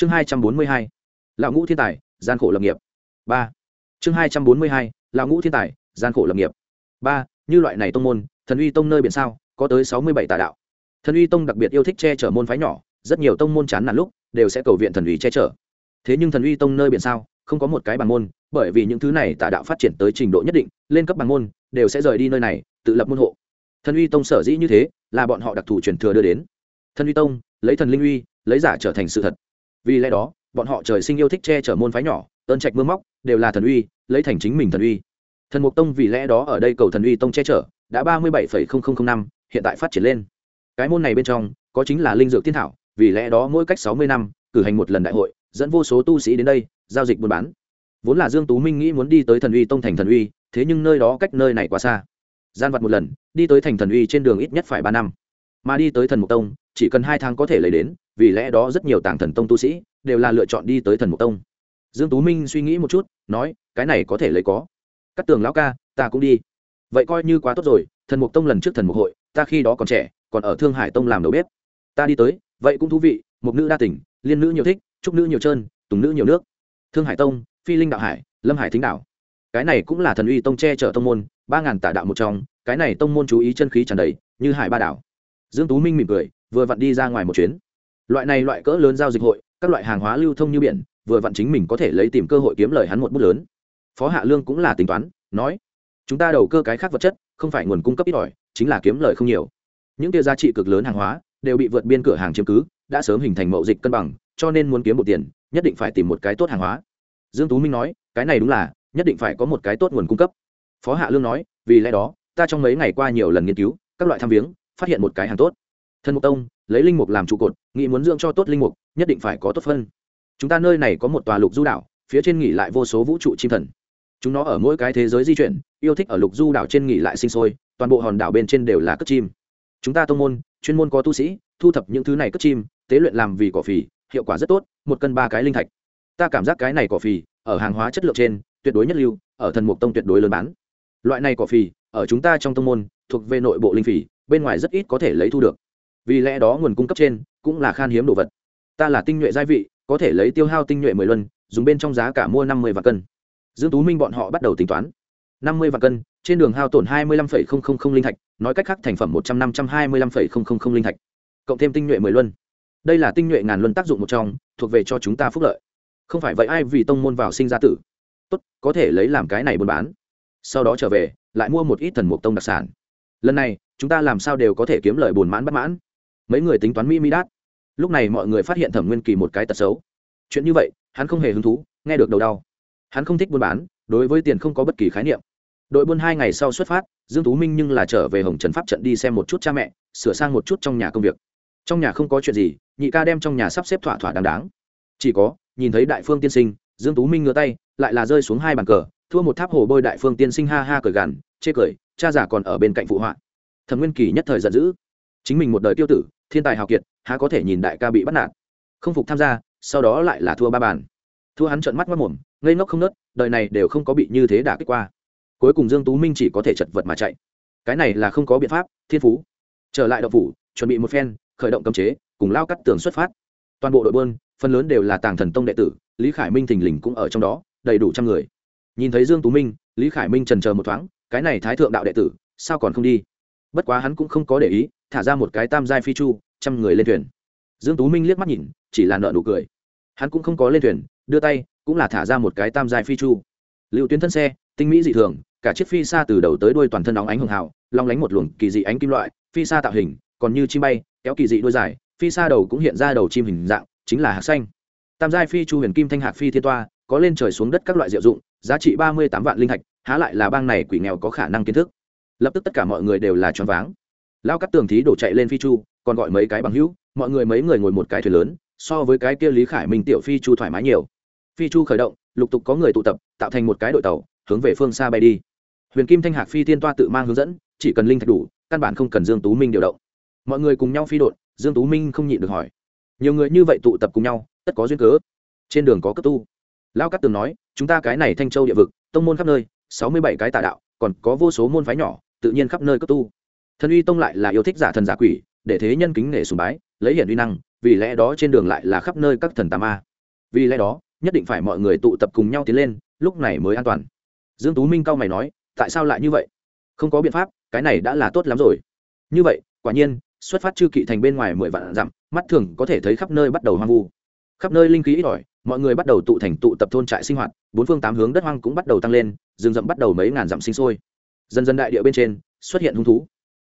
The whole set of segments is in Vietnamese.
chương hai trăm bốn mươi hai, lão ngũ thiên tài, gian khổ lập nghiệp. Ba. Chương hai trăm bốn mươi hai, lão ngũ thiên tài, gian khổ lập nghiệp. Ba, như loại này tông môn, thần uy tông nơi biển sao, có tới sáu mươi bảy tà đạo. Thần uy tông đặc biệt yêu thích che chở môn phái nhỏ, rất nhiều tông môn chán nản lúc, đều sẽ cầu viện thần uy che chở. Thế nhưng thần uy tông nơi biển sao, không có một cái bằng môn, bởi vì những thứ này tà đạo phát triển tới trình độ nhất định, lên cấp bằng môn, đều sẽ rời đi nơi này, tự lập môn hộ. Thần uy tông sở dĩ như thế, là bọn họ đặc thù truyền thừa đưa đến. Thần uy tông, lấy thần linh uy, lấy giả trở thành sự thật vì lẽ đó, bọn họ trời sinh yêu thích che chở môn phái nhỏ, ơn trạch mưa móc, đều là thần uy, lấy thành chính mình thần uy. Thần mục tông vì lẽ đó ở đây cầu thần uy tông che chở, đã ba mươi bảy năm, hiện tại phát triển lên. Cái môn này bên trong, có chính là linh dược thiên thảo, vì lẽ đó mỗi cách sáu mươi năm, cử hành một lần đại hội, dẫn vô số tu sĩ đến đây, giao dịch buôn bán. Vốn là dương tú minh nghĩ muốn đi tới thần uy tông thành thần uy, thế nhưng nơi đó cách nơi này quá xa. Gian vặt một lần, đi tới thành thần uy trên đường ít nhất phải ba năm mà đi tới thần mục tông, chỉ cần hai tháng có thể lấy đến, vì lẽ đó rất nhiều tàng thần tông tu sĩ đều là lựa chọn đi tới thần mục tông. Dương tú minh suy nghĩ một chút, nói, cái này có thể lấy có. Cắt tường lão ca, ta cũng đi. Vậy coi như quá tốt rồi, thần mục tông lần trước thần mục hội, ta khi đó còn trẻ, còn ở thương hải tông làm đầu bếp. Ta đi tới, vậy cũng thú vị một nữ đa tình, liên nữ nhiều thích, trúc nữ nhiều trơn, tùng nữ nhiều nước. Thương hải tông, phi linh đạo hải, lâm hải thính đạo. Cái này cũng là thần uy tông che chở tông môn, ba ngàn tả đạo một trong, cái này tông môn chú ý chân khí tràn đầy, như hải ba đảo dương tú minh mỉm cười, vừa vặn đi ra ngoài một chuyến. Loại này loại cỡ lớn giao dịch hội, các loại hàng hóa lưu thông như biển, vừa vặn chính mình có thể lấy tìm cơ hội kiếm lời hắn một bút lớn. Phó hạ lương cũng là tính toán, nói, chúng ta đầu cơ cái khác vật chất, không phải nguồn cung cấp ít ỏi, chính là kiếm lời không nhiều. Những kia giá trị cực lớn hàng hóa, đều bị vượt biên cửa hàng chiếm cứ, đã sớm hình thành mậu dịch cân bằng, cho nên muốn kiếm một tiền, nhất định phải tìm một cái tốt hàng hóa. Dương tú minh nói, cái này đúng là, nhất định phải có một cái tốt nguồn cung cấp. Phó hạ lương nói, vì lẽ đó, ta trong mấy ngày qua nhiều lần nghiên cứu, các loại tham viếng phát hiện một cái hàng tốt. Thần mục tông, lấy linh mục làm trụ cột, nghĩ muốn dưỡng cho tốt linh mục, nhất định phải có tốt phân. Chúng ta nơi này có một tòa lục du đảo, phía trên nghỉ lại vô số vũ trụ chim thần. Chúng nó ở mỗi cái thế giới di chuyển, yêu thích ở lục du đảo trên nghỉ lại sinh sôi, toàn bộ hòn đảo bên trên đều là cất chim. Chúng ta tông môn, chuyên môn có tu sĩ, thu thập những thứ này cất chim, tế luyện làm vì cỏ phì, hiệu quả rất tốt, một cân ba cái linh thạch. Ta cảm giác cái này cỏ phì, ở hàng hóa chất lượng trên, tuyệt đối nhất lưu, ở thần mục tông tuyệt đối lớn bán. Loại này cỏ phì, ở chúng ta trong tông môn, thuộc về nội bộ linh phì bên ngoài rất ít có thể lấy thu được. Vì lẽ đó nguồn cung cấp trên cũng là khan hiếm đồ vật. Ta là tinh nhuệ gia vị, có thể lấy tiêu hao tinh nhuệ mười luân, dùng bên trong giá cả mua năm mươi vạn cân. Dương tú minh bọn họ bắt đầu tính toán. năm mươi vạn cân, trên đường hao tổn hai mươi lăm linh thạch, nói cách khác thành phẩm một trăm năm trăm hai mươi lăm linh thạch, cộng thêm tinh nhuệ mười luân. Đây là tinh nhuệ ngàn luân tác dụng một trong, thuộc về cho chúng ta phúc lợi. Không phải vậy ai vì tông môn vào sinh ra tử. Tốt, có thể lấy làm cái này buôn bán. Sau đó trở về, lại mua một ít thần mục tông đặc sản. Lần này chúng ta làm sao đều có thể kiếm lời buồn mãn bất mãn. Mấy người tính toán mi mi đát. Lúc này mọi người phát hiện thẩm nguyên kỳ một cái tật xấu. Chuyện như vậy, hắn không hề hứng thú, nghe được đầu đau. Hắn không thích buôn bán, đối với tiền không có bất kỳ khái niệm. Đội buôn hai ngày sau xuất phát, dương tú minh nhưng là trở về hồng trần pháp trận đi xem một chút cha mẹ, sửa sang một chút trong nhà công việc. Trong nhà không có chuyện gì, nhị ca đem trong nhà sắp xếp thỏa thỏa đáng đáng. Chỉ có, nhìn thấy đại phương tiên sinh, dương tú minh ngửa tay, lại là rơi xuống hai bàn cờ, thua một tháp hồ bôi đại phương tiên sinh ha ha cười gằn, chê cười, cha già còn ở bên cạnh phụ họa thẩm nguyên kỳ nhất thời giận dữ. Chính mình một đời tiêu tử, thiên tài hào kiệt, há có thể nhìn đại ca bị bắt nạt? Không phục tham gia, sau đó lại là thua ba bàn. Thua hắn trợn mắt mất mồm, ngây ngốc không nớt, đời này đều không có bị như thế đả kích qua. Cuối cùng dương tú minh chỉ có thể chật vật mà chạy. Cái này là không có biện pháp, thiên phú. Trở lại đậu phủ, chuẩn bị một phen, khởi động cấm chế, cùng lao cắt tường xuất phát. Toàn bộ đội bơn phần lớn đều là tàng thần tông đệ tử, lý khải minh thình lình cũng ở trong đó, đầy đủ trăm người. Nhìn thấy dương tú minh, lý khải minh trần chờ một thoáng, cái này thái thượng đạo đệ tử, sao còn không đi? Bất quá hắn cũng không có để ý, thả ra một cái tam giai phi chu, trăm người lên thuyền. Dương tú minh liếc mắt nhìn, chỉ là nợ nụ cười. Hắn cũng không có lên thuyền, đưa tay cũng là thả ra một cái tam giai phi chu. Lưu tuyến thân xe, tinh mỹ dị thường, cả chiếc phi xa từ đầu tới đuôi toàn thân nóng ánh hường hào, long lánh một luồng kỳ dị ánh kim loại, phi xa tạo hình, còn như chim bay, kéo kỳ dị đuôi dài, phi xa đầu cũng hiện ra đầu chim hình dạng, chính là hạc xanh. Tam giai phi chu huyền kim thanh hạc phi thiên toa, có lên trời xuống đất các loại diệu dụng, giá trị ba mươi tám vạn linh thạch, há lại là bang này quỷ nghèo có khả năng kiến thức lập tức tất cả mọi người đều là choáng váng. Lao cắt tường thí đổ chạy lên phi chu, còn gọi mấy cái bằng hữu, mọi người mấy người ngồi một cái thuyền lớn, so với cái kia lý khải minh tiểu phi chu thoải mái nhiều. Phi chu khởi động, lục tục có người tụ tập, tạo thành một cái đội tàu, hướng về phương xa bay đi. Huyền kim thanh hạc phi tiên toa tự mang hướng dẫn, chỉ cần linh thạch đủ, căn bản không cần dương tú minh điều động. Mọi người cùng nhau phi đội dương tú minh không nhịn được hỏi. Nhiều người như vậy tụ tập cùng nhau, tất có duyên cớ. Trên đường có cấp tu. Lao cắt tường nói, chúng ta cái này thanh châu địa vực, tông môn khắp nơi, sáu mươi bảy cái tà đạo, còn có vô số môn phái nhỏ tự nhiên khắp nơi cấp tu. Thần uy tông lại là yêu thích giả thần giả quỷ, để thế nhân kính nể sùng bái, lấy hiển uy năng, vì lẽ đó trên đường lại là khắp nơi các thần tà ma. Vì lẽ đó, nhất định phải mọi người tụ tập cùng nhau tiến lên, lúc này mới an toàn. Dương tú minh cao mày nói, tại sao lại như vậy? Không có biện pháp, cái này đã là tốt lắm rồi. Như vậy, quả nhiên, xuất phát chư kỵ thành bên ngoài mười vạn dặm, mắt thường có thể thấy khắp nơi bắt đầu hoang vu. Khắp nơi linh khí ít ỏi, mọi người bắt đầu tụ thành tụ tập thôn trại sinh hoạt, bốn phương tám hướng đất hoang cũng bắt đầu tăng lên, rừng rậm bắt đầu mấy ngàn dặm sinh sôi dần dần đại địa bên trên xuất hiện hung thú.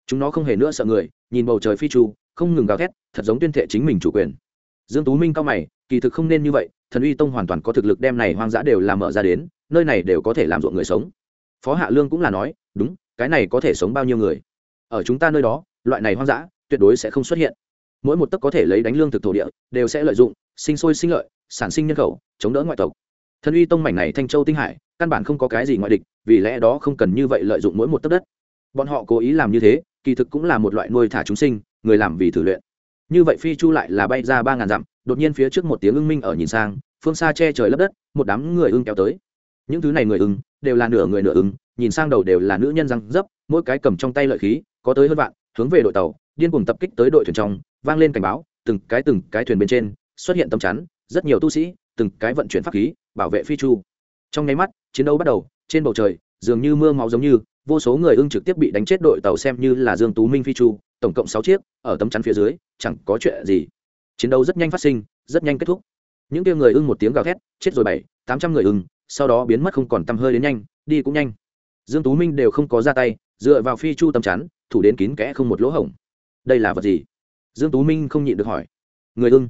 Chúng nó không hề nữa sợ người, nhìn bầu trời phi chu, không ngừng gào thét, thật giống tuyên thệ chính mình chủ quyền. Dương tú minh cao mày, kỳ thực không nên như vậy, thần uy tông hoàn toàn có thực lực đem này hoang dã đều làm mở ra đến, nơi này đều có thể làm ruộng người sống. Phó hạ lương cũng là nói, đúng, cái này có thể sống bao nhiêu người? Ở chúng ta nơi đó, loại này hoang dã tuyệt đối sẽ không xuất hiện. Mỗi một tấc có thể lấy đánh lương thực thổ địa, đều sẽ lợi dụng, sinh sôi sinh lợi, sản sinh nhân khẩu, chống đỡ ngoại tộc. Thần uy tông mảnh này thanh châu tinh hải căn bản không có cái gì ngoại địch, vì lẽ đó không cần như vậy lợi dụng mỗi một tấc đất. Bọn họ cố ý làm như thế, kỳ thực cũng là một loại nuôi thả chúng sinh, người làm vì thử luyện. Như vậy phi chu lại là bay ra ba ngàn dặm, đột nhiên phía trước một tiếng ưng minh ở nhìn sang, phương xa che trời lấp đất, một đám người ưng kéo tới. Những thứ này người ưng, đều là nửa người nửa ưng, nhìn sang đầu đều là nữ nhân răng dấp, mỗi cái cầm trong tay lợi khí, có tới hơn vạn, hướng về đội tàu, điên cuồng tập kích tới đội thuyền trong, vang lên cảnh báo, từng cái từng cái thuyền bên trên, xuất hiện tâm chắn, rất nhiều tu sĩ, từng cái vận chuyển pháp khí, bảo vệ phi chu. Trong nháy mắt chiến đấu bắt đầu, trên bầu trời, dường như mưa máu giống như, vô số người ưng trực tiếp bị đánh chết đội tàu xem như là dương tú minh phi chu, tổng cộng sáu chiếc, ở tấm chắn phía dưới, chẳng có chuyện gì. Chiến đấu rất nhanh phát sinh, rất nhanh kết thúc. Những kia người ưng một tiếng gào thét, chết rồi bảy, tám trăm người ưng, sau đó biến mất không còn tăm hơi đến nhanh, đi cũng nhanh. Dương tú minh đều không có ra tay, dựa vào phi chu tấm chắn, thủ đến kín kẽ không một lỗ hổng. Đây là vật gì? Dương tú minh không nhịn được hỏi. Người ưng.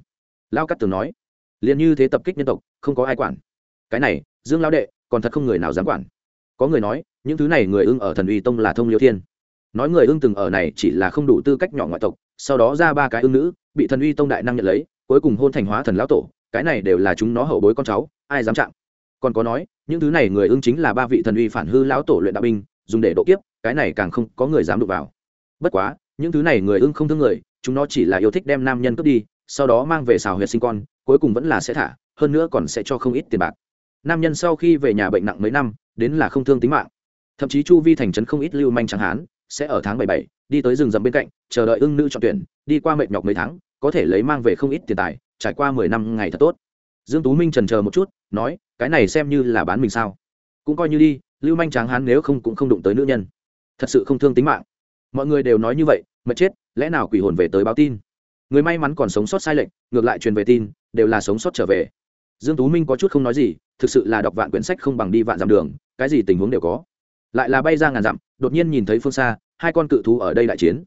Lao cắt tường nói. Liền như thế tập kích nhân tộc, không có ai quản. Cái này, dương lao đệ còn thật không người nào dám quản. Có người nói, những thứ này người ưng ở thần uy tông là thông liêu thiên. Nói người ưng từng ở này chỉ là không đủ tư cách nhỏ ngoại tộc, sau đó ra ba cái ưng nữ, bị thần uy tông đại năng nhận lấy, cuối cùng hôn thành hóa thần lão tổ, cái này đều là chúng nó hậu bối con cháu, ai dám chạm. Còn có nói, những thứ này người ưng chính là ba vị thần uy phản hư lão tổ luyện đạo binh, dùng để độ kiếp, cái này càng không có người dám đụng vào. Bất quá, những thứ này người ưng không thương người, chúng nó chỉ là yêu thích đem nam nhân cướp đi, sau đó mang về xào huyệt sinh con, cuối cùng vẫn là sẽ thả, hơn nữa còn sẽ cho không ít tiền bạc nam nhân sau khi về nhà bệnh nặng mấy năm, đến là không thương tính mạng. Thậm chí chu vi thành trấn không ít lưu manh chẳng hán, sẽ ở tháng bảy bảy, đi tới rừng rậm bên cạnh, chờ đợi ưng nữ chọn tuyển, đi qua mệt nhọc mấy tháng, có thể lấy mang về không ít tiền tài, trải qua mười năm ngày thật tốt. Dương tú minh trần chờ một chút, nói, cái này xem như là bán mình sao? Cũng coi như đi, lưu manh tráng hán nếu không cũng không đụng tới nữ nhân. Thật sự không thương tính mạng. Mọi người đều nói như vậy mà chết, lẽ nào quỷ hồn về tới báo tin? Người may mắn còn sống sót sai lệch, ngược lại truyền về tin, đều là sống sót trở về dương tú minh có chút không nói gì, thực sự là đọc vạn quyển sách không bằng đi vạn dặm đường, cái gì tình huống đều có. Lại là bay ra ngàn dặm, đột nhiên nhìn thấy phương xa, hai con cự thú ở đây đại chiến.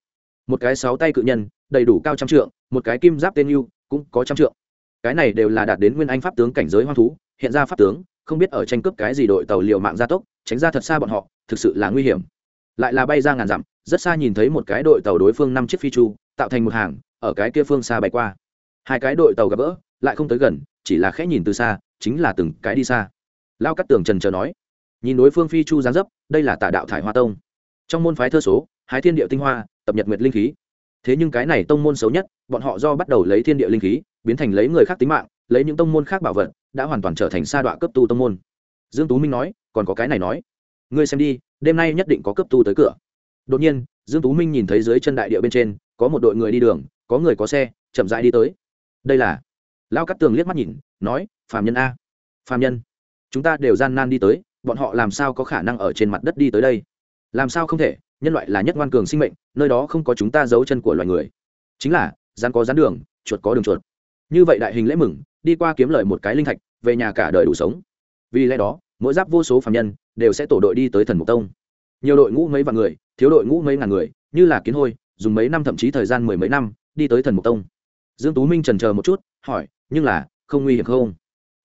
Một cái sáu tay cự nhân, đầy đủ cao trăm trượng, một cái kim giáp tên yêu cũng có trăm trượng. Cái này đều là đạt đến nguyên anh pháp tướng cảnh giới hoang thú, hiện ra pháp tướng, không biết ở tranh cướp cái gì đội tàu liều mạng gia tốc, tránh ra thật xa bọn họ, thực sự là nguy hiểm. Lại là bay ra ngàn dặm, rất xa nhìn thấy một cái đội tàu đối phương năm chiếc phi chu, tạo thành một hàng, ở cái kia phương xa bay qua. Hai cái đội tàu gặp gỡ lại không tới gần, chỉ là khẽ nhìn từ xa, chính là từng cái đi xa. Lao cắt tường trần chờ nói, nhìn đối phương phi chu giáng dấp, đây là tà đạo thải hoa tông. Trong môn phái thơ số, hái thiên địa tinh hoa, tập nhật nguyệt linh khí. Thế nhưng cái này tông môn xấu nhất, bọn họ do bắt đầu lấy thiên địa linh khí, biến thành lấy người khác tính mạng, lấy những tông môn khác bảo vật, đã hoàn toàn trở thành sa đọa cấp tu tông môn. Dương tú minh nói, còn có cái này nói. Ngươi xem đi, đêm nay nhất định có cấp tu tới cửa. Đột nhiên, dương tú minh nhìn thấy dưới chân đại địa bên trên, có một đội người đi đường, có người có xe, chậm rãi đi tới. Đây là lao cắt tường liếc mắt nhìn, nói, phàm nhân a, phàm nhân. Chúng ta đều gian nan đi tới, bọn họ làm sao có khả năng ở trên mặt đất đi tới đây? Làm sao không thể? Nhân loại là nhất ngoan cường sinh mệnh, nơi đó không có chúng ta giấu chân của loài người. Chính là, rắn có rắn đường, chuột có đường chuột. Như vậy đại hình lễ mừng, đi qua kiếm lời một cái linh thạch, về nhà cả đời đủ sống. Vì lẽ đó, mỗi giáp vô số phạm nhân đều sẽ tổ đội đi tới thần mục tông. Nhiều đội ngũ mấy vạn người, thiếu đội ngũ mấy ngàn người, như là kiến hôi, dùng mấy năm thậm chí thời gian mười mấy năm, đi tới thần mục tông. Dương tú minh trần chờ một chút, hỏi nhưng là, không nguy hiểm không?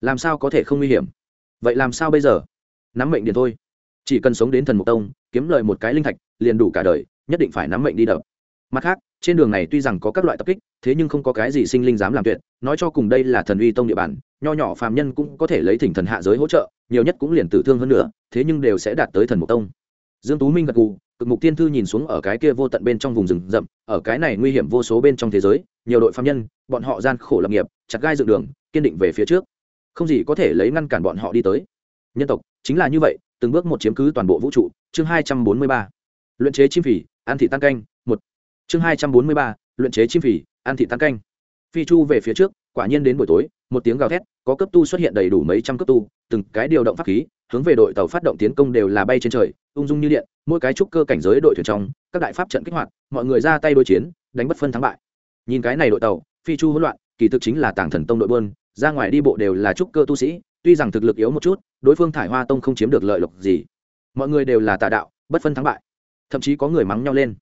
Làm sao có thể không nguy hiểm? Vậy làm sao bây giờ? Nắm mệnh điện thôi. Chỉ cần sống đến thần mục tông, kiếm lời một cái linh thạch, liền đủ cả đời, nhất định phải nắm mệnh đi đập. Mặt khác, trên đường này tuy rằng có các loại tập kích, thế nhưng không có cái gì sinh linh dám làm tuyệt, nói cho cùng đây là thần uy tông địa bàn, nho nhỏ phàm nhân cũng có thể lấy thỉnh thần hạ giới hỗ trợ, nhiều nhất cũng liền tử thương hơn nữa, thế nhưng đều sẽ đạt tới thần mục tông. Dương tú minh gật gù cực mục tiên thư nhìn xuống ở cái kia vô tận bên trong vùng rừng rậm, ở cái này nguy hiểm vô số bên trong thế giới, nhiều đội phạm nhân, bọn họ gian khổ lập nghiệp, chặt gai dựng đường, kiên định về phía trước. Không gì có thể lấy ngăn cản bọn họ đi tới. Nhân tộc, chính là như vậy, từng bước một chiếm cứ toàn bộ vũ trụ. Chương hai trăm bốn mươi ba. Luyện chế chim phỉ ăn thị tăng canh, một. Chương hai trăm bốn mươi ba. Luyện chế chim phỉ ăn thị tan canh. Phi chu về phía trước, quả nhiên đến buổi tối, một tiếng gào thét, có cấp tu xuất hiện đầy đủ mấy trăm cấp tu, từng cái điều động pháp khí hướng về đội tàu phát động tiến công đều là bay trên trời, ung dung như điện, mỗi cái trúc cơ cảnh giới đội thuyền trong, các đại pháp trận kích hoạt, mọi người ra tay đối chiến, đánh bất phân thắng bại. Nhìn cái này đội tàu, phi chu hỗn loạn, kỳ thực chính là tàng thần tông đội bơn ra ngoài đi bộ đều là trúc cơ tu sĩ, tuy rằng thực lực yếu một chút, đối phương thải hoa tông không chiếm được lợi lộc gì. Mọi người đều là tà đạo, bất phân thắng bại. Thậm chí có người mắng nhau lên.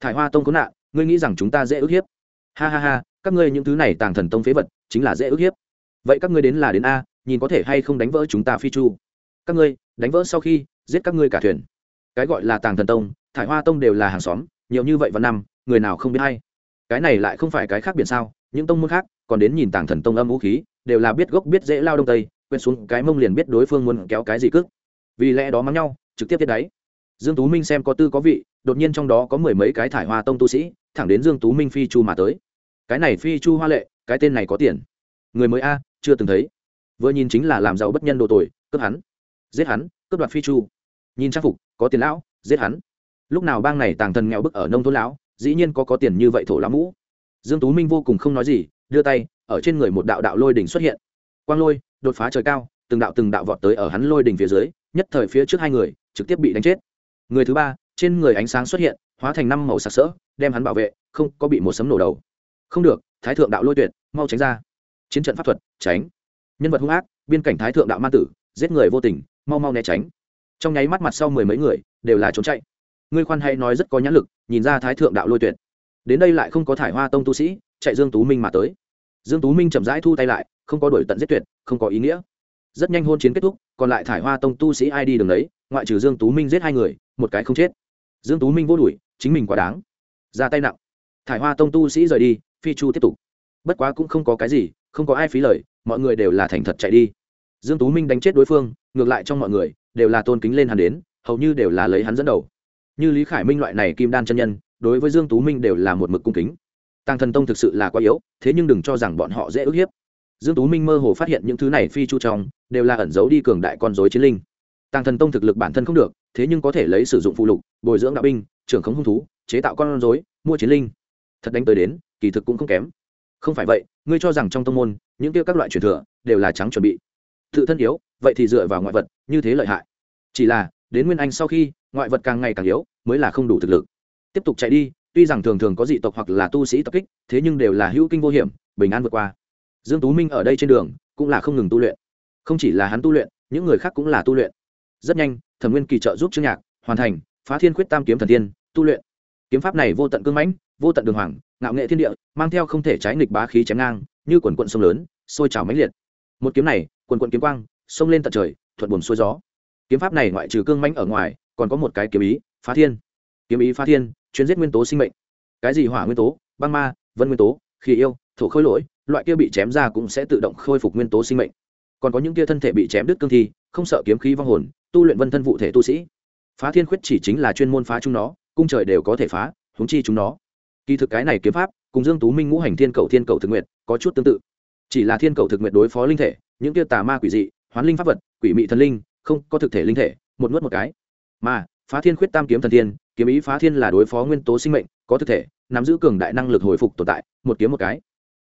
Thải hoa tông có nạn, ngươi nghĩ rằng chúng ta dễ ức hiếp? Ha ha ha, các ngươi những thứ này tàng thần tông phế vật, chính là dễ ức hiếp. Vậy các ngươi đến là đến a, nhìn có thể hay không đánh vỡ chúng ta phi chu? Các ngươi, đánh vỡ sau khi, giết các ngươi cả thuyền. Cái gọi là tàng thần tông, thải hoa tông đều là hàng xóm, nhiều như vậy vào năm, người nào không biết hay. Cái này lại không phải cái khác biệt sao, những tông môn khác, còn đến nhìn tàng thần tông âm vũ khí, đều là biết gốc biết dễ lao đông tây, quên xuống cái mông liền biết đối phương muốn kéo cái gì cước. Vì lẽ đó mắng nhau, trực tiếp tiết đáy. Dương tú minh xem có tư có vị, đột nhiên trong đó có mười mấy cái thải hoa tông tu sĩ, thẳng đến dương tú minh phi chu mà tới. Cái này phi chu hoa lệ, cái tên này có tiền. Người mới a, chưa từng thấy. Vừa nhìn chính là làm giàu bất nhân đồ tuổi cướp hắn giết hắn, cướp đoạt phi chu. Nhìn trang phục, có tiền lão, giết hắn. Lúc nào bang này tàng thần nghèo bức ở nông thôn lão, dĩ nhiên có có tiền như vậy thổ lão mũ. Dương tú minh vô cùng không nói gì, đưa tay, ở trên người một đạo đạo lôi đỉnh xuất hiện. Quang lôi, đột phá trời cao, từng đạo từng đạo vọt tới ở hắn lôi đỉnh phía dưới, nhất thời phía trước hai người, trực tiếp bị đánh chết. Người thứ ba, trên người ánh sáng xuất hiện, hóa thành năm màu sặc sỡ, đem hắn bảo vệ, không có bị một sấm nổ đầu. Không được, thái thượng đạo lôi tuyệt, mau tránh ra. Chiến trận pháp thuật, tránh. Nhân vật hung ác, biên cảnh thái thượng đạo ma tử, giết người vô tình mau mau né tránh. Trong nháy mắt mặt sau mười mấy người đều là trốn chạy. Ngươi khoan hay nói rất có nhãn lực, nhìn ra thái thượng đạo lôi tuyệt. Đến đây lại không có thải hoa tông tu sĩ, chạy dương tú minh mà tới. Dương tú minh chậm rãi thu tay lại, không có đổi tận giết tuyệt, không có ý nghĩa. Rất nhanh hôn chiến kết thúc, còn lại thải hoa tông tu sĩ ai đi đường đấy, ngoại trừ dương tú minh giết hai người, một cái không chết. Dương tú minh vô đuổi, chính mình quá đáng. Ra tay nặng. Thải hoa tông tu sĩ rời đi, phi chu tiếp tục. Bất quá cũng không có cái gì, không có ai phí lời, mọi người đều là thành thật chạy đi dương tú minh đánh chết đối phương, ngược lại trong mọi người đều là tôn kính lên hắn đến, hầu như đều là lấy hắn dẫn đầu. Như lý khải minh loại này kim đan chân nhân, đối với dương tú minh đều là một mực cung kính. Tăng thần tông thực sự là quá yếu, thế nhưng đừng cho rằng bọn họ dễ ức hiếp. Dương tú minh mơ hồ phát hiện những thứ này phi chu trong, đều là ẩn giấu đi cường đại con dối chiến linh. Tăng thần tông thực lực bản thân không được, thế nhưng có thể lấy sử dụng phụ lục, bồi dưỡng đạo binh, trưởng khống hung thú, chế tạo con dối mua chiến linh. Thật đánh tới đến, kỳ thực cũng không kém. Không phải vậy, ngươi cho rằng trong tông môn, những kia các loại truyền thừa đều là trắng chuẩn bị tự thân yếu, vậy thì dựa vào ngoại vật, như thế lợi hại. Chỉ là, đến nguyên anh sau khi, ngoại vật càng ngày càng yếu, mới là không đủ thực lực. Tiếp tục chạy đi, tuy rằng thường thường có dị tộc hoặc là tu sĩ tập kích, thế nhưng đều là hữu kinh vô hiểm, bình an vượt qua. Dương tú minh ở đây trên đường, cũng là không ngừng tu luyện. Không chỉ là hắn tu luyện, những người khác cũng là tu luyện. Rất nhanh, thẩm nguyên kỳ trợ giúp trương nhạc, hoàn thành, phá thiên quyết tam kiếm thần tiên tu luyện. Kiếm pháp này vô tận cương mãnh, vô tận đường hoàng, ngạo nghệ thiên địa, mang theo không thể trái nghịch bá khí chém ngang, như quần quận sông lớn, sôi trào mãnh liệt một kiếm này, quần quận kiếm quang, xông lên tận trời, thuận buồn xuôi gió. Kiếm pháp này ngoại trừ cương mãnh ở ngoài, còn có một cái kiếm ý, phá thiên. Kiếm ý phá thiên, chuyên giết nguyên tố sinh mệnh. Cái gì hỏa nguyên tố? Băng ma, vân nguyên tố khí yêu, thổ khôi lỗi, loại kia bị chém ra cũng sẽ tự động khôi phục nguyên tố sinh mệnh. Còn có những kia thân thể bị chém đứt cương thi, không sợ kiếm khí vong hồn, tu luyện vân thân vụ thể tu sĩ. Phá thiên khuyết chỉ chính là chuyên môn phá chúng nó, cung trời đều có thể phá húng chi chúng nó. Kỳ thực cái này kiếm pháp, cùng dương tú minh ngũ hành thiên cầu thiên cầu thực nguyện có chút tương tự chỉ là thiên cầu thực nguyện đối phó linh thể, những kia tà ma quỷ dị, hoán linh pháp vật, quỷ mị thần linh, không có thực thể linh thể, một nuốt một cái. Mà, phá thiên khuyết tam kiếm thần thiên, kiếm ý phá thiên là đối phó nguyên tố sinh mệnh, có thực thể, nắm giữ cường đại năng lực hồi phục tồn tại, một kiếm một cái.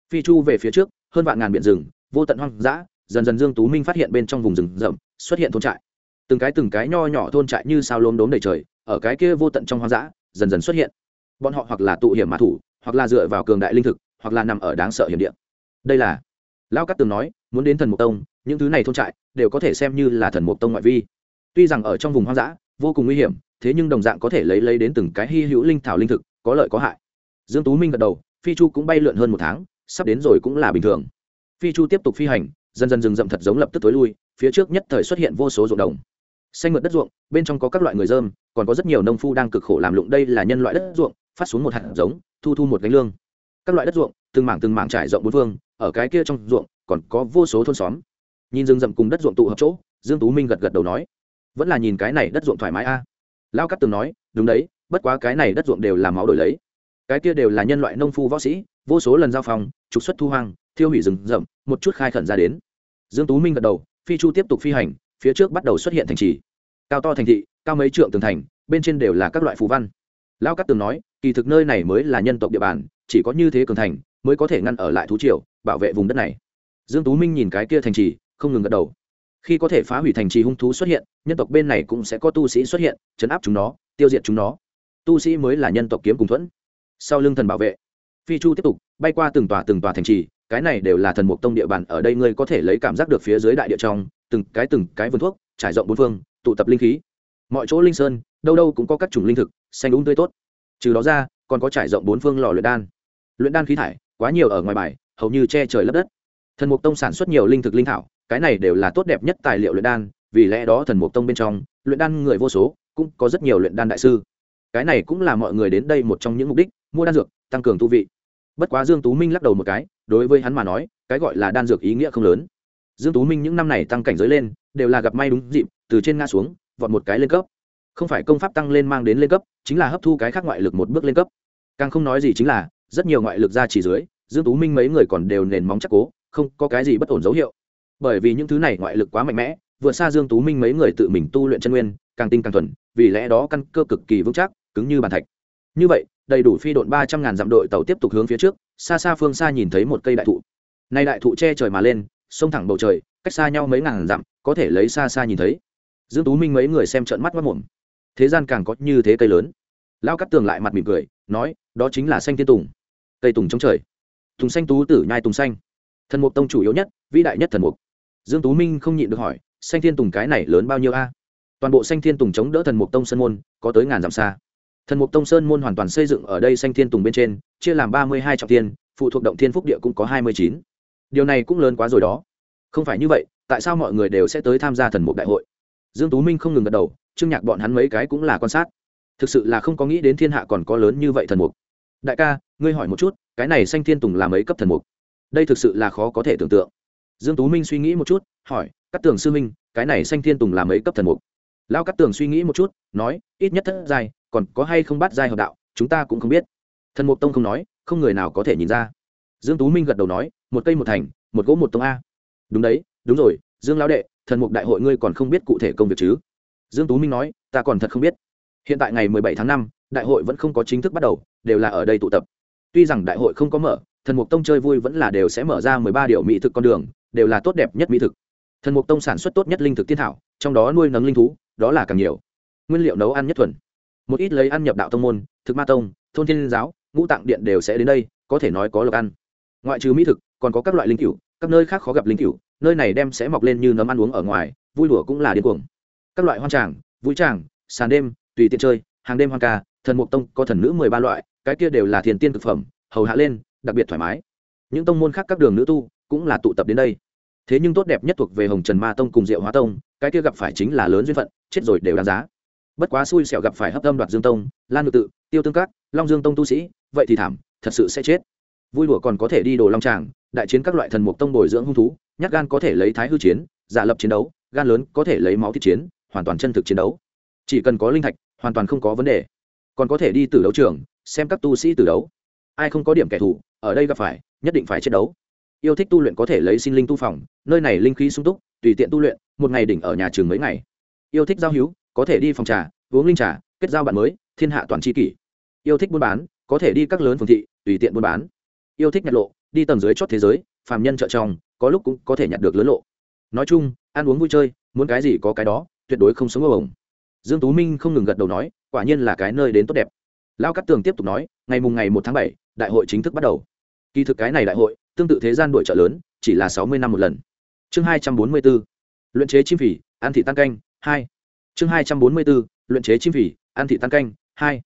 Phi chu về phía trước, hơn vạn ngàn biển rừng, vô tận hoang dã, dần dần dương tú minh phát hiện bên trong vùng rừng rậm, xuất hiện thôn trại. Từng cái từng cái nho nhỏ thôn trại như sao lốm đốm đầy trời, ở cái kia vô tận trong hoang dã, dần dần xuất hiện. Bọn họ hoặc là tụ hiểm mã thủ, hoặc là dựa vào cường đại linh thực, hoặc là nằm ở đáng sợ hiểm địa. Đây là lao cát tường nói, muốn đến thần mục tông, những thứ này thôn trại đều có thể xem như là thần mục tông ngoại vi. Tuy rằng ở trong vùng hoang dã, vô cùng nguy hiểm, thế nhưng đồng dạng có thể lấy lấy đến từng cái hy hữu linh thảo linh thực, có lợi có hại. Dương tú minh gật đầu, phi chu cũng bay lượn hơn một tháng, sắp đến rồi cũng là bình thường. Phi chu tiếp tục phi hành, dần dần rừng rậm thật giống lập tức tối lui, phía trước nhất thời xuất hiện vô số ruộng đồng. Xanh mượt đất ruộng, bên trong có các loại người dơm, còn có rất nhiều nông phu đang cực khổ làm lụng đây là nhân loại đất ruộng, phát xuống một hạt giống, thu thu một gánh lương. Các loại đất ruộng, từng mảng từng mảng trải rộng bốn phương ở cái kia trong ruộng, còn có vô số thôn xóm. Nhìn rừng rậm cùng đất ruộng tụ hợp chỗ, dương tú minh gật gật đầu nói, vẫn là nhìn cái này đất ruộng thoải mái a. À. lao cắt từng nói, đúng đấy, bất quá cái này đất ruộng đều là máu đổi lấy. Cái kia đều là nhân loại nông phu võ sĩ, vô số lần giao phòng, trục xuất thu hoang, thiêu hủy rừng rậm, một chút khai khẩn ra đến. Dương tú minh gật đầu, phi chu tiếp tục phi hành, phía trước bắt đầu xuất hiện thành trì. Cao to thành thị, cao mấy trượng tường thành, bên trên đều là các loại phù văn. Lao cắt từng nói, kỳ thực nơi này mới là nhân tộc địa bàn, chỉ có như thế cường thành, mới có thể ngăn ở lại thú triều bảo vệ vùng đất này. Dương tú minh nhìn cái kia thành trì, không ngừng gật đầu. Khi có thể phá hủy thành trì hung thú xuất hiện, nhân tộc bên này cũng sẽ có tu sĩ xuất hiện, chấn áp chúng nó, tiêu diệt chúng nó. Tu sĩ mới là nhân tộc kiếm cùng thuẫn. Sau lưng thần bảo vệ, phi chu tiếp tục, bay qua từng tòa từng tòa thành trì, cái này đều là thần mục tông địa bàn, ở đây ngươi có thể lấy cảm giác được phía dưới đại địa trong, từng cái từng cái vườn thuốc, trải rộng bốn phương, tụ tập linh khí. Mọi chỗ linh sơn, đâu đâu cũng có các chủng linh thực, xanh đúng tươi tốt. Trừ đó ra, còn có trải rộng bốn phương lò luyện đan. Luyện đan khí thải, quá nhiều ở ngoài bài hầu như che trời lấp đất. Thần mục tông sản xuất nhiều linh thực linh thảo, cái này đều là tốt đẹp nhất tài liệu luyện đan, vì lẽ đó thần mục tông bên trong, luyện đan người vô số, cũng có rất nhiều luyện đan đại sư. Cái này cũng là mọi người đến đây một trong những mục đích, mua đan dược, tăng cường tu vị. Bất quá dương tú minh lắc đầu một cái, đối với hắn mà nói, cái gọi là đan dược ý nghĩa không lớn. Dương tú minh những năm này tăng cảnh giới lên, đều là gặp may đúng dịp, từ trên ngã xuống, vọt một cái lên cấp. Không phải công pháp tăng lên mang đến lên cấp, chính là hấp thu cái khác ngoại lực một bước lên cấp. Càng không nói gì chính là, rất nhiều ngoại lực ra chỉ dưới dương tú minh mấy người còn đều nền móng chắc cố, không có cái gì bất ổn dấu hiệu. Bởi vì những thứ này ngoại lực quá mạnh mẽ, vượt xa dương tú minh mấy người tự mình tu luyện chân nguyên, càng tinh càng thuần, vì lẽ đó căn cơ cực kỳ vững chắc, cứng như bàn thạch. Như vậy, đầy đủ phi độn ba trăm ngàn dặm đội tàu tiếp tục hướng phía trước, xa xa phương xa nhìn thấy một cây đại thụ. Nay đại thụ che trời mà lên xông thẳng bầu trời, cách xa nhau mấy ngàn dặm, có thể lấy xa xa nhìn thấy. Dương tú minh mấy người xem trợn mắt mất mồm. Thế gian càng có như thế cây lớn. Lao cắt tường lại mặt mỉm cười, nói, đó chính là xanh thiên tùng. Cây tùng trong trời tùng xanh tú tử nhai tùng xanh. Thần mục tông chủ yếu nhất, vĩ đại nhất thần mục. Dương tú minh không nhịn được hỏi, xanh thiên tùng cái này lớn bao nhiêu a? Toàn bộ xanh thiên tùng chống đỡ thần mục tông sơn môn, có tới ngàn dặm xa. Thần mục tông sơn môn hoàn toàn xây dựng ở đây xanh thiên tùng bên trên, chia làm ba mươi hai trọng tiên phụ thuộc động thiên phúc địa cũng có hai mươi chín. Điều này cũng lớn quá rồi đó. Không phải như vậy, tại sao mọi người đều sẽ tới tham gia thần mục đại hội? Dương tú minh không ngừng gật đầu, trương nhạc bọn hắn mấy cái cũng là quan sát. Thực sự là không có nghĩ đến thiên hạ còn có lớn như vậy thần mục đại ca ngươi hỏi một chút cái này xanh thiên tùng là mấy cấp thần mục? Đây thực sự là khó có thể tưởng tượng. Dương tú minh suy nghĩ một chút hỏi các tường sư minh cái này xanh thiên tùng là mấy cấp thần mục? Lao các tường suy nghĩ một chút nói ít nhất thất giai còn có hay không bắt giai hợp đạo chúng ta cũng không biết. Thần mục tông không nói không người nào có thể nhìn ra. Dương tú minh gật đầu nói một cây một thành một gỗ một tông a. Đúng đấy đúng rồi dương lão đệ thần mục đại hội ngươi còn không biết cụ thể công việc chứ? Dương tú minh nói ta còn thật không biết. Hiện tại ngày 17 tháng 5, đại hội vẫn không có chính thức bắt đầu, đều là ở đây tụ tập. Tuy rằng đại hội không có mở, thần mục tông chơi vui vẫn là đều sẽ mở ra 13 điều mỹ thực con đường, đều là tốt đẹp nhất mỹ thực. Thần mục tông sản xuất tốt nhất linh thực tiên thảo, trong đó nuôi nấng linh thú, đó là càng nhiều. Nguyên liệu nấu ăn nhất thuần. Một ít lấy ăn nhập đạo tông môn, thực ma tông, thôn thiên giáo, ngũ tạng điện đều sẽ đến đây, có thể nói có lộc ăn. Ngoại trừ mỹ thực, còn có các loại linh cựu các nơi khác khó gặp linh cựu nơi này đem sẽ mọc lên như nấm ăn uống ở ngoài, vui đùa cũng là điên cuồng. Các loại hoang tràng, vui tràng, sàn đêm, tùy tiện chơi, hàng đêm hoang ca thần mục tông có thần nữ mười ba loại, cái kia đều là thiền tiên thực phẩm, hầu hạ lên, đặc biệt thoải mái. Những tông môn khác các đường nữ tu cũng là tụ tập đến đây. Thế nhưng tốt đẹp nhất thuộc về hồng trần ma tông cùng diệu hóa tông, cái kia gặp phải chính là lớn duyên phận, chết rồi đều đáng giá. Bất quá xui xẻo gặp phải hấp âm đoạt dương tông, lan ngự tự, tiêu tương cát long dương tông tu sĩ, vậy thì thảm, thật sự sẽ chết. Vui đùa còn có thể đi đồ long tràng, đại chiến các loại thần mục tông bồi dưỡng hung thú, nhát gan có thể lấy thái hư chiến, giả lập chiến đấu, gan lớn có thể lấy máu thịt chiến, hoàn toàn chân thực chiến đấu. Chỉ cần có linh thạch, hoàn toàn không có vấn đề còn có thể đi từ đấu trường, xem các tu sĩ từ đấu. Ai không có điểm kẻ thù, ở đây gặp phải, nhất định phải chiến đấu. Yêu thích tu luyện có thể lấy xin linh tu phòng, nơi này linh khí sung túc, tùy tiện tu luyện, một ngày đỉnh ở nhà trường mấy ngày. Yêu thích giao hữu, có thể đi phòng trà, uống linh trà, kết giao bạn mới, thiên hạ toàn tri kỷ. Yêu thích buôn bán, có thể đi các lớn phương thị, tùy tiện buôn bán. Yêu thích nhặt lộ, đi tầng dưới chót thế giới, phàm nhân chợ trong, có lúc cũng có thể nhặt được lớn lộ. Nói chung, ăn uống vui chơi, muốn cái gì có cái đó, tuyệt đối không sống ở ổng dương tú minh không ngừng gật đầu nói quả nhiên là cái nơi đến tốt đẹp. Lao cát tường tiếp tục nói ngày mùng ngày một tháng bảy đại hội chính thức bắt đầu. Kỳ thực cái này đại hội tương tự thế gian đuổi trợ lớn chỉ là sáu mươi năm một lần. Chương hai trăm bốn mươi 244, luyện chế chim phỉ ăn thị tan canh hai. Chương hai trăm bốn mươi 244, luyện chế chim phỉ ăn thị tan canh hai.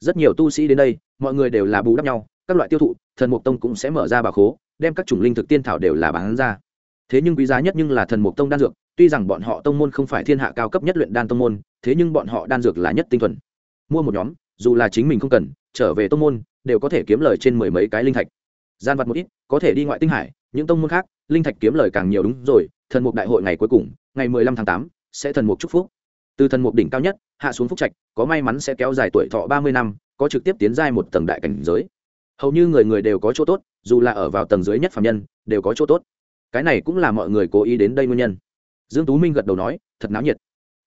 Rất nhiều tu sĩ đến đây mọi người đều là bù đắp nhau các loại tiêu thụ thần mục tông cũng sẽ mở ra bà khố đem các chủng linh thực tiên thảo đều là bán ra. Thế nhưng quý giá nhất nhưng là thần mục tông đan dược tuy rằng bọn họ tông môn không phải thiên hạ cao cấp nhất luyện đan tông môn, thế nhưng bọn họ đan dược là nhất tinh thuần. Mua một nhóm, dù là chính mình không cần, trở về tông môn, đều có thể kiếm lời trên mười mấy cái linh thạch. Gian vật một ít, có thể đi ngoại tinh hải, những tông môn khác, linh thạch kiếm lời càng nhiều đúng rồi, thần mục đại hội ngày cuối cùng, ngày mười lăm tháng tám, sẽ thần mục chúc phúc. Từ thần mục đỉnh cao nhất, hạ xuống phúc trạch, có may mắn sẽ kéo dài tuổi thọ ba mươi năm, có trực tiếp tiến giai một tầng đại cảnh giới. Hầu như người người đều có chỗ tốt, dù là ở vào tầng dưới nhất phạm nhân, đều có chỗ tốt. Cái này cũng là mọi người cố ý đến đây nguyên nhân dương tú minh gật đầu nói, thật náo nhiệt.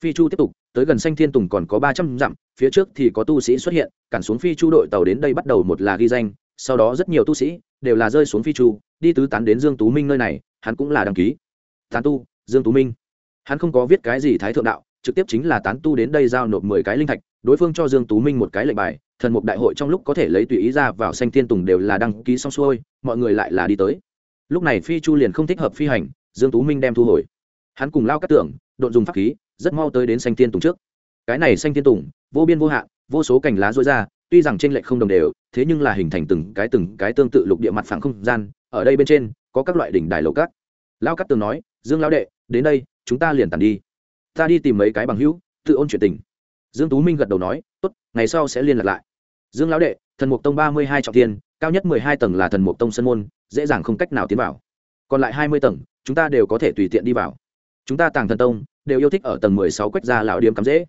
Phi chu tiếp tục, tới gần xanh thiên tùng còn có ba trăm dặm, phía trước thì có tu sĩ xuất hiện, cản xuống phi chu đội tàu đến đây bắt đầu một là ghi danh, sau đó rất nhiều tu sĩ đều là rơi xuống phi chu, đi tứ tán đến dương tú minh nơi này, hắn cũng là đăng ký. Tán tu, dương tú minh. Hắn không có viết cái gì thái thượng đạo, trực tiếp chính là tán tu đến đây giao nộp mười cái linh thạch, đối phương cho dương tú minh một cái lệnh bài, thần mục đại hội trong lúc có thể lấy tùy ý ra vào xanh Thiên tùng đều là đăng ký xong xuôi, mọi người lại là đi tới. Lúc này phi chu liền không thích hợp phi hành, dương tú minh đem thu hồi hắn cùng lao cắt tưởng độn dùng pháp khí, rất mau tới đến xanh tiên tùng trước. Cái này xanh tiên tùng, vô biên vô hạn, vô số cành lá rối ra, tuy rằng trên lệch không đồng đều, thế nhưng là hình thành từng cái từng cái tương tự lục địa mặt phẳng không gian, ở đây bên trên, có các loại đỉnh đài lầu cát. Lao cắt tường nói, dương lão đệ, đến đây, chúng ta liền tàn đi. Ta đi tìm mấy cái bằng hữu, tự ôn chuyện tình. Dương tú minh gật đầu nói, tốt, ngày sau sẽ liên lạc lại. Dương lão đệ, thần mục tông ba mươi hai trọng thiên, cao nhất mười hai tầng là thần mục tông sân môn, dễ dàng không cách nào tiến vào. Còn lại hai mươi tầng, chúng ta đều có thể tùy tiện đi vào chúng ta tàng thần tông đều yêu thích ở tầng mười sáu quách gia lão điếm cắm dễ.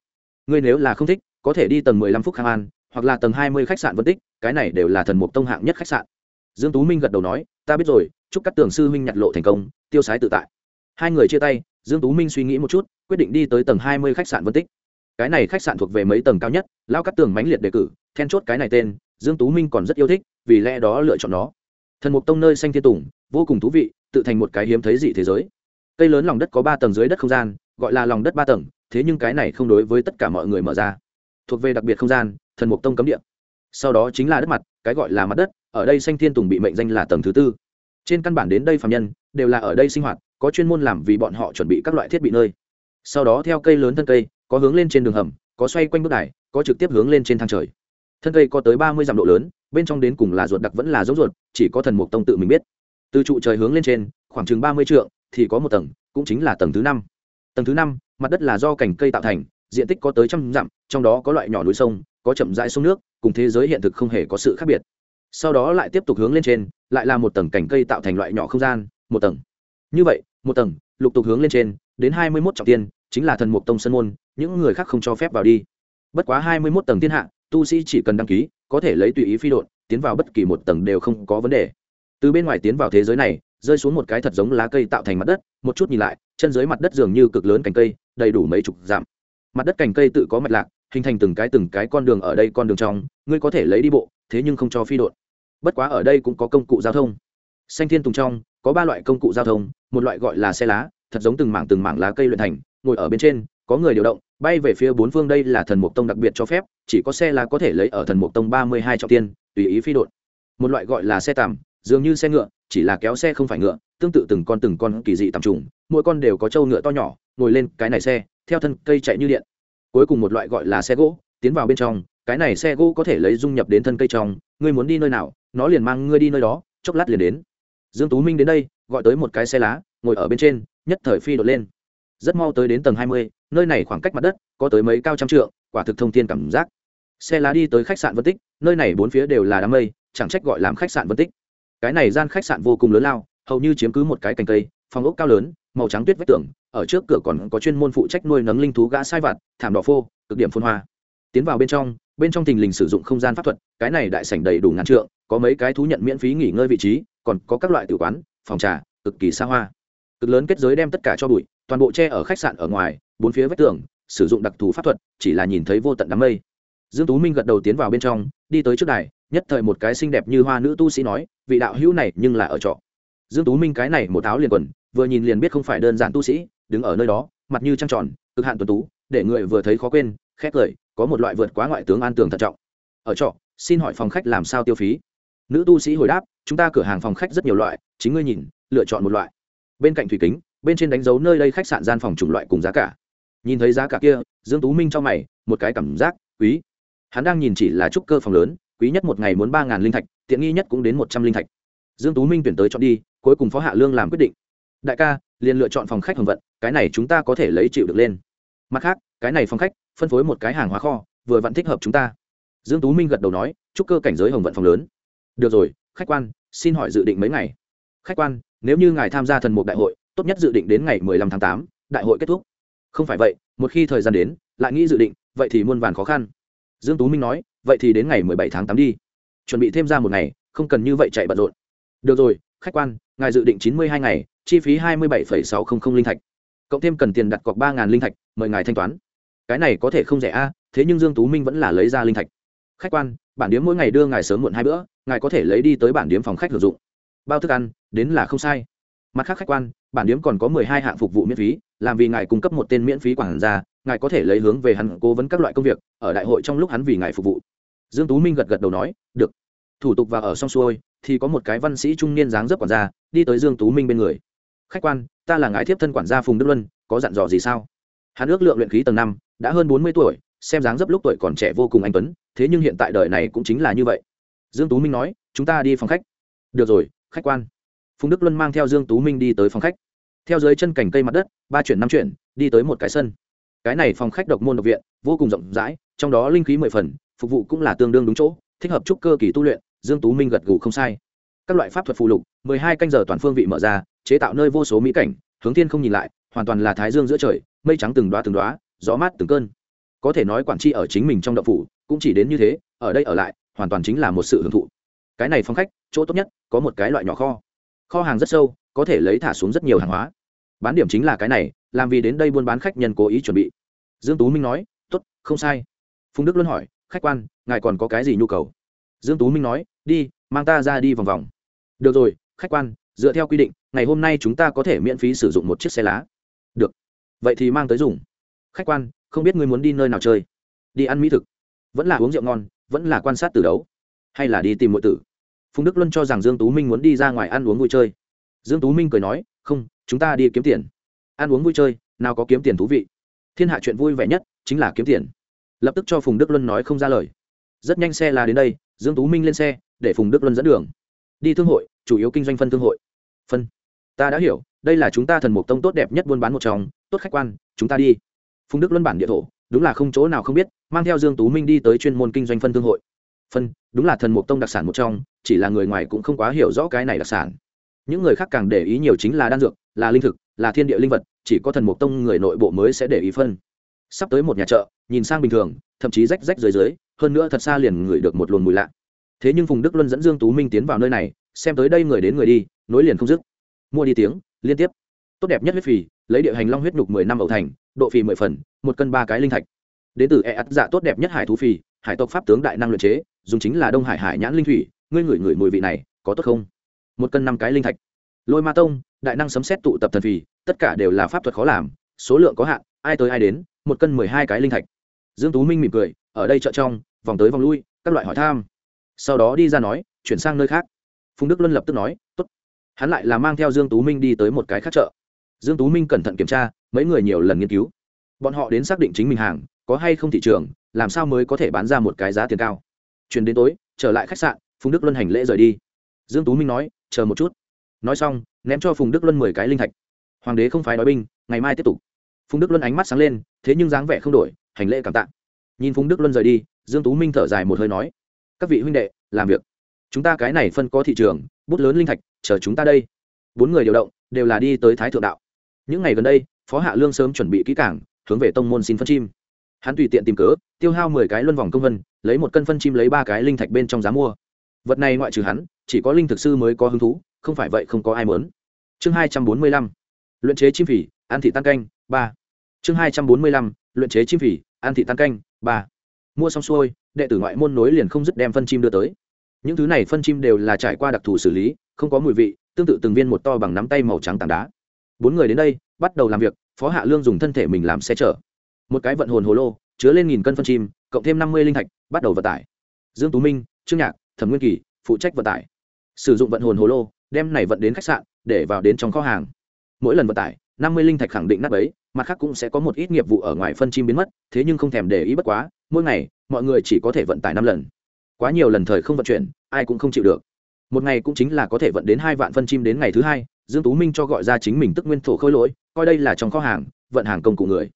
Ngươi nếu là không thích, có thể đi tầng mười lăm phút khang an, hoặc là tầng hai mươi khách sạn vân tích, cái này đều là thần mục tông hạng nhất khách sạn. Dương tú minh gật đầu nói, ta biết rồi, chúc các tường sư huynh nhặt lộ thành công, tiêu sái tự tại. Hai người chia tay, dương tú minh suy nghĩ một chút, quyết định đi tới tầng hai mươi khách sạn vân tích. Cái này khách sạn thuộc về mấy tầng cao nhất, lao cắt tường mãnh liệt đề cử, then chốt cái này tên, dương tú minh còn rất yêu thích, vì lẽ đó lựa chọn nó. Thần mục tông nơi xanh thiên tùng, vô cùng thú vị, tự thành một cái hiếm thấy dị thế giới cây lớn lòng đất có ba tầng dưới đất không gian, gọi là lòng đất ba tầng, thế nhưng cái này không đối với tất cả mọi người mở ra. Thuộc về đặc biệt không gian, thần mục tông cấm địa. Sau đó chính là đất mặt, cái gọi là mặt đất, ở đây xanh thiên tùng bị mệnh danh là tầng thứ tư. Trên căn bản đến đây phạm nhân, đều là ở đây sinh hoạt, có chuyên môn làm vì bọn họ chuẩn bị các loại thiết bị nơi. Sau đó theo cây lớn thân cây, có hướng lên trên đường hầm, có xoay quanh bước đài, có trực tiếp hướng lên trên thang trời. Thân cây có tới ba mươi dặm độ lớn, bên trong đến cùng là ruột đặc vẫn là giống ruột, chỉ có thần mục tông tự mình biết. Từ trụ trời hướng lên trên, khoảng chừng ba mươi trượng thì có một tầng, cũng chính là tầng thứ năm. Tầng thứ năm, mặt đất là do cành cây tạo thành, diện tích có tới trăm dặm, trong đó có loại nhỏ núi sông, có chậm rãi sông nước, cùng thế giới hiện thực không hề có sự khác biệt. Sau đó lại tiếp tục hướng lên trên, lại là một tầng cành cây tạo thành loại nhỏ không gian, một tầng. Như vậy, một tầng, lục tục hướng lên trên, đến hai mươi mốt trọng tiên, chính là thần mục tông sân môn, những người khác không cho phép vào đi. Bất quá hai mươi mốt tầng thiên hạ, tu sĩ chỉ cần đăng ký, có thể lấy tùy ý phi độn, tiến vào bất kỳ một tầng đều không có vấn đề. Từ bên ngoài tiến vào thế giới này rơi xuống một cái thật giống lá cây tạo thành mặt đất, một chút nhìn lại, chân dưới mặt đất dường như cực lớn cành cây, đầy đủ mấy chục dặm. Mặt đất cành cây tự có mạch lạc, hình thành từng cái từng cái con đường ở đây con đường trong, ngươi có thể lấy đi bộ, thế nhưng không cho phi đột bất quá ở đây cũng có công cụ giao thông. Xanh thiên tùng trong, có ba loại công cụ giao thông, một loại gọi là xe lá, thật giống từng mảng từng mảng lá cây luyện thành, ngồi ở bên trên, có người điều động, bay về phía bốn phương đây là thần mục tông đặc biệt cho phép, chỉ có xe lá có thể lấy ở thần mục tông ba mươi hai trọng tiên, tùy ý phi đột một loại gọi là xe tàm dường như xe ngựa chỉ là kéo xe không phải ngựa tương tự từng con từng con kỳ dị tầm trùng mỗi con đều có trâu ngựa to nhỏ ngồi lên cái này xe theo thân cây chạy như điện. Cuối cùng một loại gọi là xe gỗ tiến vào bên trong cái này xe gỗ có thể lấy dung nhập đến thân cây trong ngươi muốn đi nơi nào nó liền mang ngươi đi nơi đó chốc lát liền đến. Dương tú minh đến đây gọi tới một cái xe lá ngồi ở bên trên nhất thời phi đột lên. Rất mau tới đến tầng hai mươi, nơi này khoảng cách mặt đất có tới mấy cao trăm trượng quả thực thông thiên cảm giác. Xe lá đi tới khách sạn vân tích nơi này bốn phía đều là đám mây chẳng trách gọi làm khách sạn vân tích cái này gian khách sạn vô cùng lớn lao, hầu như chiếm cứ một cái cành cây, phòng ốc cao lớn, màu trắng tuyết vách tường, ở trước cửa còn có chuyên môn phụ trách nuôi nấng linh thú gã sai vặt, thảm đỏ phô, cực điểm phun hoa. Tiến vào bên trong bên trong thình lình sử dụng không gian pháp thuật, cái này đại sảnh đầy đủ ngàn trượng, có mấy cái thú nhận miễn phí nghỉ ngơi vị trí, còn có các loại tử quán, phòng trà, cực kỳ xa hoa. Cực lớn kết giới đem tất cả cho bụi, toàn bộ tre ở khách sạn ở ngoài, bốn phía vách tường, sử dụng đặc thù pháp thuật, chỉ là nhìn thấy vô tận đám mây. Dương tú minh gật đầu tiến vào bên trong, đi tới trước đài nhất thời một cái xinh đẹp như hoa nữ tu sĩ nói, vị đạo hữu này nhưng là ở trọ. Dương tú minh cái này một áo liền quần, vừa nhìn liền biết không phải đơn giản tu sĩ, đứng ở nơi đó, mặt như trăng tròn, cực hạn tuấn tú, để người vừa thấy khó quên, khét lời, có một loại vượt quá ngoại tướng an tường thận trọng. Ở trọ, xin hỏi phòng khách làm sao tiêu phí? Nữ tu sĩ hồi đáp, chúng ta cửa hàng phòng khách rất nhiều loại, chính ngươi nhìn, lựa chọn một loại. Bên cạnh thủy kính, bên trên đánh dấu nơi đây khách sạn gian phòng chủng loại cùng giá cả. Nhìn thấy giá cả kia, dương tú minh cho mày, một cái cảm giác, quý. Hắn đang nhìn chỉ là trúc cơ phòng lớn quý nhất một ngày muốn ba ngàn linh thạch tiện nghi nhất cũng đến một trăm linh thạch. Dương tú minh tuyển tới chọn đi cuối cùng phó hạ lương làm quyết định. Đại ca liền lựa chọn phòng khách hồng vận cái này chúng ta có thể lấy chịu được lên. Mặt khác cái này phòng khách phân phối một cái hàng hóa kho vừa vẫn thích hợp chúng ta. Dương tú minh gật đầu nói chúc cơ cảnh giới hồng vận phòng lớn. Được rồi khách quan xin hỏi dự định mấy ngày? Khách quan nếu như ngài tham gia thần mục đại hội tốt nhất dự định đến ngày 15 tháng 8, đại hội kết thúc. Không phải vậy một khi thời gian đến lại nghĩ dự định vậy thì muôn vàn khó khăn. Dương tú minh nói vậy thì đến ngày 17 tháng 8 đi. Chuẩn bị thêm ra một ngày không cần như vậy chạy bận rộn. Được rồi khách quan ngài dự định 92 ngày chi phí 27,600 linh thạch. Cộng thêm cần tiền đặt cọc ba linh thạch mời ngài thanh toán. Cái này có thể không rẻ a thế nhưng dương tú minh vẫn là lấy ra linh thạch. Khách quan bản điếm mỗi ngày đưa ngài sớm muộn hai bữa ngài có thể lấy đi tới bản điếm phòng khách sử dụng. Bao thức ăn đến là không sai. Mặt khác khách quan bản điếm còn có mười hai hạng phục vụ miễn phí làm vì ngài cung cấp một tên miễn phí quản gia ngài có thể lấy hướng về hắn cố vấn các loại công việc ở đại hội trong lúc hắn vì ngài phục vụ dương tú minh gật gật đầu nói, được. Thủ tục và ở xong xuôi, thì có một cái văn sĩ trung niên dáng dấp quản gia, đi tới dương tú minh bên người. Khách quan, ta là ngài thiếp thân quản gia phùng đức luân, có dặn dò gì sao? Hắn ước lượng luyện khí tầng năm, đã hơn bốn mươi tuổi, xem dáng dấp lúc tuổi còn trẻ vô cùng anh tuấn, thế nhưng hiện tại đời này cũng chính là như vậy. Dương tú minh nói, chúng ta đi phòng khách. Được rồi, khách quan. Phùng đức luân mang theo dương tú minh đi tới phòng khách. Theo dưới chân cành cây mặt đất, ba chuyển năm chuyển, đi tới một cái sân. Cái này phòng khách độc môn độc viện, vô cùng rộng rãi, trong đó linh khí mười phần phục vụ cũng là tương đương đúng chỗ thích hợp trúc cơ kỳ tu luyện dương tú minh gật gù không sai. Các loại pháp thuật phụ lục mười hai canh giờ toàn phương vị mở ra chế tạo nơi vô số mỹ cảnh hướng thiên không nhìn lại hoàn toàn là thái dương giữa trời mây trắng từng đoá từng đoá gió mát từng cơn. Có thể nói quản tri ở chính mình trong động phủ cũng chỉ đến như thế ở đây ở lại hoàn toàn chính là một sự hưởng thụ. Cái này phong khách chỗ tốt nhất có một cái loại nhỏ kho. Kho hàng rất sâu có thể lấy thả xuống rất nhiều hàng hóa. Bán điểm chính là cái này làm vì đến đây buôn bán khách nhân cố ý chuẩn bị. Dương tú minh nói tốt, không sai. Phùng đức luân hỏi khách quan, ngài còn có cái gì nhu cầu? Dương tú minh nói, đi, mang ta ra đi vòng vòng. Được rồi, khách quan, dựa theo quy định, ngày hôm nay chúng ta có thể miễn phí sử dụng một chiếc xe lá. Được. Vậy thì mang tới dùng. Khách quan, không biết ngươi muốn đi nơi nào chơi? Đi ăn mỹ thực. Vẫn là uống rượu ngon, vẫn là quan sát từ đấu. Hay là đi tìm mọi tử? Phùng đức luân cho rằng dương tú minh muốn đi ra ngoài ăn uống vui chơi. Dương tú minh cười nói, không, chúng ta đi kiếm tiền. Ăn uống vui chơi, nào có kiếm tiền thú vị. Thiên hạ chuyện vui vẻ nhất chính là kiếm tiền lập tức cho phùng đức luân nói không ra lời rất nhanh xe là đến đây dương tú minh lên xe để phùng đức luân dẫn đường đi thương hội chủ yếu kinh doanh phân thương hội phân ta đã hiểu đây là chúng ta thần mục tông tốt đẹp nhất buôn bán một trong tốt khách quan chúng ta đi phùng đức luân bản địa thổ đúng là không chỗ nào không biết mang theo dương tú minh đi tới chuyên môn kinh doanh phân thương hội phân đúng là thần mục tông đặc sản một trong chỉ là người ngoài cũng không quá hiểu rõ cái này đặc sản những người khác càng để ý nhiều chính là đan dược là linh thực là thiên địa linh vật chỉ có thần mục tông người nội bộ mới sẽ để ý phân sắp tới một nhà chợ, nhìn sang bình thường, thậm chí rách rách dưới dưới, hơn nữa thật xa liền ngửi được một luồng mùi lạ. Thế nhưng phùng đức luân dẫn dương tú minh tiến vào nơi này, xem tới đây người đến người đi, nối liền không dứt. Mua đi tiếng, liên tiếp. Tốt đẹp nhất huyết phì, lấy địa hành long huyết nhục mười năm ẩu thành, độ phì mười phần, một cân ba cái linh thạch. Đến từ e ắt dạ tốt đẹp nhất hải thú phì, hải tộc pháp tướng đại năng luyện chế, dùng chính là đông hải hải nhãn linh thủy, ngươi ngửi ngửi mùi vị này, có tốt không? Một cân năm cái linh thạch. Lôi ma tông, đại năng sấm xét tụ tập thần phì, tất cả đều là pháp thuật khó làm, số lượng có hạn, ai tới ai đến một cân mười hai cái linh thạch. Dương tú minh mỉm cười, ở đây chợ trong, vòng tới vòng lui, các loại hỏi tham sau đó đi ra nói, chuyển sang nơi khác. Phùng đức luân lập tức nói, tốt. Hắn lại là mang theo dương tú minh đi tới một cái khác chợ. Dương tú minh cẩn thận kiểm tra, mấy người nhiều lần nghiên cứu. Bọn họ đến xác định chính mình hàng, có hay không thị trường, làm sao mới có thể bán ra một cái giá tiền cao. Chuyển đến tối, trở lại khách sạn, phùng đức luân hành lễ rời đi. Dương tú minh nói, chờ một chút. Nói xong, ném cho phùng đức luân mười cái linh thạch. Hoàng đế không phải nói binh, ngày mai tiếp tục phùng đức luân ánh mắt sáng lên, thế nhưng dáng vẻ không đổi, hành lễ cảm tạ. Nhìn phùng đức luân rời đi, dương tú minh thở dài một hơi nói, các vị huynh đệ, làm việc. Chúng ta cái này phân có thị trường, bút lớn linh thạch, chờ chúng ta đây. Bốn người điều động, đều là đi tới thái thượng đạo. Những ngày gần đây, phó hạ lương sớm chuẩn bị kỹ cảng hướng về tông môn xin phân chim. Hắn tùy tiện tìm cớ, tiêu hao mười cái luân vòng công vân, lấy một cân phân chim lấy ba cái linh thạch bên trong giá mua. Vật này ngoại trừ hắn, chỉ có linh thực sư mới có hứng thú, không phải vậy không có ai mớn chương hai trăm bốn mươi lăm. Luyện chế chim phỉ ăn thị tăng canh, ba chương hai trăm bốn mươi lăm, luyện chế chim phỉ ăn thị Tan canh, ba. Mua xong xuôi, đệ tử ngoại môn nối liền không dứt đem phân chim đưa tới. Những thứ này phân chim đều là trải qua đặc thù xử lý, không có mùi vị, tương tự từng viên một to bằng nắm tay màu trắng tảng đá. Bốn người đến đây, bắt đầu làm việc, phó hạ lương dùng thân thể mình làm xe chở. Một cái vận hồn hồ lô, chứa lên nghìn cân phân chim, cộng thêm năm mươi linh thạch, bắt đầu vận tải. Dương tú minh, trương nhạc, thẩm nguyên kỳ, phụ trách vận tải. Sử dụng vận hồn hồ lô, đem này vận đến khách sạn, để vào đến trong kho hàng. Mỗi lần vận tải năm mươi linh thạch khẳng định nát ấy mặt khác cũng sẽ có một ít nghiệp vụ ở ngoài phân chim biến mất, thế nhưng không thèm để ý bất quá, mỗi ngày, mọi người chỉ có thể vận tải năm lần. Quá nhiều lần thời không vận chuyển, ai cũng không chịu được. Một ngày cũng chính là có thể vận đến hai vạn phân chim đến ngày thứ hai, dương tú minh cho gọi ra chính mình tức nguyên thổ khôi lỗi, coi đây là trong kho hàng, vận hàng công cụ người.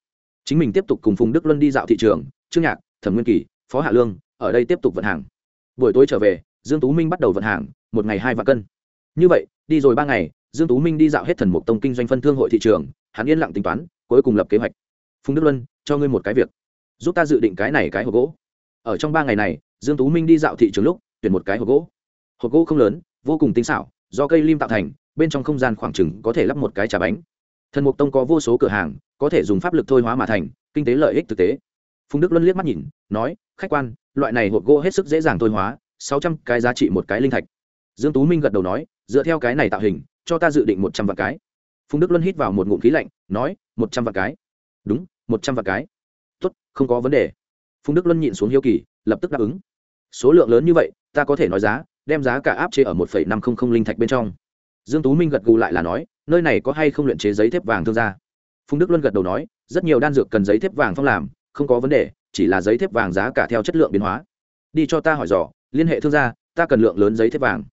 Chính mình tiếp tục cùng phùng đức luân đi dạo thị trường, trương nhạc, thẩm nguyên kỳ, phó hạ lương, ở đây tiếp tục vận hàng. Buổi tối trở về, dương tú minh bắt đầu vận hàng, một ngày hai vạn cân. Như vậy, đi rồi ba ngày dương tú minh đi dạo hết thần mục tông kinh doanh phân thương hội thị trường, hắn yên lặng tính toán, cuối cùng lập kế hoạch. Phùng đức luân, cho ngươi một cái việc. Giúp ta dự định cái này cái hộp gỗ. Ở trong ba ngày này, dương tú minh đi dạo thị trường lúc, tuyển một cái hộp gỗ. Hộp gỗ không lớn, vô cùng tinh xảo, do cây lim tạo thành, bên trong không gian khoảng chừng có thể lắp một cái trà bánh. Thần mục tông có vô số cửa hàng, có thể dùng pháp lực thôi hóa mà thành, kinh tế lợi ích thực tế. Phùng đức luân liếc mắt nhìn, nói, khách quan, loại này hộp gỗ hết sức dễ dàng thôi hóa, sáu trăm cái giá trị một cái linh thạch. Dương tú minh gật đầu nói, dựa theo cái này tạo hình cho ta dự định một trăm vạn cái. Phùng đức luân hít vào một ngụm khí lạnh, nói, một trăm vạn cái. Đúng, một trăm vạn cái. Tốt, không có vấn đề. Phùng đức luân nhịn xuống hiếu kỳ, lập tức đáp ứng. Số lượng lớn như vậy, ta có thể nói giá, đem giá cả áp chế ở một năm trăm linh linh thạch bên trong. Dương tú minh gật gù lại là nói, nơi này có hay không luyện chế giấy thép vàng thương gia? Phùng đức luân gật đầu nói, rất nhiều đan dược cần giấy thép vàng phong làm, không có vấn đề, chỉ là giấy thép vàng giá cả theo chất lượng biến hóa. Đi cho ta hỏi dò, liên hệ thương gia, ta cần lượng lớn giấy thép vàng.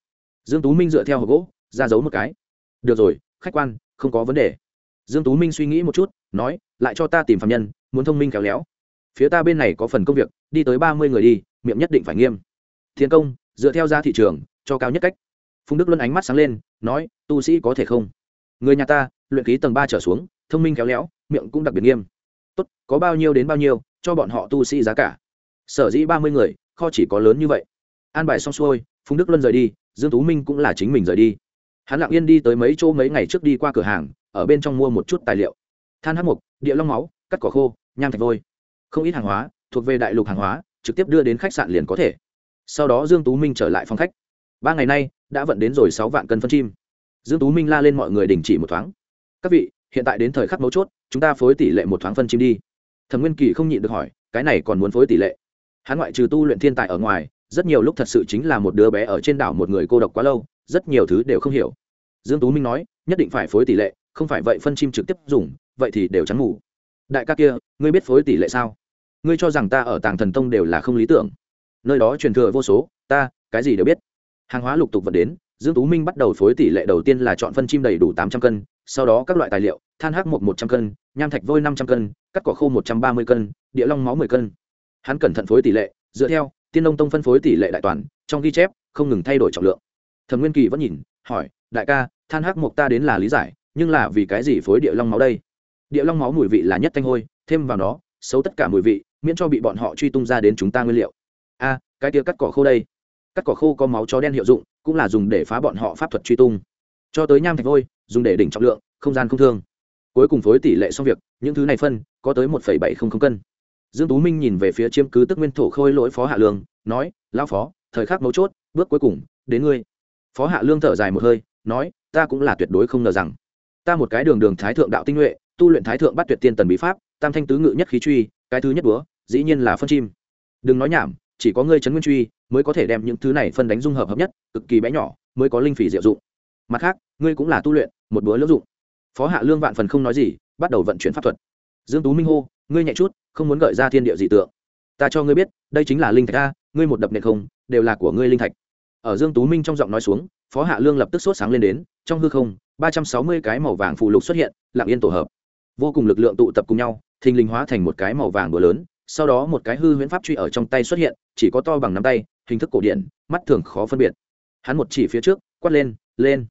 Dương tú minh dựa theo hộp gỗ, ra giấu một cái được rồi, khách quan, không có vấn đề. Dương tú minh suy nghĩ một chút, nói, lại cho ta tìm phạm nhân, muốn thông minh khéo léo. Phía ta bên này có phần công việc, đi tới ba mươi người đi, miệng nhất định phải nghiêm. Thiên công, dựa theo giá thị trường, cho cao nhất cách. Phùng đức luân ánh mắt sáng lên, nói, tu sĩ có thể không? Người nhà ta, luyện ký tầng ba trở xuống, thông minh khéo léo, miệng cũng đặc biệt nghiêm. Tốt, có bao nhiêu đến bao nhiêu, cho bọn họ tu sĩ giá cả. Sở dĩ ba mươi người, kho chỉ có lớn như vậy. An bài xong xuôi, phùng đức luân rời đi, dương tú minh cũng là chính mình rời đi hắn lặng yên đi tới mấy chỗ mấy ngày trước đi qua cửa hàng, ở bên trong mua một chút tài liệu. Than hắc mục, địa long máu, cắt cỏ khô, nham thạch vôi. Không ít hàng hóa, thuộc về đại lục hàng hóa, trực tiếp đưa đến khách sạn liền có thể. Sau đó dương tú minh trở lại phòng khách. Ba ngày nay, đã vận đến rồi sáu vạn cân phân chim. Dương tú minh la lên mọi người đình chỉ một thoáng. Các vị, hiện tại đến thời khắc mấu chốt, chúng ta phối tỷ lệ một thoáng phân chim đi. Thẩm nguyên kỳ không nhịn được hỏi, cái này còn muốn phối tỷ lệ? Hắn ngoại trừ tu luyện thiên tài ở ngoài, rất nhiều lúc thật sự chính là một đứa bé ở trên đảo một người cô độc quá lâu rất nhiều thứ đều không hiểu. Dương tú minh nói, nhất định phải phối tỷ lệ, không phải vậy phân chim trực tiếp dùng, vậy thì đều trắng ngủ đại ca kia, ngươi biết phối tỷ lệ sao? Ngươi cho rằng ta ở tàng thần tông đều là không lý tưởng. Nơi đó truyền thừa vô số, ta, cái gì đều biết. Hàng hóa lục tục vận đến, dương tú minh bắt đầu phối tỷ lệ đầu tiên là chọn phân chim đầy đủ tám trăm cân, sau đó các loại tài liệu, than hắc một một trăm cân, nham thạch vôi năm trăm cân, cắt cỏ khô một trăm ba mươi cân, địa long máu mười cân. Hắn cẩn thận phối tỷ lệ, dựa theo, tiên nông tông phân phối tỷ lệ đại toàn, trong ghi chép, không ngừng thay đổi trọng lượng thần nguyên kỳ vẫn nhìn, hỏi, đại ca, than hắc mộc ta đến là lý giải, nhưng là vì cái gì phối địa long máu đây? Địa long máu mùi vị là nhất thanh hôi, thêm vào đó xấu tất cả mùi vị, miễn cho bị bọn họ truy tung ra đến chúng ta nguyên liệu. A, cái tia cắt cỏ khô đây. Cắt cỏ khô có máu chó đen hiệu dụng, cũng là dùng để phá bọn họ pháp thuật truy tung. Cho tới nham thạch vôi dùng để đỉnh trọng lượng, không gian không thương. Cuối cùng phối tỷ lệ xong việc, những thứ này phân, có tới một bảy không không cân. Dương tú minh nhìn về phía chiếm cứ tức nguyên thổ khôi lỗi phó hạ lương, nói, lão phó, thời khắc mấu chốt, bước cuối cùng, đến ngươi phó hạ lương thở dài một hơi, nói, ta cũng là tuyệt đối không ngờ rằng, ta một cái đường đường thái thượng đạo tinh nhuệ, tu luyện thái thượng bắt tuyệt tiên tần bí pháp, tam thanh tứ ngự nhất khí truy, cái thứ nhất búa, dĩ nhiên là phân chim. Đừng nói nhảm, chỉ có ngươi trấn nguyên truy mới có thể đem những thứ này phân đánh dung hợp hợp nhất, cực kỳ bé nhỏ, mới có linh phỉ diệu dụng. Mặt khác, ngươi cũng là tu luyện, một búa lưỡng dụng. Phó hạ lương vạn phần không nói gì, bắt đầu vận chuyển pháp thuật. Dương tú minh hô, ngươi nhẹ chút, không muốn gợi ra thiên địa dị tượng. Ta cho ngươi biết, đây chính là linh thạch a, ngươi một đập nện không, đều là của ngươi linh thạch ở dương tú minh trong giọng nói xuống, phó hạ lương lập tức sốt sáng lên đến, trong hư không, ba trăm sáu mươi cái màu vàng phụ lục xuất hiện, lặng yên tổ hợp. Vô cùng lực lượng tụ tập cùng nhau, thình lình hóa thành một cái màu vàng búa lớn, sau đó một cái hư huyễn pháp truy ở trong tay xuất hiện, chỉ có to bằng nắm tay, hình thức cổ điển, mắt thường khó phân biệt. Hắn một chỉ phía trước, quát lên lên.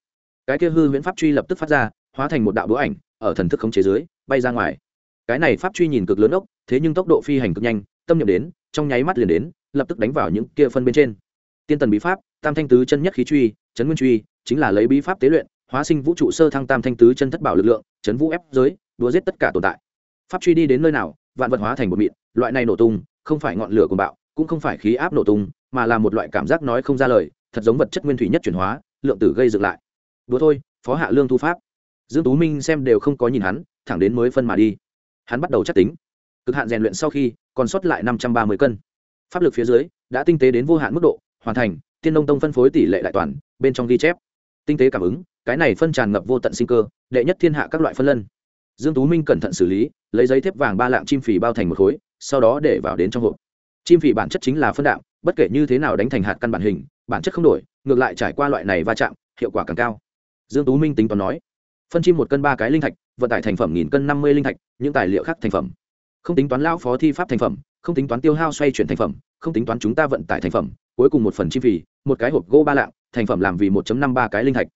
Cái kia hư huyễn pháp truy lập tức phát ra, hóa thành một đạo búa ảnh, ở thần thức khống chế dưới, bay ra ngoài. Cái này pháp truy nhìn cực lớn ốc, thế nhưng tốc độ phi hành cực nhanh, tâm niệm đến, trong nháy mắt liền đến, lập tức đánh vào những kia phân bên trên. Tiên tần bí pháp tam thanh tứ chân nhất khí truy, chấn nguyên truy, chính là lấy bí pháp tế luyện, hóa sinh vũ trụ sơ thăng tam thanh tứ chân thất bảo lực lượng, chấn vũ ép giới đúa giết tất cả tồn tại. Pháp truy đi đến nơi nào, vạn vật hóa thành một mịn, loại này nổ tung, không phải ngọn lửa của bạo, cũng không phải khí áp nổ tung, mà là một loại cảm giác nói không ra lời, thật giống vật chất nguyên thủy nhất chuyển hóa, lượng tử gây dựng lại. Đúa thôi, phó hạ lương thu pháp. Dương tú minh xem đều không có nhìn hắn, thẳng đến mới phân mà đi. Hắn bắt đầu chắc tính. Cực hạn rèn luyện sau khi, còn sót lại năm trăm ba mươi cân. Pháp lực phía dưới, đã tinh tế đến vô hạn mức độ, hoàn thành tiên nông tông phân phối tỷ lệ đại toàn, bên trong ghi chép. Tinh tế cảm ứng, cái này phân tràn ngập vô tận sinh cơ, đệ nhất thiên hạ các loại phân lân. Dương tú minh cẩn thận xử lý, lấy giấy thép vàng ba lạng chim phì bao thành một khối, sau đó để vào đến trong hộp. Chim phì bản chất chính là phân đạm, bất kể như thế nào đánh thành hạt căn bản hình, bản chất không đổi, ngược lại trải qua loại này va chạm, hiệu quả càng cao. Dương tú minh tính toán nói, phân chim một cân ba cái linh thạch, vận tải thành phẩm nghìn cân năm mươi linh thạch, những tài liệu khác thành phẩm không tính toán lao phó thi pháp thành phẩm không tính toán tiêu hao xoay chuyển thành phẩm không tính toán chúng ta vận tải thành phẩm cuối cùng một phần chi phí, một cái hộp gỗ ba lạng thành phẩm làm vì một năm ba cái linh thạch.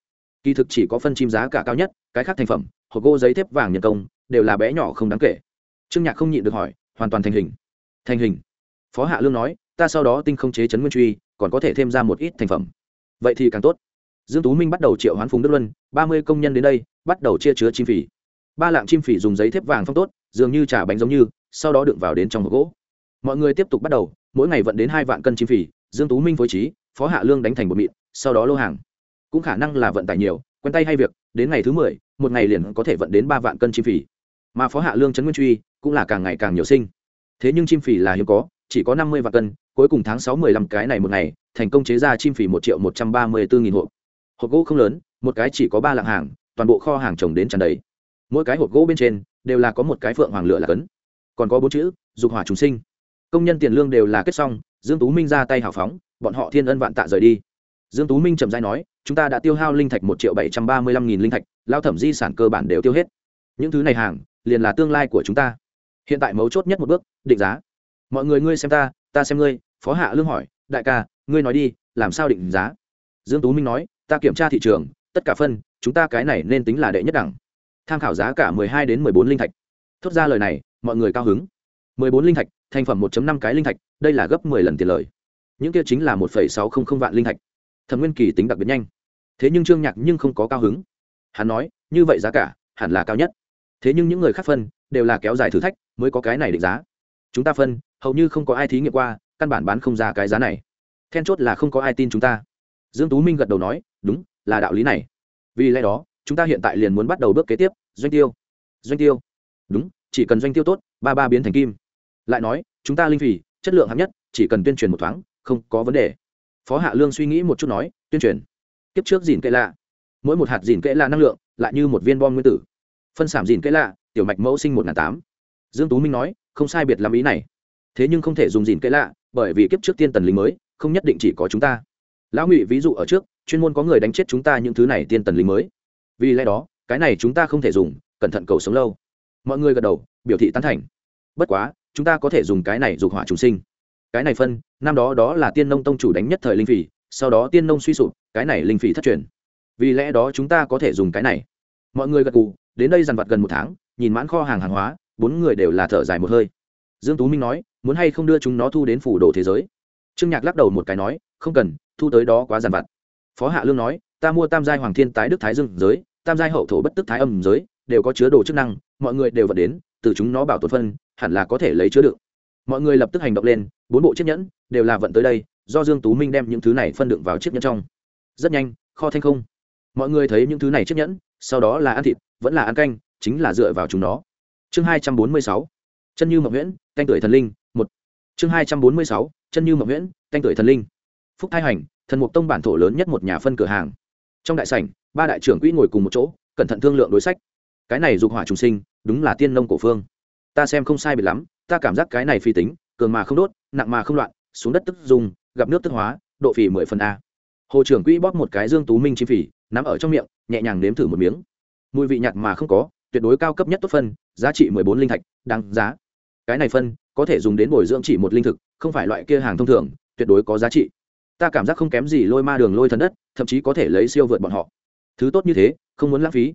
Kỳ thực chỉ có phân chim giá cả cao nhất cái khác thành phẩm hộp gỗ giấy thép vàng nhân công đều là bé nhỏ không đáng kể. Trương nhạc không nhịn được hỏi hoàn toàn thành hình. Thành hình. Phó hạ lương nói ta sau đó tinh không chế chấn nguyên truy còn có thể thêm ra một ít thành phẩm. Vậy thì càng tốt. Dương tú minh bắt đầu triệu hoán phùng đức luân ba mươi công nhân đến đây bắt đầu chia chứa chim phỉ ba lạng chim phỉ dùng giấy thép vàng phong tốt dường như trà bánh giống như, sau đó đựng vào đến trong hộp gỗ mọi người tiếp tục bắt đầu, mỗi ngày vận đến hai vạn cân chim phỉ. dương tú minh phối trí, phó hạ lương đánh thành bột mịn, sau đó lô hàng cũng khả năng là vận tải nhiều, quen tay hay việc, đến ngày thứ mười, một ngày liền có thể vận đến ba vạn cân chim phỉ. mà phó hạ lương trấn nguyên truy cũng là càng ngày càng nhiều sinh thế nhưng chim phỉ là hiếm có, chỉ có năm mươi vạn cân, cuối cùng tháng sáu mười lăm cái này một ngày, thành công chế ra chim phỉ một triệu một trăm ba mươi bốn nghìn hộp hộp gỗ không lớn, một cái chỉ có ba lạng hàng, toàn bộ kho hàng trồng đến tràn đầy mỗi cái hộp gỗ bên trên đều là có một cái phượng hoàng lửa là cấn. Còn có bốn chữ, dục hỏa trùng sinh. Công nhân tiền lương đều là kết xong, dương tú minh ra tay hào phóng, bọn họ thiên ân vạn tạ rời đi. Dương tú minh trầm dai nói, chúng ta đã tiêu hao linh thạch một triệu bảy trăm ba mươi lăm nghìn linh thạch, lao thẩm di sản cơ bản đều tiêu hết. Những thứ này hàng, liền là tương lai của chúng ta. Hiện tại mấu chốt nhất một bước, định giá. Mọi người ngươi xem ta ta xem ngươi. Phó hạ lương hỏi, đại ca, ngươi nói đi, làm sao định giá? Dương tú minh nói, ta kiểm tra thị trường, tất cả phân, chúng ta cái này nên tính là đệ nhất đẳng tham khảo giá cả mười hai đến mười bốn linh thạch. Thốt ra lời này, mọi người cao hứng. Mười bốn linh thạch, thành phẩm 1 năm cái linh thạch, đây là gấp mười lần tiền lời. Những kia chính là một sáu không không vạn linh thạch. Thẩm nguyên kỳ tính đặc biệt nhanh. Thế nhưng trương nhạc nhưng không có cao hứng. Hắn nói, như vậy giá cả, hẳn là cao nhất. Thế nhưng những người khác phân, đều là kéo dài thử thách, mới có cái này định giá. Chúng ta phân, hầu như không có ai thí nghiệm qua, căn bản bán không ra cái giá này. Then chốt là không có ai tin chúng ta. Dương tú minh gật đầu nói, đúng, là đạo lý này. Vì lẽ đó chúng ta hiện tại liền muốn bắt đầu bước kế tiếp, doanh tiêu. Doanh tiêu. Đúng, chỉ cần doanh tiêu tốt, ba ba biến thành kim. Lại nói, chúng ta linh phì chất lượng hạng nhất, chỉ cần tuyên truyền một thoáng, không có vấn đề. Phó hạ lương suy nghĩ một chút nói, tuyên truyền. Kiếp trước dìn kệ lạ. Mỗi một hạt dìn kệ lạ năng lượng, lại như một viên bom nguyên tử. Phân sản dìn kệ lạ, tiểu mạch mẫu sinh một ngàn tám. Dương tú minh nói, không sai biệt làm ý này. Thế nhưng không thể dùng dìn kệ lạ, bởi vì kiếp trước tiên tần lính mới, không nhất định chỉ có chúng ta. Lão ngụy ví dụ ở trước, chuyên môn có người đánh chết chúng ta những thứ này tiên tần lính mới vì lẽ đó, cái này chúng ta không thể dùng, cẩn thận cầu sống lâu. Mọi người gật đầu, biểu thị tán thành. Bất quá, chúng ta có thể dùng cái này dục hỏa trùng sinh. Cái này phân, năm đó đó là tiên nông tông chủ đánh nhất thời linh phỉ, sau đó tiên nông suy sụp, cái này linh phỉ thất truyền. Vì lẽ đó chúng ta có thể dùng cái này. Mọi người gật cù đến đây dằn vặt gần một tháng, nhìn mãn kho hàng hàng hóa, bốn người đều là thở dài một hơi. Dương tú minh nói, muốn hay không đưa chúng nó thu đến phủ đồ thế giới? Trương nhạc lắc đầu một cái nói, không cần, thu tới đó quá dằn vặt. Phó hạ lương nói ta mua tam giai hoàng thiên tái đức thái dương giới, tam giai hậu thổ bất tức thái âm giới, đều có chứa đồ chức năng, mọi người đều vật đến, từ chúng nó bảo tồn phân, hẳn là có thể lấy chứa đựng. Mọi người lập tức hành động lên, bốn bộ chiếc nhẫn đều là vận tới đây, do dương tú minh đem những thứ này phân đựng vào chiếc nhẫn trong. Rất nhanh, kho thanh không. Mọi người thấy những thứ này chiếc nhẫn, sau đó là ăn thịt, vẫn là ăn canh, chính là dựa vào chúng nó. Chương hai trăm bốn mươi sáu, chân như mộng nguyễn canh tuổi thần linh, một. Chương hai trăm bốn mươi sáu, chân như mộng nguyễn canh tuổi thần linh. Phúc thái hành, thần mục tông bản thổ lớn nhất một nhà phân cửa hàng trong đại sảnh, ba đại trưởng quỹ ngồi cùng một chỗ, cẩn thận thương lượng đối sách. Cái này dục hỏa trùng sinh, đúng là tiên nông cổ phương. Ta xem không sai biệt lắm, ta cảm giác cái này phi tính, cường mà không đốt, nặng mà không loạn, xuống đất tức dùng, gặp nước tức hóa, độ phì mười phần a. Hồ trưởng quỹ bóp một cái dương tú minh chi phỉ nắm ở trong miệng, nhẹ nhàng nếm thử một miếng. Mùi vị nhạt mà không có, tuyệt đối cao cấp nhất tốt phân, giá trị mười bốn linh thạch, đáng giá. Cái này phân, có thể dùng đến bồi dưỡng chỉ một linh thực, không phải loại kia hàng thông thường, tuyệt đối có giá trị ta cảm giác không kém gì lôi ma đường lôi thần đất, thậm chí có thể lấy siêu vượt bọn họ. Thứ tốt như thế, không muốn lãng phí.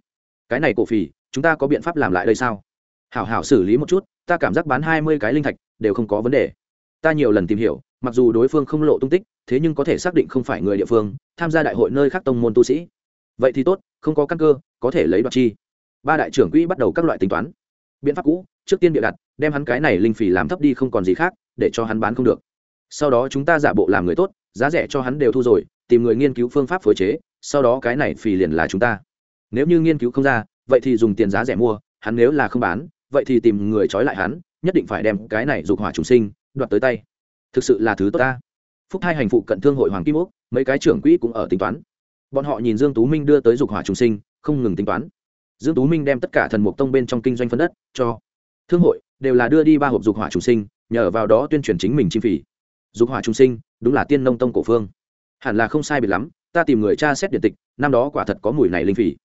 Cái này cổ phì, chúng ta có biện pháp làm lại đây sao? Hảo hảo xử lý một chút, ta cảm giác bán hai mươi cái linh thạch đều không có vấn đề. Ta nhiều lần tìm hiểu, mặc dù đối phương không lộ tung tích, thế nhưng có thể xác định không phải người địa phương, tham gia đại hội nơi khác tông môn tu sĩ. Vậy thì tốt, không có căn cơ, có thể lấy đoạt chi. Ba đại trưởng quỹ bắt đầu các loại tính toán. Biện pháp cũ, trước tiên bịa đặt, đem hắn cái này linh phì làm thấp đi không còn gì khác, để cho hắn bán không được. Sau đó chúng ta giả bộ làm người tốt giá rẻ cho hắn đều thu rồi, tìm người nghiên cứu phương pháp phối chế, sau đó cái này phì liền là chúng ta. Nếu như nghiên cứu không ra, vậy thì dùng tiền giá rẻ mua, hắn nếu là không bán, vậy thì tìm người trói lại hắn, nhất định phải đem cái này dục hỏa trùng sinh, đoạt tới tay. Thực sự là thứ tốt ta. Phúc hai hành phụ cận thương hội hoàng kim úc, mấy cái trưởng quỹ cũng ở tính toán. Bọn họ nhìn dương tú minh đưa tới dục hỏa trùng sinh, không ngừng tính toán. Dương tú minh đem tất cả thần mục tông bên trong kinh doanh phân đất, cho thương hội, đều là đưa đi ba hộp dục hỏa trùng sinh, nhờ vào đó tuyên truyền chính mình chi phí. Dục hỏa trùng sinh đúng là tiên nông tông cổ phương. Hẳn là không sai biệt lắm, ta tìm người tra xét điện tịch, năm đó quả thật có mùi này linh phỉ.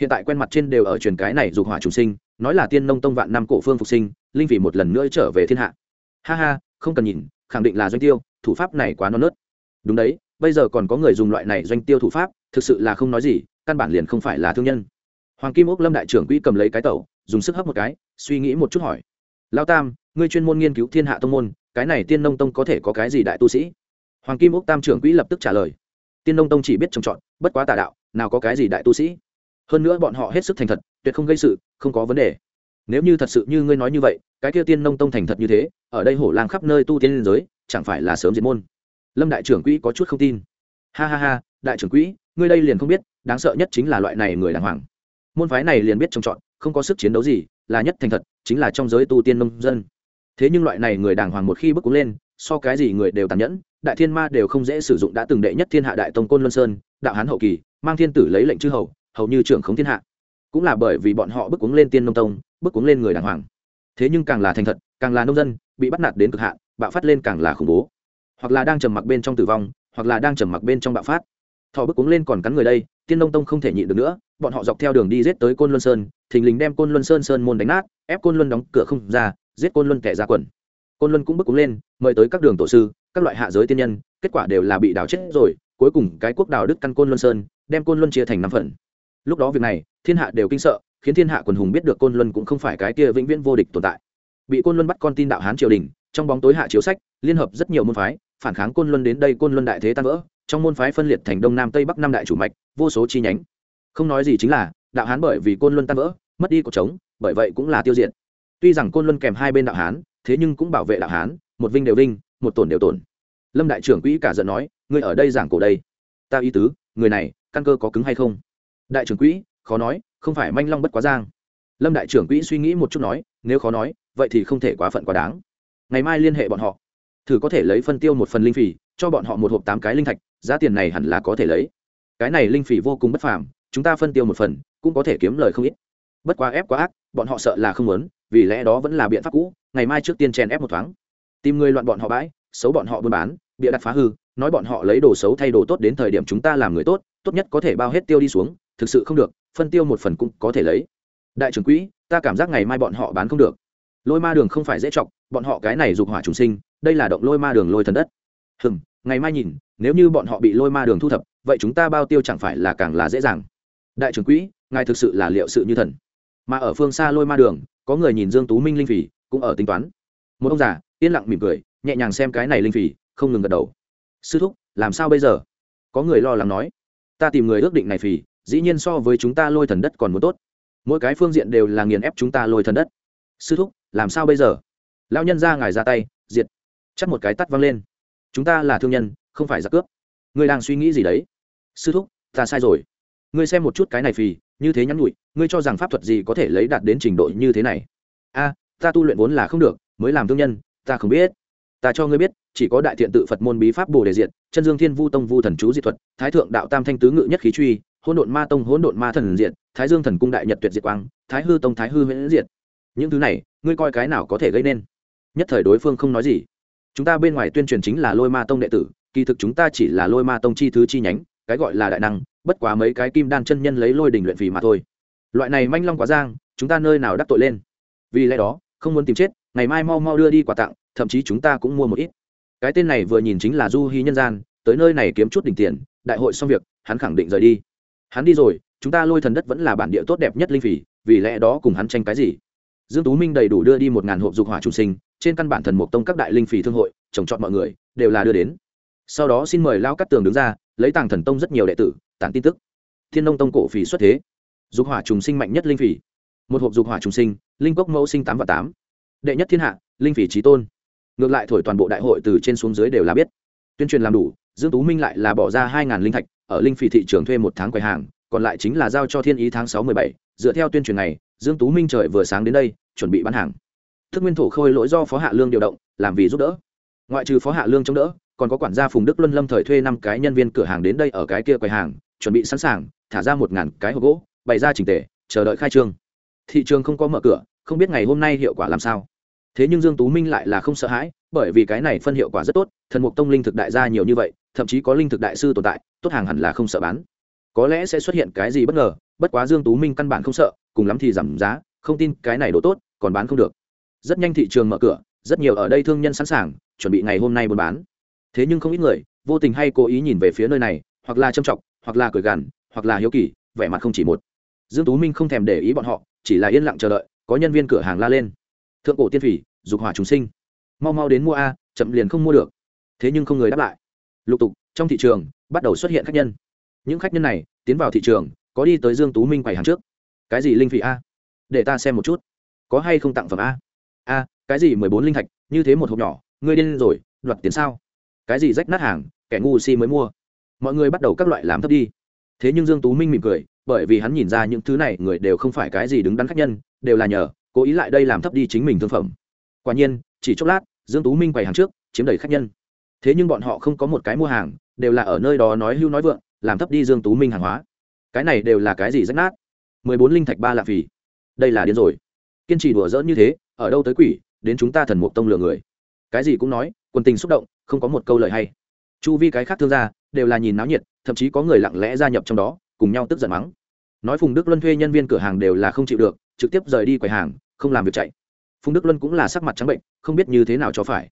Hiện tại quen mặt trên đều ở truyền cái này dục hỏa trùng sinh, nói là tiên nông tông vạn năm cổ phương phục sinh, linh phỉ một lần nữa trở về thiên hạ. Ha ha, không cần nhìn, khẳng định là doanh tiêu, thủ pháp này quá non nớt. Đúng đấy, bây giờ còn có người dùng loại này doanh tiêu thủ pháp, thực sự là không nói gì, căn bản liền không phải là thương nhân. Hoàng kim ốc lâm đại trưởng quỹ cầm lấy cái tẩu, dùng sức hấp một cái, suy nghĩ một chút hỏi. Lao tam, ngươi chuyên môn nghiên cứu thiên hạ tông môn, cái này tiên nông tông có thể có cái gì đại tu sĩ? Hoàng kim úc tam trưởng quỹ lập tức trả lời. Tiên nông tông chỉ biết trồng trọt, bất quá tà đạo, nào có cái gì đại tu sĩ. Hơn nữa bọn họ hết sức thành thật, tuyệt không gây sự, không có vấn đề. Nếu như thật sự như ngươi nói như vậy, cái kia tiên nông tông thành thật như thế, ở đây hổ lang khắp nơi tu tiên liên giới, chẳng phải là sớm diệt môn. Lâm đại trưởng quỹ có chút không tin. Ha ha ha, đại trưởng quỹ, ngươi đây liền không biết, đáng sợ nhất chính là loại này người đàng hoàng. Môn phái này liền biết trồng trọt, không có sức chiến đấu gì, là nhất thành thật, chính là trong giới tu tiên nông dân. Thế nhưng loại này người đàng hoàng một khi bước cúng lên so cái gì người đều tàn nhẫn, đại thiên ma đều không dễ sử dụng đã từng đệ nhất thiên hạ đại tông côn luân sơn, đạo hán hậu kỳ, mang thiên tử lấy lệnh chư hầu hầu như trưởng khống thiên hạ. Cũng là bởi vì bọn họ bước cuống lên tiên nông tông bước cuống lên người đàng hoàng. Thế nhưng càng là thành thật, càng là nông dân, bị bắt nạt đến cực hạn, bạo phát lên càng là khủng bố. Hoặc là đang trầm mặc bên trong tử vong, hoặc là đang trầm mặc bên trong bạo phát. Thọ bước cuống lên còn cắn người đây, tiên nông tông không thể nhịn được nữa, bọn họ dọc theo đường đi giết tới côn luân sơn, thình lình đem côn luân sơn sơn môn đánh nát, ép côn luân đóng cửa không ra, giết côn luân kẻ ra quần côn luân cũng bước cúng lên, mời tới các đường tổ sư, các loại hạ giới tiên nhân, kết quả đều là bị đào chết rồi, cuối cùng cái quốc đào đức căn côn luân sơn, đem côn luân chia thành năm phần. Lúc đó việc này, thiên hạ đều kinh sợ, khiến thiên hạ quần hùng biết được côn luân cũng không phải cái kia vĩnh viễn vô địch tồn tại. Bị côn luân bắt con tin đạo hán triều đình, trong bóng tối hạ chiếu sách, liên hợp rất nhiều môn phái, phản kháng côn luân đến đây côn luân đại thế tan vỡ, trong môn phái phân liệt thành đông nam tây bắc năm đại chủ mạch, vô số chi nhánh. Không nói gì chính là, đạo hán bởi vì côn luân tan vỡ, mất đi cuộc trống bởi vậy cũng là tiêu diệt. Tuy rằng côn luân kèm hai bên đạo hán thế nhưng cũng bảo vệ đạo hán, một vinh đều vinh, một tổn đều tổn. Lâm đại trưởng quỹ cả giận nói, ngươi ở đây giảng cổ đây. Ta ý tứ, người này, căn cơ có cứng hay không? Đại trưởng quỹ, khó nói, không phải manh long bất quá giang. Lâm đại trưởng quỹ suy nghĩ một chút nói, nếu khó nói, vậy thì không thể quá phận quá đáng. Ngày mai liên hệ bọn họ. Thử có thể lấy phân tiêu một phần linh phỉ, cho bọn họ một hộp tám cái linh thạch, giá tiền này hẳn là có thể lấy. Cái này linh phỉ vô cùng bất phàm, chúng ta phân tiêu một phần, cũng có thể kiếm lời không ít. Bất quá ép quá ác, bọn họ sợ là không muốn, vì lẽ đó vẫn là biện pháp cũ ngày mai trước tiên chèn ép một thoáng. Tìm người loạn bọn họ bãi, xấu bọn họ buôn bán, bịa đặt phá hư, nói bọn họ lấy đồ xấu thay đồ tốt đến thời điểm chúng ta làm người tốt tốt nhất có thể bao hết tiêu đi xuống, thực sự không được, phân tiêu một phần cũng có thể lấy. Đại trưởng quỹ, ta cảm giác ngày mai bọn họ bán không được. Lôi ma đường không phải dễ chọc, bọn họ cái này dục hỏa trùng sinh, đây là động lôi ma đường lôi thần đất. Hừm, ngày mai nhìn, nếu như bọn họ bị lôi ma đường thu thập, vậy chúng ta bao tiêu chẳng phải là càng là dễ dàng. Đại trưởng quỹ, ngài thực sự là liệu sự như thần. Mà ở phương xa lôi ma đường, có người nhìn dương tú minh linh phỉ cũng ở tính toán. Một ông già, yên lặng mỉm cười, nhẹ nhàng xem cái này linh phỉ không ngừng gật đầu. Sư thúc, làm sao bây giờ? Có người lo lắng nói. Ta tìm người ước định này phỉ dĩ nhiên so với chúng ta lôi thần đất còn muốn tốt. Mỗi cái phương diện đều là nghiền ép chúng ta lôi thần đất. Sư thúc, làm sao bây giờ? Lão nhân ra ngài ra tay, diệt. Chắc một cái tắt văng lên. Chúng ta là thương nhân, không phải giặc cướp. Ngươi đang suy nghĩ gì đấy? Sư thúc, ta sai rồi. Ngươi xem một chút cái này phì, như thế nhắn nhụi ngươi cho rằng pháp thuật gì có thể lấy đạt đến trình độ như thế này? A ta tu luyện vốn là không được mới làm thương nhân ta không biết. Ta cho ngươi biết chỉ có đại thiện tự phật môn bí pháp bồ đề diện chân dương thiên vu tông vu thần chú diệt thuật thái thượng đạo tam thanh tứ ngự nhất khí truy hỗn độn ma tông hỗn độn ma thần diệt, thái dương thần cung đại nhật tuyệt diệt quang thái hư tông thái hư huyễn diệt. Những thứ này ngươi coi cái nào có thể gây nên? Nhất thời đối phương không nói gì. Chúng ta bên ngoài tuyên truyền chính là lôi ma tông đệ tử kỳ thực chúng ta chỉ là lôi ma tông chi thứ chi nhánh cái gọi là đại năng bất quá mấy cái kim đan chân nhân lấy lôi đình luyện vì mà thôi. Loại này manh long quá giang chúng ta nơi nào đắc tội lên? Vì lẽ đó không muốn tìm chết, ngày mai mau mau đưa đi quà tặng, thậm chí chúng ta cũng mua một ít. Cái tên này vừa nhìn chính là du hy nhân gian, tới nơi này kiếm chút đỉnh tiền, đại hội xong việc, hắn khẳng định rời đi. Hắn đi rồi, chúng ta lôi thần đất vẫn là bản địa tốt đẹp nhất linh phỉ, vì lẽ đó cùng hắn tranh cái gì? Dương tú minh đầy đủ đưa đi một ngàn hộp dục hỏa chủ sinh, trên căn bản thần mục tông các đại linh phỉ thương hội, trồng trọt mọi người, đều là đưa đến. Sau đó xin mời lao cắt tường đứng ra, lấy tàng thần tông rất nhiều đệ tử, tản tin tức. Thiên nông tông cổ phỉ xuất thế. Dục hỏa trùng sinh mạnh nhất linh phỉ. Một hộp dục hỏa trùng sinh linh cốc mẫu sinh tám và tám. Đệ nhất thiên hạ, linh phỉ trí tôn. Ngược lại thổi toàn bộ đại hội từ trên xuống dưới đều là biết. Tuyên truyền làm đủ, dương tú minh lại là bỏ ra hai ngàn linh thạch, ở linh phỉ thị trường thuê một tháng quầy hàng, còn lại chính là giao cho thiên ý tháng sáu mười bảy. Dựa theo tuyên truyền này, dương tú minh trời vừa sáng đến đây, chuẩn bị bán hàng. Thức nguyên thủ khôi lỗi do phó hạ lương điều động, làm vì giúp đỡ. Ngoại trừ phó hạ lương chống đỡ, còn có quản gia phùng đức luân lâm thời thuê năm cái nhân viên cửa hàng đến đây ở cái kia quầy hàng, chuẩn bị sẵn sàng, thả ra một ngàn cái hộp gỗ, bày ra trình tề, chờ đợi khai trương thị trường không có mở cửa, không biết ngày hôm nay hiệu quả làm sao. Thế nhưng dương tú minh lại là không sợ hãi, bởi vì cái này phân hiệu quả rất tốt, thần mục tông linh thực đại gia nhiều như vậy, thậm chí có linh thực đại sư tồn tại, tốt hàng hẳn là không sợ bán. Có lẽ sẽ xuất hiện cái gì bất ngờ, bất quá dương tú minh căn bản không sợ, cùng lắm thì giảm giá, không tin cái này đồ tốt, còn bán không được. Rất nhanh thị trường mở cửa, rất nhiều ở đây thương nhân sẵn sàng, chuẩn bị ngày hôm nay buôn bán. Thế nhưng không ít người, vô tình hay cố ý nhìn về phía nơi này, hoặc là châm trọng hoặc là cười gằn, hoặc là hiếu kỳ, vẻ mặt không chỉ một. Dương tú minh không thèm để ý bọn họ chỉ là yên lặng chờ đợi, có nhân viên cửa hàng la lên. Thượng cổ tiên phỉ, dục hỏa chúng sinh. Mau mau đến mua a, chậm liền không mua được. Thế nhưng không người đáp lại. Lục tục, trong thị trường, bắt đầu xuất hiện khách nhân. Những khách nhân này, tiến vào thị trường, có đi tới dương tú minh quầy hàng trước. Cái gì linh phỉ a? Để ta xem một chút. Có hay không tặng phẩm a? A, cái gì mười bốn linh thạch, như thế một hộp nhỏ, ngươi điên rồi, đoạt tiền sao? Cái gì rách nát hàng, kẻ ngu si mới mua. Mọi người bắt đầu các loại làm thấp đi. Thế nhưng dương tú minh mỉm cười bởi vì hắn nhìn ra những thứ này người đều không phải cái gì đứng đắn khách nhân, đều là nhờ, cố ý lại đây làm thấp đi chính mình thương phẩm. Quả nhiên, chỉ chốc lát, dương tú minh quầy hàng trước, chiếm đầy khách nhân. Thế nhưng bọn họ không có một cái mua hàng, đều là ở nơi đó nói hưu nói vượng, làm thấp đi dương tú minh hàng hóa. Cái này đều là cái gì rách nát? Mười bốn linh thạch ba lạ phì. Đây là điên rồi. Kiên trì đùa dỡn như thế, ở đâu tới quỷ, đến chúng ta thần mục tông lừa người. Cái gì cũng nói quân tình xúc động, không có một câu lời hay. Chu vi cái khác thương gia, đều là nhìn náo nhiệt, thậm chí có người lặng lẽ gia nhập trong đó, cùng nhau tức giận mắng nói phùng đức luân thuê nhân viên cửa hàng đều là không chịu được, trực tiếp rời đi quầy hàng, không làm việc chạy. Phùng đức luân cũng là sắc mặt trắng bệnh, không biết như thế nào cho phải.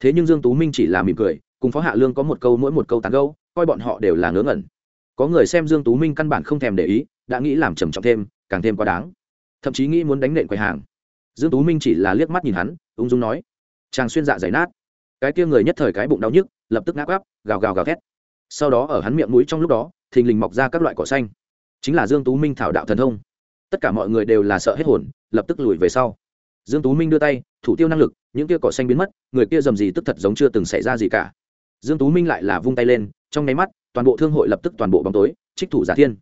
Thế nhưng dương tú minh chỉ là mỉm cười, cùng phó hạ lương có một câu mỗi một câu tán gâu coi bọn họ đều là ngớ ngẩn. Có người xem dương tú minh căn bản không thèm để ý, đã nghĩ làm trầm trọng thêm, càng thêm quá đáng. Thậm chí nghĩ muốn đánh nện quầy hàng. Dương tú minh chỉ là liếc mắt nhìn hắn, ung dung nói, chàng xuyên dạ dày nát. Cái kia người nhất thời cái bụng đau nhức, lập tức ngáp gáp gào gào gào thét. Sau đó ở hắn miệng mũi trong lúc đó, thình lình mọc ra các loại cỏ xanh chính là dương tú minh thảo đạo thần thông. Tất cả mọi người đều là sợ hết hồn, lập tức lùi về sau. Dương tú minh đưa tay, thủ tiêu năng lực, những kia cỏ xanh biến mất, người kia dầm gì tức thật giống chưa từng xảy ra gì cả. Dương tú minh lại là vung tay lên, trong nháy mắt, toàn bộ thương hội lập tức toàn bộ bóng tối, trích thủ giả thiên.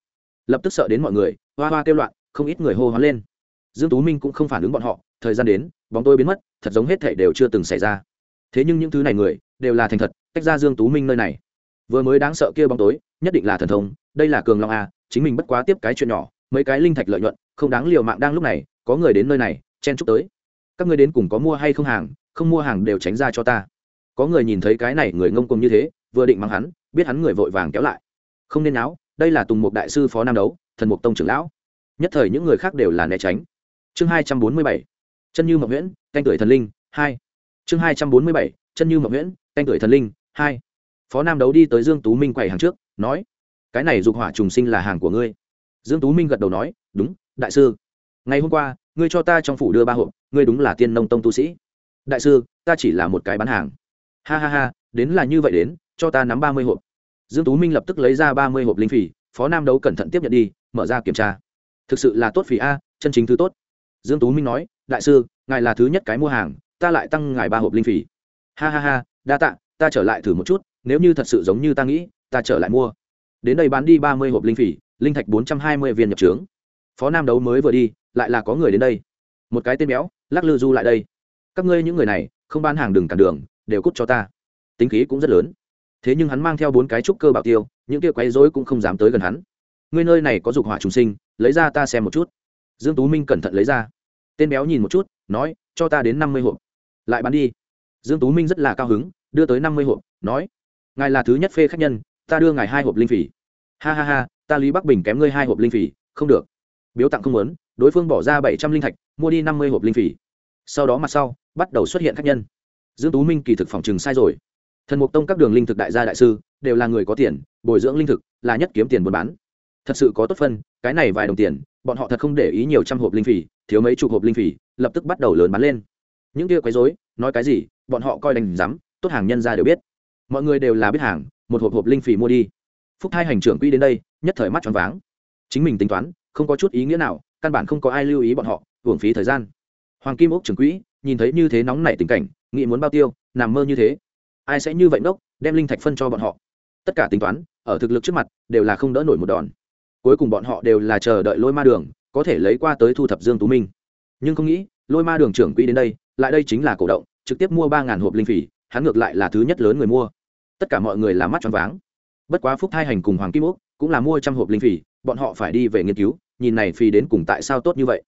Lập tức sợ đến mọi người, hoa hoa kêu loạn, không ít người hô hoán lên. Dương tú minh cũng không phản ứng bọn họ, thời gian đến, bóng tối biến mất, thật giống hết thể đều chưa từng xảy ra. Thế nhưng những thứ này người, đều là thành thật, tách ra dương tú minh nơi này. Vừa mới đáng sợ kia bóng tối, nhất định là thần thông đây là cường long a, chính mình bất quá tiếp cái chuyện nhỏ, mấy cái linh thạch lợi nhuận, không đáng liều mạng đang lúc này, có người đến nơi này, chen chúc tới. Các ngươi đến cùng có mua hay không hàng, không mua hàng đều tránh ra cho ta. Có người nhìn thấy cái này người ngông cuồng như thế, vừa định mắng hắn, biết hắn người vội vàng kéo lại. Không nên áo đây là tùng mục đại sư phó nam đấu, thần mục tông trưởng lão. Nhất thời những người khác đều là né tránh. Chương hai trăm bốn mươi bảy, chân như mậu nguyễn, canh tuổi thần linh, hai. Chương hai trăm bốn mươi bảy, chân như mậu nguyễn, canh tuổi thần linh, hai. Phó nam đấu đi tới dương tú minh quầy hàng trước, nói cái này dục hỏa trùng sinh là hàng của ngươi. Dương tú minh gật đầu nói, đúng, đại sư. Ngày hôm qua, ngươi cho ta trong phủ đưa ba hộp, ngươi đúng là tiên nông tông tu sĩ. Đại sư, ta chỉ là một cái bán hàng. Ha ha ha, đến là như vậy đến, cho ta nắm ba mươi hộp. Dương tú minh lập tức lấy ra ba mươi hộp linh phỉ, phó nam đấu cẩn thận tiếp nhận đi, mở ra kiểm tra. Thực sự là tốt phỉ a, chân chính thứ tốt. Dương tú minh nói, đại sư, ngài là thứ nhất cái mua hàng, ta lại tăng ngài ba hộp linh phỉ. Ha ha ha, đa tạ, ta trở lại thử một chút, nếu như thật sự giống như ta nghĩ, ta trở lại mua đến đây bán đi ba mươi hộp linh phỉ, linh thạch bốn trăm hai mươi viên nhập trướng. Phó nam đấu mới vừa đi, lại là có người đến đây. Một cái tên béo, lắc lư du lại đây. Các ngươi những người này, không bán hàng đừng cản đường, đều cút cho ta. Tính khí cũng rất lớn. Thế nhưng hắn mang theo bốn cái trúc cơ bảo tiêu, những kia quấy rối cũng không dám tới gần hắn. Ngươi nơi này có dục hỏa trùng sinh, lấy ra ta xem một chút. Dương tú minh cẩn thận lấy ra. Tên béo nhìn một chút, nói, cho ta đến năm mươi hộp. Lại bán đi. Dương tú minh rất là cao hứng, đưa tới năm mươi hộp, nói, ngài là thứ nhất phê khách nhân ta đưa ngài hai hộp linh phỉ. Ha ha ha, ta lý bắc bình kém ngươi hai hộp linh phỉ, không được. Biếu tặng không muốn, đối phương bỏ ra bảy trăm linh thạch, mua đi năm mươi hộp linh phỉ. Sau đó mặt sau, bắt đầu xuất hiện khách nhân. Dương tú minh kỳ thực phòng trừng sai rồi. Thần mục tông các đường linh thực đại gia đại sư, đều là người có tiền, bồi dưỡng linh thực, là nhất kiếm tiền buôn bán. Thật sự có tốt phân, cái này vài đồng tiền, bọn họ thật không để ý nhiều trăm hộp linh phỉ, thiếu mấy chục hộp linh phỉ, lập tức bắt đầu lớn bán lên. Những kia quấy rối, nói cái gì, bọn họ coi đành rắm tốt hàng nhân ra đều biết. Mọi người đều là biết hàng một hộp hộp linh phỉ mua đi. Phúc Thai hành trưởng quy đến đây, nhất thời mắt tròn váng. Chính mình tính toán, không có chút ý nghĩa nào, căn bản không có ai lưu ý bọn họ, hưởng phí thời gian. Hoàng kim ốc trưởng quỹ, nhìn thấy như thế nóng nảy tình cảnh, nghĩ muốn bao tiêu, nằm mơ như thế. Ai sẽ như vậy ngốc, đem linh thạch phân cho bọn họ? Tất cả tính toán, ở thực lực trước mặt, đều là không đỡ nổi một đòn. Cuối cùng bọn họ đều là chờ đợi lôi ma đường, có thể lấy qua tới thu thập dương tú minh. Nhưng không nghĩ, lôi ma đường trưởng quỹ đến đây, lại đây chính là cổ động, trực tiếp mua ba ngàn hộp linh phỉ, hắn ngược lại là thứ nhất lớn người mua tất cả mọi người là mắt choáng váng. Bất quá phúc hai hành cùng hoàng kim úc cũng là mua trăm hộp linh phì, bọn họ phải đi về nghiên cứu, nhìn này phì đến cùng tại sao tốt như vậy.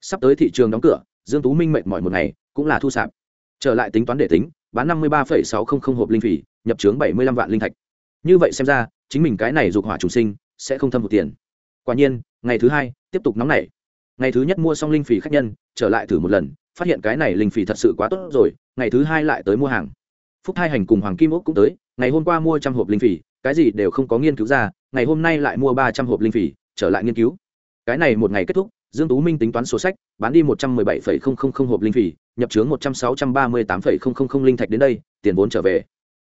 Sắp tới thị trường đóng cửa, dương tú minh mệt mỏi một ngày, cũng là thu sạp. Trở lại tính toán để tính, bán năm mươi ba sáu trăm linh hộp linh phì, nhập trướng bảy mươi lăm vạn linh thạch. Như vậy xem ra, chính mình cái này dục hỏa chủ sinh sẽ không thâm hụt tiền. Quả nhiên, ngày thứ hai, tiếp tục nóng nảy. Ngày thứ nhất mua xong linh phì khách nhân, trở lại thử một lần, phát hiện cái này linh phì thật sự quá tốt rồi, ngày thứ hai lại tới mua hàng phúc hai hành cùng hoàng kim ốc cũng tới, ngày hôm qua mua trăm hộp linh phỉ, cái gì đều không có nghiên cứu ra, ngày hôm nay lại mua ba trăm hộp linh phỉ, trở lại nghiên cứu. Cái này một ngày kết thúc, dương tú minh tính toán số sách, bán đi một trăm mười bảy phẩy không không không hộp linh phỉ, nhập chướng một trăm sáu trăm ba mươi tám phẩy không không không linh thạch đến đây, tiền vốn trở về.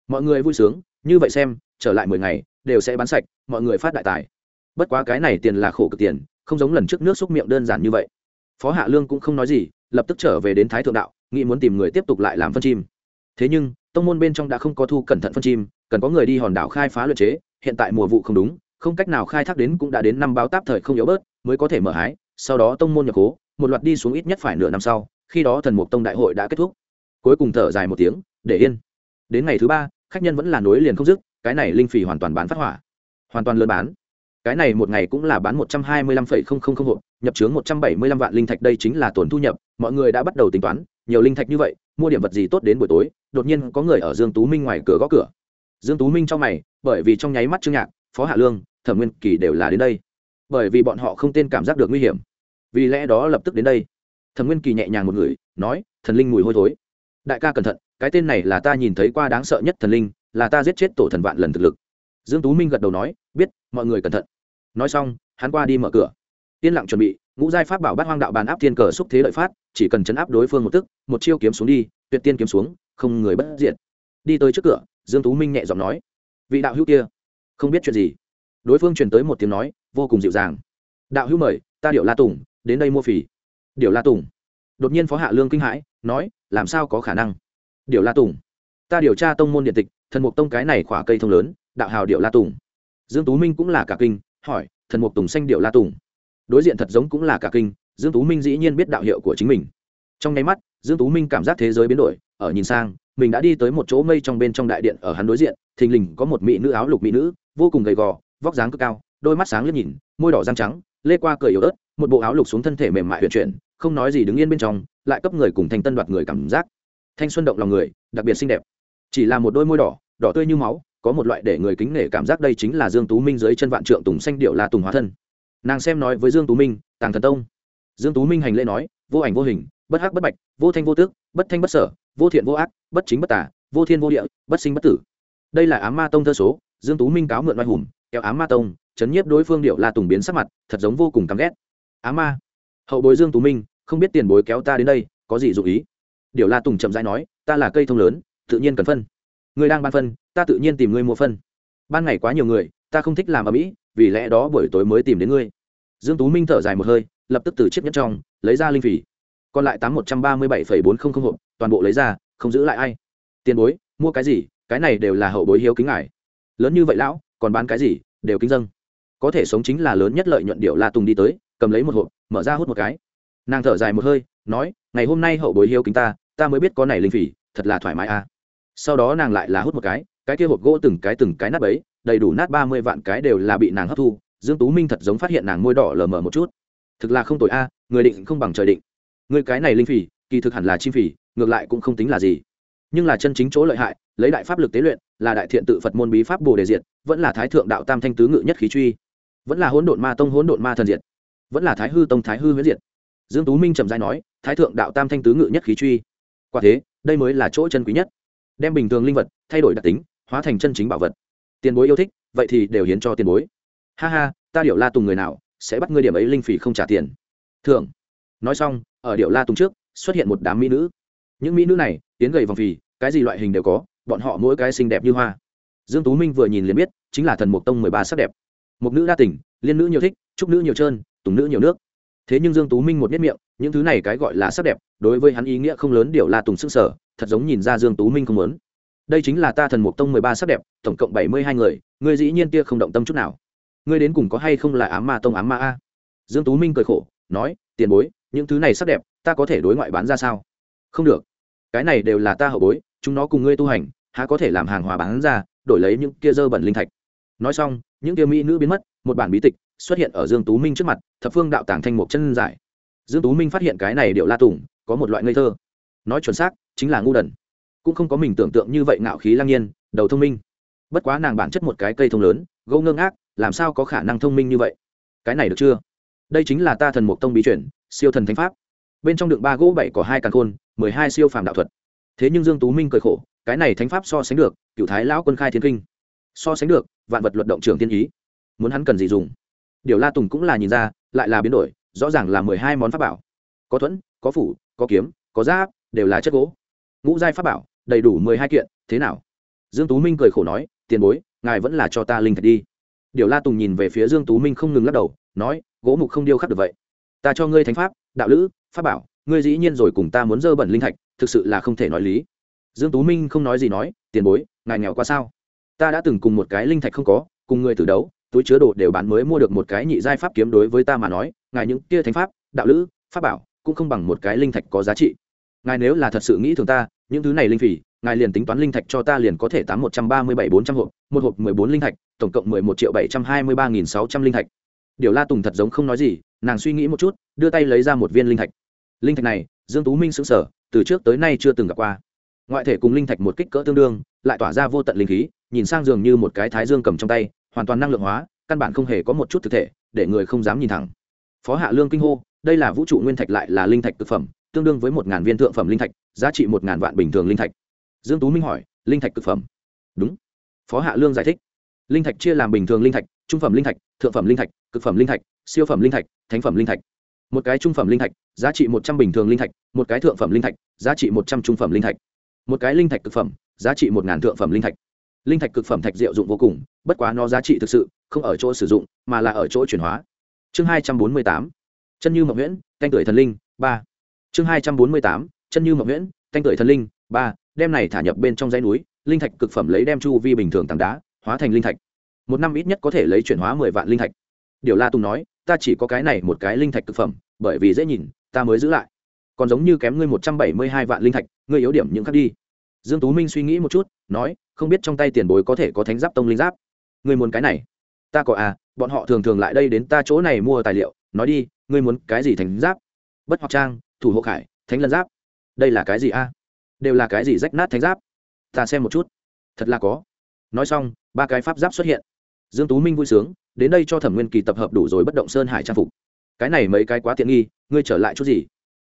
Mọi người vui sướng, như vậy xem, trở lại mười ngày, đều sẽ bán sạch, mọi người phát đại tài. Bất quá cái này tiền là khổ cực tiền, không giống lần trước nước xúc miệng đơn giản như vậy. Phó hạ lương cũng không nói gì, lập tức trở về đến thái thượng đạo, nghĩ muốn tìm người tiếp tục lại làm phân chim. Thế nhưng tông môn bên trong đã không có thu cẩn thận phân chim, cần có người đi hòn đảo khai phá luyện chế, hiện tại mùa vụ không đúng, không cách nào khai thác đến cũng đã đến năm báo táp thời không yếu bớt, mới có thể mở hái, sau đó tông môn nhập cố, một loạt đi xuống ít nhất phải nửa năm sau, khi đó thần mục tông đại hội đã kết thúc. Cuối cùng thở dài một tiếng, để yên. Đến ngày thứ ba, khách nhân vẫn là nối liền không dứt, cái này linh phì hoàn toàn bán phát hỏa. Hoàn toàn lớn bán. Cái này một ngày cũng là bán một trăm hai mươi lăm phẩy không không không hộ nhập chướng một trăm bảy mươi lăm vạn linh thạch đây chính là tổn thu nhập, mọi người đã bắt đầu tính toán, nhiều linh thạch như vậy mua điểm vật gì tốt đến buổi tối, đột nhiên có người ở dương tú minh ngoài cửa gõ cửa. Dương tú minh cho mày, bởi vì trong nháy mắt trương nhạc, phó hạ lương, thẩm nguyên kỳ đều là đến đây. Bởi vì bọn họ không tên cảm giác được nguy hiểm. Vì lẽ đó lập tức đến đây. Thẩm nguyên kỳ nhẹ nhàng một người nói, thần linh mùi hôi thối. Đại ca cẩn thận, cái tên này là ta nhìn thấy qua đáng sợ nhất thần linh, là ta giết chết tổ thần vạn lần thực lực. Dương tú minh gật đầu nói, biết, mọi người cẩn thận. Nói xong, hắn qua đi mở cửa yên lặng chuẩn bị, ngũ giai pháp bảo bát hoang đạo bàn áp thiên cờ xúc thế lợi phát, chỉ cần chấn áp đối phương một tức, một chiêu kiếm xuống đi, tuyệt tiên kiếm xuống, không người bất diệt. Đi tới trước cửa, dương tú minh nhẹ giọng nói, vị đạo hữu kia, không biết chuyện gì? Đối phương truyền tới một tiếng nói, vô cùng dịu dàng, đạo hữu mời, ta điệu la tùng, đến đây mua phỉ. Điệu la tùng? Đột nhiên phó hạ lương kinh hãi, nói, làm sao có khả năng? Điệu la tùng, ta điều tra tông môn điện tịch, thần mục tông cái này khỏa cây thông lớn, đạo hào điệu la tùng. Dương tú minh cũng là cả kinh, hỏi, thần mục tùng xanh điệu la tùng? Đối diện thật giống cũng là cả kinh, dương tú minh dĩ nhiên biết đạo hiệu của chính mình. Trong nháy mắt, dương tú minh cảm giác thế giới biến đổi, ở nhìn sang, mình đã đi tới một chỗ mây trong bên trong đại điện ở hắn đối diện, thình lình có một mỹ nữ áo lục mỹ nữ, vô cùng gầy gò, vóc dáng cực cao, đôi mắt sáng liếc nhìn, môi đỏ răng trắng, lê qua cười yếu ớt, một bộ áo lục xuống thân thể mềm mại huyền chuyển, không nói gì đứng yên bên trong, lại cấp người cùng Thanh tân đoạt người cảm giác. Thanh xuân động lòng người, đặc biệt xinh đẹp. Chỉ là một đôi môi đỏ đỏ tươi như máu, có một loại để người kính nể cảm giác đây chính là dương tú minh dưới chân vạn trượng tùng xanh điệu là tùng hóa thân nàng xem nói với dương tú minh, tàng thần tông. Dương tú minh hành lễ nói, vô ảnh vô hình, bất hắc bất bạch, vô thanh vô tước, bất thanh bất sở, vô thiện vô ác, bất chính bất tả vô thiên vô địa, bất sinh bất tử. Đây là ám ma tông thơ số, dương tú minh cáo mượn oai hùng, kéo ám ma tông, chấn nhiếp đối phương điệu la tùng biến sắc mặt, thật giống vô cùng căm ghét. Ám ma, hậu bối dương tú minh, không biết tiền bối kéo ta đến đây, có gì dụ ý? Điệu la tùng chậm rãi nói, ta là cây thông lớn, tự nhiên cần phân. Người đang ban phân, ta tự nhiên tìm ngươi mua phân. Ban ngày quá nhiều người, ta không thích làm ở mỹ vì lẽ đó buổi tối mới tìm đến ngươi. Dương tú minh thở dài một hơi, lập tức từ chiếc nhẫn trong lấy ra linh phỉ. Còn lại tám một trăm ba mươi bảy bốn trăm linh hộp, toàn bộ lấy ra, không giữ lại ai. Tiền bối, mua cái gì? Cái này đều là hậu bối hiếu kính ngài. Lớn như vậy lão, còn bán cái gì? Đều kính dâng có thể sống chính là lớn nhất lợi nhuận điệu la tùng đi tới, cầm lấy một hộp, mở ra hút một cái. Nàng thở dài một hơi, nói, ngày hôm nay hậu bối hiếu kính ta ta mới biết có này linh phỉ, thật là thoải mái à. Sau đó nàng lại là hút một cái cái kia hộp gỗ từng cái từng cái nát ấy đầy đủ nát ba mươi vạn cái đều là bị nàng hấp thu, dương tú minh thật giống phát hiện nàng môi đỏ lờ mờ một chút. Thực là không tội a, người định không bằng trời định. Người cái này linh phỉ, kỳ thực hẳn là chim phỉ, ngược lại cũng không tính là gì. Nhưng là chân chính chỗ lợi hại, lấy đại pháp lực tế luyện, là đại thiện tự phật môn bí pháp bồ đề diệt, vẫn là thái thượng đạo tam thanh tứ ngự nhất khí truy. Vẫn là hỗn độn ma tông, hỗn độn ma thần diệt. Vẫn là thái hư tông, thái hư huyết diệt. Dương tú minh trầm dai nói, thái thượng đạo tam thanh tứ ngự nhất khí truy. Quả thế, đây mới là chỗ chân quý nhất. Đem bình thường linh vật thay đổi đặc tính, hóa thành chân chính bảo vật tiền bối yêu thích, vậy thì đều hiến cho tiền bối. Ha ha, ta điệu la tùng người nào sẽ bắt ngươi điểm ấy linh phỉ không trả tiền? Thưởng. Nói xong, ở điệu la tùng trước, xuất hiện một đám mỹ nữ. Những mỹ nữ này, tiến gầy vòng phì, cái gì loại hình đều có, bọn họ mỗi cái xinh đẹp như hoa. Dương tú minh vừa nhìn liền biết, chính là thần mục tông mười ba sắc đẹp. Một nữ đa tình, liên nữ nhiều thích, trúc nữ nhiều trơn, tùng nữ nhiều nước. Thế nhưng dương tú minh một nhất miệng, những thứ này cái gọi là sắc đẹp, đối với hắn ý nghĩa không lớn điều la tùng sức sở thật giống nhìn ra dương tú minh không muốn đây chính là ta thần mục tông mười ba sắc đẹp, tổng cộng bảy mươi hai người, ngươi dĩ nhiên tia không động tâm chút nào. Ngươi đến cùng có hay không là ám ma tông ám ma a? Dương tú minh cười khổ, nói, tiền bối, những thứ này sắc đẹp, ta có thể đối ngoại bán ra sao? Không được. Cái này đều là ta hậu bối, chúng nó cùng ngươi tu hành, há có thể làm hàng hóa bán ra, đổi lấy những kia dơ bẩn linh thạch. Nói xong, những kia mỹ nữ biến mất, một bản bí tịch xuất hiện ở dương tú minh trước mặt, thập phương đạo tàng thanh một chân giải. Dương tú minh phát hiện cái này điệu la tùng, có một loại ngây thơ. Nói chuẩn xác, chính là ngu đần cũng không có mình tưởng tượng như vậy ngạo khí lang nhiên, đầu thông minh. Bất quá nàng bản chất một cái cây thông lớn gâu ngơ ngác, làm sao có khả năng thông minh như vậy? Cái này được chưa? Đây chính là ta thần mục tông bí chuyển siêu thần thánh pháp. Bên trong đựng ba gỗ bảy có hai càn khôn, mười hai siêu phàm đạo thuật. Thế nhưng dương tú minh cười khổ, cái này thánh pháp so sánh được, cựu thái lão quân khai thiên kinh. So sánh được, vạn vật luật động trường tiên ý. Muốn hắn cần gì dùng? Điều la tùng cũng là nhìn ra, lại là biến đổi, rõ ràng là mười hai món pháp bảo. Có thuẫn, có phủ, có kiếm, có giáp, đều là chất gỗ. Ngũ giai pháp bảo đầy đủ mười hai kiện, thế nào? Dương tú minh cười khổ nói, tiền bối, ngài vẫn là cho ta linh thạch đi. Điều la tùng nhìn về phía dương tú minh không ngừng lắc đầu, nói, gỗ mục không điêu khắc được vậy. Ta cho ngươi thánh pháp, đạo lữ, pháp bảo, ngươi dĩ nhiên rồi cùng ta muốn dơ bẩn linh thạch, thực sự là không thể nói lý. Dương tú minh không nói gì nói, tiền bối, ngài nghèo quá sao? Ta đã từng cùng một cái linh thạch không có, cùng người tử đấu, túi chứa đồ đều bán mới mua được một cái nhị giai pháp kiếm đối với ta mà nói, ngài những kia thánh pháp, đạo lữ, pháp bảo cũng không bằng một cái linh thạch có giá trị. Ngài nếu là thật sự nghĩ thường ta những thứ này linh phỉ, ngài liền tính toán linh thạch cho ta liền có thể tám một trăm ba mươi bảy bốn trăm hộp, một hộp mười bốn linh thạch, tổng cộng mười một triệu bảy trăm hai mươi ba nghìn sáu trăm linh thạch. Điều la tùng thật giống không nói gì, nàng suy nghĩ một chút, đưa tay lấy ra một viên linh thạch. Linh thạch này, dương tú minh sững sờ, từ trước tới nay chưa từng gặp qua. Ngoại thể cùng linh thạch một kích cỡ tương đương, lại tỏa ra vô tận linh khí, nhìn sang dường như một cái thái dương cầm trong tay, hoàn toàn năng lượng hóa, căn bản không hề có một chút thực thể, để người không dám nhìn thẳng. Phó hạ lương kinh hô, đây là vũ trụ nguyên thạch lại là linh thạch thực phẩm, tương đương với một ngàn viên thượng phẩm linh thạch giá trị một ngàn vạn bình thường linh thạch. Dương tú minh hỏi, linh thạch cực phẩm? Đúng. Phó hạ lương giải thích, linh thạch chia làm bình thường linh thạch, trung phẩm linh thạch, thượng phẩm linh thạch, cực phẩm linh thạch, siêu phẩm linh thạch, thánh phẩm linh thạch. Một cái trung phẩm linh thạch, giá trị một trăm bình thường linh thạch, một cái thượng phẩm linh thạch, giá trị một trăm trung phẩm linh thạch. Một cái linh thạch cực phẩm, giá trị một ngàn thượng phẩm linh thạch. Linh thạch cực phẩm thạch diệu dụng vô cùng, bất quá nó giá trị thực sự không ở chỗ sử dụng, mà là ở chỗ chuyển hóa. Chương hai trăm bốn mươi tám. Chân như mậu nguyễn, canh tuổi thần linh, ba. Chương hai trăm bốn mươi tám chân như mộng nguyễn canh tuổi thần linh, ba, đem này thả nhập bên trong dãy núi, linh thạch cực phẩm lấy đem chu vi bình thường tảng đá, hóa thành linh thạch. Một năm ít nhất có thể lấy chuyển hóa mười vạn linh thạch. Điều la tùng nói, ta chỉ có cái này một cái linh thạch cực phẩm, bởi vì dễ nhìn, ta mới giữ lại. Còn giống như kém ngươi một trăm bảy mươi hai vạn linh thạch, ngươi yếu điểm những khác đi. Dương tú minh suy nghĩ một chút, nói, không biết trong tay tiền bối có thể có thánh giáp tông linh giáp. Ngươi muốn cái này? Ta có à bọn họ thường thường lại đây đến ta chỗ này mua tài liệu, nói đi, ngươi muốn cái gì thánh giáp? Bất hoặc trang, thủ hộ khải, thánh lân giáp đây là cái gì a? Đều là cái gì rách nát thánh giáp? Ta xem một chút. Thật là có. Nói xong, ba cái pháp giáp xuất hiện. Dương tú minh vui sướng, đến đây cho thẩm nguyên kỳ tập hợp đủ rồi bất động sơn hải trang phục. Cái này mấy cái quá tiện nghi, ngươi trở lại chút gì?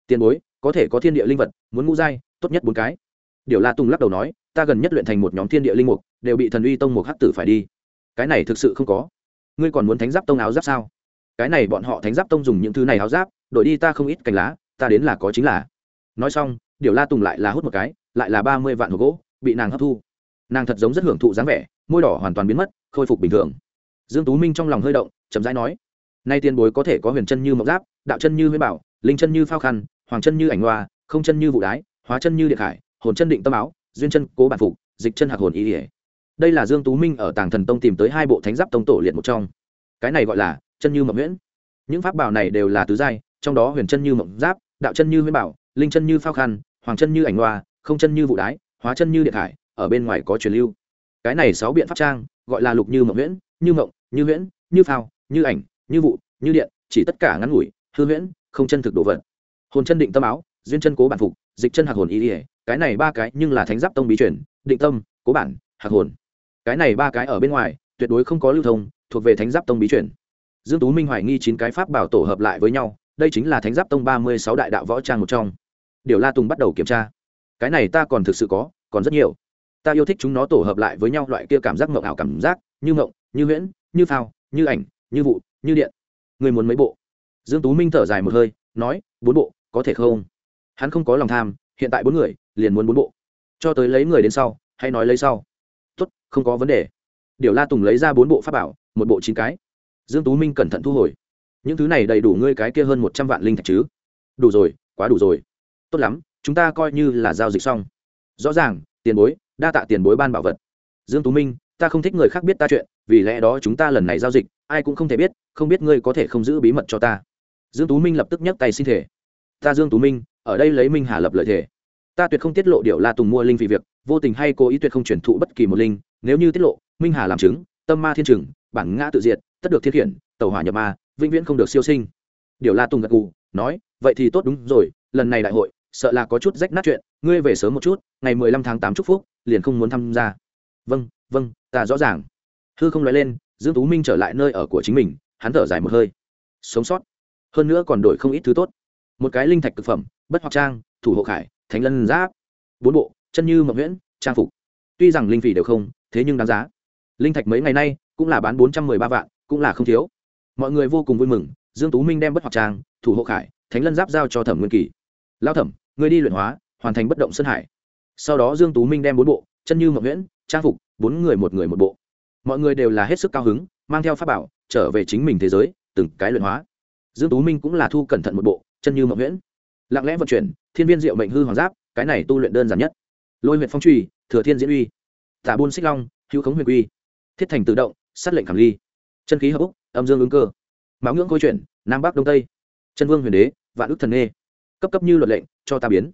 Tiền bối, có thể có thiên địa linh vật, muốn ngũ giai, tốt nhất bốn cái. Điều la tùng lắc đầu nói, ta gần nhất luyện thành một nhóm thiên địa linh mục, đều bị thần uy tông mục hắc tử phải đi. Cái này thực sự không có. Ngươi còn muốn thánh giáp tông áo giáp sao? Cái này bọn họ thánh giáp tông dùng những thứ này áo giáp, đổi đi ta không ít cành lá, ta đến là có chính là nói xong, điều la tùng lại là hút một cái, lại là ba mươi vạn hộp gỗ, bị nàng hấp thu. Nàng thật giống rất hưởng thụ dáng vẻ, môi đỏ hoàn toàn biến mất, khôi phục bình thường. Dương tú minh trong lòng hơi động, chậm rãi nói, nay tiền bối có thể có huyền chân như mộc giáp, đạo chân như huyết bảo, linh chân như phao khăn, hoàng chân như ảnh hoa, không chân như vụ đái, hóa chân như điện khải, hồn chân định tâm áo, duyên chân cố bản phục, dịch chân hạc hồn ý ỉa. Đây là dương tú minh ở tàng thần tông tìm tới hai bộ thánh giáp tông tổ liệt một trong. Cái này gọi là chân như mộng nguyễn những pháp bảo này đều là tứ giai, trong đó huyền chân như mộng giáp, đạo chân như huyết bảo linh chân như phao khăn, hoàng chân như ảnh hoa, không chân như vụ đái, hóa chân như điện hải, ở bên ngoài có truyền lưu. Cái này sáu biện pháp trang, gọi là lục như mộng nguyễn như mộng, như huyễn, như phao, như ảnh, như vụ, như điện, chỉ tất cả ngắn ngủi, hư huyễn, không chân thực đồ vật. Hồn chân định tâm áo, duyên chân cố bản phục, dịch chân hạc hồn ý ỉa cái này ba cái nhưng là thánh giáp tông bí truyền, định tâm, cố bản, hạc hồn. Cái này ba cái ở bên ngoài, tuyệt đối không có lưu thông, thuộc về thánh giáp tông bí truyền. Dương tú minh hoài nghi chín cái pháp bảo tổ hợp lại với nhau, đây chính là thánh giáp tông ba mươi sáu đại đạo võ trang một trong điều la tùng bắt đầu kiểm tra. Cái này ta còn thực sự có, còn rất nhiều. Ta yêu thích chúng nó tổ hợp lại với nhau loại kia cảm giác mộng ảo cảm giác, như mộng, như huyễn, như phao, như ảnh, như vụ, như điện. Người muốn mấy bộ? Dương tú minh thở dài một hơi, nói, bốn bộ, có thể không? Hắn không có lòng tham, hiện tại bốn người, liền muốn bốn bộ. Cho tới lấy người đến sau hay nói lấy sau. Tốt, không có vấn đề. Điều la tùng lấy ra bốn bộ pháp bảo, một bộ chín cái. Dương tú minh cẩn thận thu hồi. Những thứ này đầy đủ ngươi cái kia hơn một trăm vạn linh thạch chứ? Đủ rồi, quá đủ rồi tốt lắm, chúng ta coi như là giao dịch xong. Rõ ràng, tiền bối, đa tạ tiền bối ban bảo vật. Dương tú minh, ta không thích người khác biết ta chuyện, vì lẽ đó chúng ta lần này giao dịch, ai cũng không thể biết, không biết ngươi có thể không giữ bí mật cho ta. Dương tú minh lập tức nhấc tay xin thể ta dương tú minh, ở đây lấy minh hà lập lợi thể. Ta tuyệt không tiết lộ điều la tùng mua linh vì việc, vô tình hay cố ý tuyệt không chuyển thụ bất kỳ một linh, nếu như tiết lộ, minh hà làm chứng, tâm ma thiên trừng, bản ngã tự diệt, tất được thiết hiển tàu hỏa nhập ma, vĩnh viễn không được siêu sinh. Điều la tùng gật gù, nói, vậy thì tốt đúng rồi, lần này đại hội sợ là có chút rách nát chuyện, ngươi về sớm một chút, ngày mười lăm tháng tám chúc phúc, liền không muốn tham gia. Vâng vâng ta rõ ràng. Hư không nói lên, dương tú minh trở lại nơi ở của chính mình, hắn thở dài một hơi. Sống sót. Hơn nữa còn đổi không ít thứ tốt. Một cái linh thạch thực phẩm, bất hoặc trang, thủ hộ khải, thánh lân giáp. Bốn bộ, chân như mộng nguyễn trang phục. Tuy rằng linh phỉ đều không, thế nhưng đáng giá. Linh thạch mấy ngày nay cũng là bán bốn trăm mười ba vạn, cũng là không thiếu. Mọi người vô cùng vui mừng, dương tú minh đem bất hoặc trang, thủ hộ khải, thánh lân giáp giao cho thẩm nguyên kỳ. Lao thẩm người đi luyện hóa, hoàn thành bất động sơn hải. Sau đó dương tú minh đem bốn bộ, chân như mộng nguyễn, trang phục, bốn người một người một bộ. Mọi người đều là hết sức cao hứng, mang theo pháp bảo, trở về chính mình thế giới, từng cái luyện hóa. Dương tú minh cũng là thu cẩn thận một bộ, chân như mộng nguyễn. Lặng lẽ vận chuyển, thiên viên diệu mệnh hư hoàng giáp, cái này tu luyện đơn giản nhất. Lôi huyện phong truy thừa thiên diễn uy. Tả buôn xích long, hữu khống huyền quy. Thiết thành tự động, sát lệnh khảm ly. Chân khí hợp úc, âm dương ứng cơ. Mão ngưỡng câu chuyển, nam bắc đông tây. Chân vương huyền đế, vạn Ước thần nghê cấp cấp như luật lệnh, cho ta biến.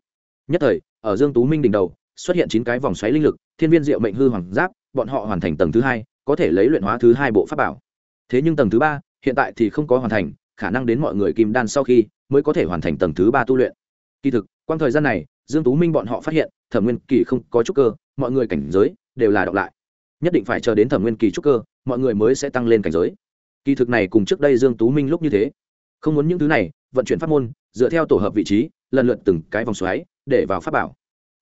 Nhất thời, ở dương tú minh đỉnh đầu, xuất hiện chín cái vòng xoáy linh lực, thiên viên diệu mệnh hư hoàng giáp, bọn họ hoàn thành tầng thứ hai, có thể lấy luyện hóa thứ hai bộ pháp bảo. Thế nhưng tầng thứ ba, hiện tại thì không có hoàn thành, khả năng đến mọi người kim đan sau khi mới có thể hoàn thành tầng thứ ba tu luyện. Kỳ thực, quang thời gian này, dương tú minh bọn họ phát hiện, thẩm nguyên kỳ không có chút cơ, mọi người cảnh giới đều là đọc lại. Nhất định phải chờ đến thẩm nguyên kỳ trúc cơ, mọi người mới sẽ tăng lên cảnh giới. Kỳ thực này cùng trước đây dương tú minh lúc như thế. Không muốn những thứ này, vận chuyển pháp môn dựa theo tổ hợp vị trí, lần lượt từng cái vòng xoáy để vào pháp bảo.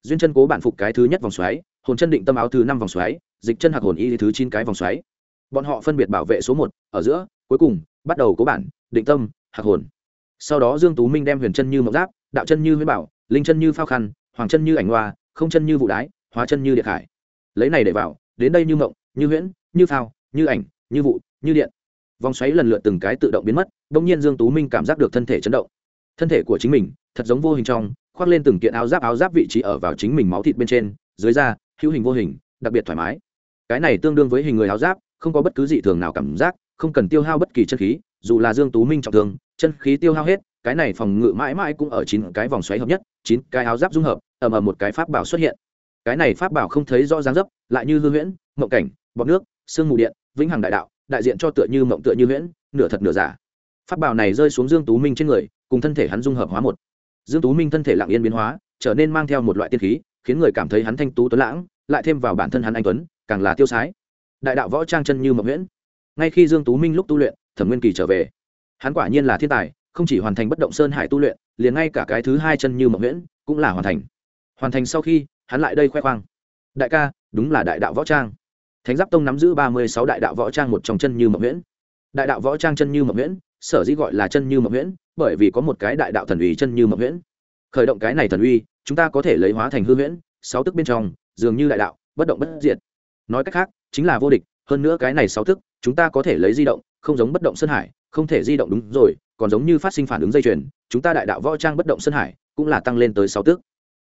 Duyên chân cố bản phục cái thứ nhất vòng xoáy, hồn chân định tâm áo thứ năm vòng xoáy, dịch chân hạc hồn y thứ chín cái vòng xoáy. Bọn họ phân biệt bảo vệ số một, ở giữa, cuối cùng, bắt đầu cố bản, định tâm, hạc hồn. Sau đó dương tú minh đem huyền chân như mộng giáp, đạo chân như huyết bảo, linh chân như phao khăn, hoàng chân như ảnh hoa, không chân như vụ đái, hóa chân như điện hải lấy này để vào, đến đây như mộng, như huyễn, như phao, như ảnh, như vụ, như điện. Vòng xoáy lần lượt từng cái tự động biến mất đông nhiên dương tú minh cảm giác được thân thể chấn động thân thể của chính mình, thật giống vô hình trong, khoác lên từng kiện áo giáp áo giáp vị trí ở vào chính mình máu thịt bên trên, dưới da, hữu hình vô hình, đặc biệt thoải mái. Cái này tương đương với hình người áo giáp, không có bất cứ dị thường nào cảm giác, không cần tiêu hao bất kỳ chân khí, dù là dương tú minh trọng thương, chân khí tiêu hao hết, cái này phòng ngự mãi mãi cũng ở chín cái vòng xoáy hợp nhất, chín cái áo giáp dung hợp, ầm ầm một cái pháp bảo xuất hiện. Cái này pháp bảo không thấy rõ dáng dấp, lại như hư huyễn, mộng cảnh, bọt nước, sương mù điện, vĩnh hằng đại đạo, đại diện cho tựa như mộng tựa như huyễn, nửa thật nửa giả pháp bảo này rơi xuống dương tú minh trên người, cùng thân thể hắn dung hợp hóa một. Dương tú minh thân thể lặng yên biến hóa, trở nên mang theo một loại tiên khí, khiến người cảm thấy hắn thanh tú tuấn lãng, lại thêm vào bản thân hắn anh tuấn, càng là tiêu sái. Đại đạo võ trang chân như mộng nguyễn ngay khi dương tú minh lúc tu luyện, thẩm nguyên kỳ trở về. Hắn quả nhiên là thiên tài, không chỉ hoàn thành bất động sơn hải tu luyện, liền ngay cả cái thứ hai chân như mộng nguyễn cũng là hoàn thành. Hoàn thành sau khi, hắn lại đây khoe khoang. Đại ca, đúng là đại đạo võ trang. Thánh giáp tông nắm giữ ba mươi sáu đại đạo võ trang một trong chân như mộng nguyễn đại đạo võ trang chân như mộng nguyễn sở dĩ gọi là chân như mộng huyễn, bởi vì có một cái đại đạo thần uy chân như mộng huyễn. Khởi động cái này thần uy, chúng ta có thể lấy hóa thành hư huyễn, sáu tức bên trong, dường như đại đạo, bất động bất diệt. Nói cách khác, chính là vô địch, hơn nữa cái này sáu tức, chúng ta có thể lấy di động, không giống bất động sơn hải, không thể di động đúng rồi, còn giống như phát sinh phản ứng dây chuyền, chúng ta đại đạo võ trang bất động sơn hải, cũng là tăng lên tới sáu tước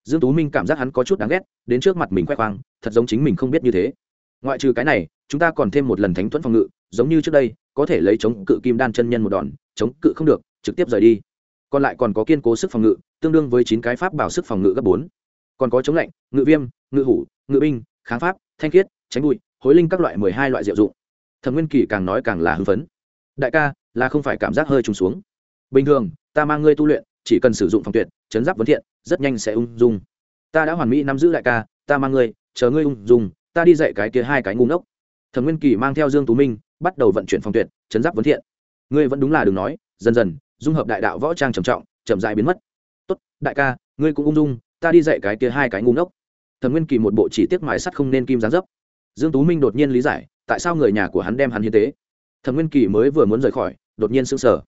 dương tú minh cảm giác hắn có chút đáng ghét, đến trước mặt mình khoe khoang, thật giống chính mình không biết như thế. Ngoại trừ cái này, chúng ta còn thêm một lần thánh thuẫn phòng ngự giống như trước đây, có thể lấy chống cự kim đan chân nhân một đòn, chống cự không được, trực tiếp rời đi. Còn lại còn có kiên cố sức phòng ngự, tương đương với chín cái pháp bảo sức phòng ngự gấp bốn. Còn có chống lạnh, ngự viêm, ngự hủ, ngự binh, kháng pháp, thanh khiết, tránh bụi, hối linh các loại mười hai loại diệu dụng. Thẩm nguyên kỳ càng nói càng là hưng phấn. Đại ca, là không phải cảm giác hơi trùng xuống. Bình thường, ta mang ngươi tu luyện, chỉ cần sử dụng phòng tuyệt, chấn giáp vấn thiện, rất nhanh sẽ ung dung. Ta đã hoàn mỹ nắm giữ đại ca, ta mang ngươi, chờ ngươi ung dung, ta đi dạy cái kia hai cái ngu ngốc. Thẩm nguyên kỳ mang theo dương tú minh bắt đầu vận chuyển phong tuyệt, chấn giáp vấn thiện. Ngươi vẫn đúng là đừng nói, dần dần, dung hợp đại đạo võ trang trầm trọng, chậm dại biến mất. Tốt, đại ca, ngươi cũng ung dung, ta đi dạy cái kia hai cái ngu ngốc. Thẩm nguyên kỳ một bộ chỉ tiết mài sắt không nên kim gián dấp. Dương tú minh đột nhiên lý giải, tại sao người nhà của hắn đem hắn hiến tế? Thẩm nguyên kỳ mới vừa muốn rời khỏi, đột nhiên sững sờ.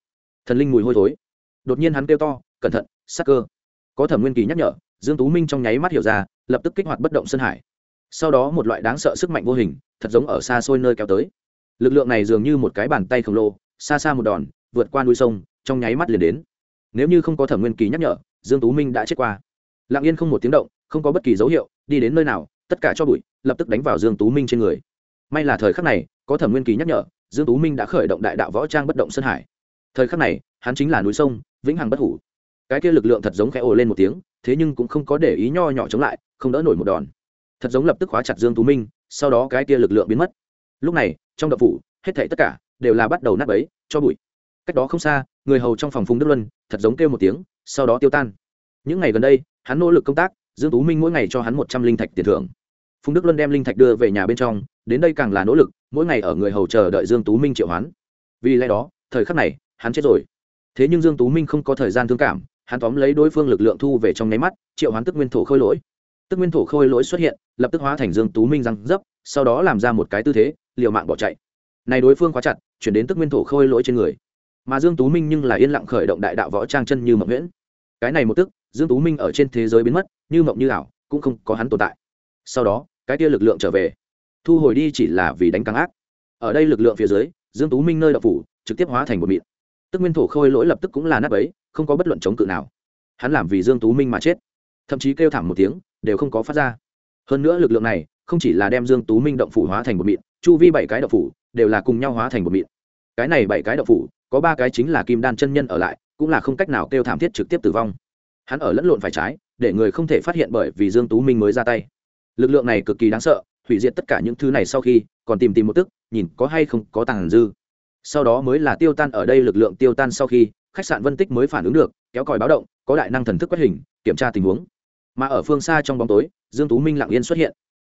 Thần linh mùi hôi thối. Đột nhiên hắn kêu to, cẩn thận sắc cơ. Có thẩm nguyên kỳ nhắc nhở, dương tú minh trong nháy mắt hiểu ra, lập tức kích hoạt bất động sơn hải. Sau đó một loại đáng sợ sức mạnh vô hình, thật giống ở xa xôi nơi kéo tới lực lượng này dường như một cái bàn tay khổng lồ, xa xa một đòn, vượt qua núi sông, trong nháy mắt liền đến. Nếu như không có thẩm nguyên kỳ nhắc nhở, dương tú minh đã chết qua. Lặng yên không một tiếng động, không có bất kỳ dấu hiệu, đi đến nơi nào, tất cả cho bụi, lập tức đánh vào dương tú minh trên người. May là thời khắc này, có thẩm nguyên kỳ nhắc nhở, dương tú minh đã khởi động đại đạo võ trang bất động sơn hải. Thời khắc này, hắn chính là núi sông, vĩnh hằng bất hủ. Cái kia lực lượng thật giống khẽ ồ lên một tiếng, thế nhưng cũng không có để ý nho nhỏ chống lại, không đỡ nổi một đòn. Thật giống lập tức khóa chặt dương tú minh, sau đó cái kia lực lượng biến mất lúc này, trong đậu phủ, hết thảy tất cả đều là bắt đầu nát bấy, cho bụi. Cách đó không xa, người hầu trong phòng phùng đức luân thật giống kêu một tiếng, sau đó tiêu tan. Những ngày gần đây, hắn nỗ lực công tác, dương tú minh mỗi ngày cho hắn một trăm linh thạch tiền thưởng. Phùng đức luân đem linh thạch đưa về nhà bên trong, đến đây càng là nỗ lực, mỗi ngày ở người hầu chờ đợi dương tú minh triệu hoán. Vì lẽ đó, thời khắc này, hắn chết rồi. Thế nhưng dương tú minh không có thời gian thương cảm, hắn tóm lấy đối phương lực lượng thu về trong nháy mắt, triệu hoán tức nguyên thổ khôi lỗi. Tức nguyên thổ khôi lỗi xuất hiện, lập tức hóa thành dương tú minh răng dấp, sau đó làm ra một cái tư thế liều mạng bỏ chạy. Này đối phương khóa chặt, chuyển đến tức nguyên thổ khôi lỗi trên người. Mà dương tú minh nhưng là yên lặng khởi động đại đạo võ trang chân như mộng nguyễn cái này một tức, dương tú minh ở trên thế giới biến mất, như mộng như ảo, cũng không có hắn tồn tại. Sau đó, cái kia lực lượng trở về. Thu hồi đi chỉ là vì đánh căng ác. Ở đây lực lượng phía dưới, dương tú minh nơi đậu phủ, trực tiếp hóa thành một mịn. Tức nguyên thổ khôi lỗi lập tức cũng là nát ấy không có bất luận chống cự nào. Hắn làm vì dương tú minh mà chết. Thậm chí kêu thảm một tiếng, đều không có phát ra. Hơn nữa lực lượng này, không chỉ là đem dương tú minh động phủ hóa thành một mịn chu vi bảy cái đậu phủ đều là cùng nhau hóa thành một mịn. Cái này bảy cái đậu phủ, có ba cái chính là kim đan chân nhân ở lại, cũng là không cách nào kêu thảm thiết trực tiếp tử vong. Hắn ở lẫn lộn phải trái, để người không thể phát hiện bởi vì dương tú minh mới ra tay. Lực lượng này cực kỳ đáng sợ, hủy diệt tất cả những thứ này sau khi, còn tìm tìm một tức, nhìn có hay không có tàng dư. Sau đó mới là tiêu tan ở đây lực lượng tiêu tan sau khi, khách sạn vân tích mới phản ứng được, kéo còi báo động, có đại năng thần thức quét hình, kiểm tra tình huống. Mà ở phương xa trong bóng tối, dương tú minh lặng yên xuất hiện.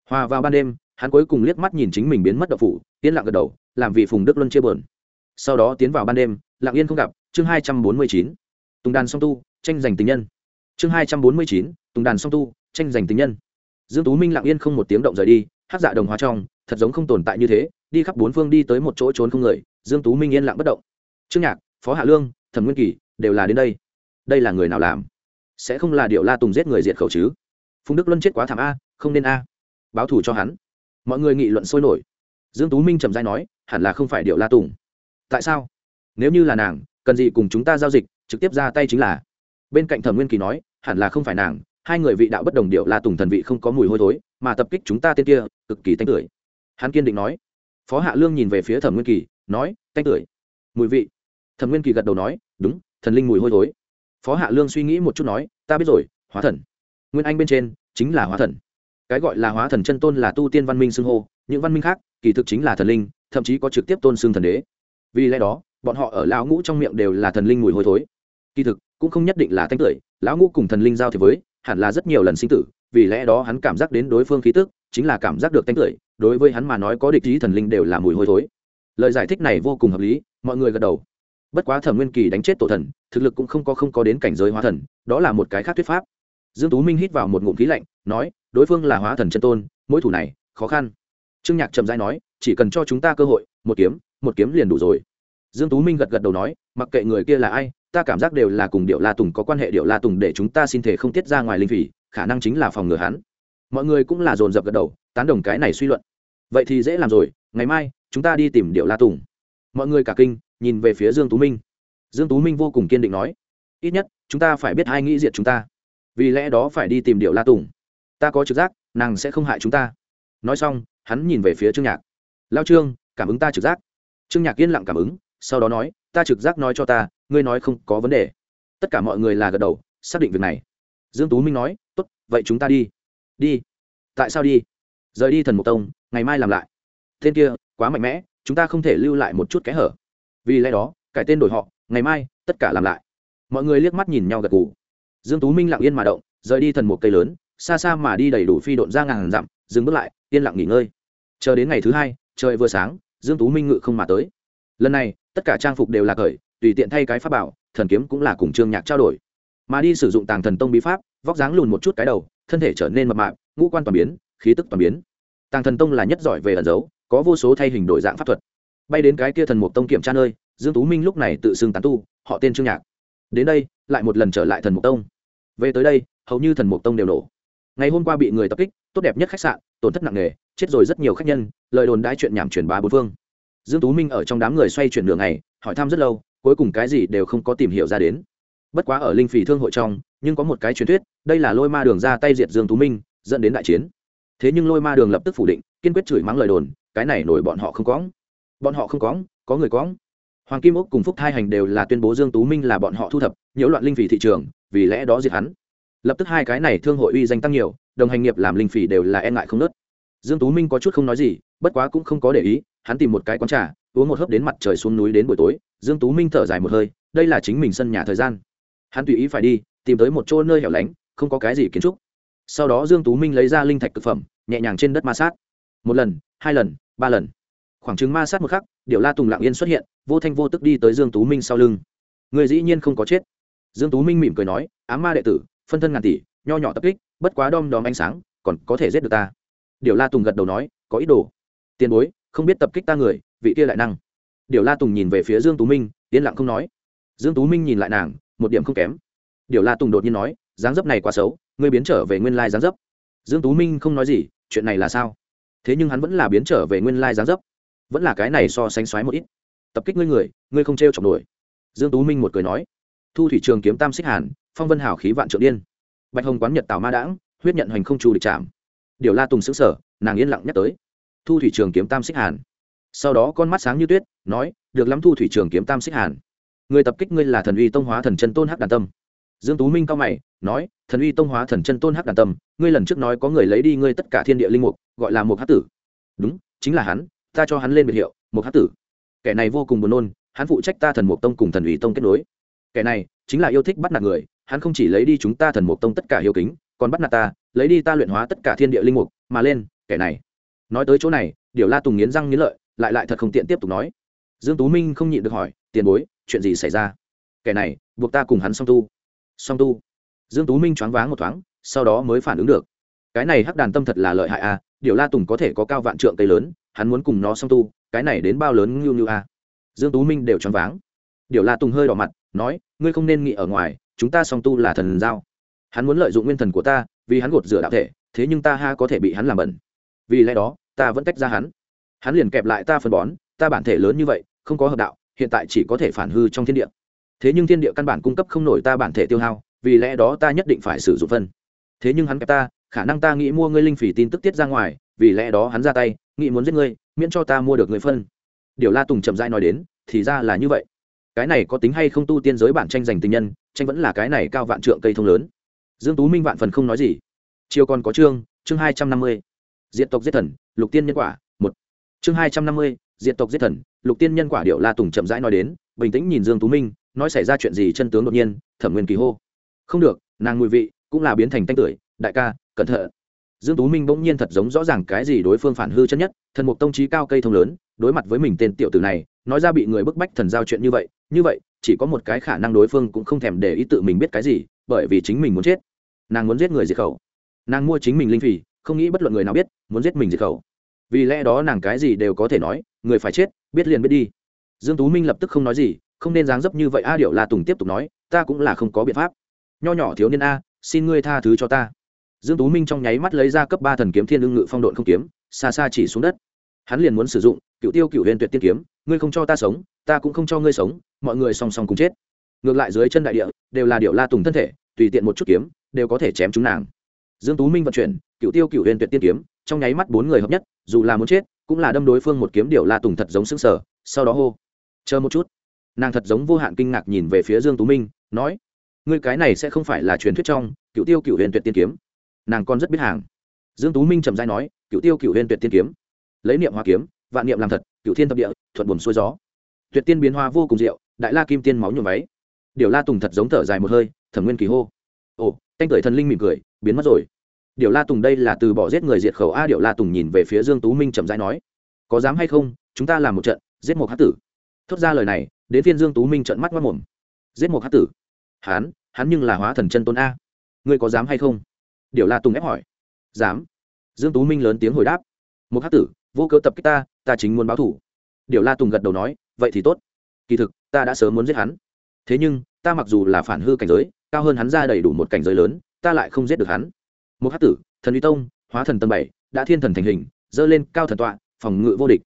Hòa vào ban đêm hắn cuối cùng liếc mắt nhìn chính mình biến mất đậu phủ, yên lặng gật đầu, làm vị phùng đức luân chia bờn sau đó tiến vào ban đêm, lặng yên không gặp, chương hai trăm bốn mươi chín. Tùng đàn song tu, tranh giành tình nhân. Chương hai trăm bốn mươi chín, tùng đàn song tu, tranh giành tình nhân. Dương tú minh lặng yên không một tiếng động rời đi, hát dạ đồng hóa trong, thật giống không tồn tại như thế, đi khắp bốn phương đi tới một chỗ trốn không người, dương tú minh yên lặng bất động. Trương nhạc, phó hạ lương, thẩm nguyên kỳ, đều là đến đây. Đây là người nào làm? Sẽ không là điệu la tùng giết người diệt khẩu chứ? Phùng đức luân chết quá thảm a, không nên a. Báo thù cho hắn mọi người nghị luận sôi nổi. Dương tú minh trầm dai nói, hẳn là không phải điệu la tùng. Tại sao? Nếu như là nàng, cần gì cùng chúng ta giao dịch, trực tiếp ra tay chính là. Bên cạnh thẩm nguyên kỳ nói, hẳn là không phải nàng, hai người vị đạo bất đồng điệu la tùng thần vị không có mùi hôi thối, mà tập kích chúng ta tên kia, cực kỳ tanh tưởi. Hắn kiên định nói. Phó hạ lương nhìn về phía thẩm nguyên kỳ, nói, tanh tưởi. Mùi vị. Thẩm nguyên kỳ gật đầu nói, đúng, thần linh mùi hôi thối. Phó hạ lương suy nghĩ một chút nói, ta biết rồi, hóa thần. Nguyên anh bên trên chính là hóa thần cái gọi là hóa thần chân tôn là tu tiên văn minh xưng hô, những văn minh khác, kỳ thực chính là thần linh, thậm chí có trực tiếp tôn xưng thần đế. Vì lẽ đó, bọn họ ở lão ngũ trong miệng đều là thần linh mùi hôi thối. Kỳ thực, cũng không nhất định là thanh tưởi lão ngũ cùng thần linh giao thế với, hẳn là rất nhiều lần sinh tử, vì lẽ đó hắn cảm giác đến đối phương khí tức, chính là cảm giác được thanh tưởi đối với hắn mà nói có địch ý thần linh đều là mùi hôi thối. Lời giải thích này vô cùng hợp lý, mọi người gật đầu. Bất quá thẩm nguyên kỳ đánh chết tổ thần, thực lực cũng không có không có đến cảnh giới hóa thần, đó là một cái khác thuyết pháp. Dương tú minh hít vào một ngụm khí lạnh, nói đối phương là hóa thần chân tôn mỗi thủ này, khó khăn. Trương nhạc trầm rãi nói, chỉ cần cho chúng ta cơ hội, một kiếm một kiếm liền đủ rồi. Dương tú minh gật gật đầu nói, mặc kệ người kia là ai, ta cảm giác đều là cùng điệu la tùng có quan hệ. Điệu la tùng để chúng ta xin thể không tiết ra ngoài linh phỉ, khả năng chính là phòng ngừa hắn. Mọi người cũng là dồn dập gật đầu, tán đồng cái này suy luận. Vậy thì dễ làm rồi, ngày mai, chúng ta đi tìm điệu la tùng. Mọi người cả kinh, nhìn về phía dương tú minh. Dương tú minh vô cùng kiên định nói, ít nhất, chúng ta phải biết ai nghĩ diệt chúng ta. Vì lẽ đó phải đi tìm điệu la tùng ta có trực giác, nàng sẽ không hại chúng ta. Nói xong, hắn nhìn về phía trương nhạc. Lao trương, cảm ứng ta trực giác. Trương nhạc yên lặng cảm ứng, sau đó nói, ta trực giác nói cho ta, ngươi nói không có vấn đề. Tất cả mọi người là gật đầu, xác định việc này. Dương tú minh nói, tốt, vậy chúng ta đi. Đi. Tại sao đi? Rời đi thần mục tông, ngày mai làm lại. Tên kia, quá mạnh mẽ, chúng ta không thể lưu lại một chút kẽ hở. Vì lẽ đó, cải tên đổi họ, ngày mai, tất cả làm lại. Mọi người liếc mắt nhìn nhau gật gù. Dương tú minh lặng yên mà động, rời đi thần một cây lớn xa xa mà đi đầy đủ phi độn ra ngàn dặm, dừng bước lại, yên lặng nghỉ ngơi. Chờ đến ngày thứ hai, trời vừa sáng, dương tú minh ngự không mà tới. Lần này, tất cả trang phục đều là cởi, tùy tiện thay cái pháp bảo, thần kiếm cũng là cùng trương nhạc trao đổi. Mà đi sử dụng tàng thần tông bí pháp, vóc dáng lùn một chút cái đầu, thân thể trở nên mập mạp, ngũ quan toàn biến, khí tức toàn biến. Tàng thần tông là nhất giỏi về ẩn giấu, có vô số thay hình đổi dạng pháp thuật. Bay đến cái kia thần mục tông kiểm tra nơi, dương tú minh lúc này tự xưng tán tu, họ tên trương nhạc. Đến đây, lại một lần trở lại thần mục tông. Về tới đây, hầu như thần mục tông đều nổ ngày hôm qua bị người tập kích, tốt đẹp nhất khách sạn, tổn thất nặng nề, chết rồi rất nhiều khách nhân, lời đồn đãi chuyện nhảm truyền bá bốn phương. Dương tú minh ở trong đám người xoay chuyển đường này hỏi thăm rất lâu, cuối cùng cái gì đều không có tìm hiểu ra đến. Bất quá ở linh phỉ thương hội trong, nhưng có một cái truyền thuyết, đây là lôi ma đường ra tay diệt dương tú minh, dẫn đến đại chiến. Thế nhưng lôi ma đường lập tức phủ định, kiên quyết chửi mắng lời đồn, cái này nổi bọn họ không có bọn họ không có có người có hoàng kim úc cùng phúc thai hành đều là tuyên bố dương tú minh là bọn họ thu thập, nhiễu loạn linh phỉ thị trường, vì lẽ đó diệt hắn lập tức hai cái này thương hội uy danh tăng nhiều, đồng hành nghiệp làm linh phỉ đều là e ngại không nớt. Dương tú minh có chút không nói gì, bất quá cũng không có để ý, hắn tìm một cái quán trà, uống một hớp đến mặt trời xuống núi đến buổi tối, dương tú minh thở dài một hơi, đây là chính mình sân nhà thời gian. Hắn tùy ý phải đi, tìm tới một chỗ nơi hẻo lánh, không có cái gì kiến trúc. Sau đó dương tú minh lấy ra linh thạch thực phẩm, nhẹ nhàng trên đất ma sát. Một lần, hai lần, ba lần. Khoảng chừng ma sát một khắc điệu la tùng lặng yên xuất hiện, vô thanh vô tức đi tới dương tú minh sau lưng. Người dĩ nhiên không có chết. Dương tú minh mỉm cười nói, ám ma đệ tử phân thân ngàn tỷ, nho nhỏ tập kích, bất quá đom đóm ánh sáng, còn có thể giết được ta. Điều la tùng gật đầu nói, có ý đồ. Tiền bối, không biết tập kích ta người, vị kia lại năng. Điều la tùng nhìn về phía dương tú minh, yên lặng không nói. Dương tú minh nhìn lại nàng, một điểm không kém. Điều la tùng đột nhiên nói, dáng dấp này quá xấu, ngươi biến trở về nguyên lai dáng dấp. Dương tú minh không nói gì, chuyện này là sao? Thế nhưng hắn vẫn là biến trở về nguyên lai dáng dấp. Vẫn là cái này so sánh xoáy một ít. Tập kích ngươi người, ngươi không t chọc nổi. Dương tú minh một cười nói thu thủy trường kiếm tam xích hàn, phong vân hảo khí vạn trượng điên. Bạch hồng quán nhật tào ma đãng, huyết nhận hoành không trù địch chạm điều la tùng xứng sở nàng yên lặng nhắc tới. Thu thủy trường kiếm tam xích hàn. Sau đó con mắt sáng như tuyết, nói, được lắm thu thủy trường kiếm tam xích hàn. Người tập kích ngươi là thần uy tông hóa thần chân tôn hắc đàn tâm. Dương tú minh cao mày, nói, thần uy tông hóa thần chân tôn hắc đàn tâm, ngươi lần trước nói có người lấy đi ngươi tất cả thiên địa linh mục, gọi là một hắc tử. Đúng, chính là hắn, ta cho hắn lên biệt hiệu một hắc tử. Kẻ này vô cùng buồn nôn, hắn phụ trách ta thần mục tông cùng thần uy tông kết nối kẻ này chính là yêu thích bắt nạt người hắn không chỉ lấy đi chúng ta thần mục tông tất cả hiếu kính còn bắt nạt ta lấy đi ta luyện hóa tất cả thiên địa linh mục mà lên kẻ này. Nói tới chỗ này điều la tùng nghiến răng nghiến lợi lại lại thật không tiện tiếp tục nói. Dương tú minh không nhịn được hỏi tiền bối chuyện gì xảy ra? Kẻ này buộc ta cùng hắn song tu. Song tu? Dương tú minh choáng váng một thoáng sau đó mới phản ứng được. Cái này hắc đàn tâm thật là lợi hại a à, điều la tùng có thể có cao vạn trượng cây lớn hắn muốn cùng nó song tu cái này đến bao lớn ngưu ngưu a à. dương tú minh đều choáng váng. Điều la tùng hơi đỏ mặt nói, ngươi không nên nghĩ ở ngoài, chúng ta song tu là thần giao. Hắn muốn lợi dụng nguyên thần của ta, vì hắn gột rửa đạo thể, thế nhưng ta ha có thể bị hắn làm bẩn. Vì lẽ đó, ta vẫn tách ra hắn. Hắn liền kẹp lại ta phân bón, ta bản thể lớn như vậy, không có hợp đạo, hiện tại chỉ có thể phản hư trong thiên địa. Thế nhưng thiên địa căn bản cung cấp không nổi ta bản thể tiêu hao, vì lẽ đó ta nhất định phải sử dụng phân. Thế nhưng hắn kẹp ta, khả năng ta nghĩ mua ngươi linh phỉ tin tức tiết ra ngoài, vì lẽ đó hắn ra tay, nghĩ muốn giết ngươi, miễn cho ta mua được người phân. Điều la tùng chậm dai nói đến, thì ra là như vậy cái này có tính hay không tu tiên giới bản tranh giành tình nhân, tranh vẫn là cái này cao vạn trượng cây thông lớn. Dương tú minh vạn phần không nói gì. Chiều còn có chương chương hai trăm năm mươi. Diện tộc giết thần, lục tiên nhân quả, một. Chương hai trăm năm mươi diện tộc giết thần, lục tiên nhân quả điệu la tùng chậm rãi nói đến, bình tĩnh nhìn dương tú minh, nói xảy ra chuyện gì chân tướng đột nhiên, thẩm nguyên kỳ hô. Không được, nàng mùi vị cũng là biến thành tanh tưởi, đại ca, cẩn thận. Dương tú minh bỗng nhiên thật giống rõ ràng cái gì đối phương phản hư chân nhất, thần mục tông trí cao cây thông lớn, đối mặt với mình tên tiểu tử này, nói ra bị người bức bách thần giao chuyện như vậy như vậy, chỉ có một cái khả năng đối phương cũng không thèm để ý tự mình biết cái gì, bởi vì chính mình muốn chết. Nàng muốn giết người diệt khẩu. Nàng mua chính mình linh phì không nghĩ bất luận người nào biết, muốn giết mình diệt khẩu. Vì lẽ đó nàng cái gì đều có thể nói, người phải chết, biết liền biết đi. Dương tú minh lập tức không nói gì, không nên dáng dấp như vậy a điệu la tùng tiếp tục nói, ta cũng là không có biện pháp. Nho nhỏ thiếu niên a, xin ngươi tha thứ cho ta. Dương tú minh trong nháy mắt lấy ra cấp ba thần kiếm thiên ưng ngự phong độn không kiếm, xa xa chỉ xuống đất. Hắn liền muốn sử dụng, cựu tiêu cựu huyền tuyệt tiên kiếm, ngươi không cho ta sống, ta cũng không cho ngươi sống mọi người song song cùng chết. Ngược lại dưới chân đại địa đều là điệu la tùng thân thể, tùy tiện một chút kiếm đều có thể chém chúng nàng. Dương tú minh vận chuyển cựu tiêu cựu huyền tuyệt tiên kiếm, trong nháy mắt bốn người hợp nhất, dù là muốn chết, cũng là đâm đối phương một kiếm điệu la tùng thật giống xương sở sau đó hô, chờ một chút. Nàng thật giống vô hạn kinh ngạc nhìn về phía dương tú minh, nói, ngươi cái này sẽ không phải là truyền thuyết trong cựu tiêu cựu huyền tuyệt tiên kiếm. Nàng còn rất biết hàng. Dương tú minh trầm dai nói cựu tiêu cựu huyền tuyệt tiên kiếm, lấy niệm hoa kiếm, vạn niệm làm thật cựu thiên thập địa, thuận buồn xuôi gió. Tuyệt tiên biến hoa vô cùng diệu đại la kim tiên máu nhuộm váy. Điều la tùng thật giống thở dài một hơi, thẩm nguyên kỳ hô. Ồ tanh cười thần linh mỉm cười, biến mất rồi. Điều la tùng đây là từ bỏ giết người diệt khẩu a, điều la tùng nhìn về phía dương tú minh chậm rãi nói. Có dám hay không, chúng ta làm một trận, giết một hát tử. Thốt ra lời này, đến phiên dương tú minh trợn mắt mất mồm. Giết một hát tử? Hán hắn nhưng là hóa thần chân tôn a. Ngươi có dám hay không? Điều la tùng ép hỏi. Dám. Dương tú minh lớn tiếng hồi đáp. Một hát tử, vô cớ tập kích ta ta chính muốn báo thủ. Điều la tùng gật đầu nói, vậy thì tốt kỳ thực, ta đã sớm muốn giết hắn. Thế nhưng, ta mặc dù là phản hư cảnh giới, cao hơn hắn ra đầy đủ một cảnh giới lớn, ta lại không giết được hắn. Một hát tử, thần uy tông, hóa thần tầng bảy, đã thiên thần thành hình, dơ lên cao thần tọa, phòng ngự vô địch.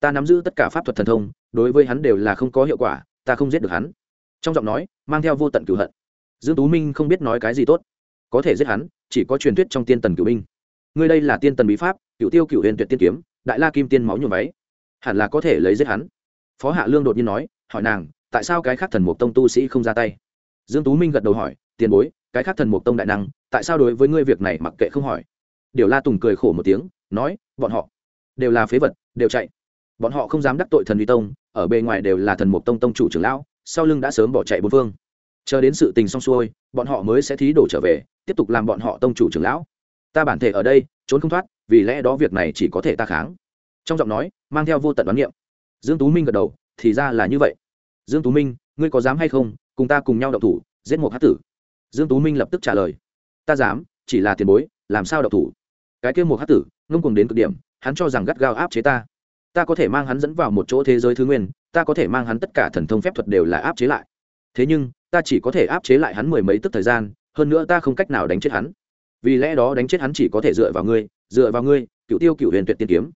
Ta nắm giữ tất cả pháp thuật thần thông, đối với hắn đều là không có hiệu quả, ta không giết được hắn. Trong giọng nói, mang theo vô tận cửu hận. Dương tú minh không biết nói cái gì tốt. Có thể giết hắn, chỉ có truyền thuyết trong tiên tần cửu binh. Ngươi đây là tiên tần bí pháp, cửu tiêu cửu huyền tuyệt tiên kiếm, đại la kim tiên máu nhuộm váy. Hẳn là có thể lấy giết hắn. Phó hạ lương đột nhiên nói hỏi nàng, tại sao cái khác thần mục tông tu sĩ không ra tay? Dương tú minh gật đầu hỏi, tiền bối, cái khác thần mục tông đại năng, tại sao đối với ngươi việc này mặc kệ không hỏi? Điều la tùng cười khổ một tiếng, nói, bọn họ đều là phế vật, đều chạy. Bọn họ không dám đắc tội thần uy tông, ở bề ngoài đều là thần mục tông tông chủ trưởng lão, sau lưng đã sớm bỏ chạy bốn phương. Chờ đến sự tình xong xuôi, bọn họ mới sẽ thí đổ trở về, tiếp tục làm bọn họ tông chủ trưởng lão. Ta bản thể ở đây, trốn không thoát, vì lẽ đó việc này chỉ có thể ta kháng. Trong giọng nói, mang theo vô tận đoán niệm. Dương tú minh gật đầu thì ra là như vậy. Dương tú minh, ngươi có dám hay không, cùng ta cùng nhau đậu thủ, giết một hát tử? Dương tú minh lập tức trả lời. Ta dám, chỉ là tiền bối, làm sao đậu thủ? Cái kia một hát tử, ngông cùng đến cực điểm, hắn cho rằng gắt gao áp chế ta. Ta có thể mang hắn dẫn vào một chỗ thế giới thứ nguyên, ta có thể mang hắn tất cả thần thông phép thuật đều là áp chế lại. Thế nhưng, ta chỉ có thể áp chế lại hắn mười mấy tức thời gian, hơn nữa ta không cách nào đánh chết hắn. Vì lẽ đó đánh chết hắn chỉ có thể dựa vào ngươi, dựa vào ngươi, cựu tiêu cựu huyền tuyệt tiên kiếm.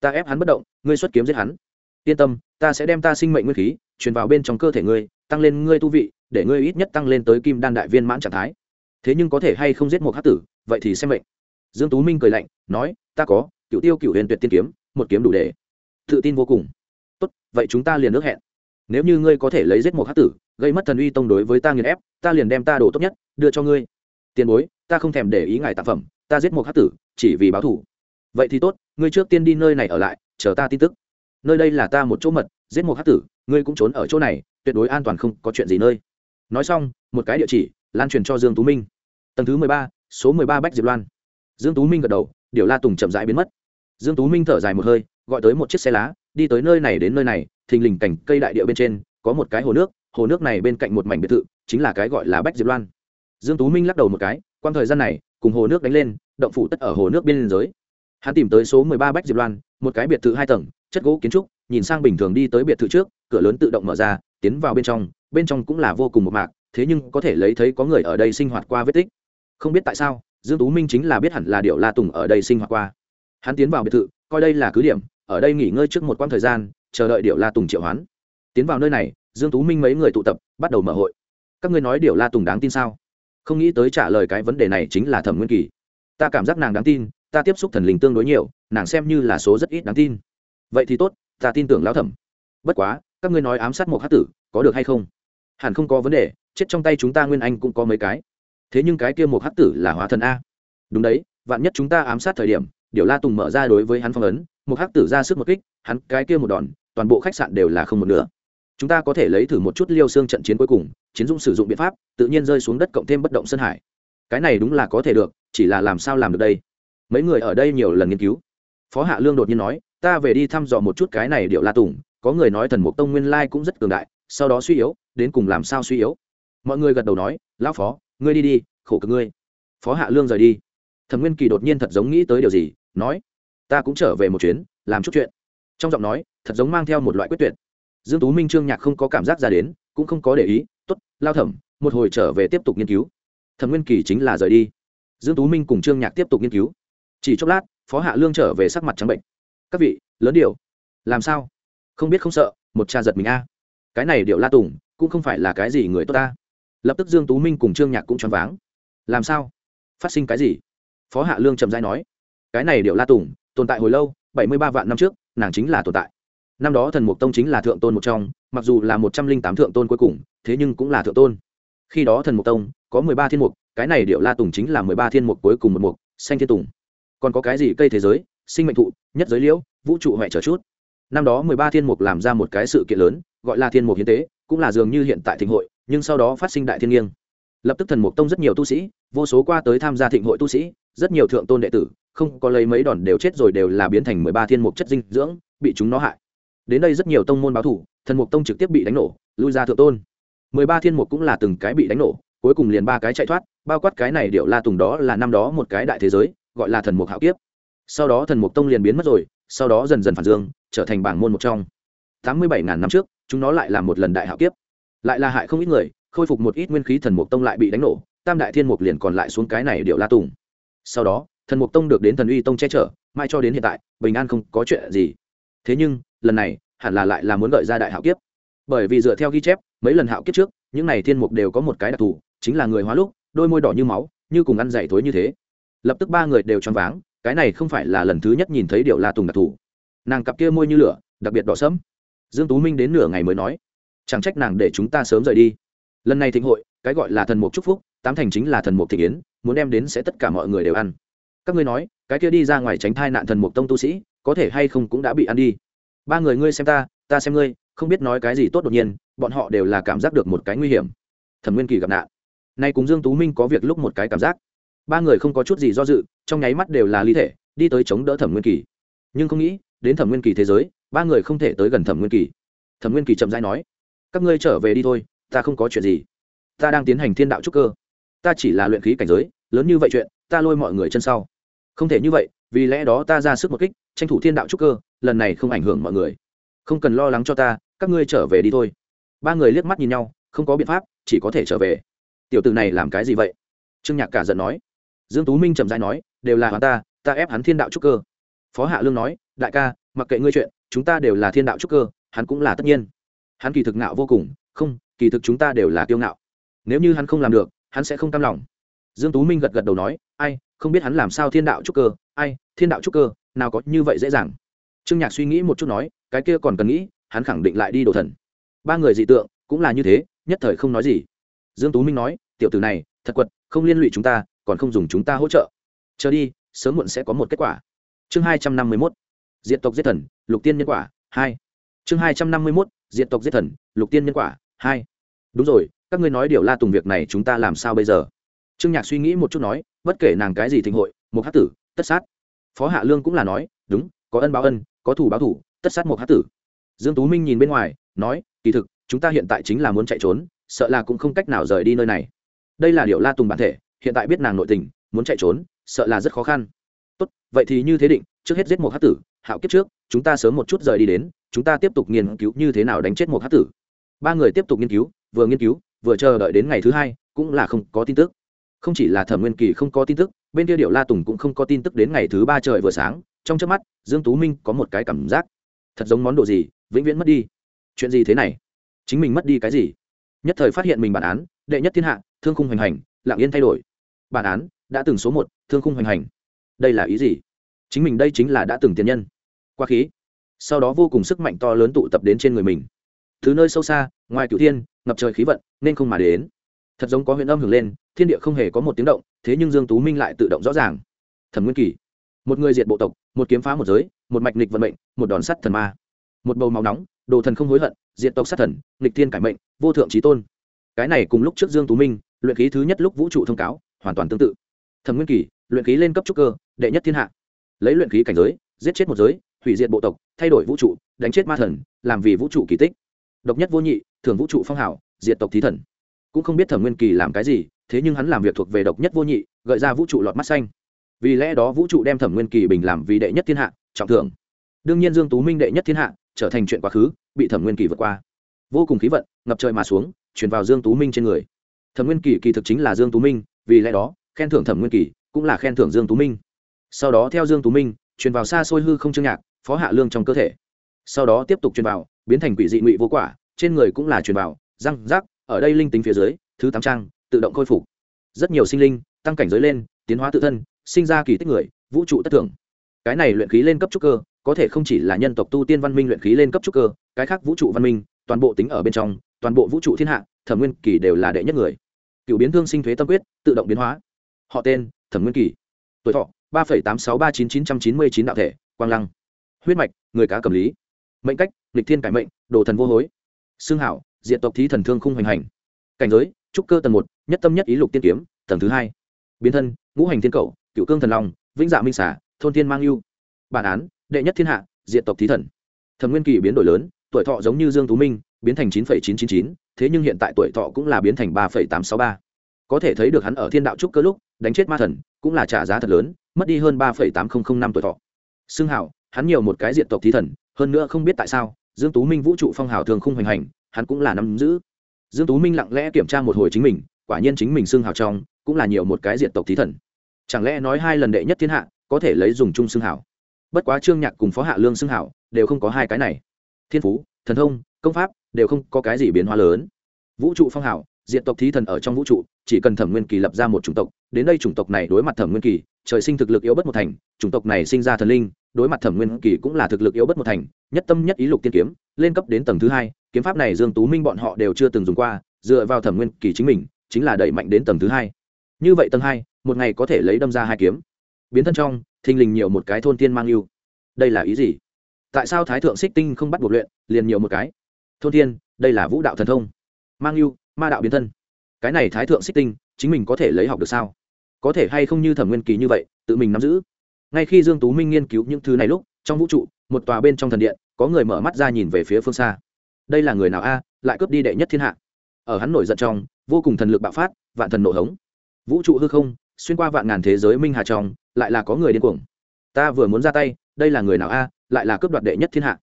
Ta ép hắn bất động, ngươi xuất kiếm giết hắn. Yên tâm ta sẽ đem ta sinh mệnh nguyên khí truyền vào bên trong cơ thể ngươi, tăng lên ngươi tu vị, để ngươi ít nhất tăng lên tới kim đan đại viên mãn trạng thái. Thế nhưng có thể hay không giết một hát tử, vậy thì xem mệnh. Dương tú minh cười lạnh, nói, ta có cựu tiêu cựu huyền tuyệt tiên kiếm, một kiếm đủ để. Tự tin vô cùng. Tốt, vậy chúng ta liền ước hẹn. Nếu như ngươi có thể lấy giết một hát tử, gây mất thần uy tông đối với ta nghiền ép, ta liền đem ta đồ tốt nhất đưa cho ngươi. Tiền bối, ta không thèm để ý ngài tạp phẩm, ta giết một hát tử, chỉ vì báo thủ vậy thì tốt, ngươi trước tiên đi nơi này ở lại, chờ ta tin tức nơi đây là ta một chỗ mật, giết một hát tử, ngươi cũng trốn ở chỗ này, tuyệt đối an toàn không có chuyện gì nơi. Nói xong, một cái địa chỉ, lan truyền cho dương tú minh. Tầng thứ mười ba, số mười ba bách diệp loan. Dương tú minh gật đầu, điều la tùng chậm rãi biến mất. Dương tú minh thở dài một hơi, gọi tới một chiếc xe lá, đi tới nơi này đến nơi này, thình lình cảnh cây đại địa bên trên, có một cái hồ nước hồ nước này bên cạnh một mảnh biệt thự, chính là cái gọi là bách diệp loan. Dương tú minh lắc đầu một cái quan thời gian này, cùng hồ nước đánh lên, động phủ tất ở hồ nước biên giới. Hắn tìm tới số mười ba bách diệp loan, một cái biệt thự hai tầng chất gỗ kiến trúc, nhìn sang bình thường đi tới biệt thự trước, cửa lớn tự động mở ra, tiến vào bên trong bên trong cũng là vô cùng một mạc, thế nhưng có thể lấy thấy có người ở đây sinh hoạt qua vết tích. Không biết tại sao, dương tú minh chính là biết hẳn là điệu la tùng ở đây sinh hoạt qua. Hắn tiến vào biệt thự, coi đây là cứ điểm, ở đây nghỉ ngơi trước một quãng thời gian, chờ đợi điệu la tùng triệu hoán. Tiến vào nơi này, dương tú minh mấy người tụ tập, bắt đầu mở hội. Các ngươi nói điệu la tùng đáng tin sao? Không nghĩ tới trả lời cái vấn đề này chính là thẩm nguyên kỳ. Ta cảm giác nàng đáng tin, ta tiếp xúc thần linh tương đối nhiều, nàng xem như là số rất ít đáng tin vậy thì tốt, ta tin tưởng lão thẩm. Bất quá, các ngươi nói ám sát một hát tử, có được hay không? Hẳn không có vấn đề, chết trong tay chúng ta nguyên anh cũng có mấy cái. Thế nhưng cái kia một hát tử là hóa thần a. Đúng đấy, vạn nhất chúng ta ám sát thời điểm, điều la tùng mở ra đối với hắn phong ấn, một hát tử ra sức một kích, hắn cái kia một đòn, toàn bộ khách sạn đều là không một nửa. Chúng ta có thể lấy thử một chút liêu xương trận chiến cuối cùng, chiến dung sử dụng biện pháp, tự nhiên rơi xuống đất cộng thêm bất động sân hải. Cái này đúng là có thể được, chỉ là làm sao làm được đây? Mấy người ở đây nhiều lần nghiên cứu. Phó hạ lương đột nhiên nói ta về đi thăm dò một chút cái này điệu la tùng, có người nói thần mục tông nguyên lai cũng rất cường đại, sau đó suy yếu, đến cùng làm sao suy yếu? Mọi người gật đầu nói, lão phó, ngươi đi đi, khổ cực ngươi. Phó hạ lương rời đi. Thẩm nguyên kỳ đột nhiên thật giống nghĩ tới điều gì, nói, ta cũng trở về một chuyến, làm chút chuyện. Trong giọng nói, thật giống mang theo một loại quyết tuyệt. Dương tú minh trương nhạc không có cảm giác ra đến, cũng không có để ý, tốt, lao thẩm, một hồi trở về tiếp tục nghiên cứu. Thẩm nguyên kỳ chính là rời đi. Dương tú minh cùng trương nhạc tiếp tục nghiên cứu. Chỉ chốc lát, phó hạ lương trở về sắc mặt trắng bệnh các vị, lớn điều. Làm sao? Không biết không sợ, một cha giật mình a. Cái này điệu la tùng, cũng không phải là cái gì người tốt ta. Lập tức dương tú minh cùng trương nhạc cũng choáng váng. Làm sao? Phát sinh cái gì? Phó hạ lương trầm dai nói. Cái này điệu la tùng, tồn tại hồi lâu, bảy mươi ba vạn năm trước, nàng chính là tồn tại. Năm đó thần mục tông chính là thượng tôn một trong, mặc dù là một trăm linh tám thượng tôn cuối cùng, thế nhưng cũng là thượng tôn. Khi đó thần mục tông, có mười ba thiên mục, cái này điệu la tùng chính là mười ba thiên mục cuối cùng một mục, xanh thiên tùng. Còn có cái gì cây thế giới sinh mệnh thụ, nhất giới liễu, vũ trụ huệ trở chút. Năm đó mười ba thiên mục làm ra một cái sự kiện lớn, gọi là thiên mục hiến tế, cũng là dường như hiện tại thịnh hội, nhưng sau đó phát sinh đại thiên nghiêng. Lập tức thần mục tông rất nhiều tu sĩ, vô số qua tới tham gia thịnh hội tu sĩ, rất nhiều thượng tôn đệ tử, không có lấy mấy đòn đều chết rồi đều là biến thành mười ba thiên mục chất dinh dưỡng, bị chúng nó hại. Đến đây rất nhiều tông môn báo thủ, thần mục tông trực tiếp bị đánh nổ, lui ra thượng tôn. Mười ba thiên mục cũng là từng cái bị đánh nổ, cuối cùng liền ba cái chạy thoát, bao quát cái này điệu la tùng đó là năm đó một cái đại thế giới, gọi là thần mục hạo kiếp sau đó thần mục tông liền biến mất rồi, sau đó dần dần phản dương, trở thành bảng môn một trong. Tám mươi bảy ngàn năm trước, chúng nó lại là một lần đại hạo kiếp. Lại là hại không ít người, khôi phục một ít nguyên khí thần mục tông lại bị đánh nổ, tam đại thiên mục liền còn lại xuống cái này điệu la tùng. Sau đó, thần mục tông được đến thần uy tông che chở, mai cho đến hiện tại, bình an không có chuyện gì. Thế nhưng, lần này, hẳn là lại là muốn gợi ra đại hạo kiếp. Bởi vì dựa theo ghi chép, mấy lần hạo kiếp trước, những này thiên mục đều có một cái đặc thù, chính là người hóa lúc, đôi môi đỏ như máu, như cùng ăn dày thối như thế. Lập tức ba người đều choáng váng cái này không phải là lần thứ nhất nhìn thấy điệu la tùng đặc thù. Nàng cặp kia môi như lửa, đặc biệt đỏ sẫm. Dương tú minh đến nửa ngày mới nói, chẳng trách nàng để chúng ta sớm rời đi. Lần này thịnh hội, cái gọi là thần mục chúc phúc, tám thành chính là thần mục thị yến, muốn đem đến sẽ tất cả mọi người đều ăn. Các ngươi nói, cái kia đi ra ngoài tránh thai nạn thần mục tông tu sĩ, có thể hay không cũng đã bị ăn đi. Ba người ngươi xem ta ta xem ngươi, không biết nói cái gì tốt đột nhiên, bọn họ đều là cảm giác được một cái nguy hiểm. Thẩm nguyên kỳ gặp nạn. Nay cùng dương tú minh có việc lúc một cái cảm giác ba người không có chút gì do dự, trong nháy mắt đều là ly thể, đi tới chống đỡ thẩm nguyên kỳ. Nhưng không nghĩ, đến thẩm nguyên kỳ thế giới, ba người không thể tới gần thẩm nguyên kỳ. Thẩm nguyên kỳ chậm dãi nói, các ngươi trở về đi thôi, ta không có chuyện gì. Ta đang tiến hành thiên đạo trúc cơ. Ta chỉ là luyện khí cảnh giới, lớn như vậy chuyện, ta lôi mọi người chân sau. Không thể như vậy, vì lẽ đó ta ra sức một kích, tranh thủ thiên đạo trúc cơ, lần này không ảnh hưởng mọi người. Không cần lo lắng cho ta, các ngươi trở về đi thôi. Ba người liếc mắt nhìn nhau, không có biện pháp, chỉ có thể trở về. Tiểu t ử này làm cái gì vậy? Trương nhạc cả giận nói dương tú minh trầm rãi nói, đều là hắn ta ta ép hắn thiên đạo trúc cơ. Phó hạ lương nói, đại ca, mặc kệ ngươi chuyện, chúng ta đều là thiên đạo trúc cơ, hắn cũng là tất nhiên. Hắn kỳ thực ngạo vô cùng, không, kỳ thực chúng ta đều là kiêu ngạo. Nếu như hắn không làm được, hắn sẽ không cam lòng. Dương tú minh gật gật đầu nói, ai, không biết hắn làm sao thiên đạo trúc cơ, ai, thiên đạo trúc cơ, nào có như vậy dễ dàng. Trương nhạc suy nghĩ một chút nói, cái kia còn cần nghĩ, hắn khẳng định lại đi đồ thần. Ba người dị tượng, cũng là như thế, nhất thời không nói gì. Dương tú minh nói, tiểu tử này, thật quật, không liên lụy chúng ta còn không dùng chúng ta hỗ trợ. Chờ đi, sớm muộn sẽ có một kết quả. Chương hai trăm năm mươi 251 diện tộc giết thần, lục tiên nhân quả, hai. Chương hai trăm năm mươi 251 diện tộc giết thần, lục tiên nhân quả, hai. Đúng rồi, các ngươi nói điều la tùng việc này chúng ta làm sao bây giờ? Trương nhạc suy nghĩ một chút nói, bất kể nàng cái gì thịnh hội, một hát tử, tất sát. Phó hạ lương cũng là nói, đúng, có ân báo ân, có thủ báo thủ, tất sát một hát tử. Dương tú minh nhìn bên ngoài, nói, kỳ thực, chúng ta hiện tại chính là muốn chạy trốn, sợ là cũng không cách nào rời đi nơi này. Đây là điều la tùng bản thể hiện tại biết nàng nội tình, muốn chạy trốn, sợ là rất khó khăn. Tốt, vậy thì như thế định, trước hết giết một hát tử, hạo kiếp trước, chúng ta sớm một chút rời đi đến, chúng ta tiếp tục nghiên cứu như thế nào đánh chết một hát tử. Ba người tiếp tục nghiên cứu, vừa nghiên cứu, vừa chờ đợi đến ngày thứ hai, cũng là không có tin tức. Không chỉ là thẩm nguyên kỳ không có tin tức, bên kia điệu la tùng cũng không có tin tức đến ngày thứ ba trời vừa sáng, trong trước mắt, dương tú minh có một cái cảm giác, thật giống món đồ gì, vĩnh viễn mất đi. Chuyện gì thế này? Chính mình mất đi cái gì? Nhất thời phát hiện mình bản án, đệ nhất thiên hạ, thương khung hoành hành lạng yên thay đổi bản án đã từng số một, thương khung hoành hành. Đây là ý gì? Chính mình đây chính là đã từng tiền nhân. Qua khí. Sau đó vô cùng sức mạnh to lớn tụ tập đến trên người mình. Thứ nơi sâu xa, ngoài cửu thiên, ngập trời khí vận, nên không mà đến. Thật giống có huyện âm hưởng lên, thiên địa không hề có một tiếng động, thế nhưng dương tú minh lại tự động rõ ràng. Thẩm nguyên kỳ. Một người diệt bộ tộc, một kiếm phá một giới, một mạch nghịch vận mệnh, một đòn sắt thần ma. Một bầu máu nóng, đồ thần không hối hận, diệt tộc sát thần, nghịch thiên cải mệnh, vô thượng trí tôn. Cái này cùng lúc trước dương tú minh, luyện khí thứ nhất lúc vũ trụ thông cáo hoàn toàn tương tự. Thẩm nguyên kỳ, luyện khí lên cấp trúc cơ, đệ nhất thiên hạ. Lấy luyện khí cảnh giới, giết chết một giới, hủy diệt bộ tộc, thay đổi vũ trụ, đánh chết ma thần, làm vì vũ trụ kỳ tích. Độc nhất vô nhị, thường vũ trụ phong hảo, diệt tộc thí thần. Cũng không biết thẩm nguyên kỳ làm cái gì, thế nhưng hắn làm việc thuộc về độc nhất vô nhị, gợi ra vũ trụ lọt mắt xanh. Vì lẽ đó vũ trụ đem thẩm nguyên kỳ bình làm vì đệ nhất thiên hạ, trọng thưởng. Đương nhiên dương tú minh đệ nhất thiên hạ, trở thành chuyện quá khứ, bị thẩm nguyên kỳ vượt qua. Vô cùng khí vận, ngập trời mà xuống chuyển vào dương tú minh trên người. Thẩm nguyên kỳ kỳ thực chính là dương tú minh vì lẽ đó, khen thưởng thẩm nguyên kỳ cũng là khen thưởng dương tú minh. Sau đó theo dương tú minh, truyền vào xa xôi hư không chương nhạc, phó hạ lương trong cơ thể. Sau đó tiếp tục truyền vào, biến thành quỷ dị ngụy vô quả, trên người cũng là truyền vào, răng rác ở đây linh tính phía dưới, thứ tám trang, tự động khôi phục. Rất nhiều sinh linh, tăng cảnh giới lên, tiến hóa tự thân, sinh ra kỳ tích người, vũ trụ tất thưởng. Cái này luyện khí lên cấp trúc cơ, có thể không chỉ là nhân tộc tu tiên văn minh luyện khí lên cấp trúc cơ, cái khác vũ trụ văn minh, toàn bộ tính ở bên trong, toàn bộ vũ trụ thiên hạ, thẩm nguyên kỳ đều là đệ nhất người cựu biến thương sinh thuế tâm quyết, tự động biến hóa. Họ tên, thẩm nguyên kỳ. Tuổi thọ, ba tám sáu ba chín chín trăm chín mươi chín đạo thể, quang lăng. Huyết mạch, người cá cầm lý. Mệnh cách, lịch thiên cải mệnh, đồ thần vô hối. Xương hảo diện tộc thí thần thương khung hoành hành. Cảnh giới, trúc cơ tầng một, nhất tâm nhất ý lục tiên kiếm, tầng thứ hai. Biến thân, ngũ hành thiên cầu cựu cương thần long, vĩnh dạ minh xả thôn thiên mang yêu. Bản án, đệ nhất thiên hạ diện tộc thí thần. Thẩm nguyên kỳ biến đổi lớn, tuổi thọ giống như dương tú minh biến thành chín chín chín chín, thế nhưng hiện tại tuổi thọ cũng là biến thành ba tám sáu ba. Có thể thấy được hắn ở thiên đạo trúc cơ lúc, đánh chết ma thần, cũng là trả giá thật lớn, mất đi hơn ba tám nghìn năm tuổi thọ. Xương hảo hắn nhiều một cái diện tộc thí thần, hơn nữa không biết tại sao, dương tú minh vũ trụ phong hào thường không hoành hành, hắn cũng là nắm giữ. Dương tú minh lặng lẽ kiểm tra một hồi chính mình, quả nhiên chính mình xương hào trong, cũng là nhiều một cái diện tộc thí thần. Chẳng lẽ nói hai lần đệ nhất thiên hạ, có thể lấy dùng chung xương hào? Bất quá trương nhạc cùng phó hạ lương xương hào, đều không có hai cái này. Thiên phú, thần thông, công pháp đều không có cái gì biến hóa lớn. Vũ trụ phong hào diện tộc thí thần ở trong vũ trụ, chỉ cần thẩm nguyên kỳ lập ra một chủng tộc, đến đây chủng tộc này đối mặt thẩm nguyên kỳ, trời sinh thực lực yếu bất một thành, chủng tộc này sinh ra thần linh, đối mặt thẩm nguyên kỳ cũng là thực lực yếu bất một thành, nhất tâm nhất ý lục tiên kiếm, lên cấp đến tầng thứ hai, kiếm pháp này dương tú minh bọn họ đều chưa từng dùng qua, dựa vào thẩm nguyên kỳ chính mình, chính là đẩy mạnh đến tầng thứ hai. Như vậy tầng hai, một ngày có thể lấy đâm ra hai kiếm. Biến thân trong thình lình nhiều một cái thôn tiên mang yêu đây là ý gì? Tại sao thái thượng xích tinh không bắt buộc luyện, liền nhiều một cái? Thôn tiên đây là vũ đạo thần thông. Mang yêu ma đạo biến thân. Cái này thái thượng xích tinh, chính mình có thể lấy học được sao? Có thể hay không như thẩm nguyên kỳ như vậy, tự mình nắm giữ? Ngay khi dương tú minh nghiên cứu những thứ này lúc, trong vũ trụ, một tòa bên trong thần điện, có người mở mắt ra nhìn về phía phương xa. Đây là người nào a? Lại cướp đi đệ nhất thiên hạ. Ở hắn nổi giận trong, vô cùng thần lực bạo phát, vạn thần nổ hống. Vũ trụ hư không, xuyên qua vạn ngàn thế giới minh hà trong, lại là có người điên cuồng. Ta vừa muốn ra tay, đây là người nào a? Lại là cướp đoạt đệ nhất thiên hạ.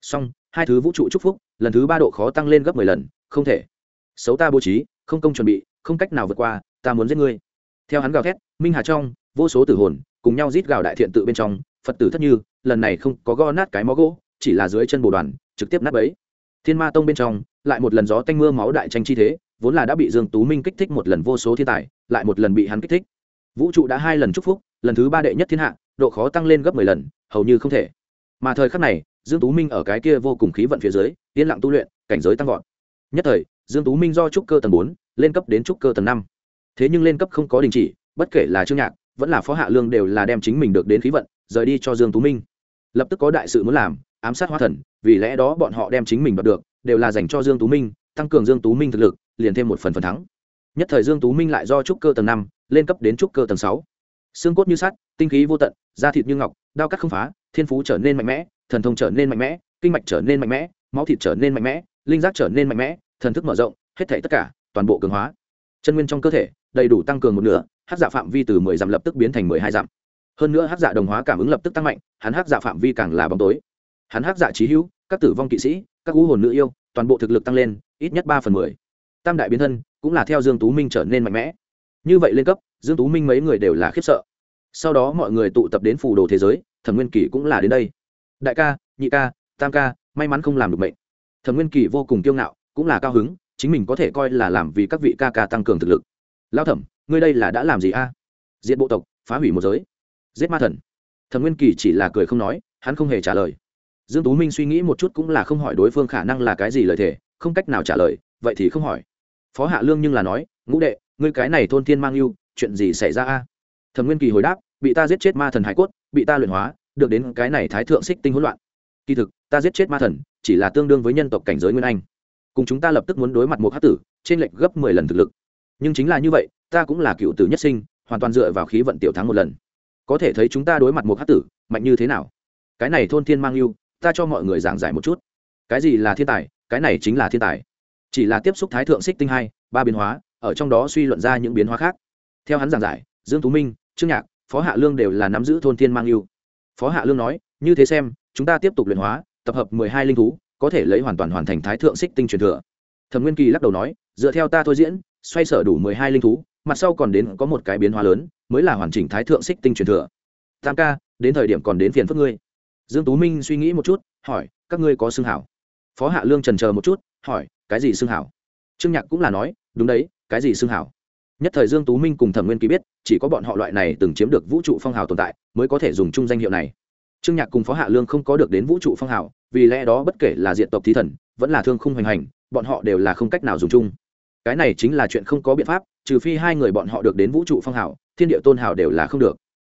Song hai thứ vũ trụ chúc phúc lần thứ ba độ khó tăng lên gấp mười lần, không thể. Xấu ta bố trí, không công chuẩn bị, không cách nào vượt qua, ta muốn giết ngươi. Theo hắn gào thét, minh hà trong, vô số tử hồn, cùng nhau rít gào đại thiện tự bên trong, phật tử thất như, lần này không có go nát cái mó gỗ, chỉ là dưới chân bồ đoàn, trực tiếp nát bấy. Thiên ma tông bên trong, lại một lần gió tanh mưa máu đại tranh chi thế, vốn là đã bị dương tú minh kích thích một lần vô số thiên tài, lại một lần bị hắn kích thích. Vũ trụ đã hai lần chúc phúc, lần thứ ba đệ nhất thiên hạ, độ khó tăng lên gấp mười lần, hầu như không thể. Mà thời khắc này dương tú minh ở cái kia vô cùng khí vận phía dưới, yên lặng tu luyện, cảnh giới tăng vọt. Nhất thời, dương tú minh do trúc cơ tầng bốn, lên cấp đến trúc cơ tầng năm. Thế nhưng lên cấp không có đình chỉ, bất kể là trương nhạc, vẫn là phó hạ lương đều là đem chính mình được đến khí vận, rời đi cho dương tú minh. Lập tức có đại sự muốn làm, ám sát hóa thần, vì lẽ đó bọn họ đem chính mình đoạt được, đều là dành cho dương tú minh, tăng cường dương tú minh thực lực, liền thêm một phần phần thắng. Nhất thời dương tú minh lại do trúc cơ tầng năm, lên cấp đến trúc cơ tầng sáu. Xương cốt như sắt, tinh khí vô tận, da thịt như ngọc đao cắt không phá, thiên phú trở nên mạnh mẽ, thần thông trở nên mạnh mẽ, kinh mạch trở nên mạnh mẽ, máu thịt trở nên mạnh mẽ, linh giác trở nên mạnh mẽ, thần thức mở rộng, hết thảy tất cả, toàn bộ cường hóa. Chân nguyên trong cơ thể, đầy đủ tăng cường một nửa hát giả dạ phạm vi từ mười dặm lập tức biến thành mười hai dặm. Hơn nữa hát giả dạ đồng hóa cảm ứng lập tức tăng mạnh, hắn hát giả dạ phạm vi càng là bóng tối. Hắn hát giả trí hữu, các tử vong kỵ sĩ, các u hồn nữ yêu, toàn bộ thực lực tăng lên, ít nhất ba phần mười. Tam đại biến thân, cũng là theo dương tú minh trở nên mạnh mẽ. Như vậy lên cấp, dương tú minh mấy người đều là khiếp sợ. Sau đó mọi người tụ tập đến phù đồ thế giới thẩm nguyên kỳ cũng là đến đây. Đại ca, nhị ca, tam ca, may mắn không làm được mệnh. Thẩm nguyên kỳ vô cùng kiêu ngạo, cũng là cao hứng, chính mình có thể coi là làm vì các vị ca ca tăng cường thực lực. Lao thẩm, ngươi đây là đã làm gì a? À? diện bộ tộc, phá hủy một giới. Giết ma thần. Thẩm nguyên kỳ chỉ là cười không nói, hắn không hề trả lời. Dương tú minh suy nghĩ một chút cũng là không hỏi đối phương khả năng là cái gì lời thề, không cách nào trả lời, vậy thì không hỏi. Phó hạ lương nhưng là nói, ngũ đệ, ngươi cái này thôn thiên mang yêu, chuyện gì xảy ra a? Thẩm nguyên kỳ hồi đáp, bị ta giết chết ma thần hải cốt bị ta luyện hóa, được đến cái này thái thượng xích tinh hỗn loạn. Kỳ thực, ta giết chết ma thần, chỉ là tương đương với nhân tộc cảnh giới nguyên anh. Cùng chúng ta lập tức muốn đối mặt một hát tử, trên lệnh gấp mười lần thực lực. Nhưng chính là như vậy, ta cũng là cựu tử nhất sinh, hoàn toàn dựa vào khí vận tiểu thắng một lần. Có thể thấy chúng ta đối mặt một hát tử, mạnh như thế nào? Cái này thôn thiên mang yêu, ta cho mọi người giảng giải một chút. Cái gì là thiên tài, cái này chính là thiên tài. Chỉ là tiếp xúc thái thượng xích tinh hai, ba biến hóa, ở trong đó suy luận ra những biến hóa khác. Theo hắn giảng giải, dương tú minh, trương nhạc phó hạ lương đều là nắm giữ thôn thiên mang yêu. Phó hạ lương nói, như thế xem, chúng ta tiếp tục luyện hóa, tập hợp mười hai linh thú, có thể lấy hoàn toàn hoàn thành thái thượng xích tinh truyền thừa. Thẩm nguyên kỳ lắc đầu nói, dựa theo ta thôi diễn, xoay sở đủ mười hai linh thú, mặt sau còn đến có một cái biến hóa lớn, mới là hoàn chỉnh thái thượng xích tinh truyền thừa. Tam ca, đến thời điểm còn đến phiền phức ngươi. Dương tú minh suy nghĩ một chút, hỏi, các ngươi có xương hảo? Phó hạ lương trần chờ một chút, hỏi, cái gì xương hảo? Trương nhạc cũng là nói, đúng đấy, cái gì xương hảo? Nhất thời dương tú minh cùng thẩm nguyên kỳ biết, chỉ có bọn họ loại này từng chiếm được vũ trụ phong hào tồn tại, mới có thể dùng chung danh hiệu này. Trương nhạc cùng phó hạ lương không có được đến vũ trụ phong hào, vì lẽ đó bất kể là diện tộc thí thần, vẫn là thương khung hoành hành, bọn họ đều là không cách nào dùng chung. Cái này chính là chuyện không có biện pháp, trừ phi hai người bọn họ được đến vũ trụ phong hào, thiên địa tôn hào đều là không được.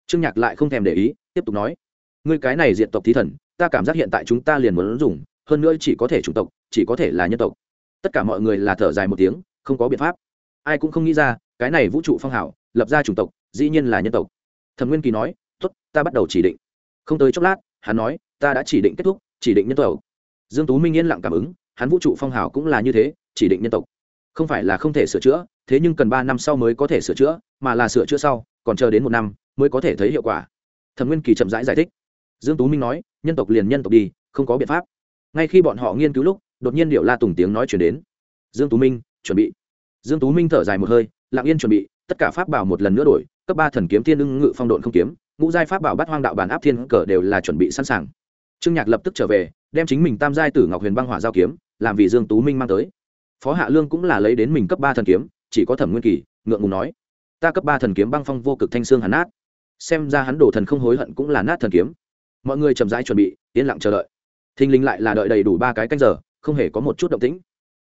Trương nhạc lại không thèm để ý, tiếp tục nói, ngươi cái này diện tộc thí thần, ta cảm giác hiện tại chúng ta liền muốn dùng, hơn nữa chỉ có thể chủng tộc, chỉ có thể là nhân tộc. Tất cả mọi người là thở dài một tiếng, không có biện pháp. Ai cũng không nghĩ ra cái này vũ trụ phong hào lập ra chủng tộc dĩ nhiên là nhân tộc. Thẩm nguyên kỳ nói tốt ta bắt đầu chỉ định. Không tới chốc lát hắn nói ta đã chỉ định kết thúc chỉ định nhân tộc. Dương tú minh yên lặng cảm ứng hắn vũ trụ phong hào cũng là như thế chỉ định nhân tộc. Không phải là không thể sửa chữa thế nhưng cần ba năm sau mới có thể sửa chữa mà là sửa chữa sau còn chờ đến một năm mới có thể thấy hiệu quả. Thẩm nguyên kỳ chậm rãi giải, giải thích. Dương tú minh nói nhân tộc liền nhân tộc đi không có biện pháp. Ngay khi bọn họ nghiên cứu lúc đột nhiên điệu la tùng tiếng nói chuyển đến. Dương tú minh chuẩn bị. Dương tú minh thở dài một hơi lặng yên chuẩn bị, tất cả pháp bảo một lần nữa đổi, cấp ba thần kiếm thiên ưng ngự phong độn không kiếm, ngũ giai pháp bảo bắt hoang đạo bản áp thiên cờ đều là chuẩn bị sẵn sàng. Trương nhạc lập tức trở về, đem chính mình tam giai tử ngọc huyền băng hỏa giao kiếm, làm vì dương tú minh mang tới. Phó hạ lương cũng là lấy đến mình cấp ba thần kiếm, chỉ có thẩm nguyên kỳ, ngượng ngùng nói, ta cấp ba thần kiếm băng phong vô cực thanh xương hắn nát. Xem ra hắn đổ thần không hối hận cũng là nát thần kiếm. Mọi người chậm rãi chuẩn bị, yên lặng chờ đợi. Thình lình lại là đợi đầy đủ ba cái canh giờ, không hề có một chút động tĩnh.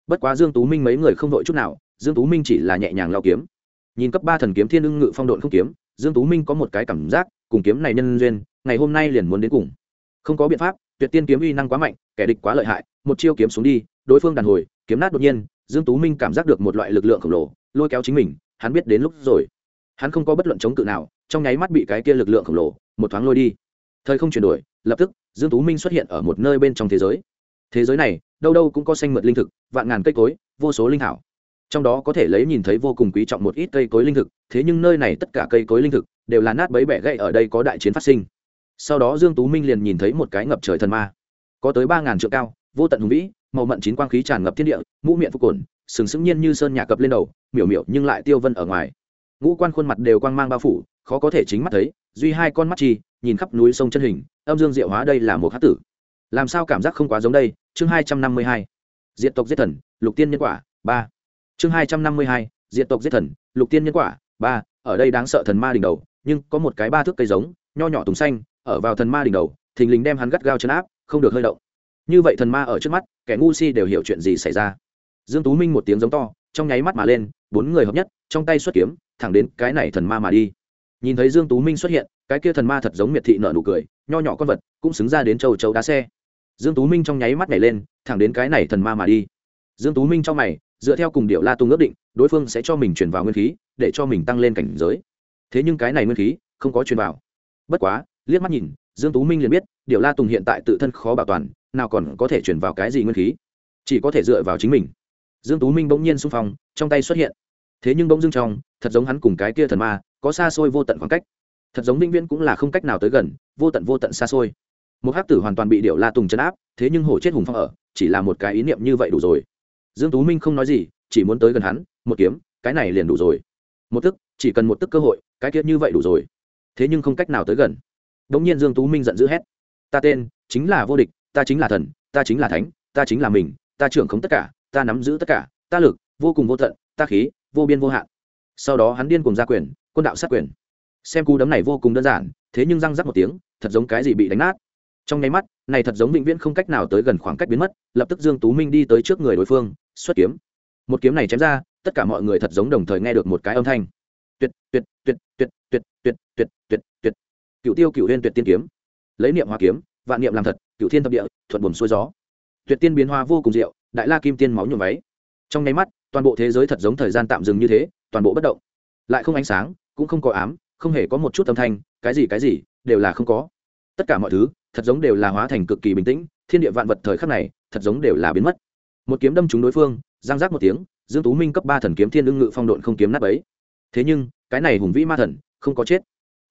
Bất quá dương tú minh mấy người không đội chút nào dương tú minh chỉ là nhẹ nhàng lao kiếm. Nhìn cấp ba thần kiếm thiên ưng ngự phong độn không kiếm, dương tú minh có một cái cảm giác, cùng kiếm này nhân duyên, ngày hôm nay liền muốn đến cùng. Không có biện pháp, tuyệt tiên kiếm uy năng quá mạnh, kẻ địch quá lợi hại, một chiêu kiếm xuống đi, đối phương đàn hồi, kiếm nát đột nhiên, dương tú minh cảm giác được một loại lực lượng khổng lồ, lôi kéo chính mình, hắn biết đến lúc rồi. Hắn không có bất luận chống cự nào, trong nháy mắt bị cái kia lực lượng khổng lồ, một thoáng lôi đi. Thời không chuyển đổi, lập tức, dương tú minh xuất hiện ở một nơi bên trong thế giới. Thế giới này, đâu đâu cũng có xanh mượt linh thực, vạn ngàn cây cối, vô số linh thảo trong đó có thể lấy nhìn thấy vô cùng quý trọng một ít cây cối linh thực, thế nhưng nơi này tất cả cây cối linh thực đều là nát bấy bẻ gậy ở đây có đại chiến phát sinh. Sau đó dương tú minh liền nhìn thấy một cái ngập trời thần ma, có tới ba ngàn trượng cao, vô tận hùng vĩ, màu mận chín quang khí tràn ngập thiên địa, mũ miệng phục cồn sừng sững nhiên như sơn nhà cập lên đầu, miểu miểu nhưng lại tiêu vân ở ngoài. Ngũ quan khuôn mặt đều quang mang bao phủ, khó có thể chính mắt thấy, duy hai con mắt chi, nhìn khắp núi sông chân hình, âm dương diệu hóa đây là một hát tử. Làm sao cảm giác không quá giống đây? Chương hai trăm năm mươi hai. Diện tộc giết thần, lục tiên nhân quả, ba chương hai trăm năm mươi hai diện tộc giết thần, lục tiên nhân quả, ba, ở đây đáng sợ thần ma đỉnh đầu, nhưng có một cái ba thước cây giống, nho nhỏ tùng xanh, ở vào thần ma đỉnh đầu, thình lình đem hắn gắt gao chấn áp, không được hơi động. Như vậy thần ma ở trước mắt, kẻ ngu si đều hiểu chuyện gì xảy ra. Dương tú minh một tiếng giống to, trong nháy mắt mà lên, bốn người hợp nhất, trong tay xuất kiếm, thẳng đến cái này thần ma mà đi. Nhìn thấy dương tú minh xuất hiện, cái kia thần ma thật giống miệt thị nở nụ cười, nho nhỏ con vật, cũng xứng ra đến châu châu đá xe. Dương tú minh trong nháy mắt nhảy lên, thẳng đến cái này thần ma mà đi. Dương tú minh trong mày dựa theo cùng điệu la tung ước định, đối phương sẽ cho mình chuyển vào nguyên khí, để cho mình tăng lên cảnh giới. Thế nhưng cái này nguyên khí không có truyền vào. Bất quá, liếc mắt nhìn, dương tú minh liền biết, điệu la tùng hiện tại tự thân khó bảo toàn, nào còn có thể chuyển vào cái gì nguyên khí. Chỉ có thể dựa vào chính mình. Dương tú minh bỗng nhiên xung phong, trong tay xuất hiện. Thế nhưng bỗng dưng trong, thật giống hắn cùng cái kia thần ma, có xa xôi vô tận khoảng cách. Thật giống vĩnh viễn cũng là không cách nào tới gần, vô tận vô tận xa xôi. Một hắc tử hoàn toàn bị điệu la tùng chấn áp, thế nhưng hổ chết hùng phong ở, chỉ là một cái ý niệm như vậy đủ rồi dương tú minh không nói gì, chỉ muốn tới gần hắn, một kiếm, cái này liền đủ rồi. Một tức, chỉ cần một tức cơ hội, cái kia như vậy đủ rồi. Thế nhưng không cách nào tới gần. Đống nhiên dương tú minh giận dữ hét, ta tên chính là vô địch, ta chính là thần, ta chính là thánh, ta chính là mình, ta trưởng không tất cả, ta nắm giữ tất cả, ta lực, vô cùng vô tận, ta khí, vô biên vô hạn. Sau đó hắn điên cùng ra quyền, quân đạo sát quyền. Xem cú đấm này vô cùng đơn giản, thế nhưng răng rắc một tiếng, thật giống cái gì bị đánh nát. Trong nháy mắt, này thật giống vĩnh viễn không cách nào tới gần khoảng cách biến mất, lập tức dương tú minh đi tới trước người đối phương xuất kiếm. Một kiếm này chém ra, tất cả mọi người thật giống đồng thời nghe được một cái âm thanh. Tuyệt tuyệt tuyệt tuyệt tuyệt tuyệt tuyệt tuyệt tuyệt. Cựu tiêu cựu huyên tuyệt tiên kiếm. Lấy niệm hoa kiếm, vạn niệm làm thật cựu thiên thập địa, thuận buồm xuôi gió. Tuyệt tiên biến hoa vô cùng diệu, đại la kim tiên máu nhuộm váy. Trong nháy mắt, toàn bộ thế giới thật giống thời gian tạm dừng như thế, toàn bộ bất động. Lại không ánh sáng, cũng không có ám, không hề có một chút âm thanh, cái gì cái gì, đều là không có. Tất cả mọi thứ, thật giống đều là hóa thành cực kỳ bình tĩnh, thiên địa vạn vật thời khắc này, thật giống đều là biến mất một kiếm đâm trúng đối phương, giang giác một tiếng, dương tú minh cấp ba thần kiếm thiên ưng ngự phong độn không kiếm nát ấy thế nhưng, cái này hùng vĩ ma thần, không có chết.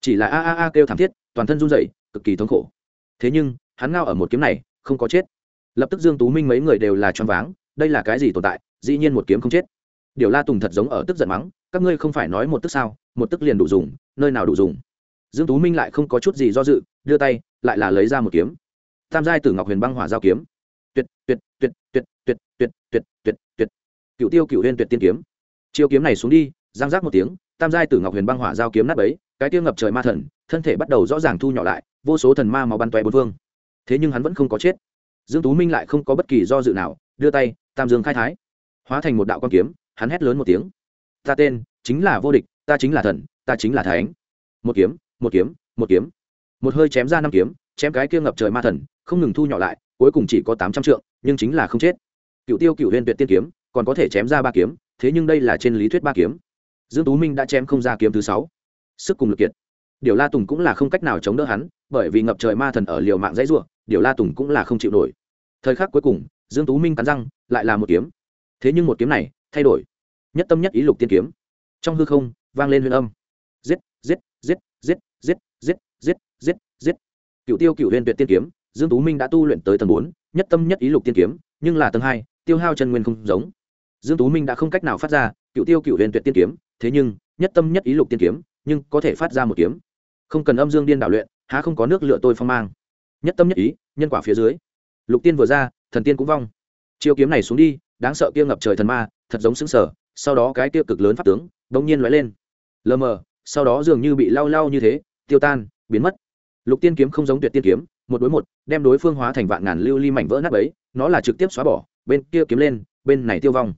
Chỉ là a a a kêu thảm thiết, toàn thân run rẩy, cực kỳ thống khổ. Thế nhưng, hắn ngao ở một kiếm này, không có chết. Lập tức dương tú minh mấy người đều là choáng váng, đây là cái gì tồn tại, dĩ nhiên một kiếm không chết. Điều la tùng thật giống ở tức giận mắng, các ngươi không phải nói một tức sao, một tức liền đủ dùng, nơi nào đủ dùng. Dương tú minh lại không có chút gì do dự, đưa tay, lại là lấy ra một kiếm. Tam giai tử ngọc huyền băng hỏa giao kiếm tuyệt tuyệt tuyệt tuyệt tuyệt tuyệt tuyệt tuyệt tuyệt. Cựu tiêu cựu huyền tuyệt tiên kiếm. Chiêu kiếm này xuống đi giang giác một tiếng, tam giai tử ngọc huyền băng hỏa giao kiếm nát bấy, cái tiêu ngập trời ma thần, thân thể bắt đầu rõ ràng thu nhỏ lại, vô số thần ma màu bắn toe bốn phương. Thế nhưng hắn vẫn không có chết. Dương tú minh lại không có bất kỳ do dự nào, đưa tay, tam dương khai thái. Hóa thành một đạo quan kiếm, hắn hét lớn một tiếng. Ta tên chính là vô địch, ta chính là thần, ta chính là thánh. Một kiếm một kiếm một kiếm. Một hơi chém ra năm kiếm, chém cái kia ngập trời ma thần, không ngừng thu nhỏ lại cuối cùng chỉ có tám trăm trượng, nhưng chính là không chết. Cựu tiêu cựu huyền tuyệt tiên kiếm, còn có thể chém ra ba kiếm, thế nhưng đây là trên lý thuyết ba kiếm. Dương tú minh đã chém không ra kiếm thứ sáu. Sức cùng lực kiệt. Điều la tùng cũng là không cách nào chống đỡ hắn, bởi vì ngập trời ma thần ở liều mạng dãy ruộng điều la tùng cũng là không chịu nổi. Thời khắc cuối cùng, dương tú minh cắn răng, lại là một kiếm. Thế nhưng một kiếm này, thay đổi. Nhất tâm nhất ý lục tiên kiếm. Trong hư không, vang lên huyền âm. Giết giết giết giết giết giết giết giết giết. Cựu tiêu cựu huyền tuyệt tiên kiếm dương tú minh đã tu luyện tới tầng bốn, nhất tâm nhất ý lục tiên kiếm, nhưng là tầng hai, tiêu hao chân nguyên không giống. Dương tú minh đã không cách nào phát ra, cựu tiêu cựu huyền tuyệt tiên kiếm, thế nhưng, nhất tâm nhất ý lục tiên kiếm, nhưng có thể phát ra một kiếm. Không cần âm dương điên đảo luyện, há không có nước lựa tôi phong mang. Nhất tâm nhất ý, nhân quả phía dưới. Lục tiên vừa ra, thần tiên cũng vong. Chiêu kiếm này xuống đi, đáng sợ kia ngập trời thần ma, thật giống xứng sở sau đó cái tiêu cực lớn pháp tướng đống nhiên lóe lên. Lờ mờ, sau đó dường như bị lau lau như thế, tiêu tan, biến mất. Lục tiên kiếm không giống tuyệt tiên kiếm một đối một, đem đối phương hóa thành vạn ngàn lưu ly mảnh vỡ nát ấy nó là trực tiếp xóa bỏ, bên kia kiếm lên, bên này tiêu vong.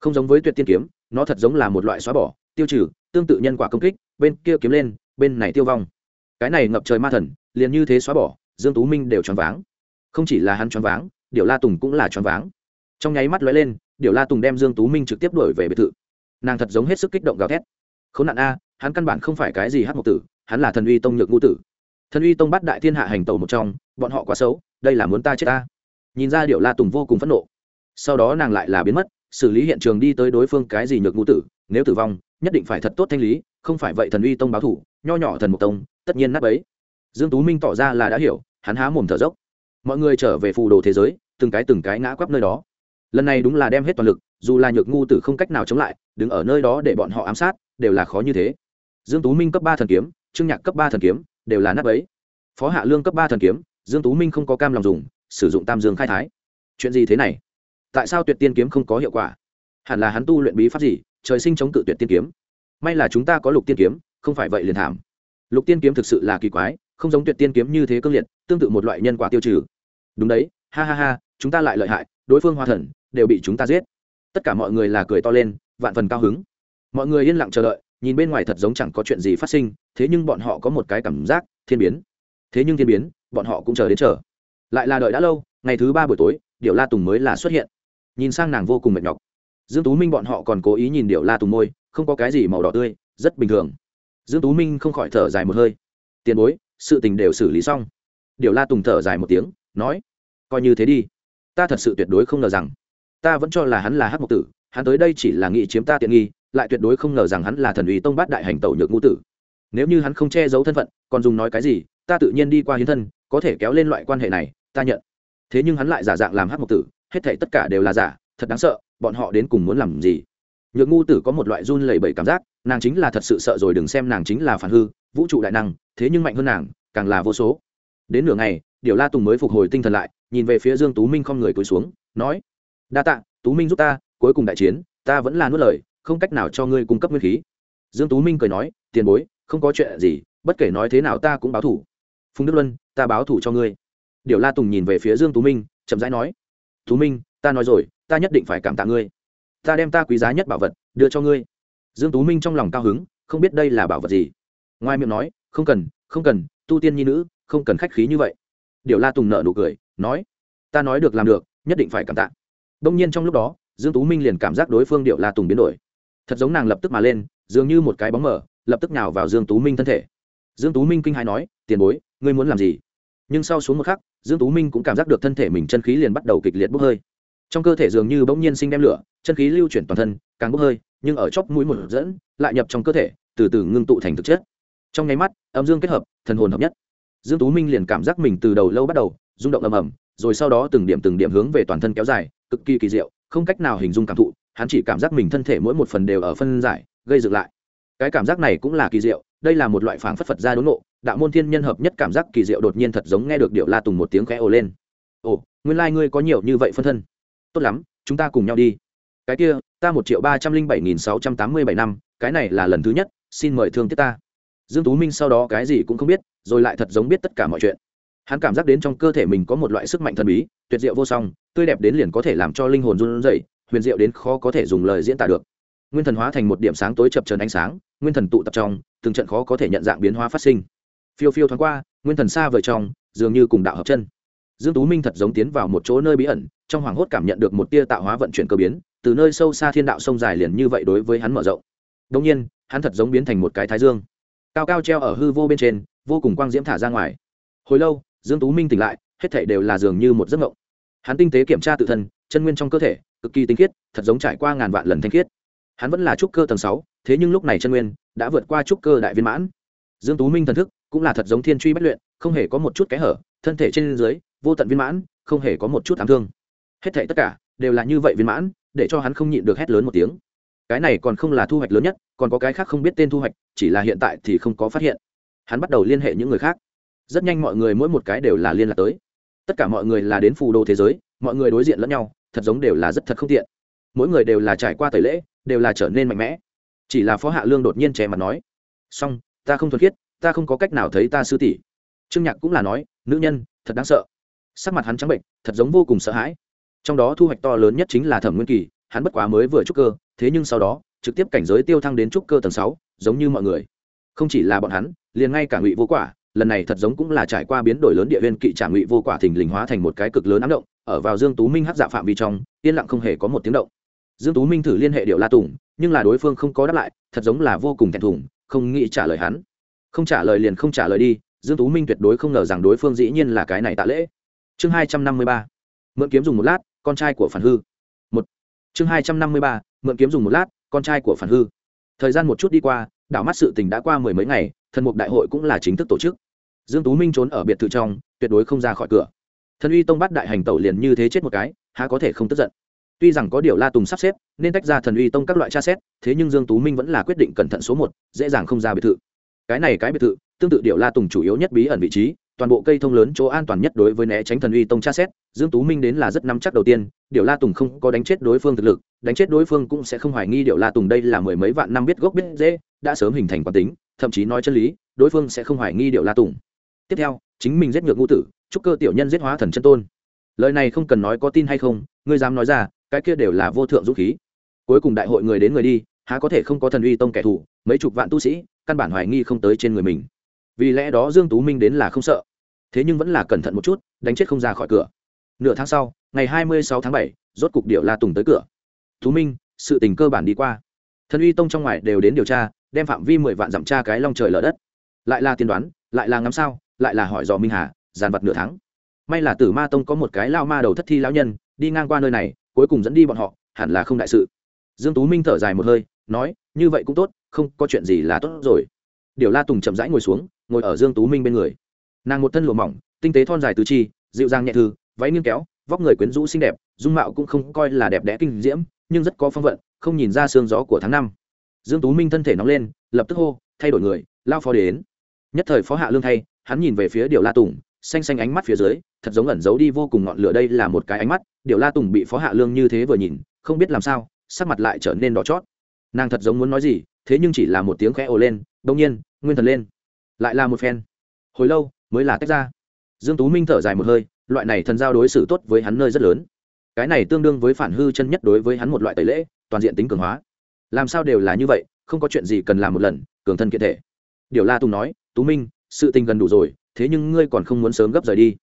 Không giống với tuyệt tiên kiếm, nó thật giống là một loại xóa bỏ, tiêu trừ, tương tự nhân quả công kích, bên kia kiếm lên, bên này tiêu vong. Cái này ngập trời ma thần, liền như thế xóa bỏ, dương tú minh đều choáng váng. Không chỉ là hắn choáng váng điệu la tùng cũng là choáng váng. Trong nháy mắt lóe lên điệu la tùng đem dương tú minh trực tiếp đuổi về biệt thự. Nàng thật giống hết sức kích động gào thét. Khốn nạn a, hắn căn bản không phải cái gì hát mục tử, hắn là thần uy tông nhược ngũ tử thần uy tông bắt đại thiên hạ hành tẩu một trong, bọn họ quá xấu, đây là muốn ta chết ta. Nhìn ra điệu la tùng vô cùng phẫn nộ. Sau đó nàng lại là biến mất, xử lý hiện trường đi tới đối phương cái gì nhược ngũ tử, nếu tử vong, nhất định phải thật tốt thanh lý, không phải vậy thần uy tông báo thủ, nho nhỏ thần mục tông, tất nhiên nắp ấy dương tú minh tỏ ra là đã hiểu, hắn há mồm thở dốc. Mọi người trở về phù đồ thế giới, từng cái từng cái ngã quắp nơi đó. Lần này đúng là đem hết toàn lực, dù là nhược ngu tử không cách nào chống lại, đứng ở nơi đó để bọn họ ám sát, đều là khó như thế. Dương tú minh cấp ba thần kiếm, trương nhạc cấp ba thần kiếm đều là nắp ấy. Phó hạ lương cấp ba thần kiếm, dương tú minh không có cam lòng dùng, sử dụng tam dương khai thái. Chuyện gì thế này? Tại sao tuyệt tiên kiếm không có hiệu quả? Hẳn là hắn tu luyện bí pháp gì, trời sinh chống cự tuyệt tiên kiếm? May là chúng ta có lục tiên kiếm, không phải vậy liền thảm. Lục tiên kiếm thực sự là kỳ quái, không giống tuyệt tiên kiếm như thế cương liệt, tương tự một loại nhân quả tiêu trừ. Đúng đấy, ha ha ha, chúng ta lại lợi hại, đối phương hoa thần, đều bị chúng ta giết. Tất cả mọi người là cười to lên, vạn phần cao hứng. Mọi người yên lặng chờ đợi nhìn bên ngoài thật giống chẳng có chuyện gì phát sinh, thế nhưng bọn họ có một cái cảm giác thiên biến. Thế nhưng thiên biến, bọn họ cũng chờ đến chờ. Lại là đợi đã lâu, ngày thứ ba buổi tối điệu la tùng mới là xuất hiện. Nhìn sang nàng vô cùng mệt nhọc. Dương tú minh bọn họ còn cố ý nhìn điệu la tùng môi, không có cái gì màu đỏ tươi, rất bình thường. Dương tú minh không khỏi thở dài một hơi. Tiền bối, sự tình đều xử lý xong. Điệu la tùng thở dài một tiếng, nói, coi như thế đi. Ta thật sự tuyệt đối không ngờ rằng, ta vẫn cho là hắn là hắc mộc tử, hắn tới đây chỉ là nghị chiếm ta tiện nghi lại tuyệt đối không ngờ rằng hắn là thần uy tông bát đại hành tẩu nhược ngũ tử. Nếu như hắn không che giấu thân phận, còn dùng nói cái gì, ta tự nhiên đi qua hiến thân, có thể kéo lên loại quan hệ này, ta nhận. Thế nhưng hắn lại giả dạng làm hát mộc tử, hết thảy tất cả đều là giả, thật đáng sợ, bọn họ đến cùng muốn làm gì? Nhược ngu tử có một loại run lẩy bẩy cảm giác, nàng chính là thật sự sợ rồi, đừng xem nàng chính là phản hư, vũ trụ đại năng, thế nhưng mạnh hơn nàng, càng là vô số. Đến nửa ngày, điều la tùng mới phục hồi tinh thần lại, nhìn về phía dương tú minh không người cúi xuống, nói, đa tạ, tú minh giúp ta, cuối cùng đại chiến, ta vẫn là nuốt lời không cách nào cho ngươi cung cấp nguyên khí. Dương tú minh cười nói, tiền bối, không có chuyện gì, bất kể nói thế nào ta cũng báo thủ. Phùng đức luân, ta báo thủ cho ngươi. Điều la tùng nhìn về phía dương tú minh, chậm rãi nói, tú minh, ta nói rồi, ta nhất định phải cảm tạ ngươi. Ta đem ta quý giá nhất bảo vật, đưa cho ngươi. Dương tú minh trong lòng cao hứng, không biết đây là bảo vật gì. Ngoài miệng nói, không cần không cần, tu tiên nhi nữ, không cần khách khí như vậy. Điều la tùng nợ nụ cười, nói, ta nói được làm được, nhất định phải cảm tạ. Đông nhiên trong lúc đó, dương tú minh liền cảm giác đối phương điệu la tùng biến đổi thật giống nàng lập tức mà lên, dường như một cái bóng mở lập tức nào vào dương tú minh thân thể. Dương tú minh kinh hãi nói, tiền bối, ngươi muốn làm gì? Nhưng sau xuống một khắc, dương tú minh cũng cảm giác được thân thể mình chân khí liền bắt đầu kịch liệt bốc hơi. Trong cơ thể dường như bỗng nhiên sinh đem lửa, chân khí lưu chuyển toàn thân, càng bốc hơi, nhưng ở chóp mũi một dẫn, lại nhập trong cơ thể, từ từ ngưng tụ thành thực chất. Trong nháy mắt, âm dương kết hợp, thần hồn hợp nhất. Dương tú minh liền cảm giác mình từ đầu lâu bắt đầu, rung động ầm ầm, rồi sau đó từng điểm từng điểm hướng về toàn thân kéo dài, cực kỳ kỳ diệu, không cách nào hình dung cảm thụ hắn chỉ cảm giác mình thân thể mỗi một phần đều ở phân giải, gây dựng lại. Cái cảm giác này cũng là kỳ diệu, đây là một loại phảng phất phật gia đốn nộ đạo môn thiên nhân hợp nhất cảm giác kỳ diệu đột nhiên thật giống nghe được điệu la tùng một tiếng khẽ ồ lên. Ồ, nguyên lai ngươi có nhiều như vậy phân thân. Tốt lắm, chúng ta cùng nhau đi. Cái kia, ta một triệu ba trăm linh bảy nghìn sáu trăm tám mươi bảy năm, cái này là lần thứ nhất, xin mời thương tiếc ta. Dương tú minh sau đó cái gì cũng không biết, rồi lại thật giống biết tất cả mọi chuyện. Hắn cảm giác đến trong cơ thể mình có một loại sức mạnh thần bí, tuyệt diệu vô song, tươi đẹp đến liền có thể làm cho linh hồn run rẩy huyền diệu đến khó có thể dùng lời diễn tả được. Nguyên thần hóa thành một điểm sáng tối chập trần ánh sáng, nguyên thần tụ tập trong, từng trận khó có thể nhận dạng biến hóa phát sinh. Phiêu phiêu thoáng qua, nguyên thần xa vời trong, dường như cùng đạo hợp chân. Dương tú minh thật giống tiến vào một chỗ nơi bí ẩn, trong hoàng hốt cảm nhận được một tia tạo hóa vận chuyển cơ biến, từ nơi sâu xa thiên đạo sông dài liền như vậy đối với hắn mở rộng. Đông nhiên, hắn thật giống biến thành một cái thái dương. Cao cao treo ở hư vô bên trên, vô cùng quang diễm thả ra ngoài. Hồi lâu, dương tú minh tỉnh lại, hết thảy đều là dường như một giấc mộng. Hắn tinh tế kiểm tra tự thân, chân nguyên trong cơ thể cực kỳ tinh khiết, thật giống trải qua ngàn vạn lần thanh khiết. Hắn vẫn là trúc cơ tầng sáu, thế nhưng lúc này chân nguyên đã vượt qua trúc cơ đại viên mãn. Dương tú minh thần thức cũng là thật giống thiên truy bất luyện, không hề có một chút kẽ hở, thân thể trên dưới, vô tận viên mãn, không hề có một chút ám thương. Hết thảy tất cả đều là như vậy viên mãn, để cho hắn không nhịn được hét lớn một tiếng. Cái này còn không là thu hoạch lớn nhất, còn có cái khác không biết tên thu hoạch, chỉ là hiện tại thì không có phát hiện. Hắn bắt đầu liên hệ những người khác. Rất nhanh mọi người mỗi một cái đều là liên lạc tới. Tất cả mọi người là đến phù đô thế giới, mọi người đối diện lẫn nhau thật giống đều là rất thật không tiện. Mỗi người đều là trải qua tẩy lễ, đều là trở nên mạnh mẽ. Chỉ là phó hạ lương đột nhiên che mặt nói, xong, ta không thuật khiết, ta không có cách nào thấy ta sư tỷ. Trương nhạc cũng là nói, nữ nhân, thật đáng sợ. Sắc mặt hắn trắng bệnh, thật giống vô cùng sợ hãi. Trong đó thu hoạch to lớn nhất chính là thẩm nguyên kỳ, hắn bất quá mới vừa trúc cơ, thế nhưng sau đó, trực tiếp cảnh giới tiêu thăng đến trúc cơ tầng sáu, giống như mọi người. Không chỉ là bọn hắn, liền ngay cả ngụy vô quả, lần này thật giống cũng là trải qua biến đổi lớn địa viên kỵ trả ngụy vô quả thình lình hóa thành một cái cực lớn ám động ở vào dương tú minh hắc dạ phạm vi trong, yên lặng không hề có một tiếng động. Dương tú minh thử liên hệ điệu la tùng, nhưng là đối phương không có đáp lại, thật giống là vô cùng thẹn thùng, không nghĩ trả lời hắn. Không trả lời liền không trả lời đi, dương tú minh tuyệt đối không ngờ rằng đối phương dĩ nhiên là cái này tạ lễ. Chương hai trăm năm mươi ba, mượn kiếm dùng một lát, con trai của phản hư. Một. Chương hai trăm năm mươi ba, mượn kiếm dùng một lát, con trai của phản hư. Thời gian một chút đi qua, đảo mắt sự tình đã qua mười mấy ngày, thần mục đại hội cũng là chính thức tổ chức. Dương tú minh trốn ở biệt thự trong, tuyệt đối không ra khỏi cửa thần uy tông bắt đại hành tẩu liền như thế chết một cái, há có thể không tức giận? Tuy rằng có điều la tùng sắp xếp, nên tách ra thần uy tông các loại tra xét, thế nhưng dương tú minh vẫn là quyết định cẩn thận số một, dễ dàng không ra biệt thự. Cái này cái biệt thự, tương tự điều la tùng chủ yếu nhất bí ẩn vị trí, toàn bộ cây thông lớn chỗ an toàn nhất đối với né tránh thần uy tông tra xét, dương tú minh đến là rất nắm chắc đầu tiên, điều la tùng không có đánh chết đối phương thực lực, đánh chết đối phương cũng sẽ không hoài nghi điều la tùng đây là mười mấy vạn năm biết gốc biết dễ đã sớm hình thành quán tính, thậm chí nói chân lý, đối phương sẽ không hoài nghi điều la tùng. Tiếp theo, chính mình giết ngược ngũ tử chúc cơ tiểu nhân giết hóa thần chân tôn. Lời này không cần nói có tin hay không ngươi dám nói ra cái kia đều là vô thượng dũng khí. Cuối cùng đại hội người đến người đi há có thể không có thần uy tông kẻ thù mấy chục vạn tu sĩ căn bản hoài nghi không tới trên người mình. Vì lẽ đó dương tú minh đến là không sợ. Thế nhưng vẫn là cẩn thận một chút đánh chết không ra khỏi cửa. Nửa tháng sau ngày 26 tháng 7, rốt cục điệu la tùng tới cửa. Tú minh sự tình cơ bản đi qua. Thần uy tông trong ngoài đều đến điều tra đem phạm vi mười vạn dặm tra cái long trời lở đất. Lại là tiên đoán lại là ngắm sao lại là hỏi dò minh hà giàn vật nửa tháng. May là tử ma tông có một cái lao ma đầu thất thi lão nhân, đi ngang qua nơi này, cuối cùng dẫn đi bọn họ, hẳn là không đại sự. Dương tú minh thở dài một hơi, nói, như vậy cũng tốt, không có chuyện gì là tốt rồi. Điều la tùng chậm rãi ngồi xuống, ngồi ở dương tú minh bên người. Nàng một thân lụa mỏng, tinh tế thon dài tứ chi, dịu dàng nhẹ thư, váy nghiêng kéo, vóc người quyến rũ xinh đẹp, dung mạo cũng không coi là đẹp đẽ kinh diễm, nhưng rất có phong vận, không nhìn ra sương gió của tháng năm. Dương tú minh thân thể nóng lên, lập tức hô, thay đổi người, lao phó đến. Nhất thời phó hạ lương thay, hắn nhìn về phía điều la tùng xanh xanh ánh mắt phía dưới, thật giống ẩn giấu đi vô cùng ngọn lửa đây là một cái ánh mắt, điều la tùng bị phó hạ lương như thế vừa nhìn, không biết làm sao, sắc mặt lại trở nên đỏ chót. Nàng thật giống muốn nói gì, thế nhưng chỉ là một tiếng khẽ ồ lên đông nhiên, nguyên thần lên. Lại là một phen. Hồi lâu, mới là tách ra. Dương tú minh thở dài một hơi, loại này thần giao đối xử tốt với hắn nơi rất lớn. Cái này tương đương với phản hư chân nhất đối với hắn một loại tẩy lễ, toàn diện tính cường hóa. Làm sao đều là như vậy, không có chuyện gì cần làm một lần, cường thân kiện thể. Điều la tùng nói, tú minh, sự tình gần đủ rồi thế nhưng ngươi còn không muốn sớm gấp rời đi.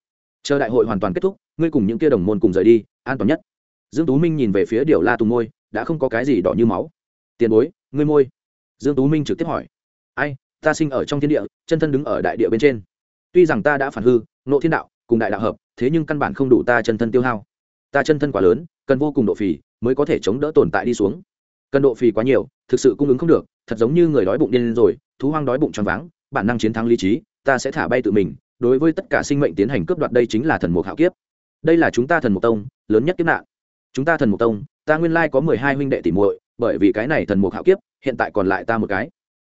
Chờ đại hội hoàn toàn kết thúc, ngươi cùng những kia đồng môn cùng rời đi, an toàn nhất. Dương tú minh nhìn về phía điều la tùng môi, đã không có cái gì đỏ như máu. Tiền bối, ngươi môi. Dương tú minh trực tiếp hỏi. Ai, ta sinh ở trong thiên địa, chân thân đứng ở đại địa bên trên. Tuy rằng ta đã phản hư, nộ thiên đạo, cùng đại đạo hợp, thế nhưng căn bản không đủ ta chân thân tiêu hao. Ta chân thân quá lớn, cần vô cùng độ phì mới có thể chống đỡ tồn tại đi xuống. Cần độ phì quá nhiều, thực sự cung ứng không được, thật giống như người đói bụng điên rồi, thú hoang đói bụng tròn váng, bản năng chiến thắng lý trí ta sẽ thả bay tự mình, đối với tất cả sinh mệnh tiến hành cướp đoạt đây chính là thần mục hạo kiếp. Đây là chúng ta thần mục tông, lớn nhất kiếp nạn. Chúng ta thần mục tông, ta nguyên lai có mười hai huynh đệ tỷ muội, bởi vì cái này thần mục hạo kiếp, hiện tại còn lại ta một cái.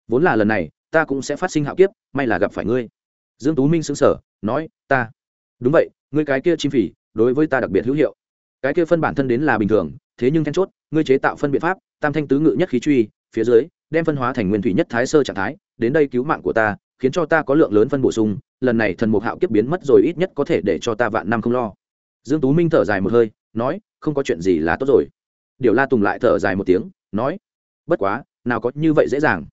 Vốn là lần này, ta cũng sẽ phát sinh hạo kiếp, may là gặp phải ngươi. Dương tú minh sững sờ, nói, ta. Đúng vậy, ngươi cái kia chim phỉ đối với ta đặc biệt hữu hiệu. Cái kia phân bản thân đến là bình thường, thế nhưng then chốt, ngươi chế tạo phân biện pháp, tam thanh tứ ngự nhất khí truy, phía dưới, đem phân hóa thành nguyên thủy nhất thái sơ trạng thái, đến đây cứu mạng của ta khiến cho ta có lượng lớn phân bổ sung, lần này thần mục hạo kiếp biến mất rồi ít nhất có thể để cho ta vạn năm không lo. Dương tú minh thở dài một hơi, nói, không có chuyện gì là tốt rồi. Điều la tùng lại thở dài một tiếng, nói, bất quá, nào có như vậy dễ dàng.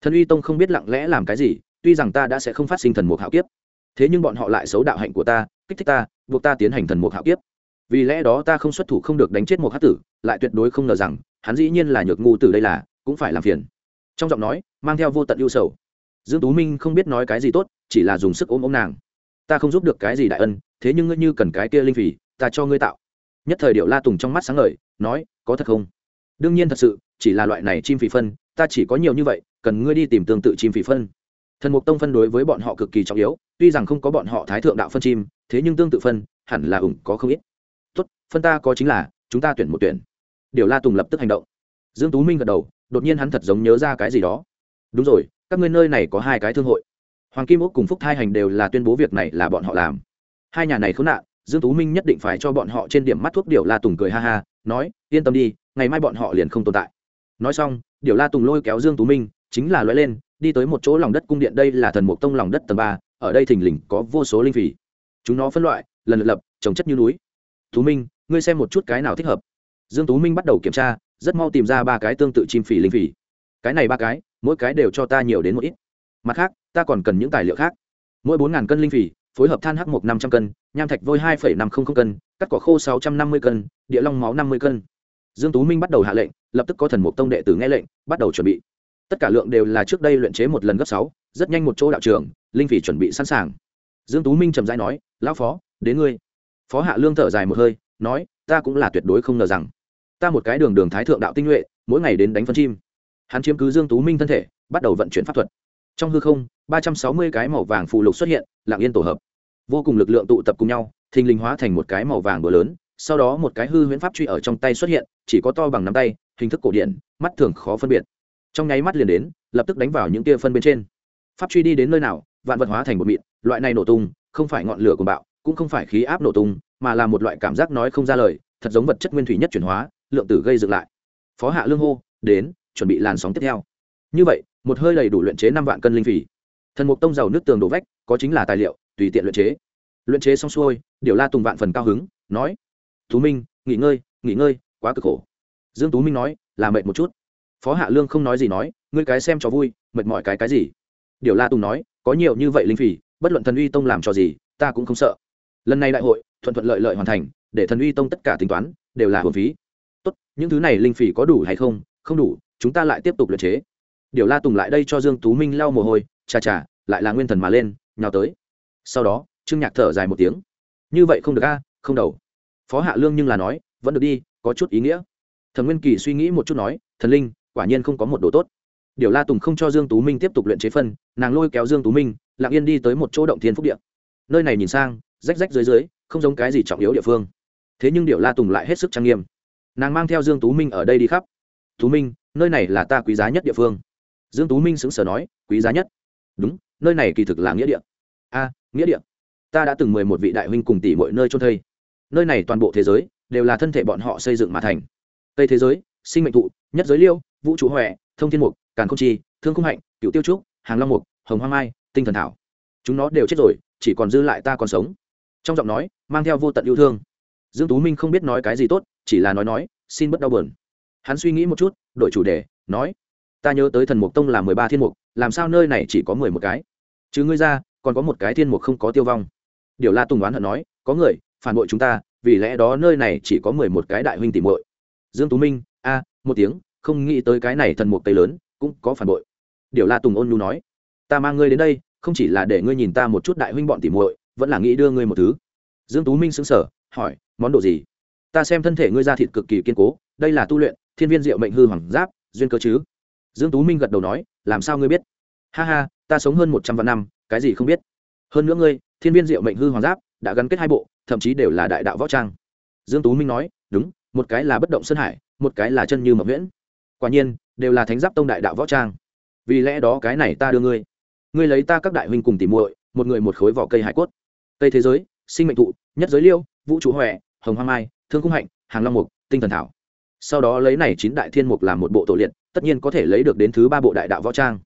Thần uy tông không biết lặng lẽ làm cái gì, tuy rằng ta đã sẽ không phát sinh thần mục hạo kiếp. Thế nhưng bọn họ lại xấu đạo hạnh của ta, kích thích ta, buộc ta tiến hành thần mục hạo kiếp. Vì lẽ đó ta không xuất thủ không được đánh chết một hát tử, lại tuyệt đối không ngờ rằng, hắn dĩ nhiên là nhược ngu tử đây là, cũng phải làm phiền. Trong giọng nói, mang theo vô tận ưu sầu dương tú minh không biết nói cái gì tốt, chỉ là dùng sức ôm ôm nàng. Ta không giúp được cái gì đại ân, thế nhưng ngươi như cần cái kia linh phỉ, ta cho ngươi tạo. Nhất thời điệu la tùng trong mắt sáng ngời, nói, có thật không? Đương nhiên thật sự, chỉ là loại này chim phỉ phân, ta chỉ có nhiều như vậy, cần ngươi đi tìm tương tự chim phỉ phân. Thần mục tông phân đối với bọn họ cực kỳ trọng yếu, tuy rằng không có bọn họ thái thượng đạo phân chim, thế nhưng tương tự phân, hẳn là ủng có không ít. Tốt, phân ta có chính là, chúng ta tuyển một tuyển. Điều la tùng lập tức hành động. Dương tú minh gật đầu, đột nhiên hắn thật giống nhớ ra cái gì đó. Đúng rồi các ngươi nơi này có hai cái thương hội. Hoàng kim úc cùng phúc thai hành đều là tuyên bố việc này là bọn họ làm. Hai nhà này khốn nạn, dương tú minh nhất định phải cho bọn họ trên điểm mắt thuốc điều la tùng cười ha ha, nói, yên tâm đi, ngày mai bọn họ liền không tồn tại. Nói xong, điều la tùng lôi kéo dương tú minh, chính là loại lên, đi tới một chỗ lòng đất cung điện, đây là thần mục tông lòng đất tầng ba, ở đây thình lình có vô số linh phỉ. Chúng nó phân loại, lần lượt lập, trồng chất như núi. Tú minh, ngươi xem một chút cái nào thích hợp. Dương tú minh bắt đầu kiểm tra, rất mau tìm ra ba cái tương tự chim phỉ linh phỉ. Cái này ba cái mỗi cái đều cho ta nhiều đến một ít. Mặt khác, ta còn cần những tài liệu khác. Mỗi bốn cân linh phỉ, phối hợp than hắc một năm trăm cân, nham thạch vôi hai năm trăm linh cân, cắt cỏ khô sáu trăm năm mươi cân, địa long máu năm mươi cân. Dương tú minh bắt đầu hạ lệnh, lập tức có thần mục tông đệ tử nghe lệnh, bắt đầu chuẩn bị. Tất cả lượng đều là trước đây luyện chế một lần gấp sáu, rất nhanh một chỗ đạo trường linh phỉ chuẩn bị sẵn sàng. Dương tú minh trầm rãi nói, lão phó, đến ngươi. Phó hạ lương thở dài một hơi, nói, ta cũng là tuyệt đối không ngờ rằng, ta một cái đường đường thái thượng đạo tinh nhuệ, mỗi ngày đến đánh phân chim hắn chiếm cứ dương tú minh thân thể, bắt đầu vận chuyển pháp thuật. Trong hư không, ba trăm sáu mươi cái màu vàng phù lục xuất hiện, lặng yên tổ hợp. Vô cùng lực lượng tụ tập cùng nhau, thình lình hóa thành một cái màu vàng bờ lớn, sau đó một cái hư huyễn pháp truy ở trong tay xuất hiện, chỉ có to bằng nắm tay, hình thức cổ điển, mắt thường khó phân biệt. Trong nháy mắt liền đến, lập tức đánh vào những tia phân bên trên. Pháp truy đi đến nơi nào, vạn vật hóa thành một mịn, loại này nổ tung, không phải ngọn lửa của bạo, cũng không phải khí áp nổ tung, mà là một loại cảm giác nói không ra lời, thật giống vật chất nguyên thủy nhất chuyển hóa, lượng tử gây dựng lại. Phó hạ lương hô, đến chuẩn bị làn sóng tiếp theo. Như vậy, một hơi đầy đủ luyện chế năm vạn cân linh phỉ. Thần mục tông giàu nước tường đổ vách, có chính là tài liệu, tùy tiện luyện chế. Luyện chế xong xuôi, điều la tùng vạn phần cao hứng, nói, tú minh, nghỉ ngơi nghỉ ngơi, quá cực khổ. Dương tú minh nói là mệt một chút. Phó hạ lương không nói gì nói, ngươi cái xem cho vui, mệt mỏi cái cái gì? Điều la tùng nói, có nhiều như vậy linh phỉ, bất luận thần uy tông làm cho gì, ta cũng không sợ. Lần này đại hội, thuận thuận lợi lợi hoàn thành, để thần uy tông tất cả tính toán, đều là hồn phí. Tốt, những thứ này linh phỉ có đủ hay không? Không đủ chúng ta lại tiếp tục luyện chế. Điều la tùng lại đây cho dương tú minh lau mồ hôi, chà chà, lại là nguyên thần mà lên, nhào tới. Sau đó, trương nhạc thở dài một tiếng. Như vậy không được a, không đầu. Phó hạ lương nhưng là nói, vẫn được đi, có chút ý nghĩa. Thần nguyên kỳ suy nghĩ một chút nói, thần linh, quả nhiên không có một đồ tốt. Điều la tùng không cho dương tú minh tiếp tục luyện chế phân, nàng lôi kéo dương tú minh, lặng yên đi tới một chỗ động thiên phúc địa. Nơi này nhìn sang, rách rách dưới dưới, không giống cái gì trọng yếu địa phương. Thế nhưng điều la tùng lại hết sức trang nghiêm. Nàng mang theo dương tú minh ở đây đi khắp. Tú minh nơi này là ta quý giá nhất địa phương. Dương tú minh sững sờ nói, quý giá nhất? Đúng, nơi này kỳ thực là nghĩa địa. A, nghĩa địa. Ta đã từng mười một vị đại huynh cùng tỷ mọi nơi trôn thây. Nơi này toàn bộ thế giới đều là thân thể bọn họ xây dựng mà thành. Tây thế giới, sinh mệnh thụ, nhất giới liêu, vũ trụ huệ, thông thiên mục, càn không chi, thương không hạnh cựu tiêu trúc, hàng long mục, hồng hoang mai, tinh thần thảo. Chúng nó đều chết rồi, chỉ còn dư lại ta còn sống. Trong giọng nói, mang theo vô tận yêu thương. Dương tú minh không biết nói cái gì tốt, chỉ là nói nói, xin bất đau buồn hắn suy nghĩ một chút, đổi chủ đề, nói, ta nhớ tới thần mục tông là mười ba thiên mục, làm sao nơi này chỉ có mười một cái? Chứ ngươi ra, còn có một cái thiên mục không có tiêu vong. Điều la tùng đoán hận nói, có người, phản bội chúng ta, vì lẽ đó nơi này chỉ có mười một cái đại huynh tìm muội. Dương tú minh, a, một tiếng, không nghĩ tới cái này thần mục tây lớn, cũng có phản bội. Điều la tùng ôn nhu nói, ta mang ngươi đến đây, không chỉ là để ngươi nhìn ta một chút đại huynh bọn tìm muội, vẫn là nghĩ đưa ngươi một thứ. Dương tú minh sững sờ, hỏi, món đồ gì? Ta xem thân thể ngươi ra thịt cực kỳ kiên cố, đây là tu luyện thiên viên diệu mệnh hư hoàng giáp, duyên cơ chứ? Dương tú minh gật đầu nói, làm sao ngươi biết? Ha ha, ta sống hơn một trăm vạn năm, cái gì không biết? Hơn nữa ngươi, thiên viên diệu mệnh hư hoàng giáp, đã gắn kết hai bộ, thậm chí đều là đại đạo võ trang. Dương tú minh nói, đúng, một cái là bất động sơn hải, một cái là chân như mập Nguyễn. quả nhiên, đều là thánh giáp tông đại đạo võ trang. Vì lẽ đó cái này ta đưa ngươi. Ngươi lấy ta các đại huynh cùng tỉ muội, một người một khối vỏ cây hải cốt. Cây thế giới, sinh mệnh thụ, nhất giới liêu, vũ trụ huệ, hồng Hoa mai, thương cung hạnh, hàng long mục, tinh thần thảo sau đó lấy này chín đại thiên mục làm một bộ tổ liệt, tất nhiên có thể lấy được đến thứ ba bộ đại đạo võ trang.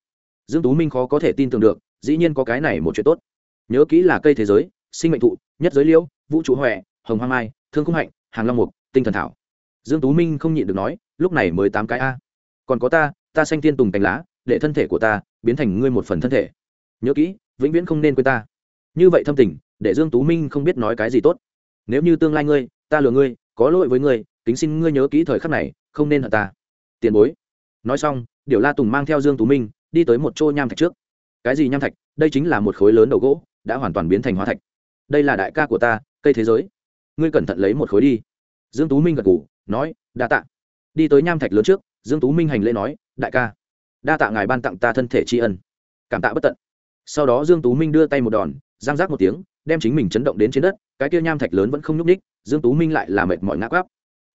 Dương tú minh khó có thể tin tưởng được, dĩ nhiên có cái này một chuyện tốt. Nhớ kỹ là cây thế giới, sinh mệnh thụ, nhất giới liêu vũ trụ huệ hồng hoang mai, thương cung hạnh, hàng long mục, tinh thần thảo. Dương tú minh không nhịn được nói, lúc này mới tám cái a. Còn có ta ta xanh tiên tùng cánh lá, để thân thể của ta biến thành ngươi một phần thân thể. Nhớ kỹ, vĩnh viễn không nên quên ta. Như vậy thâm tình, để dương tú minh không biết nói cái gì tốt. Nếu như tương lai ngươi, ta lừa ngươi, có lỗi với ngươi kính xin ngươi nhớ kỹ thời khắc này, không nên hận ta. Tiền bối. Nói xong, điều la tùng mang theo dương tú minh đi tới một chỗ nham thạch trước. Cái gì nham thạch? Đây chính là một khối lớn đầu gỗ, đã hoàn toàn biến thành hóa thạch. Đây là đại ca của ta, cây thế giới. Ngươi cẩn thận lấy một khối đi. Dương tú minh gật gù, nói, đa tạ. Đi tới nham thạch lớn trước, dương tú minh hành lễ nói, đại ca, đa tạ ngài ban tặng ta thân thể tri ân. Cảm tạ bất tận. Sau đó dương tú minh đưa tay một đòn giang giác một tiếng, đem chính mình chấn động đến trên đất, cái kia nham thạch lớn vẫn không nhúc ních dương tú minh lại là mệt mỏi ngã quắp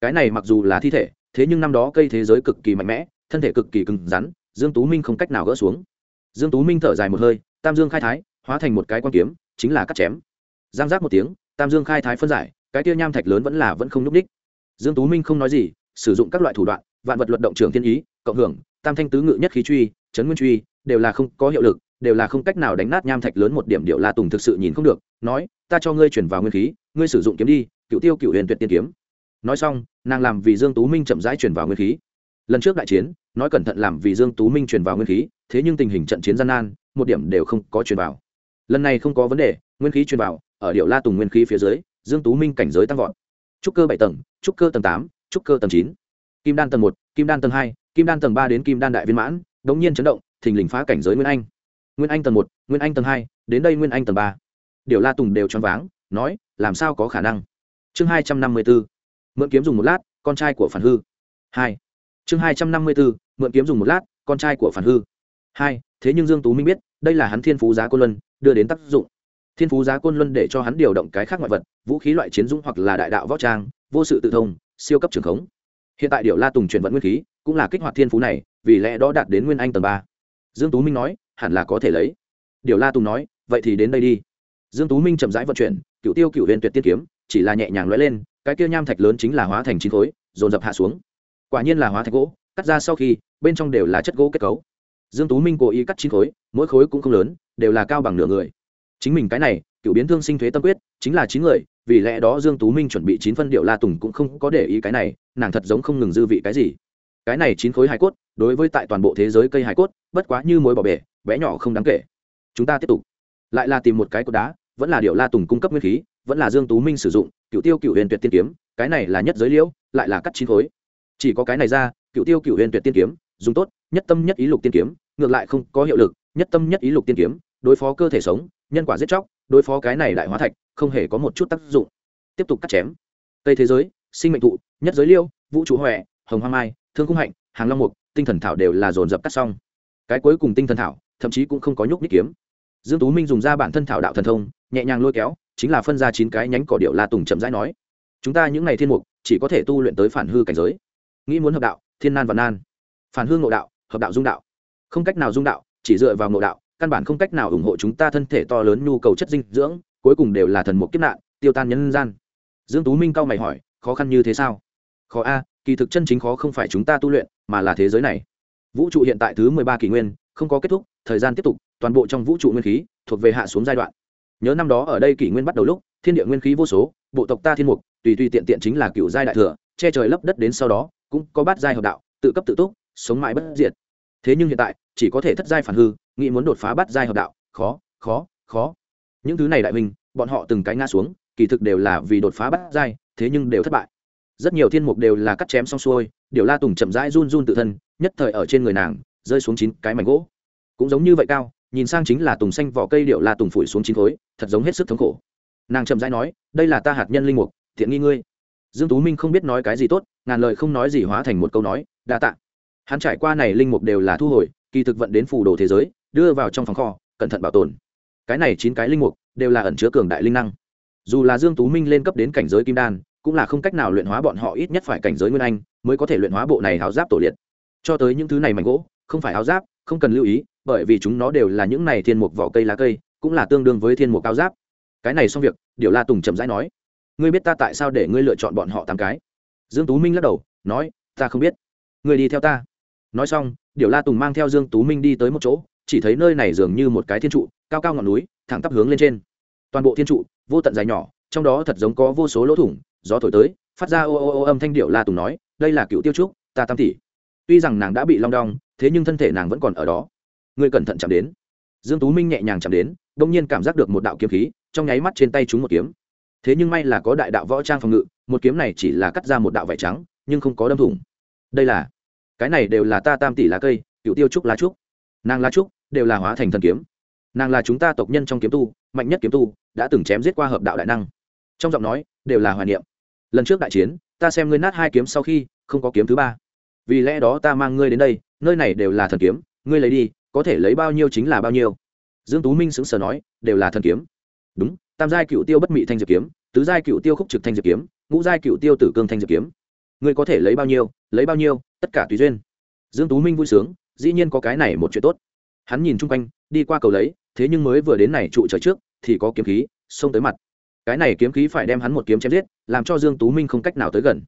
cái này mặc dù là thi thể, thế nhưng năm đó cây thế giới cực kỳ mạnh mẽ, thân thể cực kỳ cứng rắn, dương tú minh không cách nào gỡ xuống. Dương tú minh thở dài một hơi, tam dương khai thái, hóa thành một cái quan kiếm, chính là cắt chém. Giang giác một tiếng, tam dương khai thái phân giải, cái kia nham thạch lớn vẫn là vẫn không nhúc ních. Dương tú minh không nói gì, sử dụng các loại thủ đoạn, vạn vật luật động trưởng thiên ý, cộng hưởng, tam thanh tứ ngự nhất khí truy, chấn nguyên truy, đều là không có hiệu lực, đều là không cách nào đánh nát nham thạch lớn một điểm điệu la tùng thực sự nhìn không được, nói, ta cho ngươi chuyển vào nguyên khí, ngươi sử dụng kiếm đi, cựu tiêu cựu huyền tuyệt tiên kiếm nói xong, nàng làm vì dương tú minh chậm rãi chuyển vào nguyên khí. Lần trước đại chiến, nói cẩn thận làm vì dương tú minh chuyển vào nguyên khí, thế nhưng tình hình trận chiến gian nan, một điểm đều không có chuyển vào. Lần này không có vấn đề, nguyên khí chuyển vào, ở điệu la tùng nguyên khí phía dưới, dương tú minh cảnh giới tăng vọt. Trúc cơ bảy tầng, trúc cơ tầng tám, trúc cơ tầng chín. Kim đan tầng một, kim đan tầng hai, kim đan tầng ba đến kim đan đại viên mãn, đống nhiên chấn động, thình lình phá cảnh giới nguyên anh. Nguyên anh tầng một, nguyên anh tầng hai, đến đây nguyên anh tầng ba. Điều la tùng đều choáng váng, nói, làm sao có khả năng? Chương hai trăm năm mươi bốn mượn kiếm dùng một lát, con trai của phản hư. Hai. Chương hai trăm năm mươi bốn, mượn kiếm dùng một lát, con trai của phản hư. Hai, thế nhưng dương tú minh biết, đây là hắn thiên phú giá côn luân, đưa đến tác dụng. Thiên phú giá côn luân để cho hắn điều động cái khác ngoại vật, vũ khí loại chiến dũng hoặc là đại đạo võ trang, vô sự tự thông, siêu cấp trường khống. Hiện tại điều la tùng chuyển vận nguyên khí, cũng là kích hoạt thiên phú này, vì lẽ đó đạt đến nguyên anh tầng ba. Dương tú minh nói, hẳn là có thể lấy. Điều la tùng nói, vậy thì đến đây đi. Dương tú minh chậm rãi vận chuyển cựu tiêu cựu huyền tuyệt tiên kiếm, chỉ là nhẹ nhàng lóe lên cái kia nham thạch lớn chính là hóa thành chín khối, dồn dập hạ xuống. Quả nhiên là hóa thạch gỗ, cắt ra sau khi, bên trong đều là chất gỗ kết cấu. Dương tú minh cố ý cắt chín khối, mỗi khối cũng không lớn, đều là cao bằng nửa người. Chính mình cái này, cựu biến thương sinh thuế tâm quyết, chính là chín người, vì lẽ đó dương tú minh chuẩn bị chín phân điệu la tùng cũng không có để ý cái này, nàng thật giống không ngừng dư vị cái gì. Cái này chín khối hải cốt, đối với tại toàn bộ thế giới cây hải cốt, bất quá như mối bỏ bể, bé nhỏ không đáng kể. Chúng ta tiếp tục. Lại là tìm một cái cột đá, vẫn là điệu la tùng cung cấp nguyên khí vẫn là dương tú minh sử dụng cựu tiêu cựu huyền tuyệt tiên kiếm, cái này là nhất giới liễu, lại là cắt chín khối. Chỉ có cái này ra cựu tiêu cựu huyền tuyệt tiên kiếm, dùng tốt, nhất tâm nhất ý lục tiên kiếm, ngược lại không có hiệu lực, nhất tâm nhất ý lục tiên kiếm, đối phó cơ thể sống, nhân quả giết chóc, đối phó cái này đại hóa thạch, không hề có một chút tác dụng. Tiếp tục cắt chém. Tây thế giới, sinh mệnh thụ, nhất giới liêu vũ trụ huệ hồng hoa mai, thương cung hạnh, hàng long mục, tinh thần thảo đều là dồn dập cắt xong. Cái cuối cùng tinh thần thảo, thậm chí cũng không có nhúc nhích kiếm. Dương tú minh dùng ra bản thân thảo đạo thần thông, nhẹ nhàng lôi kéo chính là phân ra chín cái nhánh cỏ điệu la tùng chậm rãi nói, chúng ta những ngày thiên mục, chỉ có thể tu luyện tới phản hư cảnh giới. Nghĩ muốn hợp đạo, thiên nan và nan. Phản hư ngộ đạo, hợp đạo dung đạo. Không cách nào dung đạo, chỉ dựa vào ngộ đạo, căn bản không cách nào ủng hộ chúng ta thân thể to lớn nhu cầu chất dinh dưỡng, cuối cùng đều là thần mục kiếp nạn, tiêu tan nhân gian. Dương tú minh cao mày hỏi, khó khăn như thế sao? Khó a, kỳ thực chân chính khó không phải chúng ta tu luyện, mà là thế giới này. Vũ trụ hiện tại thứ mười ba kỷ nguyên, không có kết thúc, thời gian tiếp tục, toàn bộ trong vũ trụ nguyên khí thuộc về hạ xuống giai đoạn nhớ năm đó ở đây kỷ nguyên bắt đầu lúc, thiên địa nguyên khí vô số, bộ tộc ta thiên mục, tùy tùy tiện tiện chính là cựu giai đại thừa, che trời lấp đất đến sau đó, cũng có bát giai hợp đạo, tự cấp tự túc, sống mãi bất diệt. Thế nhưng hiện tại, chỉ có thể thất giai phản hư, nghĩ muốn đột phá bát giai hợp đạo, khó khó khó. Những thứ này đại minh bọn họ từng cái ngã xuống, kỳ thực đều là vì đột phá bát giai, thế nhưng đều thất bại. Rất nhiều thiên mục đều là cắt chém xong xuôi, điều la tùng chậm rãi run run tự thân, nhất thời ở trên người nàng, rơi xuống chín cái mảnh gỗ. Cũng giống như vậy cao nhìn sang chính là tùng xanh vỏ cây điệu la tùng phủi xuống chín khối, thật giống hết sức thống khổ. Nàng chậm rãi nói, đây là ta hạt nhân linh mục thiện nghi ngươi. Dương tú minh không biết nói cái gì tốt, ngàn lời không nói gì hóa thành một câu nói, đa tạ. Hắn trải qua này linh mục đều là thu hồi, kỳ thực vận đến phù đồ thế giới, đưa vào trong phòng kho, cẩn thận bảo tồn. Cái này chín cái linh mục đều là ẩn chứa cường đại linh năng. Dù là dương tú minh lên cấp đến cảnh giới kim đan, cũng là không cách nào luyện hóa bọn họ ít nhất phải cảnh giới nguyên anh, mới có thể luyện hóa bộ này áo giáp tổ liệt. Cho tới những thứ này mảnh gỗ, không phải áo giáp, không cần lưu ý bởi vì chúng nó đều là những này thiên mục vỏ cây lá cây, cũng là tương đương với thiên mục cao giáp. Cái này xong việc, điều la tùng chậm rãi nói, ngươi biết ta tại sao để ngươi lựa chọn bọn họ tám cái? Dương tú minh lắc đầu, nói, ta không biết. Ngươi đi theo ta. Nói xong, điều la tùng mang theo dương tú minh đi tới một chỗ, chỉ thấy nơi này dường như một cái thiên trụ, cao cao ngọn núi, thẳng tắp hướng lên trên. Toàn bộ thiên trụ, vô tận dài nhỏ, trong đó thật giống có vô số lỗ thủng, gió thổi tới, phát ra ô ô ô âm thanh điệu la tùng nói, đây là cựu tiêu trúc, ta tam tỷ. Tuy rằng nàng đã bị long đong, thế nhưng thân thể nàng vẫn còn ở đó ngươi cẩn thận chạm đến. Dương tú minh nhẹ nhàng chạm đến, đông nhiên cảm giác được một đạo kiếm khí, trong nháy mắt trên tay chúng một kiếm. Thế nhưng may là có đại đạo võ trang phòng ngự, một kiếm này chỉ là cắt ra một đạo vải trắng, nhưng không có đâm thủng. Đây là, cái này đều là ta tam tỷ lá cây cựu tiêu trúc lá trúc. Nàng lá trúc đều là hóa thành thần kiếm. Nàng là chúng ta tộc nhân trong kiếm tu, mạnh nhất kiếm tu, đã từng chém giết qua hợp đạo đại năng. Trong giọng nói, đều là hoài niệm. Lần trước đại chiến, ta xem ngươi nát hai kiếm sau khi, không có kiếm thứ ba. Vì lẽ đó ta mang ngươi đến đây, nơi này đều là thần kiếm, ngươi lấy đi có thể lấy bao nhiêu chính là bao nhiêu. Dương tú minh sững sờ nói, đều là thần kiếm. Đúng, tam giai cựu tiêu bất mị thanh diệp kiếm, tứ giai cựu tiêu khúc trực thanh diệp kiếm, ngũ giai cựu tiêu tử cương thanh diệp kiếm. Ngươi có thể lấy bao nhiêu, lấy bao nhiêu, tất cả tùy duyên. Dương tú minh vui sướng, dĩ nhiên có cái này một chuyện tốt. Hắn nhìn chung quanh, đi qua cầu lấy, thế nhưng mới vừa đến này trụ trời trước, thì có kiếm khí, xông tới mặt. Cái này kiếm khí phải đem hắn một kiếm chém giết, làm cho dương tú minh không cách nào tới gần.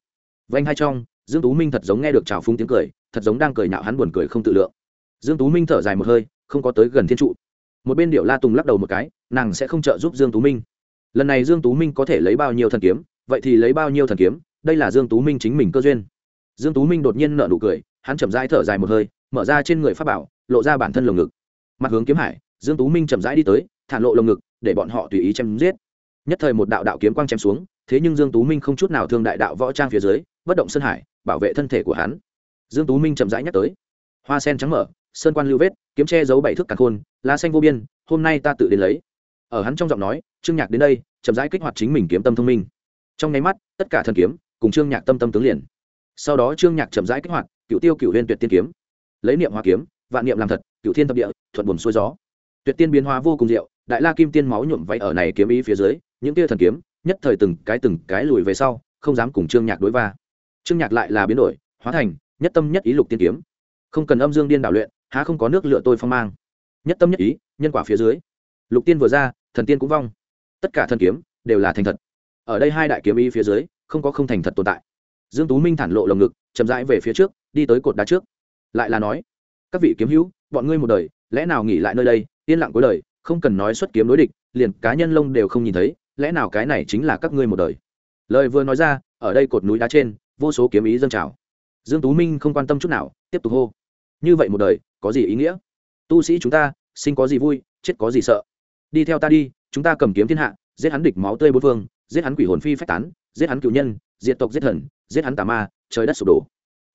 Vanh hai trong, dương tú minh thật giống nghe được trào phúng tiếng cười, thật giống đang cười nhạo hắn buồn cười không tự lượng dương tú minh thở dài một hơi, không có tới gần thiên trụ. Một bên điệu la tùng lắc đầu một cái, nàng sẽ không trợ giúp dương tú minh. Lần này dương tú minh có thể lấy bao nhiêu thần kiếm, vậy thì lấy bao nhiêu thần kiếm, đây là dương tú minh chính mình cơ duyên. Dương tú minh đột nhiên nở nụ cười, hắn chậm rãi thở dài một hơi, mở ra trên người pháp bảo, lộ ra bản thân lồng ngực. Mặt hướng kiếm hải, dương tú minh chậm rãi đi tới thản lộ lồng ngực, để bọn họ tùy ý chém giết. Nhất thời một đạo đạo kiếm quang chém xuống, thế nhưng dương tú minh không chút nào thương đại đạo võ trang phía dưới, bất động sơn hải, bảo vệ thân thể của hắn. Dương tú minh chậm rãi nhắc tới. Hoa sen trắng mở sơn quan lưu vết, kiếm che giấu bảy thước càn khôn, lá xanh vô biên, hôm nay ta tự đến lấy. Ở hắn trong giọng nói, trương nhạc đến đây, chậm rãi kích hoạt chính mình kiếm tâm thông minh. Trong nháy mắt, tất cả thần kiếm, cùng trương nhạc tâm tâm tướng liền. Sau đó trương nhạc chậm rãi kích hoạt cựu tiêu cựu huyền tuyệt tiên kiếm. Lấy niệm hoa kiếm, vạn niệm làm thật cựu thiên thập địa, thuận buồn xuôi gió. Tuyệt tiên biến hóa vô cùng diệu, đại la kim tiên máu nhuộm váy ở này kiếm ý phía dưới, những tia thần kiếm, nhất thời từng cái từng cái lùi về sau, không dám cùng trương nhạc đối va. Trương nhạc lại là biến đổi, hóa thành nhất tâm nhất ý lục tiên kiếm. Không cần âm dương điên đảo luyện há không có nước lựa tôi phong mang. Nhất tâm nhất ý, nhân quả phía dưới. Lục tiên vừa ra, thần tiên cũng vong. Tất cả thân kiếm đều là thành thật. Ở đây hai đại kiếm ý phía dưới, không có không thành thật tồn tại. Dương tú minh thản lộ lồng ngực, chậm rãi về phía trước, đi tới cột đá trước. Lại là nói, các vị kiếm hữu, bọn ngươi một đời, lẽ nào nghỉ lại nơi đây, yên lặng cuối đời, không cần nói xuất kiếm đối địch, liền cá nhân lông đều không nhìn thấy, lẽ nào cái này chính là các ngươi một đời? Lời vừa nói ra, ở đây cột núi đá trên, vô số kiếm ý dâng trào. Dương tú minh không quan tâm chút nào, tiếp tục hô như vậy một đời, có gì ý nghĩa? Tu sĩ chúng ta, sinh có gì vui, chết có gì sợ? Đi theo ta đi, chúng ta cầm kiếm thiên hạ, giết hắn địch máu tươi bốn phương, giết hắn quỷ hồn phi phách tán, giết hắn cựu nhân, diệt tộc giết thần, giết hắn tà ma, trời đất sụp đổ.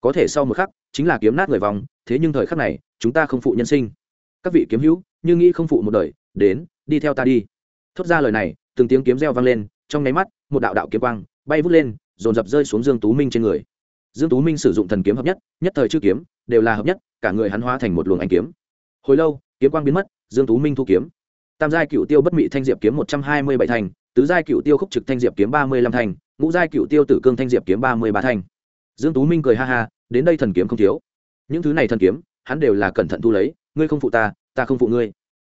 Có thể sau một khắc, chính là kiếm nát người vòng, thế nhưng thời khắc này, chúng ta không phụ nhân sinh. Các vị kiếm hữu, như nghĩ không phụ một đời, đến, đi theo ta đi. Thốt ra lời này, từng tiếng kiếm reo vang lên, trong nháy mắt, một đạo đạo kiếm quang bay vút lên, dồn dập rơi xuống dương tú minh trên người dương tú minh sử dụng thần kiếm hợp nhất nhất thời chư kiếm, đều là hợp nhất, cả người hắn hóa thành một luồng ánh kiếm. Hồi lâu, kiếm quang biến mất, dương tú minh thu kiếm. Tam giai cựu tiêu bất mị thanh diệp kiếm một trăm hai mươi bảy thành, tứ giai cựu tiêu khúc trực thanh diệp kiếm ba mươi lăm thành, ngũ giai cựu tiêu tử cương thanh diệp kiếm ba mươi ba thành. Dương tú minh cười ha ha, đến đây thần kiếm không thiếu. Những thứ này thần kiếm, hắn đều là cẩn thận thu lấy, ngươi không phụ ta ta không phụ ngươi.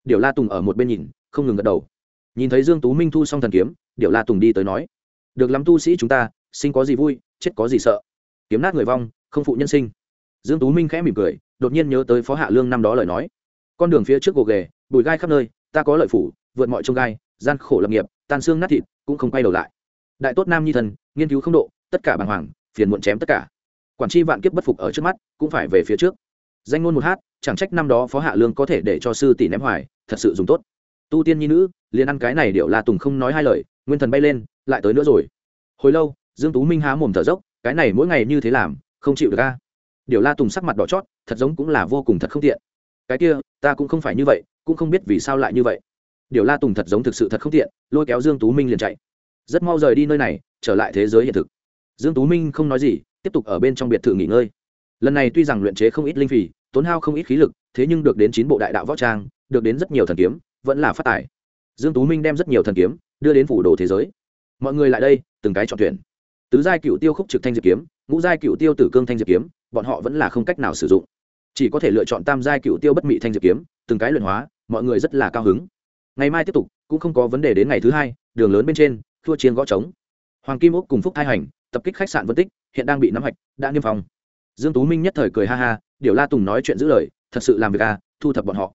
Điệu la tùng ở một bên nhìn, không ngừng gật đầu. Nhìn thấy dương tú minh thu xong thần kiếm điệu la tùng đi tới nói, được lắm tu sĩ chúng ta, sinh có gì vui, chết có gì sợ kiếm nát người vong, không phụ nhân sinh. Dương tú minh khẽ mỉm cười, đột nhiên nhớ tới phó hạ lương năm đó lời nói. Con đường phía trước gồ ghề, bụi gai khắp nơi, ta có lợi phủ, vượt mọi trông gai, gian khổ lập nghiệp, tan xương nát thịt, cũng không quay đầu lại. Đại tốt nam nhi thần, nghiên cứu không độ, tất cả bàng hoàng, phiền muộn chém tất cả. Quản tri vạn kiếp bất phục ở trước mắt, cũng phải về phía trước. Danh ngôn một hát, chẳng trách năm đó phó hạ lương có thể để cho sư tỷ ném hoài, thật sự dùng tốt. Tu tiên nhi nữ, liền ăn cái này điệu la tùng không nói hai lời, nguyên thần bay lên, lại tới nữa rồi. Hồi lâu, dương tú minh há mồm thở dốc cái này mỗi ngày như thế làm, không chịu được ca điều la tùng sắc mặt đỏ chót, thật giống cũng là vô cùng thật không tiện. Cái kia, ta cũng không phải như vậy, cũng không biết vì sao lại như vậy. Điều la tùng thật giống thực sự thật không tiện, lôi kéo dương tú minh liền chạy. Rất mau rời đi nơi này, trở lại thế giới hiện thực. Dương tú minh không nói gì, tiếp tục ở bên trong biệt thự nghỉ ngơi. Lần này tuy rằng luyện chế không ít linh phì, tốn hao không ít khí lực, thế nhưng được đến chín bộ đại đạo võ trang, được đến rất nhiều thần kiếm, vẫn là phát tài. Dương tú minh đem rất nhiều thần kiếm đưa đến phủ đồ thế giới. Mọi người lại đây, từng cái chọn tuyển tứ giai cựu tiêu khúc trực thanh diệp kiếm, ngũ giai cựu tiêu tử cương thanh diệp kiếm, bọn họ vẫn là không cách nào sử dụng. Chỉ có thể lựa chọn tam giai cựu tiêu bất mị thanh diệp kiếm, từng cái luyện hóa, mọi người rất là cao hứng. Ngày mai tiếp tục, cũng không có vấn đề đến ngày thứ hai, đường lớn bên trên, thua chiến gõ trống. Hoàng kim úc cùng phúc thai hành, tập kích khách sạn vân tích, hiện đang bị nắm hạch đã niêm phong. Dương tú minh nhất thời cười ha ha, điều la tùng nói chuyện giữ lời, thật sự làm việc à thu thập bọn họ.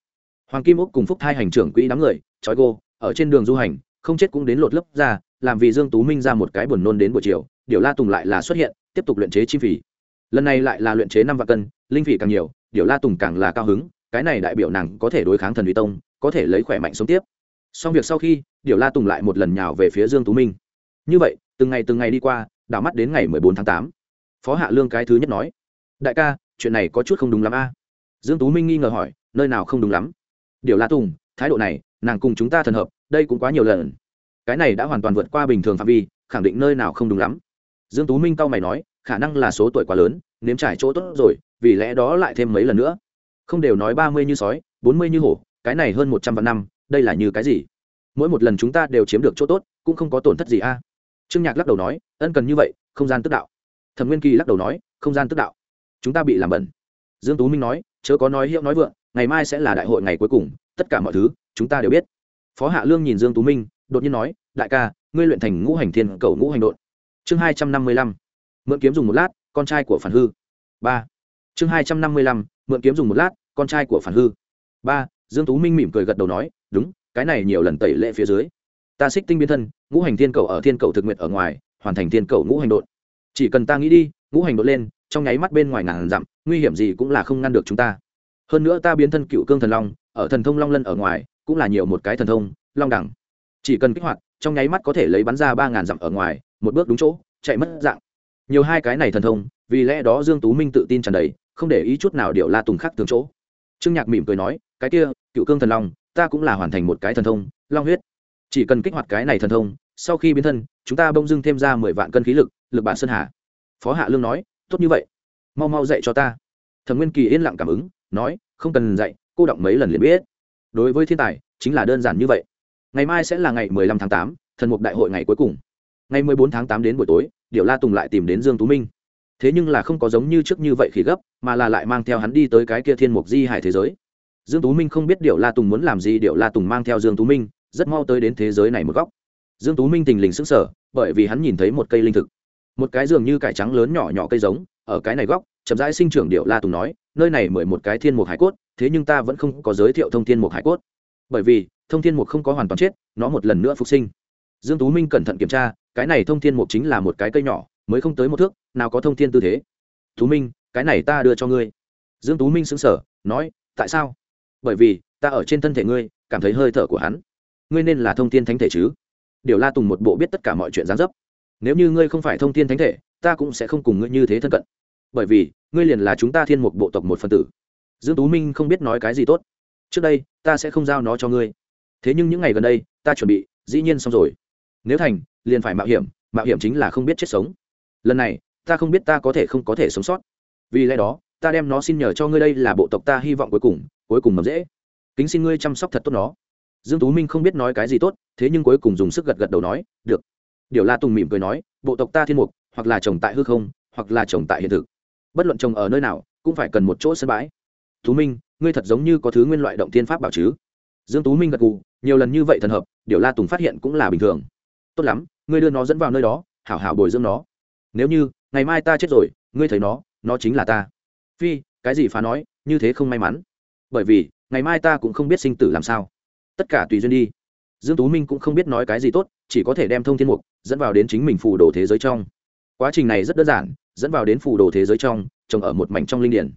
Hoàng kim úc cùng phúc thai hành trưởng quỹ đám người, trói gô, ở trên đường du hành, không chết cũng đến lột lấp ra, làm vì dương tú minh ra một cái buồn nôn đến buổi chiều điều la tùng lại là xuất hiện, tiếp tục luyện chế chi phỉ lần này lại là luyện chế năm vạn cân, linh phỉ càng nhiều điều la tùng càng là cao hứng, cái này đại biểu nàng có thể đối kháng thần uy tông, có thể lấy khỏe mạnh sống tiếp. Xong việc sau khi điều la tùng lại một lần nhào về phía dương tú minh. Như vậy, từng ngày từng ngày đi qua, đảo mắt đến ngày mười bốn tháng tám. Phó hạ lương cái thứ nhất nói, đại ca, chuyện này có chút không đúng lắm a. Dương tú minh nghi ngờ hỏi, nơi nào không đúng lắm? Điều la tùng, thái độ này, nàng cùng chúng ta thần hợp, đây cũng quá nhiều lần. Cái này đã hoàn toàn vượt qua bình thường phạm vi, khẳng định nơi nào không đúng lắm dương tú minh cau mày nói, khả năng là số tuổi quá lớn, nếm trải chỗ tốt rồi, vì lẽ đó lại thêm mấy lần nữa. Không đều nói ba mươi như sói, bốn mươi như hổ, cái này hơn một trăm vạn năm, đây là như cái gì? Mỗi một lần chúng ta đều chiếm được chỗ tốt, cũng không có tổn thất gì a. Trương nhạc lắc đầu nói, ân cần như vậy, không gian tức đạo. Thẩm nguyên kỳ lắc đầu nói, không gian tức đạo. Chúng ta bị làm bẩn. Dương tú minh nói, chớ có nói hiệu nói vượng, ngày mai sẽ là đại hội ngày cuối cùng, tất cả mọi thứ, chúng ta đều biết. Phó hạ lương nhìn dương tú minh, đột nhiên nói, đại ca, ngươi luyện thành ngũ hành thiên, cầu ngũ hành đột chương hai trăm năm mươi lăm, mượn kiếm dùng một lát, con trai của phản hư. Ba. Chương hai trăm năm mươi lăm, mượn kiếm dùng một lát, con trai của phản hư. Ba, dương tú minh mỉm cười gật đầu nói, đúng, cái này nhiều lần tẩy lệ phía dưới. Ta xích tinh biến thân, ngũ hành thiên cầu ở thiên cầu thực nguyện ở ngoài, hoàn thành thiên cầu ngũ hành đột chỉ cần ta nghĩ đi, ngũ hành đột lên, trong nháy mắt bên ngoài ngàn dặm, nguy hiểm gì cũng là không ngăn được chúng ta. Hơn nữa ta biến thân cựu cương thần long, ở thần thông long lân ở ngoài, cũng là nhiều một cái thần thông, long đẳng. Chỉ cần kích hoạt, trong nháy mắt có thể lấy bắn ra ba ngàn dặm ở ngoài một bước đúng chỗ, chạy mất dạng. Nhiều hai cái này thần thông, vì lẽ đó dương tú minh tự tin tràn đầy, không để ý chút nào điệu la tùng khác tướng chỗ. Trương nhạc mỉm cười nói, cái kia, cựu cương thần long, ta cũng là hoàn thành một cái thần thông, long huyết. Chỉ cần kích hoạt cái này thần thông, sau khi biến thân, chúng ta bông dưng thêm ra mười vạn cân khí lực lực bản sơn hà. Phó hạ lương nói, tốt như vậy. Mau mau dạy cho ta. Thẩm nguyên kỳ yên lặng cảm ứng, nói, không cần dạy, cô động mấy lần liền biết. Đối với thiên tài, chính là đơn giản như vậy. Ngày mai sẽ là ngày mười lăm tháng tám, thần mục đại hội ngày cuối cùng ngày mười bốn tháng tám đến buổi tối điệu la tùng lại tìm đến dương tú minh. Thế nhưng là không có giống như trước như vậy khi gấp, mà là lại mang theo hắn đi tới cái kia thiên mục di hải thế giới. Dương tú minh không biết điệu la tùng muốn làm gì điệu la tùng mang theo dương tú minh, rất mau tới đến thế giới này một góc. Dương tú minh tình lình sững sờ, bởi vì hắn nhìn thấy một cây linh thực. Một cái dường như cải trắng lớn nhỏ nhỏ cây giống, ở cái này góc, chậm rãi sinh trưởng điệu la tùng nói, nơi này mười một cái thiên mục hải cốt, thế nhưng ta vẫn không có giới thiệu thông thiên mục hải cốt. Bởi vì, thông thiên mục không có hoàn toàn chết, nó một lần nữa phục sinh dương tú minh cẩn thận kiểm tra, cái này thông thiên mục chính là một cái cây nhỏ, mới không tới một thước, nào có thông thiên tư thế. Tú minh, cái này ta đưa cho ngươi. Dương tú minh sững sờ, nói, tại sao? Bởi vì, ta ở trên thân thể ngươi, cảm thấy hơi thở của hắn. Ngươi nên là thông thiên thánh thể chứ? Điều la tùng một bộ biết tất cả mọi chuyện gián dấp. Nếu như ngươi không phải thông thiên thánh thể, ta cũng sẽ không cùng ngươi như thế thân cận. Bởi vì, ngươi liền là chúng ta thiên mục bộ tộc một phần tử. Dương tú minh không biết nói cái gì tốt. Trước đây, ta sẽ không giao nó cho ngươi. Thế nhưng những ngày gần đây, ta chuẩn bị, dĩ nhiên xong rồi nếu thành, liền phải mạo hiểm mạo hiểm chính là không biết chết sống. Lần này, ta không biết ta có thể không có thể sống sót. Vì lẽ đó, ta đem nó xin nhờ cho ngươi đây là bộ tộc ta hy vọng cuối cùng cuối cùng mầm dễ. Kính xin ngươi chăm sóc thật tốt nó. Dương tú minh không biết nói cái gì tốt, thế nhưng cuối cùng dùng sức gật gật đầu nói, được. Điều la tùng mỉm cười nói, bộ tộc ta thiên mục, hoặc là trồng tại hư không, hoặc là trồng tại hiện thực. Bất luận trồng ở nơi nào, cũng phải cần một chỗ sân bãi. Tú minh, ngươi thật giống như có thứ nguyên loại động thiên pháp bảo chứ? Dương tú minh gật gù, nhiều lần như vậy thần hợp, điều la tùng phát hiện cũng là bình thường tốt lắm ngươi đưa nó dẫn vào nơi đó hảo hảo bồi dưỡng nó. Nếu như ngày mai ta chết rồi ngươi thấy nó nó chính là ta. Phi cái gì phá nói như thế không may mắn. Bởi vì ngày mai ta cũng không biết sinh tử làm sao. Tất cả tùy duyên đi. Dương tú minh cũng không biết nói cái gì tốt chỉ có thể đem thông thiên mục dẫn vào đến chính mình phù đồ thế giới trong. Quá trình này rất đơn giản dẫn vào đến phù đồ thế giới trong trồng ở một mảnh trong linh điển.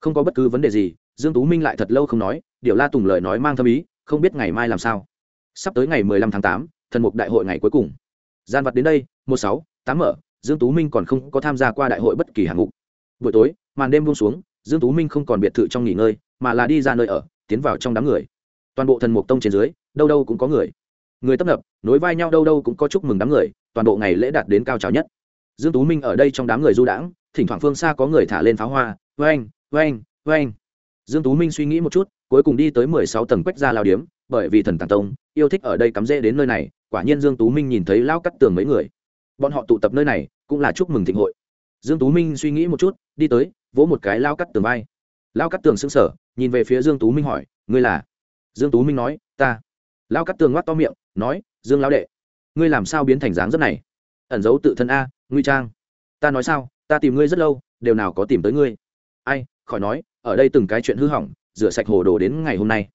Không có bất cứ vấn đề gì dương tú minh lại thật lâu không nói điều la tùng lời nói mang thâm ý không biết ngày mai làm sao. Sắp tới ngày 15 tháng 8, thần mục đại hội ngày cuối cùng. Gian vật đến đây, một sáu, tám mở, dương tú minh còn không có tham gia qua đại hội bất kỳ hạng mục. Buổi tối, màn đêm buông xuống, dương tú minh không còn biệt thự trong nghỉ ngơi, mà là đi ra nơi ở, tiến vào trong đám người. Toàn bộ thần mục tông trên dưới, đâu đâu cũng có người. Người tấp nập, nối vai nhau đâu đâu cũng có chúc mừng đám người, toàn bộ ngày lễ đạt đến cao trào nhất. Dương tú minh ở đây trong đám người du đãng, thỉnh thoảng phương xa có người thả lên pháo hoa vang vang vang dương tú minh suy nghĩ một chút, cuối cùng đi tới mười sáu tầng quách ra lao điếm, bởi vì thần tàng tông, yêu thích ở đây cắm rễ đến nơi này quả nhiên dương tú minh nhìn thấy lao cắt tường mấy người. Bọn họ tụ tập nơi này cũng là chúc mừng thịnh hội. Dương tú minh suy nghĩ một chút, đi tới, vỗ một cái lao cắt tường vai. Lao cắt tường sững sờ, nhìn về phía dương tú minh hỏi, ngươi là? Dương tú minh nói, ta. Lao cắt tường ngoắt to miệng, nói, dương lao đệ, ngươi làm sao biến thành dáng rất này? Ẩn giấu tự thân a nguy trang. Ta nói sao, ta tìm ngươi rất lâu, đều nào có tìm tới ngươi. Ai? khỏi nói, ở đây từng cái chuyện hư hỏng, rửa sạch hồ đồ đến ngày hôm nay.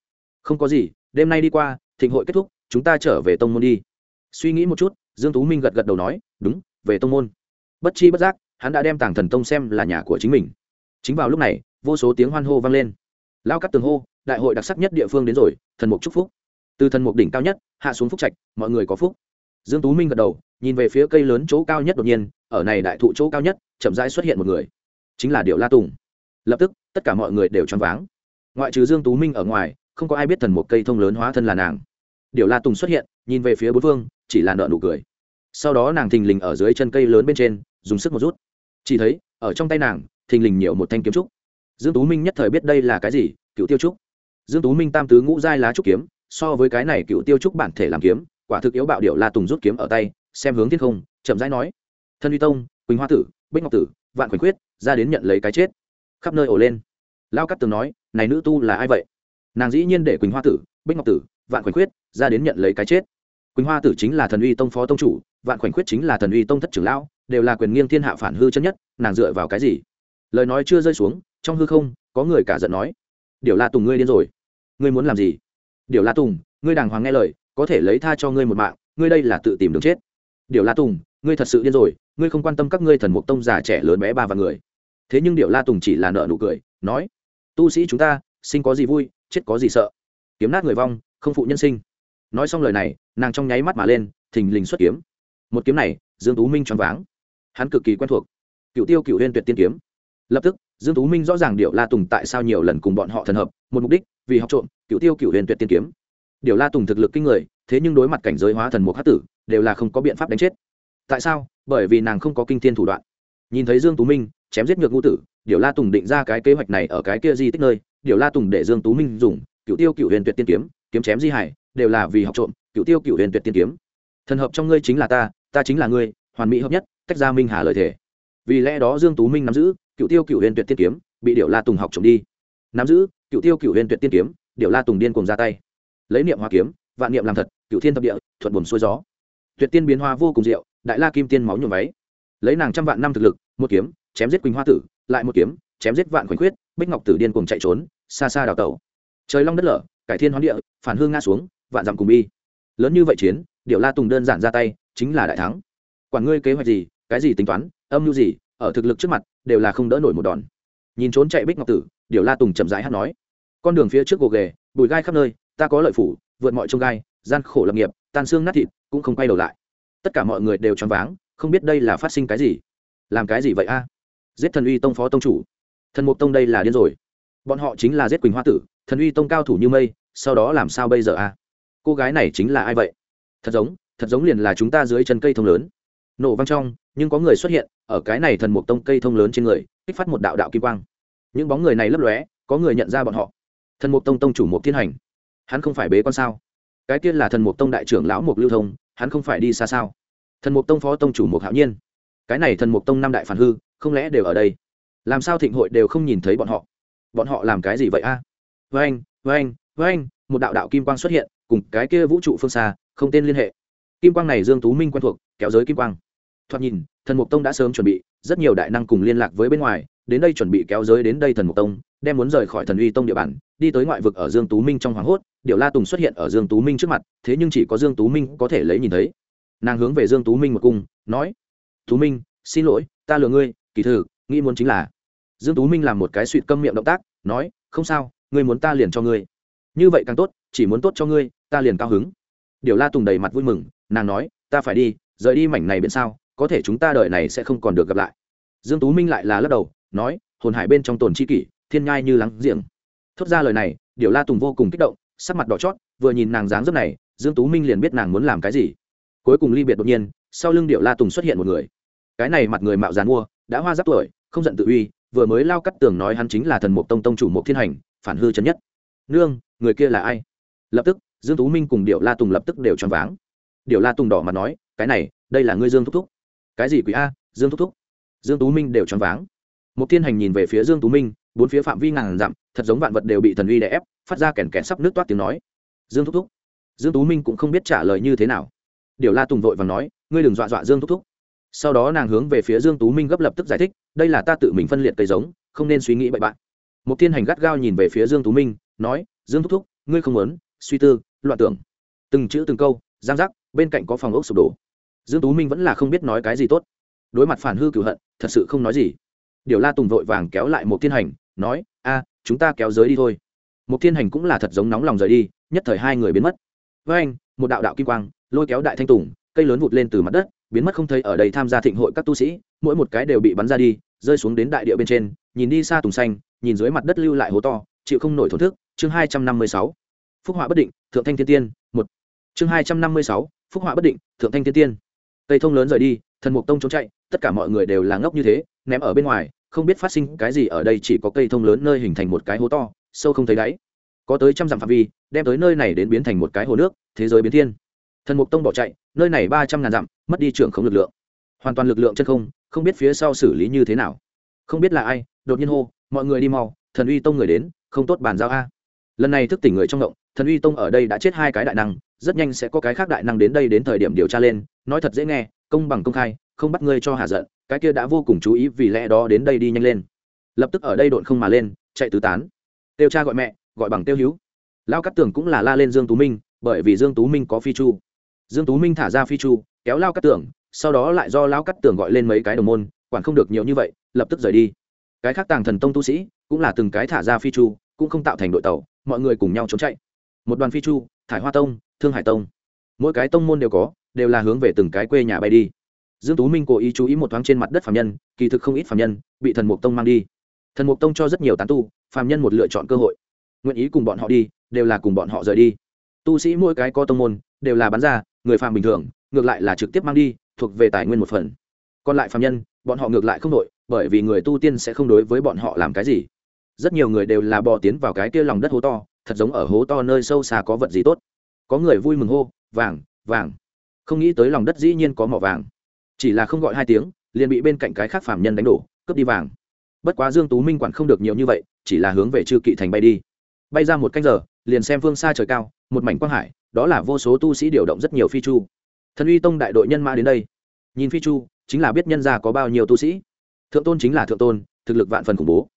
Không có gì, đêm nay đi qua, thịnh hội kết thúc chúng ta trở về tông môn đi. Suy nghĩ một chút, dương tú minh gật gật đầu nói, đúng, về tông môn. Bất chi bất giác, hắn đã đem tàng thần tông xem là nhà của chính mình. Chính vào lúc này, vô số tiếng hoan hô vang lên. Lao cắt tường hô, đại hội đặc sắc nhất địa phương đến rồi, thần mục chúc phúc. Từ thần mục đỉnh cao nhất, hạ xuống phúc trạch, mọi người có phúc. Dương tú minh gật đầu, nhìn về phía cây lớn chỗ cao nhất đột nhiên, ở này đại thụ chỗ cao nhất, chậm rãi xuất hiện một người. Chính là điệu la tùng. Lập tức, tất cả mọi người đều choáng váng. Ngoại trừ dương tú minh ở ngoài, không có ai biết thần mục cây thông lớn hóa thân là nàng điều la tùng xuất hiện, nhìn về phía bốn phương, chỉ là nợ nụ cười. Sau đó nàng thình lình ở dưới chân cây lớn bên trên, dùng sức một rút. Chỉ thấy, ở trong tay nàng, thình lình nhiều một thanh kiếm trúc. Dương tú minh nhất thời biết đây là cái gì, cựu tiêu trúc. Dương tú minh tam tứ ngũ giai lá trúc kiếm, so với cái này cựu tiêu trúc bản thể làm kiếm, quả thực yếu bạo điệu la tùng rút kiếm ở tay, xem hướng thiên không, chậm rãi nói. Thân uy tông, quỳnh hoa tử, bích ngọc tử, vạn quỳnh quyết ra đến nhận lấy cái chết. Khắp nơi ổ lên. Lao cắt tường nói, này nữ tu là ai vậy? Nàng dĩ nhiên để quỳnh hoa tử, bích ngọc tử vạn khoảnh khuyết, ra đến nhận lấy cái chết. Quỳnh hoa tử chính là thần uy tông phó tông chủ, vạn khoảnh khuyết chính là thần uy tông thất trưởng lão, đều là quyền nghiêng thiên hạ phản hư chân nhất, nàng dựa vào cái gì? Lời nói chưa rơi xuống, trong hư không, có người cả giận nói, điều la tùng ngươi điên rồi. Ngươi muốn làm gì? Điều la tùng, ngươi đàng hoàng nghe lời, có thể lấy tha cho ngươi một mạng, ngươi đây là tự tìm đường chết. Điều la tùng, ngươi thật sự điên rồi, ngươi không quan tâm các ngươi thần mục tông già trẻ lớn bé ba và người. Thế nhưng điều la tùng chỉ là nợ nụ cười, nói, tu sĩ chúng ta, sinh có gì vui, chết có gì sợ. Kiếm nát người vong không phụ nhân sinh. Nói xong lời này, nàng trong nháy mắt mà lên, thình lình xuất kiếm. Một kiếm này, dương tú minh choáng váng. Hắn cực kỳ quen thuộc. Cựu tiêu cựu huyên tuyệt tiên kiếm. Lập tức, dương tú minh rõ ràng điệu la tùng tại sao nhiều lần cùng bọn họ thần hợp, một mục đích, vì học trộm, cựu tiêu cựu huyên tuyệt tiên kiếm. Điệu la tùng thực lực kinh người, thế nhưng đối mặt cảnh giới hóa thần mục hát tử, đều là không có biện pháp đánh chết. Tại sao? Bởi vì nàng không có kinh thiên thủ đoạn. Nhìn thấy dương tú minh, chém giết ngược ngũ tử điệu la tùng định ra cái kế hoạch này ở cái kia di tích nơi điệu la tùng để dương tú minh dùng, cựu tiêu cựu huyền tuyệt tiên kiếm kiếm chém di hải, đều là vì học trộm, cựu tiêu cựu huyền tuyệt tiên kiếm. Thần hợp trong ngươi chính là ta ta chính là ngươi, hoàn mỹ hợp nhất, tách ra minh hà lời thể vì lẽ đó dương tú minh nắm giữ, cựu tiêu cựu huyền tuyệt tiên kiếm, bị điệu la tùng học trộm đi. Nắm giữ, cựu tiêu cựu huyền tuyệt tiên kiếm điệu la tùng điên cùng ra tay. Lấy niệm hoa kiếm, vạn niệm làm thật, cựu thiên thập địa, thuận buồn xuôi gió. Tuyệt tiên biến hoa vô cùng diệu, đại la kim tiên máu nhuộm váy. Lấy nàng trăm vạn năm thực lực, một kiếm, chém giết quỳnh hoa tử, lại một kiếm, chém giết vạn khoảnh khuyết, bích ngọc tử điên cùng chạy trốn, xa xa đào tẩu. Trời long đất lở cải thiên hoán địa, phản hương nga xuống, vạn dặm cùng bi. Lớn như vậy chiến điệu la tùng đơn giản ra tay, chính là đại thắng. Quản ngươi kế hoạch gì, cái gì tính toán, âm mưu gì, ở thực lực trước mặt, đều là không đỡ nổi một đòn. Nhìn trốn chạy bích ngọc tử điệu la tùng chậm rãi hát nói. Con đường phía trước gồ ghề bùi gai khắp nơi, ta có lợi phủ, vượt mọi trông gai, gian khổ lập nghiệp, tan xương nát thịt, cũng không quay đầu lại. Tất cả mọi người đều choáng váng, không biết đây là phát sinh cái gì. Làm cái gì vậy a? Giết thần uy tông phó tông chủ. Thần mục tông đây là điên rồi. Bọn họ chính là giết quỳnh hoa tử thần uy tông cao thủ như mây, sau đó làm sao bây giờ a cô gái này chính là ai vậy? Thật giống thật giống liền là chúng ta dưới chân cây thông lớn. Nổ văng trong, nhưng có người xuất hiện, ở cái này thần mục tông cây thông lớn trên người, kích phát một đạo đạo kim quang. Những bóng người này lấp lóe, có người nhận ra bọn họ. Thần mục tông tông chủ mục thiên hành. Hắn không phải bế con sao? Cái tiên là thần mục tông đại trưởng lão mục lưu thông, hắn không phải đi xa sao? Thần mục tông phó tông chủ mục hạo nhiên. Cái này thần mục tông năm đại phản hư, không lẽ đều ở đây? Làm sao thịnh hội đều không nhìn thấy bọn họ? Bọn họ làm cái gì vậy a? à? Vênh vênh vênh một đạo đạo kim quang xuất hiện, cùng cái kia vũ trụ phương xa, không tên liên hệ. Kim quang này dương tú minh quen thuộc, kéo giới kim quang. Thoạt nhìn, thần mục tông đã sớm chuẩn bị rất nhiều đại năng cùng liên lạc với bên ngoài, đến đây chuẩn bị kéo giới đến đây thần mục tông, đem muốn rời khỏi thần uy tông địa bàn, đi tới ngoại vực ở dương tú minh trong hoàng hốt điệu la tùng xuất hiện ở dương tú minh trước mặt, thế nhưng chỉ có dương tú minh có thể lấy nhìn thấy. Nàng hướng về dương tú minh một cung, nói, tú minh, xin lỗi, ta lừa ngươi, kỳ thử nghĩ muốn chính là. Dương tú minh làm một cái suỵt câm miệng động tác, nói, không sao ngươi muốn ta liền cho ngươi. Như vậy càng tốt, chỉ muốn tốt cho ngươi, ta liền cao hứng. Điều la tùng đầy mặt vui mừng, nàng nói, ta phải đi, rời đi mảnh này biển sao, có thể chúng ta đợi này sẽ không còn được gặp lại. Dương tú minh lại là lắc đầu, nói, hồn hải bên trong tồn chi kỷ, thiên nhai như lắng giềng. Thốt ra lời này, điều la tùng vô cùng kích động, sắc mặt đỏ chót, vừa nhìn nàng dáng dấp này, dương tú minh liền biết nàng muốn làm cái gì. Cuối cùng ly biệt đột nhiên, sau lưng điệu la tùng xuất hiện một người. Cái này mặt người mạo dàn mua, đã hoa giáp tuổi, không giận tự uy vừa mới lao cắt tường nói hắn chính là thần mục tông tông chủ mục thiên hành, phản hư chấn nhất. Nương, người kia là ai? Lập tức, dương tú minh cùng điệu la tùng lập tức đều choáng váng. Điệu la tùng đỏ mặt nói, cái này, đây là ngươi dương thúc thúc. Cái gì quỷ a, dương thúc thúc? Dương tú minh đều choáng váng. Mục thiên hành nhìn về phía dương tú minh, bốn phía phạm vi ngàn dặm, thật giống vạn vật đều bị thần uy đè ép, phát ra kèn kèn sắp nước toát tiếng nói. Dương thúc thúc. Dương tú minh cũng không biết trả lời như thế nào. Điều la tùng vội và nói, ngươi đừng dọa dọa dương thúc thúc sau đó nàng hướng về phía dương tú minh gấp lập tức giải thích, đây là ta tự mình phân liệt cây giống, không nên suy nghĩ bậy bạn một thiên hành gắt gao nhìn về phía dương tú minh, nói, dương thúc thúc, ngươi không muốn, suy tư, loạn tưởng. Từng chữ từng câu, giang giác, bên cạnh có phòng ốc sụp đổ. Dương tú minh vẫn là không biết nói cái gì tốt. Đối mặt phản hư cửu hận, thật sự không nói gì. Điều la tùng vội vàng kéo lại một thiên hành, nói, a, chúng ta kéo giới đi thôi. Một thiên hành cũng là thật giống nóng lòng rời đi, nhất thời hai người biến mất. Với anh, một đạo đạo kim quang, lôi kéo đại thanh tùng, cây lớn vụt lên từ mặt đất biến mất không thấy ở đây tham gia thịnh hội các tu sĩ, mỗi một cái đều bị bắn ra đi, rơi xuống đến đại địa bên trên, nhìn đi xa tùng xanh, nhìn dưới mặt đất lưu lại hố to, chịu không nổi thổn thức. Chương hai trăm năm mươi sáu, phúc họa bất định, thượng thanh thiên tiên, một. Chương hai trăm năm mươi sáu, phúc họa bất định, thượng thanh thiên tiên. Cây thông lớn rời đi, thần mục tông trốn chạy, tất cả mọi người đều là ngốc như thế, ném ở bên ngoài, không biết phát sinh cái gì ở đây, chỉ có cây thông lớn nơi hình thành một cái hố to, sâu không thấy đáy. Có tới trăm dặm phạm vi, đem tới nơi này đến biến thành một cái hồ nước, thế giới biến thiên thần mục tông bỏ chạy, nơi này ba trăm ngàn dặm, mất đi trưởng không lực lượng. Hoàn toàn lực lượng chân không không biết phía sau xử lý như thế nào. Không biết là ai, đột nhiên hô, mọi người đi mau, thần uy tông người đến, không tốt bàn giao a. Lần này thức tỉnh người trong động, thần uy tông ở đây đã chết hai cái đại năng, rất nhanh sẽ có cái khác đại năng đến đây đến thời điểm điều tra lên, nói thật dễ nghe, công bằng công khai, không bắt ngươi cho hạ giận, cái kia đã vô cùng chú ý vì lẽ đó đến đây đi nhanh lên. Lập tức ở đây độn không mà lên, chạy tứ tán. Tiêu cha gọi mẹ, gọi bằng tiêu hữu lao cắt tường cũng là la lên dương tú minh, bởi vì dương tú minh có phi chu dương tú minh thả ra phi chu, kéo lao cắt tường, sau đó lại do lao cắt tường gọi lên mấy cái đồng môn, quản không được nhiều như vậy, lập tức rời đi. Cái khác tàng thần tông tu sĩ, cũng là từng cái thả ra phi chu, cũng không tạo thành đội tàu, mọi người cùng nhau trốn chạy. Một đoàn phi chu, thải hoa tông, thương hải tông. Mỗi cái tông môn đều có, đều là hướng về từng cái quê nhà bay đi. Dương tú minh cố ý chú ý một thoáng trên mặt đất phạm nhân, kỳ thực không ít phạm nhân, bị thần mục tông mang đi. Thần mục tông cho rất nhiều tán tu phạm nhân một lựa chọn cơ hội. Nguyện ý cùng bọn họ đi, đều là cùng bọn họ rời đi. Tu sĩ mỗi cái có tông môn, đều là bán ra người phàm bình thường, ngược lại là trực tiếp mang đi, thuộc về tài nguyên một phần. Còn lại phàm nhân, bọn họ ngược lại không đội, bởi vì người tu tiên sẽ không đối với bọn họ làm cái gì. Rất nhiều người đều là bò tiến vào cái kia lòng đất hố to, thật giống ở hố to nơi sâu xa có vật gì tốt. Có người vui mừng hô, vàng vàng. Không nghĩ tới lòng đất dĩ nhiên có mỏ vàng. Chỉ là không gọi hai tiếng, liền bị bên cạnh cái khác phàm nhân đánh đổ, cướp đi vàng. Bất quá dương tú minh quản không được nhiều như vậy, chỉ là hướng về chư kỵ thành bay đi. Bay ra một canh giờ, liền xem phương xa trời cao, một mảnh quang hải đó là vô số tu sĩ điều động rất nhiều phi chu. Thần uy tông đại đội nhân mã đến đây. Nhìn phi chu, chính là biết nhân gia có bao nhiêu tu sĩ. Thượng tôn chính là thượng tôn, thực lực vạn phần khủng bố.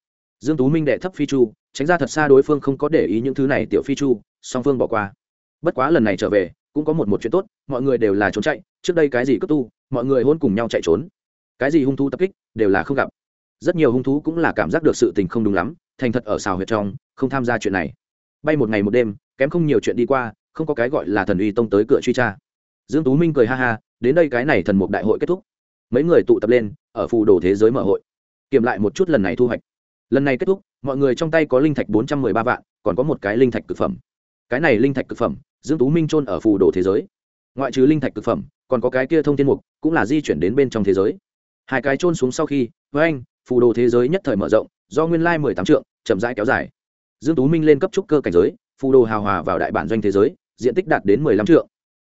Dương tú minh đệ thấp phi chu, tránh ra thật xa đối phương không có để ý những thứ này tiểu phi chu, song phương bỏ qua. Bất quá lần này trở về, cũng có một một chuyện tốt, mọi người đều là trốn chạy, trước đây cái gì cướp tu, mọi người hôn cùng nhau chạy trốn. Cái gì hung thú tập kích, đều là không gặp. Rất nhiều hung thú cũng là cảm giác được sự tình không đúng lắm, thành thật ở xào huyệt trong, không tham gia chuyện này. Bay một ngày một đêm, kém không nhiều chuyện đi qua không có cái gọi là thần uy tông tới cửa truy tra. Dương tú minh cười ha ha, đến đây cái này thần mục đại hội kết thúc. Mấy người tụ tập lên, ở phù đồ thế giới mở hội. Kiểm lại một chút lần này thu hoạch. Lần này kết thúc, mọi người trong tay có linh thạch bốn trăm mười ba vạn, còn có một cái linh thạch cực phẩm. Cái này linh thạch cực phẩm, dương tú minh trôn ở phù đồ thế giới. Ngoại trừ linh thạch cực phẩm, còn có cái kia thông thiên mục, cũng là di chuyển đến bên trong thế giới. Hai cái trôn xuống sau khi với anh phù đồ thế giới nhất thời mở rộng, do nguyên lai mười tám trượng, chậm rãi kéo dài. Dương tú minh lên cấp trúc cơ cảnh giới, phù đồ hào hòa vào đại bản doanh thế giới diện tích đạt đến mười lăm trượng.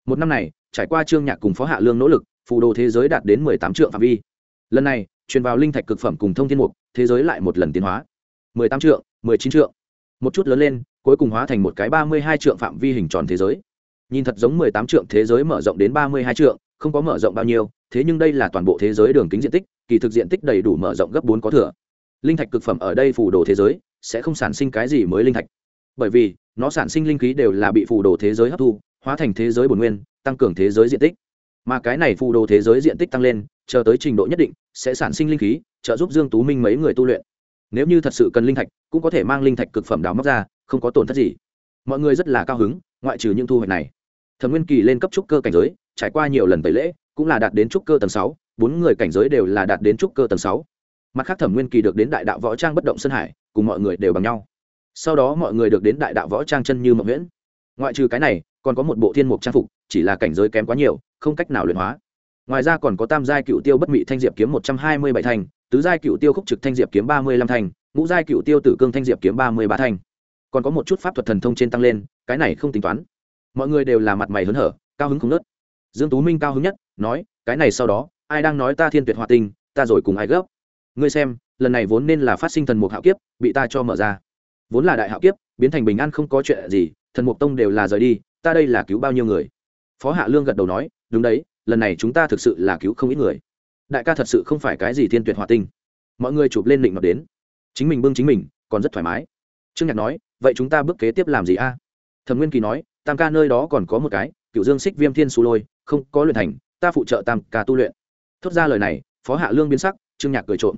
Một năm này, trải qua trương nhạc cùng phó hạ lương nỗ lực, phù đồ thế giới đạt đến mười tám trượng phạm vi. Lần này, truyền vào linh thạch cực phẩm cùng thông thiên mục, thế giới lại một lần tiến hóa. mười tám trượng, mười chín trượng. Một chút lớn lên, cuối cùng hóa thành một cái ba mươi hai trượng phạm vi hình tròn thế giới. Nhìn thật giống mười tám trượng thế giới mở rộng đến ba mươi hai trượng, không có mở rộng bao nhiêu, thế nhưng đây là toàn bộ thế giới đường kính diện tích, kỳ thực diện tích đầy đủ mở rộng gấp bốn có thừa. Linh thạch cực phẩm ở đây phủ đồ thế giới, sẽ không sản sinh cái gì mới linh thạch. Bởi vì nó sản sinh linh khí đều là bị phủ đồ thế giới hấp thu, hóa thành thế giới bồn nguyên, tăng cường thế giới diện tích. Mà cái này phù đồ thế giới diện tích tăng lên, chờ tới trình độ nhất định, sẽ sản sinh linh khí, trợ giúp dương tú minh mấy người tu luyện. Nếu như thật sự cần linh thạch, cũng có thể mang linh thạch cực phẩm đào móc ra, không có tổn thất gì. Mọi người rất là cao hứng, ngoại trừ những thu hoạch này. Thẩm nguyên kỳ lên cấp trúc cơ cảnh giới, trải qua nhiều lần tẩy lễ, cũng là đạt đến trúc cơ tầng sáu, bốn người cảnh giới đều là đạt đến trúc cơ tầng sáu. Mặt khác thẩm nguyên kỳ được đến đại đạo võ trang bất động sơn hải, cùng mọi người đều bằng nhau sau đó mọi người được đến đại đạo võ trang chân như mộng nguyễn ngoại trừ cái này, còn có một bộ thiên mục trang phục, chỉ là cảnh giới kém quá nhiều, không cách nào luyện hóa. Ngoài ra còn có tam giai cựu tiêu bất mị thanh diệp kiếm một trăm hai mươi bảy thành, tứ giai cựu tiêu khúc trực thanh diệp kiếm ba mươi lăm thành, ngũ giai cựu tiêu tử cương thanh diệp kiếm ba mươi ba thành. Còn có một chút pháp thuật thần thông trên tăng lên, cái này không tính toán. Mọi người đều là mặt mày hớn hở, cao hứng không nớt. Dương tú minh cao hứng nhất, nói, cái này sau đó, ai đang nói ta thiên tuyệt hòa tình ta rồi cùng ai gấp? Ngươi xem, lần này vốn nên là phát sinh thần mục hạo kiếp, bị ta cho mở ra vốn là đại hạo kiếp, biến thành bình an không có chuyện gì, thần mục tông đều là rời đi, ta đây là cứu bao nhiêu người? Phó hạ lương gật đầu nói, đúng đấy, lần này chúng ta thực sự là cứu không ít người. Đại ca thật sự không phải cái gì thiên tuyệt hòa tinh. Mọi người chụp lên định nó đến. Chính mình bưng chính mình, còn rất thoải mái. Trương nhạc nói, vậy chúng ta bước kế tiếp làm gì a? À? thẩm nguyên kỳ nói, tam ca nơi đó còn có một cái cựu dương xích viêm thiên su lôi, không, có luyện thành, ta phụ trợ tam ca tu luyện. Thốt ra lời này, phó hạ lương biến sắc, trương nhạc cười trộm.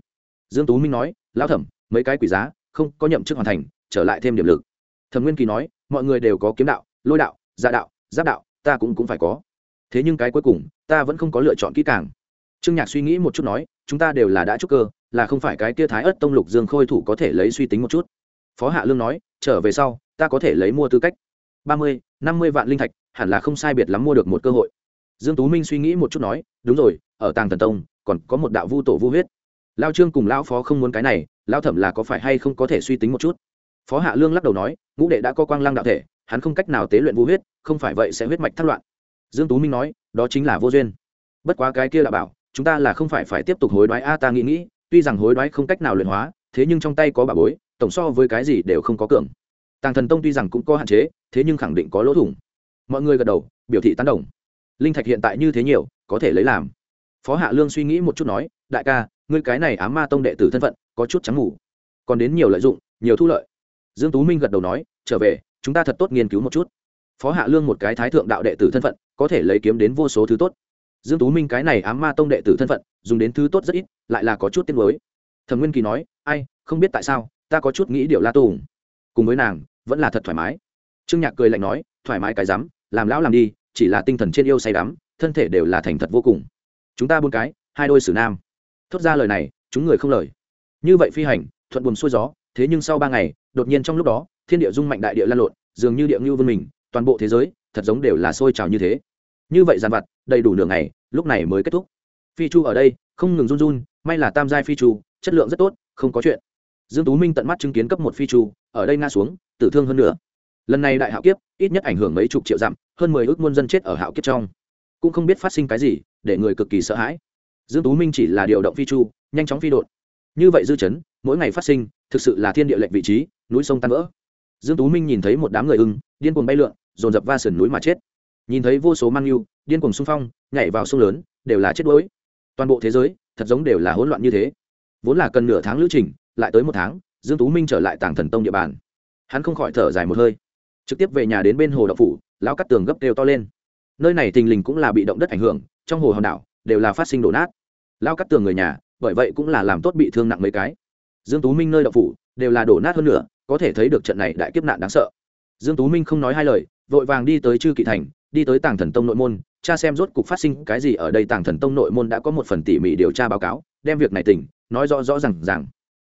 Dương tú minh nói, lão thẩm, mấy cái quỷ giá, không có nhậm chức hoàn thành trở lại thêm điểm lực. Thẩm nguyên kỳ nói, mọi người đều có kiếm đạo, lôi đạo gia đạo, giáp đạo, ta cũng cũng phải có. Thế nhưng cái cuối cùng, ta vẫn không có lựa chọn kỹ càng. Trương nhạc suy nghĩ một chút nói, chúng ta đều là đã trúc cơ, là không phải cái kia thái ớt tông lục dương khôi thủ có thể lấy suy tính một chút. Phó hạ lương nói, trở về sau, ta có thể lấy mua tư cách. Ba mươi, năm mươi vạn linh thạch, hẳn là không sai biệt lắm mua được một cơ hội. Dương tú minh suy nghĩ một chút nói, đúng rồi, ở tàng thần tông, còn có một đạo vu tổ vu huyết. Lao trương cùng lão phó không muốn cái này lao thẩm là có phải hay không có thể suy tính một chút? Phó hạ lương lắc đầu nói, ngũ đệ đã có quang lăng đạo thể, hắn không cách nào tế luyện vu huyết, không phải vậy sẽ huyết mạch thất loạn. Dương tú minh nói, đó chính là vô duyên. Bất quá cái kia là bảo, chúng ta là không phải phải tiếp tục hối đoái a ta nghĩ nghĩ, tuy rằng hối đoái không cách nào luyện hóa, thế nhưng trong tay có bà bối, tổng so với cái gì đều không có cường. Tàng thần tông tuy rằng cũng có hạn chế, thế nhưng khẳng định có lỗ thủng. Mọi người gật đầu, biểu thị tán đồng. Linh thạch hiện tại như thế nhiều, có thể lấy làm. Phó hạ lương suy nghĩ một chút nói, đại ca, ngươi cái này ám ma tông đệ tử thân phận, có chút trắng ngủ còn đến nhiều lợi dụng, nhiều thu lợi dương tú minh gật đầu nói, trở về, chúng ta thật tốt nghiên cứu một chút. Phó hạ lương một cái thái thượng đạo đệ tử thân phận, có thể lấy kiếm đến vô số thứ tốt. Dương tú minh cái này ám ma tông đệ tử thân phận, dùng đến thứ tốt rất ít, lại là có chút tiên mới thẩm nguyên kỳ nói, ai, không biết tại sao, ta có chút nghĩ điều la tùng. Cùng với nàng, vẫn là thật thoải mái. Trương nhạc cười lạnh nói, thoải mái cái rắm, làm lão làm đi, chỉ là tinh thần trên yêu say đắm, thân thể đều là thành thật vô cùng. Chúng ta buôn cái, hai đôi xử nam. Thốt ra lời này, chúng người không lời. Như vậy phi hành, thuận buồm xuôi gió, thế nhưng sau ba ngày đột nhiên trong lúc đó, thiên địa dung mạnh đại địa lan lộn, dường như địa ngưu vươn mình, toàn bộ thế giới, thật giống đều là sôi trào như thế. Như vậy dàn vặt, đầy đủ nửa ngày, lúc này mới kết thúc. Phi chu ở đây, không ngừng run run, may là tam giai phi chu, chất lượng rất tốt, không có chuyện. Dương tú minh tận mắt chứng kiến cấp một phi chu, ở đây nga xuống, tử thương hơn nữa. Lần này đại hạo kiếp, ít nhất ảnh hưởng mấy chục triệu dặm, hơn mười ước muôn dân chết ở hạo kiếp trong. Cũng không biết phát sinh cái gì, để người cực kỳ sợ hãi. Dương tú minh chỉ là điều động phi chu, nhanh chóng phi đột. Như vậy dư chấn, mỗi ngày phát sinh, thực sự là thiên địa lệnh vị trí núi sông tan vỡ. Dương tú minh nhìn thấy một đám người ưng, điên cuồng bay lượn, dồn dập va sườn núi mà chết. Nhìn thấy vô số mang yêu, điên Cuồng xung phong, nhảy vào sông lớn, đều là chết đuối. Toàn bộ thế giới, thật giống đều là hỗn loạn như thế. Vốn là cần nửa tháng lữ trình, lại tới một tháng, dương tú minh trở lại tàng thần tông địa bàn. Hắn không khỏi thở dài một hơi. Trực tiếp về nhà đến bên hồ đậu phủ, lão cắt tường gấp đều to lên. Nơi này tình lình cũng là bị động đất ảnh hưởng, trong hồ hòn đảo đều là phát sinh đổ nát. Lão cắt tường người nhà, bởi vậy cũng là làm tốt bị thương nặng mấy cái. Dương tú minh nơi đậu phủ đều là đổ nát hơn nữa có thể thấy được trận này đại kiếp nạn đáng sợ. Dương tú minh không nói hai lời, vội vàng đi tới chư kỵ thành, đi tới tàng thần tông nội môn cha xem rốt cục phát sinh cái gì ở đây tàng thần tông nội môn đã có một phần tỉ mỉ điều tra báo cáo, đem việc này tỉnh, nói rõ rõ rằng rằng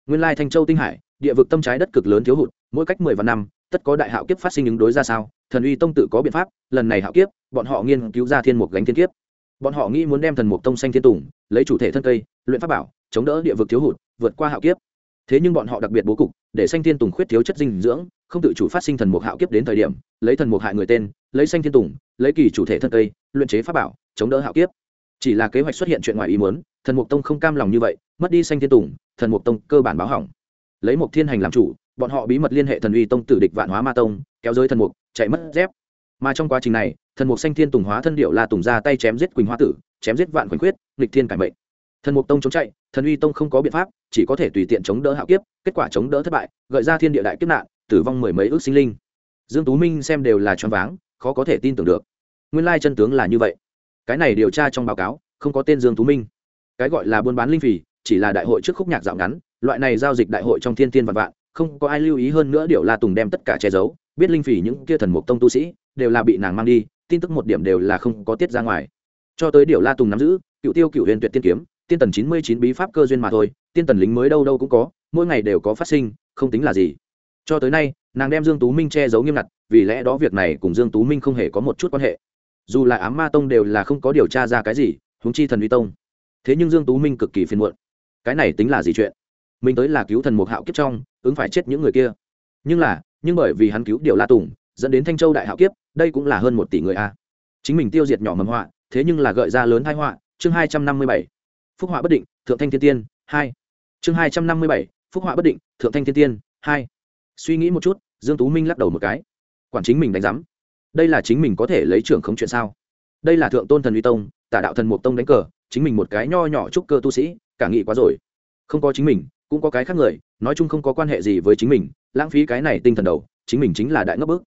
nguyên lai thanh châu tinh hải, địa vực tâm trái đất cực lớn thiếu hụt, mỗi cách mười vạn năm, tất có đại hạo kiếp phát sinh ứng đối ra sao, thần uy tông tự có biện pháp, lần này hạo kiếp, bọn họ nghiên cứu ra thiên mục gánh thiên kiếp. Bọn họ nghĩ muốn đem thần mục tông xanh thiên tùng, lấy chủ thể thân cây, luyện pháp bảo, chống đỡ địa vực thiếu hụt, vượt qua hạo kiếp. Thế nhưng bọn họ đặc biệt bố cục để xanh thiên tùng khuyết thiếu chất dinh dưỡng, không tự chủ phát sinh thần mục hạo kiếp đến thời điểm, lấy thần mục hại người tên, lấy xanh thiên tùng, lấy kỳ chủ thể thân cây, luyện chế pháp bảo, chống đỡ hạo kiếp. Chỉ là kế hoạch xuất hiện chuyện ngoài ý muốn, thần mục tông không cam lòng như vậy, mất đi xanh thiên tùng, thần mục tông cơ bản báo hỏng. Lấy một thiên hành làm chủ, bọn họ bí mật liên hệ thần uy tông tử địch vạn hóa ma tông, kéo giới thần mục, chạy mất dép. Mà trong quá trình này, thần mục xanh thiên tùng hóa thân điệu là tùng ra tay chém giết quỳnh hoa tử, chém giết vạn quỳnh quyết nghịch thiên cải mệnh thần mục tông chống chạy, thần uy tông không có biện pháp, chỉ có thể tùy tiện chống đỡ hạo kiếp, kết quả chống đỡ thất bại, gợi ra thiên địa đại kiếp nạn, tử vong mười mấy ước sinh linh. Dương tú minh xem đều là choáng váng, khó có thể tin tưởng được. Nguyên lai chân tướng là như vậy. Cái này điều tra trong báo cáo, không có tên dương tú minh. Cái gọi là buôn bán linh phì, chỉ là đại hội trước khúc nhạc dạo ngắn, loại này giao dịch đại hội trong thiên thiên vạn vạn, không có ai lưu ý hơn nữa điều la tùng đem tất cả che giấu, biết linh phỉ những kia thần mục tông tu sĩ, đều là bị nàng mang đi, tin tức một điểm đều là không có tiết ra ngoài. Cho tới điều la tùng nắm giữ, cựu tiêu cựu huyền tuyệt tiên kiếm tiên tần chín mươi chín bí pháp cơ duyên mà thôi, tiên tần lính mới đâu đâu cũng có, mỗi ngày đều có phát sinh, không tính là gì. Cho tới nay, nàng đem dương tú minh che giấu nghiêm ngặt, vì lẽ đó việc này cùng dương tú minh không hề có một chút quan hệ. Dù là ám ma tông đều là không có điều tra ra cái gì, huống chi thần uy tông. Thế nhưng dương tú minh cực kỳ phiền muộn. Cái này tính là gì chuyện? Mình tới là cứu thần mục hạo kiếp trong, ứng phải chết những người kia. Nhưng là, nhưng bởi vì hắn cứu điều la tùng, dẫn đến thanh châu đại hạo kiếp, đây cũng là hơn một tỷ người a. Chính mình tiêu diệt nhỏ mầm họa, thế nhưng là gợi ra lớn hai họa. Chương hai trăm năm mươi bảy phúc họa bất định, thượng thanh thiên tiên, hai. Chương hai trăm năm mươi bảy, phúc họa bất định, thượng thanh thiên tiên, hai. Suy nghĩ một chút, dương tú minh lắc đầu một cái. Quản chính mình đánh giám. Đây là chính mình có thể lấy trưởng không chuyện sao? Đây là thượng tôn thần uy tông, tả đạo thần mục tông đánh cờ, chính mình một cái nho nhỏ trúc cơ tu sĩ, cả nghị quá rồi. Không có chính mình, cũng có cái khác người, nói chung không có quan hệ gì với chính mình, lãng phí cái này tinh thần đầu, chính mình chính là đại ngốc bước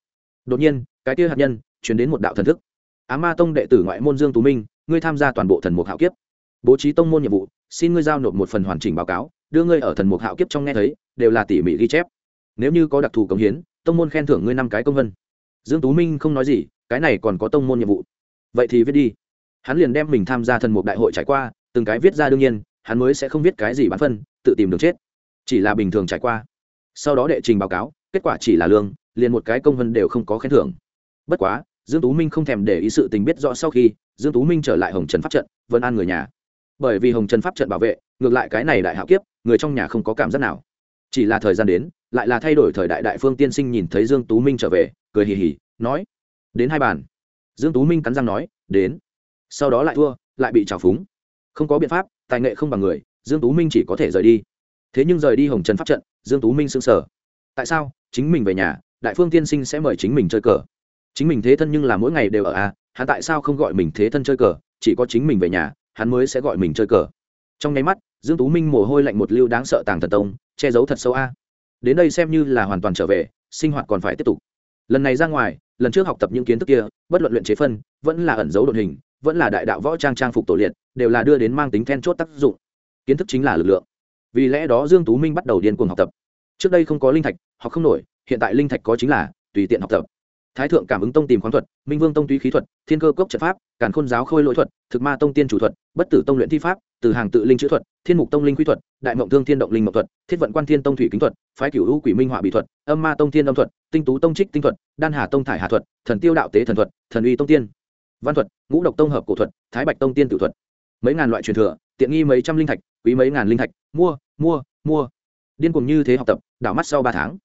đột nhiên, cái kia hạt nhân, chuyển đến một đạo thần thức. Á ma tông đệ tử ngoại môn dương tú minh, ngươi tham gia toàn bộ thần mục hạo kiếp bố trí tông môn nhiệm vụ, xin ngươi giao nộp một phần hoàn chỉnh báo cáo, đưa ngươi ở thần mục hạo kiếp trong nghe thấy, đều là tỉ mỉ ghi chép. Nếu như có đặc thù cống hiến, tông môn khen thưởng ngươi năm cái công vân. Dương tú minh không nói gì, cái này còn có tông môn nhiệm vụ. Vậy thì viết đi. Hắn liền đem mình tham gia thần mục đại hội trải qua, từng cái viết ra đương nhiên, hắn mới sẽ không viết cái gì bán phân, tự tìm đường chết. Chỉ là bình thường trải qua. Sau đó đệ trình báo cáo, kết quả chỉ là lương, liền một cái công vân đều không có khen thưởng. Bất quá, dương tú minh không thèm để ý sự tình biết rõ sau khi, dương tú minh trở lại hồng trần pháp trận, vân an người nhà bởi vì hồng trần pháp trận bảo vệ, ngược lại cái này đại hạo kiếp, người trong nhà không có cảm giác nào. Chỉ là thời gian đến, lại là thay đổi thời đại đại phương tiên sinh nhìn thấy dương tú minh trở về, cười hì hì, nói, đến hai bàn. Dương tú minh cắn răng nói, đến. Sau đó lại thua, lại bị trào phúng. Không có biện pháp, tài nghệ không bằng người, dương tú minh chỉ có thể rời đi. Thế nhưng rời đi hồng trần pháp trận, dương tú minh sững sờ. Tại sao? Chính mình về nhà, đại phương tiên sinh sẽ mời chính mình chơi cờ. Chính mình thế thân nhưng là mỗi ngày đều ở à, a hắn tại sao không gọi mình thế thân chơi cờ, chỉ có chính mình về nhà hắn mới sẽ gọi mình chơi cờ. Trong nháy mắt, dương tú minh mồ hôi lạnh một lưu đáng sợ tàng thần tông, che giấu thật sâu a. Đến đây xem như là hoàn toàn trở về, sinh hoạt còn phải tiếp tục. Lần này ra ngoài, lần trước học tập những kiến thức kia, bất luận luyện chế phân, vẫn là ẩn dấu đột hình, vẫn là đại đạo võ trang trang phục tổ liệt, đều là đưa đến mang tính then chốt tác dụng. Kiến thức chính là lực lượng. Vì lẽ đó dương tú minh bắt đầu điên cuồng học tập. Trước đây không có linh thạch, học không nổi, hiện tại linh thạch có chính là tùy tiện học tập thái thượng cảm ứng tông tìm khoáng thuật, minh vương tông túy khí thuật, thiên cơ cốc trận pháp, càn khôn giáo khôi lỗi thuật, thực ma tông tiên chủ thuật, bất tử tông luyện thi pháp, từ hàng tự linh chữ thuật, thiên mục tông linh quy thuật, đại mộng thương thiên động linh mộng thuật, thiết vận quan thiên tông thủy kính thuật, phái cửu U quỷ minh họa bị thuật, âm ma tông thiên âm thuật, tinh tú tông trích tinh thuật, đan hà tông thải hà thuật, thần tiêu đạo tế thần thuật, thần uy tông tiên. Văn thuật, ngũ độc tông hợp cổ thuật, thái bạch tông tiên tử thuật. Mấy ngàn loại truyền thừa, tiện nghi mấy trăm linh thạch, quý mấy ngàn linh thạch, mua mua mua. Điên cuồng như thế học tập, đảo mắt sau ba tháng.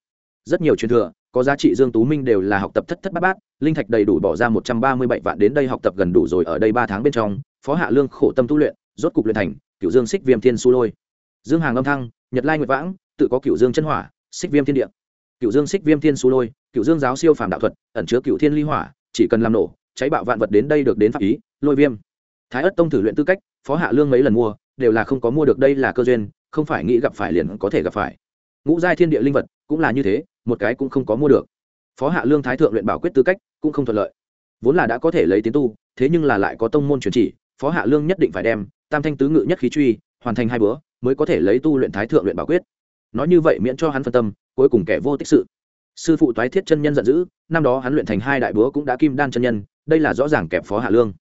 Rất nhiều truyền thừa có giá trị dương tú minh đều là học tập thất thất bát bát, linh thạch đầy đủ bỏ ra một trăm ba mươi bảy vạn đến đây học tập gần đủ rồi ở đây ba tháng bên trong, phó hạ lương khổ tâm tu luyện, rốt cục luyện thành cựu dương xích viêm thiên su lôi. Dương hàng âm thăng, nhật lai nguyệt vãng, tự có cựu dương chân hỏa, xích viêm thiên địa. Cựu dương xích viêm thiên su lôi cựu dương giáo siêu phàm đạo thuật, ẩn chứa cựu thiên ly hỏa, chỉ cần làm nổ, cháy bạo vạn vật đến đây được đến pháp ý, lôi viêm. Thái ất tông thử luyện tư cách, phó hạ lương mấy lần mua, đều là không có mua được, đây là cơ duyên, không phải nghĩ gặp phải liền có thể gặp phải ngũ giai thiên địa linh vật cũng là như thế, một cái cũng không có mua được. Phó hạ lương thái thượng luyện bảo quyết tư cách cũng không thuận lợi. Vốn là đã có thể lấy tiến tu, thế nhưng là lại có tông môn truyền chỉ, phó hạ lương nhất định phải đem tam thanh tứ ngự nhất khí truy hoàn thành hai bữa mới có thể lấy tu luyện thái thượng luyện bảo quyết. Nói như vậy miễn cho hắn phân tâm, cuối cùng kẻ vô tích sự. Sư phụ toái thiết chân nhân giận dữ, năm đó hắn luyện thành hai đại búa cũng đã kim đan chân nhân, đây là rõ ràng kẹp phó hạ lương.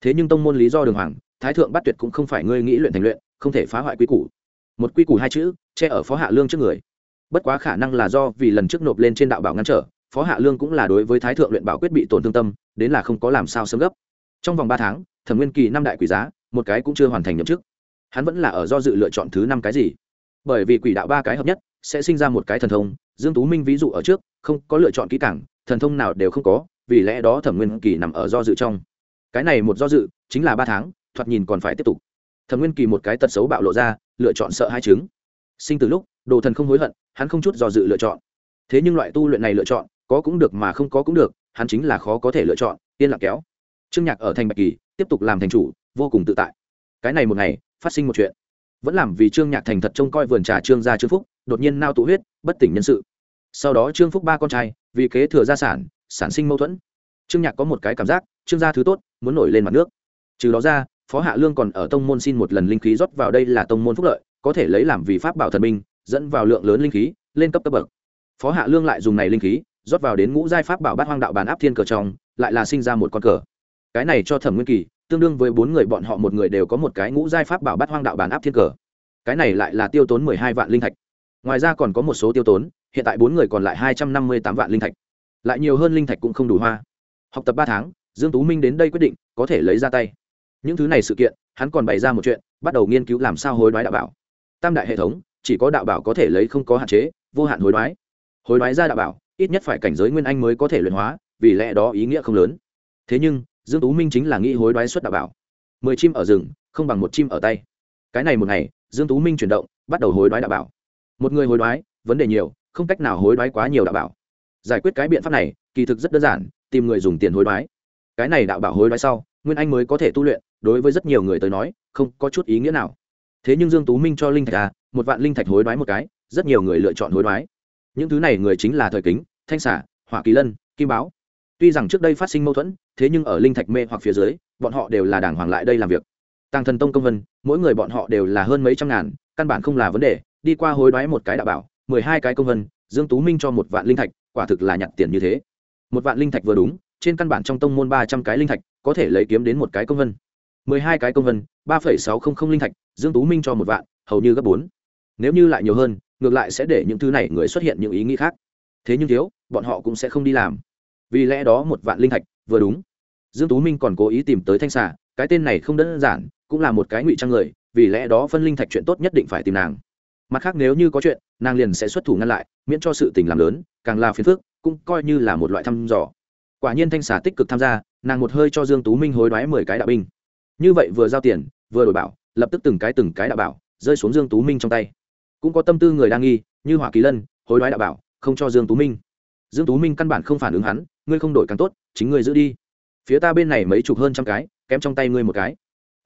Thế nhưng tông môn lý do đường hoàng, thái thượng bắt tuyệt cũng không phải ngươi nghĩ luyện thành luyện, không thể phá hoại quy củ. Một quy củ hai chữ, che ở phó hạ lương trước người bất quá khả năng là do vì lần trước nộp lên trên đạo bảo ngăn trở, phó hạ lương cũng là đối với thái thượng luyện bảo quyết bị tổn thương tâm, đến là không có làm sao sớm gấp. Trong vòng ba tháng, thẩm nguyên kỳ năm đại quỷ giá, một cái cũng chưa hoàn thành nhậm chức. Hắn vẫn là ở do dự lựa chọn thứ năm cái gì. Bởi vì quỷ đạo ba cái hợp nhất, sẽ sinh ra một cái thần thông. Dương tú minh ví dụ ở trước, không có lựa chọn kỹ càng, thần thông nào đều không có, vì lẽ đó thẩm nguyên kỳ nằm ở do dự trong. Cái này một do dự, chính là ba tháng, thoạt nhìn còn phải tiếp tục. Thẩm nguyên kỳ một cái tật xấu bạo lộ ra, lựa chọn sợ hai chứng. Sinh từ lúc, đồ thần không hối hận hắn không chút do dự lựa chọn. Thế nhưng loại tu luyện này lựa chọn, có cũng được mà không có cũng được, hắn chính là khó có thể lựa chọn, yên lặng kéo. Trương nhạc ở thành bạch kỳ, tiếp tục làm thành chủ, vô cùng tự tại. Cái này một ngày, phát sinh một chuyện. Vẫn làm vì trương nhạc thành thật trông coi vườn trà trương gia trương phúc, đột nhiên nao tụ huyết, bất tỉnh nhân sự. Sau đó trương phúc ba con trai, vì kế thừa gia sản sản sinh mâu thuẫn. Trương nhạc có một cái cảm giác, trương gia thứ tốt, muốn nổi lên mặt nước. Trừ đó ra, phó hạ lương còn ở tông môn xin một lần linh khí rót vào đây là tông môn phúc lợi, có thể lấy làm vì pháp bảo thần minh dẫn vào lượng lớn linh khí, lên cấp cấp bậc. Phó hạ lương lại dùng này linh khí, rót vào đến ngũ giai pháp bảo bát hoang đạo bàn áp thiên cờ trong, lại là sinh ra một con cờ. Cái này cho thẩm nguyên kỳ, tương đương với bốn người bọn họ một người đều có một cái ngũ giai pháp bảo bát hoang đạo bàn áp thiên cờ. Cái này lại là tiêu tốn mười hai vạn linh thạch. Ngoài ra còn có một số tiêu tốn, hiện tại bốn người còn lại hai trăm năm mươi tám vạn linh thạch. Lại nhiều hơn linh thạch cũng không đủ hoa. Học tập ba tháng, dương tú minh đến đây quyết định, có thể lấy ra tay. Những thứ này sự kiện, hắn còn bày ra một chuyện, bắt đầu nghiên cứu làm sao hối đoái đạo bảo. Tam đại hệ thống chỉ có đạo bảo có thể lấy không có hạn chế, vô hạn hối đoái. Hối đoái ra đạo bảo, ít nhất phải cảnh giới nguyên anh mới có thể luyện hóa, vì lẽ đó ý nghĩa không lớn. Thế nhưng, dương tú minh chính là nghĩ hối đoái xuất đạo bảo. Mười chim ở rừng, không bằng một chim ở tay. Cái này một ngày, dương tú minh chuyển động, bắt đầu hối đoái đạo bảo. Một người hối đoái, vấn đề nhiều, không cách nào hối đoái quá nhiều đạo bảo. Giải quyết cái biện pháp này, kỳ thực rất đơn giản, tìm người dùng tiền hối đoái. Cái này đạo bảo hối đoái sau, nguyên anh mới có thể tu luyện, đối với rất nhiều người tới nói, không có chút ý nghĩa nào. Thế nhưng dương tú minh cho linh thạch à một vạn linh thạch hối đoái một cái, rất nhiều người lựa chọn hối đoái. Những thứ này người chính là thời kính, thanh xả hỏa kỳ lân, kim báo. Tuy rằng trước đây phát sinh mâu thuẫn, thế nhưng ở linh thạch mê hoặc phía dưới, bọn họ đều là đảng hoàng lại đây làm việc. Tăng thần tông công vân, mỗi người bọn họ đều là hơn mấy trăm ngàn, căn bản không là vấn đề, đi qua hối đoái một cái đạo bảo, mười hai cái công vân, dương tú minh cho một vạn linh thạch, quả thực là nhặt tiền như thế. Một vạn linh thạch vừa đúng, trên căn bản trong tông môn ba trăm cái linh thạch, có thể lấy kiếm đến một cái công vân. Mười hai cái công vân, ba phẩy sáu không không linh thạch, dương tú minh cho một vạn, hầu như gấp bốn nếu như lại nhiều hơn, ngược lại sẽ để những thứ này người xuất hiện những ý nghĩ khác. Thế nhưng thiếu, bọn họ cũng sẽ không đi làm. Vì lẽ đó một vạn linh thạch, vừa đúng. Dương tú minh còn cố ý tìm tới thanh xà, cái tên này không đơn giản, cũng là một cái ngụy trang người, vì lẽ đó phân linh thạch chuyện tốt nhất định phải tìm nàng. Mặt khác nếu như có chuyện, nàng liền sẽ xuất thủ ngăn lại, miễn cho sự tình làm lớn, càng là phiền phức, cũng coi như là một loại thăm dò. Quả nhiên thanh xà tích cực tham gia, nàng một hơi cho dương tú minh hối đoái mười cái đạo binh. Như vậy vừa giao tiền, vừa đổi bảo, lập tức từng cái từng cái đạo bảo, rơi xuống dương tú minh trong tay cũng có tâm tư người đang nghi, như hỏa kỳ lân, hối đoái đạo bảo, không cho dương tú minh. Dương tú minh căn bản không phản ứng hắn, ngươi không đổi càng tốt, chính ngươi giữ đi. Phía ta bên này mấy chục hơn trăm cái, kém trong tay ngươi một cái.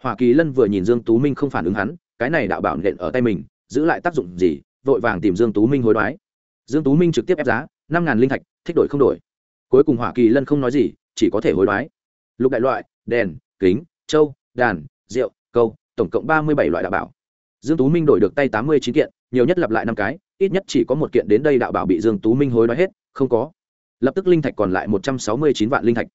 Hỏa kỳ lân vừa nhìn dương tú minh không phản ứng hắn, cái này đạo bảo nện ở tay mình, giữ lại tác dụng gì, vội vàng tìm dương tú minh hối đoái. Dương tú minh trực tiếp ép giá, năm ngàn linh thạch, thích đổi không đổi. Cuối cùng hỏa kỳ lân không nói gì, chỉ có thể hối đoái. Lục đại loại, đèn, kính châu đàn, rượu, câu, tổng cộng ba mươi bảy loại đạo bảo. Dương tú minh đổi được tay tám mươi chín kiện nhiều nhất lặp lại năm cái, ít nhất chỉ có một kiện đến đây đạo bảo bị dương tú minh hối đoái hết, không có. Lập tức linh thạch còn lại một trăm sáu mươi chín vạn linh thạch.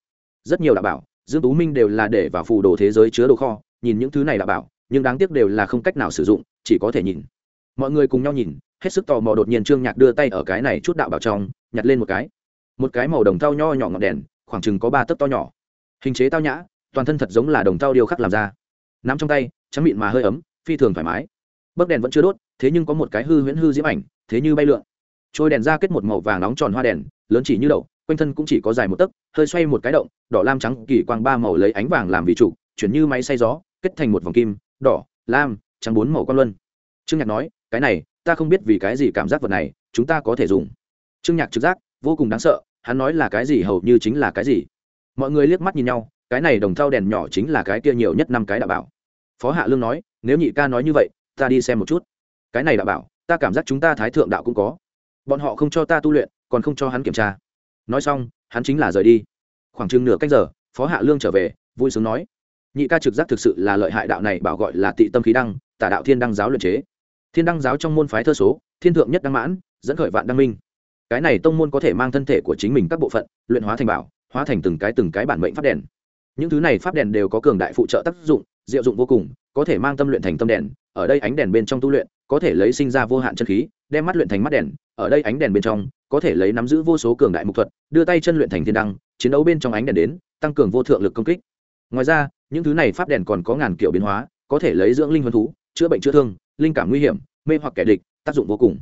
Rất nhiều đạo bảo, dương tú minh đều là để vào phù đồ thế giới chứa đồ kho, nhìn những thứ này đạo bảo, nhưng đáng tiếc đều là không cách nào sử dụng, chỉ có thể nhìn. Mọi người cùng nhau nhìn, hết sức tò mò đột nhiên trương nhạc đưa tay ở cái này chút đạo bảo trong, nhặt lên một cái. Một cái màu đồng thau nho nhỏ ngọn đèn, khoảng chừng có ba tấc to nhỏ. Hình chế tao nhã, toàn thân thật giống là đồng thau điêu khắc làm ra. Nắm trong tay, trắng mịn mà hơi ấm, phi thường thoải mái bấc đèn vẫn chưa đốt, thế nhưng có một cái hư huyễn hư diễm ảnh, thế như bay lượn. Trôi đèn ra kết một màu vàng nóng tròn hoa đèn, lớn chỉ như đậu, quanh thân cũng chỉ có dài một tấc, hơi xoay một cái động, đỏ lam trắng kỳ quang ba màu lấy ánh vàng làm vị trụ chuyển như máy xay gió, kết thành một vòng kim, đỏ, lam, trắng bốn màu con luân. Trương nhạc nói, cái này, ta không biết vì cái gì cảm giác vật này, chúng ta có thể dùng. Trương nhạc trực giác, vô cùng đáng sợ, hắn nói là cái gì hầu như chính là cái gì. Mọi người liếc mắt nhìn nhau, cái này đồng thau đèn nhỏ chính là cái kia nhiều nhất năm cái đạo bảo. Phó hạ lương nói, nếu nhị ca nói như vậy ta đi xem một chút. Cái này đã bảo, ta cảm giác chúng ta thái thượng đạo cũng có. Bọn họ không cho ta tu luyện, còn không cho hắn kiểm tra. Nói xong, hắn chính là rời đi. Khoảng chừng nửa cách giờ, phó hạ lương trở về, vui sướng nói. Nhị ca trực giác thực sự là lợi hại đạo này bảo gọi là tị tâm khí đăng, tả đạo thiên đăng giáo luyện chế. Thiên đăng giáo trong môn phái thơ số, thiên thượng nhất đăng mãn, dẫn khởi vạn đăng minh. Cái này tông môn có thể mang thân thể của chính mình các bộ phận, luyện hóa thành bảo, hóa thành từng cái từng cái bản mệnh pháp đèn. Những thứ này pháp đèn đều có cường đại phụ trợ tác dụng, diệu dụng vô cùng có thể mang tâm luyện thành tâm đèn, ở đây ánh đèn bên trong tu luyện, có thể lấy sinh ra vô hạn chân khí, đem mắt luyện thành mắt đèn, ở đây ánh đèn bên trong, có thể lấy nắm giữ vô số cường đại mục thuật, đưa tay chân luyện thành thiên đăng, chiến đấu bên trong ánh đèn đến, tăng cường vô thượng lực công kích. Ngoài ra, những thứ này pháp đèn còn có ngàn kiểu biến hóa, có thể lấy dưỡng linh huân thú, chữa bệnh chữa thương, linh cảm nguy hiểm, mê hoặc kẻ địch, tác dụng vô cùng.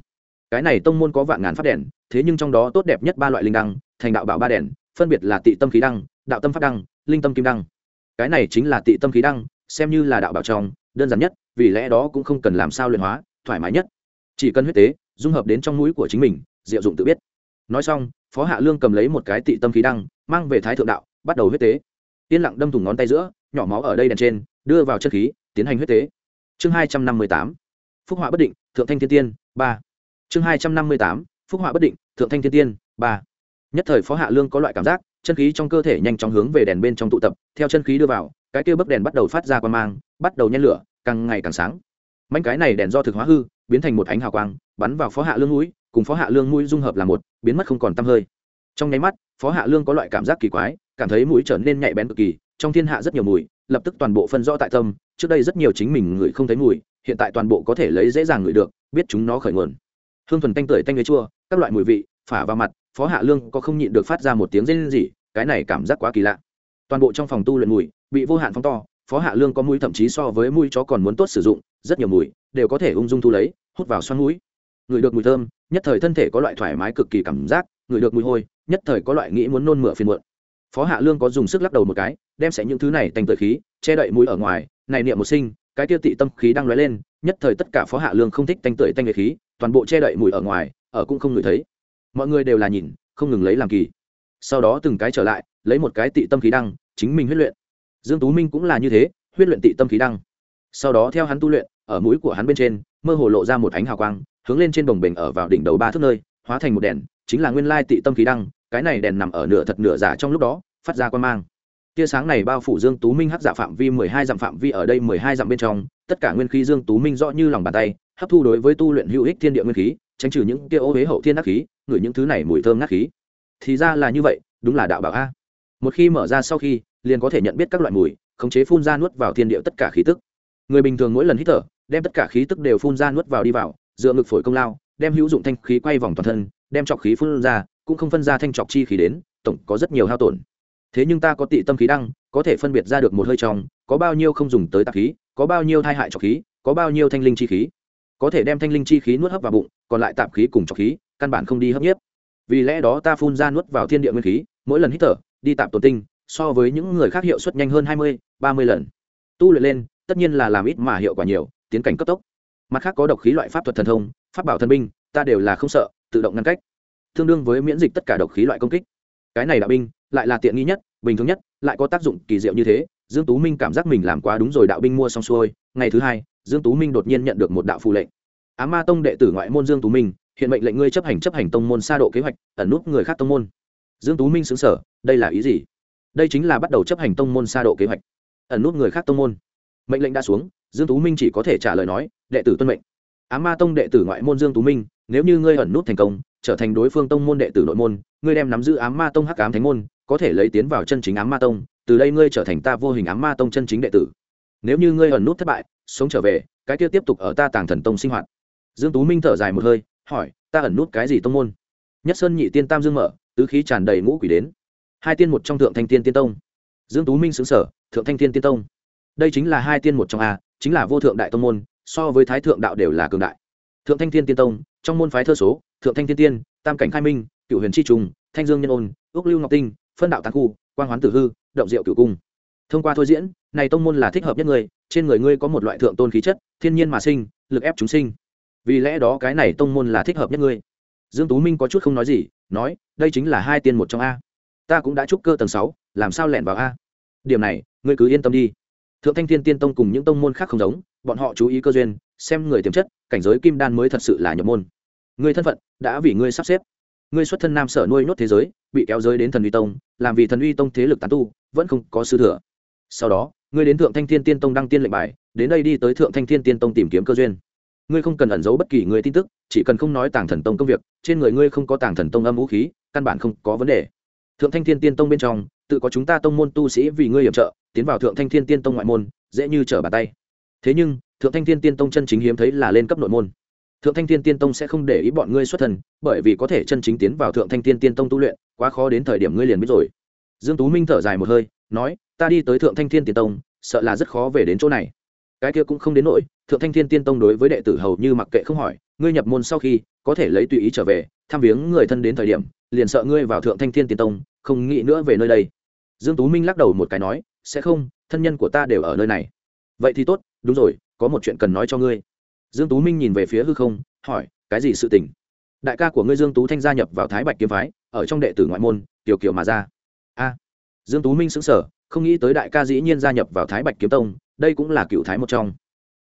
Cái này tông môn có vạn ngàn pháp đèn, thế nhưng trong đó tốt đẹp nhất ba loại linh đăng, thành đạo bảo ba đèn, phân biệt là tị tâm khí đăng, đạo tâm pháp đăng, linh tâm kim đăng. Cái này chính là tị tâm khí đăng xem như là đạo bảo trong, đơn giản nhất, vì lẽ đó cũng không cần làm sao luyện hóa, thoải mái nhất. Chỉ cần huyết tế, dung hợp đến trong mũi của chính mình, diệu dụng tự biết. Nói xong, phó hạ lương cầm lấy một cái tị tâm khí đăng, mang về thái thượng đạo, bắt đầu huyết tế. Yên lặng đâm thủng ngón tay giữa, nhỏ máu ở đây đèn trên, đưa vào chân khí, tiến hành huyết tế. Chương hai trăm năm mươi tám, phúc họa bất định, thượng thanh thiên tiên, ba. Chương hai trăm năm mươi tám, phúc họa bất định, thượng thanh thiên tiên, ba. Nhất thời phó hạ lương có loại cảm giác, chân khí trong cơ thể nhanh chóng hướng về đèn bên trong tụ tập, theo chân khí đưa vào cái kia bấc đèn bắt đầu phát ra quan mang bắt đầu nhen lửa càng ngày càng sáng. Mánh cái này đèn do thực hóa hư biến thành một ánh hào quang bắn vào phó hạ lương mũi cùng phó hạ lương mũi dung hợp là một biến mất không còn tăm hơi. Trong nháy mắt phó hạ lương có loại cảm giác kỳ quái cảm thấy mũi trở nên nhạy bén cực kỳ trong thiên hạ rất nhiều mùi lập tức toàn bộ phân rõ tại tâm trước đây rất nhiều chính mình người không thấy mùi hiện tại toàn bộ có thể lấy dễ dàng ngửi được biết chúng nó khởi nguồn. Hương thuần tanh tưởi tanh người chua các loại mùi vị phả vào mặt phó hạ lương có không nhịn được phát ra một tiếng rên rỉ, cái này cảm giác quá kỳ lạ. Toàn bộ trong phòng tu luyện mùi bị vô hạn phóng to, phó hạ lương có mũi thậm chí so với mũi chó còn muốn tốt sử dụng, rất nhiều mùi đều có thể ung dung thu lấy, hút vào xoăn mũi. Ngửi được mùi thơm, nhất thời thân thể có loại thoải mái cực kỳ cảm giác ngửi được mùi hôi, nhất thời có loại nghĩ muốn nôn mửa phiền muộn. Phó hạ lương có dùng sức lắc đầu một cái, đem sẽ những thứ này thành tời khí, che đậy mũi ở ngoài, này niệm một sinh, cái tiêu tị tâm khí đang lóe lên, nhất thời tất cả phó hạ lương không thích tanh tưởi tanh nghệ khí, toàn bộ che đậy mùi ở ngoài, ở cũng không ngửi thấy. Mọi người đều là nhìn, không ngừng lấy làm kỳ. Sau đó từng cái trở lại, lấy một cái tị tâm khí đăng, chính mình huyết luyện dương tú minh cũng là như thế, huyết luyện tị tâm khí đăng. Sau đó theo hắn tu luyện, ở mũi của hắn bên trên, mơ hồ lộ ra một ánh hào quang, hướng lên trên đồng bình ở vào đỉnh đầu ba thước nơi, hóa thành một đèn, chính là nguyên lai tị tâm khí đăng, cái này đèn nằm ở nửa thật nửa giả trong lúc đó, phát ra quan mang. Tia sáng này bao phủ dương tú minh hắc giả phạm vi mười hai dặm phạm vi ở đây mười hai dặm bên trong, tất cả nguyên khí dương tú minh rõ như lòng bàn tay, hấp thu đối với tu luyện hữu ích thiên địa nguyên khí, tránh trừ những tia ô huế hậu thiên ác khí, ngửi những thứ này mùi thơm ngát khí. Thì ra là như vậy, đúng là đạo bảo a. Một khi mở ra sau khi liền có thể nhận biết các loại mùi, khống chế phun ra nuốt vào thiên địa tất cả khí tức. Người bình thường mỗi lần hít thở, đem tất cả khí tức đều phun ra nuốt vào đi vào, dựa ngực phổi công lao, đem hữu dụng thanh khí quay vòng toàn thân, đem trọc khí phun ra, cũng không phân ra thanh trọc chi khí đến, tổng có rất nhiều hao tổn. Thế nhưng ta có tị tâm khí đăng, có thể phân biệt ra được một hơi trong, có bao nhiêu không dùng tới tạp khí, có bao nhiêu thai hại trọc khí, có bao nhiêu thanh linh chi khí. Có thể đem thanh linh chi khí nuốt hấp vào bụng, còn lại tạp khí cùng trọc khí, căn bản không đi hấp nhiếp. Vì lẽ đó ta phun ra nuốt vào thiên địa nguyên khí, mỗi lần hít thở, đi tạp tổn tinh so với những người khác hiệu suất nhanh hơn hai mươi, ba mươi lần. Tu luyện lên, tất nhiên là làm ít mà hiệu quả nhiều, tiến cảnh cấp tốc. Mặt khác có độc khí loại pháp thuật thần thông, pháp bảo thần binh, ta đều là không sợ, tự động ngăn cách. Tương đương với miễn dịch tất cả độc khí loại công kích. Cái này đạo binh, lại là tiện nghi nhất, bình thường nhất, lại có tác dụng kỳ diệu như thế. Dương tú minh cảm giác mình làm quá đúng rồi, đạo binh mua xong xuôi, ngày thứ hai, dương tú minh đột nhiên nhận được một đạo phù lệnh. Á ma tông đệ tử ngoại môn dương tú minh, hiện mệnh lệnh ngươi chấp hành chấp hành tông môn sa độ kế hoạch, ẩn nút người khác tông môn. Dương tú minh xứng sở đây là ý gì? Đây chính là bắt đầu chấp hành tông môn xa độ kế hoạch. Ẩn nút người khác tông môn. Mệnh lệnh đã xuống, dương tú minh chỉ có thể trả lời nói, đệ tử tuân mệnh. Á ma tông đệ tử ngoại môn dương tú minh, nếu như ngươi ẩn nút thành công, trở thành đối phương tông môn đệ tử nội môn, ngươi đem nắm giữ ám ma tông hắc ám thánh môn, có thể lấy tiến vào chân chính ám ma tông, từ đây ngươi trở thành ta vô hình ám ma tông chân chính đệ tử. Nếu như ngươi ẩn nút thất bại, sống trở về, cái kia tiếp tục ở ta tàng thần tông sinh hoạt. Dương tú minh thở dài một hơi, hỏi, ta ẩn nút cái gì tông môn? Nhất sơn nhị tiên tam dương mở, tứ khí tràn đầy ngũ quỷ đến hai tiên một trong thượng thanh tiên tiên tông. Dương tú minh xứng sở, thượng thanh tiên tiên tông. Đây chính là hai tiên một trong a, chính là vô thượng đại tông môn, so với thái thượng đạo đều là cường đại. Thượng thanh tiên tiên tông, trong môn phái thơ số, thượng thanh tiên tiên, tam cảnh khai minh, cựu huyền tri trùng, thanh dương nhân ôn, ước lưu ngọc tinh, phân đạo tăng khu, quang hoán tử hư, động diệu cửu cung. Thông qua thôi diễn, này tông môn là thích hợp nhất người, trên người ngươi có một loại thượng tôn khí chất, thiên nhiên mà sinh, lực ép chúng sinh. Vì lẽ đó cái này tông môn là thích hợp nhất ngươi dương tú minh có chút không nói gì, nói, đây chính là hai tiên một trong a ta cũng đã trúc cơ tầng sáu, làm sao lẻn vào a? Điểm này, ngươi cứ yên tâm đi. Thượng thanh thiên tiên tông cùng những tông môn khác không giống, bọn họ chú ý cơ duyên, xem người tiềm chất, cảnh giới kim đan mới thật sự là nhập môn. Ngươi thân phận, đã vì ngươi sắp xếp. Ngươi xuất thân nam sở nuôi nốt thế giới, bị kéo giới đến thần uy tông, làm vì thần uy tông thế lực tán tu, vẫn không có sư thừa. Sau đó, ngươi đến thượng thanh thiên tiên tông đăng tiên lệnh bài, đến đây đi tới thượng thanh thiên tiên tông tìm kiếm cơ duyên. Ngươi không cần ẩn giấu bất kỳ người tin tức, chỉ cần không nói tàng thần tông công việc, trên người ngươi không có tàng thần tông âm vũ khí, căn bản không có vấn đề thượng thanh thiên tiên tông bên trong, tự có chúng ta tông môn tu sĩ vì ngươi hiểm trợ, tiến vào thượng thanh thiên tiên tông ngoại môn, dễ như trở bàn tay. Thế nhưng, thượng thanh thiên tiên tông chân chính hiếm thấy là lên cấp nội môn. Thượng thanh thiên tiên tông sẽ không để ý bọn ngươi xuất thần, bởi vì có thể chân chính tiến vào thượng thanh thiên tiên tông tu luyện, quá khó đến thời điểm ngươi liền biết rồi. Dương tú minh thở dài một hơi, nói, ta đi tới thượng thanh thiên tiên tông, sợ là rất khó về đến chỗ này. Cái kia cũng không đến nỗi thượng thanh thiên tiên tông đối với đệ tử hầu như mặc kệ không hỏi, ngươi nhập môn sau khi, có thể lấy tùy ý trở về thăm viếng người thân đến thời điểm, liền sợ ngươi vào thượng thanh thiên tiên tông, không nghĩ nữa về nơi đây. Dương tú minh lắc đầu một cái nói, sẽ không, thân nhân của ta đều ở nơi này. Vậy thì tốt, đúng rồi, có một chuyện cần nói cho ngươi. Dương tú minh nhìn về phía hư không, hỏi, cái gì sự tình? Đại ca của ngươi dương tú thanh gia nhập vào thái bạch kiếm phái, ở trong đệ tử ngoại môn, tiểu kiều mà ra. A. Dương tú minh sững sờ, không nghĩ tới đại ca dĩ nhiên gia nhập vào thái bạch kiếm tông, đây cũng là cựu thái một trong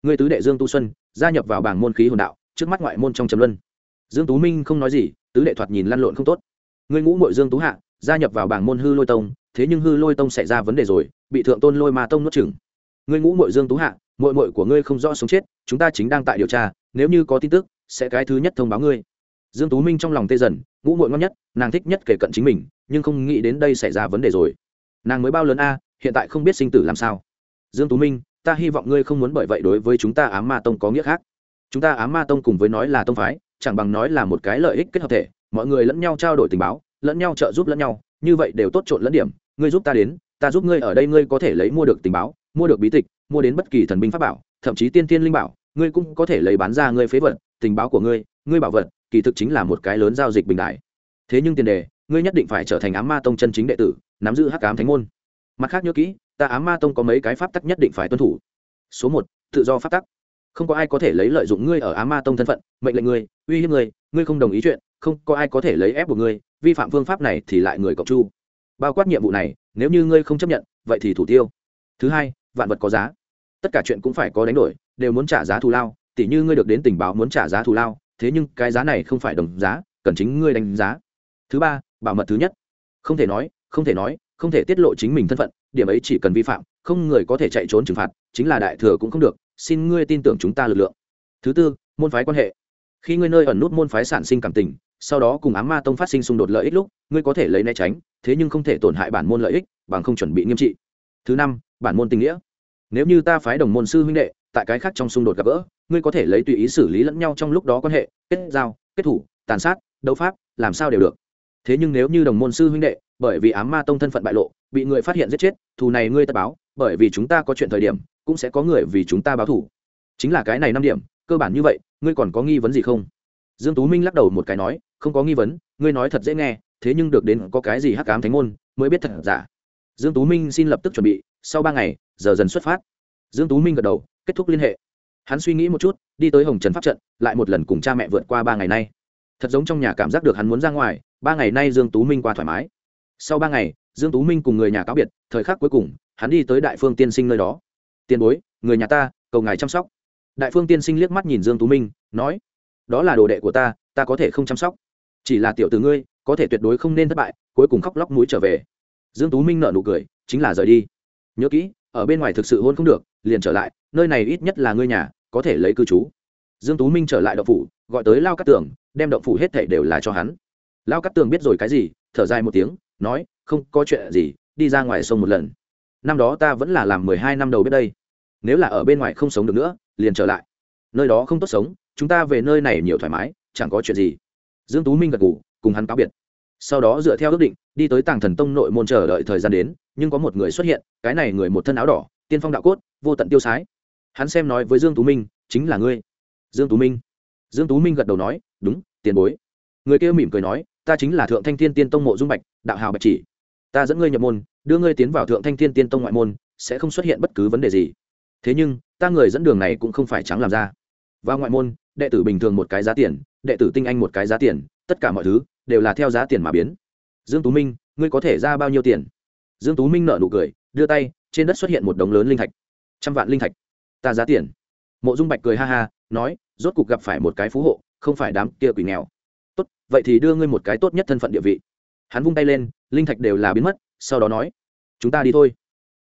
ngươi tứ đệ dương tu xuân, gia nhập vào bảng môn khí hồn đạo, trước mắt ngoại môn trong trầm luân. Dương tú minh không nói gì, tứ đệ thoạt nhìn lăn lộn không tốt. Ngươi ngũ muội dương tú hạ, gia nhập vào bảng môn hư lôi tông, thế nhưng hư lôi tông xảy ra vấn đề rồi, bị thượng tôn lôi ma tông nuốt chửng. Ngươi ngũ muội dương tú hạ, muội muội của ngươi không rõ sống chết, chúng ta chính đang tại điều tra, nếu như có tin tức, sẽ cái thứ nhất thông báo ngươi. Dương tú minh trong lòng tê dần, ngũ muội ngon nhất, nàng thích nhất kể cận chính mình, nhưng không nghĩ đến đây xảy ra vấn đề rồi. Nàng mới bao lớn a, hiện tại không biết sinh tử làm sao. Dương tú minh ta hy vọng ngươi không muốn bởi vậy đối với chúng ta ám ma tông có nghĩa khác. Chúng ta ám ma tông cùng với nói là tông phái, chẳng bằng nói là một cái lợi ích kết hợp thể. Mọi người lẫn nhau trao đổi tình báo, lẫn nhau trợ giúp lẫn nhau, như vậy đều tốt trộn lẫn điểm. Ngươi giúp ta đến, ta giúp ngươi ở đây ngươi có thể lấy mua được tình báo, mua được bí tịch, mua đến bất kỳ thần binh pháp bảo, thậm chí tiên tiên linh bảo, ngươi cũng có thể lấy bán ra ngươi phế vật, tình báo của ngươi ngươi bảo vật, kỳ thực chính là một cái lớn giao dịch bình đại. Thế nhưng tiền đề, ngươi nhất định phải trở thành ám ma tông chân chính đệ tử, nắm giữ hắc ám thánh môn. Mặt khác nhớ kỹ ta á ma tông có mấy cái pháp tắc nhất định phải tuân thủ. Số một, tự do pháp tắc. Không có ai có thể lấy lợi dụng ngươi ở á ma tông thân phận, mệnh lệnh ngươi, uy hiếp ngươi ngươi không đồng ý chuyện, không có ai có thể lấy ép của ngươi, vi phạm phương pháp này thì lại người cộng chu bao quát nhiệm vụ này, nếu như ngươi không chấp nhận, vậy thì thủ tiêu. Thứ hai, vạn vật có giá. Tất cả chuyện cũng phải có đánh đổi, đều muốn trả giá thù lao, tỉ như ngươi được đến tình báo muốn trả giá thù lao, thế nhưng cái giá này không phải đồng giá, cần chính ngươi đánh giá. Thứ ba, bảo mật thứ nhất. Không thể nói, không thể nói không thể tiết lộ chính mình thân phận, điểm ấy chỉ cần vi phạm, không người có thể chạy trốn trừng phạt, chính là đại thừa cũng không được, xin ngươi tin tưởng chúng ta lực lượng. Thứ tư, môn phái quan hệ. Khi ngươi nơi ẩn nút môn phái sản sinh cảm tình, sau đó cùng ám ma tông phát sinh xung đột lợi ích lúc, ngươi có thể lấy né tránh, thế nhưng không thể tổn hại bản môn lợi ích, bằng không chuẩn bị nghiêm trị. Thứ năm, bản môn tình nghĩa. Nếu như ta phái đồng môn sư huynh đệ, tại cái khác trong xung đột gặp gỡ, ngươi có thể lấy tùy ý xử lý lẫn nhau trong lúc đó quan hệ, kết giao, kết thủ, tàn sát, đấu pháp, làm sao đều được. Thế nhưng nếu như đồng môn sư huynh đệ bởi vì ám ma tông thân phận bại lộ, bị người phát hiện giết chết, thù này ngươi ta báo, bởi vì chúng ta có chuyện thời điểm, cũng sẽ có người vì chúng ta báo thủ chính là cái này năm điểm, cơ bản như vậy, ngươi còn có nghi vấn gì không? Dương tú minh lắc đầu một cái nói, không có nghi vấn, ngươi nói thật dễ nghe, thế nhưng được đến có cái gì hắc ám thánh môn, mới biết thật giả. Dương tú minh xin lập tức chuẩn bị, sau ba ngày, giờ dần xuất phát. Dương tú minh gật đầu, kết thúc liên hệ. Hắn suy nghĩ một chút, đi tới hồng trần pháp trận, lại một lần cùng cha mẹ vượt qua ba ngày nay. Thật giống trong nhà cảm giác được hắn muốn ra ngoài, ba ngày nay dương tú minh qua thoải mái sau ba ngày, dương tú minh cùng người nhà cáo biệt, thời khắc cuối cùng, hắn đi tới đại phương tiên sinh nơi đó. Tiền bối, người nhà ta, cầu ngài chăm sóc. Đại phương tiên sinh liếc mắt nhìn dương tú minh, nói, đó là đồ đệ của ta ta có thể không chăm sóc. Chỉ là tiểu tử ngươi, có thể tuyệt đối không nên thất bại, cuối cùng khóc lóc mũi trở về. Dương tú minh nở nụ cười, chính là rời đi. Nhớ kỹ, ở bên ngoài thực sự hôn không được, liền trở lại, nơi này ít nhất là ngươi nhà, có thể lấy cư trú. Dương tú minh trở lại động phủ, gọi tới lao cát tường, đem động phủ hết thảy đều là cho hắn. Lao cát tường biết rồi cái gì, thở dài một tiếng nói, không có chuyện gì, đi ra ngoài sông một lần. Năm đó ta vẫn là làm mười hai năm đầu biết đây. Nếu là ở bên ngoài không sống được nữa, liền trở lại. Nơi đó không tốt sống, chúng ta về nơi này nhiều thoải mái, chẳng có chuyện gì. Dương tú minh gật ngủ cùng hắn cáo biệt. Sau đó dựa theo ước định, đi tới tàng thần tông nội môn chờ đợi thời gian đến, nhưng có một người xuất hiện, cái này người một thân áo đỏ, tiên phong đạo cốt, vô tận tiêu sái. Hắn xem nói với dương tú minh, chính là ngươi. Dương tú minh. Dương tú minh gật đầu nói, đúng, tiền bối. Người kia mỉm cười nói ta chính là thượng thanh thiên tiên tông mộ dung bạch, đạo hào bạch chỉ. Ta dẫn ngươi nhập môn, đưa ngươi tiến vào thượng thanh thiên tiên tông ngoại môn, sẽ không xuất hiện bất cứ vấn đề gì. Thế nhưng, ta người dẫn đường này cũng không phải trắng làm ra. Vào ngoại môn, đệ tử bình thường một cái giá tiền, đệ tử tinh anh một cái giá tiền, tất cả mọi thứ đều là theo giá tiền mà biến. Dương tú minh, ngươi có thể ra bao nhiêu tiền? Dương tú minh nở nụ cười, đưa tay, trên đất xuất hiện một đống lớn linh thạch. Trăm vạn linh thạch. Ta giá tiền. Mộ dung bạch cười ha ha, nói, rốt cục gặp phải một cái phú hộ, không phải đám kia quỷ nghèo tốt, vậy thì đưa ngươi một cái tốt nhất thân phận địa vị. Hắn vung tay lên, linh thạch đều là biến mất, sau đó nói, chúng ta đi thôi.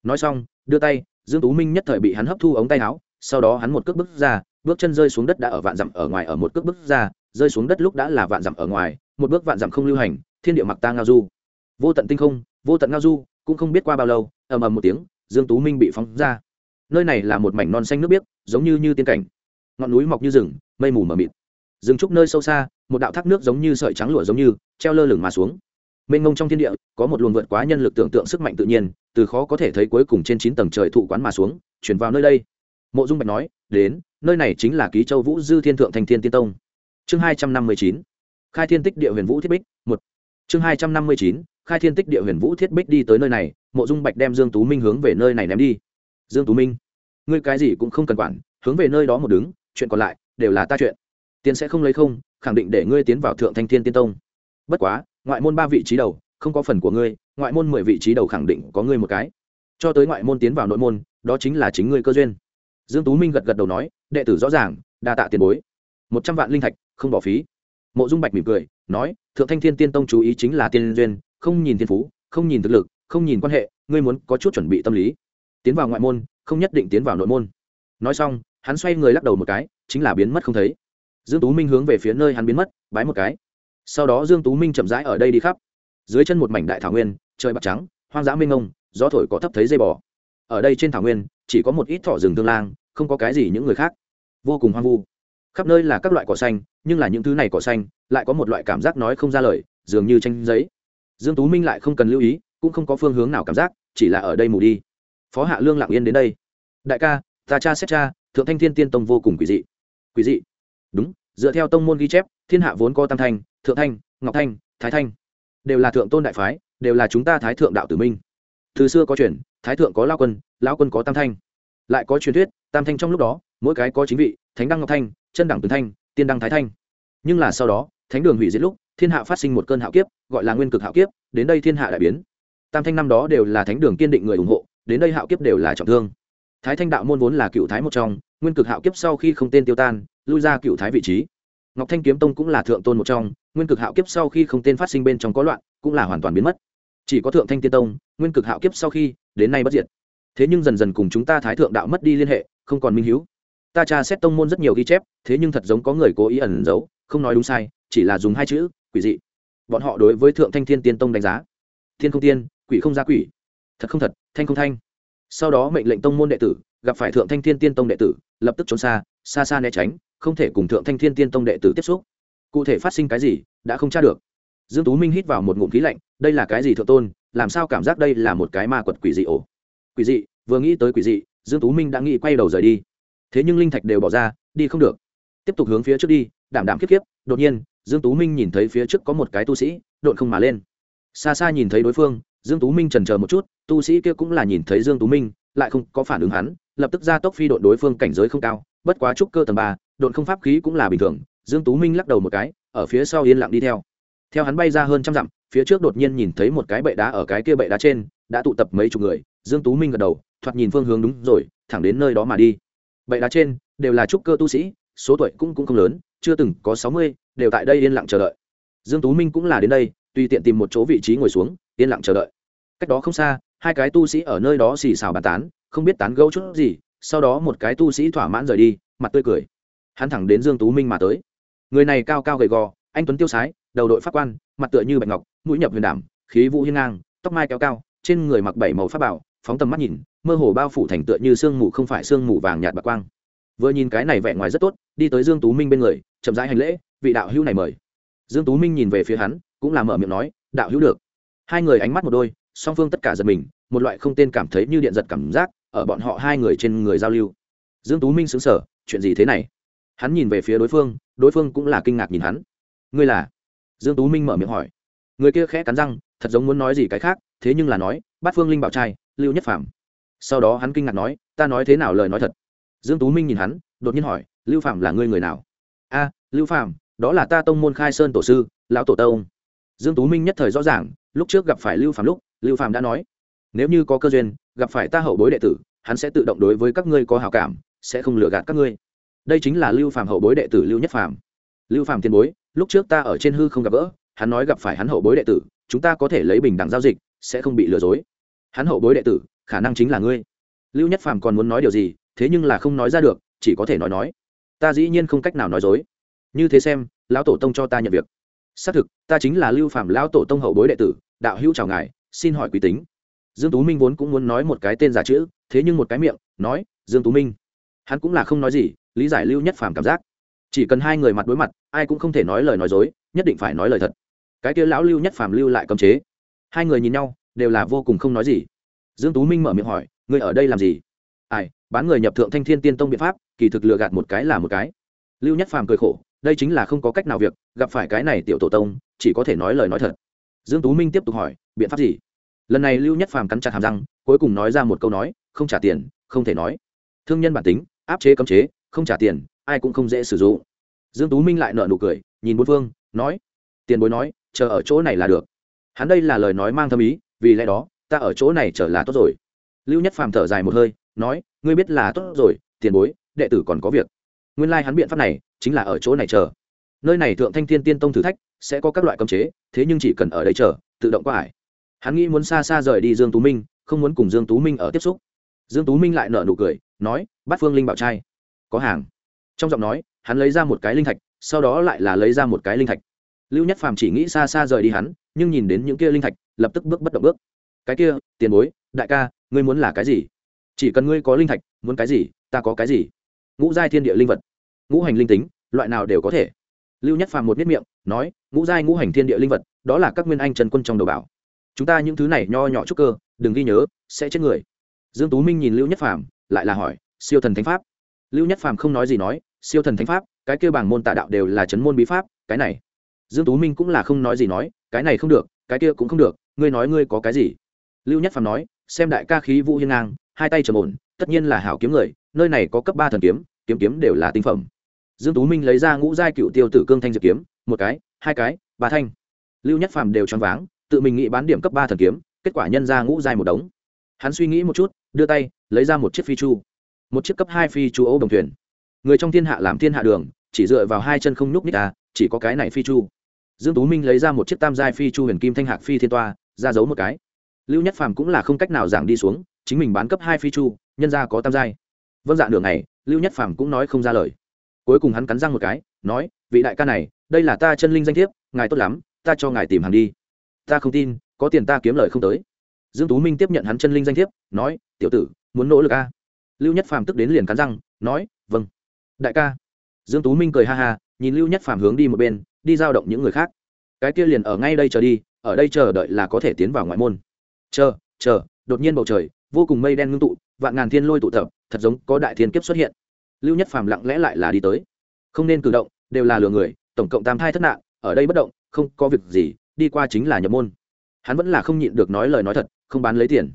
Nói xong, đưa tay, dương tú minh nhất thời bị hắn hấp thu ống tay áo, sau đó hắn một cước bước ra, bước chân rơi xuống đất đã ở vạn dặm ở ngoài ở một cước bước ra, rơi xuống đất lúc đã là vạn dặm ở ngoài, một bước vạn dặm không lưu hành, thiên địa mặc ta ngao du. Vô tận tinh không, vô tận ngao du, cũng không biết qua bao lâu, ầm ầm một tiếng, dương tú minh bị phóng ra. Nơi này là một mảnh non xanh nước biếc, giống như như tiên cảnh. Ngọn núi mọc như rừng, mây mù mờ mịt rừng trúc nơi sâu xa, một đạo thác nước giống như sợi trắng lụa giống như, treo lơ lửng mà xuống. Mênh ngông trong thiên địa, có một luồng vượt quá nhân lực tưởng tượng sức mạnh tự nhiên, từ khó có thể thấy cuối cùng trên chín tầng trời thụ quán mà xuống, chuyển vào nơi đây. Mộ dung bạch nói, đến, nơi này chính là ký châu vũ dư thiên thượng thành thiên tiên tông. Chương hai trăm năm mươi chín, khai thiên tích địa huyền vũ thiết bích, một. Chương hai trăm năm mươi chín, khai thiên tích địa huyền vũ thiết bích đi tới nơi này, mộ dung bạch đem dương tú minh hướng về nơi này ném đi. Dương tú minh, ngươi cái gì cũng không cần quản, hướng về nơi đó một đứng, chuyện còn lại đều là ta chuyện tiền sẽ không lấy không, khẳng định để ngươi tiến vào thượng thanh thiên tiên tông. Bất quá, ngoại môn ba vị trí đầu, không có phần của ngươi, ngoại môn mười vị trí đầu khẳng định có ngươi một cái. Cho tới ngoại môn tiến vào nội môn, đó chính là chính ngươi cơ duyên. Dương tú minh gật gật đầu nói, đệ tử rõ ràng, đa tạ tiền bối. Một trăm vạn linh thạch, không bỏ phí. Mộ dung bạch mỉm cười, nói, thượng thanh thiên tiên tông chú ý chính là tiên duyên, không nhìn thiên phú, không nhìn thực lực, không nhìn quan hệ, ngươi muốn có chút chuẩn bị tâm lý. Tiến vào ngoại môn, không nhất định tiến vào nội môn. Nói xong, hắn xoay người lắc đầu một cái, chính là biến mất không thấy dương tú minh hướng về phía nơi hắn biến mất, bái một cái. Sau đó dương tú minh chậm rãi ở đây đi khắp. Dưới chân một mảnh đại thảo nguyên, trời bạc trắng, hoang dã mênh mông, gió thổi có thấp thấy dây bò. Ở đây trên thảo nguyên, chỉ có một ít thỏ rừng tương lang, không có cái gì những người khác. Vô cùng hoang vu. Khắp nơi là các loại cỏ xanh, nhưng là những thứ này cỏ xanh, lại có một loại cảm giác nói không ra lời, dường như tranh giấy. Dương tú minh lại không cần lưu ý, cũng không có phương hướng nào cảm giác, chỉ là ở đây mù đi. Phó hạ lương lặng yên đến đây. Đại ca, ta cha xét cha, thượng thanh thiên tiên tông vô cùng quỷ dị. Quỷ dị đúng, dựa theo tông môn ghi chép, thiên hạ vốn có tam thanh, thượng thanh, ngọc thanh, thái thanh. Đều là thượng tôn đại phái, đều là chúng ta thái thượng đạo tử minh. Từ xưa có truyền, thái thượng có lao quân lao quân có tam thanh. Lại có truyền thuyết, tam thanh trong lúc đó, mỗi cái có chính vị, thánh đăng ngọc thanh, chân đẳng tường thanh, tiên đăng thái thanh. Nhưng là sau đó, thánh đường hủy diệt lúc, thiên hạ phát sinh một cơn hạo kiếp, gọi là nguyên cực hạo kiếp, đến đây thiên hạ đại biến. Tam thanh năm đó đều là thánh đường kiên định người ủng hộ, đến đây hạo kiếp đều là trọng thương. Thái thanh đạo môn vốn là cựu thái một trong, nguyên cực hạo kiếp sau khi không tên tiêu tan lui ra cựu thái vị trí. Ngọc thanh kiếm tông cũng là thượng tôn một trong, nguyên cực hạo kiếp sau khi không tên phát sinh bên trong có loạn, cũng là hoàn toàn biến mất. Chỉ có thượng thanh tiên tông, nguyên cực hạo kiếp sau khi, đến nay bất diệt. Thế nhưng dần dần cùng chúng ta thái thượng đạo mất đi liên hệ, không còn minh hiếu ta tra xét tông môn rất nhiều ghi chép, thế nhưng thật giống có người cố ý ẩn giấu, không nói đúng sai, chỉ là dùng hai chữ, quỷ dị. Bọn họ đối với thượng thanh thiên tiên tông đánh giá. Thiên không tiên, quỷ không ra quỷ. Thật không thật, thanh không thanh. Sau đó mệnh lệnh tông môn đệ tử, gặp phải thượng thanh thiên tiên tông đệ tử, lập tức trốn xa xa xa né tránh không thể cùng thượng thanh thiên tiên tông đệ tử tiếp xúc. Cụ thể phát sinh cái gì, đã không tra được. Dương tú minh hít vào một ngụm khí lạnh, đây là cái gì thượng tôn, làm sao cảm giác đây là một cái ma quật quỷ dị ổ? Quỷ dị, vừa nghĩ tới quỷ dị, dương tú minh đã nghĩ quay đầu rời đi. Thế nhưng linh thạch đều bỏ ra, đi không được. Tiếp tục hướng phía trước đi, đảm đảm kiếp kiếp, đột nhiên, dương tú minh nhìn thấy phía trước có một cái tu sĩ đột không mà lên. Xa xa nhìn thấy đối phương, dương tú minh trần chờ một chút, tu sĩ kia cũng là nhìn thấy dương tú minh, lại không có phản ứng hắn, lập tức ra tốc phi đội đối phương cảnh giới không cao bất quá trúc cơ tầng ba đột không pháp khí cũng là bình thường, dương tú minh lắc đầu một cái, ở phía sau yên lặng đi theo. Theo hắn bay ra hơn trăm dặm, phía trước đột nhiên nhìn thấy một cái bệ đá ở cái kia bệ đá trên, đã tụ tập mấy chục người, dương tú minh gật đầu, thoạt nhìn phương hướng đúng rồi, thẳng đến nơi đó mà đi. Bệ đá trên, đều là trúc cơ tu sĩ, số tuổi cũng cũng không lớn, chưa từng có sáu mươi, đều tại đây yên lặng chờ đợi. Dương tú minh cũng là đến đây, tùy tiện tìm một chỗ vị trí ngồi xuống, yên lặng chờ đợi. Cách đó không xa, hai cái tu sĩ ở nơi đó xì xào bàn tán, không biết tán gẫu chút gì sau đó một cái tu sĩ thỏa mãn rời đi, mặt tươi cười. Hắn thẳng đến dương tú minh mà tới. Người này cao cao gầy gò, anh tuấn tiêu sái, đầu đội pháp quan, mặt tựa như bạch ngọc, mũi nhập huyền đảm, khí vũ hiên ngang, tóc mai kéo cao, trên người mặc bảy màu pháp bảo, phóng tầm mắt nhìn, mơ hồ bao phủ thành tựa như sương mù không phải sương mù vàng nhạt bạc quang. Vừa nhìn cái này vẻ ngoài rất tốt, đi tới dương tú minh bên người, chậm rãi hành lễ, vị đạo hữu này mời. Dương tú minh nhìn về phía hắn, cũng là mở miệng nói, đạo hữu được. Hai người ánh mắt một đôi, song phương tất cả giật mình, một loại không tên cảm thấy như điện giật cảm giác ở bọn họ hai người trên người giao lưu. Dương tú minh sững sờ, chuyện gì thế này? Hắn nhìn về phía đối phương đối phương cũng là kinh ngạc nhìn hắn. Ngươi là? Dương tú minh mở miệng hỏi. Người kia khẽ cắn răng, thật giống muốn nói gì cái khác, thế nhưng là nói, bát phương linh bảo trai, lưu nhất phạm sau đó hắn kinh ngạc nói, ta nói thế nào lời nói thật? Dương tú minh nhìn hắn, đột nhiên hỏi, lưu phạm là ngươi người nào? A, lưu phạm đó là ta tông môn khai sơn tổ sư, lão tổ tông. Dương tú minh nhất thời rõ ràng, lúc trước gặp phải lưu phạm lúc, lưu phạm đã nói nếu như có cơ duyên, gặp phải ta hậu bối đệ tử, hắn sẽ tự động đối với các ngươi có hào cảm, sẽ không lừa gạt các ngươi. Đây chính là lưu phàm hậu bối đệ tử lưu nhất phàm. Lưu phàm tiền bối, lúc trước ta ở trên hư không gặp gỡ, hắn nói gặp phải hắn hậu bối đệ tử, chúng ta có thể lấy bình đẳng giao dịch, sẽ không bị lừa dối. Hắn hậu bối đệ tử, khả năng chính là ngươi. Lưu nhất phàm còn muốn nói điều gì, thế nhưng là không nói ra được, chỉ có thể nói nói. Ta dĩ nhiên không cách nào nói dối. Như thế xem, lão tổ tông cho ta nhận việc. Xác thực, ta chính là lưu phạm lão tổ tông hậu bối đệ tử, đạo hữu chào ngài, xin hỏi quý tính dương tú minh vốn cũng muốn nói một cái tên giả chữ, thế nhưng một cái miệng, nói, dương tú minh. Hắn cũng là không nói gì, lý giải lưu nhất phàm cảm giác. Chỉ cần hai người mặt đối mặt, ai cũng không thể nói lời nói dối, nhất định phải nói lời thật. Cái kia lão lưu nhất phàm lưu lại cấm chế. Hai người nhìn nhau, đều là vô cùng không nói gì. Dương tú minh mở miệng hỏi, ngươi ở đây làm gì? Ai, bán người nhập thượng thanh thiên tiên tông biện pháp, kỳ thực lừa gạt một cái là một cái. Lưu nhất phàm cười khổ, đây chính là không có cách nào việc, gặp phải cái này tiểu tổ tông, chỉ có thể nói lời nói thật. Dương tú minh tiếp tục hỏi, biện pháp gì? Lần này lưu nhất phàm cắn chặt hàm răng, cuối cùng nói ra một câu nói, không trả tiền, không thể nói. Thương nhân bản tính, áp chế cấm chế, không trả tiền, ai cũng không dễ sử dụng. Dương tú minh lại nở nụ cười, nhìn bốn phương, nói, tiền bối nói, chờ ở chỗ này là được. Hắn đây là lời nói mang thâm ý, vì lẽ đó, ta ở chỗ này chờ là tốt rồi. Lưu nhất phàm thở dài một hơi, nói, ngươi biết là tốt rồi, tiền bối, đệ tử còn có việc. Nguyên lai hắn biện pháp này, chính là ở chỗ này chờ. Nơi này thượng thanh thiên tiên tông thử thách, sẽ có các loại cấm chế, thế nhưng chỉ cần ở đây chờ, tự động qua ải hắn nghĩ muốn xa xa rời đi dương tú minh, không muốn cùng dương tú minh ở tiếp xúc. Dương tú minh lại nở nụ cười, nói bắt phương linh bảo trai. Có hàng. Trong giọng nói, hắn lấy ra một cái linh thạch, sau đó lại là lấy ra một cái linh thạch. Lưu nhất phàm chỉ nghĩ xa xa rời đi hắn, nhưng nhìn đến những kia linh thạch, lập tức bước bất động bước. Cái kia, tiền bối, đại ca, ngươi muốn là cái gì? Chỉ cần ngươi có linh thạch, muốn cái gì, ta có cái gì. Ngũ giai thiên địa linh vật, ngũ hành linh tính, loại nào đều có thể. Lưu nhất phàm một miết miệng, nói, ngũ giai ngũ hành thiên địa linh vật, đó là các nguyên anh trần quân trong đầu bảo chúng ta những thứ này nho nhỏ chút cơ, đừng ghi nhớ, sẽ chết người. Dương tú minh nhìn lưu nhất phàm, lại là hỏi, siêu thần thánh pháp? Lưu nhất phàm không nói gì nói, siêu thần thánh pháp, cái kêu bảng môn tà đạo đều là chấn môn bí pháp, cái này. Dương tú minh cũng là không nói gì nói, cái này không được, cái kia cũng không được, ngươi nói ngươi có cái gì? Lưu nhất phàm nói, xem đại ca khí vũ hiên ngang, hai tay trầm ổn, tất nhiên là hảo kiếm người, nơi này có cấp ba thần kiếm kiếm kiếm đều là tinh phẩm. Dương tú minh lấy ra ngũ giai cựu tiêu tử cương thanh diệp kiếm, một cái, hai cái, ba thanh. Lưu nhất phàm đều choáng váng tự mình nghĩ bán điểm cấp ba thần kiếm, kết quả nhân ra ngũ giai một đống. Hắn suy nghĩ một chút, đưa tay, lấy ra một chiếc phi chu. Một chiếc cấp hai phi chu ấu đồng thuyền. Người trong thiên hạ làm thiên hạ đường, chỉ dựa vào hai chân không nhúc nít à chỉ có cái này phi chu. Dương tú minh lấy ra một chiếc tam giai phi chu huyền kim thanh hạc phi thiên toa, ra giấu một cái. Lưu nhất phàm cũng là không cách nào giảng đi xuống, chính mình bán cấp hai phi chu, nhân ra có tam giai. Vâng dạng đường này lưu nhất phàm cũng nói không ra lời. Cuối cùng hắn cắn răng một cái, nói, vị đại ca này, đây là ta chân linh danh thiếp, ngài tốt lắm, ta cho ngài tìm hàng đi ta không tin, có tiền ta kiếm lời không tới. Dương tú minh tiếp nhận hắn chân linh danh thiếp, nói, tiểu tử, muốn nỗ lực a lưu nhất phàm tức đến liền cắn răng, nói vâng. Đại ca. Dương tú minh cười ha ha, nhìn lưu nhất phàm hướng đi một bên, đi giao động những người khác. Cái kia liền ở ngay đây chờ đi, ở đây chờ đợi là có thể tiến vào ngoại môn. Chờ chờ, đột nhiên bầu trời, vô cùng mây đen ngưng tụ, vạn ngàn thiên lôi tụ tập, thật giống có đại thiên kiếp xuất hiện. Lưu nhất phàm lặng lẽ lại là đi tới. Không nên cử động, đều là lừa người, tổng cộng tam thai thất nạn, ở đây bất động, không có việc gì đi qua chính là nhập môn. Hắn vẫn là không nhịn được nói lời nói thật, không bán lấy tiền.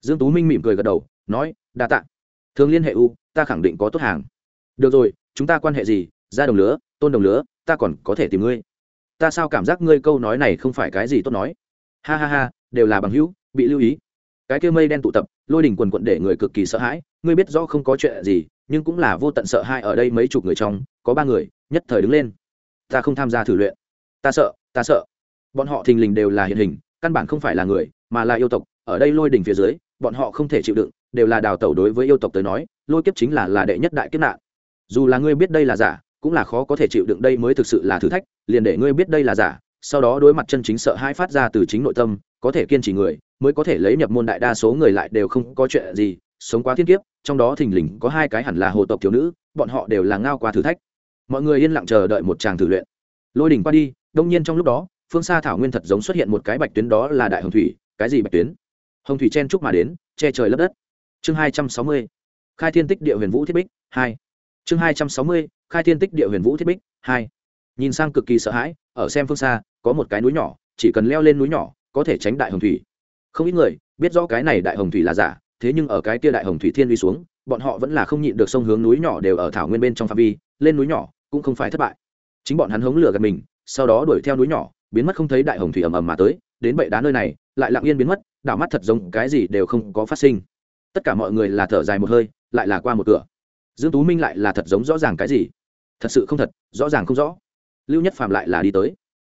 Dương tú minh mỉm cười gật đầu, nói, đa tạ. Thường liên hệ u, ta khẳng định có tốt hàng. Được rồi, chúng ta quan hệ gì? Ra đồng lứa, tôn đồng lứa, ta còn có thể tìm ngươi. Ta sao cảm giác ngươi câu nói này không phải cái gì tốt nói? Ha ha ha, đều là bằng hữu, bị lưu ý. Cái kia mây đen tụ tập, lôi đỉnh quần quận để người cực kỳ sợ hãi. Ngươi biết rõ không có chuyện gì, nhưng cũng là vô tận sợ hãi ở đây mấy chục người trong, có ba người, nhất thời đứng lên. Ta không tham gia thử luyện. Ta sợ ta sợ bọn họ thình lình đều là hiện hình, căn bản không phải là người, mà là yêu tộc. Ở đây lôi đỉnh phía dưới, bọn họ không thể chịu đựng, đều là đào tẩu đối với yêu tộc tới nói, lôi kiếp chính là là đệ nhất đại kiếp nạn. Dù là ngươi biết đây là giả, cũng là khó có thể chịu đựng đây mới thực sự là thử thách, liền để ngươi biết đây là giả, sau đó đối mặt chân chính sợ hãi phát ra từ chính nội tâm, có thể kiên trì người, mới có thể lấy nhập môn đại đa số người lại đều không có chuyện gì, sống quá thiên kiếp, trong đó thình lình có hai cái hẳn là hồ tộc thiếu nữ, bọn họ đều là ngao qua thử thách. Mọi người yên lặng chờ đợi một tràng thử luyện. Lôi đỉnh qua đi, đông nhiên trong lúc đó phương xa thảo nguyên thật giống xuất hiện một cái bạch tuyến đó là đại hồng thủy, cái gì bạch tuyến? Hồng thủy chen trúc mà đến, che trời lấp đất. Chương hai trăm sáu mươi, khai thiên tích địa huyền vũ thiết bích, hai. Chương hai trăm sáu mươi, khai thiên tích địa huyền vũ thiết bích, hai. Nhìn sang cực kỳ sợ hãi, ở xem phương xa, có một cái núi nhỏ, chỉ cần leo lên núi nhỏ, có thể tránh đại hồng thủy. Không ít người biết rõ cái này đại hồng thủy là giả, thế nhưng ở cái kia đại hồng thủy thiên đi xuống, bọn họ vẫn là không nhịn được sông hướng núi nhỏ đều ở thảo nguyên bên trong phạm vi, lên núi nhỏ cũng không phải thất bại. Chính bọn hắn hống lửa gần mình, sau đó đuổi theo núi nhỏ biến mất không thấy đại hồng thủy ầm ầm mà tới, đến bệ đá nơi này, lại lặng yên biến mất, đảo mắt thật giống cái gì đều không có phát sinh. Tất cả mọi người là thở dài một hơi, lại là qua một cửa. Dương tú minh lại là thật giống rõ ràng cái gì? Thật sự không thật, rõ ràng không rõ. Lưu nhất phàm lại là đi tới.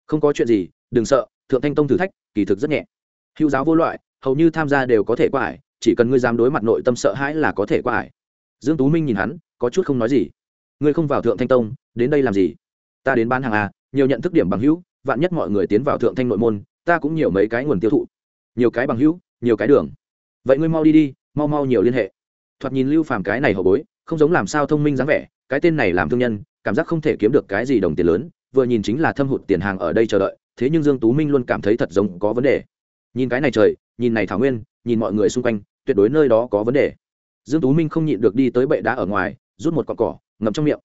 Không có chuyện gì, đừng sợ, thượng thanh tông thử thách, kỳ thực rất nhẹ. Hữu giáo vô loại, hầu như tham gia đều có thể qua ải, chỉ cần ngươi dám đối mặt nội tâm sợ hãi là có thể qua ải. Dương tú minh nhìn hắn, có chút không nói gì. Ngươi không vào thượng thanh tông, đến đây làm gì? Ta đến bán hàng à nhiều nhận thức điểm bằng hữu vạn nhất mọi người tiến vào thượng thanh nội môn, ta cũng nhiều mấy cái nguồn tiêu thụ. Nhiều cái bằng hữu, nhiều cái đường. Vậy ngươi mau đi đi, mau mau nhiều liên hệ. Thoạt nhìn lưu phàm cái này hậu bối, không giống làm sao thông minh dáng vẻ, cái tên này làm thương nhân, cảm giác không thể kiếm được cái gì đồng tiền lớn, vừa nhìn chính là thâm hụt tiền hàng ở đây chờ đợi, thế nhưng dương tú minh luôn cảm thấy thật giống có vấn đề. Nhìn cái này trời, nhìn này thảo nguyên, nhìn mọi người xung quanh, tuyệt đối nơi đó có vấn đề. Dương tú minh không nhịn được đi tới bệ đá ở ngoài, rút một cọn cỏ, ngậm trong miệng.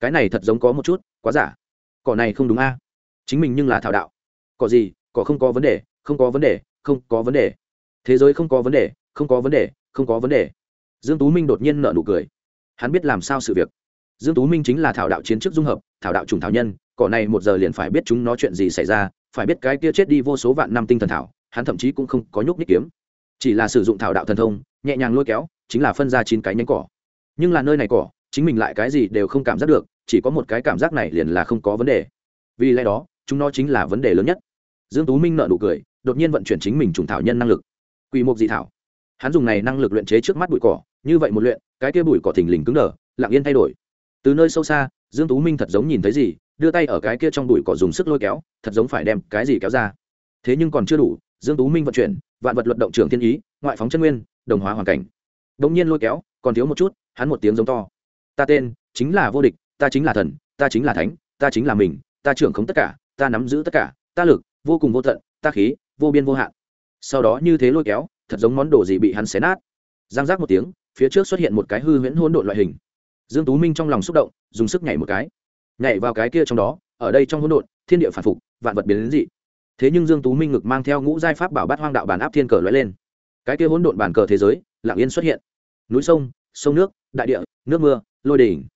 Cái này thật giống có một chút, quá giả. Cỏ này không đúng a chính mình nhưng là thảo đạo. Có gì, có không có vấn đề, không có vấn đề, không có vấn đề. Thế giới không có vấn đề, không có vấn đề, không có vấn đề. Dương tú minh đột nhiên nở nụ cười. Hắn biết làm sao sự việc. Dương tú minh chính là thảo đạo chiến chức dung hợp, thảo đạo trùng thảo nhân, cỏ này một giờ liền phải biết chúng nó chuyện gì xảy ra, phải biết cái kia chết đi vô số vạn năm tinh thần thảo, hắn thậm chí cũng không có nhúc nhích kiếm. Chỉ là sử dụng thảo đạo thần thông, nhẹ nhàng lôi kéo, chính là phân ra chín cái nhánh cỏ. Nhưng là nơi này cỏ, chính mình lại cái gì đều không cảm giác được, chỉ có một cái cảm giác này liền là không có vấn đề. Vì lẽ đó chúng nó chính là vấn đề lớn nhất. Dương tú minh nợ nụ cười, đột nhiên vận chuyển chính mình trùng thảo nhân năng lực. Quỷ mục dị thảo. Hắn dùng này năng lực luyện chế trước mắt bụi cỏ, như vậy một luyện, cái kia bụi cỏ thình lình cứng đờ, lặng yên thay đổi. Từ nơi sâu xa, dương tú minh thật giống nhìn thấy gì, đưa tay ở cái kia trong bụi cỏ dùng sức lôi kéo, thật giống phải đem cái gì kéo ra. Thế nhưng còn chưa đủ, dương tú minh vận chuyển, vạn vật luận động trường thiên ý, ngoại phóng chân nguyên, đồng hóa hoàn cảnh. Đống nhiên lôi kéo, còn thiếu một chút, hắn một tiếng giống to. Ta tên chính là vô địch, ta chính là thần, ta chính là thánh, ta chính là mình, ta trưởng không tất cả ta nắm giữ tất cả, ta lực, vô cùng vô tận, ta khí, vô biên vô hạn. Sau đó như thế lôi kéo, thật giống món đồ gì bị hắn xé nát. Giang giác một tiếng, phía trước xuất hiện một cái hư huyễn hỗn độn loại hình. Dương tú minh trong lòng xúc động, dùng sức nhảy một cái. Nhảy vào cái kia trong đó, ở đây trong hỗn độn, thiên địa phản phục, vạn vật biến đến dị. Thế nhưng dương tú minh ngực mang theo ngũ giai pháp bảo bát hoang đạo bản áp thiên cờ lóe lên. Cái kia hỗn độn bản cờ thế giới, lặng yên xuất hiện. Núi sông sông nước, đại địa, nước mưa, lôi đỉnh.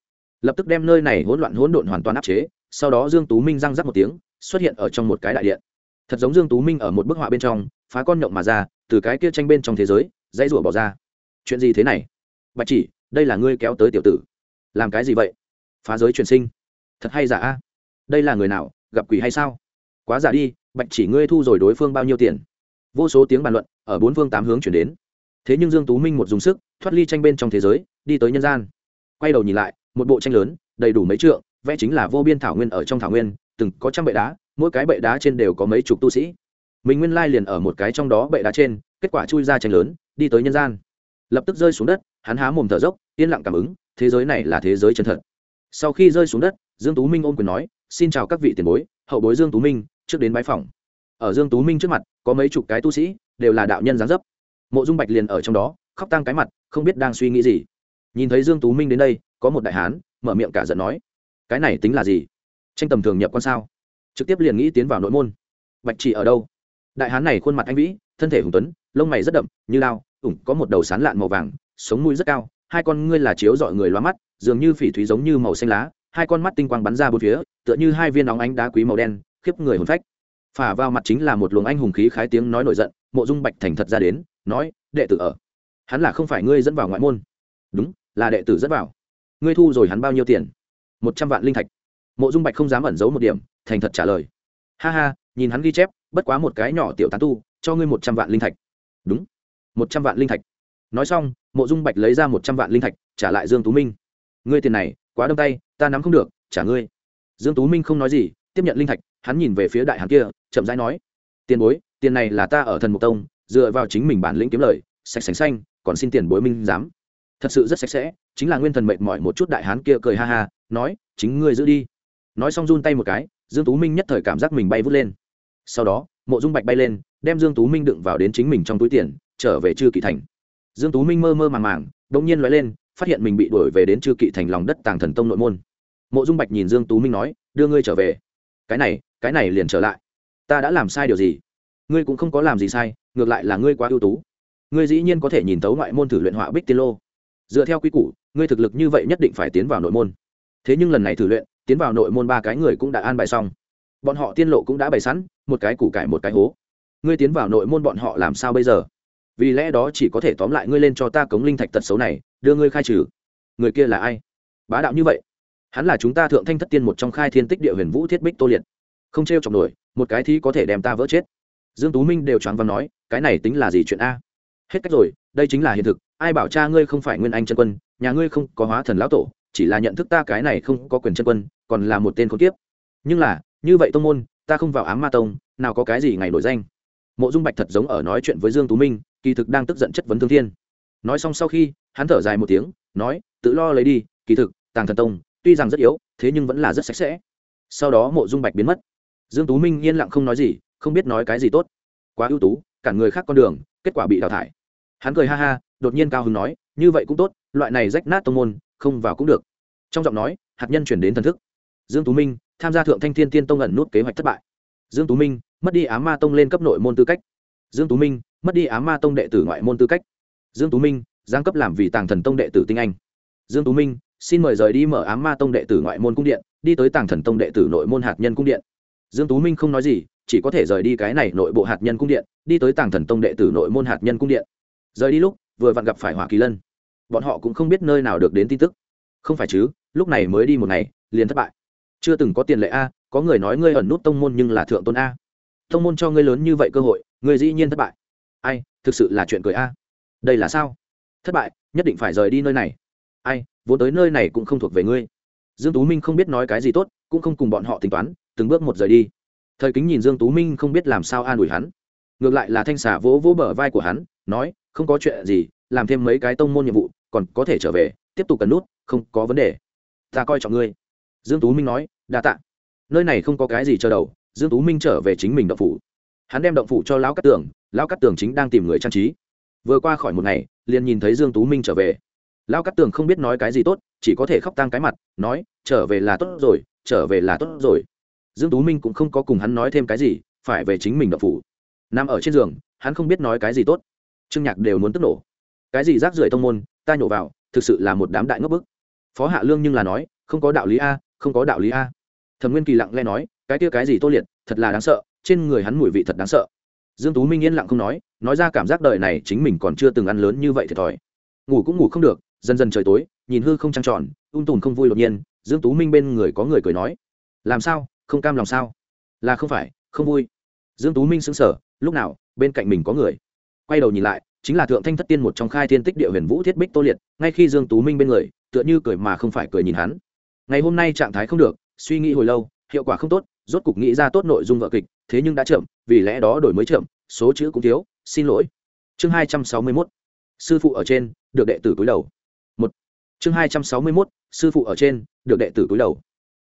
Lập tức đem nơi này hỗn loạn hỗn độn hoàn toàn áp chế sau đó dương tú minh răng rắc một tiếng, xuất hiện ở trong một cái đại điện. Thật giống dương tú minh ở một bức họa bên trong, phá con nhộng mà ra, từ cái kia tranh bên trong thế giới, dãy rủa bỏ ra. Chuyện gì thế này? Bạch chỉ, đây là ngươi kéo tới tiểu tử. Làm cái gì vậy? Phá giới truyền sinh. Thật hay giả a? Đây là người nào, gặp quỷ hay sao? Quá giả đi, bạch chỉ ngươi thu rồi đối phương bao nhiêu tiền? Vô số tiếng bàn luận, ở bốn phương tám hướng chuyển đến. Thế nhưng dương tú minh một dùng sức, thoát ly tranh bên trong thế giới, đi tới nhân gian. Quay đầu nhìn lại, một bộ tranh lớn, đầy đủ mấy trượng vẽ chính là vô biên thảo nguyên ở trong thảo nguyên, từng có trăm bệ đá, mỗi cái bệ đá trên đều có mấy chục tu sĩ. Mình nguyên lai liền ở một cái trong đó bệ đá trên, kết quả chui ra tranh lớn, đi tới nhân gian. Lập tức rơi xuống đất, hắn há mồm thở dốc, yên lặng cảm ứng, thế giới này là thế giới chân thật. Sau khi rơi xuống đất, dương tú minh ôm quyền nói, xin chào các vị tiền bối, hậu bối dương tú minh, trước đến bái phòng ở dương tú minh trước mặt, có mấy chục cái tu sĩ, đều là đạo nhân giáng dấp. Mộ dung bạch liền ở trong đó, khóc tang cái mặt, không biết đang suy nghĩ gì. Nhìn thấy dương tú minh đến đây, có một đại hán, mở miệng cả giận nói cái này tính là gì? Tranh tầm thường nhập con sao? Trực tiếp liền nghĩ tiến vào nội môn. Bạch chỉ ở đâu? Đại hán này khuôn mặt anh vĩ, thân thể hùng tuấn, lông mày rất đậm, như lao, ủng, có một đầu sán lạn màu vàng, sống mũi rất cao, hai con ngươi là chiếu dọi người loa mắt, dường như phỉ thúy giống như màu xanh lá, hai con mắt tinh quang bắn ra bốn phía, tựa như hai viên óng ánh đá quý màu đen, khiếp người hồn phách. Phả vào mặt chính là một luồng anh hùng khí khái tiếng nói nổi giận, mộ dung bạch thành thật ra đến, nói, đệ tử ở. Hắn là không phải ngươi dẫn vào ngoại môn. Đúng, là đệ tử dẫn vào. Ngươi thu rồi hắn bao nhiêu tiền? Một trăm vạn linh thạch. Mộ dung bạch không dám ẩn giấu một điểm, thành thật trả lời. Ha ha, nhìn hắn ghi chép, bất quá một cái nhỏ tiểu tán tu, cho ngươi một trăm vạn linh thạch. Đúng, một trăm vạn linh thạch. Nói xong, mộ dung bạch lấy ra một trăm vạn linh thạch, trả lại dương tú minh. Ngươi tiền này, quá đâm tay, ta nắm không được, trả ngươi. Dương tú minh không nói gì, tiếp nhận linh thạch, hắn nhìn về phía đại hán kia, chậm rãi nói. Tiền bối, tiền này là ta ở thần mục tông, dựa vào chính mình bản lĩnh kiếm lời, sạch sành xanh, còn xin tiền bối minh dám thật sự rất sạch sẽ, chính là nguyên thần mệt mỏi một chút đại hán kia cười ha ha, nói, chính ngươi giữ đi. Nói xong run tay một cái, dương tú minh nhất thời cảm giác mình bay vút lên. Sau đó, mộ dung bạch bay lên, đem dương tú minh đựng vào đến chính mình trong túi tiền, trở về chư kỵ thành. Dương tú minh mơ mơ màng màng, đột nhiên lóe lên, phát hiện mình bị đuổi về đến chư kỵ thành lòng đất tàng thần tông nội môn. Mộ dung bạch nhìn dương tú minh nói, đưa ngươi trở về. Cái này cái này liền trở lại. Ta đã làm sai điều gì? Ngươi cũng không có làm gì sai, ngược lại là ngươi quá ưu tú. Ngươi dĩ nhiên có thể nhìn tấu ngoại môn thử luyện họa bích tiên lô dựa theo quy củ, ngươi thực lực như vậy nhất định phải tiến vào nội môn. Thế nhưng lần này thử luyện, tiến vào nội môn ba cái người cũng đã an bài xong. Bọn họ tiên lộ cũng đã bày sẵn, một cái củ cải một cái hố. Ngươi tiến vào nội môn bọn họ làm sao bây giờ? Vì lẽ đó chỉ có thể tóm lại ngươi lên cho ta cống linh thạch tật xấu này, đưa ngươi khai trừ. Người kia là ai? Bá đạo như vậy. Hắn là chúng ta thượng thanh thất tiên một trong khai thiên tích địa huyền vũ thiết bích tô liệt. Không t r e o chọc nổi, một cái thi có thể đem ta vỡ chết. Dương tú minh đều choáng văn nói, cái này tính là gì chuyện a? Hết cách rồi, đây chính là hiện thực ai bảo cha ngươi không phải nguyên anh chân quân, nhà ngươi không có hóa thần lão tổ, chỉ là nhận thức ta cái này không có quyền chân quân, còn là một tên khốn kiếp. Nhưng là, như vậy tông môn, ta không vào ám ma tông, nào có cái gì ngày nổi danh. Mộ dung bạch thật giống ở nói chuyện với dương tú minh, kỳ thực đang tức giận chất vấn thương thiên. Nói xong sau khi, hắn thở dài một tiếng, nói, tự lo lấy đi, kỳ thực, tàng thần tông, tuy rằng rất yếu, thế nhưng vẫn là rất sạch sẽ. Sau đó mộ dung bạch biến mất. Dương tú minh yên lặng không nói gì, không biết nói cái gì tốt. Quá ưu tú cản người khác con đường, kết quả bị đào thải. Hắn cười ha ha đột nhiên cao hứng nói, như vậy cũng tốt, loại này rách nát tông môn, không vào cũng được. Trong giọng nói, hạt nhân chuyển đến thần thức. Dương tú minh, tham gia thượng thanh thiên tiên tông ẩn nút kế hoạch thất bại. Dương tú minh, mất đi á ma tông lên cấp nội môn tư cách. Dương tú minh, mất đi á ma tông đệ tử ngoại môn tư cách. Dương tú minh, giáng cấp làm vì tàng thần tông đệ tử tinh anh. Dương tú minh, xin mời rời đi mở ám ma tông đệ tử ngoại môn cung điện, đi tới tàng thần tông đệ tử nội môn hạt nhân cung điện. Dương tú minh không nói gì, chỉ có thể rời đi cái này nội bộ hạt nhân cung điện, đi tới tàng thần tông đệ tử nội môn hạt nhân cung điện. Rời đi lúc vừa vặn gặp phải hỏa kỳ lân. Bọn họ cũng không biết nơi nào được đến tin tức. Không phải chứ, lúc này mới đi một ngày, liền thất bại. Chưa từng có tiền lệ a, có người nói ngươi ẩn nút tông môn nhưng là thượng tôn a. Tông môn cho ngươi lớn như vậy cơ hội, ngươi dĩ nhiên thất bại. Ai, thực sự là chuyện cười a. Đây là sao? Thất bại, nhất định phải rời đi nơi này. Ai, vốn tới nơi này cũng không thuộc về ngươi. Dương tú minh không biết nói cái gì tốt, cũng không cùng bọn họ tính toán, từng bước một rời đi. Thời kính nhìn dương tú minh không biết làm sao an ủi hắn. Ngược lại là thanh xà vỗ vỗ bờ vai của hắn, nói không có chuyện gì, làm thêm mấy cái tông môn nhiệm vụ, còn có thể trở về, tiếp tục cần nút, không có vấn đề. Ta coi trọng ngươi. Dương tú minh nói, đa tạ. Nơi này không có cái gì chờ đầu, dương tú minh trở về chính mình động phủ. Hắn đem động phủ cho lão cát tường, lão cát tường chính đang tìm người trang trí. Vừa qua khỏi một ngày, liền nhìn thấy dương tú minh trở về. Lão cát tường không biết nói cái gì tốt, chỉ có thể khóc tang cái mặt, nói, trở về là tốt rồi, trở về là tốt rồi. Dương tú minh cũng không có cùng hắn nói thêm cái gì, phải về chính mình động phủ. Nằm ở trên giường, hắn không biết nói cái gì tốt trương nhạc đều muốn tức nổ. Cái gì rác rưởi tông môn, ta nhổ vào, thực sự là một đám đại ngốc bức. Phó hạ lương nhưng là nói, không có đạo lý a, không có đạo lý a. Thẩm nguyên kỳ lặng lẽ nói, cái kia cái gì tô liệt, thật là đáng sợ, trên người hắn mùi vị thật đáng sợ. Dương tú minh yên lặng không nói nói ra cảm giác đời này chính mình còn chưa từng ăn lớn như vậy thiệt thòi. Ngủ cũng ngủ không được, dần dần trời tối, nhìn hư không trăng tròn, ung tùn không vui đột nhiên, dương tú minh bên người có người cười nói, làm sao? Không cam lòng sao? Là không phải, không vui. Dương tú minh sững sờ, lúc nào, bên cạnh mình có người? Quay đầu nhìn lại, chính là thượng thanh thất tiên một trong khai thiên tích địa huyền vũ thiết bích tô liệt, ngay khi dương tú minh bên người, tựa như cười mà không phải cười nhìn hắn. Ngày hôm nay trạng thái không được, suy nghĩ hồi lâu, hiệu quả không tốt, rốt cục nghĩ ra tốt nội dung vợ kịch, thế nhưng đã chậm, vì lẽ đó đổi mới chậm, số chữ cũng thiếu, xin lỗi. Chương hai trăm sáu mươi 261 sư phụ ở trên, được đệ tử cúi đầu. Một. Chương hai trăm sáu mươi 261 sư phụ ở trên, được đệ tử cúi đầu.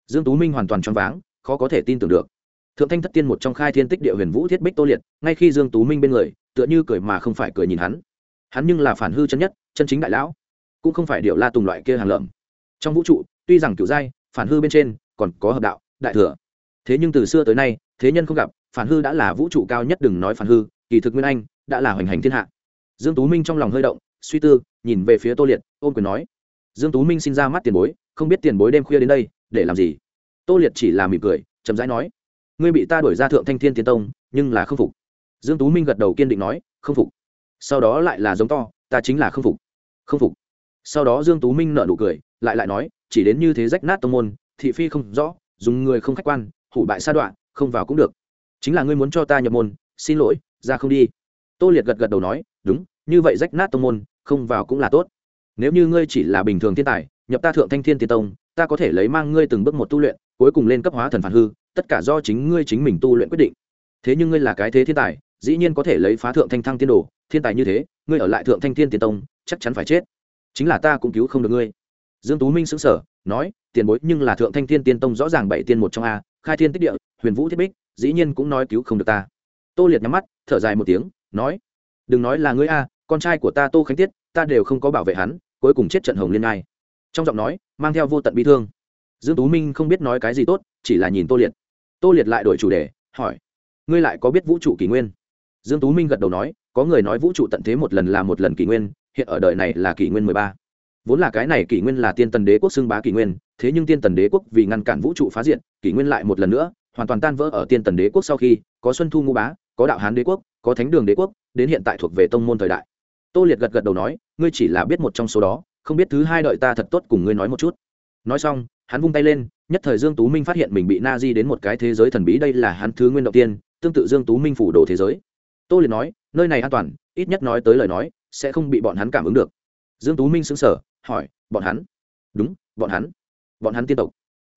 Dương tú minh hoàn toàn choáng váng, khó có thể tin tưởng được. Thượng thanh thất tiên một trong khai thiên tích địa huyền vũ thiết bích tô liệt, ngay khi dương tú minh bên người tựa như cười mà không phải cười nhìn hắn. Hắn nhưng là phản hư chân nhất, chân chính đại lão, cũng không phải điệu la tùng loại kia hàng lợm. Trong vũ trụ, tuy rằng kiểu giai phản hư bên trên còn có hợp đạo, đại thừa. Thế nhưng từ xưa tới nay, thế nhân không gặp, phản hư đã là vũ trụ cao nhất đừng nói phản hư, kỳ thực nguyên anh đã là hoành hành thiên hạ. Dương tú minh trong lòng hơi động, suy tư, nhìn về phía tô liệt ôm quyền nói, dương tú minh xin ra mắt tiền bối, không biết tiền bối đêm khuya đến đây, để làm gì? Tô liệt chỉ là mỉm cười, chậm rãi nói, ngươi bị ta đuổi ra thượng thanh thiên tiên tông, nhưng là không phục dương tú minh gật đầu kiên định nói, không phục. Sau đó lại là giống to, ta chính là không phục. Không phục. Sau đó dương tú minh nở nụ cười, lại lại nói, chỉ đến như thế rách nát tông môn, thị phi không rõ, dùng người không khách quan, hủ bại sa đoạn không vào cũng được. Chính là ngươi muốn cho ta nhập môn, xin lỗi, ra không đi. Tô liệt gật gật đầu nói, đúng, như vậy rách nát tông môn, không vào cũng là tốt. Nếu như ngươi chỉ là bình thường thiên tài, nhập ta thượng thanh thiên tiên tông, ta có thể lấy mang ngươi từng bước một tu luyện, cuối cùng lên cấp hóa thần phản hư, tất cả do chính ngươi chính mình tu luyện quyết định. Thế nhưng ngươi là cái thế thiên tài dĩ nhiên có thể lấy phá thượng thanh thăng tiên đồ, thiên tài như thế, ngươi ở lại thượng thanh thiên tiên tông, chắc chắn phải chết. Chính là ta cũng cứu không được ngươi. Dương tú minh sững sờ, nói, tiền bối, nhưng là thượng thanh thiên tiên tông rõ ràng bảy tiên một trong a, khai thiên tích địa, huyền vũ thiết bích, dĩ nhiên cũng nói cứu không được ta. Tô liệt nhắm mắt, thở dài một tiếng, nói, đừng nói là ngươi a, con trai của ta tô khánh tiết, ta đều không có bảo vệ hắn, cuối cùng chết trận hồng liên ngai. Trong giọng nói, mang theo vô tận bi thương. Dương tú minh không biết nói cái gì tốt, chỉ là nhìn tô liệt. Tô liệt lại đổi chủ đề, hỏi, ngươi lại có biết vũ trụ kỷ nguyên? Dương tú minh gật đầu nói, có người nói vũ trụ tận thế một lần là một lần kỷ nguyên, hiện ở đời này là kỷ nguyên mười ba. Vốn là cái này kỷ nguyên là tiên tần đế quốc xưng bá kỷ nguyên, thế nhưng tiên tần đế quốc vì ngăn cản vũ trụ phá diện kỷ nguyên lại một lần nữa, hoàn toàn tan vỡ ở tiên tần đế quốc sau khi, có xuân thu ngũ bá, có đạo hán đế quốc, có thánh đường đế quốc, đến hiện tại thuộc về tông môn thời đại. Tô liệt gật gật đầu nói, ngươi chỉ là biết một trong số đó, không biết thứ hai đợi ta thật tốt cùng ngươi nói một chút. Nói xong, hắn vung tay lên, nhất thời dương tú minh phát hiện mình bị na di đến một cái thế giới thần bí, đây là hắn thứ nguyên đầu tiên, tương tự dương tú minh phủ đồ thế giới tô liền nói, nơi này an toàn, ít nhất nói tới lời nói, sẽ không bị bọn hắn cảm ứng được. Dương tú minh sững sờ, hỏi, bọn hắn? Đúng, bọn hắn bọn hắn tiên tộc.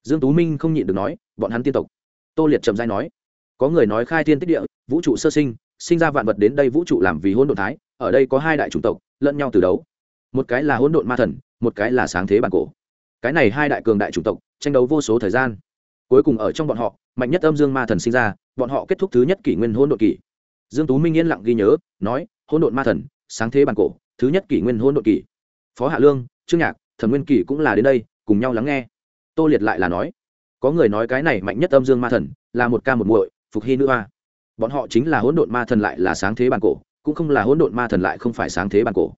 Dương tú minh không nhịn được nói, bọn hắn tiên tộc. Tô liệt trầm dai nói, có người nói khai thiên tích địa, vũ trụ sơ sinh sinh ra vạn vật đến đây vũ trụ làm vì hỗn độn thái, ở đây có hai đại chủng tộc, lẫn nhau từ đấu. Một cái là hỗn độn ma thần, một cái là sáng thế bản cổ. Cái này hai đại cường đại chủng tộc, tranh đấu vô số thời gian. Cuối cùng ở trong bọn họ, mạnh nhất âm dương ma thần sinh ra, bọn họ kết thúc thứ nhất kỷ nguyên hỗn độn kỷ dương tú minh yên lặng ghi nhớ, nói, hỗn độn ma thần, sáng thế bản cổ, thứ nhất kỷ nguyên hỗn độn kỷ. Phó hạ lương, trương nhạc, thần nguyên kỷ cũng là đến đây, cùng nhau lắng nghe. Tô liệt lại là nói, có người nói cái này mạnh nhất âm dương ma thần, là một ca một muội, phục hy nữ hoa. Bọn họ chính là hỗn độn ma thần lại là sáng thế bản cổ, cũng không là hỗn độn ma thần lại không phải sáng thế bản cổ.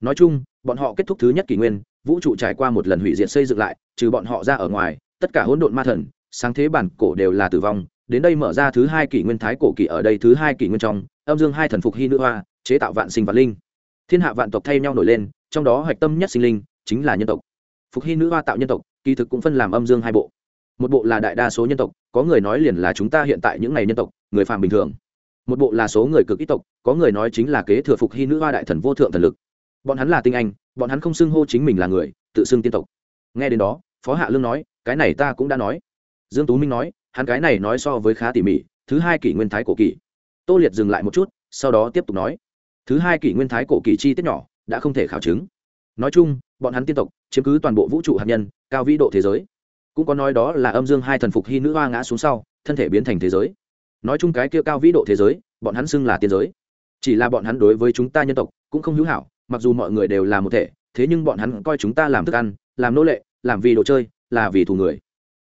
Nói chung, bọn họ kết thúc thứ nhất kỷ nguyên, vũ trụ trải qua một lần hủy diệt xây dựng lại, trừ bọn họ ra ở ngoài, tất cả hỗn độn ma thần, sáng thế bản cổ đều là tử vong đến đây mở ra thứ hai kỷ nguyên thái cổ kỷ ở đây thứ hai kỷ nguyên trong, âm dương hai thần phục hy nữ hoa, chế tạo vạn sinh vạn linh. Thiên hạ vạn tộc thay nhau nổi lên, trong đó hạch tâm nhất sinh linh chính là nhân tộc. Phục hy nữ hoa tạo nhân tộc, kỳ thực cũng phân làm âm dương hai bộ. Một bộ là đại đa số nhân tộc, có người nói liền là chúng ta hiện tại những ngày nhân tộc, người phàm bình thường. Một bộ là số người cực ít tộc, có người nói chính là kế thừa phục hy nữ hoa đại thần vô thượng thần lực. Bọn hắn là tinh anh, bọn hắn không xưng hô chính mình là người, tự xưng tiên tộc. Nghe đến đó, phó hạ lương nói, cái này ta cũng đã nói. Dương tú minh nói hắn cái này nói so với khá tỉ mỉ, thứ hai kỷ nguyên thái cổ kỷ. Tô liệt dừng lại một chút, sau đó tiếp tục nói, thứ hai kỷ nguyên thái cổ kỷ chi tiết nhỏ, đã không thể khảo chứng. Nói chung, bọn hắn tiên tộc, chiếm cứ toàn bộ vũ trụ hạt nhân, cao vĩ độ thế giới. Cũng có nói đó là âm dương hai thần phục hy nữ hoa ngã xuống sau, thân thể biến thành thế giới. Nói chung cái kia cao vĩ độ thế giới, bọn hắn xưng là tiên giới. Chỉ là bọn hắn đối với chúng ta nhân tộc, cũng không hữu hảo, mặc dù mọi người đều là một thể, thế nhưng bọn hắn coi chúng ta làm thức ăn, làm nô lệ, làm vì đồ chơi, là vì thù người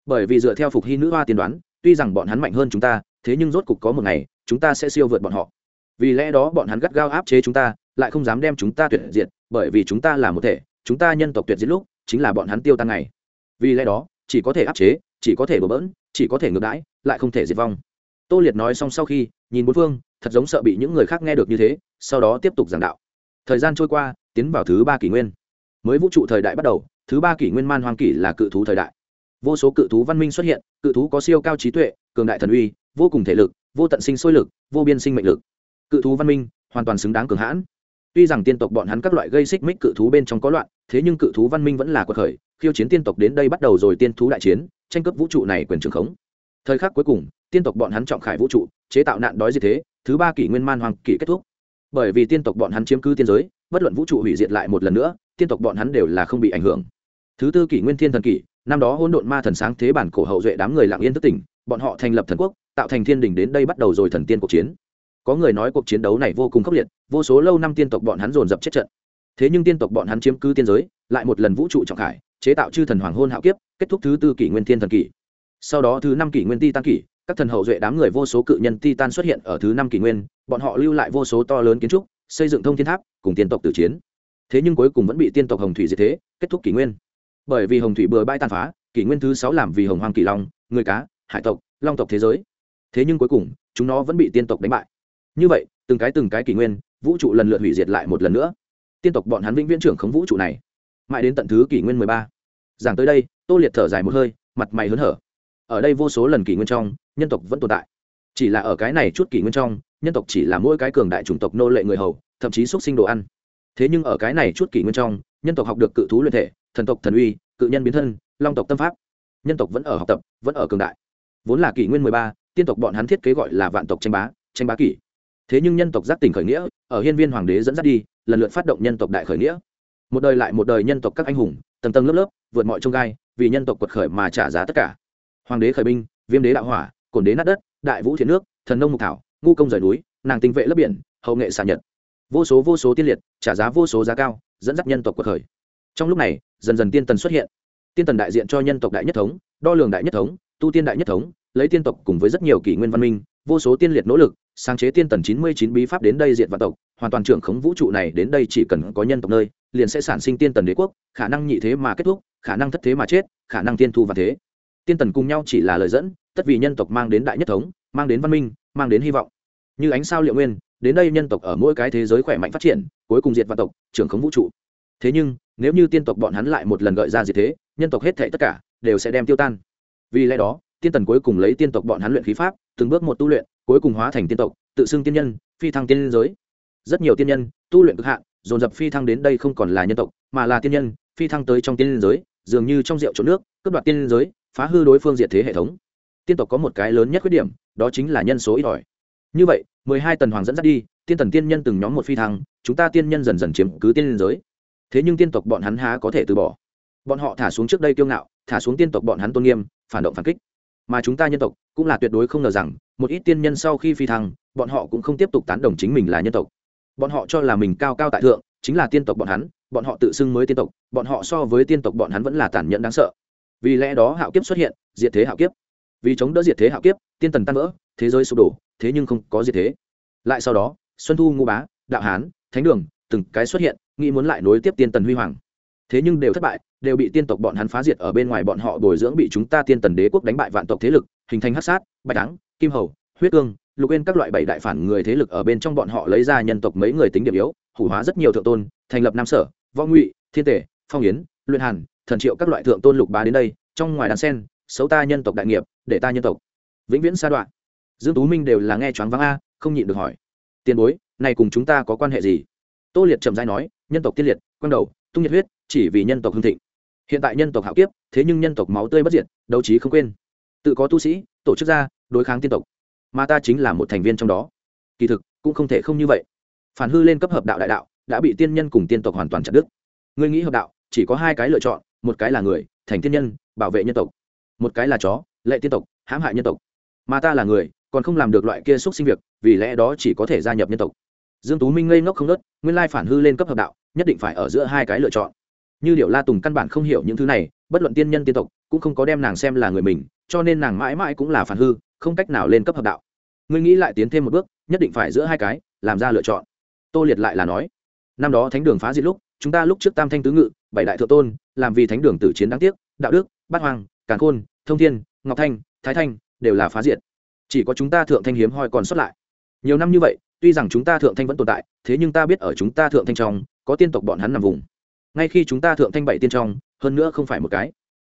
bởi vì dựa theo phục hy nữ hoa tiên đoán, tuy rằng bọn hắn mạnh hơn chúng ta, thế nhưng rốt cục có một ngày, chúng ta sẽ siêu vượt bọn họ. Vì lẽ đó bọn hắn gắt gao áp chế chúng ta, lại không dám đem chúng ta tuyệt diệt, bởi vì chúng ta là một thể, chúng ta nhân tộc tuyệt diệt lúc, chính là bọn hắn tiêu tan ngày. Vì lẽ đó, chỉ có thể áp chế, chỉ có thể bừa bỡn, chỉ có thể ngược đãi, lại không thể diệt vong. Tô liệt nói xong sau khi, nhìn bốn phương, thật giống sợ bị những người khác nghe được như thế, sau đó tiếp tục giảng đạo. Thời gian trôi qua, tiến vào thứ ba kỷ nguyên. Mới vũ trụ thời đại bắt đầu, thứ ba kỷ nguyên man hoang kỷ là cự thú thời đại vô số cự thú văn minh xuất hiện, cự thú có siêu cao trí tuệ, cường đại thần uy, vô cùng thể lực, vô tận sinh sôi lực, vô biên sinh mệnh lực. Cự thú văn minh hoàn toàn xứng đáng cường hãn. Tuy rằng tiên tộc bọn hắn các loại gây xích mích cự thú bên trong có loạn, thế nhưng cự thú văn minh vẫn là cuộc khởi, khiêu chiến tiên tộc đến đây bắt đầu rồi tiên thú đại chiến, tranh cướp vũ trụ này quyền trường khống. Thời khắc cuối cùng, tiên tộc bọn hắn trọng khải vũ trụ, chế tạo nạn đói gì thế, thứ ba kỷ nguyên man hoàng kỷ kết thúc. Bởi vì tiên tộc bọn hắn chiếm cứ tiên giới, bất luận vũ trụ hủy diệt lại một lần nữa, tiên tộc bọn hắn đều là không bị ảnh hưởng. Thứ tư kỷ nguyên thiên thần kỷ năm đó hỗn độn ma thần sáng thế bản cổ hậu duệ đám người lặng yên thức tỉnh, bọn họ thành lập thần quốc, tạo thành thiên đình đến đây bắt đầu rồi thần tiên cuộc chiến. Có người nói cuộc chiến đấu này vô cùng khốc liệt, vô số lâu năm tiên tộc bọn hắn dồn dập chết trận. Thế nhưng tiên tộc bọn hắn chiếm cứ tiên giới, lại một lần vũ trụ trọng khải, chế tạo chư thần hoàng hôn hạo kiếp, kết thúc thứ tư kỷ nguyên thiên thần kỷ. Sau đó thứ năm kỷ nguyên ti tan kỷ, các thần hậu duệ đám người vô số cự nhân ti tan xuất hiện ở thứ năm kỷ nguyên, bọn họ lưu lại vô số to lớn kiến trúc, xây dựng thông thiên tháp, cùng tiên tộc tử chiến. Thế nhưng cuối cùng vẫn bị tiên tộc hồng thủy diệt thế, kết thúc kỷ nguyên bởi vì hồng thủy bừa bãi tàn phá, kỷ nguyên thứ sáu làm vì hồng hoàng kỷ long, người cá, hải tộc, long tộc thế giới. Thế nhưng cuối cùng, chúng nó vẫn bị tiên tộc đánh bại. Như vậy, từng cái từng cái kỷ nguyên, vũ trụ lần lượt hủy diệt lại một lần nữa. Tiên tộc bọn hắn vĩnh viễn trưởng khống vũ trụ này. Mãi đến tận thứ kỷ nguyên mười ba. Giảng tới đây, tô liệt thở dài một hơi, mặt mày hớn hở. Ở đây vô số lần kỷ nguyên trong, nhân tộc vẫn tồn tại. Chỉ là ở cái này chút kỷ nguyên trong, nhân tộc chỉ là mỗi cái cường đại chủng tộc nô lệ người hầu, thậm chí xuất sinh đồ ăn thế nhưng ở cái này chút kỷ nguyên trong, nhân tộc học được cự thú luyện thể, thần tộc thần uy, cự nhân biến thân, long tộc tâm pháp. Nhân tộc vẫn ở học tập, vẫn ở cường đại. Vốn là kỷ nguyên mười ba, tiên tộc bọn hắn thiết kế gọi là vạn tộc tranh bá tranh bá kỷ. Thế nhưng nhân tộc giác tỉnh khởi nghĩa, ở hiên viên hoàng đế dẫn dắt đi, lần lượt phát động nhân tộc đại khởi nghĩa. Một đời lại một đời nhân tộc các anh hùng, tầng tầng lớp lớp, vượt mọi trông gai, vì nhân tộc quật khởi mà trả giá tất cả. Hoàng đế khởi binh, viêm đế đạo hỏa cồn đế nát đất, đại vũ thiện nước, thần nông mục thảo, ngu công rời núi, nàng tinh vệ lấp biển, hậu nghệ xả nhật vô số vô số tiên liệt, trả giá vô số giá cao, dẫn dắt nhân tộc cuộc khởi. Trong lúc này, dần dần tiên tần xuất hiện. Tiên tần đại diện cho nhân tộc đại nhất thống, đo lường đại nhất thống, tu tiên đại nhất thống, lấy tiên tộc cùng với rất nhiều kỷ nguyên văn minh, vô số tiên liệt nỗ lực, sáng chế tiên tần chín mươi chín bí pháp đến đây diện vạn tộc, hoàn toàn trưởng khống vũ trụ này đến đây chỉ cần có nhân tộc nơi, liền sẽ sản sinh tiên tần đế quốc, khả năng nhị thế mà kết thúc, khả năng thất thế mà chết, khả năng tiên thu và thế. Tiên tần cùng nhau chỉ là lời dẫn, tất vì nhân tộc mang đến đại nhất thống, mang đến văn minh, mang đến hy vọng. Như ánh sao liệu nguyên đến đây nhân tộc ở mỗi cái thế giới khỏe mạnh phát triển, cuối cùng diệt vạn tộc, trưởng khống vũ trụ. Thế nhưng, nếu như tiên tộc bọn hắn lại một lần gợi ra gì thế, nhân tộc hết thệ tất cả đều sẽ đem tiêu tan. Vì lẽ đó, tiên tần cuối cùng lấy tiên tộc bọn hắn luyện khí pháp, từng bước một tu luyện, cuối cùng hóa thành tiên tộc, tự xưng tiên nhân, phi thăng tiên giới. Rất nhiều tiên nhân, tu luyện cực hạn, dồn dập phi thăng đến đây không còn là nhân tộc, mà là tiên nhân, phi thăng tới trong tiên giới, dường như trong rượu trộn nước, cướp đoạt tiên giới, phá hư đối phương diệt thế hệ thống. Tiên tộc có một cái lớn nhất khuyết điểm, đó chính là nhân số ít ỏi như vậy, mười hai tần hoàng dẫn dắt đi, tiên tần tiên nhân từng nhóm một phi thăng, chúng ta tiên nhân dần dần chiếm cứ tiên giới. Thế nhưng tiên tộc bọn hắn há có thể từ bỏ? Bọn họ thả xuống trước đây kiêu ngạo, thả xuống tiên tộc bọn hắn tôn nghiêm, phản động phản kích. Mà chúng ta nhân tộc cũng là tuyệt đối không ngờ rằng, một ít tiên nhân sau khi phi thăng, bọn họ cũng không tiếp tục tán đồng chính mình là nhân tộc. Bọn họ cho là mình cao cao tại thượng, chính là tiên tộc bọn hắn, bọn họ tự xưng mới tiên tộc, bọn họ so với tiên tộc bọn hắn vẫn là tàn nhẫn đáng sợ. Vì lẽ đó hạo kiếp xuất hiện, diệt thế hạo kiếp. Vì chống đỡ diệt thế hạo kiếp, tiên tần tan vỡ, thế giới sụp đổ thế nhưng không có gì thế. Lại sau đó, xuân thu, ngũ bá, đạo hán, thánh đường, từng cái xuất hiện, nghĩ muốn lại nối tiếp tiên tần huy hoàng. Thế nhưng đều thất bại, đều bị tiên tộc bọn hắn phá diệt ở bên ngoài bọn họ bồi dưỡng bị chúng ta tiên tần đế quốc đánh bại vạn tộc thế lực, hình thành hắc sát, bạch đắng, kim hầu, huyết cương, lục yên các loại bảy đại phản người thế lực ở bên trong bọn họ lấy ra nhân tộc mấy người tính điểm yếu, hủ hóa rất nhiều thượng tôn, thành lập nam sở, võ ngụy, thiên tể phong yến, luyện hàn, thần triệu các loại thượng tôn lục bá đến đây, trong ngoài đàn sen, xấu ta nhân tộc đại nghiệp, để ta nhân tộc. Vĩnh viễn sa đoạn dương tú minh đều là nghe choáng váng a, không nhịn được hỏi. Tiền bối, này cùng chúng ta có quan hệ gì? Tô liệt trầm rãi nói, nhân tộc tiên liệt, quang đầu, tung nhiệt huyết, chỉ vì nhân tộc hưng thịnh. Hiện tại nhân tộc hạo kiếp, thế nhưng nhân tộc máu tươi bất diệt, đấu trí không quên. Tự có tu sĩ, tổ chức ra, đối kháng tiên tộc. Mà ta chính là một thành viên trong đó. Kỳ thực, cũng không thể không như vậy. Phản hư lên cấp hợp đạo đại đạo, đã bị tiên nhân cùng tiên tộc hoàn toàn chặt đứt. Ngươi nghĩ hợp đạo, chỉ có hai cái lựa chọn, một cái là người, thành tiên nhân, bảo vệ nhân tộc. Một cái là chó, lệ tiên tộc, hãm hại nhân tộc. Mà ta là người còn không làm được loại kia xúc sinh việc, vì lẽ đó chỉ có thể gia nhập nhân tộc. Dương tú minh ngây ngốc không nớt nguyên lai phản hư lên cấp hợp đạo, nhất định phải ở giữa hai cái lựa chọn. Như điệu la tùng căn bản không hiểu những thứ này, bất luận tiên nhân tiên tộc, cũng không có đem nàng xem là người mình, cho nên nàng mãi mãi cũng là phản hư, không cách nào lên cấp hợp đạo. Ngươi nghĩ lại tiến thêm một bước, nhất định phải giữa hai cái, làm ra lựa chọn. Tô liệt lại là nói, năm đó thánh đường phá diệt lúc, chúng ta lúc trước tam thanh tứ ngự, bảy đại thượng tôn, làm vì thánh đường tử chiến đáng tiếc, đạo đức, bát hoàng càn khôn, thông thiên, ngọc thanh, thái thanh, đều là phá diệt chỉ có chúng ta thượng thanh hiếm hoi còn xuất lại. Nhiều năm như vậy, tuy rằng chúng ta thượng thanh vẫn tồn tại, thế nhưng ta biết ở chúng ta thượng thanh trong, có tiên tộc bọn hắn nằm vùng. Ngay khi chúng ta thượng thanh bảy tiên trong, hơn nữa không phải một cái.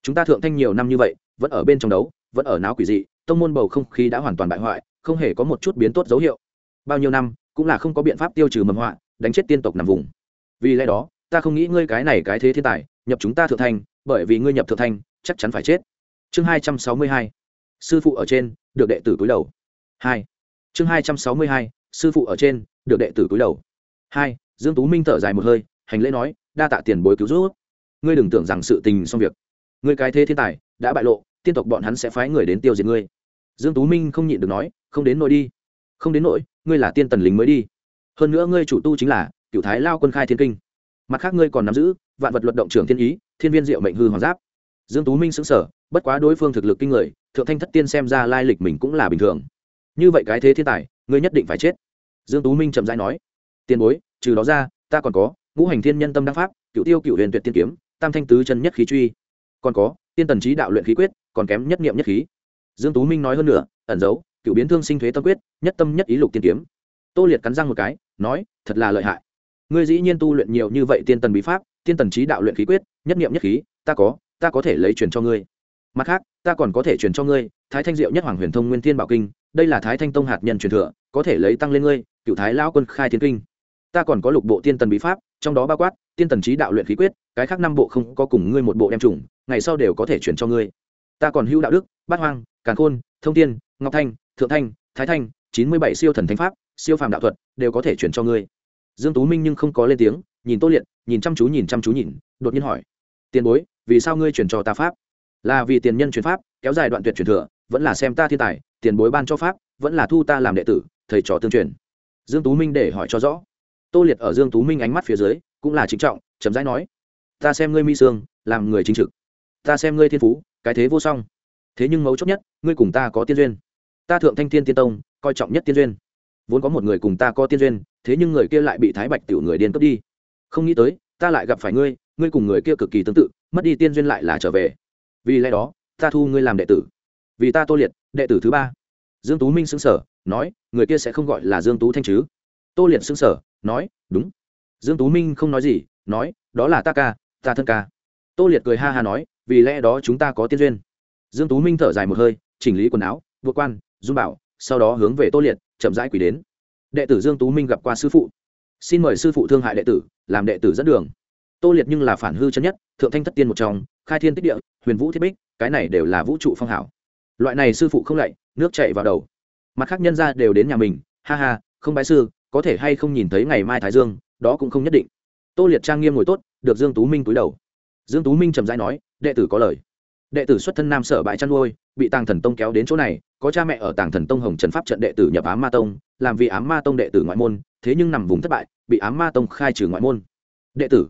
Chúng ta thượng thanh nhiều năm như vậy, vẫn ở bên trong đấu, vẫn ở náo quỷ dị, tông môn bầu không khí đã hoàn toàn bại hoại, không hề có một chút biến tốt dấu hiệu. Bao nhiêu năm, cũng là không có biện pháp tiêu trừ mầm họa, đánh chết tiên tộc nằm vùng. Vì lẽ đó, ta không nghĩ ngươi cái này cái thế thiên tài, nhập chúng ta thượng thanh, bởi vì ngươi nhập thượng thanh, chắc chắn phải chết. Chương hai trăm sáu mươi hai. Sư phụ ở trên được đệ tử cúi đầu. Hai. Chương hai trăm sáu mươi hai, sư phụ ở trên, được đệ tử cúi đầu. Hai. Dương tú minh thở dài một hơi, hành lễ nói, đa tạ tiền bối cứu giúp. Ngươi đừng tưởng rằng sự tình xong việc. Ngươi cái thế thiên tài, đã bại lộ, tiên tộc bọn hắn sẽ phái người đến tiêu diệt ngươi. Dương tú minh không nhịn được nói, không đến nỗi đi. Không đến nỗi, ngươi là tiên tần lính mới đi. Hơn nữa ngươi chủ tu chính là cựu thái lao quân khai thiên kinh. Mặt khác ngươi còn nắm giữ, vạn vật luật động trưởng thiên ý, thiên viên diệu mệnh hư hoàng giáp. Dương tú minh xứng sở bất quá đối phương thực lực kinh người thượng thanh thất tiên xem ra lai lịch mình cũng là bình thường. Như vậy cái thế thiên tài, ngươi nhất định phải chết. Dương tú minh chậm rãi nói. Tiền bối, trừ đó ra, ta còn có, ngũ hành thiên nhân tâm đăng pháp, cựu tiêu cựu huyền tuyệt tiên kiếm, tam thanh tứ chân nhất khí truy. Còn có, tiên tần trí đạo luyện khí quyết, còn kém nhất niệm nhất khí. Dương tú minh nói hơn nữa ẩn giấu, cựu biến thương sinh thuế tâm quyết, nhất tâm nhất ý lục tiên kiếm. Tô liệt cắn răng một cái, nói, thật là lợi hại. Ngươi dĩ nhiên tu luyện nhiều như vậy tiên tần bí pháp, tiên tần trí đạo luyện khí quyết, nhất niệm nhất khí, ta có ta có thể lấy truyền cho ngươi mặt khác, ta còn có thể truyền cho ngươi, thái thanh diệu nhất hoàng huyền thông nguyên thiên bảo kinh, đây là thái thanh tông hạt nhân truyền thừa, có thể lấy tăng lên ngươi cựu thái lão quân khai thiên kinh. Ta còn có lục bộ tiên tần bí pháp, trong đó bao quát, tiên tần trí đạo luyện khí quyết, cái khác năm bộ không có cùng ngươi một bộ đem trùng ngày sau đều có thể chuyển cho ngươi. Ta còn hữu đạo đức, bát hoang, càn khôn, thông tiên ngọc thanh, thượng thanh, thái thanh, chín mươi bảy siêu thần thánh pháp, siêu phàm đạo thuật, đều có thể chuyển cho ngươi. Dương tú minh nhưng không có lên tiếng, nhìn tô liệt, nhìn chăm chú nhìn chăm chú nhìn, đột nhiên hỏi, tiền bối, vì sao ngươi chuyển cho ta pháp? Là vì tiền nhân truyền pháp, kéo dài đoạn tuyệt truyền thừa, vẫn là xem ta thiên tài, tiền bối ban cho pháp, vẫn là thu ta làm đệ tử, thầy trò tương truyền. Dương tú minh để hỏi cho rõ. Tô liệt ở dương tú minh ánh mắt phía dưới, cũng là chính trọng chấm dãi nói, ta xem ngươi mi sương làm người chính trực. Ta xem ngươi thiên phú, cái thế vô song. Thế nhưng mấu chốt nhất, ngươi cùng ta có tiên duyên. Ta thượng thanh thiên tiên tông, coi trọng nhất tiên duyên. Vốn có một người cùng ta có tiên duyên, thế nhưng người kia lại bị thái bạch tiểu người điên cướp đi. Không nghĩ tới, ta lại gặp phải ngươi ngươi cùng người kia cực kỳ tương tự, mất đi tiên duyên lại là trở về vì lẽ đó, ta thu ngươi làm đệ tử. Vì ta tô liệt, đệ tử thứ ba. Dương tú minh xứng sở nói, người kia sẽ không gọi là dương tú thanh chứ? Tô liệt xứng sở nói, đúng. Dương tú minh không nói gì, nói, đó là ta ca, ta thân ca. Tô liệt cười ha ha nói, vì lẽ đó chúng ta có tiên duyên. Dương tú minh thở dài một hơi, chỉnh lý quần áo vượt quan, dung bảo, sau đó hướng về tô liệt, chậm rãi quỳ đến. Đệ tử dương tú minh gặp qua sư phụ. Xin mời sư phụ thương hại đệ tử, làm đệ tử dẫn đường. Tô liệt nhưng là phản hư chân nhất, thượng thanh thất tiên một trong khai thiên tích địa, huyền vũ thiết bích, cái này đều là vũ trụ phong hảo. Loại này sư phụ không lạy, nước chạy vào đầu. Mặt khác nhân ra đều đến nhà mình, ha ha, không bái sư, có thể hay không nhìn thấy ngày mai thái dương, đó cũng không nhất định. Tô liệt trang nghiêm ngồi tốt, được dương tú minh túi đầu. Dương tú minh trầm rãi nói, đệ tử có lời. Đệ tử xuất thân nam sở bãi chăn nuôi, bị tàng thần tông kéo đến chỗ này, có cha mẹ ở tàng thần tông hồng trần pháp trận đệ tử nhập ám ma tông, làm vì ám ma tông đệ tử ngoại môn, thế nhưng nằm vùng thất bại, bị ám ma tông khai trừ ngoại môn. Đệ tử.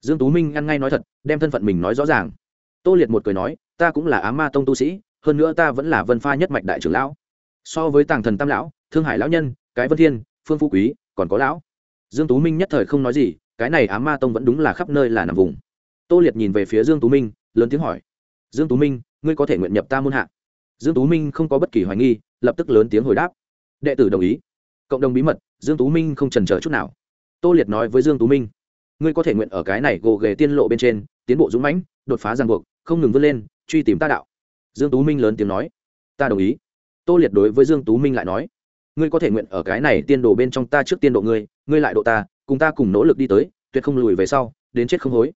Dương tú minh ngăn ngay nói thật đem thân phận mình nói rõ ràng. Tô liệt một cười nói, ta cũng là ám ma tông tu sĩ, hơn nữa ta vẫn là vân pha nhất mạch đại trưởng lão. So với tàng thần tam lão, thương hải lão nhân, cái vân thiên, phương phú quý, còn có lão. Dương tú minh nhất thời không nói gì, cái này ám ma tông vẫn đúng là khắp nơi là nằm vùng. Tô liệt nhìn về phía dương tú minh, lớn tiếng hỏi, dương tú minh, ngươi có thể nguyện nhập ta môn hạ? Dương tú minh không có bất kỳ hoài nghi, lập tức lớn tiếng hồi đáp, đệ tử đồng ý. Cộng đồng bí mật, dương tú minh không chần chờ chút nào. Tô liệt nói với dương tú minh ngươi có thể nguyện ở cái này gồ ghề tiên lộ bên trên, tiến bộ dũng mãnh, đột phá ràng buộc, không ngừng vươn lên, truy tìm ta đạo. Dương tú minh lớn tiếng nói. Ta đồng ý. Tô liệt đối với dương tú minh lại nói. Ngươi có thể nguyện ở cái này tiên đồ bên trong ta trước tiên độ ngươi ngươi lại độ ta, cùng ta cùng nỗ lực đi tới, tuyệt không lùi về sau, đến chết không hối.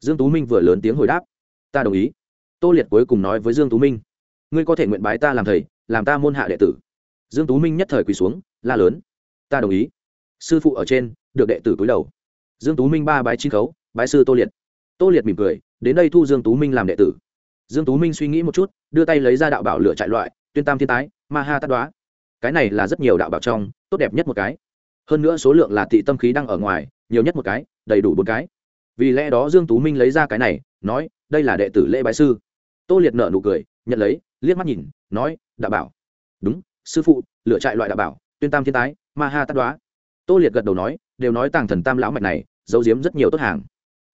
Dương tú minh vừa lớn tiếng hồi đáp. Ta đồng ý. Tô liệt cuối cùng nói với dương tú minh. Ngươi có thể nguyện bái ta làm thầy, làm ta môn hạ đệ tử. Dương tú minh nhất thời quỳ xuống, la lớn. Ta đồng ý. Sư phụ ở trên, được đệ tử cúi đầu dương tú minh ba bái chín khấu, bái sư tô liệt. Tô liệt mỉm cười, đến đây thu dương tú minh làm đệ tử. Dương tú minh suy nghĩ một chút, đưa tay lấy ra đạo bảo lựa chạy loại, tuyên tam thiên tái, ma ha tát đoá. Cái này là rất nhiều đạo bảo trong, tốt đẹp nhất một cái. Hơn nữa số lượng là tị tâm khí đang ở ngoài, nhiều nhất một cái, đầy đủ bốn cái. Vì lẽ đó dương tú minh lấy ra cái này, nói, đây là đệ tử lễ bái sư. Tô liệt nở nụ cười, nhận lấy, liếc mắt nhìn, nói, đạo bảo. Đúng, sư phụ lựa chạy loại đạo bảo, tuyên tam thiên tái, ma ha tát đoá. Tô liệt gật đầu nói, đều nói tàng thần tam lão mạch này giấu giếm rất nhiều tốt hàng.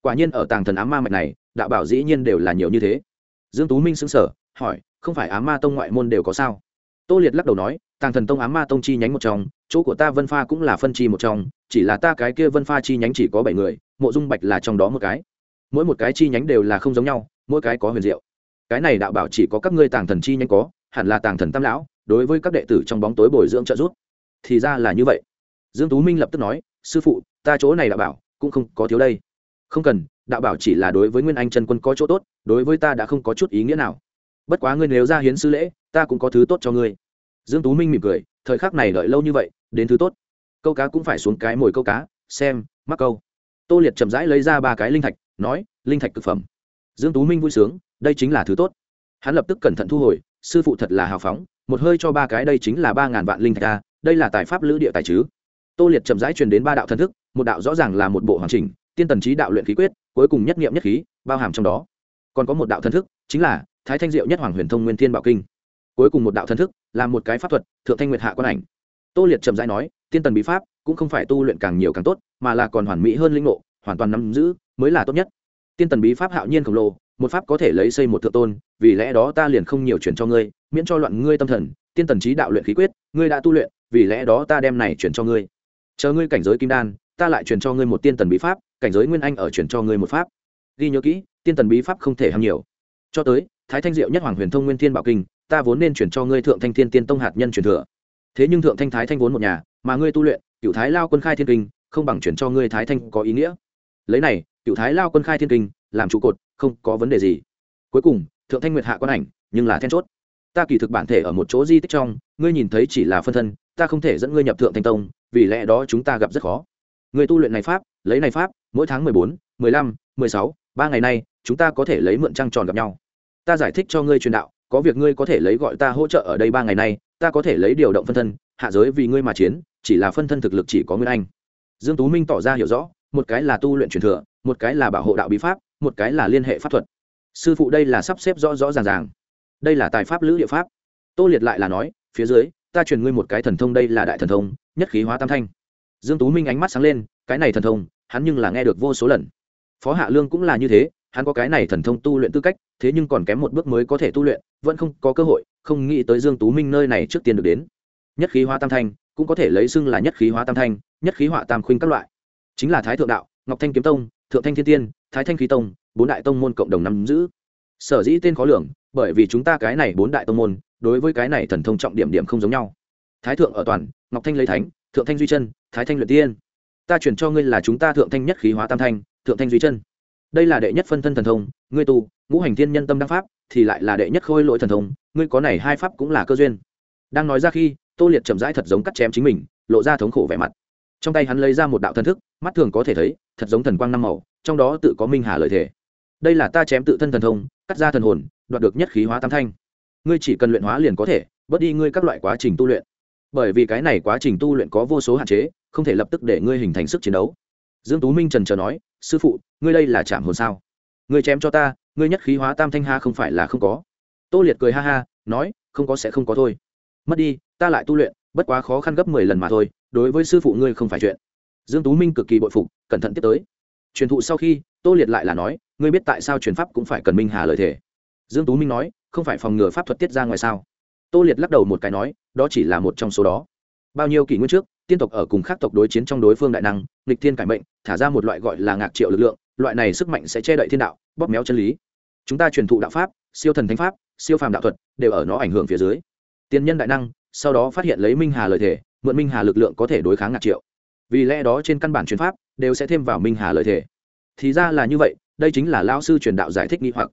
Quả nhiên ở tàng thần ám ma mạch này, đạo bảo dĩ nhiên đều là nhiều như thế. Dương tú minh xứng sở hỏi, không phải ám ma tông ngoại môn đều có sao? Tô liệt lắc đầu nói, tàng thần tông ám ma tông chi nhánh một trong, chỗ của ta vân pha cũng là phân chi một trong, chỉ là ta cái kia vân pha chi nhánh chỉ có bảy người, mộ dung bạch là trong đó một cái. Mỗi một cái chi nhánh đều là không giống nhau, mỗi cái có huyền diệu. Cái này đạo bảo chỉ có các ngươi tàng thần chi nhánh có, hẳn là tàng thần tam lão, đối với các đệ tử trong bóng tối bồi dưỡng trợ giúp. Thì ra là như vậy. Dương tú minh lập tức nói, sư phụ, ta chỗ này đạo bảo cũng không có thiếu đây. Không cần, đạo bảo chỉ là đối với nguyên anh chân quân có chỗ tốt, đối với ta đã không có chút ý nghĩa nào. Bất quá ngươi nếu ra hiến sư lễ, ta cũng có thứ tốt cho ngươi. Dương tú minh mỉm cười, thời khắc này đợi lâu như vậy, đến thứ tốt. Câu cá cũng phải xuống cái mồi câu cá, xem, mắc câu. Tô liệt chậm rãi lấy ra ba cái linh thạch, nói, linh thạch cực phẩm. Dương tú minh vui sướng, đây chính là thứ tốt. Hắn lập tức cẩn thận thu hồi, sư phụ thật là hào phóng, một hơi cho ba cái, đây chính là ba ngàn vạn linh thạch ta, đây là tài pháp lữ địa tài chứ. Tô liệt chậm rãi truyền đến ba đạo thần thức một đạo rõ ràng là một bộ hoàn chỉnh, tiên tần trí đạo luyện khí quyết, cuối cùng nhất nghiệm nhất khí, bao hàm trong đó. Còn có một đạo thần thức, chính là thái thanh diệu nhất hoàng huyền thông nguyên thiên bảo kinh. Cuối cùng một đạo thần thức, là một cái pháp thuật, thượng thanh nguyệt hạ quan ảnh. Tô liệt trầm rãi nói, tiên tần bí pháp, cũng không phải tu luyện càng nhiều càng tốt, mà là còn hoàn mỹ hơn linh ngộ, hoàn toàn nắm giữ, mới là tốt nhất. Tiên tần bí pháp hạo nhiên khổng lồ, một pháp có thể lấy xây một thượng tôn, vì lẽ đó ta liền không nhiều chuyển cho ngươi, miễn cho loạn ngươi tâm thần, tiên tần trí đạo luyện khí quyết, ngươi đã tu luyện, vì lẽ đó ta đem này chuyển cho ngươi. Chờ ngươi cảnh giới kim đan ta lại truyền cho ngươi một tiên tần bí pháp, cảnh giới nguyên anh ở truyền cho ngươi một pháp. Ghi nhớ kỹ, tiên tần bí pháp không thể ham nhiều. Cho tới, thái thanh diệu nhất hoàng huyền thông nguyên thiên bảo kinh, ta vốn nên chuyển cho ngươi thượng thanh thiên tiên tông hạt nhân truyền thừa. Thế nhưng thượng thanh thái thanh vốn một nhà, mà ngươi tu luyện cựu thái lao quân khai thiên kinh, không bằng chuyển cho ngươi thái thanh có ý nghĩa. Lấy này cựu thái lao quân khai thiên kinh, làm trụ cột, không có vấn đề gì. Cuối cùng, thượng thanh nguyệt hạ quan ảnh, nhưng là then chốt. Ta kỳ thực bản thể ở một chỗ di tích trong, ngươi nhìn thấy chỉ là phân thân, ta không thể dẫn ngươi nhập thượng thanh tông, vì lẽ đó chúng ta gặp rất khó người tu luyện này pháp, lấy này pháp, mỗi tháng mười bốn, mười lăm, mười sáu, ba ngày nay, chúng ta có thể lấy mượn trăng tròn gặp nhau. Ta giải thích cho ngươi truyền đạo, có việc ngươi có thể lấy gọi ta hỗ trợ ở đây ba ngày nay, ta có thể lấy điều động phân thân, hạ giới vì ngươi mà chiến, chỉ là phân thân thực lực chỉ có nguyên anh. Dương tú minh tỏ ra hiểu rõ, một cái là tu luyện truyền thừa, một cái là bảo hộ đạo bí pháp, một cái là liên hệ pháp thuật. Sư phụ đây là sắp xếp rõ rõ ràng ràng. Đây là tài pháp lữ địa pháp. Tô liệt lại là nói, phía dưới, ta truyền ngươi một cái thần thông đây là đại thần thông, nhất khí hóa tam thanh dương tú minh ánh mắt sáng lên, cái này thần thông, hắn nhưng là nghe được vô số lần. Phó hạ lương cũng là như thế, hắn có cái này thần thông tu luyện tư cách, thế nhưng còn kém một bước mới có thể tu luyện, vẫn không có cơ hội, không nghĩ tới dương tú minh nơi này trước tiên được đến. Nhất khí hóa tam thanh, cũng có thể lấy xưng là nhất khí hóa tam thanh, nhất khí họa tam khuynh các loại. Chính là thái thượng đạo, ngọc thanh kiếm tông, thượng thanh thiên tiên, thái thanh khí tông, bốn đại tông môn cộng đồng nắm giữ. Sở dĩ tên khó lường, bởi vì chúng ta cái này bốn đại tông môn, đối với cái này thần thông trọng điểm điểm không giống nhau. Thái thượng ở toàn, ngọc thanh lấy thánh thượng thanh duy chân, thái thanh luyện tiên. Ta chuyển cho ngươi là chúng ta thượng thanh nhất khí hóa tam thanh, thượng thanh duy chân. Đây là đệ nhất phân thân thần thông, ngươi tu, ngũ hành thiên nhân tâm đăng pháp, thì lại là đệ nhất khôi lỗi thần thông, ngươi có này hai pháp cũng là cơ duyên. Đang nói ra khi, tô liệt chậm rãi thật giống cắt chém chính mình, lộ ra thống khổ vẻ mặt. Trong tay hắn lấy ra một đạo thần thức, mắt thường có thể thấy, thật giống thần quang năm màu, trong đó tự có minh hà lợi thể. Đây là ta chém tự thân thần thông, cắt ra thần hồn, đoạt được nhất khí hóa tam thanh. Ngươi chỉ cần luyện hóa liền có thể, bớt đi ngươi các loại quá trình tu luyện bởi vì cái này quá trình tu luyện có vô số hạn chế, không thể lập tức để ngươi hình thành sức chiến đấu. Dương tú minh trần trờ nói, sư phụ, ngươi đây là chạm hồn sao? Ngươi chém cho ta, ngươi nhất khí hóa tam thanh ha không phải là không có. Tô liệt cười ha ha, nói, không có sẽ không có thôi. Mất đi, ta lại tu luyện, bất quá khó khăn gấp mười lần mà thôi, đối với sư phụ ngươi không phải chuyện. Dương tú minh cực kỳ bội phục, cẩn thận tiếp tới. Truyền thụ sau khi, tô liệt lại là nói, ngươi biết tại sao truyền pháp cũng phải cần minh hà lời thể dương tú minh nói, không phải phòng ngừa pháp thuật tiết ra ngoài sao? Tô liệt lắc đầu một cái nói, đó chỉ là một trong số đó. Bao nhiêu kỷ nguyên trước, tiên tộc ở cùng khác tộc đối chiến trong đối phương đại năng, nghịch thiên cải mệnh, thả ra một loại gọi là ngạc triệu lực lượng, loại này sức mạnh sẽ che đậy thiên đạo, bóp méo chân lý. Chúng ta truyền thụ đạo pháp, siêu thần thánh pháp, siêu phàm đạo thuật, đều ở nó ảnh hưởng phía dưới. Tiên nhân đại năng, sau đó phát hiện lấy minh hà lời thể mượn minh hà lực lượng có thể đối kháng ngạc triệu. Vì lẽ đó trên căn bản truyền pháp, đều sẽ thêm vào minh hà lời thể thì ra là như vậy, đây chính là lao sư truyền đạo giải thích nghi hoặc.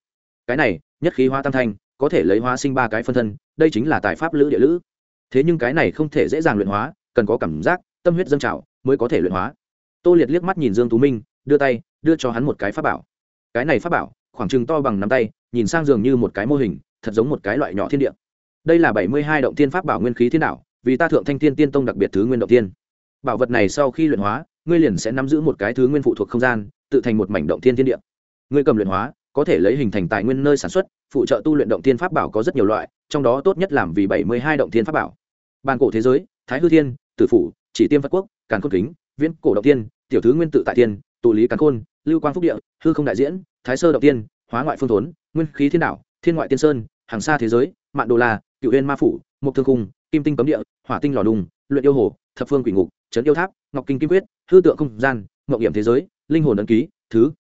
Cái này, nhất khí hoa tam thanh có thể lấy hóa sinh ba cái phân thân, đây chính là tài pháp lữ địa lữ. Thế nhưng cái này không thể dễ dàng luyện hóa, cần có cảm giác, tâm huyết dâng trào mới có thể luyện hóa. Tô liệt liếc mắt nhìn dương tú minh, đưa tay, đưa cho hắn một cái pháp bảo. Cái này pháp bảo, khoảng chừng to bằng nắm tay, nhìn sang dường như một cái mô hình, thật giống một cái loại nhỏ thiên địa. Đây là bảy mươi hai động tiên pháp bảo nguyên khí thiên đạo, vì ta thượng thanh thiên tiên tông đặc biệt thứ nguyên động tiên bảo vật này sau khi luyện hóa, ngươi liền sẽ nắm giữ một cái thứ nguyên phụ thuộc không gian, tự thành một mảnh động thiên thiên địa. Ngươi cầm luyện hóa có thể lấy hình thành tài nguyên nơi sản xuất, phụ trợ tu luyện động thiên pháp bảo có rất nhiều loại, trong đó tốt nhất làm vì bảy mươi hai động thiên pháp bảo. Bàn cổ thế giới, thái hư thiên, tử phủ, chỉ tiêm phật quốc, càn khôn kính, viễn cổ động tiên tiểu thứ nguyên tự tại tiên tụ lý càn khôn, lưu quang phúc địa, hư không đại diễn, thái sơ động tiên hóa ngoại phương thốn, nguyên khí thiên đạo, thiên ngoại tiên sơn, hàng xa thế giới, mạn đồ la, cựu huyên ma phủ mục thương cung kim tinh cấm địa, hỏa tinh lò đùng, luyện yêu hồ, thập phương quỷ ngục, trấn yêu tháp, ngọc kinh kim quyết, hư tượng không gian ngọc hiểm thế giới, linh hồn ấn ký, thứ.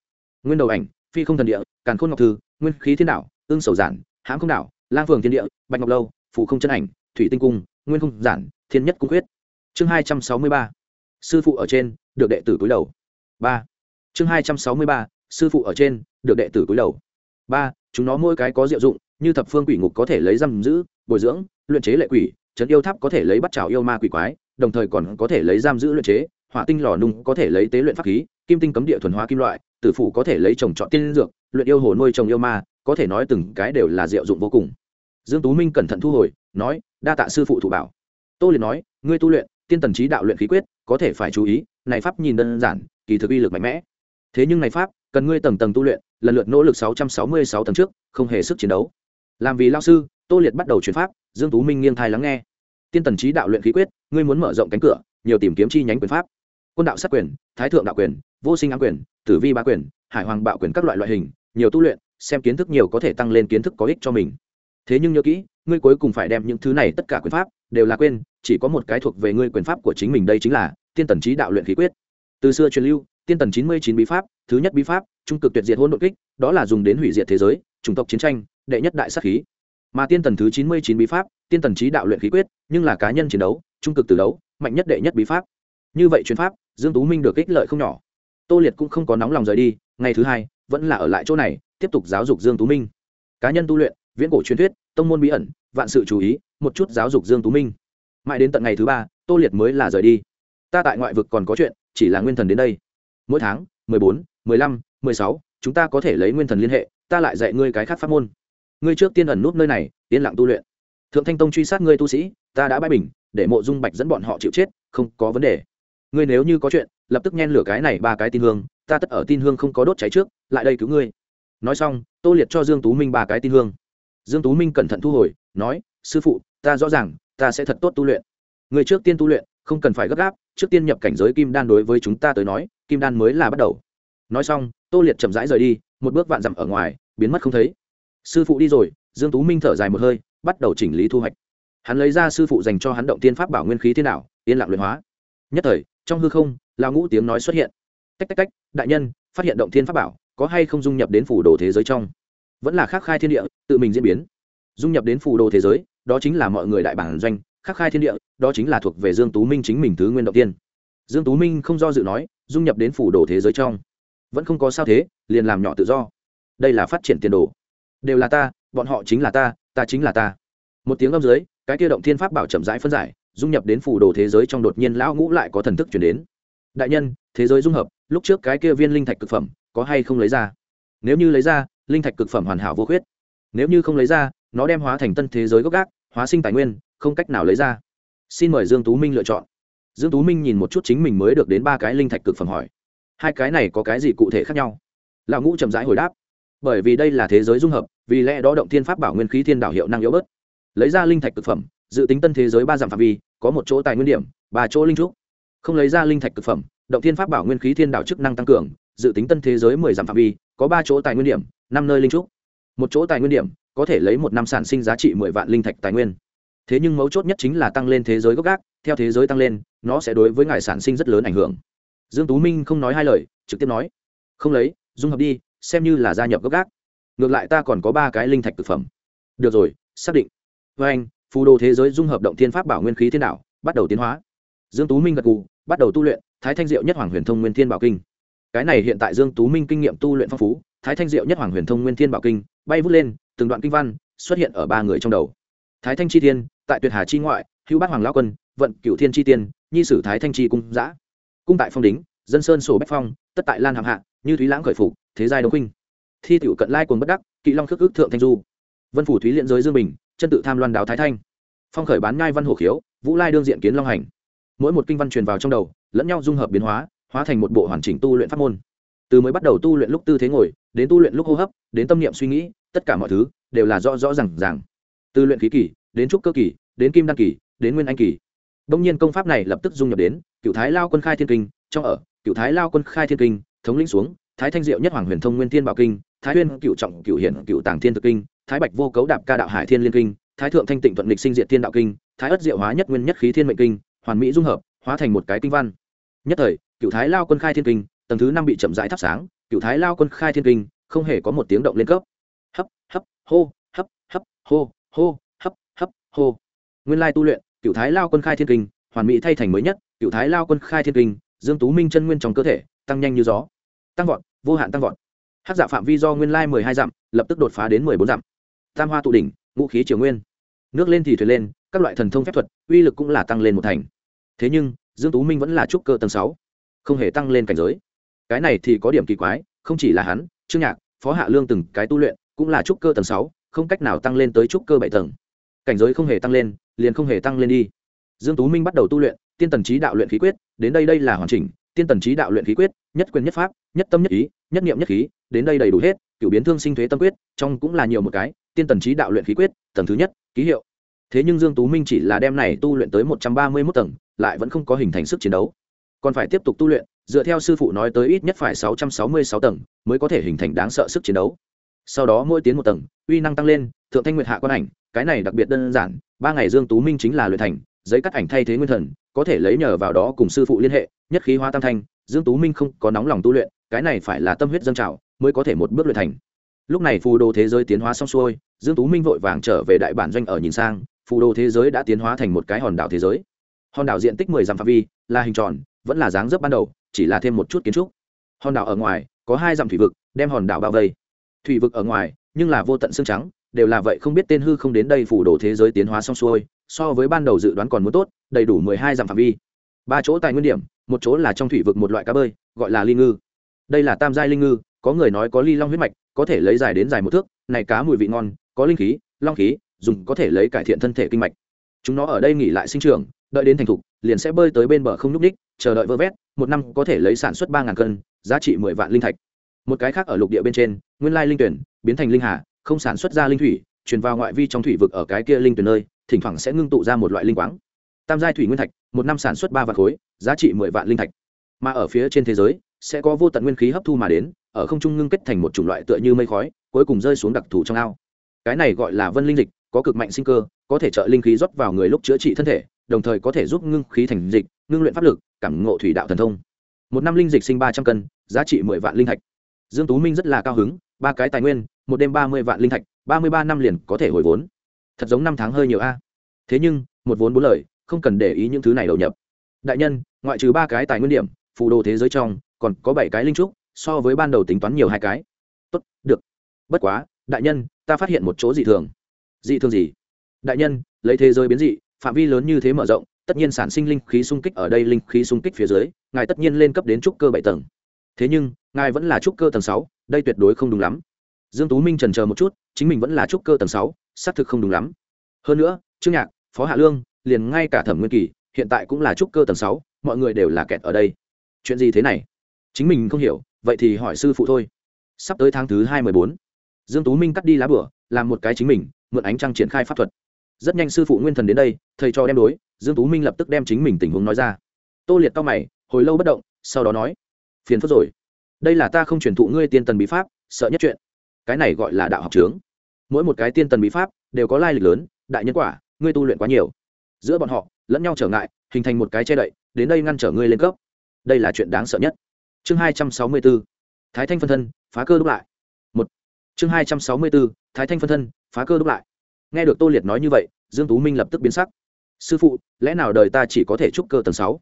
Nguyên đầu ảnh phi không thần địa, càn khôn ngọc thư, nguyên khí thiên đạo, ương sầu giản, hãm không đạo, lang phường thiên địa, bạch ngọc lâu phụ không chân ảnh, thủy tinh cung, nguyên không giản, thiên nhất cung quyết. Chương hai trăm sáu mươi ba, sư phụ ở trên, được đệ tử cúi đầu. Ba. Chương hai trăm sáu mươi ba, sư phụ ở trên, được đệ tử cúi đầu. Ba, chúng nó mỗi cái có diệu dụng, như thập phương quỷ ngục có thể lấy giam giữ, bồi dưỡng, luyện chế lệ quỷ, trấn yêu tháp có thể lấy bắt trào yêu ma quỷ quái, đồng thời còn có thể lấy giam giữ luyện chế, hỏa tinh lò nung có thể lấy tế luyện pháp khí, kim tinh cấm địa thuần hóa kim loại tử phủ có thể lấy trồng trọt tiên dược, luyện yêu hồ nuôi trồng yêu ma, có thể nói từng cái đều là diệu dụng vô cùng. Dương tú minh cẩn thận thu hồi, nói, đa tạ sư phụ thủ bảo. Tô liền nói, ngươi tu luyện, tiên tần trí đạo luyện khí quyết, có thể phải chú ý, này pháp nhìn đơn giản, kỳ thực uy lực mạnh mẽ. Thế nhưng này pháp, cần ngươi tầng tầng tu luyện, lần lượt nỗ lực 666 tầng trước, không hề sức chiến đấu. Làm vì lao sư, tô liệt bắt đầu chuyển pháp, dương tú minh nghiêng thai lắng nghe. Tiên tần trí đạo luyện khí quyết, ngươi muốn mở rộng cánh cửa, nhiều tìm kiếm chi nhánh quyền pháp. Quân đạo sát quyền, thái thượng đạo quyền, vô sinh ám quyền tử vi ba quyền, hải hoàng bạo quyền các loại loại hình, nhiều tu luyện, xem kiến thức nhiều có thể tăng lên kiến thức có ích cho mình. Thế nhưng nhớ kỹ, ngươi cuối cùng phải đem những thứ này tất cả quyền pháp đều là quên, chỉ có một cái thuộc về ngươi quyền pháp của chính mình đây chính là tiên tần trí đạo luyện khí quyết. Từ xưa truyền lưu, tiên tần chín mươi chín bí pháp, thứ nhất bí pháp, trung cực tuyệt diệt hôn đột kích, đó là dùng đến hủy diệt thế giới, chủng tộc chiến tranh, đệ nhất đại sát khí. Mà tiên tần thứ chín mươi chín bí pháp, tiên tần trí đạo luyện khí quyết, nhưng là cá nhân chiến đấu, trung cực từ đấu, mạnh nhất đệ nhất bí pháp. Như vậy chuyến pháp, dương tú minh được ích lợi không nhỏ tô liệt cũng không có nóng lòng rời đi, ngày thứ hai, vẫn là ở lại chỗ này, tiếp tục giáo dục dương tú minh. Cá nhân tu luyện, viễn cổ truyền thuyết, tông môn bí ẩn, vạn sự chú ý, một chút giáo dục dương tú minh. Mãi đến tận ngày thứ ba, tô liệt mới là rời đi. Ta tại ngoại vực còn có chuyện, chỉ là nguyên thần đến đây. Mỗi tháng, mười bốn, mười lăm, mười sáu, chúng ta có thể lấy nguyên thần liên hệ, ta lại dạy ngươi cái khác pháp môn. Ngươi trước tiên ẩn nút nơi này, yên lặng tu luyện. Thượng thanh tông truy sát ngươi tu sĩ, ta đã bãi bình, để mộ dung bạch dẫn bọn họ chịu chết, không có vấn đề. Ngươi nếu như có chuyện lập tức nhen lửa cái này ba cái tin hương, ta tất ở tin hương không có đốt cháy trước, lại đây cứu ngươi. Nói xong, tô liệt cho dương tú minh ba cái tin hương. Dương tú minh cẩn thận thu hồi, nói, sư phụ, ta rõ ràng, ta sẽ thật tốt tu luyện. Người trước tiên tu luyện, không cần phải gấp gáp, trước tiên nhập cảnh giới kim đan đối với chúng ta tới nói, kim đan mới là bắt đầu. Nói xong, tô liệt chậm rãi rời đi, một bước vạn dặm ở ngoài, biến mất không thấy. Sư phụ đi rồi, dương tú minh thở dài một hơi, bắt đầu chỉnh lý thu hoạch. Hắn lấy ra sư phụ dành cho hắn động tiên pháp bảo nguyên khí thiên đạo, yên lặng luyện hóa. Nhất thời, trong hư không lao ngũ tiếng nói xuất hiện. Tách tách tách đại nhân, phát hiện động thiên pháp bảo, có hay không dung nhập đến phủ đồ thế giới trong? Vẫn là khắc khai thiên địa, tự mình diễn biến. Dung nhập đến phủ đồ thế giới, đó chính là mọi người đại bản doanh khắc khai thiên địa, đó chính là thuộc về dương tú minh chính mình thứ nguyên động tiên dương tú minh không do dự nói, dung nhập đến phủ đồ thế giới trong. Vẫn không có sao thế, liền làm nhỏ tự do. Đây là phát triển tiền đồ. Đều là ta, bọn họ chính là ta ta chính là ta. Một tiếng âm dưới, cái kia động thiên pháp bảo chậm rãi phân giải, dung nhập đến phủ đồ thế giới trong đột nhiên lão ngũ lại có thần thức chuyển đến đại nhân, thế giới dung hợp, lúc trước cái kia viên linh thạch cực phẩm, có hay không lấy ra? Nếu như lấy ra, linh thạch cực phẩm hoàn hảo vô khuyết. Nếu như không lấy ra, nó đem hóa thành tân thế giới gốc gác, hóa sinh tài nguyên, không cách nào lấy ra. Xin mời dương tú minh lựa chọn. Dương tú minh nhìn một chút chính mình mới được đến ba cái linh thạch cực phẩm hỏi. Hai cái này có cái gì cụ thể khác nhau? Lão ngũ chậm rãi hồi đáp. Bởi vì đây là thế giới dung hợp, vì lẽ đó động thiên pháp bảo nguyên khí thiên đạo hiệu năng yếu bớt. Lấy ra linh thạch cực phẩm, dự tính tân thế giới ba dặm phạm vi, có một chỗ tài nguyên điểm, ba chỗ linh trúc không lấy ra linh thạch cực phẩm, động thiên pháp bảo nguyên khí thiên đạo chức năng tăng cường, dự tính tân thế giới mười dặm phạm vi, có ba chỗ tài nguyên điểm, năm nơi linh trúc. Một chỗ tài nguyên điểm, có thể lấy một năm sản sinh giá trị mười vạn linh thạch tài nguyên. Thế nhưng mấu chốt nhất chính là tăng lên thế giới gốc gác, theo thế giới tăng lên, nó sẽ đối với ngài sản sinh rất lớn ảnh hưởng. Dương tú minh không nói hai lời, trực tiếp nói, không lấy, dung hợp đi, xem như là gia nhập gốc gác. Ngược lại ta còn có ba cái linh thạch thực phẩm. Được rồi, xác định. Với anh, phù đồ thế giới dung hợp động thiên pháp bảo nguyên khí thiên đạo, bắt đầu tiến hóa dương tú minh gật gù, bắt đầu tu luyện, thái thanh diệu nhất hoàng huyền thông nguyên thiên bảo kinh. Cái này hiện tại dương tú minh kinh nghiệm tu luyện phong phú, thái thanh diệu nhất hoàng huyền thông nguyên thiên bảo kinh, bay vút lên, từng đoạn kinh văn xuất hiện ở ba người trong đầu. Thái thanh chi thiên, tại tuyệt hà chi ngoại hữu bát hoàng lão quân, vận cửu thiên chi tiên, nhi sử thái thanh chi cung giã. Cung tại phong đính dân sơn sổ bách phong, tất tại lan hạng hạ, như thúy lãng khởi phục, thế giai đông khuynh. Thi tiểu cận lai cuồng bất đắc, kỵ long khước ước thượng thanh du. Vân phủ thúy liện giới dương bình, chân tự tham loan đào thái thanh. Phong khởi bán ngai văn hổ khiếu, vũ lai đương diện kiến long hành mỗi một kinh văn truyền vào trong đầu, lẫn nhau dung hợp biến hóa hóa thành một bộ hoàn chỉnh tu luyện pháp môn. Từ mới bắt đầu tu luyện lúc tư thế ngồi, đến tu luyện lúc hô hấp, đến tâm niệm suy nghĩ, tất cả mọi thứ đều là rõ rõ r à n g r từ luyện khí kỳ, đến trúc cơ kỳ, đến kim đăng kỳ, đến nguyên anh kỳ. Đông nhiên công pháp này lập tức dung nhập đến cựu thái lao quân khai thiên kinh, trong ở cựu thái lao quân khai thiên kinh, thống lĩnh xuống, thái thanh diệu nhất hoàng huyền thông nguyên thiên bảo kinh, thái huyên cựu trọng cựu hiển cựu tàng thiên thực kinh, thái bạch vô cấu đạp ca đạo hải thiên liên kinh, thái thượng thanh tịnh thuận lịch sinh diện thiên đạo kinh, thái ất diệu hóa nhất nguyên nhất khí thiên mệnh kinh hoàn mỹ dung hợp, hóa thành một cái kinh văn. Nhất thời cựu thái lao quân khai thiên kinh, tầng thứ năm bị chậm rãi thắp sáng cựu thái lao quân khai thiên kinh, không hề có một tiếng động lên cấp. Hấp hấp, hô, hấp hấp, hô hô, hấp hấp, hô. Nguyên lai tu luyện cựu thái lao quân khai thiên kinh, hoàn mỹ thay thành mới nhất cựu thái lao quân khai thiên kinh, dương tú minh chân nguyên trong cơ thể, tăng nhanh như gió. Tăng vọt, vô hạn tăng vọt. Hát dạ phạm vi do nguyên lai mười hai dặm, lập tức đột phá đến mười bốn dặm. Tam hoa tụ đỉnh, ngũ khí triều nguyên. Nước lên thì thuyền lên, các loại thần thông phép thuật, uy lực cũng là tăng lên một thành thế nhưng, dương tú minh vẫn là trúc cơ tầng sáu, không hề tăng lên cảnh giới. Cái này thì có điểm kỳ quái, không chỉ là hắn, trương nhạc, phó hạ lương từng cái tu luyện, cũng là trúc cơ tầng sáu, không cách nào tăng lên tới trúc cơ bảy tầng. Cảnh giới không hề tăng lên, liền không hề tăng lên đi. Dương tú minh bắt đầu tu luyện, tiên tần trí đạo luyện khí quyết, đến đây đây là hoàn chỉnh, tiên tần trí đạo luyện khí quyết, nhất quyền nhất pháp, nhất tâm nhất ý, nhất niệm nhất khí, đến đây đầy đủ hết cửu biến thương sinh thuế tâm quyết, trong cũng là nhiều một cái, tiên tần trí đạo luyện khí quyết, tầng thứ nhất, ký hiệu thế nhưng dương tú minh chỉ là đem này tu luyện tới một trăm ba mươi 131 tầng, lại vẫn không có hình thành sức chiến đấu. Còn phải tiếp tục tu luyện, dựa theo sư phụ nói tới ít nhất phải sáu trăm sáu mươi sáu tầng mới có thể hình thành đáng sợ sức chiến đấu. Sau đó mỗi tiến một tầng, uy năng tăng lên, thượng thanh nguyệt hạ quan ảnh, cái này đặc biệt đơn giản, ba ngày dương tú minh chính là luyện thành, giấy cắt ảnh thay thế nguyên thần, có thể lấy nhờ vào đó cùng sư phụ liên hệ, nhất khí hóa tam thanh, dương tú minh không có nóng lòng tu luyện, cái này phải là tâm huyết dâng trào, mới có thể một bước luyện thành. Lúc này phù đồ thế giới tiến hóa xong xuôi, dương tú minh vội vàng trở về đại bản doanh ở nhìn sang phù đồ thế giới đã tiến hóa thành một cái hòn đảo thế giới. Hòn đảo diện tích 10 dặm phạm vi, là hình tròn, vẫn là dáng dấp ban đầu, chỉ là thêm một chút kiến trúc. Hòn đảo ở ngoài, có hai dặm thủy vực, đem hòn đảo bao vây. Thủy vực ở ngoài, nhưng là vô tận xương trắng, đều là vậy không biết tên hư không đến đây phủ đồ thế giới tiến hóa xong xuôi, so với ban đầu dự đoán còn muốn tốt, đầy đủ mười hai dặm phạm vi. Ba chỗ tài nguyên điểm, một chỗ là trong thủy vực một loại cá bơi, gọi là ly ngư. Đây là tam giai linh ngư, có người nói có ly long huyết mạch, có thể lấy dài đến dài một thước, này cá mùi vị ngon, có linh khí, long khí dùng có thể lấy cải thiện thân thể kinh mạch. Chúng nó ở đây nghỉ lại sinh trưởng, đợi đến thành thục, liền sẽ bơi tới bên bờ không n ú c ních chờ đợi vơ vét, một năm có thể lấy sản xuất ba ngàn cân, giá trị mười vạn linh thạch. Một cái khác ở lục địa bên trên, nguyên lai linh tuyển, biến thành linh hà, không sản xuất ra linh thủy, truyền vào ngoại vi trong thủy vực ở cái kia linh tuyển nơi, thỉnh thoảng sẽ ngưng tụ ra một loại linh quáng. Tam giai thủy nguyên thạch, một năm sản xuất ba vạn khối, giá trị mười vạn linh thạch. Mà ở phía trên thế giới, sẽ có vô tận nguyên khí hấp thu mà đến, ở không trung ngưng kết thành một chủng loại tựa như mây khói, cuối cùng rơi xuống đặc thù trong ao. Cái này gọi là vân linh dịch có cực mạnh sinh cơ, có thể trợ linh khí rót vào người lúc chữa trị thân thể, đồng thời có thể giúp ngưng khí thành dịch, ngưng luyện pháp lực, cảm ngộ thủy đạo thần thông. Một năm linh dịch sinh ba trăm cân, giá trị mười vạn linh thạch. Dương tú minh rất là cao hứng, ba cái tài nguyên, một đêm ba mươi vạn linh thạch, ba mươi ba năm liền có thể hồi vốn. Thật giống năm tháng hơi nhiều a. Thế nhưng, một vốn bốn lời, không cần để ý những thứ này đầu nhập. Đại nhân, ngoại trừ ba cái tài nguyên điểm, phù đồ thế giới trong, còn có bảy cái linh trúc, so với ban đầu tính toán nhiều hai cái. Tốt, được. Bất quá, đại nhân, ta phát hiện một chỗ dị thường dị thường gì? Đại nhân, lấy thế giới biến dị, phạm vi lớn như thế mở rộng, tất nhiên sản sinh linh khí xung kích ở đây, linh khí xung kích phía dưới, ngài tất nhiên lên cấp đến trúc cơ bảy tầng. Thế nhưng, ngài vẫn là trúc cơ tầng sáu, đây tuyệt đối không đúng lắm. Dương tú minh trần chờ một chút, chính mình vẫn là trúc cơ tầng sáu, xác thực không đúng lắm. Hơn nữa, trương nhạc, phó hạ lương, liền ngay cả thẩm nguyên kỳ, hiện tại cũng là trúc cơ tầng sáu, mọi người đều là kẹt ở đây. Chuyện gì thế này? Chính mình không hiểu, vậy thì hỏi sư phụ thôi. Sắp tới tháng thứ hai mười bốn, dương tú minh cắt đi lá bửa, làm một cái chính mình mượn ánh trăng triển khai pháp thuật. Rất nhanh sư phụ nguyên thần đến đây, thầy cho đem đối, dương tú minh lập tức đem chính mình tình huống nói ra. Tô liệt cao mày, hồi lâu bất động, sau đó nói, phiền phức rồi. Đây là ta không truyền thụ ngươi tiên tần bí pháp, sợ nhất chuyện. Cái này gọi là đạo học trướng mỗi một cái tiên tần bí pháp đều có lai lịch lớn, đại nhân quả, ngươi tu luyện quá nhiều. Giữa bọn họ, lẫn nhau trở ngại, hình thành một cái che đậy, đến đây ngăn trở ngươi lên cấp đây là chuyện đáng sợ nhất. Chương hai trăm sáu mươi 264 thái thanh phân thân, phá cơ đúc lại chương hai trăm sáu mươi bốn thái thanh phân thân, phá cơ đúc lại. Nghe được tô liệt nói như vậy, dương tú minh lập tức biến sắc. Sư phụ, lẽ nào đời ta chỉ có thể trúc cơ tầng sáu?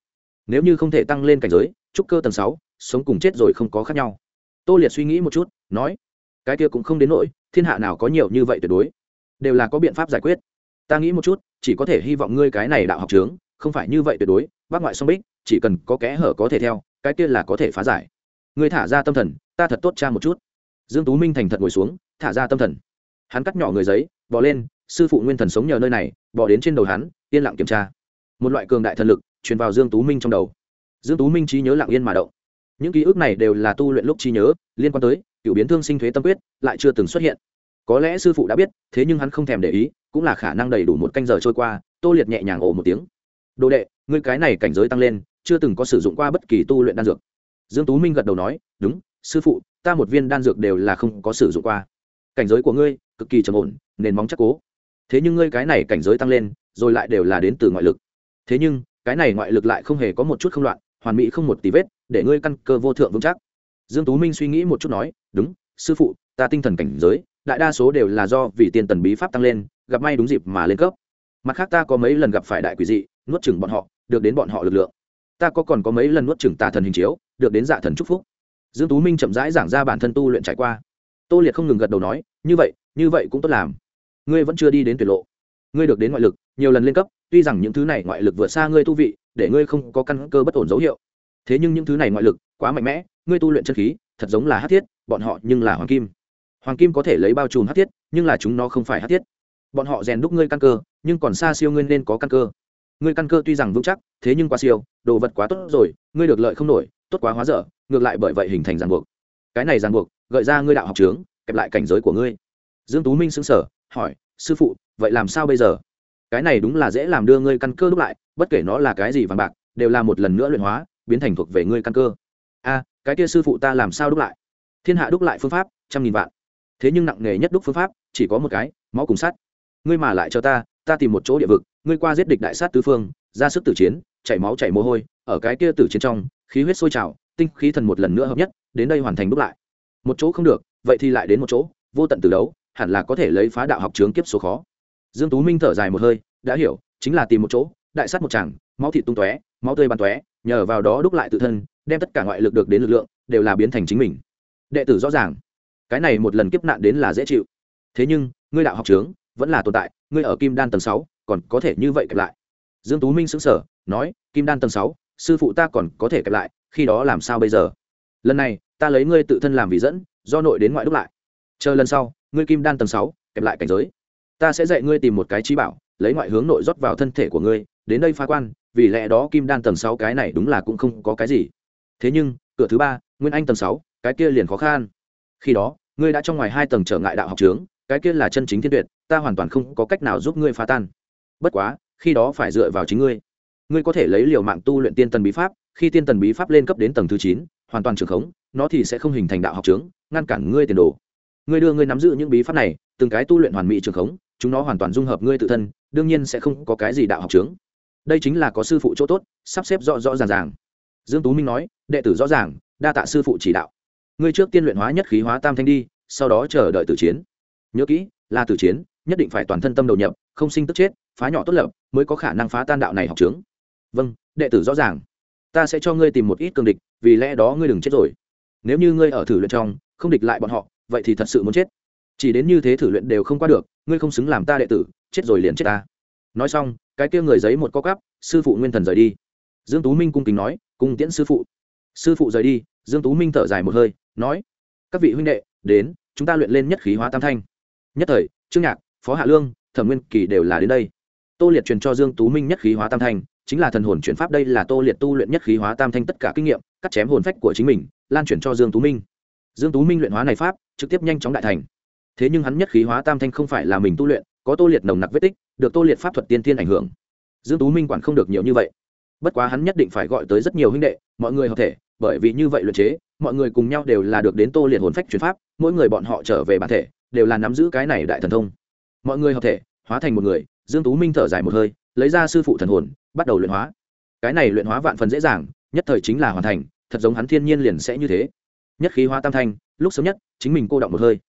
Nếu như không thể tăng lên cảnh giới, trúc cơ tầng sáu, sống cùng chết rồi không có khác nhau. Tô liệt suy nghĩ một chút, nói, cái kia cũng không đến nỗi, thiên hạ nào có nhiều như vậy tuyệt đối. Đều là có biện pháp giải quyết. Ta nghĩ một chút, chỉ có thể hy vọng ngươi cái này đạo học trướng, không phải như vậy tuyệt đối, bác ngoại song bích, chỉ cần có kẽ hở có thể theo, cái kia là có thể phá giải. Ngươi thả ra tâm thần, ta thật tốt cha một chút dương tú minh thành thật ngồi xuống, thả ra tâm thần. Hắn cắt nhỏ người giấy, bỏ lên, sư phụ nguyên thần sống nhờ nơi này, bỏ đến trên đầu hắn, yên lặng kiểm tra. Một loại cường đại thần lực truyền vào dương tú minh trong đầu. Dương tú minh trí nhớ lặng yên mà động. Những ký ức này đều là tu luyện lúc trí nhớ, liên quan tới cựu biến thương sinh thuế tâm quyết, lại chưa từng xuất hiện. Có lẽ sư phụ đã biết, thế nhưng hắn không thèm để ý, cũng là khả năng đầy đủ một canh giờ trôi qua, tô liệt nhẹ nhàng ồ một tiếng. Đồ đệ, ngươi cái này cảnh giới tăng lên, chưa từng có sử dụng qua bất kỳ tu luyện đan dược. Dương tú minh gật đầu nói, đúng, sư phụ ta một viên đan dược đều là không có sử dụng qua. Cảnh giới của ngươi cực kỳ trầm ổn, nền móng chắc cố. Thế nhưng ngươi cái này cảnh giới tăng lên, rồi lại đều là đến từ ngoại lực. Thế nhưng, cái này ngoại lực lại không hề có một chút không loạn, hoàn mỹ không một tí vết, để ngươi căn cơ vô thượng vững chắc. Dương tú minh suy nghĩ một chút nói, đúng, sư phụ, ta tinh thần cảnh giới, đại đa số đều là do vì tiền tần bí pháp tăng lên, gặp may đúng dịp mà lên cấp. Mặt khác ta có mấy lần gặp phải đại quỷ dị, nuốt chửng bọn họ, được đến bọn họ lực lượng. Ta có còn có mấy lần nuốt chửng tà thần hình chiếu, được đến dạ thần chúc phúc dương tú minh chậm rãi giảng ra bản thân tu luyện trải qua. Tô liệt không ngừng gật đầu nói, như vậy như vậy cũng tốt làm. Ngươi vẫn chưa đi đến tuyệt lộ. Ngươi được đến ngoại lực, nhiều lần lên cấp, tuy rằng những thứ này ngoại lực vượt xa ngươi tu vị, để ngươi không có căn cơ bất ổn dấu hiệu. Thế nhưng những thứ này ngoại lực, quá mạnh mẽ, ngươi tu luyện chân khí, thật giống là hát thiết, bọn họ nhưng là hoàng kim. Hoàng kim có thể lấy bao trùm hát thiết, nhưng là chúng nó không phải hát thiết. Bọn họ rèn đúc ngươi căn cơ, nhưng còn xa siêu ngươi nên có căn cơ. Ngươi căn cơ tuy rằng vững chắc, thế nhưng quá siêu, đồ vật quá tốt rồi, ngươi được lợi không nổi, tốt quá hóa dở ngược lại bởi vậy hình thành ràng buộc. Cái này ràng buộc, gợi ra ngươi đạo học trướng, kẹp lại cảnh giới của ngươi. Dương tú minh xứng sở hỏi, sư phụ, vậy làm sao bây giờ? Cái này đúng là dễ làm đưa ngươi căn cơ đúc lại, bất kể nó là cái gì vàng bạc, đều là một lần nữa luyện hóa, biến thành thuộc về ngươi căn cơ. A, cái kia sư phụ ta làm sao đúc lại? Thiên hạ đúc lại phương pháp, trăm nghìn vạn. Thế nhưng nặng nghề nhất đúc phương pháp, chỉ có một cái, máu cùng sắt. Ngươi mà lại cho ta ta tìm một chỗ địa vực, ngươi qua giết địch đại sát tứ phương, ra sức tử chiến, chảy máu chảy mồ hôi, ở cái kia tử chiến trong, khí huyết sôi trào tinh khí thần một lần nữa hợp nhất, đến đây hoàn thành đúc lại. Một chỗ không được, vậy thì lại đến một chỗ, vô tận từ đấu, hẳn là có thể lấy phá đạo học trướng kiếp số khó. Dương tú minh thở dài một hơi, đã hiểu, chính là tìm một chỗ, đại sát một chàng máu thịt tung tóe, máu tươi bắn tóe, nhờ vào đó đúc lại tự thân, đem tất cả ngoại lực được đến lực lượng, đều là biến thành chính mình. Đệ tử rõ ràng, cái này một lần kiếp nạn đến là dễ chịu. Thế nhưng, ngươi đạo học trướng vẫn là tồn tại, ngươi ở kim đan tầng sáu, còn có thể như vậy kẹp lại. Dương tú minh sững sờ, nói, kim đan tầng sáu sư phụ ta còn có thể kẹp lại, khi đó làm sao bây giờ? Lần này, ta lấy ngươi tự thân làm vì dẫn, do nội đến ngoại đúc lại. Chờ lần sau, ngươi kim đan tầng sáu, kẹp lại cảnh giới. Ta sẽ dạy ngươi tìm một cái trí bảo, lấy ngoại hướng nội rót vào thân thể của ngươi, đến đây phá quan, vì lẽ đó kim đan tầng sáu cái này đúng là cũng không có cái gì. Thế nhưng, cửa thứ ba, nguyên anh tầng sáu, cái kia liền khó khăn. Khi đó, ngươi đã trong ngoài hai tầng trở ngại đạo học trướng, cái kia là chân chính thiên tuyệt, ta hoàn toàn không có cách nào giúp ngươi phá tan. Bất quá, khi đó phải dựa vào chính ngươi ngươi có thể lấy liều mạng tu luyện tiên tần bí pháp, khi tiên tần bí pháp lên cấp đến tầng thứ chín, hoàn toàn trường khống, nó thì sẽ không hình thành đạo học trướng, ngăn cản ngươi tiền đồ. Ngươi đưa ngươi nắm giữ những bí pháp này, từng cái tu luyện hoàn mỹ trường khống, chúng nó hoàn toàn dung hợp ngươi tự thân, đương nhiên sẽ không có cái gì đạo học trướng. Đây chính là có sư phụ chỗ tốt, sắp xếp rõ rõ ràng ràng. Dương tú minh nói, đệ tử rõ ràng, đa tạ sư phụ chỉ đạo. Ngươi trước tiên luyện hóa nhất khí hóa tam thanh đi, sau đó chờ đợi tử chiến. Nhớ kỹ, là tử chiến, nhất định phải toàn thân tâm đầu nhập, không sinh tức chết, phá nhỏ tốt lập, mới có khả năng phá tan đạo này học trướng vâng đệ tử rõ ràng. Ta sẽ cho ngươi tìm một ít cường địch, vì lẽ đó ngươi đừng chết rồi. Nếu như ngươi ở thử luyện trong, không địch lại bọn họ, vậy thì thật sự muốn chết. Chỉ đến như thế thử luyện đều không qua được, ngươi không xứng làm ta đệ tử, chết rồi liền chết ta. Nói xong, cái kia người giấy một co cắp sư phụ nguyên thần rời đi. Dương tú minh cung kính nói, cung tiễn sư phụ. Sư phụ rời đi, dương tú minh thở dài một hơi, nói, các vị huynh đệ, đến, chúng ta luyện lên nhất khí hóa tam thanh. Nhất thời, trương nhạc, phó hạ lương, thẩm nguyên kỳ đều là đến đây. Tô liệt truyền cho dương tú minh nhất khí hóa tam thanh chính là thần hồn chuyển pháp đây là tô liệt tu luyện nhất khí hóa tam thanh tất cả kinh nghiệm, cắt chém hồn phách của chính mình, lan chuyển cho dương tú minh. Dương tú minh luyện hóa này pháp, trực tiếp nhanh chóng đại thành. Thế nhưng hắn nhất khí hóa tam thanh không phải là mình tu luyện, có tô liệt nồng nặc vết tích, được tô liệt pháp thuật tiên tiên ảnh hưởng. Dương tú minh quản không được nhiều như vậy. Bất quá hắn nhất định phải gọi tới rất nhiều huynh đệ, mọi người hợp thể, bởi vì như vậy luyện chế, mọi người cùng nhau đều là được đến tô liệt hồn phách chuyển pháp, mỗi người bọn họ trở về bản thể, đều là nắm giữ cái này đại thần thông. Mọi người hợp thể, hóa thành một người, dương tú minh thở dài một hơi lấy ra sư phụ thần hồn, bắt đầu luyện hóa. Cái này luyện hóa vạn phần dễ dàng, nhất thời chính là hoàn thành, thật giống hắn thiên nhiên liền sẽ như thế. Nhất khí hóa tam thanh, lúc sớm nhất, chính mình cô động một hơi.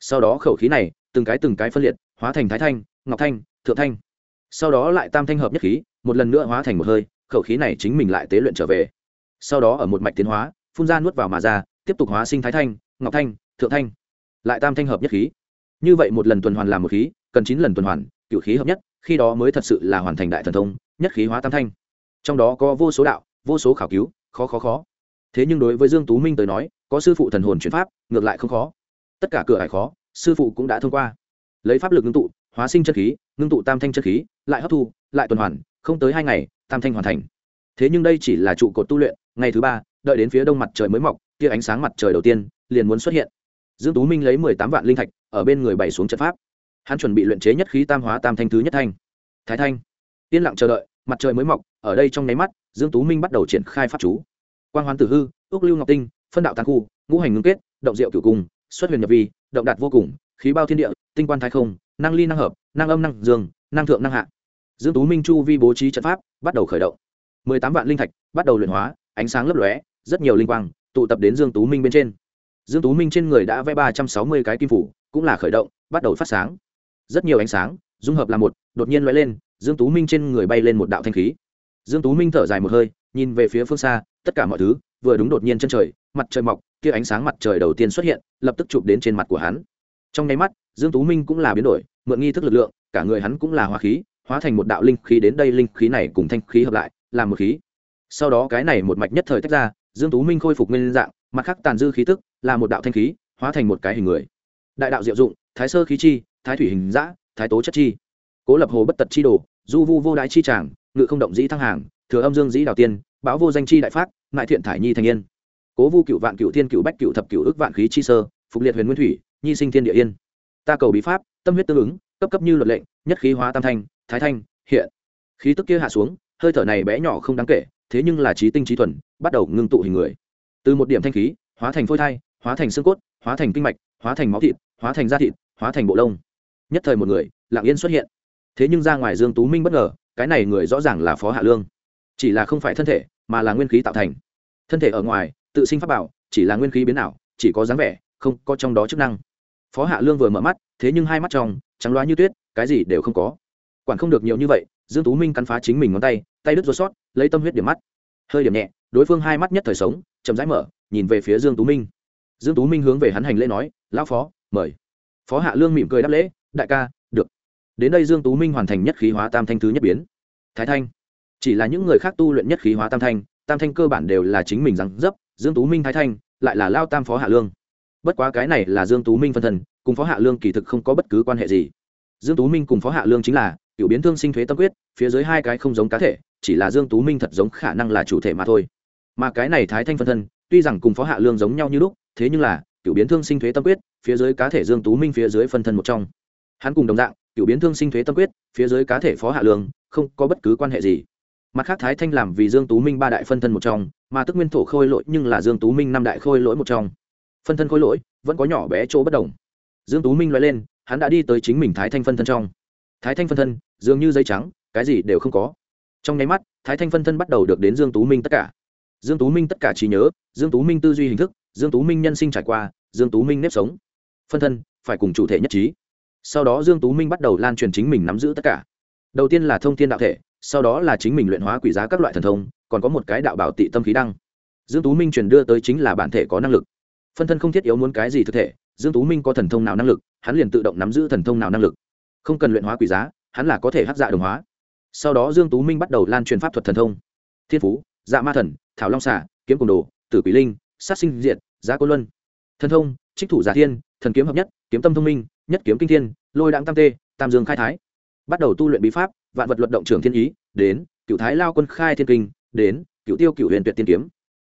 Sau đó khẩu khí này, từng cái từng cái phân liệt, hóa thành thái thanh, ngọc thanh, thượng thanh. Sau đó lại tam thanh hợp nhất khí, một lần nữa hóa thành một hơi, khẩu khí này chính mình lại tế luyện trở về. Sau đó ở một mạch tiến hóa, phun ra nuốt vào mà ra, tiếp tục hóa sinh thái thanh, ngọc thanh, thượng thanh. Lại tam thanh hợp nhất khí. Như vậy một lần tuần hoàn làm một khí, cần chín lần tuần hoàn cựu khí hợp nhất khi đó mới thật sự là hoàn thành đại thần thông, nhất khí hóa tam thanh. Trong đó có vô số đạo, vô số khảo cứu, khó khó khó. Thế nhưng đối với dương tú minh tới nói, có sư phụ thần hồn chuyển pháp, ngược lại không khó. Tất cả cửa hải khó, sư phụ cũng đã thông qua. Lấy pháp lực ngưng tụ, hóa sinh chân khí, ngưng tụ tam thanh chân khí, lại hấp thu, lại tuần hoàn, không tới hai ngày, tam thanh hoàn thành. Thế nhưng đây chỉ là trụ cột tu luyện, ngày thứ ba, đợi đến phía đông mặt trời mới mọc, tia ánh sáng mặt trời đầu tiên liền muốn xuất hiện. Dương tú minh lấy mười tám vạn linh thạch, ở bên người bày xuống trận pháp hắn chuẩn bị luyện chế nhất khí tam hóa tam thanh thứ nhất thanh. Thái thanh, yên lặng chờ đợi, mặt trời mới mọc, ở đây trong nháy mắt, dương tú minh bắt đầu triển khai pháp chú. Quang hoán tử hư, ước lưu ngọc tinh, phân đạo tàn khu, ngũ hành ngưng kết, động diệu cửu cung xuất huyền nhập vi, động đạt vô cùng, khí bao thiên địa, tinh quan thái không, năng ly năng hợp, năng âm năng dương năng thượng năng hạ. Dương tú minh chu vi bố trí trận pháp, bắt đầu khởi động. Mười tám vạn linh thạch, bắt đầu luyện hóa, ánh sáng lấp lóe, rất nhiều linh quang tụ tập đến dương tú minh bên trên. Dương tú minh trên người đã vẽ ba trăm sáu mươi cái kim phủ, cũng là khởi động, bắt đầu phát sáng rất nhiều ánh sáng, dung hợp là một, đột nhiên lóe lên, dương tú minh trên người bay lên một đạo thanh khí. Dương tú minh thở dài một hơi, nhìn về phía phương xa, tất cả mọi thứ vừa đúng đột nhiên chân trời, mặt trời mọc, kia ánh sáng mặt trời đầu tiên xuất hiện, lập tức chụp đến trên mặt của hắn. Trong nháy mắt, dương tú minh cũng là biến đổi, mượn nghi thức lực lượng, cả người hắn cũng là hóa khí, hóa thành một đạo linh khí đến đây linh khí này cùng thanh khí hợp lại, làm một khí. Sau đó cái này một mạch nhất thời tách ra, dương tú minh khôi phục nguyên dạng, mặt khác tàn dư khí tức là một đạo thanh khí, hóa thành một cái hình người. Đại đạo diệu dụng thái sơ khí chi, thái thủy hình dã, thái tố chất chi. Cố lập hồ bất tật chi đồ, du vu vô đái chi tràng ngự không động dĩ thăng hàng, thừa âm dương dĩ đào tiên báo vô danh chi đại phát mại thiện thải nhi thành yên. Cố vu cựu vạn cựu thiên cựu bách cựu thập cựu ước vạn khí chi sơ, phục liệt huyền nguyên thủy, nhi sinh thiên địa yên. Ta cầu bí pháp, tâm huyết tương ứng, cấp cấp như luật lệnh, nhất khí hóa tam thanh, thái thanh, hiện. Khí tức kia hạ xuống, hơi thở này bé nhỏ không đáng kể, thế nhưng là trí tinh trí thuần, bắt đầu ngưng tụ hình người. Từ một điểm thanh khí, hóa thành phôi thai, hóa thành xương cốt, hóa thành kinh mạch, hóa thành máu thịt hóa thành da thịt, hóa thành bộ lông. Nhất thời một người lặng yên xuất hiện. Thế nhưng ra ngoài dương tú minh bất ngờ, cái này người rõ ràng là phó hạ lương. Chỉ là không phải thân thể, mà là nguyên khí tạo thành. Thân thể ở ngoài, tự sinh pháp bảo, chỉ là nguyên khí biến ảo, chỉ có dáng vẻ, không có trong đó chức năng. Phó hạ lương vừa mở mắt, thế nhưng hai mắt trong, trắng loá như tuyết, cái gì đều không có. Quản không được nhiều như vậy, dương tú minh cắn phá chính mình ngón tay tay đứt ruột sót, lấy tâm huyết điểm mắt. Hơi điểm nhẹ, đối phương hai mắt nhất thời sống, chậm rãi mở, nhìn về phía dương tú minh. Dương tú minh hướng về hắn hành lễ nói, lão phó mời. Phó hạ lương mỉm cười đáp lễ, đại ca, được. Đến đây dương tú minh hoàn thành nhất khí hóa tam thanh thứ nhất biến. Thái thanh. Chỉ là những người khác tu luyện nhất khí hóa tam thanh tam thanh cơ bản đều là chính mình răng dấp, dương tú minh, thái thanh, lại là lao tam phó hạ lương. Bất quá cái này là dương tú minh phân thân cùng phó hạ lương kỳ thực không có bất cứ quan hệ gì. Dương tú minh cùng phó hạ lương chính là cựu biến thương sinh thuế tâm quyết, phía dưới hai cái không giống cá thể, chỉ là dương tú minh thật giống khả năng là chủ thể mà thôi. Mà cái này thái thanh phân thân tuy rằng cùng phó hạ lương giống nhau như lúc, thế nhưng là cựu biến thương sinh thuế tâm quyết, phía dưới cá thể dương tú minh phía dưới phân thân một trong. Hắn cùng đồng dạng, cựu biến thương sinh thuế tâm quyết, phía dưới cá thể phó hạ lương, không có bất cứ quan hệ gì. Mặt khác thái thanh làm vì dương tú minh ba đại phân thân một trong, mà tức nguyên thổ khôi lỗi nhưng là dương tú minh năm đại khôi lỗi một trong. Phân thân khôi lỗi, vẫn có nhỏ bé chỗ bất đồng. Dương tú minh loại lên, hắn đã đi tới chính mình thái thanh phân thân trong. Thái thanh phân thân, dường như giấy trắng, cái gì đều không có. Trong nháy mắt, thái thanh phân thân bắt đầu được đến dương tú minh tất cả. Dương tú minh tất cả trí nhớ, dương tú minh tư duy hình thức dương tú minh nhân sinh trải qua, dương tú minh nếp sống. Phân thân, phải cùng chủ thể nhất trí. Sau đó dương tú minh bắt đầu lan truyền chính mình nắm giữ tất cả. Đầu tiên là thông thiên đạo thể, sau đó là chính mình luyện hóa quỷ giá các loại thần thông, còn có một cái đạo bảo tị tâm khí đăng. Dương tú minh truyền đưa tới chính là bản thể có năng lực. Phân thân không thiết yếu muốn cái gì thực thể, dương tú minh có thần thông nào năng lực, hắn liền tự động nắm giữ thần thông nào năng lực. Không cần luyện hóa quỷ giá, hắn là có thể hấp dạ đồng hóa. Sau đó dương tú minh bắt đầu lan truyền pháp thuật thần thông. Thiên phú dạ ma thần, thảo long xà, kiếm cùng đồ, tử quỷ linh sát sinh diện giá cô luân. Thần thông, trích thủ giả thiên, thần kiếm hợp nhất, kiếm tâm thông minh, nhất kiếm kinh thiên, lôi đãng tam tê, tam dương khai thái. Bắt đầu tu luyện bí pháp, vạn vật luận động trưởng thiên ý, đến cựu thái lao quân khai thiên kinh, đến cựu tiêu cựu huyền tuyệt tiên kiếm.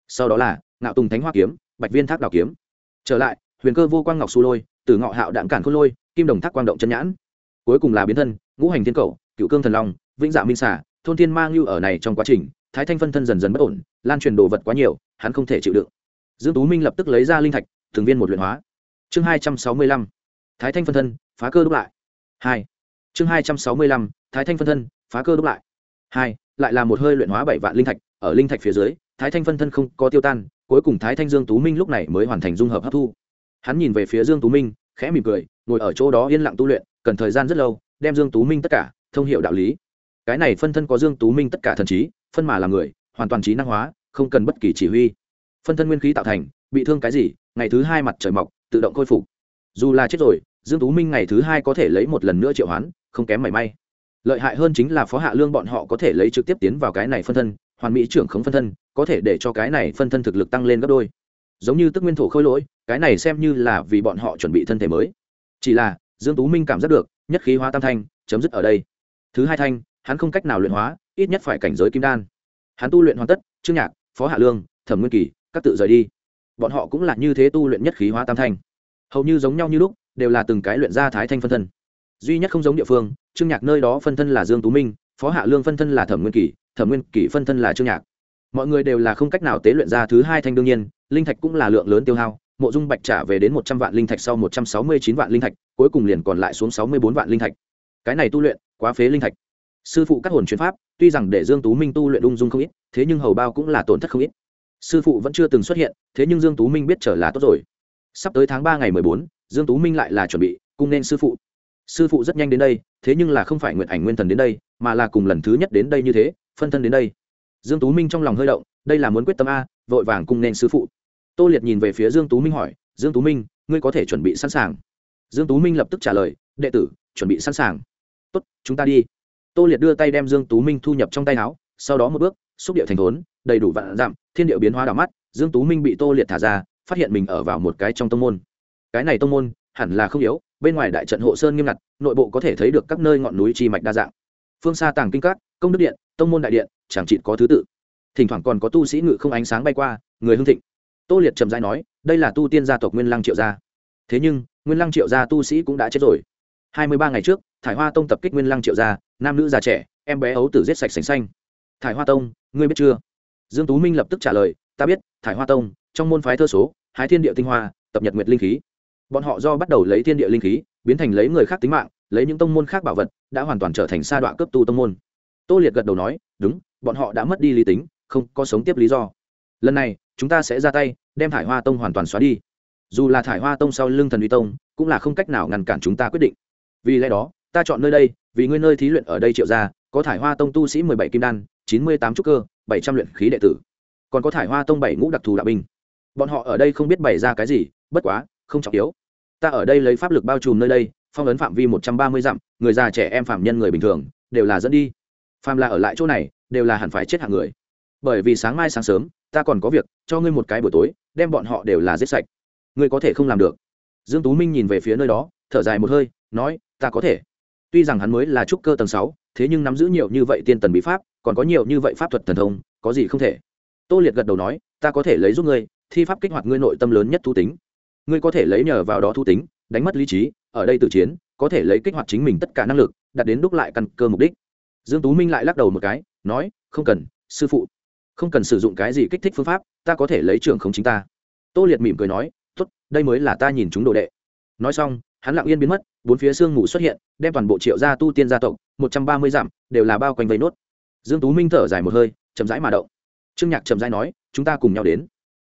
Sau đó là, ngạo tùng thánh hoa kiếm, bạch viên thác đào kiếm. Trở lại, huyền cơ vô quang ngọc su lôi từ ngọ hạo đạn cản khôn lôi, kim đồng thác quang động chân nhãn. Cuối cùng là biến thân, ngũ hành thiên cầu cựu cương thần long, vĩnh dạ minh xả thôn thiên mang lưu ở này trong quá trình, thái thanh phân thân dần dần bất ổn, lan truyền đồ vật quá nhiều, hắn không thể chịu đựng dương tú minh lập tức lấy ra linh thạch thường viên một luyện hóa. Chương hai trăm sáu mươi lăm, thái thanh phân thân, phá cơ đúc lại. Hai. Chương hai trăm sáu mươi lăm, thái thanh phân thân, phá cơ đúc lại. Hai, lại là một hơi luyện hóa bảy vạn linh thạch. Ở linh thạch phía dưới, thái thanh phân thân không có tiêu tan, cuối cùng thái thanh dương tú minh lúc này mới hoàn thành dung hợp hấp thu. Hắn nhìn về phía dương tú minh, khẽ mỉm cười, ngồi ở chỗ đó yên lặng tu luyện, cần thời gian rất lâu, đem dương tú minh tất cả, thông hiểu đạo lý. Cái này phân thân có dương tú minh tất cả thần trí, phân mà là người, hoàn toàn trí năng hóa, không cần bất kỳ chỉ huy phân thân nguyên khí tạo thành, bị thương cái gì, ngày thứ hai mặt trời mọc, tự động khôi phục. Dù là chết rồi, dương tú minh ngày thứ hai có thể lấy một lần nữa triệu hoán, không kém mảy may. Lợi hại hơn chính là phó hạ lương bọn họ có thể lấy trực tiếp tiến vào cái này phân thân, hoàn mỹ trưởng khống phân thân, có thể để cho cái này phân thân thực lực tăng lên gấp đôi. Giống như tức nguyên thổ khôi lỗi, cái này xem như là vì bọn họ chuẩn bị thân thể mới. Chỉ là, dương tú minh cảm giác được, nhất khí hóa tam thanh, chấm dứt ở đây. Thứ hai thanh, hắn không cách nào luyện hóa, ít nhất phải cảnh giới kim đan. Hắn tu luyện hoàn tất, trương nhạc, phó hạ lương, thẩm nguyên kỳ các tự rời đi. Bọn họ cũng là như thế tu luyện nhất khí hóa tam thanh. Hầu như giống nhau như lúc đều là từng cái luyện ra thái thanh phân thân. Duy nhất không giống địa phương trương nhạc nơi đó phân thân là dương tú minh phó hạ lương phân thân là thẩm nguyên kỷ, thẩm nguyên kỷ phân thân là trương nhạc. Mọi người đều là không cách nào tế luyện ra thứ hai thanh đương nhiên linh thạch cũng là lượng lớn tiêu hao mộ dung bạch trả về đến một trăm vạn linh thạch sau một trăm sáu mươi chín vạn linh thạch cuối cùng liền còn lại xuống sáu mươi bốn vạn linh thạch. Cái này tu luyện quá phế linh thạch. Sư phụ các hồn chuyên pháp tuy rằng để dương tú minh tu luyện ung dung không ít thế nhưng hầu bao cũng là tổn thất không ít sư phụ vẫn chưa từng xuất hiện, thế nhưng dương tú minh biết trở là tốt rồi. Sắp tới tháng ba ngày mười bốn, dương tú minh lại là chuẩn bị cùng nên sư phụ. Sư phụ rất nhanh đến đây, thế nhưng là không phải nguyện ảnh nguyên thần đến đây, mà là cùng lần thứ nhất đến đây như thế, phân thân đến đây. Dương tú minh trong lòng hơi động, đây là muốn quyết tâm a, vội vàng cùng nên sư phụ. Tô liệt nhìn về phía dương tú minh hỏi, dương tú minh, ngươi có thể chuẩn bị sẵn sàng? Dương tú minh lập tức trả lời, đệ tử, chuẩn bị sẵn sàng. Tốt, chúng ta đi. Tô liệt đưa tay đem dương tú minh thu nhập trong tay áo, sau đó một bước, xúc điệu thành thốn đầy đủ vạn dặm, thiên điệu biến hóa đảo mắt, dương tú minh bị tô liệt thả ra, phát hiện mình ở vào một cái trong tông môn. Cái này tông môn, hẳn là không yếu, bên ngoài đại trận hộ sơn nghiêm ngặt, nội bộ có thể thấy được các nơi ngọn núi chi mạch đa dạng. Phương xa tàng kinh các, công đức điện, tông môn đại điện, chẳng chỉ có thứ tự. Thỉnh thoảng còn có tu sĩ ngự không ánh sáng bay qua, người hưng thịnh. Tô liệt trầm rãi nói, đây là tu tiên gia tộc nguyên lăng triệu gia. Thế nhưng, nguyên lăng triệu gia tu sĩ cũng đã chết rồi. Hai mươi ba ngày trước, thải hoa tông tập kích nguyên lăng triệu gia, nam nữ già trẻ, em bé ấu tử giết sạch sành xanh. Thải hoa tông, ngươi biết chưa? Dương tú minh lập tức trả lời, ta biết, thải hoa tông, trong môn phái thơ số, hái thiên địa tinh hoa, tập nhật nguyệt linh khí. Bọn họ do bắt đầu lấy thiên địa linh khí, biến thành lấy người khác tính mạng, lấy những tông môn khác bảo vật, đã hoàn toàn trở thành sa đoạn cấp tu tông môn. Tô liệt gật đầu nói, đúng, bọn họ đã mất đi lý tính, không có sống tiếp lý do. Lần này, chúng ta sẽ ra tay, đem thải hoa tông hoàn toàn xóa đi. Dù là thải hoa tông sau lưng thần uy tông, cũng là không cách nào ngăn cản chúng ta quyết định. Vì lẽ đó, ta chọn nơi đây, vì ngươi nơi thí luyện ở đây triệu ra có thải hoa tông tu sĩ mười bảy kim đan chín mươi tám trúc cơ, bảy trăm luyện khí đệ tử. Còn có thải hoa tông bảy ngũ đặc thù đạo binh. Bọn họ ở đây không biết bày ra cái gì, bất quá, không trọng yếu. Ta ở đây lấy pháp lực bao trùm nơi đây, phong ấn phạm vi một trăm ba mươi dặm, người già trẻ em phạm nhân người bình thường, đều là dẫn đi. Phàm là ở lại chỗ này, đều là hẳn phải chết hạng người. Bởi vì sáng mai sáng sớm, ta còn có việc, cho ngươi một cái buổi tối, đem bọn họ đều là giết sạch. Ngươi có thể không làm được. Dương tú minh nhìn về phía nơi đó, thở dài một hơi, nói, ta có thể. Tuy rằng hắn mới là trúc cơ tầng sáu thế nhưng nắm giữ nhiều như vậy tiên tần bí pháp, còn có nhiều như vậy pháp thuật thần thông, có gì không thể? Tô liệt gật đầu nói, ta có thể lấy giúp ngươi, thi pháp kích hoạt ngươi nội tâm lớn nhất thu tính. Ngươi có thể lấy nhờ vào đó thu tính, đánh mất lý trí, ở đây tự chiến, có thể lấy kích hoạt chính mình tất cả năng lực đặt đến đúc lại căn cơ mục đích. Dương tú minh lại lắc đầu một cái, nói, không cần, sư phụ. Không cần sử dụng cái gì kích thích phương pháp, ta có thể lấy trường không chính ta. Tô liệt mỉm cười nói, tốt, đây mới là ta nhìn chúng đồ đệ. Nói xong, hắn lặng yên biến mất, bốn phía sương mù xuất hiện, đem toàn bộ triệu gia tu tiên gia tộc một trăm ba mươi dặm, đều là bao quanh vây nốt. Dương tú minh thở dài một hơi, chậm rãi mà động. Trương nhạc chậm rãi nói, chúng ta cùng nhau đến.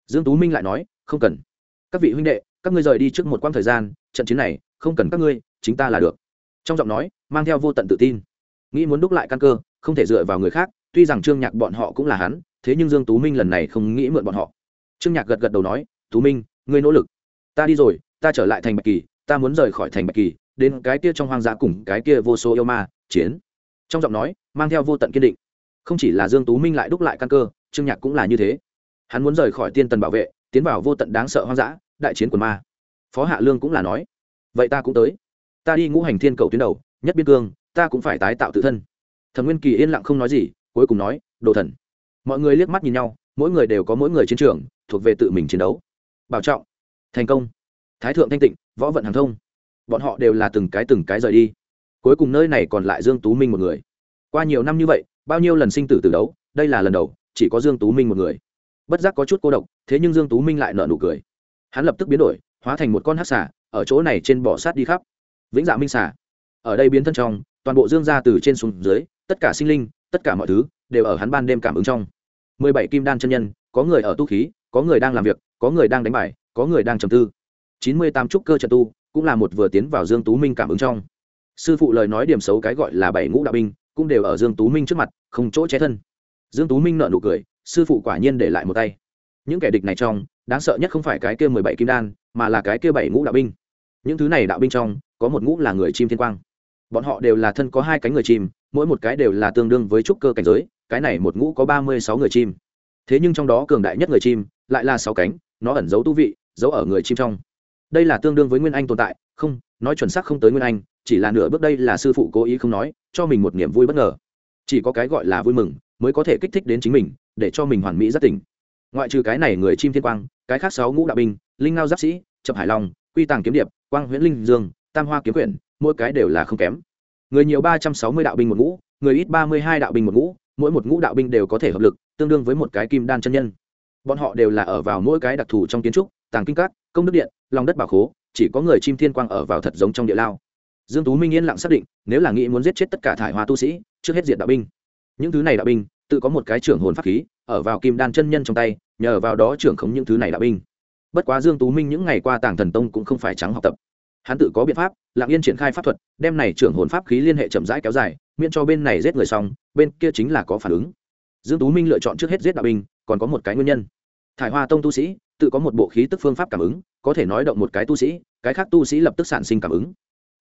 Dương tú minh lại nói, không cần. Các vị huynh đệ, các ngươi rời đi trước một quãng thời gian, trận chiến này, không cần các ngươi, chính ta là được. Trong giọng nói, mang theo vô tận tự tin. Nghĩ muốn đúc lại căn cơ, không thể dựa vào người khác, tuy rằng trương nhạc bọn họ cũng là hắn, thế nhưng dương tú minh lần này không nghĩ mượn bọn họ. Trương nhạc gật gật đầu nói, tú minh, ngươi nỗ lực. Ta đi rồi, ta trở lại thành bạch kỳ, ta muốn rời khỏi thành bạch kỳ đến cái kia trong hoang dã cùng cái kia vô số yêu ma, chiến. Trong giọng nói, mang theo vô tận kiên định. Không chỉ là dương tú minh lại đúc lại căn cơ, trương nhạc cũng là như thế. Hắn muốn rời khỏi tiên tần bảo vệ, tiến vào vô tận đáng sợ hoang dã, đại chiến quần ma. Phó hạ lương cũng là nói, vậy ta cũng tới. Ta đi ngũ hành thiên cầu tuyến đầu, nhất biên cương, ta cũng phải tái tạo tự thân. Thần nguyên kỳ yên lặng không nói gì, cuối cùng nói, đồ thần. Mọi người liếc mắt nhìn nhau, mỗi người đều có mỗi người chiến trường, thuộc về tự mình chiến đấu. Bảo trọng. Thành công. Thái thượng thanh tịnh, võ vận hàng thông bọn họ đều là từng cái từng cái rời đi. Cuối cùng nơi này còn lại dương tú minh một người. Qua nhiều năm như vậy, bao nhiêu lần sinh tử từ đấu, đây là lần đầu, chỉ có dương tú minh một người. Bất giác có chút cô độc, thế nhưng dương tú minh lại nở nụ cười. Hắn lập tức biến đổi, hóa thành một con hắc xà, ở chỗ này trên bỏ sát đi khắp. Vĩnh dạ minh xà. Ở đây biến thân trong, toàn bộ dương gia từ trên xuống dưới, tất cả sinh linh, tất cả mọi thứ, đều ở hắn ban đêm cảm ứng trong. Mười bảy kim đan chân nhân, có người ở tu khí, có người đang làm việc, có người đang đánh bài, có người đang trầm tư. Chín mươi tám trúc cơ trận tu cũng là một vừa tiến vào dương tú minh cảm ứng trong. Sư phụ lời nói điểm xấu cái gọi là bảy ngũ đạo binh, cũng đều ở dương tú minh trước mặt, không chỗ che thân. Dương tú minh nợ nụ cười, sư phụ quả nhiên để lại một tay. Những kẻ địch này trong, đáng sợ nhất không phải cái kia mười bảy kim đan, mà là cái kia bảy ngũ đạo binh. Những thứ này đạo binh trong, có một ngũ là người chim thiên quang. Bọn họ đều là thân có hai cánh người chim, mỗi một cái đều là tương đương với trúc cơ cảnh giới, cái này một ngũ có ba mươi sáu người chim. Thế nhưng trong đó cường đại nhất người chim, lại là sáu cánh, nó ẩn giấu tu vị, giấu ở người chim trong đây là tương đương với nguyên anh tồn tại, không, nói chuẩn xác không tới nguyên anh, chỉ là nửa bước đây là sư phụ cố ý không nói, cho mình một niềm vui bất ngờ. Chỉ có cái gọi là vui mừng mới có thể kích thích đến chính mình, để cho mình hoàn mỹ rất tỉnh. Ngoại trừ cái này người chim thiên quang, cái khác sáu ngũ đạo binh, linh ngao giáp sĩ chập hải long, quy tàng kiếm điệp, quang huyễn linh dương, tam hoa kiếm quyển, mỗi cái đều là không kém. Người nhiều ba trăm sáu mươi đạo binh một ngũ, người ít ba mươi hai đạo binh một ngũ, mỗi một ngũ đạo binh đều có thể hợp lực, tương đương với một cái kim đan chân nhân. Bọn họ đều là ở vào mỗi cái đặc thù trong kiến trúc, tàng kinh các, công đức điện lòng đất bảo khố, chỉ có người chim thiên quang ở vào thật giống trong địa lao. Dương tú minh yên lặng xác định, nếu là nghĩ muốn giết chết tất cả thải hoa tu sĩ, trước hết diệt đạo binh. Những thứ này đạo binh, tự có một cái trưởng hồn pháp khí, ở vào kim đan chân nhân trong tay, nhờ vào đó trưởng khống những thứ này đạo binh. Bất quá dương tú minh những ngày qua tàng thần tông cũng không phải trắng học tập. Hắn tự có biện pháp, lặng yên triển khai pháp thuật, đem này trưởng hồn pháp khí liên hệ chậm rãi kéo dài, miễn cho bên này giết người xong, bên kia chính là có phản ứng. Dương tú minh lựa chọn trước hết giết đạo binh, còn có một cái nguyên nhân. Thải hoa tông tu sĩ tự có một bộ khí tức phương pháp cảm ứng, có thể nói động một cái tu sĩ, cái khác tu sĩ lập tức sản sinh cảm ứng.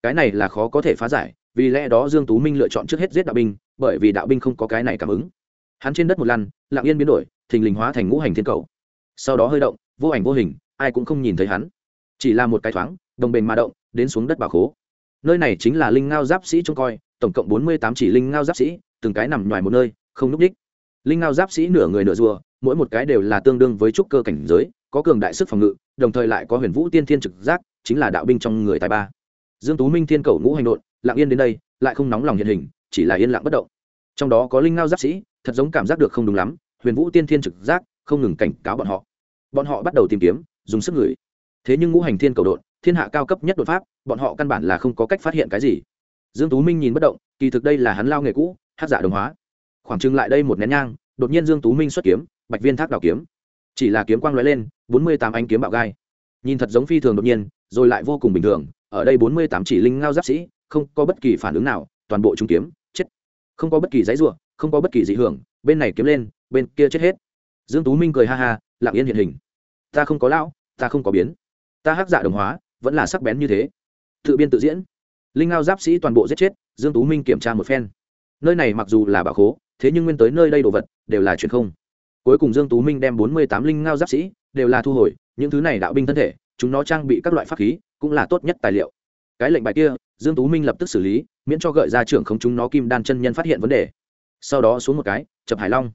Cái này là khó có thể phá giải, vì lẽ đó dương tú minh lựa chọn trước hết giết đạo binh, bởi vì đạo binh không có cái này cảm ứng. Hắn trên đất một lăn lặng yên biến đổi, thình lình hóa thành ngũ hành thiên cầu. Sau đó hơi động, vô ảnh vô hình, ai cũng không nhìn thấy hắn. Chỉ là một cái thoáng, đồng bền mà động, đến xuống đất bảo khố. Nơi này chính là linh ngao giáp sĩ trông coi, tổng cộng bốn mươi tám chỉ linh ngao giáp sĩ, từng cái nằm ngoài một nơi, không núp đích. Linh ngao giáp sĩ nửa người nửa rùa, mỗi một cái đều là tương đương với trúc cơ cảnh giới có cường đại sức phòng ngự, đồng thời lại có huyền vũ tiên thiên trực giác, chính là đạo binh trong người tài ba. Dương tú minh thiên cầu ngũ hành đột lặng yên đến đây, lại không nóng lòng hiện hình, chỉ là yên lặng bất động. Trong đó có linh ngao giáp sĩ, thật giống cảm giác được không đúng lắm, huyền vũ tiên thiên trực giác, không ngừng cảnh cáo bọn họ. Bọn họ bắt đầu tìm kiếm, dùng sức ngửi. Thế nhưng ngũ hành thiên cầu đột thiên hạ cao cấp nhất đột pháp, bọn họ căn bản là không có cách phát hiện cái gì. Dương tú minh nhìn bất động, kỳ thực đây là hắn lao nghề cũ, hát giả đồng hóa. Khoảng chừng lại đây một nén nhang, đột nhiên dương tú minh xuất kiếm, bạch viên thác đào kiếm chỉ là kiếm quang lóe lên, bốn mươi tám ánh kiếm bạo gai. Nhìn thật giống phi thường đột nhiên, rồi lại vô cùng bình thường. Ở đây bốn mươi tám chỉ linh ngao giáp sĩ, không có bất kỳ phản ứng nào, toàn bộ trung kiếm, chết. Không có bất kỳ giấy ruộng không có bất kỳ dị hưởng, bên này kiếm lên, bên kia chết hết. Dương tú minh cười ha ha, lặng yên hiện hình. Ta không có lão, ta không có biến. Ta hắc dạ đồng hóa, vẫn là sắc bén như thế. Tự biên tự diễn. Linh ngao giáp sĩ toàn bộ giết chết, dương tú minh kiểm tra một phen. Nơi này mặc dù là bảo khố, thế nhưng nguyên tới nơi đây đồ vật, đều là chuyện không cuối cùng dương tú minh đem bốn mươi tám linh ngao giáp sĩ đều là thu hồi, những thứ này đạo binh thân thể, chúng nó trang bị các loại pháp khí cũng là tốt nhất tài liệu. Cái lệnh bài kia, dương tú minh lập tức xử lý, miễn cho gợi ra trưởng không chúng nó kim đan chân nhân phát hiện vấn đề. Sau đó xuống một cái, chập hải long.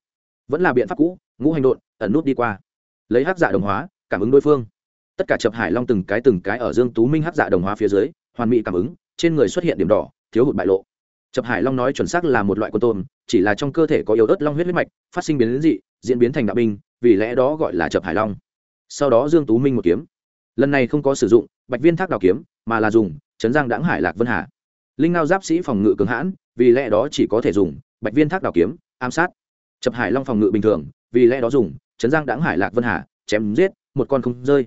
Vẫn là biện pháp cũ, ngũ hành đột ẩn nút đi qua. Lấy hắc dạ đồng hóa, cảm ứng đối phương. Tất cả chập hải long từng cái từng cái ở dương tú minh hắc dạ đồng hóa phía dưới, hoàn mỹ cảm ứng, trên người xuất hiện điểm đỏ, thiếu hụt bại lộ. Chập hải long nói chuẩn xác là một loại con tôm, chỉ là trong cơ thể có yếu ớt long huyết huyết mạch, phát sinh biến dị diễn biến thành đạo binh, vì lẽ đó gọi là chập hải long. Sau đó dương tú minh một kiếm. Lần này không có sử dụng bạch viên thác đào kiếm, mà là dùng chấn giang đãng hải lạc vân hà. Linh ngao giáp sĩ phòng ngự cường hãn, vì lẽ đó chỉ có thể dùng bạch viên thác đào kiếm, ám sát. Chập hải long phòng ngự bình thường, vì lẽ đó dùng chấn giang đãng hải lạc vân hà, chém giết một con không rơi.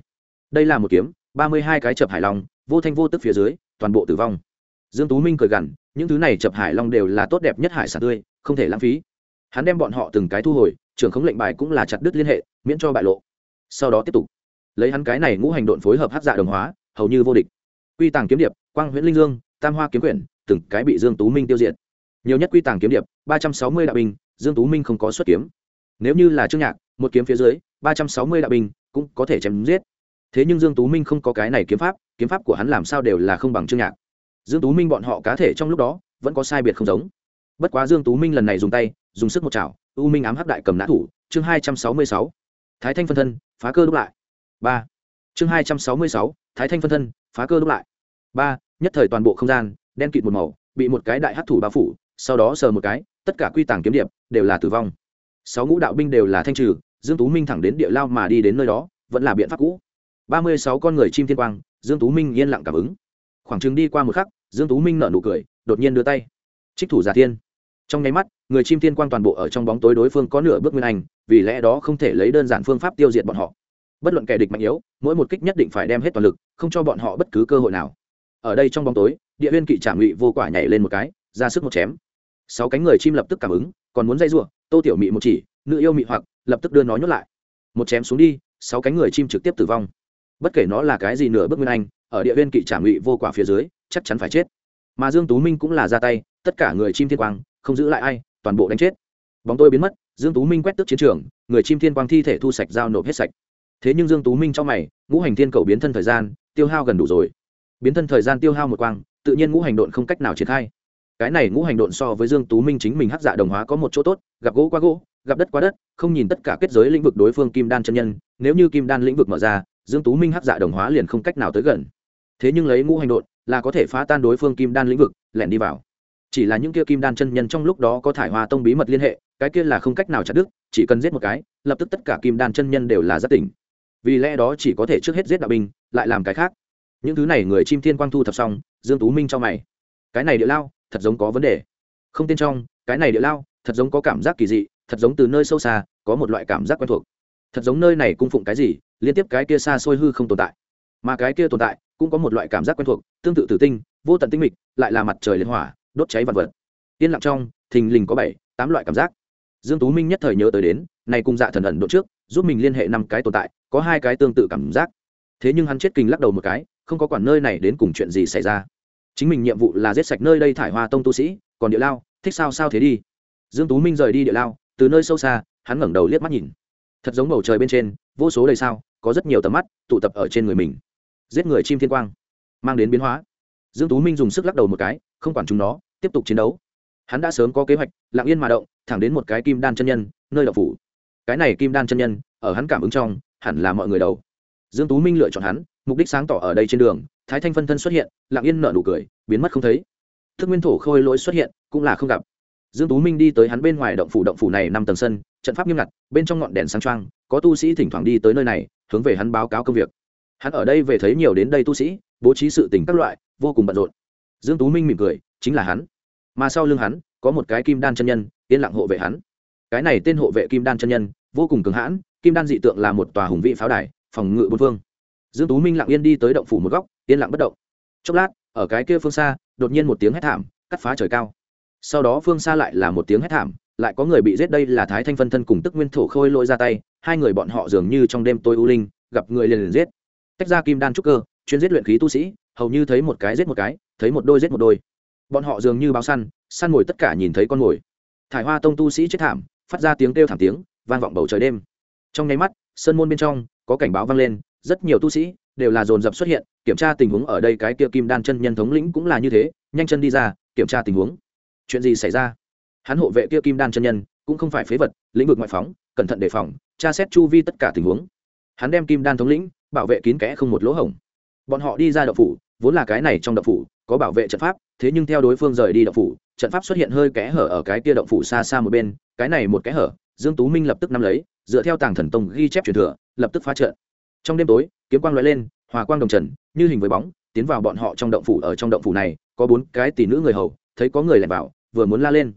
Đây là một kiếm, ba mươi hai cái chập hải long, vô thanh vô tức phía dưới, toàn bộ tử vong. Dương tú minh cười gằn, những thứ này chập hải long đều là tốt đẹp nhất hải sản tươi, không thể lãng phí. Hắn đem bọn họ từng cái thu hồi trưởng khống lệnh bài cũng là chặt đứt liên hệ, miễn cho bại lộ. Sau đó tiếp tục. Lấy hắn cái này ngũ hành độn phối hợp hát dạ đồng hóa, hầu như vô địch. Quy tàng kiếm điệp, quang huyễn linh dương, tam hoa kiếm quyển, từng cái bị dương tú minh tiêu diệt. Nhiều nhất quy tàng kiếm điệp, ba trăm sáu mươi đạo binh, dương tú minh không có xuất kiếm. Nếu như là trương nhạc, một kiếm phía dưới, ba trăm sáu mươi đạo binh cũng có thể chém giết. Thế nhưng dương tú minh không có cái này kiếm pháp kiếm pháp của hắn làm sao đều là không bằng trương nhạc. Dương tú minh bọn họ cá thể trong lúc đó, vẫn có sai biệt không giống. Bất quá dương tú minh lần này dùng tay, dùng sức một chảo u minh ám hắc đại cầm nã thủ, chương hai trăm sáu mươi sáu. Thái thanh phân thân, phá cơ đúc lại. Ba. Chương hai trăm sáu mươi sáu, thái thanh phân thân, phá cơ đúc lại. Ba, nhất thời toàn bộ không gian, đen kịt một màu, bị một cái đại hắc thủ bao phủ, sau đó sờ một cái, tất cả quy tàng kiếm điệp đều là tử vong. Sáu ngũ đạo binh đều là thanh trừ, dương tú minh thẳng đến địa lao mà đi đến nơi đó, vẫn là biện pháp cũ. Ba mươi sáu con người chim thiên quang, dương tú minh yên lặng cảm ứng. Khoảng chừng đi qua một khắc, dương tú minh nở nụ cười, đột nhiên đưa tay. Trích thủ giả thiên trong nháy mắt, người chim thiên quang toàn bộ ở trong bóng tối đối phương có nửa bước nguyên anh, vì lẽ đó không thể lấy đơn giản phương pháp tiêu diệt bọn họ. Bất luận kẻ địch mạnh yếu, mỗi một kích nhất định phải đem hết toàn lực, không cho bọn họ bất cứ cơ hội nào. Ở đây trong bóng tối, địa viên kỵ trả ngụy vô quả nhảy lên một cái, ra sức một chém. Sáu cánh người chim lập tức cảm ứng, còn muốn dây giụa tô tiểu mị một chỉ, nữ yêu mị hoặc, lập tức đưa nó nhốt lại. Một chém xuống đi, sáu cánh người chim trực tiếp tử vong. Bất kể nó là cái gì nửa bước nguyên anh, ở địa viên kỵ trả ngụy vô quả phía dưới, chắc chắn phải chết. Mà dương tú minh cũng là ra tay, tất cả người chim thiên quang không giữ lại ai, toàn bộ đánh chết. Bóng tôi biến mất, dương tú minh quét tước chiến trường, người chim thiên quang thi thể thu sạch giao nộp hết sạch. Thế nhưng dương tú minh trong mày, ngũ hành thiên cầu biến thân thời gian, tiêu hao gần đủ rồi. Biến thân thời gian tiêu hao một quang, tự nhiên ngũ hành độn không cách nào triển khai. Cái này ngũ hành độn so với dương tú minh chính mình hắc dạ đồng hóa có một chỗ tốt, gặp gỗ qua gỗ, gặp đất qua đất, không nhìn tất cả kết giới lĩnh vực đối phương kim đan chân nhân, nếu như kim đan lĩnh vực mở ra, dương tú minh hắc dạ đồng hóa liền không cách nào tới gần. Thế nhưng lấy ngũ hành độn là có thể phá tan đối phương kim đan lĩnh vực, lẻn đi vào chỉ là những kia kim đan chân nhân trong lúc đó có thải hoa tông bí mật liên hệ, cái kia là không cách nào chặt đứt, chỉ cần giết một cái, lập tức tất cả kim đan chân nhân đều là giác tỉnh. Vì lẽ đó chỉ có thể trước hết giết đạo binh, lại làm cái khác. Những thứ này người chim thiên quang thu thập xong, dương tú minh cho mày. Cái này địa lao, thật giống có vấn đề. Không tên trong, cái này địa lao, thật giống có cảm giác kỳ dị, thật giống từ nơi sâu xa, có một loại cảm giác quen thuộc. Thật giống nơi này cung phụng cái gì, liên tiếp cái kia xa xôi hư không tồn tại. Mà cái kia tồn tại, cũng có một loại cảm giác quen thuộc, tương tự tử tinh, vô tận tinh mịch, lại là mặt trời liên hỏa đốt cháy vật vật. Yên lặng trong, thình lình có bảy, tám loại cảm giác. Dương tú minh nhất thời nhớ tới đến, này cùng dạ thần ẩn độ trước, giúp mình liên hệ năm cái tồn tại, có hai cái tương tự cảm giác. Thế nhưng hắn chết kinh lắc đầu một cái, không có quản nơi này đến cùng chuyện gì xảy ra. Chính mình nhiệm vụ là giết sạch nơi đây thải hoa tông tu sĩ, còn địa lao, thích sao sao thế đi. Dương tú minh rời đi địa lao, từ nơi sâu xa, hắn ngẩng đầu liếc mắt nhìn. Thật giống bầu trời bên trên, vô số đầy sao, có rất nhiều tầm mắt, tụ tập ở trên người mình. Giết người chim thiên quang, mang đến biến hóa. Dương tú minh dùng sức lắc đầu một cái không quản chúng nó tiếp tục chiến đấu. Hắn đã sớm có kế hoạch lặng yên mà động thẳng đến một cái kim đan chân nhân nơi đậu phủ. Cái này kim đan chân nhân ở hắn cảm ứng trong hẳn là mọi người đầu. Dương tú minh lựa chọn hắn mục đích sáng tỏ ở đây trên đường thái thanh phân thân xuất hiện lặng yên nở nụ cười biến mất không thấy. Thức nguyên thổ khôi lỗi xuất hiện cũng là không gặp. Dương tú minh đi tới hắn bên ngoài động phủ động phủ này năm tầng sân trận pháp nghiêm ngặt bên trong ngọn đèn sáng trang, có tu sĩ thỉnh thoảng đi tới nơi này hướng về hắn báo cáo công việc. Hắn ở đây về thấy nhiều đến đây tu sĩ bố trí sự tình các loại vô cùng bận rộn dương tú minh mỉm cười, chính là hắn. Mà sau lưng hắn, có một cái kim đan chân nhân, yên lặng hộ vệ hắn. Cái này tên hộ vệ kim đan chân nhân, vô cùng cường hãn, kim đan dị tượng là một tòa hùng vị pháo đài, phòng ngự bốn phương. Dương tú minh lặng yên đi tới động phủ một góc, yên lặng bất động. Chốc lát, ở cái kia phương xa, đột nhiên một tiếng hét thảm, cắt phá trời cao. Sau đó phương xa lại là một tiếng hét thảm, lại có người bị giết đây là thái thanh phân thân cùng tức nguyên thổ khôi lôi ra tay, hai người bọn họ dường như trong đêm tối u linh, gặp người liền liền giết. Tách ra kim đan trúc cơ, chuyên giết luyện khí tu sĩ hầu như thấy một cái giết một cái, thấy một đôi giết một đôi. Bọn họ dường như báo săn săn mồi tất cả nhìn thấy con mồi. Thải hoa tông tu sĩ chết thảm, phát ra tiếng kêu thảm tiếng, vang vọng bầu trời đêm. Trong nháy mắt sân môn bên trong, có cảnh báo vang lên, rất nhiều tu sĩ đều là dồn dập xuất hiện, kiểm tra tình huống ở đây, cái kia kim đan chân nhân thống lĩnh cũng là như thế, nhanh chân đi ra, kiểm tra tình huống. Chuyện gì xảy ra? Hắn hộ vệ kia kim đan chân nhân cũng không phải phế vật, lĩnh vực ngoại phóng, cẩn thận đề phòng, tra xét chu vi tất cả tình huống. Hắn đem kim đan thống lĩnh bảo vệ kín kẽ không một lỗ hổng. Bọn họ đi ra đậu phủ vốn là cái này trong động phủ, có bảo vệ trận pháp, thế nhưng theo đối phương rời đi động phủ, trận pháp xuất hiện hơi kẽ hở ở cái kia động phủ xa xa một bên, cái này một kẽ hở, dương tú minh lập tức nắm lấy, dựa theo tàng thần tông ghi chép truyền thừa, lập tức phá trận. Trong đêm tối, kiếm quang lóe lên hòa quang đồng trần, như hình với bóng, tiến vào bọn họ trong động phủ, ở trong động phủ này, có bốn cái tỷ nữ người hầu, thấy có người lẻn vào, vừa muốn la lên.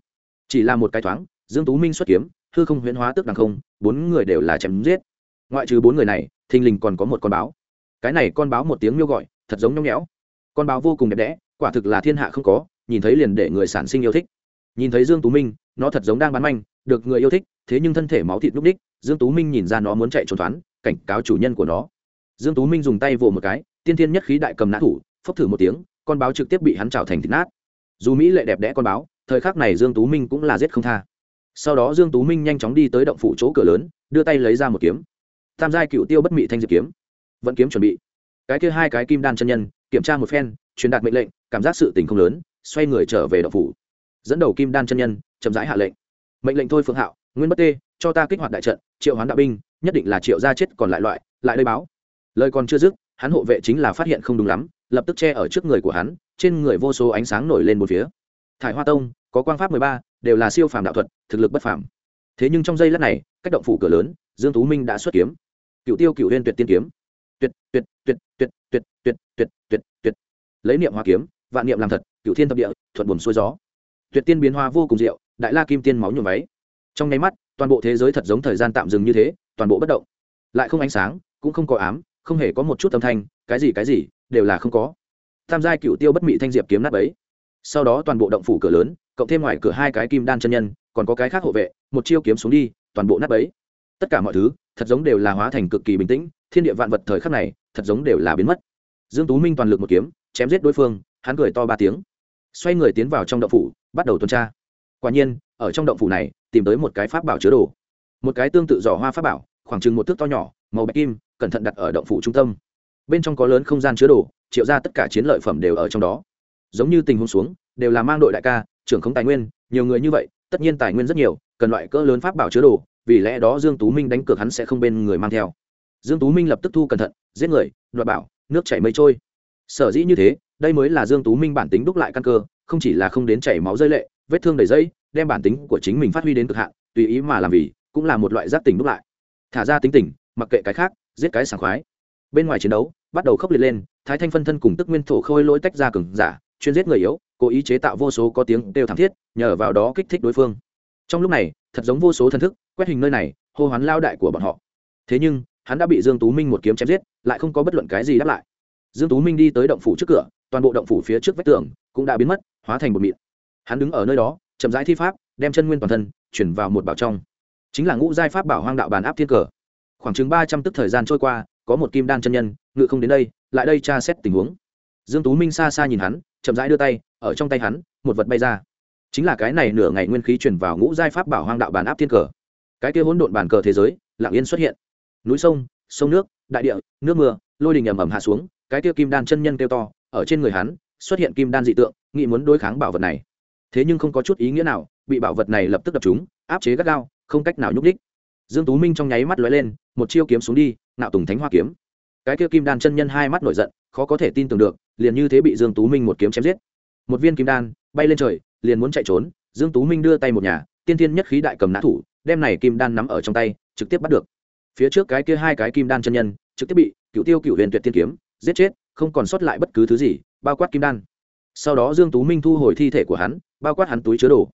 Chỉ là một cái thoáng, dương tú minh xuất kiếm, hư không huyễn hóa tức đằng không, bốn người đều là chém giết. Ngoại trừ bốn người này, thình lình còn có một con báo. Cái này con báo một tiếng miêu gọi thật giống nhõng nhẽo. Con báo vô cùng đẹp đẽ, quả thực là thiên hạ không có, nhìn thấy liền để người sản sinh yêu thích. Nhìn thấy dương tú minh, nó thật giống đang bán manh, được người yêu thích, thế nhưng thân thể máu thịt lúc đích, dương tú minh nhìn ra nó muốn chạy trốn thoán, cảnh cáo chủ nhân của nó. Dương tú minh dùng tay vồ một cái, tiên thiên nhất khí đại cầm nã thủ, phốc thử một tiếng, con báo trực tiếp bị hắn trào thành thịt nát. Dù mỹ lệ đẹp đẽ con báo, thời khắc này dương tú minh cũng là giết không tha. Sau đó dương tú minh nhanh chóng đi tới động phủ chỗ cửa lớn, đưa tay lấy ra một kiếm. Tam giai cựu tiêu bất mị thanh diệp kiếm. Vận kiếm chuẩn bị cái kia hai cái kim đan chân nhân, kiểm tra một phen, truyền đạt mệnh lệnh, cảm giác sự tình không lớn, xoay người trở về động phủ. Dẫn đầu kim đan chân nhân, chậm rãi hạ lệnh. Mệnh lệnh thôi phương hạo, nguyên bất tê, cho ta kích hoạt đại trận, triệu hoán đạo binh, nhất định là triệu gia chết còn lại loại, lại đây báo. Lời còn chưa dứt, hắn hộ vệ chính là phát hiện không đúng lắm, lập tức che ở trước người của hắn, trên người vô số ánh sáng nổi lên một phía. Thải hoa tông, có quang pháp mười ba, đều là siêu phàm đạo thuật, thực lực bất phàm. Thế nhưng trong giây lát này, cách động phủ cửa lớn, dương tú minh đã xuất kiếm. Cựu tiêu cựu huyên tuyệt tiên kiếm. Tuyệt tuyệt tuyệt tuyệt tuyệt tuyệt tuyệt tuyệt tuyệt. Lấy niệm hoa kiếm, vạn niệm làm thật cựu thiên thập địa, thuận buồn xuôi gió. Tuyệt tiên biến hoa vô cùng diệu, đại la kim tiên máu nhuộm váy. Trong nháy mắt, toàn bộ thế giới thật giống thời gian tạm dừng như thế, toàn bộ bất động. Lại không ánh sáng, cũng không có ám, không hề có một chút âm thanh, cái gì cái gì, đều là không có. Tam giai cựu tiêu bất mị thanh diệp kiếm nát ấy sau đó toàn bộ động phủ cửa lớn, cộng thêm ngoài cửa hai cái kim đan chân nhân, còn có cái khác hộ vệ, một chiêu kiếm xuống đi, toàn bộ nát ấy tất cả mọi thứ thật giống đều là hóa thành cực kỳ bình tĩnh, thiên địa vạn vật thời khắc này, thật giống đều là biến mất. Dương tú minh toàn lực một kiếm, chém giết đối phương, hắn cười to ba tiếng. Xoay người tiến vào trong động phủ, bắt đầu tuần tra. Quả nhiên, ở trong động phủ này, tìm tới một cái pháp bảo chứa đồ. Một cái tương tự giỏ hoa pháp bảo, khoảng chừng một thước to nhỏ, màu bạch kim, cẩn thận đặt ở động phủ trung tâm. Bên trong có lớn không gian chứa đồ, triệu ra tất cả chiến lợi phẩm đều ở trong đó. Giống như tình huống xuống, đều là mang đội đại ca, trưởng không tài nguyên, nhiều người như vậy, tất nhiên tài nguyên rất nhiều, cần loại cỡ lớn pháp bảo chứa đồ vì lẽ đó dương tú minh đánh cược hắn sẽ không bên người mang theo. Dương tú minh lập tức thu cẩn thận, giết người, đoạt bảo, nước chảy mây trôi. Sở dĩ như thế, đây mới là dương tú minh bản tính đúc lại căn cơ, không chỉ là không đến chảy máu rơi lệ, vết thương đầy dây, đem bản tính của chính mình phát huy đến cực hạn, tùy ý mà làm vì, cũng là một loại giác tỉnh đúc lại. Thả ra tính tình, mặc kệ cái khác, giết cái sảng khoái. Bên ngoài chiến đấu, bắt đầu khốc liệt lên, thái thanh phân thân cùng tức nguyên thổ khôi lỗi tách ra cừng giả, chuyên giết người yếu, cố ý chế tạo vô số có tiếng đều thảm thiết, nhờ vào đó kích thích đối phương trong lúc này, thật giống vô số thần thức, quét hình nơi này, hô hoán lao đại của bọn họ. Thế nhưng, hắn đã bị dương tú minh một kiếm chém giết, lại không có bất luận cái gì đáp lại. Dương tú minh đi tới động phủ trước cửa, toàn bộ động phủ phía trước vách tường cũng đã biến mất, hóa thành một mịn. Hắn đứng ở nơi đó, chậm rãi thi pháp, đem chân nguyên toàn thân chuyển vào một bảo trong. Chính là ngũ giai pháp bảo hoang đạo bàn áp thiên cờ. Khoảng chừng ba trăm tức thời gian trôi qua, có một kim đan chân nhân, ngự không đến đây, lại đây tra xét tình huống. Dương tú minh xa xa nhìn hắn, chậm rãi đưa tay, ở trong tay hắn, một vật bay ra chính là cái này nửa ngày nguyên khí chuyển vào ngũ giai pháp bảo hoang đạo bàn áp thiên cờ. Cái kia hỗn độn bàn cờ thế giới, lặng yên xuất hiện. Núi sông sông nước, đại địa, nước mưa, lôi đình ầm ầm hạ xuống, cái kia kim đan chân nhân kêu to, ở trên người hắn, xuất hiện kim đan dị tượng, nghĩ muốn đối kháng bảo vật này. Thế nhưng không có chút ý nghĩa nào, bị bảo vật này lập tức đập chúng áp chế gắt gao, không cách nào nhúc đích dương tú minh trong nháy mắt lóe lên, một chiêu kiếm xuống đi nạo tùng thánh hoa kiếm. Cái kia kim đan chân nhân hai mắt nổi giận, khó có thể tin tưởng được, liền như thế bị dương tú minh một kiếm chém giết. Một viên kim đan bay lên trời liền muốn chạy trốn, dương tú minh đưa tay một nhà, tiên thiên nhất khí đại cầm nã thủ, đem này kim đan nắm ở trong tay, trực tiếp bắt được. Phía trước cái kia hai cái kim đan chân nhân, trực tiếp bị cựu tiêu cựu huyền tuyệt tiên kiếm giết chết, không còn sót lại bất cứ thứ gì, bao quát kim đan. Sau đó dương tú minh thu hồi thi thể của hắn, bao quát hắn túi chứa đồ.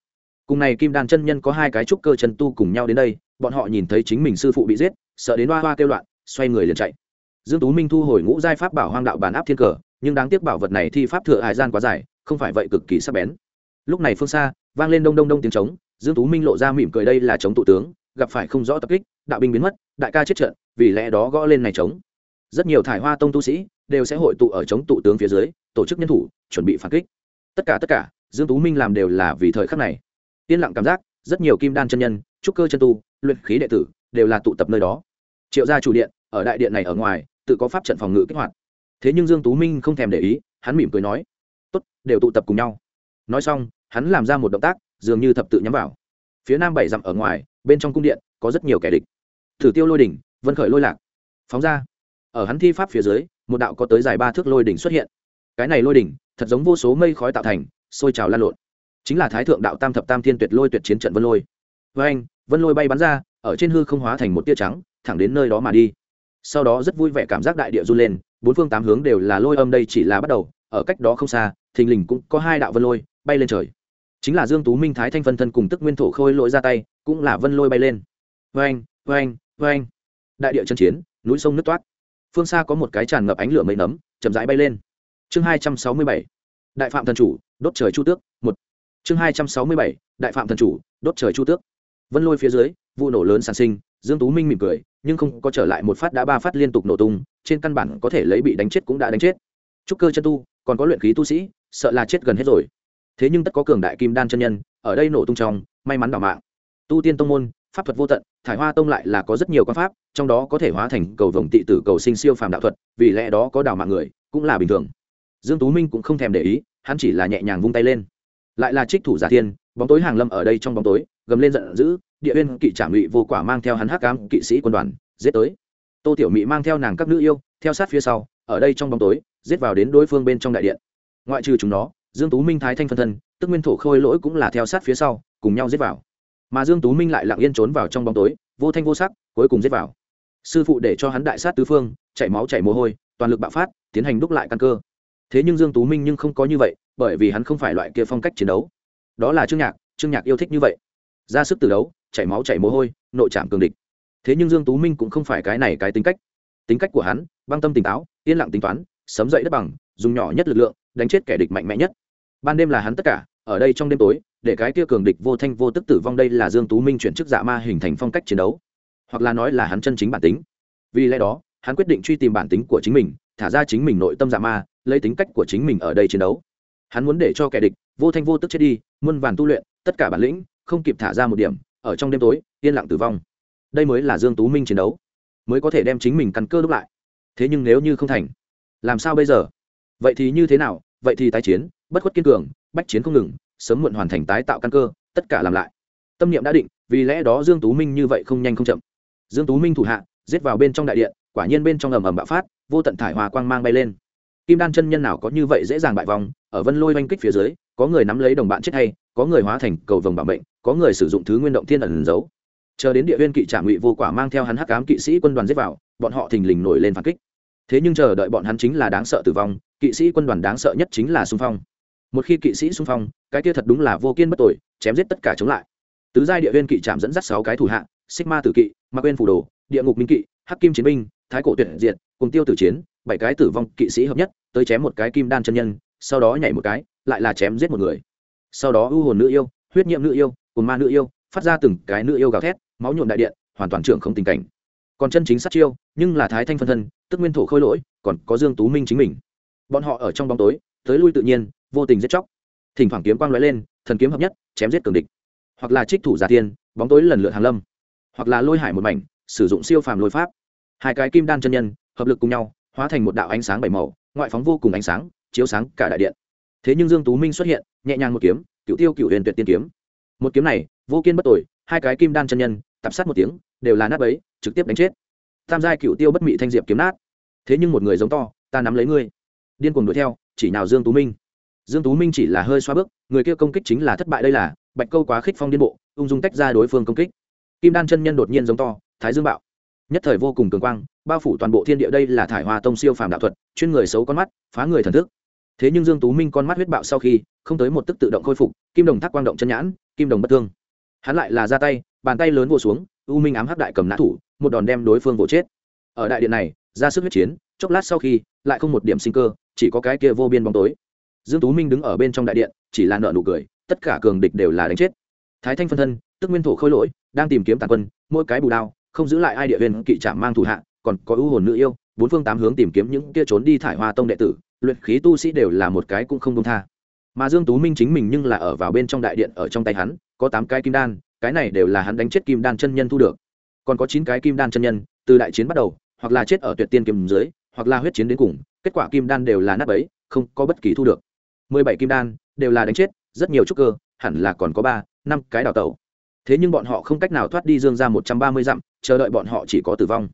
Cùng này kim đan chân nhân có hai cái trúc cơ chân tu cùng nhau đến đây, bọn họ nhìn thấy chính mình sư phụ bị giết, sợ đến hoa hoa kêu loạn, xoay người liền chạy. Dương tú minh thu hồi ngũ giai pháp bảo hoang đạo bàn áp thiên cờ, nhưng đáng tiếc bảo vật này thi pháp thừa hải gian quá dài, không phải vậy cực kỳ sắc bén lúc này phương xa, vang lên đông đông đông tiếng trống, dương tú minh lộ ra mỉm cười đây là chống tụ tướng, gặp phải không rõ tập kích, đạo binh biến mất, đại ca chết trận, vì lẽ đó gõ lên này trống. Rất nhiều thải hoa tông tu sĩ đều sẽ hội tụ ở chống tụ tướng phía dưới, tổ chức nhân thủ, chuẩn bị phản kích. Tất cả tất cả, dương tú minh làm đều là vì thời khắc này. Yên lặng cảm giác, rất nhiều kim đan chân nhân, trúc cơ chân tu, luyện khí đệ tử đều là tụ tập nơi đó. Triệu gia chủ điện, ở đại điện này ở ngoài, tự có pháp trận phòng ngự kích hoạt. Thế nhưng dương tú minh không thèm để ý, hắn mỉm cười nói, tốt, đều tụ tập cùng nhau nói xong, hắn làm ra một động tác, dường như thập tự nhắm vào. Phía nam bảy dặm ở ngoài, bên trong cung điện, có rất nhiều kẻ địch. Thử tiêu lôi đỉnh, vân khởi lôi lạc. Phóng ra. Ở hắn thi pháp phía dưới, một đạo có tới dài ba thước lôi đỉnh xuất hiện. Cái này lôi đỉnh, thật giống vô số mây khói tạo thành, sôi trào lan lộn. Chính là thái thượng đạo tam thập tam thiên tuyệt lôi tuyệt chiến trận vân lôi. Với anh, vân lôi bay bắn ra, ở trên hư không hóa thành một tia trắng, thẳng đến nơi đó mà đi. Sau đó rất vui vẻ cảm giác đại địa run lên, bốn phương tám hướng đều là lôi âm đây chỉ là bắt đầu, ở cách đó không xa, thình lình cũng có hai đạo vân lôi bay lên trời. Chính là dương tú minh thái thanh phân thân cùng tức nguyên thổ khôi lỗi ra tay, cũng là vân lôi bay lên. Vang vang vang đại địa chân chiến, núi sông nước toát. Phương xa có một cái tràn ngập ánh lửa mây nấm, chậm rãi bay lên. Chương hai trăm sáu mươi bảy, đại phạm thần chủ, đốt trời chu tước, một. Chương hai trăm sáu mươi bảy, đại phạm thần chủ, đốt trời chu tước. Vân lôi phía dưới, vụ nổ lớn sản sinh, dương tú minh mỉm cười, nhưng không có trở lại một phát đã ba phát liên tục nổ tung, trên căn bản có thể lấy bị đánh chết cũng đã đánh chết. Trúc cơ chân tu, còn có luyện khí tu sĩ, sợ là chết gần hết rồi thế nhưng tất có cường đại kim đan chân nhân, ở đây nổ tung trong, may mắn đảo mạng. Tu tiên tông môn, pháp thuật vô tận, thải hoa tông lại là có rất nhiều quan pháp, trong đó có thể hóa thành cầu vồng tị tử cầu sinh siêu phàm đạo thuật, vì lẽ đó có đào mạng người, cũng là bình thường. Dương tú minh cũng không thèm để ý, hắn chỉ là nhẹ nhàng vung tay lên. Lại là trích thủ giả thiên, bóng tối hàng lâm ở đây trong bóng tối, gầm lên giận dữ, địa uyên kỵ trả ngụy vô quả mang theo hắn hắc cám kỵ sĩ quân đoàn, giết tới. Tô tiểu mỹ mang theo nàng các nữ yêu, theo sát phía sau, ở đây trong bóng tối, giết vào đến đối phương bên trong đại điện. Ngoại trừ chúng nó dương tú minh thái thanh phân thân, tức nguyên thổ khôi lỗi cũng là theo sát phía sau, cùng nhau giết vào. Mà dương tú minh lại lặng yên trốn vào trong bóng tối, vô thanh vô sắc, cuối cùng giết vào. Sư phụ để cho hắn đại sát tứ phương, chảy máu chảy mồ hôi, toàn lực bạo phát, tiến hành đúc lại căn cơ. Thế nhưng dương tú minh nhưng không có như vậy, bởi vì hắn không phải loại kia phong cách chiến đấu. Đó là trương nhạc trương nhạc yêu thích như vậy. Ra sức từ đấu, chảy máu chảy mồ hôi, nội trạm cường địch. Thế nhưng dương tú minh cũng không phải cái này cái tính cách. Tính cách của hắn, băng tâm tỉnh táo, yên lặng tính toán, sấm dậy đất bằng, dùng nhỏ nhất lực lượng, đánh chết kẻ địch mạnh mẽ nhất ban đêm là hắn tất cả, ở đây trong đêm tối, để cái kia cường địch vô thanh vô tức tử vong đây là dương tú minh chuyển chức dạ ma hình thành phong cách chiến đấu. Hoặc là nói là hắn chân chính bản tính. Vì lẽ đó, hắn quyết định truy tìm bản tính của chính mình, thả ra chính mình nội tâm dạ ma, lấy tính cách của chính mình ở đây chiến đấu. Hắn muốn để cho kẻ địch, vô thanh vô tức chết đi, muôn vàn tu luyện, tất cả bản lĩnh, không kịp thả ra một điểm, ở trong đêm tối, yên lặng tử vong. Đây mới là dương tú minh chiến đấu. Mới có thể đem chính mình căn cơ đúc lại. Thế nhưng nếu như không thành, làm sao bây giờ? Vậy thì như thế nào? Vậy thì tái chiến bất khuất kiên cường, bách chiến không ngừng, sớm muộn hoàn thành tái tạo căn cơ, tất cả làm lại. Tâm niệm đã định, vì lẽ đó dương tú minh như vậy không nhanh không chậm. Dương tú minh thủ hạ, giết vào bên trong đại điện, quả nhiên bên trong ầm ầm bạo phát, vô tận thải hòa quang mang bay lên. Kim đan chân nhân nào có như vậy dễ dàng bại vòng ở vân lôi oanh kích phía dưới, có người nắm lấy đồng bạn chết hay, có người hóa thành cầu vồng bảo mệnh, có người sử dụng thứ nguyên động thiên ẩn giấu. Chờ đến địa viên kỵ trạm ngụy vô quả mang theo hắn hắc ám kỵ sĩ quân đoàn giết vào, bọn họ thình lình nổi lên phản kích. Thế nhưng chờ đợi bọn hắn chính là đáng sợ tử vong, kỵ sĩ quân đoàn đáng sợ nhất chính là xung phong một khi kỵ sĩ xung phong, cái kia thật đúng là vô kiên bất tội, chém giết tất cả chống lại. Tứ giai địa viên kỵ trạm dẫn dắt sáu cái thủ hạ, sigma tử kỵ mặc quên phủ đồ, địa ngục minh kỵ, hắc kim chiến binh, thái cổ tuyệt diệt, cùng tiêu tử chiến, bảy cái tử vong kỵ sĩ hợp nhất, tới chém một cái kim đan chân nhân, sau đó nhảy một cái, lại là chém giết một người. Sau đó ưu hồn nữ yêu, huyết nhiệm nữ yêu cùng ma nữ yêu, phát ra từng cái nữ yêu gào thét, máu nhuộm đại điện, hoàn toàn trưởng không tình cảnh. Còn chân chính sát chiêu, nhưng là thái thanh phân thân, tức nguyên thổ khôi lỗi, còn có dương tú minh chính mình. Bọn họ ở trong bóng tối, tới lui tự nhiên vô tình giết chóc. Thỉnh thoảng kiếm quang lóe lên, thần kiếm hợp nhất, chém giết cường địch. Hoặc là trích thủ giả tiên, bóng tối lần lượt hàng lâm. Hoặc là lôi hải một mảnh, sử dụng siêu phàm lôi pháp. Hai cái kim đan chân nhân, hợp lực cùng nhau, hóa thành một đạo ánh sáng bảy màu, ngoại phóng vô cùng ánh sáng, chiếu sáng cả đại điện. Thế nhưng dương tú minh xuất hiện, nhẹ nhàng một kiếm, cựu tiêu cựu huyền tuyệt tiên kiếm. Một kiếm này, vô kiên bất tội hai cái kim đan chân nhân tập sát một tiếng, đều là nát bấy, trực tiếp đánh chết. Tam giai cựu tiêu bất mị thanh diệp kiếm nát. Thế nhưng một người giống to, ta nắm lấy ngươi. Điên cuồng đuổi theo, chỉ nào dương tú minh dương tú minh chỉ là hơi xoa bước, người kia công kích chính là thất bại đây là, bạch câu quá khích phong điên bộ, ung dung tách ra đối phương công kích. Kim đan chân nhân đột nhiên giống to, thái dương bạo. Nhất thời vô cùng cường quang, bao phủ toàn bộ thiên địa đây là thải hoa tông siêu phàm đạo thuật, chuyên người xấu con mắt, phá người thần thức. Thế nhưng dương tú minh con mắt huyết bạo sau khi, không tới một tức tự động khôi phục, kim đồng thác quang động chân nhãn, kim đồng bất thương. Hắn lại là ra tay, bàn tay lớn vồ xuống, u minh ám hắc đại cầm nã thủ, một đòn đem đối phương vồ chết. Ở đại điện này, ra sức huyết chiến, chốc lát sau khi, lại không một điểm sinh cơ, chỉ có cái kia vô biên bóng tối dương tú minh đứng ở bên trong đại điện chỉ là nợ nụ cười tất cả cường địch đều là đánh chết. Thái thanh phân thân tức nguyên thổ khôi lỗi đang tìm kiếm tàn quân mỗi cái bù đao không giữ lại ai địa viên, kỵ trạm mang thủ hạ còn có ưu hồn nữ yêu bốn phương tám hướng tìm kiếm những kia trốn đi thải hoa tông đệ tử luyện khí tu sĩ đều là một cái cũng không buông tha. Mà dương tú minh chính mình nhưng là ở vào bên trong đại điện ở trong tay hắn có tám cái kim đan cái này đều là hắn đánh chết kim đan chân nhân thu được. Còn có chín cái kim đan chân nhân từ đại chiến bắt đầu hoặc là chết ở tuyệt tiên kiếm dưới hoặc là huyết chiến đến cùng kết quả kim đan đều là nát bấy không có bất kỳ thu được mười bảy kim đan, đều là đánh chết, rất nhiều trúc cơ, hẳn là còn có ba, năm cái đào tẩu. Thế nhưng bọn họ không cách nào thoát đi dương ra một trăm ba mươi dặm, chờ đợi bọn họ chỉ có tử vong.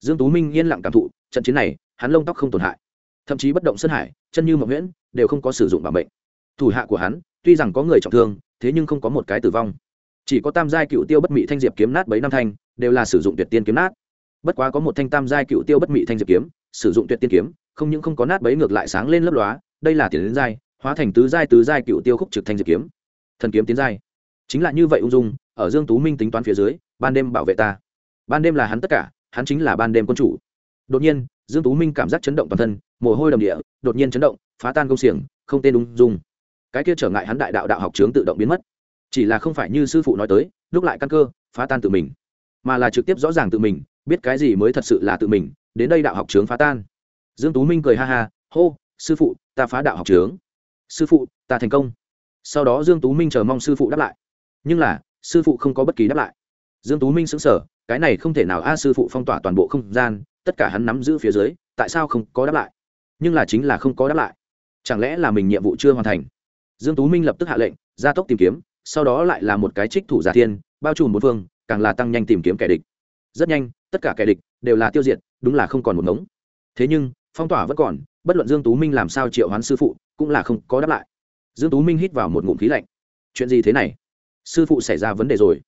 Dương tú minh yên lặng cảm thụ, trận chiến này, hắn lông tóc không tổn hại. Thậm chí bất động sơn hải, chân như mộng nguyễn đều không có sử dụng bảo mệnh. Thủ hạ của hắn, tuy rằng có người trọng thương, thế nhưng không có một cái tử vong. Chỉ có tam giai cựu tiêu bất mỹ thanh diệp kiếm nát bấy năm thanh, đều là sử dụng tuyệt tiên kiếm nát. Bất quá có một thanh tam giai cựu tiêu bất mỹ thanh diệp kiếm, sử dụng tuyệt tiên kiếm, không những không có nát bấy ngược lại sáng lên lấp lóa, đây là tiền đến giai hóa thành tứ giai tứ giai cựu tiêu khúc trực thanh diệt kiếm. Thần kiếm tiến giai. Chính là như vậy ung dung, ở dương tú minh tính toán phía dưới, ban đêm bảo vệ ta. Ban đêm là hắn tất cả, hắn chính là ban đêm quân chủ. Đột nhiên, dương tú minh cảm giác chấn động toàn thân, mồ hôi đầm địa, đột nhiên chấn động, phá tan công xiềng, không tên ung dung. Cái kia trở ngại hắn đại đạo đạo học trướng tự động biến mất. Chỉ là không phải như sư phụ nói tới, lúc lại căn cơ, phá tan tự mình. Mà là trực tiếp rõ ràng tự mình, biết cái gì mới thật sự là tự mình, đến đây đạo học trướng phá tan. Dương tú minh cười ha ha, hô, sư phụ, ta phá đạo học trướng sư phụ, ta thành công. Sau đó dương tú minh chờ mong sư phụ đáp lại. Nhưng là, sư phụ không có bất kỳ đáp lại. Dương tú minh sững sờ, cái này không thể nào a, sư phụ phong tỏa toàn bộ không gian, tất cả hắn nắm giữ phía dưới, tại sao không có đáp lại? Nhưng là chính là không có đáp lại. Chẳng lẽ là mình nhiệm vụ chưa hoàn thành? Dương tú minh lập tức hạ lệnh, gia tốc tìm kiếm, sau đó lại là một cái trích thủ giả thiên, bao trùm bốn phương, càng là tăng nhanh tìm kiếm kẻ địch. Rất nhanh, tất cả kẻ địch đều là tiêu diệt, đúng là không còn một ngống. Thế nhưng, phong tỏa vẫn còn bất luận dương tú minh làm sao triệu hoán sư phụ, cũng là không có đáp lại. Dương tú minh hít vào một ngụm khí lạnh. Chuyện gì thế này? Sư phụ xảy ra vấn đề rồi.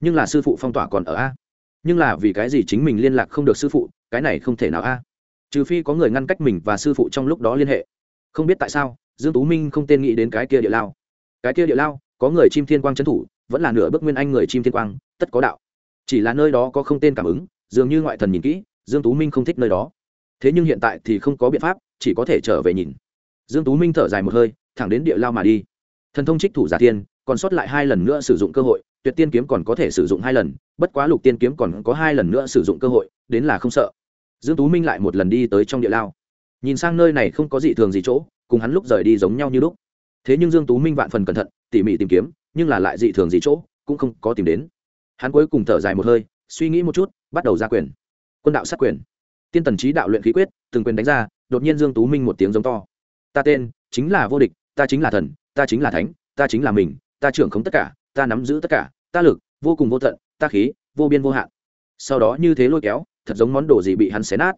Nhưng là sư phụ phong tỏa còn ở a? Nhưng là vì cái gì chính mình liên lạc không được sư phụ, cái này không thể nào a? Trừ phi có người ngăn cách mình và sư phụ trong lúc đó liên hệ. Không biết tại sao, dương tú minh không tên nghĩ đến cái kia địa lao. Cái kia địa lao, có người chim thiên quang trấn thủ, vẫn là nửa bước nguyên anh người chim thiên quang, tất có đạo. Chỉ là nơi đó có không tên cảm ứng, dường như ngoại thần nhìn kỹ, dương tú minh không thích nơi đó. Thế nhưng hiện tại thì không có biện pháp chỉ có thể trở về nhìn. Dương tú minh thở dài một hơi, thẳng đến địa lao mà đi. Thần thông trích thủ giả tiên còn sót lại hai lần nữa sử dụng cơ hội, tuyệt tiên kiếm còn có thể sử dụng hai lần, bất quá lục tiên kiếm còn có hai lần nữa sử dụng cơ hội, đến là không sợ. Dương tú minh lại một lần đi tới trong địa lao. Nhìn sang nơi này không có gì thường gì chỗ, cùng hắn lúc rời đi giống nhau như lúc. Thế nhưng dương tú minh vạn phần cẩn thận, tỉ mỉ tìm kiếm, nhưng là lại dị thường gì chỗ, cũng không có tìm đến. Hắn cuối cùng thở dài một hơi, suy nghĩ một chút, bắt đầu ra quyền. Quân đạo sát quyền tiên tần trí đạo luyện khí quyết, từng quyền đánh ra, đột nhiên dương tú minh một tiếng giống to. Ta tên chính là vô địch, ta chính là thần, ta chính là thánh, ta chính là mình, ta trưởng không tất cả, ta nắm giữ tất cả, ta lực, vô cùng vô tận, ta khí, vô biên vô hạn. Sau đó như thế lôi kéo, thật giống món đồ gì bị hắn xé nát.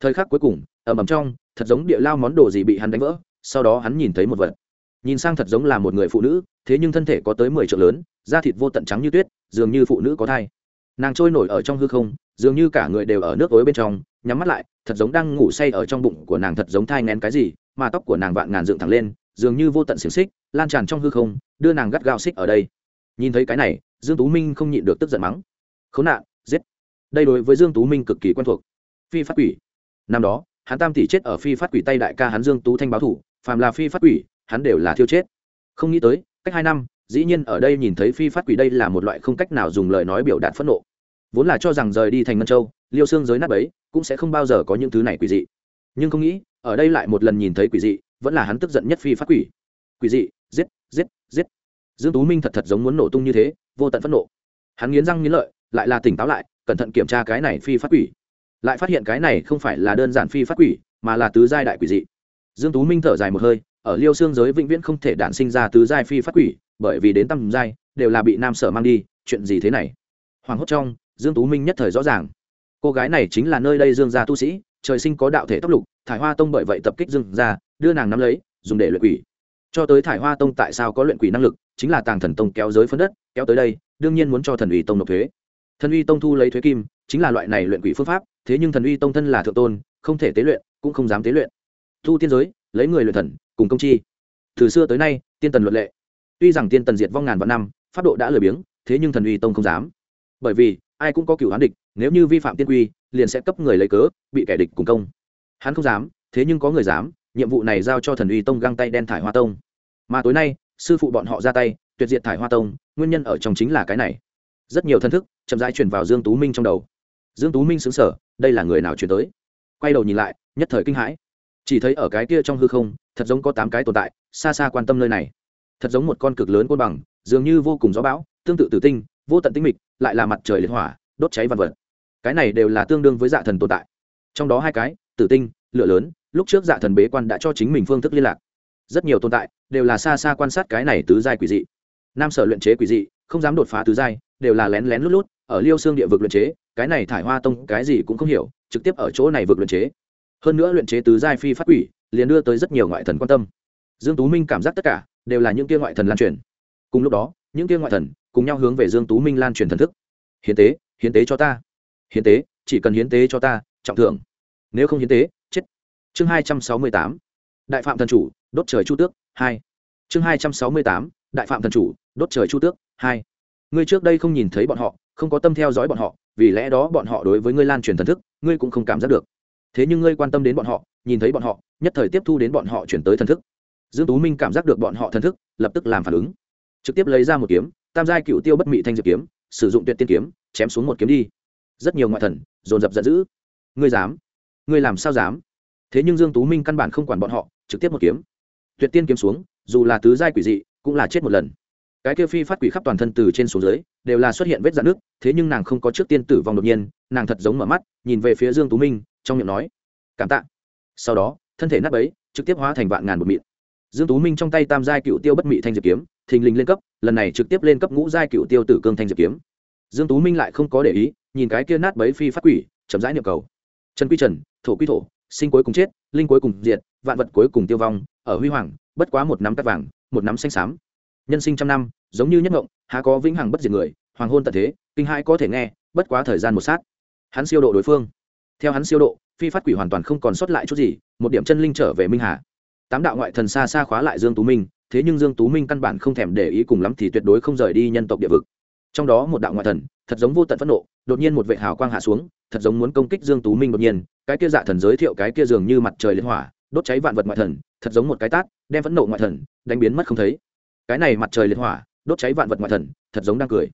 Thời khắc cuối cùng, ầm ầm trong, thật giống địa lao món đồ gì bị hắn đánh vỡ, sau đó hắn nhìn thấy một vật. Nhìn sang thật giống là một người phụ nữ, thế nhưng thân thể có tới mười triệu lớn, da thịt vô tận trắng như tuyết, dường như phụ nữ có thai. Nàng trôi nổi ở trong hư không dường như cả người đều ở nước ối bên trong, nhắm mắt lại, thật giống đang ngủ say ở trong bụng của nàng thật giống thai ngén cái gì, mà tóc của nàng vạn ngàn dựng thẳng lên, dường như vô tận xiềng xích, lan tràn trong hư không, đưa nàng gắt gao xích ở đây. Nhìn thấy cái này, dương tú minh không nhịn được tức giận mắng. Khốn nạn, giết. Đây đối với dương tú minh cực kỳ quen thuộc. Phi phát quỷ. Năm đó, hắn tam tỷ chết ở phi phát quỷ tay đại ca hắn dương tú thanh báo thủ, phàm là phi phát quỷ, hắn đều là thiêu chết. Không nghĩ tới, cách hai năm, dĩ nhiên ở đây nhìn thấy phi phát quỷ đây là một loại không cách nào dùng lời nói biểu đạt phẫn nộ vốn là cho rằng rời đi thành ngân châu, liêu xương giới nát ấy cũng sẽ không bao giờ có những thứ này quỷ dị. Nhưng không nghĩ, ở đây lại một lần nhìn thấy quỷ dị, vẫn là hắn tức giận nhất phi phát quỷ. Quỷ dị, giết giết giết. Dương tú minh thật thật giống muốn nổ tung như thế, vô tận phẫn nộ. Hắn nghiến răng nghiến lợi, lại là tỉnh táo lại, cẩn thận kiểm tra cái này phi phát quỷ. Lại phát hiện cái này không phải là đơn giản phi phát quỷ, mà là tứ giai đại quỷ dị. Dương tú minh thở dài một hơi, ở liêu xương giới vĩnh viễn không thể đản sinh ra tứ giai phi phát quỷ, bởi vì đến tầm giai, đều là bị nam sở mang đi, chuyện gì thế này? Hoàng hốt trong dương tú minh nhất thời rõ ràng. Cô gái này chính là nơi đây dương gia tu sĩ, trời sinh có đạo thể tóc lục, thải hoa tông bởi vậy tập kích dương gia, đưa nàng nắm lấy, dùng để luyện quỷ. Cho tới thải hoa tông tại sao có luyện quỷ năng lực, chính là tàng thần tông kéo giới phân đất, kéo tới đây, đương nhiên muốn cho thần uy tông nộp thuế. Thần uy tông thu lấy thuế kim, chính là loại này luyện quỷ phương pháp, thế nhưng thần uy tông thân là thượng tôn, không thể tế luyện, cũng không dám tế luyện. Thu tiên giới, lấy người luyện thần, cùng công chi. Từ xưa tới nay, tiên tần luật lệ. Tuy rằng tiên tần diệt vong ngàn vạn năm, pháp độ đã lười biếng, thế nhưng thần uy tông không dám. Bởi vì ai cũng có cựu hán địch, nếu như vi phạm tiên quy, liền sẽ cấp người lấy cớ, bị kẻ địch cùng công. Hắn không dám, thế nhưng có người dám, nhiệm vụ này giao cho thần uy tông găng tay đen thải hoa tông. Mà tối nay, sư phụ bọn họ ra tay, tuyệt diệt thải hoa tông, nguyên nhân ở trong chính là cái này. Rất nhiều thân thức chậm rãi chuyển vào dương tú minh trong đầu. Dương tú minh xứng sở đây là người nào chuyển tới? Quay đầu nhìn lại, nhất thời kinh hãi. Chỉ thấy ở cái kia trong hư không, thật giống có tám cái tồn tại, xa xa quan tâm nơi này. Thật giống một con cực lớn côn bằng, dường như vô cùng gió bão, tương tự tử tinh vô tận tinh mịch, lại là mặt trời liệt hỏa, đốt cháy vạn vật. Cái này đều là tương đương với dạ thần tồn tại. Trong đó hai cái, tử tinh, lửa lớn, lúc trước dạ thần bế quan đã cho chính mình phương thức liên lạc. Rất nhiều tồn tại đều là xa xa quan sát cái này tứ giai quỷ dị. Nam sở luyện chế quỷ dị, không dám đột phá tứ giai, đều là lén lén lút lút ở liêu xương địa vực luyện chế, cái này thải hoa tông cái gì cũng không hiểu, trực tiếp ở chỗ này vực luyện chế. Hơn nữa luyện chế tứ giai phi phát quỷ, liền đưa tới rất nhiều ngoại thần quan tâm. Dương tú minh cảm giác tất cả đều là những kia ngoại thần lan truyền. Cùng lúc đó, những kia ngoại thần cùng nhau hướng về dương tú minh lan truyền thần thức. Hiến tế hiến tế cho ta. Hiến tế, chỉ cần hiến tế cho ta, trọng thưởng. Nếu không hiến tế, chết. Chương hai trăm sáu mươi tám. Đại phạm thần chủ, đốt trời chu tước, hai. Chương hai trăm sáu mươi tám. Đại phạm thần chủ, đốt trời chu tước, hai. Ngươi trước đây không nhìn thấy bọn họ, không có tâm theo dõi bọn họ, vì lẽ đó bọn họ đối với ngươi lan truyền thần thức, ngươi cũng không cảm giác được. Thế nhưng ngươi quan tâm đến bọn họ, nhìn thấy bọn họ, nhất thời tiếp thu đến bọn họ chuyển tới thần thức. Dương tú minh cảm giác được bọn họ thần thức, lập tức làm phản ứng. Trực tiếp lấy ra một kiếm tam giai cựu tiêu bất mị thanh diệp kiếm, sử dụng tuyệt tiên kiếm, chém xuống một kiếm đi. Rất nhiều ngoại thần, dồn dập giận dữ. Ngươi dám? Ngươi làm sao dám? Thế nhưng dương tú minh căn bản không quản bọn họ, trực tiếp một kiếm. Tuyệt tiên kiếm xuống, dù là tứ giai quỷ dị, cũng là chết một lần. Cái kia phi phát quỷ khắp toàn thân từ trên xuống dưới, đều là xuất hiện vết dạn nước thế nhưng nàng không có trước tiên tử vong đột nhiên, nàng thật giống mở mắt, nhìn về phía dương tú minh, trong miệng nói, cảm tạ. Sau đó, thân thể nát bấy, trực tiếp hóa thành vạn ngàn một mịn. Dương tú minh trong tay tam giai cựu tiêu bất mị thanh diệp kiếm thình lình lên cấp, lần này trực tiếp lên cấp ngũ giai cựu tiêu tử cương thanh diệp kiếm. Dương tú minh lại không có để ý, nhìn cái kia nát bấy phi phát quỷ, chậm rãi niệm cầu. Trần quy trần, thổ quy thổ, sinh cuối cùng chết, linh cuối cùng diệt, vạn vật cuối cùng tiêu vong, ở huy hoàng, bất quá một nắm cắt vàng, một nắm xanh xám. Nhân sinh trăm năm, giống như nhất ngộng, há có vĩnh hằng bất diệt người, hoàng hôn tận thế, kinh hãi có thể nghe, bất quá thời gian một sát. Hắn siêu độ đối phương. Theo hắn siêu độ, phi phát quỷ hoàn toàn không còn sót lại chút gì, một điểm chân linh trở về minh hà. Tám đạo ngoại thần xa xa khóa lại dương tú minh thế nhưng dương tú minh căn bản không thèm để ý cùng lắm thì tuyệt đối không rời đi nhân tộc địa vực. Trong đó một đạo ngoại thần, thật giống vô tận phẫn nộ, đột nhiên một vệ hào quang hạ xuống, thật giống muốn công kích dương tú minh đột nhiên, cái kia dạ thần giới thiệu cái kia dường như mặt trời liên hỏa, đốt cháy vạn vật ngoại thần, thật giống một cái tát, đem phẫn nộ ngoại thần đánh biến mất không thấy. Cái này mặt trời liên hỏa, đốt cháy vạn vật ngoại thần, thật giống đang cười.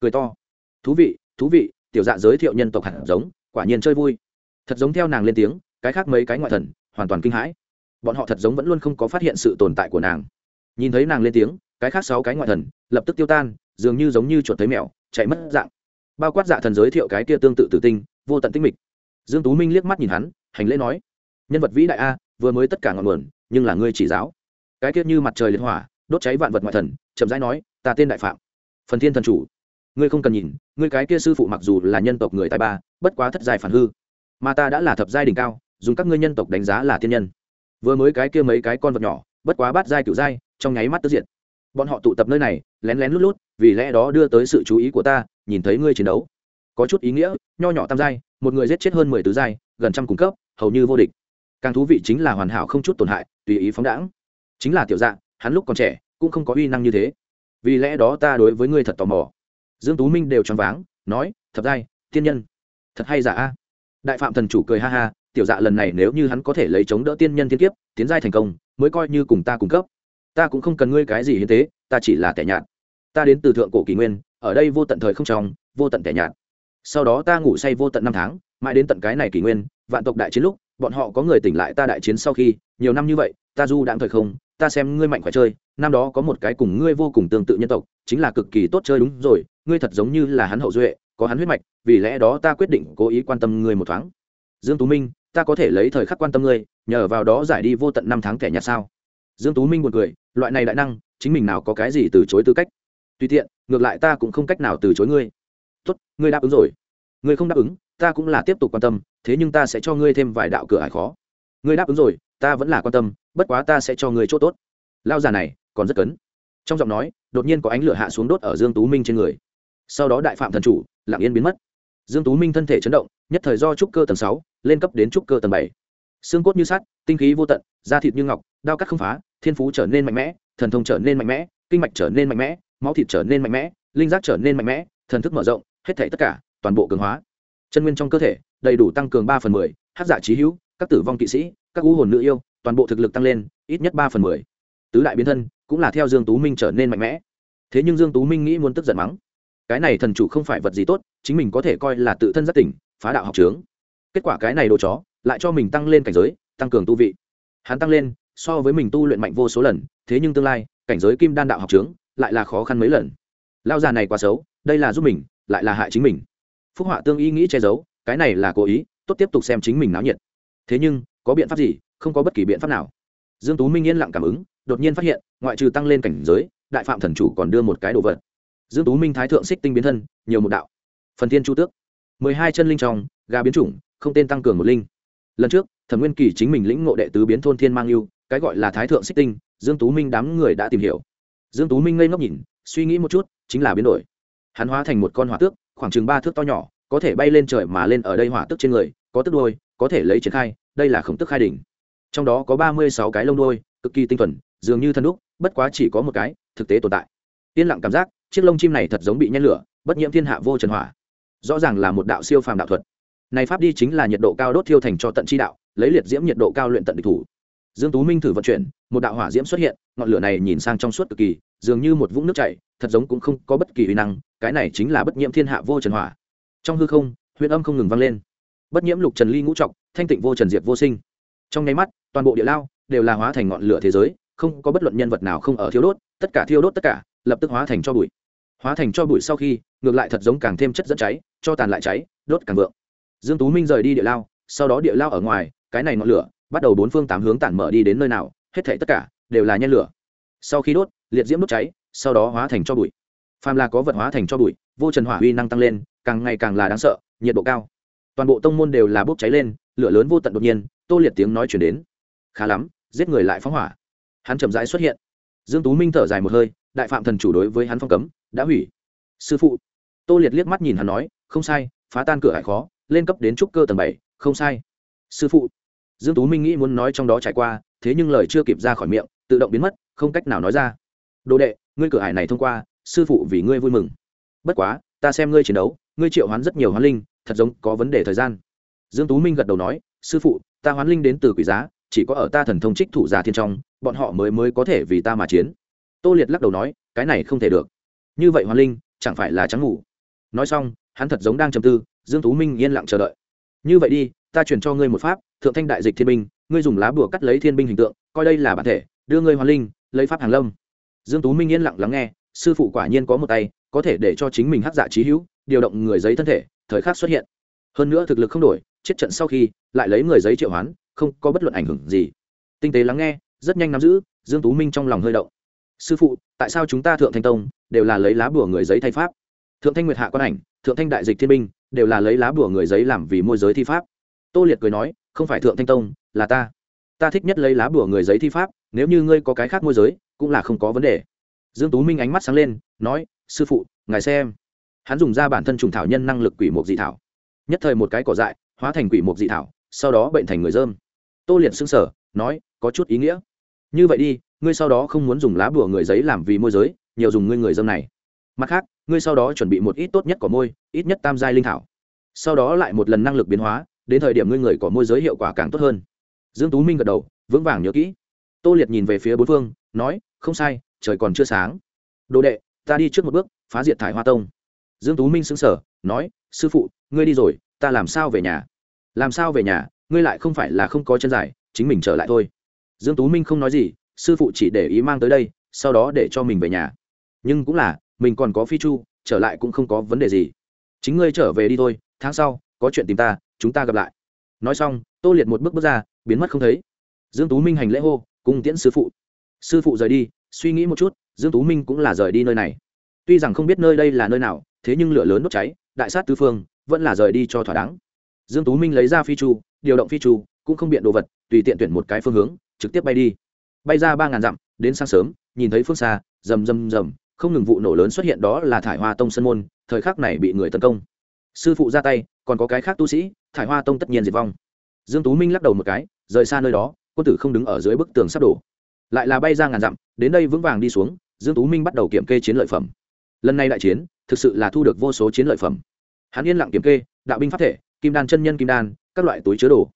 Cười to. Thú vị thú vị, tiểu dạ giới thiệu nhân tộc hẳn giống, quả nhiên chơi vui. Thật giống theo nàng lên tiếng, cái khác mấy cái ngoại thần, hoàn toàn kinh hãi. Bọn họ thật giống vẫn luôn không có phát hiện sự tồn tại của nàng nhìn thấy nàng lên tiếng, cái khác sáu cái ngoại thần lập tức tiêu tan, dường như giống như chuột thấy mèo, chạy mất dạng. Bao quát dạ thần giới thiệu cái kia tương tự tử tinh, vô tận tinh mịch. Dương tú minh liếc mắt nhìn hắn, hành lễ nói, nhân vật vĩ đại a, vừa mới tất cả ngọn nguồn, nhưng là ngươi chỉ giáo. Cái kia như mặt trời liệt hỏa, đốt cháy vạn vật ngoại thần, chậm rãi nói, ta tên đại phạm, phần thiên thần chủ. Ngươi không cần nhìn, ngươi cái kia sư phụ mặc dù là nhân tộc người tài ba, bất quá thất giai phản hư. Mà ta đã là thập giai đỉnh cao, dùng các ngươi nhân tộc đánh giá là thiên nhân. Vừa mới cái kia mấy cái con vật nhỏ, bất quá bát giai cửu giai trong nháy mắt tức diện bọn họ tụ tập nơi này, lén lén lút lút, vì lẽ đó đưa tới sự chú ý của ta, nhìn thấy ngươi chiến đấu. Có chút ý nghĩa, nho nhỏ tam giai, một người giết chết hơn mười tứ giai, gần trăm cung cấp, hầu như vô địch. Càng thú vị chính là hoàn hảo không chút tổn hại, tùy ý phóng đãng. Chính là tiểu dạng, hắn lúc còn trẻ, cũng không có uy năng như thế. Vì lẽ đó ta đối với ngươi thật tò mò. Dương tú minh đều choáng váng, nói, thập giai, tiên nhân. Thật hay giả a? Đại phạm thần chủ cười ha ha, tiểu dạ lần này nếu như hắn có thể lấy chống đỡ tiên nhân thiên kiếp, tiến giai thành công, mới coi như cùng ta cung cấp ta cũng không cần ngươi cái gì hiến tế, ta chỉ là tẻ nhạt. Ta đến từ thượng cổ kỷ nguyên, ở đây vô tận thời không trong, vô tận tẻ nhạt. Sau đó ta ngủ say vô tận năm tháng, mãi đến tận cái này kỷ nguyên, vạn tộc đại chiến lúc, bọn họ có người tỉnh lại ta đại chiến sau khi, nhiều năm như vậy, ta du đãng thời không, ta xem ngươi mạnh khỏe chơi, năm đó có một cái cùng ngươi vô cùng tương tự nhân tộc, chính là cực kỳ tốt chơi đúng rồi, ngươi thật giống như là hắn hậu duệ, có hắn huyết mạch, vì lẽ đó ta quyết định cố ý quan tâm ngươi một thoáng. Dương tú minh, ta có thể lấy thời khắc quan tâm ngươi, nhờ vào đó giải đi vô tận năm tháng kẻ nhạt sao? Dương tú minh buồn cười, loại này đại năng, chính mình nào có cái gì từ chối tư cách? Tùy tiện, ngược lại ta cũng không cách nào từ chối ngươi. Tốt, ngươi đáp ứng rồi. Ngươi không đáp ứng, ta cũng là tiếp tục quan tâm, thế nhưng ta sẽ cho ngươi thêm vài đạo cửa ải khó. Ngươi đáp ứng rồi, ta vẫn là quan tâm, bất quá ta sẽ cho ngươi chỗ tốt. Lao già này còn rất cấn. Trong giọng nói, đột nhiên có ánh lửa hạ xuống đốt ở dương tú minh trên người. Sau đó đại phạm thần chủ, lặng yên biến mất. Dương tú minh thân thể chấn động, nhất thời do trúc cơ tầng sáu, lên cấp đến trúc cơ tầng bảy. Xương cốt như sắt, tinh khí vô tận da thịt như ngọc, đao cắt không phá, thiên phú trở nên mạnh mẽ, thần thông trở nên mạnh mẽ, kinh mạch trở nên mạnh mẽ, máu thịt trở nên mạnh mẽ, linh giác trở nên mạnh mẽ, thần thức mở rộng, hết thảy tất cả, toàn bộ cường hóa. Chân nguyên trong cơ thể, đầy đủ tăng cường ba phần mười hát giả dạ trí hữu, các tử vong kỵ sĩ, các u hồn nữ yêu, toàn bộ thực lực tăng lên, ít nhất ba phần mười. Tứ đại biến thân, cũng là theo dương tú minh trở nên mạnh mẽ. Thế nhưng dương tú minh nghĩ muốn tức giận mắng. Cái này thần chủ không phải vật gì tốt, chính mình có thể coi là tự thân giác tỉnh, phá đạo học trướng. Kết quả cái này đồ chó, lại cho mình tăng lên cảnh giới, tăng cường tu vị hắn tăng lên, so với mình tu luyện mạnh vô số lần, thế nhưng tương lai, cảnh giới kim đan đạo học trướng lại là khó khăn mấy lần. Lao già này quá xấu, đây là giúp mình, lại là hại chính mình. Phúc họa tương y nghĩ che giấu, cái này là cố ý, tốt tiếp tục xem chính mình náo nhiệt. Thế nhưng, có biện pháp gì, không có bất kỳ biện pháp nào. Dương tú minh yên lặng cảm ứng, đột nhiên phát hiện, ngoại trừ tăng lên cảnh giới, đại phạm thần chủ còn đưa một cái đồ vật. Dương tú minh thái thượng xích tinh biến thân, nhiều một đạo. Phần thiên chu tước. Mười hai chân linh trong, gà biến chủng, không tên tăng cường một linh. Lần trước thẩm nguyên kỳ chính mình lĩnh ngộ đệ tứ biến thôn thiên mang yêu, cái gọi là thái thượng xích tinh, dương tú minh đám người đã tìm hiểu. Dương tú minh ngây ngốc nhìn, suy nghĩ một chút, chính là biến đổi. Hắn hóa thành một con hỏa tước, khoảng chừng ba thước to nhỏ, có thể bay lên trời mà lên ở đây hỏa tước trên người, có tức đôi, có thể lấy triển khai, đây là khổng tức khai đỉnh. Trong đó có ba mươi sáu cái lông đôi, cực kỳ tinh thuần, dường như thân đúc, bất quá chỉ có một cái, thực tế tồn tại. Yên lặng cảm giác, chiếc lông chim này thật giống bị nhen lửa, bất nhiễm thiên hạ vô trần hỏa. Rõ ràng là một đạo siêu phàm đạo thuật. Này pháp đi chính là nhiệt độ cao đốt thiêu thành cho tận chi đạo lấy liệt diễm nhiệt độ cao luyện tận địch thủ. Dương tú minh thử vận chuyển, một đạo hỏa diễm xuất hiện, ngọn lửa này nhìn sang trong suốt cực kỳ, dường như một vũng nước chảy, thật giống cũng không có bất kỳ uy năng, cái này chính là bất nhiễm thiên hạ vô trần hỏa. Trong hư không huyền âm không ngừng vang lên. Bất nhiễm lục trần ly ngũ trọng thanh tịnh vô trần diệt vô sinh. Trong nháy mắt, toàn bộ địa lao đều là hóa thành ngọn lửa thế giới, không có bất luận nhân vật nào không ở thiêu đốt, tất cả thiêu đốt tất cả, lập tức hóa thành cho bụi. Hóa thành cho bụi sau khi, ngược lại thật giống càng thêm chất dẫn cháy, cho tàn lại cháy, đốt càng vượng. Dương tú minh rời đi địa lao, sau đó địa lao ở ngoài cái này ngọn lửa, bắt đầu bốn phương tám hướng tản mở đi đến nơi nào, hết thảy tất cả đều là nhen lửa. Sau khi đốt, liệt diễm đốt cháy, sau đó hóa thành cho bụi. Phàm là có vật hóa thành cho bụi, vô trần hỏa uy năng tăng lên, càng ngày càng là đáng sợ, nhiệt độ cao. Toàn bộ tông môn đều là bốc cháy lên, lửa lớn vô tận đột nhiên, tô liệt tiếng nói chuyển đến. Khá lắm, giết người lại phóng hỏa. Hắn chậm rãi xuất hiện. Dương tú minh thở dài một hơi, đại phạm thần chủ đối với hắn phong cấm, đã hủy. Sư phụ. Tô liệt liếc mắt nhìn hắn nói, không sai, phá tan cửa hải khó, lên cấp đến trúc cơ tầng bảy, không sai. Sư phụ dương tú minh nghĩ muốn nói trong đó trải qua, thế nhưng lời chưa kịp ra khỏi miệng, tự động biến mất, không cách nào nói ra. Đồ đệ, ngươi cửa hải này thông qua, sư phụ vì ngươi vui mừng. Bất quá, ta xem ngươi chiến đấu, ngươi triệu hoán rất nhiều hoán linh, thật giống có vấn đề thời gian. Dương tú minh gật đầu nói, sư phụ, ta hoán linh đến từ quỷ giá, chỉ có ở ta thần thông trích thủ giả thiên trong, bọn họ mới mới có thể vì ta mà chiến. Tô liệt lắc đầu nói, cái này không thể được. Như vậy hoán linh, chẳng phải là trắng ngủ. Nói xong, hắn thật giống đang trầm tư, dương tú minh yên lặng chờ đợi. Như vậy đi, ta chuyển cho ngươi một pháp thượng thanh đại dịch thiên binh, ngươi dùng lá bùa cắt lấy thiên binh hình tượng, coi đây là bản thể, đưa ngươi hoàn linh, lấy pháp hàng lâm. Dương tú minh yên lặng lắng nghe, sư phụ quả nhiên có một tay, có thể để cho chính mình hắc dạ trí hữu, điều động người giấy thân thể, thời khắc xuất hiện. Hơn nữa thực lực không đổi, chết trận sau khi, lại lấy người giấy triệu hoán, không có bất luận ảnh hưởng gì. Tinh tế lắng nghe, rất nhanh nắm giữ, dương tú minh trong lòng hơi động. Sư phụ, tại sao chúng ta thượng thanh tông, đều là lấy lá bùa người giấy thay pháp? Thượng thanh nguyệt hạ quan ảnh, thượng thanh đại dịch thiên binh, đều là lấy lá bùa người giấy làm vì môi giới thi pháp. Tô liệt cười nói không phải thượng thanh tông, là ta. Ta thích nhất lấy lá bùa người giấy thi pháp, nếu như ngươi có cái khác môi giới, cũng là không có vấn đề. Dương tú minh ánh mắt sáng lên, nói, sư phụ, ngài xem. Hắn dùng ra bản thân trùng thảo nhân năng lực quỷ mục dị thảo. Nhất thời một cái cỏ dại, hóa thành quỷ mục dị thảo, sau đó bệnh thành người dơm. Tô liệt xưng sở nói, có chút ý nghĩa. Như vậy đi, ngươi sau đó không muốn dùng lá bùa người giấy làm vì môi giới, nhiều dùng ngươi người dơm này. Mặt khác, ngươi sau đó chuẩn bị một ít tốt nhất của môi, ít nhất tam giai linh thảo. Sau đó lại một lần năng lực biến hóa đến thời điểm ngươi người có môi giới hiệu quả càng tốt hơn. Dương tú minh gật đầu, vững vàng nhớ kỹ. Tô liệt nhìn về phía bốn phương, nói, không sai, trời còn chưa sáng. Đồ đệ, ta đi trước một bước, phá diệt thải hoa tông. Dương tú minh sững sờ, nói, sư phụ, ngươi đi rồi, ta làm sao về nhà? Làm sao về nhà, ngươi lại không phải là không có chân dài, chính mình trở lại thôi. Dương tú minh không nói gì, sư phụ chỉ để ý mang tới đây, sau đó để cho mình về nhà. Nhưng cũng là, mình còn có phi chu, trở lại cũng không có vấn đề gì. Chính ngươi trở về đi thôi, tháng sau, có chuyện tìm ta chúng ta gặp lại. Nói xong, tô liệt một bước bước ra, biến mất không thấy. Dương tú minh hành lễ hô cùng tiễn sư phụ. Sư phụ rời đi, suy nghĩ một chút, dương tú minh cũng là rời đi nơi này. Tuy rằng không biết nơi đây là nơi nào, thế nhưng lửa lớn đốt cháy, đại sát tứ phương, vẫn là rời đi cho thỏa đáng. Dương tú minh lấy ra phi chu, điều động phi chu, cũng không biện đồ vật, tùy tiện tuyển một cái phương hướng, trực tiếp bay đi. Bay ra ba ngàn dặm, đến sáng sớm, nhìn thấy phương xa, rầm rầm rầm, không ngừng vụ nổ lớn xuất hiện đó là thải hoa tông sân môn, thời khắc này bị người tấn công. Sư phụ ra tay, còn có cái khác tu sĩ thải hoa tông tất nhiên diệt vong. Dương tú minh lắc đầu một cái, rời xa nơi đó, quân tử không đứng ở dưới bức tường sắp đổ. Lại là bay ra ngàn dặm, đến đây vững vàng đi xuống, dương tú minh bắt đầu kiểm kê chiến lợi phẩm. Lần này đại chiến, thực sự là thu được vô số chiến lợi phẩm. Hắn yên lặng kiểm kê, đạo binh pháp thể, kim đan chân nhân kim đan, các loại túi chứa đồ.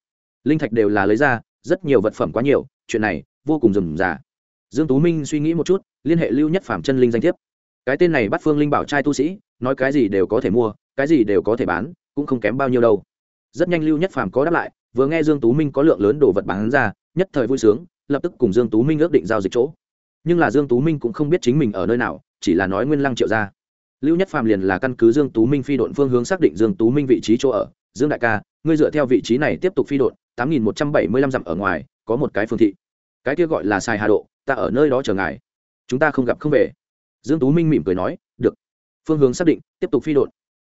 Linh thạch đều là lấy ra, rất nhiều vật phẩm quá nhiều, chuyện này vô cùng rườm rà. Dương tú minh suy nghĩ một chút, liên hệ lưu nhất phạm chân linh danh thiếp. Cái tên này bắt phương linh bảo trai tu sĩ, nói cái gì đều có thể mua, cái gì đều có thể bán, cũng không kém bao nhiêu đâu rất nhanh lưu nhất phàm có đáp lại, vừa nghe dương tú minh có lượng lớn đồ vật bán ra, nhất thời vui sướng, lập tức cùng dương tú minh ước định giao dịch chỗ. Nhưng là dương tú minh cũng không biết chính mình ở nơi nào, chỉ là nói nguyên lăng triệu ra. Lưu nhất phàm liền là căn cứ dương tú minh phi đội phương hướng xác định dương tú minh vị trí chỗ ở. Dương đại ca, ngươi dựa theo vị trí này tiếp tục phi đội tám nghìn một trăm bảy mươi lăm dặm ở ngoài, có một cái phương thị. Cái kia gọi là sai hà độ, ta ở nơi đó chờ ngài. Chúng ta không gặp không về. Dương tú minh mỉm cười nói, được. Phương hướng xác định, tiếp tục phi đội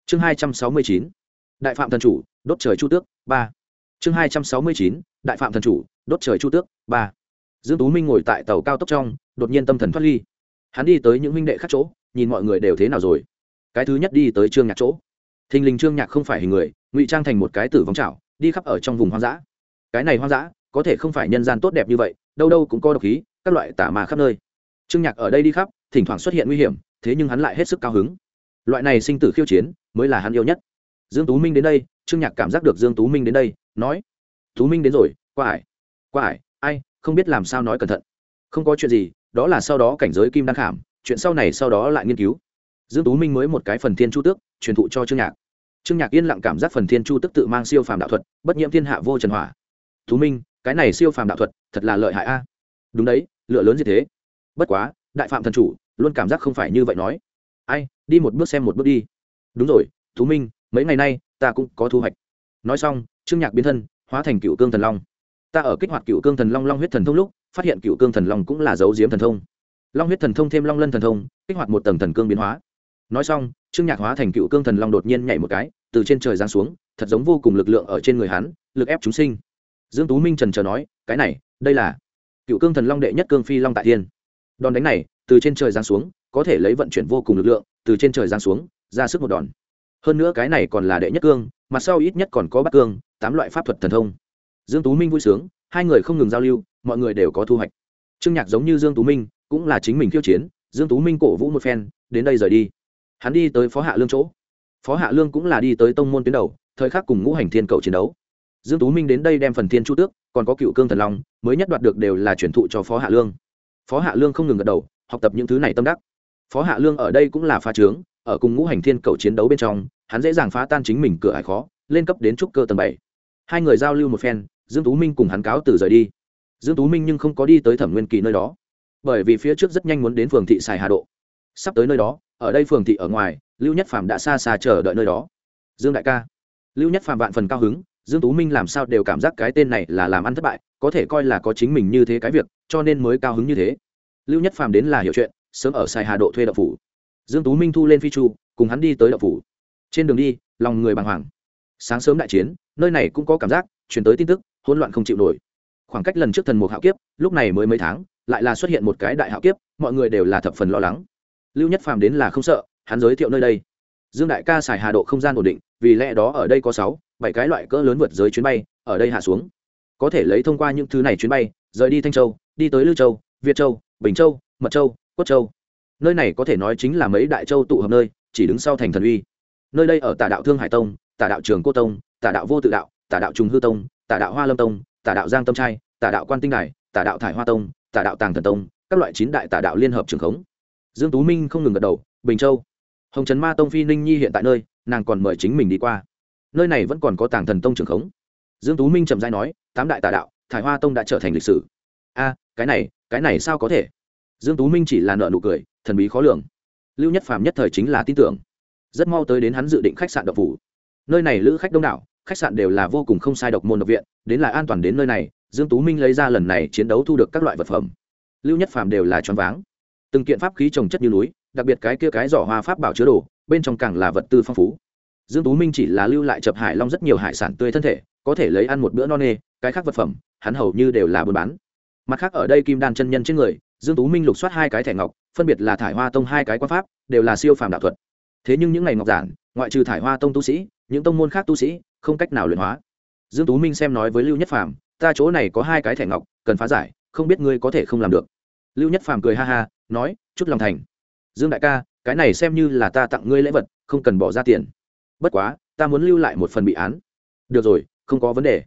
chương 269 đại phạm thần chủ, đốt trời chu tước, ba. Chương hai trăm sáu mươi chín, đại phạm thần chủ, đốt trời chu tước, ba. Dương tú minh ngồi tại tàu cao tốc trong, đột nhiên tâm thần thoát ly. Hắn đi tới những minh đệ khác chỗ, nhìn mọi người đều thế nào rồi. Cái thứ nhất đi tới trương nhạc chỗ. Thình lình trương nhạc không phải hình người, ngụy trang thành một cái tử vong chảo, đi khắp ở trong vùng hoang dã. Cái này hoang dã, có thể không phải nhân gian tốt đẹp như vậy, đâu đâu cũng có độc khí, các loại tả mà khắp nơi. Trương nhạc ở đây đi khắp, thỉnh thoảng xuất hiện nguy hiểm, thế nhưng hắn lại hết sức cao hứng. Loại này sinh tử khiêu chiến, mới là hắn yêu nhất dương tú minh đến đây, trương nhạc cảm giác được dương tú minh đến đây, nói, tú minh đến rồi, qua ải qua ải, ai, không biết làm sao nói cẩn thận. Không có chuyện gì, đó là sau đó cảnh giới kim đăng khảm, chuyện sau này sau đó lại nghiên cứu. Dương tú minh mới một cái phần thiên chu tước, truyền thụ cho trương nhạc. Trương nhạc yên lặng cảm giác phần thiên chu tức tự mang siêu phàm đạo thuật, bất nhiễm thiên hạ vô trần hỏa. Tú minh, cái này siêu phàm đạo thuật, thật là lợi hại a. Đúng đấy, lựa lớn như thế. Bất quá, đại phạm thần chủ, luôn cảm giác không phải như vậy nói. Ai, đi một bước xem một bước đi. Đúng rồi, tú minh mấy ngày nay, ta cũng có thu hoạch. Nói xong, trương nhạc biến thân, hóa thành cựu cương thần long. Ta ở kích hoạt cựu cương thần long long huyết thần thông lúc, phát hiện cựu cương thần long cũng là dấu diếm thần thông. Long huyết thần thông thêm long lân thần thông, kích hoạt một tầng thần cương biến hóa. Nói xong, trương nhạc hóa thành cựu cương thần long đột nhiên nhảy một cái, từ trên trời giáng xuống, thật giống vô cùng lực lượng ở trên người hắn, lực ép chúng sinh. Dương tú minh trần chờ nói, cái này, đây là cựu cương thần long đệ nhất cương phi long tại thiên. Đòn đánh này, từ trên trời giáng xuống, có thể lấy vận chuyển vô cùng lực lượng, từ trên trời giáng xuống, ra sức một đòn hơn nữa cái này còn là đệ nhất cương mặt sau ít nhất còn có bát cương, tám loại pháp thuật thần thông. Dương tú minh vui sướng, hai người không ngừng giao lưu, mọi người đều có thu hoạch. Trương nhạc giống như dương tú minh, cũng là chính mình khiêu chiến, dương tú minh cổ vũ một phen, đến đây rời đi. Hắn đi tới phó hạ lương chỗ. Phó hạ lương cũng là đi tới tông môn tuyến đầu, thời khắc cùng ngũ hành thiên cầu chiến đấu. Dương tú minh đến đây đem phần thiên chu tước, còn có cựu cương thần long, mới nhất đoạt được đều là chuyển thụ cho phó hạ lương. Phó hạ lương không ngừng gật đầu, học tập những thứ này tâm đắc. Phó hạ lương ở đây cũng là pha trướng ở cùng ngũ hành thiên cầu chiến đấu bên trong, hắn dễ dàng phá tan chính mình cửa hải khó, lên cấp đến trúc cơ tầng bảy. Hai người giao lưu một phen, dương tú minh cùng hắn cáo từ rời đi. Dương tú minh nhưng không có đi tới thẩm nguyên kỳ nơi đó, bởi vì phía trước rất nhanh muốn đến phường thị xài hà độ. Sắp tới nơi đó, ở đây phường thị ở ngoài, lưu nhất phàm đã xa xa chờ đợi nơi đó. Dương đại ca. Lưu nhất phàm vạn phần cao hứng, dương tú minh làm sao đều cảm giác cái tên này là làm ăn thất bại, có thể coi là có chính mình như thế cái việc, cho nên mới cao hứng như thế. Lưu nhất phàm đến là hiểu chuyện, sớm ở xài hà độ thuê đậu phủ dương tú minh thu lên phi chu, cùng hắn đi tới đậu phủ. Trên đường đi, lòng người bàng hoàng. Sáng sớm đại chiến, nơi này cũng có cảm giác chuyển tới tin tức, hỗn loạn không chịu nổi. Khoảng cách lần trước thần mục hạo kiếp, lúc này mới mấy tháng, lại là xuất hiện một cái đại hạo kiếp, mọi người đều là thập phần lo lắng. Lưu nhất phàm đến là không sợ, hắn giới thiệu nơi đây. Dương đại ca xài hà độ không gian ổn định, vì lẽ đó ở đây có sáu, bảy cái loại cỡ lớn vượt giới chuyến bay, ở đây hạ xuống. Có thể lấy thông qua những thứ này chuyến bay, rời đi thanh châu, đi tới lưu châu, việt châu, bình châu, mật châu, quất châu nơi này có thể nói chính là mấy đại châu tụ hợp nơi chỉ đứng sau thành thần uy nơi đây ở tà đạo thương hải tông tà đạo trường cô tông tà đạo vô tự đạo tà đạo trùng hư tông tà đạo hoa lâm tông tà đạo giang tâm trai tà đạo quan tinh đài tà đạo thải hoa tông tà đạo tàng thần tông các loại chín đại tà đạo liên hợp trường khống dương tú minh không ngừng gật đầu bình châu hồng trần ma tông phi ninh nhi hiện tại nơi nàng còn mời chính mình đi qua nơi này vẫn còn có tàng thần tông trường khống dương tú minh chậm rãi nói tám đại tà đạo thải hoa tông đã trở thành lịch sử a cái này cái này sao có thể dương tú minh chỉ là nợ nụ cười thần bí khó lường. Lưu nhất phàm nhất thời chính là tin tưởng. Rất mau tới đến hắn dự định khách sạn độc phủ. Nơi này lữ khách đông đảo, khách sạn đều là vô cùng không sai độc môn độc viện, đến là an toàn đến nơi này, dương tú minh lấy ra lần này chiến đấu thu được các loại vật phẩm. Lưu nhất phàm đều là choáng váng. Từng kiện pháp khí trồng chất như núi, đặc biệt cái kia cái giỏ hoa pháp bảo chứa đồ, bên trong càng là vật tư phong phú. Dương tú minh chỉ là lưu lại chập hải long rất nhiều hải sản tươi thân thể, có thể lấy ăn một bữa no nê, cái khác vật phẩm, hắn hầu như đều là buôn bán. Mặt khác ở đây kim đan chân nhân trên người, dương tú minh lục soát hai cái thẻ ngọc phân biệt là thải hoa tông hai cái quan pháp, đều là siêu phàm đạo thuật. Thế nhưng những ngày ngọc giản, ngoại trừ thải hoa tông tu sĩ, những tông môn khác tu sĩ, không cách nào luyện hóa. Dương tú minh xem nói với lưu nhất phàm, ta chỗ này có hai cái thẻ ngọc, cần phá giải, không biết ngươi có thể không làm được. Lưu nhất phàm cười ha ha, nói, chút lòng thành. Dương đại ca, cái này xem như là ta tặng ngươi lễ vật, không cần bỏ ra tiền. Bất quá, ta muốn lưu lại một phần bị án. Được rồi, không có vấn đề.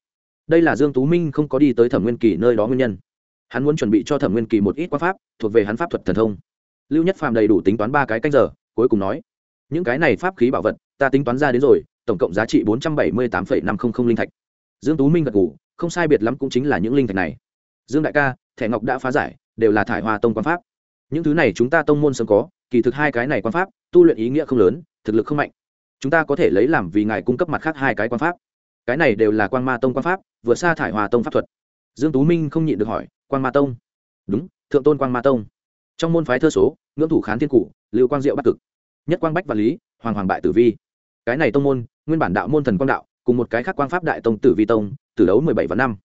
Đây là dương tú minh không có đi tới thẩm nguyên kỳ nơi đó nguyên nhân. Hắn muốn chuẩn bị cho thẩm nguyên kỳ một ít quan pháp, thuộc về hắn pháp thuật thần thông lưu nhất phàm đầy đủ tính toán ba cái canh giờ, cuối cùng nói, những cái này pháp khí bảo vật, ta tính toán ra đến rồi, tổng cộng giá trị bốn trăm bảy mươi tám năm trăm linh linh thạch. Dương tú minh gật ngủ không sai biệt lắm cũng chính là những linh thạch này. Dương đại ca, thẻ ngọc đã phá giải, đều là thải hoa tông quan pháp. Những thứ này chúng ta tông môn sớm có, kỳ thực hai cái này quan pháp, tu luyện ý nghĩa không lớn, thực lực không mạnh. Chúng ta có thể lấy làm vì ngài cung cấp mặt khác hai cái quan pháp. Cái này đều là quan ma tông quan pháp, vượt xa thải hòa tông pháp thuật. Dương tú minh không nhịn được hỏi quan ma tông? Đúng, thượng tôn quan ma tông trong môn phái thơ số, ngưỡng thủ khán thiên cụ, lưu quang diệu bắc cực. Nhất quang bách và lý, hoàng hoàng bại tử vi. Cái này tông môn, nguyên bản đạo môn thần quang đạo, cùng một cái khác quang pháp đại tông tử vi tông tử đấu mười bảy và năm.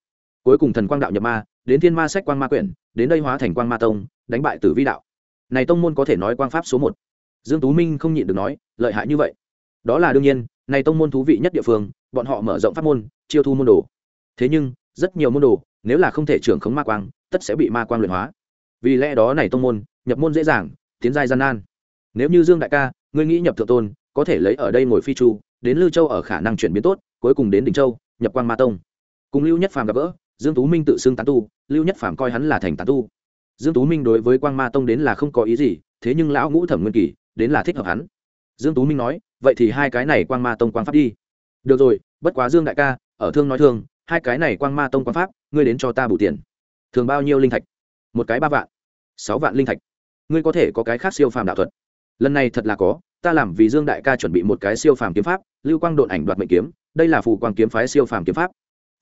Cuối cùng thần quang đạo nhập ma, đến thiên ma sách quang ma quyển, đến đây hóa thành quang ma tông, đánh bại tử vi đạo. Này tông môn có thể nói quang pháp số một. Dương tú minh không nhịn được nói, lợi hại như vậy. Đó là đương nhiên, này tông môn thú vị nhất địa phương, bọn họ mở rộng pháp môn, chiêu thu môn đồ. Thế nhưng, rất nhiều môn đồ, nếu là không thể trưởng khống ma quang, tất sẽ bị ma quang luyện hóa vì lẽ đó này tông môn, nhập môn dễ dàng, tiến giai gian nan. Nếu như dương đại ca, ngươi nghĩ nhập thượng tôn, có thể lấy ở đây ngồi phi chu, đến lưu châu ở khả năng chuyển biến tốt, cuối cùng đến đỉnh châu, nhập quang ma tông. Cùng lưu nhất phàm gặp gỡ, dương tú minh tự xưng tán tu, lưu nhất phàm coi hắn là thành tán tu. Dương tú minh đối với quang ma tông đến là không có ý gì, thế nhưng lão ngũ thẩm nguyên kỳ, đến là thích hợp hắn. Dương tú minh nói, vậy thì hai cái này quang ma tông quang pháp đi. Được rồi, bất quá dương đại ca, ở thương nói thương, hai cái này quang ma tông quang pháp, ngươi đến cho ta bù tiền. Thường bao nhiêu linh thạch? Một cái ba vạn, sáu vạn linh thạch. Ngươi có thể có cái khác siêu phàm đạo thuật. Lần này thật là có, ta làm vì dương đại ca chuẩn bị một cái siêu phàm kiếm pháp, lưu quang độn ảnh đoạt mệnh kiếm, đây là phù quang kiếm phái siêu phàm kiếm pháp.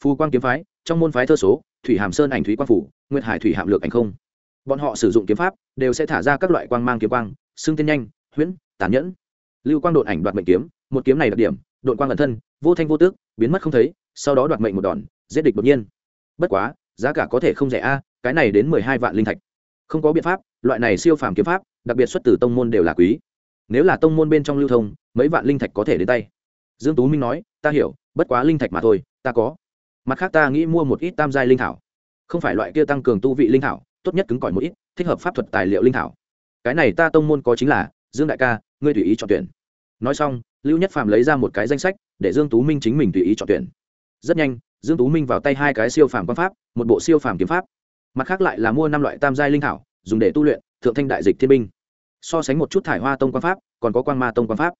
Phù quang kiếm phái, trong môn phái thơ số, thủy hàm sơn ảnh thủy quang phủ, nguyệt hải thủy hạm lược ảnh không. Bọn họ sử dụng kiếm pháp, đều sẽ thả ra các loại quang mang kiếm quang, xưng tên nhanh, huyễn, tàn nhẫn. Lưu quang độn ảnh đoạt mệnh kiếm, một kiếm này đặc điểm độn quang ẩn thân, vô thanh vô tước biến mất không thấy, sau đó đoạt mệnh một đòn, giết địch đột nhiên. Bất quá giá cả có thể không rẻ a, cái này đến mười hai vạn linh thạch. Không có biện pháp, loại này siêu phàm kiếm pháp, đặc biệt xuất từ tông môn đều là quý. Nếu là tông môn bên trong lưu thông, mấy vạn linh thạch có thể đến tay. Dương tú minh nói, ta hiểu, bất quá linh thạch mà thôi, ta có. Mặt khác ta nghĩ mua một ít tam giai linh thảo. Không phải loại kia tăng cường tu vị linh thảo, tốt nhất cứng cỏi một ít, thích hợp pháp thuật tài liệu linh thảo. Cái này ta tông môn có chính là, dương đại ca, ngươi tùy ý chọn tuyển. Nói xong, lưu nhất phàm lấy ra một cái danh sách, để dương tú minh chính mình tùy ý chọn tuyển rất nhanh, dương tú minh vào tay hai cái siêu phàm quan pháp, một bộ siêu phàm kiếm pháp. Mặt khác lại là mua năm loại tam giai linh thảo, dùng để tu luyện, thượng thanh đại dịch thiên binh. So sánh một chút thải hoa tông quan pháp, còn có quan ma tông quan pháp.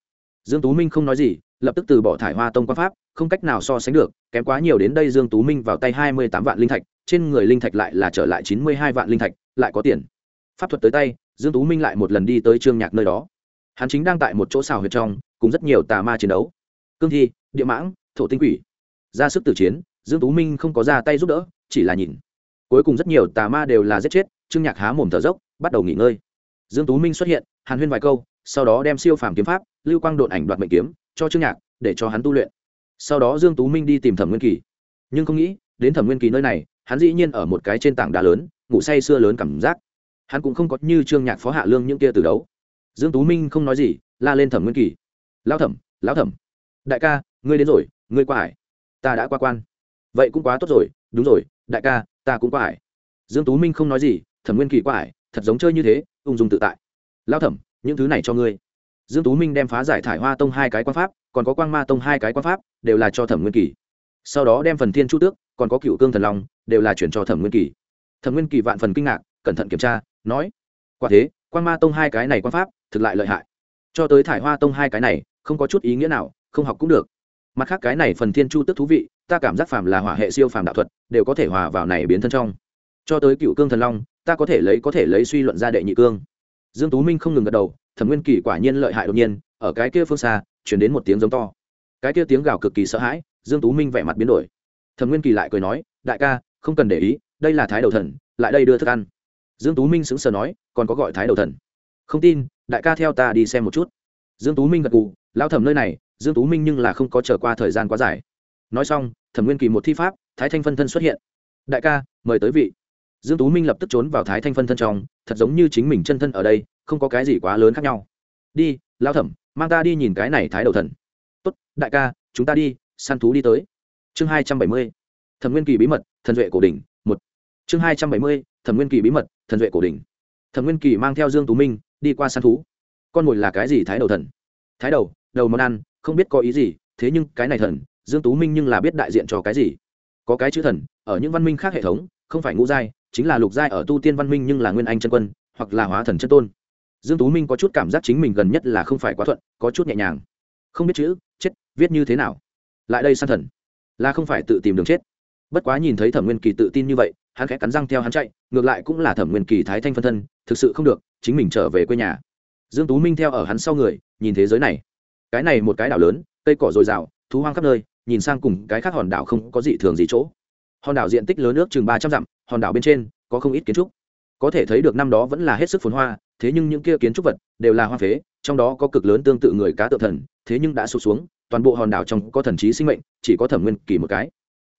Dương tú minh không nói gì, lập tức từ bỏ thải hoa tông quan pháp, không cách nào so sánh được, kém quá nhiều đến đây dương tú minh vào tay hai mươi tám vạn linh thạch, trên người linh thạch lại là trở lại chín mươi hai vạn linh thạch, lại có tiền. Pháp thuật tới tay, dương tú minh lại một lần đi tới trương nhạc nơi đó. Hắn chính đang tại một chỗ xào huyệt trong, cùng rất nhiều tà ma chiến đấu. Cương thi, địa mãng, thổ tinh quỷ ra sức tử chiến, dương tú minh không có ra tay giúp đỡ, chỉ là nhìn. Cuối cùng rất nhiều tà ma đều là giết chết, trương nhạc há mồm thở dốc, bắt đầu nghỉ ngơi. Dương tú minh xuất hiện, hàn huyên vài câu, sau đó đem siêu phàm kiếm pháp, lưu quang đột ảnh đoạt mệnh kiếm, cho trương nhạc, để cho hắn tu luyện. Sau đó dương tú minh đi tìm thẩm nguyên kỳ. Nhưng không nghĩ, đến thẩm nguyên kỳ nơi này, hắn dĩ nhiên ở một cái trên tảng đá lớn, ngủ say sưa lớn cảm giác. Hắn cũng không có như trương nhạc phó hạ lương những kia từ đấu. Dương tú minh không nói gì, la lên thẩm nguyên kỳ. Lao thẩm, lão thẩm, đại ca, ngươi đến rồi, ngươi qua hải ta đã qua quan. Vậy cũng quá tốt rồi, đúng rồi, đại ca, ta cũng qua hải dương tú minh không nói gì, thẩm nguyên kỳ qua hải thật giống chơi như thế, ung dung tự tại. Lao thẩm, những thứ này cho ngươi. Dương tú minh đem phá giải thải hoa tông hai cái quan pháp, còn có quang ma tông hai cái quan pháp, đều là cho thẩm nguyên kỳ. Sau đó đem phần thiên chu tước, còn có cựu cương thần long, đều là chuyển cho thẩm nguyên kỳ. Thẩm nguyên kỳ vạn phần kinh ngạc, cẩn thận kiểm tra, nói, quả thế, quang ma tông hai cái này quan pháp, thực lại lợi hại. Cho tới thải hoa tông hai cái này, không có chút ý nghĩa nào, không học cũng được mặt khác cái này phần thiên chu tức thú vị, ta cảm giác phàm là hỏa hệ siêu phàm đạo thuật, đều có thể hòa vào này biến thân trong. Cho tới cựu cương thần long, ta có thể lấy, có thể lấy suy luận ra đệ nhị cương. Dương tú minh không ngừng gật đầu, thẩm nguyên kỳ quả nhiên lợi hại đột nhiên, ở cái kia phương xa, chuyển đến một tiếng giống to. Cái kia tiếng gào cực kỳ sợ hãi, dương tú minh vẻ mặt biến đổi. Thẩm nguyên kỳ lại cười nói, đại ca, không cần để ý, đây là thái đầu thần, lại đây đưa thức ăn. Dương tú minh sững sờ nói, còn có gọi thái đầu thần. Không tin, đại ca theo ta đi xem một chút. Dương tú minh gật gù lao thẩm nơi này dương tú minh nhưng là không có chờ qua thời gian quá dài. Nói xong, thẩm nguyên kỳ một thi pháp, thái thanh phân thân xuất hiện. Đại ca, mời tới vị. Dương tú minh lập tức trốn vào thái thanh phân thân trong, thật giống như chính mình chân thân ở đây, không có cái gì quá lớn khác nhau. Đi lao thẩm, mang ta đi nhìn cái này thái đầu thần. Tốt, đại ca, chúng ta đi săn thú đi tới. Chương hai trăm bảy mươi, thẩm nguyên kỳ bí mật, thần duệ cổ đỉnh, một. Chương hai trăm bảy mươi, thẩm nguyên kỳ bí mật, thần duệ cổ đỉnh. Thẩm nguyên kỳ mang theo dương tú minh, đi qua săn thú. Con mồi là cái gì thái đầu thần? Thái đầu đầu món ăn không biết có ý gì, thế nhưng cái này thần, dương tú minh nhưng là biết đại diện cho cái gì. Có cái chữ thần, ở những văn minh khác hệ thống, không phải ngũ giai, chính là lục giai ở tu tiên văn minh nhưng là nguyên anh chân quân, hoặc là hóa thần chân tôn. Dương tú minh có chút cảm giác chính mình gần nhất là không phải quá thuận, có chút nhẹ nhàng. Không biết chữ, chết, viết như thế nào? Lại đây san thần. Là không phải tự tìm đường chết. Bất quá nhìn thấy thẩm nguyên kỳ tự tin như vậy, hắn khẽ cắn răng theo hắn chạy, ngược lại cũng là thẩm nguyên kỳ thái thanh phân thân, thực sự không được, chính mình trở về quê nhà. Dương tú minh theo ở hắn sau người, nhìn thế giới này cái này một cái đảo lớn, cây cỏ dồi dào, thú hoang khắp nơi, nhìn sang cùng cái khác hòn đảo không có gì thường gì chỗ. Hòn đảo diện tích lớn nước chừng ba trăm dặm, hòn đảo bên trên có không ít kiến trúc. Có thể thấy được năm đó vẫn là hết sức phồn hoa, thế nhưng những kia kiến trúc vật đều là hoa phế, trong đó có cực lớn tương tự người cá tự thần, thế nhưng đã sụt xuống, toàn bộ hòn đảo trong có thần trí sinh mệnh, chỉ có thẩm nguyên kỳ một cái.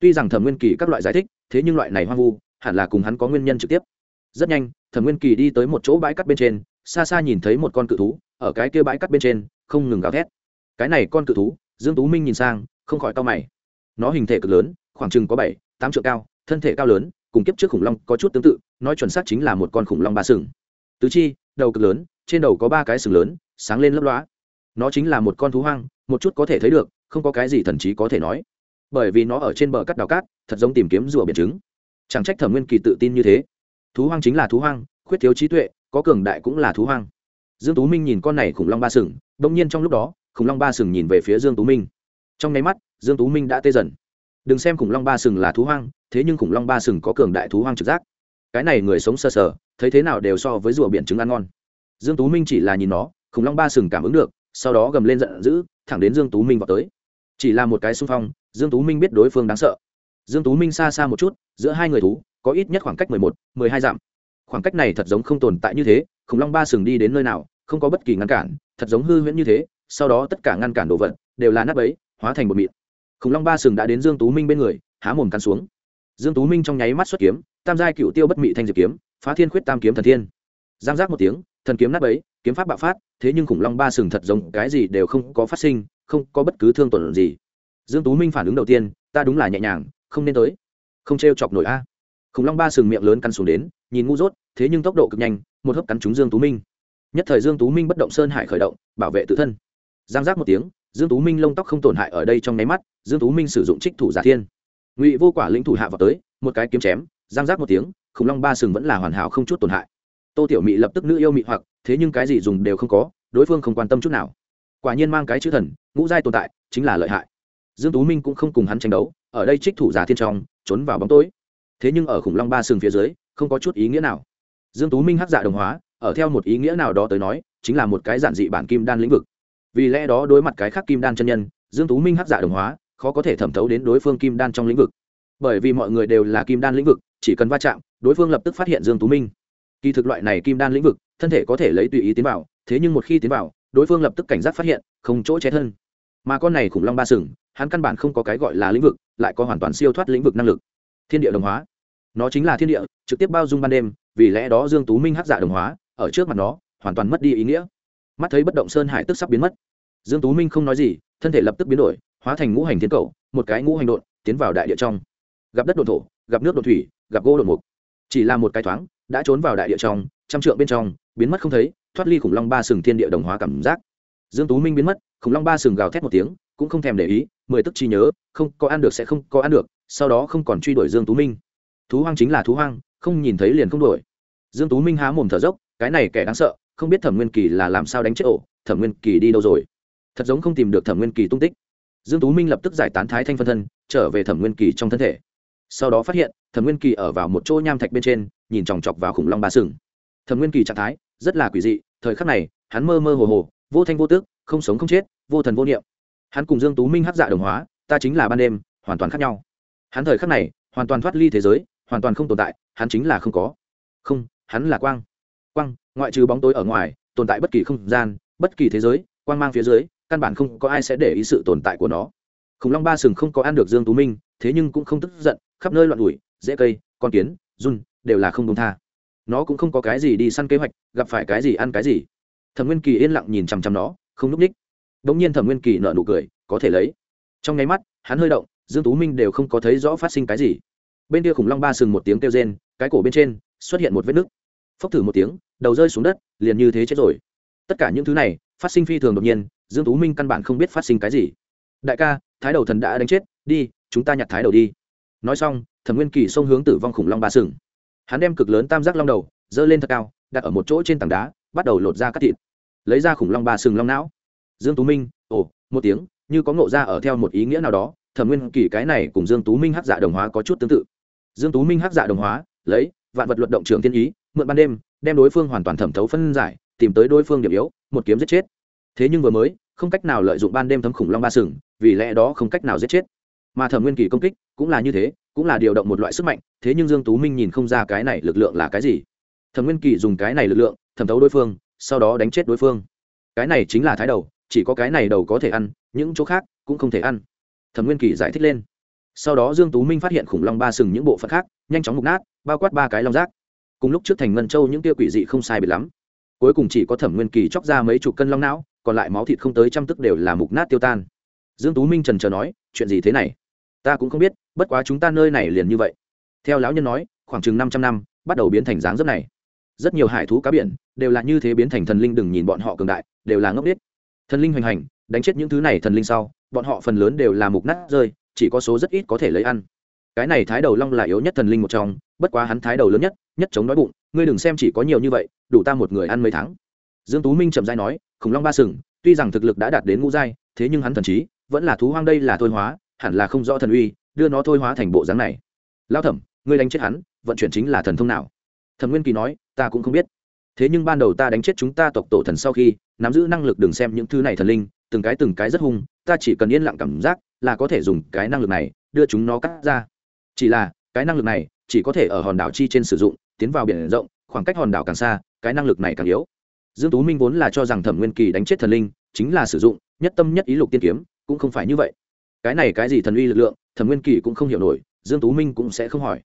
Tuy rằng thẩm nguyên kỳ các loại giải thích, thế nhưng loại này hoang vu, hẳn là cùng hắn có nguyên nhân trực tiếp. Rất nhanh, thẩm nguyên kỳ đi tới một chỗ bãi cắt bên trên, xa xa nhìn thấy một con cự thú, ở cái kia bãi cắt bên trên, không ngừng gào thét cái này con cự thú, dương tú minh nhìn sang, không khỏi to mày. Nó hình thể cực lớn, khoảng chừng có bảy, tám trượng cao, thân thể cao lớn, cùng kiếp trước khủng long có chút tương tự, nói chuẩn xác chính là một con khủng long ba sừng. Tứ chi, đầu cực lớn, trên đầu có ba cái sừng lớn, sáng lên lấp loá nó chính là một con thú hoang, một chút có thể thấy được, không có cái gì thần trí có thể nói. Bởi vì nó ở trên bờ cắt đào cát, thật giống tìm kiếm rùa biển trứng. Chẳng trách thẩm nguyên kỳ tự tin như thế. Thú hoang chính là thú hoang, khuyết thiếu trí tuệ, có cường đại cũng là thú hoang. Dương tú minh nhìn con này khủng long ba sừng, đông nhiên trong lúc đó khủng long ba sừng nhìn về phía dương tú minh trong nháy mắt dương tú minh đã tê dần đừng xem khủng long ba sừng là thú hoang thế nhưng khủng long ba sừng có cường đại thú hoang trực giác cái này người sống sờ sờ thấy thế nào đều so với rùa biển trứng ăn ngon dương tú minh chỉ là nhìn nó khủng long ba sừng cảm ứng được sau đó gầm lên giận dữ thẳng đến dương tú minh vào tới chỉ là một cái xung phong dương tú minh biết đối phương đáng sợ dương tú minh xa xa một chút giữa hai người thú có ít nhất khoảng cách 11, 12 dặm khoảng cách này thật giống không tồn tại như thế khủng long ba sừng đi đến nơi nào không có bất kỳ ngăn cản thật giống hư huyễn như thế sau đó tất cả ngăn cản đồ vật đều là nắp ấy, hóa thành bột mịn. Khủng long ba sừng đã đến dương tú minh bên người, há mồm cắn xuống. Dương tú minh trong nháy mắt xuất kiếm, tam giai cựu tiêu bất mị thanh diệp kiếm, phá thiên khuyết tam kiếm thần thiên. Giang giác một tiếng, thần kiếm nát ấy, kiếm pháp bạo phát, thế nhưng khủng long ba sừng thật giống cái gì đều không có phát sinh, không có bất cứ thương tổn gì. Dương tú minh phản ứng đầu tiên, ta đúng là nhẹ nhàng, không nên tới. Không treo chọc nổi a. Khủng long ba sừng miệng lớn cắn xuống đến, nhìn ngu dốt, thế nhưng tốc độ cực nhanh, một hớp cắn trúng dương tú minh. Nhất thời dương tú minh bất động sơn hải khởi động, bảo vệ tự thân giang giác một tiếng, dương tú minh lông tóc không tổn hại ở đây trong nháy mắt, dương tú minh sử dụng trích thủ giả thiên. Ngụy vô quả lĩnh thủ hạ vào tới, một cái kiếm chém, giang giác một tiếng, khủng long ba sừng vẫn là hoàn hảo không chút tổn hại. Tô tiểu mị lập tức nữ yêu mị hoặc, thế nhưng cái gì dùng đều không có, đối phương không quan tâm chút nào. Quả nhiên mang cái chữ thần, ngũ giai tồn tại, chính là lợi hại. Dương tú minh cũng không cùng hắn tranh đấu, ở đây trích thủ giả thiên trong, trốn vào bóng tối. Thế nhưng ở khủng long ba sừng phía dưới, không có chút ý nghĩa nào. Dương tú minh hắc giả đồng hóa, ở theo một ý nghĩa nào đó tới nói, chính là một cái giản dị bản kim đan lĩnh vực vì lẽ đó đối mặt cái khác kim đan chân nhân, dương tú minh hắc giả đồng hóa, khó có thể thẩm thấu đến đối phương kim đan trong lĩnh vực. Bởi vì mọi người đều là kim đan lĩnh vực, chỉ cần va chạm, đối phương lập tức phát hiện dương tú minh. Kỳ thực loại này kim đan lĩnh vực, thân thể có thể lấy tùy ý tiến vào, thế nhưng một khi tiến vào, đối phương lập tức cảnh giác phát hiện, không chỗ che thân. Mà con này khủng long ba sừng, hắn căn bản không có cái gọi là lĩnh vực, lại có hoàn toàn siêu thoát lĩnh vực năng lực. Thiên địa đồng hóa. Nó chính là thiên địa, trực tiếp bao dung ban đêm, vì lẽ đó dương tú minh hắc giả đồng hóa, ở trước mặt nó, hoàn toàn mất đi ý nghĩa mắt thấy bất động sơn hải tức sắp biến mất. Dương tú minh không nói gì, thân thể lập tức biến đổi, hóa thành ngũ hành thiên cầu, một cái ngũ hành đột tiến vào đại địa trong. Gặp đất đột thổ, gặp nước đột thủy, gặp gỗ đột mục. Chỉ là một cái thoáng, đã trốn vào đại địa trong, trăm trượng bên trong, biến mất không thấy, thoát ly khủng long ba sừng thiên địa đồng hóa cảm giác. Dương tú minh biến mất, khủng long ba sừng gào thét một tiếng, cũng không thèm để ý, mười tức chi nhớ, không có ăn được sẽ không có ăn được, sau đó không còn truy đuổi dương tú minh. Thú hoang chính là thú hoang, không nhìn thấy liền không đuổi. Dương tú minh há mồm thở dốc, cái này kẻ đáng sợ không biết thẩm nguyên kỳ là làm sao đánh chết ổ, thẩm nguyên kỳ đi đâu rồi? Thật giống không tìm được thẩm nguyên kỳ tung tích. Dương tú minh lập tức giải tán thái thanh phân thân, trở về thẩm nguyên kỳ trong thân thể. Sau đó phát hiện, thẩm nguyên kỳ ở vào một chỗ nham thạch bên trên, nhìn chòng chọc vào khủng long ba sừng. Thẩm nguyên kỳ trạng thái, rất là quỷ dị, thời khắc này, hắn mơ mơ hồ hồ, vô thanh vô tước không sống không chết, vô thần vô niệm. Hắn cùng dương tú minh hắc dạ đồng hóa, ta chính là ban đêm, hoàn toàn khác nhau. Hắn thời khắc này, hoàn toàn thoát ly thế giới, hoàn toàn không tồn tại, hắn chính là không có. Không, hắn là quang. Quang ngoại trừ bóng tối ở ngoài, tồn tại bất kỳ không gian, bất kỳ thế giới, quang mang phía dưới, căn bản không có ai sẽ để ý sự tồn tại của nó. Khủng long ba sừng không có ăn được dương tú minh, thế nhưng cũng không tức giận, khắp nơi loạn đuổi dễ cây, con kiến, run, đều là không đúng tha. Nó cũng không có cái gì đi săn kế hoạch, gặp phải cái gì ăn cái gì. Thẩm nguyên kỳ yên lặng nhìn chằm chằm nó, không núp ních. Đống nhiên thẩm nguyên kỳ nở nụ cười, có thể lấy. Trong nháy mắt, hắn hơi động, dương tú minh đều không có thấy rõ phát sinh cái gì. Bên kia khủng long ba sừng một tiếng kêu rên, cái cổ bên trên xuất hiện một vết nứt phốc thử một tiếng, đầu rơi xuống đất, liền như thế chết rồi. Tất cả những thứ này, phát sinh phi thường đột nhiên, dương tú minh căn bản không biết phát sinh cái gì. Đại ca, thái đầu thần đã đánh chết, đi, chúng ta nhặt thái đầu đi. Nói xong, thẩm nguyên kỳ xông hướng tử vong khủng long ba sừng. Hắn đem cực lớn tam giác long đầu dơ lên thật cao, đặt ở một chỗ trên tảng đá, bắt đầu lột ra cắt thịt. Lấy ra khủng long ba sừng long não. Dương tú minh, ồ, một tiếng, như có ngộ ra ở theo một ý nghĩa nào đó, thẩm nguyên kỳ cái này cùng dương tú minh hắc dạ đồng hóa có chút tương tự. Dương tú minh hắc dạ đồng hóa, lấy, vạn vật luật động trường thiên ý mượn ban đêm, đem đối phương hoàn toàn thẩm thấu phân giải, tìm tới đối phương điểm yếu, một kiếm giết chết. Thế nhưng vừa mới, không cách nào lợi dụng ban đêm thấm khủng long ba sừng, vì lẽ đó không cách nào giết chết. Mà thẩm nguyên kỳ công kích cũng là như thế, cũng là điều động một loại sức mạnh, thế nhưng dương tú minh nhìn không ra cái này lực lượng là cái gì. Thẩm nguyên kỳ dùng cái này lực lượng, thẩm thấu đối phương, sau đó đánh chết đối phương. Cái này chính là thái đầu, chỉ có cái này đầu có thể ăn, những chỗ khác cũng không thể ăn. Thẩm nguyên kỳ giải thích lên. Sau đó dương tú minh phát hiện khủng long ba sừng những bộ phận khác, nhanh chóng mục nát, bao quát ba cái long rác cùng lúc trước thành ngân châu những tia quỷ dị không sai bị lắm. Cuối cùng chỉ có thẩm nguyên kỳ chóc ra mấy chục cân long não, còn lại máu thịt không tới trăm tức đều là mục nát tiêu tan. Dương tú minh trần chờ nói, chuyện gì thế này? Ta cũng không biết, bất quá chúng ta nơi này liền như vậy. Theo lão nhân nói, khoảng chừng năm trăm năm, bắt đầu biến thành dáng dấp này. Rất nhiều hải thú cá biển đều là như thế biến thành thần linh, đừng nhìn bọn họ cường đại, đều là ngốc biết thần linh hoành hành, đánh chết những thứ này thần linh sau, bọn họ phần lớn đều là mục nát rơi, chỉ có số rất ít có thể lấy ăn. Cái này thái đầu long là yếu nhất thần linh một trong, bất quá hắn thái đầu lớn nhất nhất chống đói bụng, ngươi đừng xem chỉ có nhiều như vậy, đủ ta một người ăn mấy tháng. Dương tú minh chậm rãi nói, khủng long ba sừng, tuy rằng thực lực đã đạt đến ngũ giai, thế nhưng hắn thần trí, vẫn là thú hoang đây là thôi hóa, hẳn là không rõ thần uy, đưa nó thôi hóa thành bộ dáng này. Lao thẩm, ngươi đánh chết hắn, vận chuyển chính là thần thông nào? Thần nguyên kỳ nói, ta cũng không biết. Thế nhưng ban đầu ta đánh chết chúng ta tộc tổ thần sau khi, nắm giữ năng lực đừng xem những thứ này thần linh, từng cái từng cái rất hung, ta chỉ cần yên lặng cảm giác là có thể dùng cái năng lực này đưa chúng nó cắt ra. Chỉ là, cái năng lực này chỉ có thể ở hòn đảo chi trên sử dụng tiến vào biển rộng, khoảng cách hòn đảo càng xa, cái năng lực này càng yếu. Dương tú minh vốn là cho rằng thẩm nguyên kỳ đánh chết thần linh chính là sử dụng, nhất tâm nhất ý lục tiên kiếm, cũng không phải như vậy. Cái này cái gì thần uy lực lượng, thẩm nguyên kỳ cũng không hiểu nổi, dương tú minh cũng sẽ không hỏi.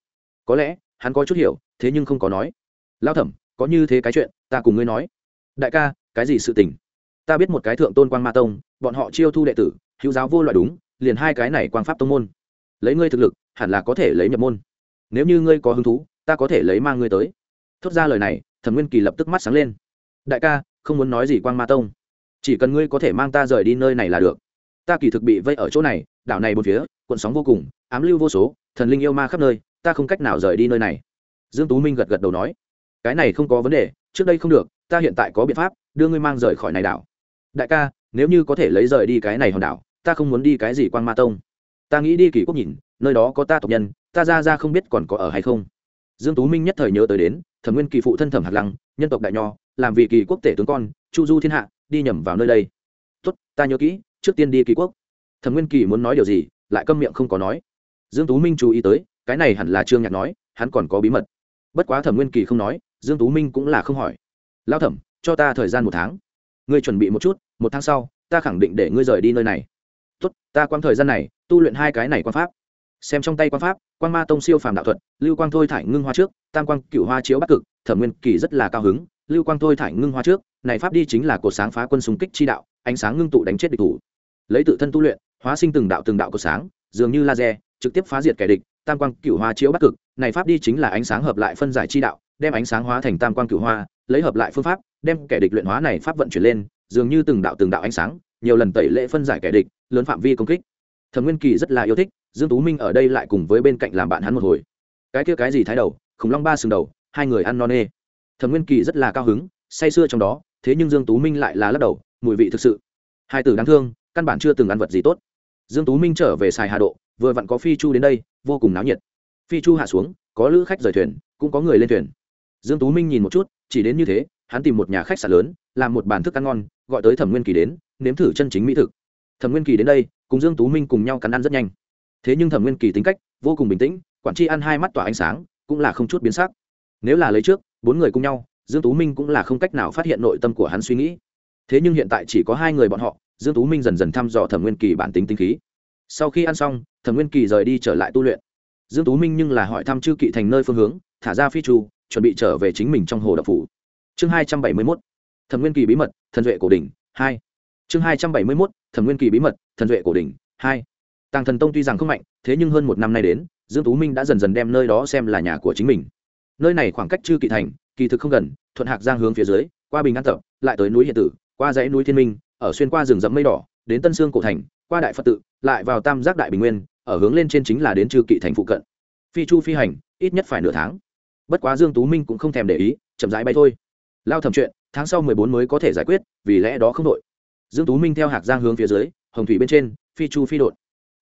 Có lẽ, hắn có chút hiểu, thế nhưng không có nói. Lao thẩm, có như thế cái chuyện, ta cùng ngươi nói. Đại ca, cái gì sự tình? Ta biết một cái thượng tôn quan ma tông, bọn họ chiêu thu đệ tử, hữu giáo vô loại đúng, liền hai cái này quan pháp tông môn. Lấy ngươi thực lực, hẳn là có thể lấy nhập môn. Nếu như ngươi có hứng thú ta có thể lấy mang ngươi tới. Thốt ra lời này, thẩm nguyên kỳ lập tức mắt sáng lên. Đại ca, không muốn nói gì quan ma tông. Chỉ cần ngươi có thể mang ta rời đi nơi này là được. Ta kỳ thực bị vây ở chỗ này, đảo này một phía, cuộn sóng vô cùng, ám lưu vô số, thần linh yêu ma khắp nơi, ta không cách nào rời đi nơi này. Dương tú minh gật gật đầu nói, cái này không có vấn đề, trước đây không được, ta hiện tại có biện pháp, đưa ngươi mang rời khỏi này đảo. Đại ca, nếu như có thể lấy rời đi cái này hòn đảo, ta không muốn đi cái gì quan ma tông. Ta nghĩ đi kỳ quốc nhìn, nơi đó có ta tộc nhân, ta ra ra không biết còn có ở hay không dương tú minh nhất thời nhớ tới đến, thẩm nguyên kỳ phụ thân thẩm hạt lăng, nhân tộc đại nho, làm vì kỳ quốc tể tướng con, chu du thiên hạ, đi nhầm vào nơi đây. Tốt, ta nhớ kỹ, trước tiên đi kỳ quốc. Thẩm nguyên kỳ muốn nói điều gì, lại câm miệng không có nói. Dương tú minh chú ý tới, cái này hẳn là trương nhạc nói, hắn còn có bí mật. Bất quá thẩm nguyên kỳ không nói, dương tú minh cũng là không hỏi. Lao thẩm, cho ta thời gian một tháng. Ngươi chuẩn bị một chút, một tháng sau, ta khẳng định để ngươi rời đi nơi này. Tốt, ta quan thời gian này, tu luyện hai cái này quan pháp xem trong tay quan pháp, quan ma tông siêu phàm đạo thuật, lưu quang thôi thải ngưng hoa trước, tam quang cựu hoa chiếu bắc cực, thẩm nguyên kỳ rất là cao hứng, lưu quang thôi thải ngưng hoa trước, này pháp đi chính là cột sáng phá quân súng kích chi đạo, ánh sáng ngưng tụ đánh chết địch thủ. Lấy tự thân tu luyện, hóa sinh từng đạo từng đạo cột sáng, dường như laser, trực tiếp phá diệt kẻ địch, tam quang cựu hoa chiếu bắc cực, này pháp đi chính là ánh sáng hợp lại phân giải chi đạo, đem ánh sáng hóa thành tam quang cựu hoa, lấy hợp lại phương pháp, đem kẻ địch luyện hóa này pháp vận chuyển lên, dường như từng đạo từng đạo ánh sáng, nhiều lần tẩy lễ phân giải kẻ địch, lớn phạm vi công kích. Thẩm nguyên kỳ rất là yêu thích dương tú minh ở đây lại cùng với bên cạnh làm bạn hắn một hồi. Cái kia cái gì thái đầu, khủng long ba sừng đầu, hai người ăn non nê. Thẩm nguyên kỳ rất là cao hứng, say sưa trong đó, thế nhưng dương tú minh lại là lắc đầu, mùi vị thực sự. Hai tử đáng thương, căn bản chưa từng ăn vật gì tốt. Dương tú minh trở về xài hà độ, vừa vặn có phi chu đến đây, vô cùng náo nhiệt. Phi chu hạ xuống, có lữ khách rời thuyền, cũng có người lên thuyền. Dương tú minh nhìn một chút, chỉ đến như thế, hắn tìm một nhà khách sạn lớn, làm một bàn thức ăn ngon, gọi tới thẩm nguyên kỳ đến, nếm thử chân chính mỹ thực. Thẩm nguyên kỳ đến đây, cùng dương tú minh cùng nhau cắn ăn rất nhanh thế nhưng thẩm nguyên kỳ tính cách vô cùng bình tĩnh, quản tri ăn hai mắt tỏa ánh sáng, cũng là không chút biến sắc. Nếu là lấy trước, bốn người cùng nhau, dương tú minh cũng là không cách nào phát hiện nội tâm của hắn suy nghĩ. Thế nhưng hiện tại chỉ có hai người bọn họ, dương tú minh dần dần thăm dò thẩm nguyên kỳ bản tính tinh khí. Sau khi ăn xong, thẩm nguyên kỳ rời đi trở lại tu luyện. Dương tú minh nhưng là hỏi thăm chư kỵ thành nơi phương hướng, thả ra phi trù chuẩn bị trở về chính mình trong hồ đập phủ. Chương hai trăm bảy mươi 271 thẩm nguyên kỳ bí mật, thần duệ cổ đỉnh, hai. Chương hai trăm bảy mươi 271 thẩm nguyên kỳ bí mật, thần duệ cổ đỉnh, hai tàng thần tông tuy rằng không mạnh, thế nhưng hơn một năm nay đến, dương tú minh đã dần dần đem nơi đó xem là nhà của chính mình. Nơi này khoảng cách chư kỳ thành, kỳ thực không gần, thuận hạc giang hướng phía dưới, qua bình an tập, lại tới núi hiện tử, qua dãy núi thiên minh, ở xuyên qua rừng rậm mây đỏ, đến tân sương cổ thành, qua đại phật tự, lại vào tam giác đại bình nguyên, ở hướng lên trên chính là đến chư kỵ thành phụ cận. Phi chu phi hành, ít nhất phải nửa tháng. Bất quá dương tú minh cũng không thèm để ý, chậm rãi bay thôi. Lao thầm chuyện, tháng sau mười bốn mới có thể giải quyết, vì lẽ đó không đội. Dương tú minh theo hạc giang hướng phía dưới, hồng thủy bên trên, phi chu phi đột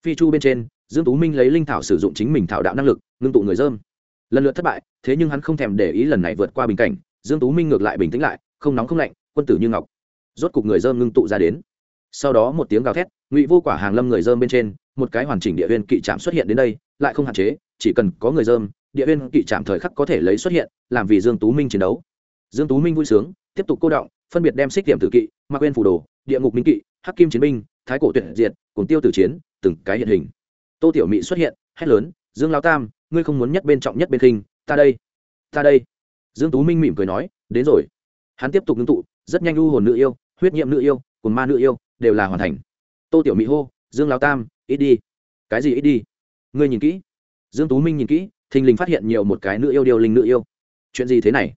phi chu bên trên, dương tú minh lấy linh thảo sử dụng chính mình thảo đạo năng lực, ngưng tụ người dơm. Lần lượt thất bại, thế nhưng hắn không thèm để ý lần này vượt qua bình cảnh, dương tú minh ngược lại bình tĩnh lại, không nóng không lạnh, quân tử như ngọc. Rốt cục người dơm ngưng tụ ra đến. Sau đó một tiếng gào thét, ngụy vô quả hàng lâm người dơm bên trên, một cái hoàn chỉnh địa viên kỵ trạm xuất hiện đến đây, lại không hạn chế, chỉ cần có người dơm, địa viên kỵ trạm thời khắc có thể lấy xuất hiện, làm vì dương tú minh chiến đấu. Dương tú minh vui sướng, tiếp tục cô động, phân biệt đem xích điểm tử kỵ, ma quên phủ đồ, địa ngục minh kỵ, hắc kim chiến binh, thái cổ tuyệt diệt, cùng tiêu tử chiến từng cái hiện hình. Tô tiểu mỹ xuất hiện, hét lớn, dương lao tam, ngươi không muốn nhất bên trọng nhất bên khinh, ta đây ta đây. Dương tú minh mỉm cười nói, đến rồi. Hắn tiếp tục ngưng tụ, rất nhanh u hồn nữ yêu, huyết nhiệm nữ yêu cùng ma nữ yêu, đều là hoàn thành. Tô tiểu mỹ hô, dương lao tam, ít đi. Cái gì ít đi? Ngươi nhìn kỹ. Dương tú minh nhìn kỹ, thình lình phát hiện nhiều một cái nữ yêu điều linh nữ yêu. Chuyện gì thế này?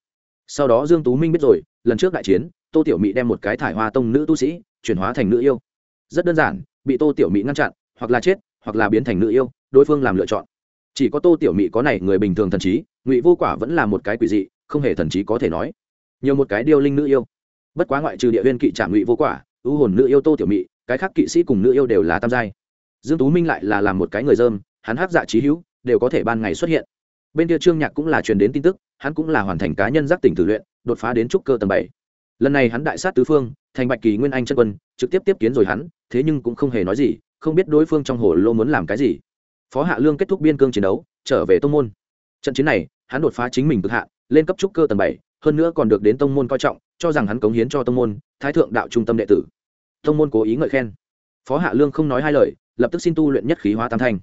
Sau đó dương tú minh biết rồi, lần trước đại chiến, tô tiểu mỹ đem một cái thải hoa tông nữ tu sĩ chuyển hóa thành nữ yêu. Rất đơn giản, bị tô tiểu mỹ ngăn chặn hoặc là chết, hoặc là biến thành nữ yêu, đối phương làm lựa chọn. Chỉ có tô tiểu mỹ có này người bình thường thần trí, ngụy vô quả vẫn là một cái quỷ dị, không hề thần trí có thể nói. Nhiều một cái điêu linh nữ yêu. Bất quá ngoại trừ địa viên kỵ trạm ngụy vô quả, ưu hồn nữ yêu tô tiểu mỹ cái khác kỵ sĩ cùng nữ yêu đều là tam giai. Dương tú minh lại là làm một cái người dơm, hắn hắc dạ trí hữu, đều có thể ban ngày xuất hiện. Bên kia trương nhạc cũng là truyền đến tin tức, hắn cũng là hoàn thành cá nhân giác tỉnh tử luyện, đột phá đến trúc cơ tầng bảy. Lần này hắn đại sát tứ phương, thành bạch kỳ nguyên anh chân quân, trực tiếp tiếp kiến rồi hắn, thế nhưng cũng không hề nói gì không biết đối phương trong hồ lô muốn làm cái gì. Phó hạ lương kết thúc biên cương chiến đấu, trở về tông môn. Trận chiến này, hắn đột phá chính mình cực hạ lên cấp trúc cơ tầng bảy, hơn nữa còn được đến tông môn coi trọng, cho rằng hắn cống hiến cho tông môn, thái thượng đạo trung tâm đệ tử. Tông môn cố ý ngợi khen. Phó hạ lương không nói hai lời, lập tức xin tu luyện nhất khí hóa tam thanh.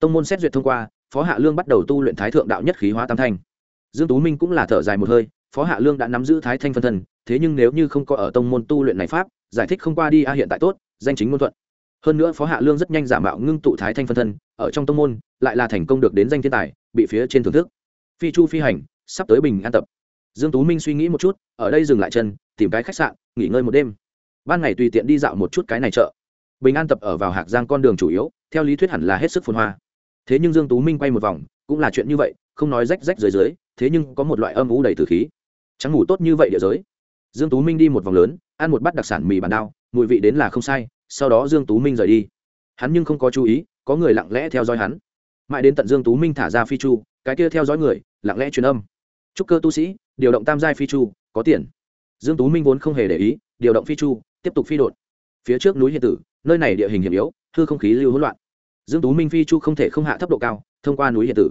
Tông môn xét duyệt thông qua, phó hạ lương bắt đầu tu luyện thái thượng đạo nhất khí hóa tam thanh. Dương tú minh cũng là thở dài một hơi, phó hạ lương đã nắm giữ thái thanh phân thân, thế nhưng nếu như không có ở tông môn tu luyện này pháp, giải thích không qua đi, a, hiện tại tốt, danh chính ngôn thuận hơn nữa phó hạ lương rất nhanh giả mạo ngưng tụ thái thanh phân thân, ở trong tông môn, lại là thành công được đến danh thiên tài, bị phía trên thưởng thức. Phi chu phi hành, sắp tới bình an tập. Dương tú minh suy nghĩ một chút, ở đây dừng lại chân, tìm cái khách sạn, nghỉ ngơi một đêm. Ban ngày tùy tiện đi dạo một chút cái này chợ. Bình an tập ở vào hạc giang con đường chủ yếu, theo lý thuyết hẳn là hết sức phồn hoa. Thế nhưng dương tú minh quay một vòng, cũng là chuyện như vậy, không nói rách rách dưới dưới, thế nhưng có một loại âm u đầy từ khí. Trắng ngủ tốt như vậy địa giới. Dương tú minh đi một vòng lớn, ăn một bát đặc sản mì bàn đao, mùi vị đến là không sai sau đó dương tú minh rời đi. Hắn nhưng không có chú ý, có người lặng lẽ theo dõi hắn. Mãi đến tận dương tú minh thả ra phi chu, cái kia theo dõi người, lặng lẽ truyền âm. Trúc cơ tu sĩ, điều động tam giai phi chu, có tiền. Dương tú minh vốn không hề để ý, điều động phi chu, tiếp tục phi đột. Phía trước núi hiện tử, nơi này địa hình hiểm yếu, hư không khí lưu hỗn loạn. Dương tú minh phi chu không thể không hạ thấp độ cao, thông qua núi hiện tử.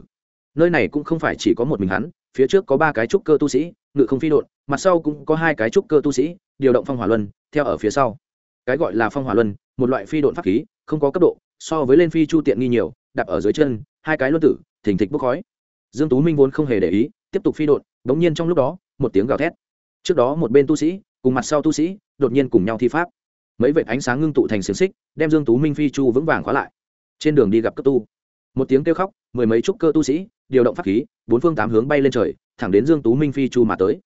Nơi này cũng không phải chỉ có một mình hắn, phía trước có ba cái trúc cơ tu sĩ, ngự không phi đột, mặt sau cũng có hai cái trúc cơ tu sĩ, điều động phong hỏa luân, theo ở phía sau cái gọi là phong hỏa luân, một loại phi độn pháp khí, không có cấp độ, so với lên phi chu tiện nghi nhiều, đạp ở dưới chân, hai cái luân tử, thình thịch bốc khói. Dương tú minh vốn không hề để ý, tiếp tục phi độn, bỗng nhiên trong lúc đó, một tiếng gào thét. Trước đó một bên tu sĩ, cùng mặt sau tu sĩ, đột nhiên cùng nhau thi pháp. Mấy vệt ánh sáng ngưng tụ thành xiềng xích, đem dương tú minh phi chu vững vàng khóa lại. Trên đường đi gặp cấp tu, một tiếng kêu khóc, mười mấy trúc cơ tu sĩ, điều động pháp khí, bốn phương tám hướng bay lên trời, thẳng đến dương tú minh phi chu mà tới.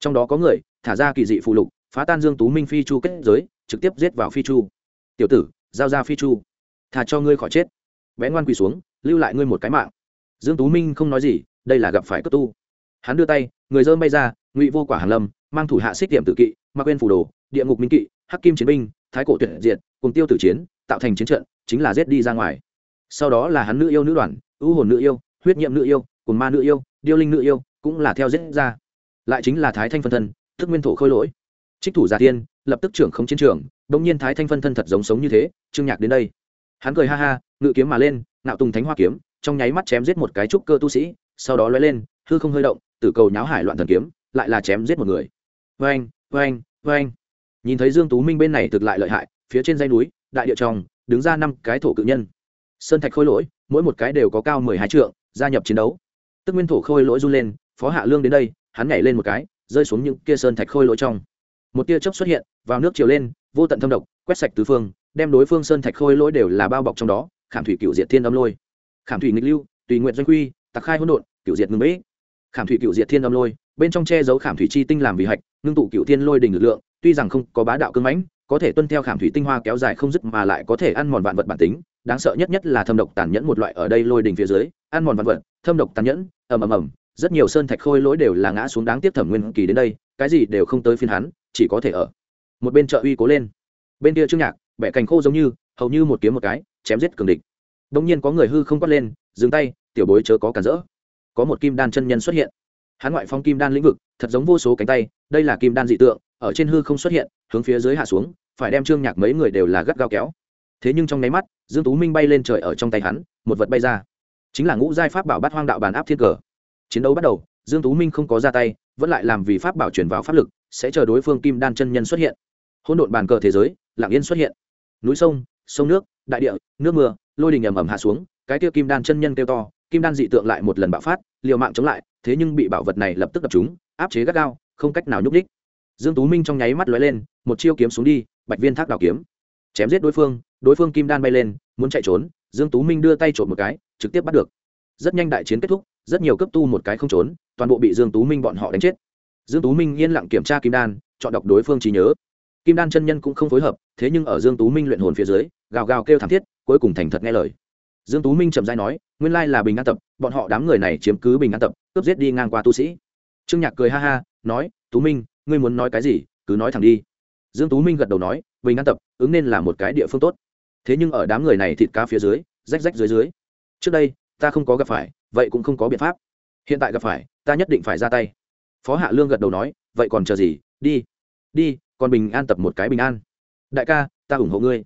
Trong đó có người, thả ra kỳ dị phụ lục, phá tan dương tú minh phi chu kết giới trực tiếp giết vào phi chu. Tiểu tử, giao ra phi chu. Thà cho ngươi khỏi chết. Bé ngoan quỳ xuống, lưu lại ngươi một cái mạng. Dương tú minh không nói gì, đây là gặp phải cấp tu. Hắn đưa tay, người dơm bay ra, ngụy vô quả hàn lâm, mang thủ hạ xích tiệm tự kỵ mặc quên phủ đồ, địa ngục minh kỵ, hắc kim chiến binh, thái cổ tuyệt diệt, cùng tiêu tử chiến, tạo thành chiến trận, chính là giết đi ra ngoài. Sau đó là hắn nữ yêu nữ đoàn, ưu hồn nữ yêu, huyết nhiệm nữ yêu, cùng ma nữ yêu, điêu linh nữ yêu, cũng là theo giết ra. Lại chính là thái thanh phân thân, thức nguyên thổ khôi lỗi trích thủ giả tiên, lập tức trưởng không chiến trường, bỗng nhiên thái thanh phân thân thật giống sống như thế, trương nhạc đến đây. Hắn cười ha ha, ngự kiếm mà lên nạo tùng thánh hoa kiếm, trong nháy mắt chém giết một cái trúc cơ tu sĩ, sau đó lóe lên, hư không hơi động, tử cầu nháo hải loạn thần kiếm, lại là chém giết một người. Vê anh vê anh vê anh nhìn thấy dương tú minh bên này thực lại lợi hại, phía trên dây núi, đại địa tròng, đứng ra năm cái thổ cự nhân. Sơn thạch khôi lỗi, mỗi một cái đều có cao mười hai trượng, gia nhập chiến đấu. Tức nguyên thổ khôi lỗi run lên, phó hạ lương đến đây, hắn nhảy lên một cái, rơi xuống những kia sơn thạch khôi lỗi trong một tia chớp xuất hiện, vào nước chiều lên, vô tận thâm độc, quét sạch tứ phương, đem đối phương sơn thạch khôi lỗi đều là bao bọc trong đó, khảm thủy cựu diệt thiên âm lôi. Khảm thủy nghịch lưu, tùy nguyện doanh quy, tặc khai hỗn độn cựu diệt ngưng bế khảm thủy cựu diệt thiên âm lôi, bên trong che giấu khảm thủy chi tinh làm vì hạch, ngưng tụ cựu thiên lôi đình lực lượng, tuy rằng không có bá đạo cưng mãnh, có thể tuân theo khảm thủy tinh hoa kéo dài không dứt mà lại có thể ăn mòn vạn vật bản tính, đáng sợ nhất nhất là thâm độc tàn nhẫn một loại ở đây lôi đình phía dưới, ăn mòn vạn vật, thâm độc tàn nhẫn, ầm ầm ầm, rất nhiều sơn thạch khôi lỗi đều là ngã xuống đáng tiếc thẩm nguyên kỳ đến đây, cái gì đều không tới phiên hắn chỉ có thể ở. Một bên trợ uy cố lên. Bên kia trương nhạc bẻ cành khô giống như, hầu như một kiếm một cái, chém giết cường địch. Đông nhiên có người hư không quát lên, dừng tay, tiểu bối chớ có cản rỡ. Có một kim đan chân nhân xuất hiện. Hắn ngoại phong kim đan lĩnh vực, thật giống vô số cánh tay, đây là kim đan dị tượng, ở trên hư không xuất hiện, hướng phía dưới hạ xuống, phải đem trương nhạc mấy người đều là gắt gao kéo. Thế nhưng trong nháy mắt, dương tú minh bay lên trời ở trong tay hắn, một vật bay ra. Chính là ngũ giai pháp bảo bát hoang đạo bàn áp thiên cờ. Chiến đấu bắt đầu, dương tú minh không có ra tay vẫn lại làm vì pháp bảo chuyển vào pháp lực, sẽ chờ đối phương kim đan chân nhân xuất hiện. Hỗn độn bàn cờ thế giới, lặng yên xuất hiện. Núi sông sông nước, đại địa, nước mưa, lôi đình ầm ầm hạ xuống, cái kia kim đan chân nhân kêu to, kim đan dị tượng lại một lần bạo phát, liều mạng chống lại, thế nhưng bị bảo vật này lập tức đập chúng, áp chế gắt gao, không cách nào nhúc đích dương tú minh trong nháy mắt lóe lên, một chiêu kiếm xuống đi, bạch viên thác đào kiếm. Chém giết đối phương đối phương kim đan bay lên, muốn chạy trốn, dương tú minh đưa tay trộm một cái, trực tiếp bắt được rất nhanh đại chiến kết thúc, rất nhiều cấp tu một cái không trốn, toàn bộ bị dương tú minh bọn họ đánh chết. Dương tú minh yên lặng kiểm tra kim đan, chọn đọc đối phương trí nhớ. Kim đan chân nhân cũng không phối hợp, thế nhưng ở dương tú minh luyện hồn phía dưới, gào gào kêu thảm thiết, cuối cùng thành thật nghe lời. Dương tú minh chậm rãi nói, nguyên lai là bình an tập, bọn họ đám người này chiếm cứ bình an tập, cướp giết đi ngang qua tu sĩ. Trương nhạc cười ha ha, nói, tú minh, ngươi muốn nói cái gì, cứ nói thẳng đi. Dương tú minh gật đầu nói, bình an tập, ứng nên là một cái địa phương tốt. Thế nhưng ở đám người này thịt cá phía dưới, rách rách dưới dưới. Trước đây ta không có gặp phải, vậy cũng không có biện pháp. Hiện tại gặp phải, ta nhất định phải ra tay. Phó hạ lương gật đầu nói, vậy còn chờ gì? Đi. Đi, còn bình an tập một cái bình an. Đại ca, ta ủng hộ ngươi.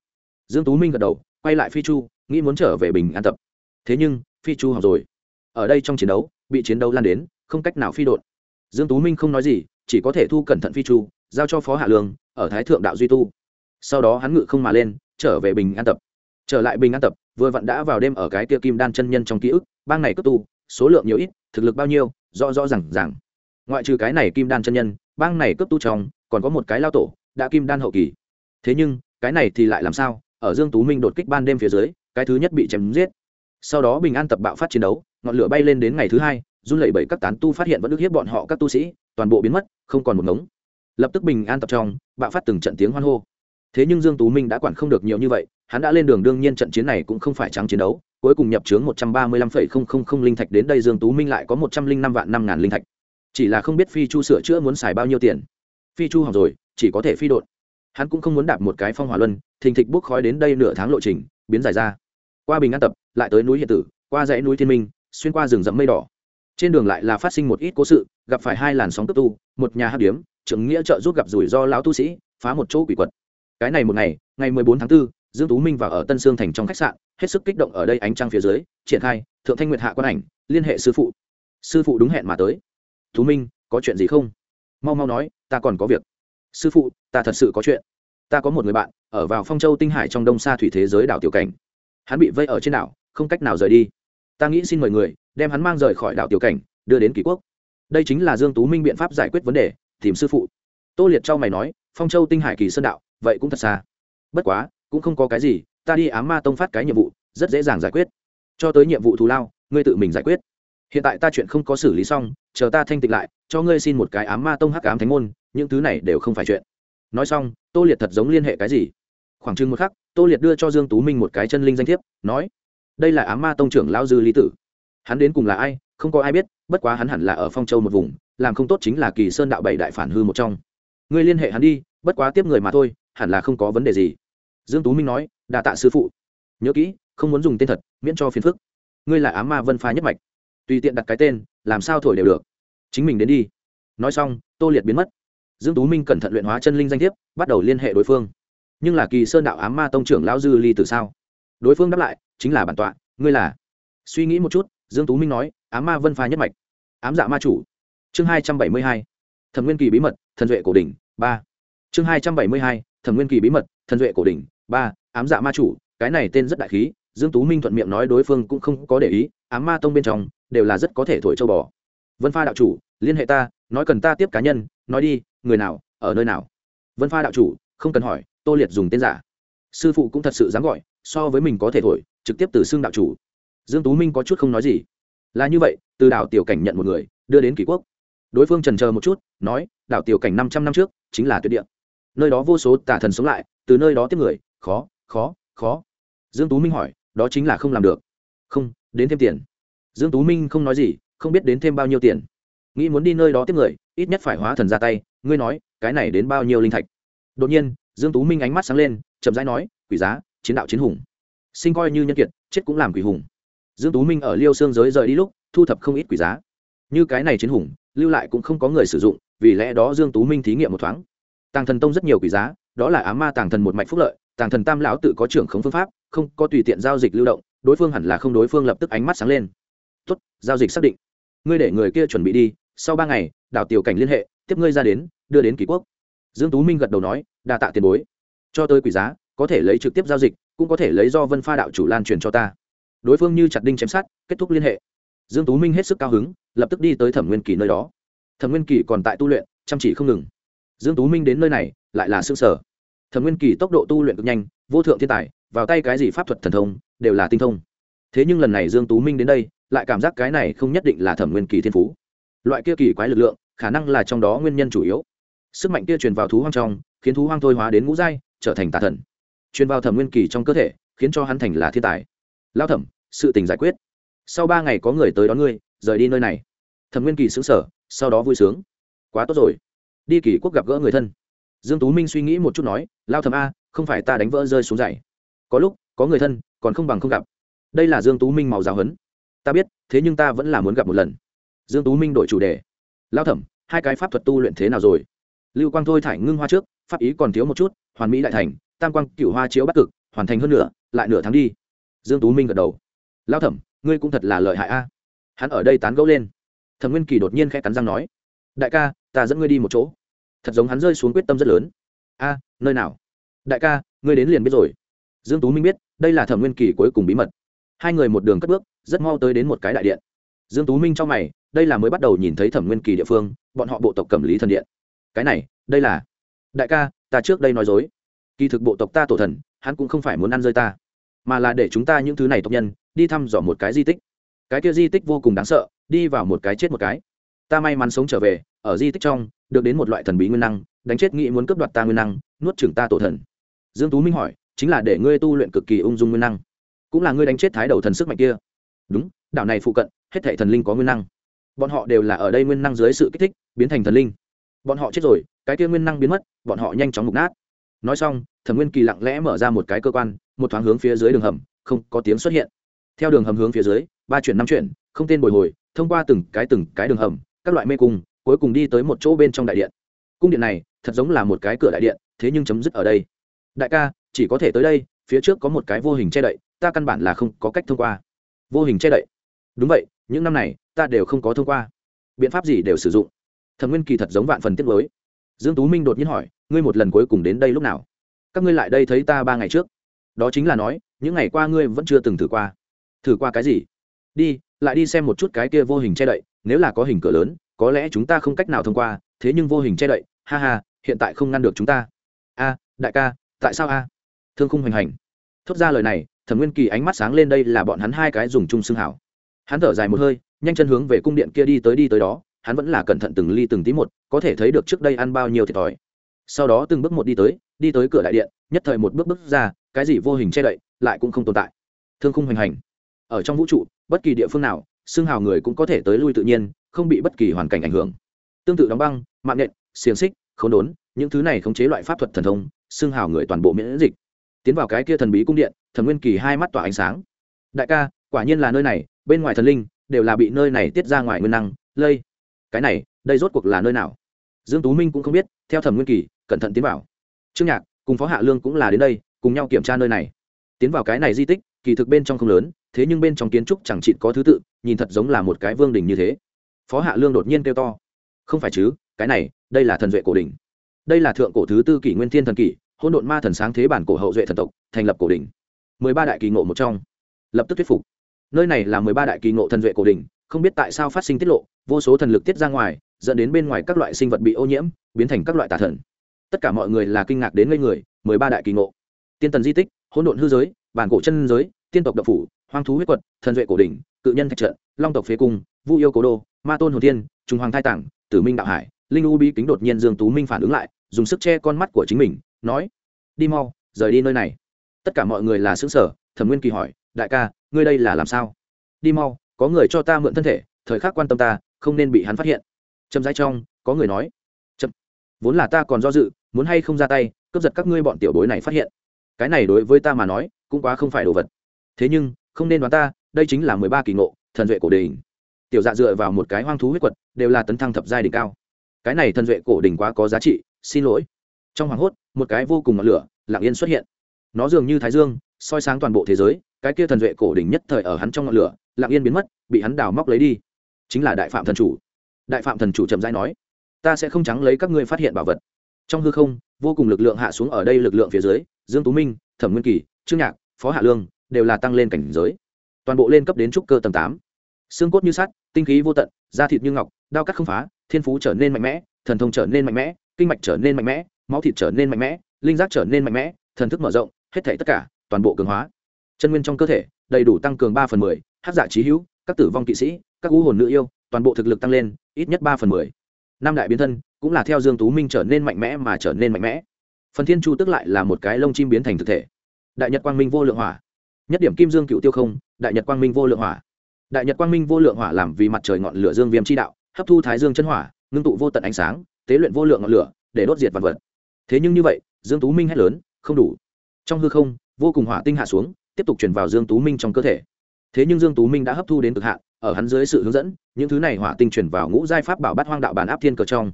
Dương tú minh gật đầu, quay lại phi chu, nghĩ muốn trở về bình an tập. Thế nhưng, phi chu học rồi. Ở đây trong chiến đấu, bị chiến đấu lan đến, không cách nào phi đột dương tú minh không nói gì, chỉ có thể thu cẩn thận phi chu, giao cho phó hạ lương, ở thái thượng đạo duy tu. Sau đó hắn ngự không mà lên, trở về bình an tập trở lại bình an tập, vừa vặn đã vào đêm ở cái kia kim đan chân nhân trong ký ức, bang này cấp tu, số lượng nhiều ít, thực lực bao nhiêu, rõ rõ rằng rằng ngoại trừ cái này kim đan chân nhân, bang này cấp tu trong, còn có một cái lao tổ, đã kim đan hậu kỳ. Thế nhưng, cái này thì lại làm sao? Ở dương tú minh đột kích ban đêm phía dưới, cái thứ nhất bị chém giết. Sau đó bình an tập bạo phát chiến đấu, ngọn lửa bay lên đến ngày thứ hai, run lẩy bẩy các tán tu phát hiện vẫn ức hiếp bọn họ các tu sĩ, toàn bộ biến mất, không còn một ngống. Lập tức bình an tập trong, bạo phát từng trận tiếng hoan hô. Thế nhưng dương tú minh đã quản không được nhiều như vậy hắn đã lên đường đương nhiên trận chiến này cũng không phải trắng chiến đấu cuối cùng nhập chướng một trăm ba mươi lăm phẩy không không không linh thạch đến đây dương tú minh lại có một trăm linh năm vạn năm ngàn linh thạch. Chỉ là không biết phi chu sửa chữa muốn xài bao nhiêu tiền. Phi chu học rồi chỉ có thể phi đột hắn cũng không muốn đạp một cái phong hỏa luân thình thịch bốc khói đến đây nửa tháng lộ trình biến dài ra. Qua bình an tập lại tới núi hiện tử qua dãy núi thiên minh xuyên qua rừng rậm mây đỏ. Trên đường lại là phát sinh một ít cố sự gặp phải hai làn sóng cấp tu một nhà hát điếm trưởng nghĩa trợ giúp gặp rủi ro lão tu sĩ phá một chỗ quỷ quật. Cái này một ngày ngày mười bốn tháng 4, dương tú minh vào ở tân sương thành trong khách sạn, hết sức kích động ở đây ánh trăng phía dưới, triển khai, thượng thanh nguyệt hạ quan ảnh, liên hệ sư phụ. Sư phụ đúng hẹn mà tới. Tú minh, có chuyện gì không? Mau mau nói, ta còn có việc. Sư phụ, ta thật sự có chuyện. Ta có một người bạn, ở vào phong châu tinh hải trong đông xa thủy thế giới đảo tiểu cảnh. Hắn bị vây ở trên đảo, không cách nào rời đi. Ta nghĩ xin mời người, đem hắn mang rời khỏi đảo tiểu cảnh, đưa đến kỳ quốc. Đây chính là dương tú minh biện pháp giải quyết vấn đề, tìm sư phụ. Tô liệt trao mày nói, phong châu tinh hải kỳ sơn đạo vậy cũng thật xa. Bất quá cũng không có cái gì, ta đi ám ma tông phát cái nhiệm vụ, rất dễ dàng giải quyết. Cho tới nhiệm vụ thù lao, ngươi tự mình giải quyết. Hiện tại ta chuyện không có xử lý xong, chờ ta thanh tịnh lại, cho ngươi xin một cái ám ma tông hắc ám thánh môn, những thứ này đều không phải chuyện. Nói xong, tô liệt thật giống liên hệ cái gì? Khoảng chừng một khắc, tô liệt đưa cho dương tú minh một cái chân linh danh thiếp, nói, đây là ám ma tông trưởng lao dư lý tử. Hắn đến cùng là ai, không có ai biết, bất quá hắn hẳn là ở phong châu một vùng, làm không tốt chính là kỳ sơn đạo bảy đại phản hư một trong. Ngươi liên hệ hắn đi, bất quá tiếp người mà thôi, hẳn là không có vấn đề gì dương tú minh nói đà tạ sư phụ. Nhớ kỹ, không muốn dùng tên thật, miễn cho phiền phức. Ngươi là ám ma vân phá nhất mạch. Tùy tiện đặt cái tên, làm sao thổi đều được. Chính mình đến đi. Nói xong, tô liệt biến mất. Dương tú minh cẩn thận luyện hóa chân linh danh thiếp, bắt đầu liên hệ đối phương. Nhưng là kỳ sơn đạo ám ma tông trưởng lão dư ly từ sao? Đối phương đáp lại, chính là bản tọa, ngươi là. Suy nghĩ một chút, dương tú minh nói, ám ma vân phá nhất mạch, ám dạ ma chủ. Chương hai trăm bảy mươi hai thần nguyên kỳ bí mật, thần duệ cổ đỉnh, ba. Chương hai trăm bảy mươi hai thần nguyên kỳ bí mật, thần duệ cổ đỉnh ba, ám dạ ma chủ, cái này tên rất đại khí, dương tú minh thuận miệng nói đối phương cũng không có để ý, ám ma tông bên trong, đều là rất có thể thổi châu bò. Vân pha đạo chủ, liên hệ ta, nói cần ta tiếp cá nhân, nói đi, người nào, ở nơi nào? Vân pha đạo chủ, không cần hỏi, tô liệt dùng tên giả. Sư phụ cũng thật sự dám gọi, so với mình có thể thổi, trực tiếp từ xương đạo chủ. Dương tú minh có chút không nói gì. Là như vậy, từ đảo tiểu cảnh nhận một người, đưa đến kỳ quốc. Đối phương trần chờ một chút, nói, đảo tiểu cảnh năm trăm năm trước, chính là tuyệt địa. Nơi đó vô số tà thần sống lại, từ nơi đó tiếp người khó khó khó. Dương tú minh hỏi, đó chính là không làm được. Không, đến thêm tiền. Dương tú minh không nói gì, không biết đến thêm bao nhiêu tiền. Nghĩ muốn đi nơi đó tiếp người, ít nhất phải hóa thần ra tay, ngươi nói, cái này đến bao nhiêu linh thạch? Đột nhiên, dương tú minh ánh mắt sáng lên, chậm rãi nói, quỷ giá, chiến đạo chiến hùng. Sinh coi như nhân kiệt, chết cũng làm quỷ hùng. Dương tú minh ở liêu xương giới rời đi lúc, thu thập không ít quỷ giá. Như cái này chiến hùng, lưu lại cũng không có người sử dụng, vì lẽ đó dương tú minh thí nghiệm một thoáng. Tàng thần tông rất nhiều quỷ giá, đó là á ma tàng thần một mạch phúc lợi tàng thần tam lão tự có trưởng khống phương pháp, không có tùy tiện giao dịch lưu động, đối phương hẳn là không đối phương lập tức ánh mắt sáng lên. Tốt, giao dịch xác định. Ngươi để người kia chuẩn bị đi, sau ba ngày đào tiểu cảnh liên hệ, tiếp ngươi ra đến, đưa đến kỳ quốc. Dương tú minh gật đầu nói, đa tạ tiền bối. Cho tới quỷ giá, có thể lấy trực tiếp giao dịch, cũng có thể lấy do vân pha đạo chủ lan truyền cho ta. Đối phương như chặt đinh chém sát kết thúc liên hệ. Dương tú minh hết sức cao hứng, lập tức đi tới thẩm nguyên kỳ nơi đó. Thẩm nguyên kỳ còn tại tu luyện, chăm chỉ không ngừng. Dương tú minh đến nơi này, lại là xương sở thẩm nguyên kỳ tốc độ tu luyện cực nhanh, vô thượng thiên tài, vào tay cái gì pháp thuật thần thông, đều là tinh thông. Thế nhưng lần này dương tú minh đến đây, lại cảm giác cái này không nhất định là thẩm nguyên kỳ thiên phú. Loại kia kỳ quái lực lượng, khả năng là trong đó nguyên nhân chủ yếu. Sức mạnh kia truyền vào thú hoang trong, khiến thú hoang thôi hóa đến ngũ giai, trở thành tà thần. Truyền vào thẩm nguyên kỳ trong cơ thể, khiến cho hắn thành là thiên tài. Lao thẩm, sự tình giải quyết. Sau ba ngày có người tới đón ngươi, rời đi nơi này. Thẩm nguyên kỳ xứng sở sau đó vui sướng. Quá tốt rồi. Đi kỳ quốc gặp gỡ người thân dương tú minh suy nghĩ một chút nói, lao thẩm a, không phải ta đánh vỡ rơi xuống dậy. Có lúc, có người thân, còn không bằng không gặp. Đây là dương tú minh màu giáo hấn ta biết, thế nhưng ta vẫn là muốn gặp một lần. Dương tú minh đổi chủ đề. Lao thẩm hai cái pháp thuật tu luyện thế nào rồi? Lưu quang thôi thải ngưng hoa trước, pháp ý còn thiếu một chút, hoàn mỹ đại thành, tam quang cửu hoa chiếu bắc cực, hoàn thành hơn nửa, lại nửa tháng đi. Dương tú minh gật đầu. Lao thẩm ngươi cũng thật là lợi hại a. Hắn ở đây tán gẫu lên. Thẩm nguyên kỳ đột nhiên khẽ cắn răng nói, đại ca, ta dẫn ngươi đi một chỗ thật giống hắn rơi xuống quyết tâm rất lớn. A à, nơi nào? Đại ca, ngươi đến liền biết rồi. Dương tú minh biết, đây là thẩm nguyên kỳ cuối cùng bí mật. Hai người một đường cất bước, rất mau tới đến một cái đại điện. Dương tú minh cho mày, đây là mới bắt đầu nhìn thấy thẩm nguyên kỳ địa phương, bọn họ bộ tộc cẩm lý thần điện. Cái này, đây là đại ca, ta trước đây nói dối. Kỳ thực bộ tộc ta tổ thần, hắn cũng không phải muốn ăn rơi ta, mà là để chúng ta những thứ này tộc nhân, đi thăm dò một cái di tích. Cái kia di tích vô cùng đáng sợ, đi vào một cái chết một cái ta may mắn sống trở về, ở di tích trong, được đến một loại thần bí nguyên năng, đánh chết nghĩ muốn cướp đoạt ta nguyên năng, nuốt chửng ta tổ thần. Dương tú minh hỏi, chính là để ngươi tu luyện cực kỳ ung dung nguyên năng, cũng là ngươi đánh chết thái đầu thần sức mạnh kia. Đúng, đảo này phụ cận, hết thảy thần linh có nguyên năng. Bọn họ đều là ở đây nguyên năng dưới sự kích thích, biến thành thần linh. Bọn họ chết rồi, cái kia nguyên năng biến mất, bọn họ nhanh chóng mục nát. Nói xong, thẩm nguyên kỳ lặng lẽ mở ra một cái cơ quan, một thoáng hướng phía dưới đường hầm, không có tiếng xuất hiện. Theo đường hầm hướng phía dưới, ba chuyển năm chuyển, không tên bồi hồi, thông qua từng cái từng cái đường hầm các loại mê cung, cuối cùng đi tới một chỗ bên trong đại điện. Cung điện này thật giống là một cái cửa đại điện, thế nhưng chấm dứt ở đây. Đại ca, chỉ có thể tới đây, phía trước có một cái vô hình che đậy, ta căn bản là không có cách thông qua. Vô hình che đậy? Đúng vậy, những năm này, ta đều không có thông qua. Biện pháp gì đều sử dụng. Thẩm nguyên kỳ thật giống vạn phần tiết mới dương tú minh đột nhiên hỏi, ngươi một lần cuối cùng đến đây lúc nào? Các ngươi lại đây thấy ta ba ngày trước. Đó chính là nói, những ngày qua ngươi vẫn chưa từng thử qua. Thử qua cái gì? Đi, lại đi xem một chút cái kia vô hình che đậy nếu là có hình cửa lớn, có lẽ chúng ta không cách nào thông qua, thế nhưng vô hình che đậy, ha ha, hiện tại không ngăn được chúng ta. A, đại ca, tại sao a? Thương khung hoành hành. Thốt ra lời này, thẩm nguyên kỳ ánh mắt sáng lên đây là bọn hắn hai cái dùng chung xương hảo. Hắn thở dài một hơi, nhanh chân hướng về cung điện kia đi tới đi tới đó, hắn vẫn là cẩn thận từng ly từng tí một, có thể thấy được trước đây ăn bao nhiêu thiệt thòi. Sau đó từng bước một đi tới đi tới cửa đại điện, nhất thời một bước bước ra, cái gì vô hình che đậy, lại cũng không tồn tại. Thương khung hoành hành. Ở trong vũ trụ, bất kỳ địa phương nào xương hào người cũng có thể tới lui tự nhiên, không bị bất kỳ hoàn cảnh ảnh hưởng. Tương tự đóng băng, mạng nhện, xiềng xích, khốn đốn, những thứ này khống chế loại pháp thuật thần thông xương hào người toàn bộ miễn dịch. Tiến vào cái kia thần bí cung điện, thần nguyên kỳ hai mắt tỏa ánh sáng. Đại ca, quả nhiên là nơi này, bên ngoài thần linh, đều là bị nơi này tiết ra ngoài nguyên năng, lây. Cái này, đây rốt cuộc là nơi nào? Dương tú minh cũng không biết, theo thẩm nguyên kỳ, cẩn thận tiến vào. Trương nhạc, cùng phó hạ lương cũng là đến đây, cùng nhau kiểm tra nơi này. Tiến vào cái này di tích, kỳ thực bên trong không lớn thế nhưng bên trong kiến trúc chẳng chịt có thứ tự, nhìn thật giống là một cái vương đình như thế. Phó hạ lương đột nhiên kêu to. Không phải chứ, cái này, đây là thần duệ cổ đình đây là thượng cổ thứ tư kỷ nguyên thiên thần kỷ, hỗn độn ma thần sáng thế bản cổ hậu duệ thần tộc, thành lập cổ đình mười ba đại kỳ ngộ một trong. Lập tức thuyết phục. Nơi này là mười ba đại kỳ ngộ thần duệ cổ đình không biết tại sao phát sinh tiết lộ, vô số thần lực tiết ra ngoài, dẫn đến bên ngoài các loại sinh vật bị ô nhiễm, biến thành các loại tà thần. Tất cả mọi người là kinh ngạc đến ngây người, mười ba đại kỳ ngộ. Tiên tần di tích, hỗn độn hư giới, bản cổ chân giới, tiên tộc độc phủ hoang thú huyết quật, thần duệ cổ đình cự nhân thạch trận, long tộc phế cung, vu yêu cố đô, ma tôn hồ tiên trung hoàng thai tảng, tử minh đạo hải, linh u bí kính đột nhiên dương tú minh phản ứng lại, dùng sức che con mắt của chính mình, nói, đi mau, rời đi nơi này. Tất cả mọi người là xứng sở thẩm nguyên kỳ hỏi, đại ca, ngươi đây là làm sao? Đi mau, có người cho ta mượn thân thể, thời khắc quan tâm ta, không nên bị hắn phát hiện. Chậm rãi trong, có người nói, chậm, vốn là ta còn do dự, muốn hay không ra tay, cướp giật các ngươi bọn tiểu bối này phát hiện. Cái này đối với ta mà nói, cũng quá không phải đồ vật. Thế nhưng không nên đoán ta, đây chính là mười ba kỳ ngộ, thần duệ cổ đình tiểu dạ dựa vào một cái hoang thú huyết quật, đều là tấn thăng thập giai đỉnh cao. Cái này thần duệ cổ đình quá có giá trị, xin lỗi. Trong hoàng hốt, một cái vô cùng ngọn lửa, lặng yên xuất hiện. Nó dường như thái dương, soi sáng toàn bộ thế giới, cái kia thần duệ cổ đỉnh nhất thời ở hắn trong ngọn lửa, lặng yên biến mất, bị hắn đào móc lấy đi. Chính là đại phạm thần chủ. Đại phạm thần chủ chậm rãi nói, ta sẽ không trắng lấy các ngươi phát hiện bảo vật. Trong hư không, vô cùng lực lượng hạ xuống ở đây lực lượng phía dưới, dương tú minh, thẩm nguyên kỳ, trương nhạc, phó hạ lương đều là tăng lên cảnh giới. Toàn bộ lên cấp đến trúc cơ tầng tám. Xương cốt như sắt, tinh khí vô tận, da thịt như ngọc, đao cắt không phá, thiên phú trở nên mạnh mẽ, thần thông trở nên mạnh mẽ, kinh mạch trở nên mạnh mẽ, máu thịt trở nên mạnh mẽ, linh giác trở nên mạnh mẽ, thần thức mở rộng, hết thảy tất cả, toàn bộ cường hóa. Chân nguyên trong cơ thể, đầy đủ tăng cường ba phần mười hát dạ trí hữu, các tử vong kỵ sĩ, các u hồn nữ yêu, toàn bộ thực lực tăng lên, ít nhất ba phần mười. Năm đại biến thân, cũng là theo dương tú minh trở nên mạnh mẽ mà trở nên mạnh mẽ. Phần thiên chu tức lại là một cái lông chim biến thành thực thể. Đại nhật quang minh vô lượng hỏa nhất điểm kim dương cựu tiêu không, đại nhật quang minh vô lượng hỏa. Đại nhật quang minh vô lượng hỏa làm vì mặt trời ngọn lửa dương viêm chi đạo, hấp thu thái dương chân hỏa, ngưng tụ vô tận ánh sáng, tế luyện vô lượng ngọn lửa, để đốt diệt vật vật. Thế nhưng như vậy, dương tú minh hét lớn, không đủ. Trong hư không, vô cùng hỏa tinh hạ xuống, tiếp tục chuyển vào dương tú minh trong cơ thể. Thế nhưng dương tú minh đã hấp thu đến cực hạn, ở hắn dưới sự hướng dẫn, những thứ này hỏa tinh chuyển vào ngũ giai pháp bảo bát hoang đạo bàn áp thiên cờ trong.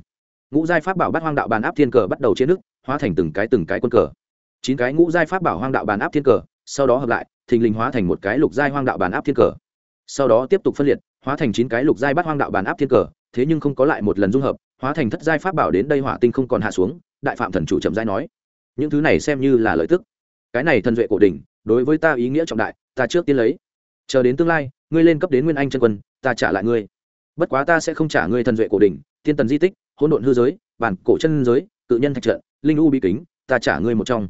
Ngũ giai pháp bảo bát hoang đạo bàn áp thiên cờ bắt đầu trên nước, hóa thành từng cái từng cái quân cờ. Chín cái ngũ giai pháp bảo hoang đạo bàn áp thiên cờ, sau đó hợp lại thình lình hóa thành một cái lục giai hoang đạo bàn áp thiên cờ. Sau đó tiếp tục phân liệt, hóa thành chín cái lục giai bát hoang đạo bàn áp thiên cờ, thế nhưng không có lại một lần dung hợp, hóa thành thất giai pháp bảo đến đây hỏa tinh không còn hạ xuống, đại phạm thần chủ chậm giai nói. Những thứ này xem như là lợi tức. Cái này thần duệ cổ đỉnh, đối với ta ý nghĩa trọng đại, ta trước tiên lấy. Chờ đến tương lai, ngươi lên cấp đến nguyên anh chân quân, ta trả lại ngươi. Bất quá ta sẽ không trả ngươi thần duệ cổ đỉnh, thiên tần di tích, hỗn độn hư giới, bản cổ chân giới, tự nhân thạch trận, linh u bí kính, ta trả ngươi một trong.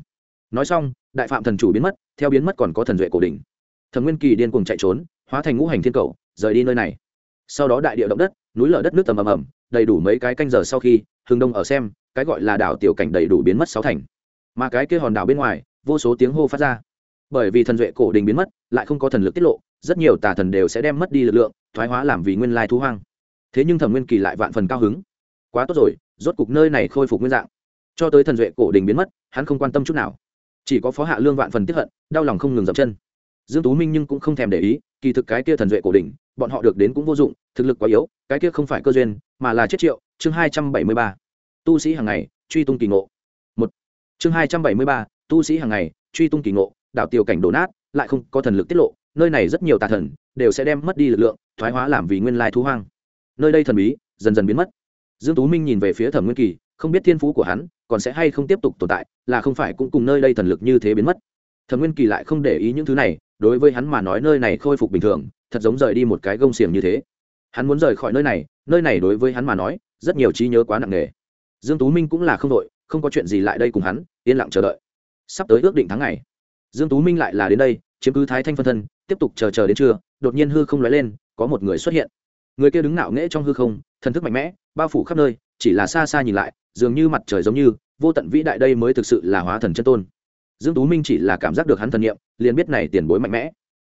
Nói xong đại phạm thần chủ biến mất, theo biến mất còn có thần duệ cổ đỉnh. Thần nguyên kỳ điên cuồng chạy trốn, hóa thành ngũ hành thiên cầu, rời đi nơi này. Sau đó đại địa động đất, núi lở đất nước tầm ầm ầm, đầy đủ mấy cái canh giờ sau khi hừng đông ở xem, cái gọi là đảo tiểu cảnh đầy đủ biến mất sáu thành. Mà cái kia hòn đảo bên ngoài, vô số tiếng hô phát ra. Bởi vì thần duệ cổ đình biến mất, lại không có thần lực tiết lộ, rất nhiều tà thần đều sẽ đem mất đi lực lượng, thoái hóa làm vì nguyên lai thú hoang. Thế nhưng thẩm nguyên kỳ lại vạn phần cao hứng. Quá tốt rồi, rốt cục nơi này khôi phục nguyên dạng. Cho tới thần duệ cổ đình biến mất, hắn không quan tâm chút nào chỉ có phó hạ lương vạn phần tiếp hận, đau lòng không ngừng dập chân. Dương tú minh nhưng cũng không thèm để ý, kỳ thực cái kia thần duệ cổ đỉnh, bọn họ được đến cũng vô dụng, thực lực quá yếu, cái kia không phải cơ duyên, mà là chết triệu, chương hai trăm bảy mươi ba. Tu sĩ hàng ngày, truy tung kỳ ngộ. Một. Chương hai trăm bảy mươi ba, tu sĩ hàng ngày, truy tung kỳ ngộ đạo tiêu cảnh đổ nát, lại không có thần lực tiết lộ, nơi này rất nhiều tà thần, đều sẽ đem mất đi lực lượng, thoái hóa làm vì nguyên lai thú hoang. Nơi đây thần bí, dần dần biến mất. Dương tú minh nhìn về phía thẩm nguyên kỳ không biết thiên phú của hắn, còn sẽ hay không tiếp tục tồn tại, là không phải cũng cùng nơi đây thần lực như thế biến mất. Thẩm nguyên kỳ lại không để ý những thứ này, đối với hắn mà nói nơi này khôi phục bình thường, thật giống rời đi một cái gông xiềng như thế. Hắn muốn rời khỏi nơi này nơi này đối với hắn mà nói, rất nhiều trí nhớ quá nặng nề. Dương tú minh cũng là không đội không có chuyện gì lại đây cùng hắn, yên lặng chờ đợi. Sắp tới ước định tháng ngày. Dương tú minh lại là đến đây, chiếm cứ thái thanh phân thân, tiếp tục chờ chờ đến trưa, đột nhiên hư không lóe lên, có một người xuất hiện. Người kia đứng nạo nghễ trong hư không, thần thức mạnh mẽ, bao phủ khắp nơi, chỉ là xa xa nhìn lại dường như mặt trời giống như, vô tận vĩ đại đây mới thực sự là hóa thần chân tôn. Dương tú minh chỉ là cảm giác được hắn thần niệm, liền biết này tiền bối mạnh mẽ.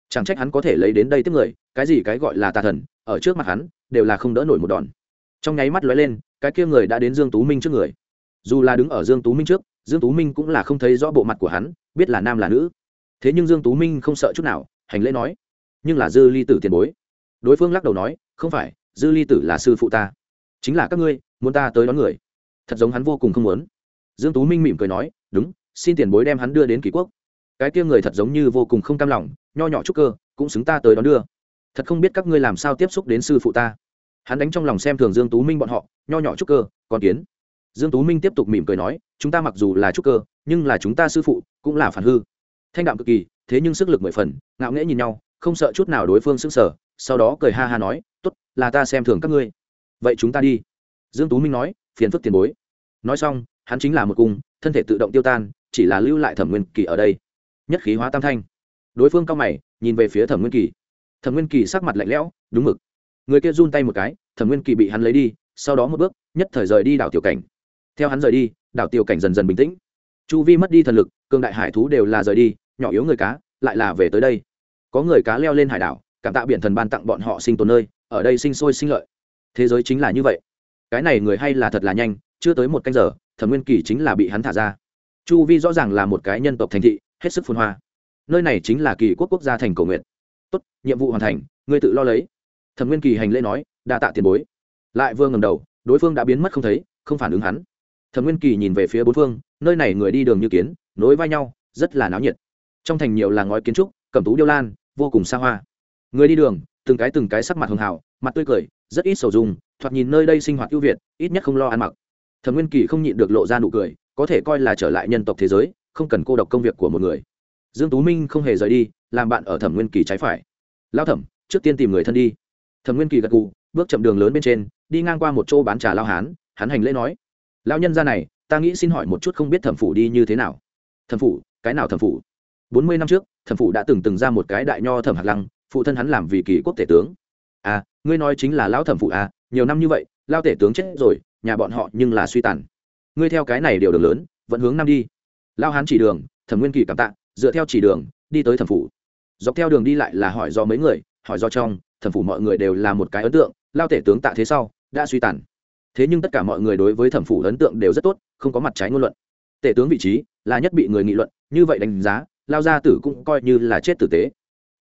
Chẳng trách hắn có thể lấy đến đây tiếp người, cái gì cái gọi là tà thần, ở trước mặt hắn, đều là không đỡ nổi một đòn. Trong nháy mắt lóe lên, cái kia người đã đến dương tú minh trước người. Dù là đứng ở dương tú minh trước, dương tú minh cũng là không thấy rõ bộ mặt của hắn, biết là nam là nữ. Thế nhưng dương tú minh không sợ chút nào, hành lễ nói, nhưng là dư ly tử tiền bối. Đối phương lắc đầu nói, không phải, dư ly tử là sư phụ ta. Chính là các ngươi, muốn ta tới đón người thật giống hắn vô cùng không muốn. Dương tú minh mỉm cười nói, đúng, xin tiền bối đem hắn đưa đến kỳ quốc. Cái kia người thật giống như vô cùng không cam lòng, nho nhỏ chút cơ, cũng xứng ta tới đón đưa. Thật không biết các ngươi làm sao tiếp xúc đến sư phụ ta. Hắn đánh trong lòng xem thường dương tú minh bọn họ, nho nhỏ chút cơ, còn kiến. Dương tú minh tiếp tục mỉm cười nói, chúng ta mặc dù là chút cơ, nhưng là chúng ta sư phụ, cũng là phản hư. Thanh đạm cực kỳ, thế nhưng sức lực mười phần, ngạo nghễ nhìn nhau, không sợ chút nào đối phương sững sờ. sau đó cười ha ha nói, tốt, là ta xem thường các ngươi. Vậy chúng ta đi. Dương tú minh nói, phiền phức tiền bối nói xong, hắn chính là một cung, thân thể tự động tiêu tan, chỉ là lưu lại thẩm nguyên kỳ ở đây. Nhất khí hóa tam thanh. Đối phương cao mày, nhìn về phía thẩm nguyên kỳ. Thẩm nguyên kỳ sắc mặt lạnh lẽo, đúng mực. Người kia run tay một cái, thẩm nguyên kỳ bị hắn lấy đi, sau đó một bước, nhất thời rời đi đảo tiểu cảnh. Theo hắn rời đi, đảo tiểu cảnh dần dần bình tĩnh. Chu vi mất đi thần lực cương đại hải thú đều là rời đi, nhỏ yếu người cá, lại là về tới đây. Có người cá leo lên hải đảo, cảm tạ biển thần ban tặng bọn họ sinh tồn nơi, ở đây sinh sôi sinh lợi. Thế giới chính là như vậy. Cái này người hay là thật là nhanh chưa tới một canh giờ, thẩm nguyên kỳ chính là bị hắn thả ra. Chu vi rõ ràng là một cái nhân tộc thành thị, hết sức phồn hoa. Nơi này chính là kỳ quốc quốc gia thành cầu nguyện. Tốt, nhiệm vụ hoàn thành, ngươi tự lo lấy. Thẩm nguyên kỳ hành lễ nói, đa tạ tiền bối. Lại vương ngầm đầu, đối phương đã biến mất không thấy, không phản ứng hắn. Thẩm nguyên kỳ nhìn về phía bốn phương, nơi này người đi đường như kiến, nối vai nhau, rất là náo nhiệt. Trong thành nhiều là ngói kiến trúc, cẩm tú điêu lan, vô cùng xa hoa. Người đi đường, từng cái từng cái sắc mặt hường hảo mặt tươi cười, rất ít sầu dùng thoạt nhìn nơi đây sinh hoạt ưu việt, ít nhất không lo ăn mặc thẩm nguyên kỳ không nhịn được lộ ra nụ cười có thể coi là trở lại nhân tộc thế giới không cần cô độc công việc của một người. Dương tú minh không hề rời đi làm bạn ở thẩm nguyên kỳ trái phải. Lao thẩm trước tiên tìm người thân đi. Thẩm nguyên kỳ gật gù bước chậm đường lớn bên trên đi ngang qua một chỗ bán trà lao hán hắn hành lễ nói lao nhân ra này ta nghĩ xin hỏi một chút không biết thẩm phủ đi như thế nào? Thẩm phủ? Cái nào thẩm phủ? Bốn mươi năm trước thẩm phủ đã từng từng ra một cái đại nho thẩm hạc lăng phụ thân hắn làm vì kỳ quốc tể tướng. À, ngươi nói chính là lão thẩm phụ à nhiều năm như vậy lao tể tướng chết rồi nhà bọn họ nhưng là suy tàn. Ngươi theo cái này điều đường lớn, vẫn hướng nam đi. Lao hán chỉ đường, thẩm nguyên kỳ cảm tạ, dựa theo chỉ đường, đi tới thẩm phủ. Dọc theo đường đi lại là hỏi do mấy người, hỏi do trong, thẩm phủ mọi người đều là một cái ấn tượng, lao tể tướng tạ thế sau, đã suy tàn. Thế nhưng tất cả mọi người đối với thẩm phủ ấn tượng đều rất tốt, không có mặt trái ngôn luận. Tể tướng vị trí, là nhất bị người nghị luận, như vậy đánh giá, lao gia tử cũng coi như là chết tử tế.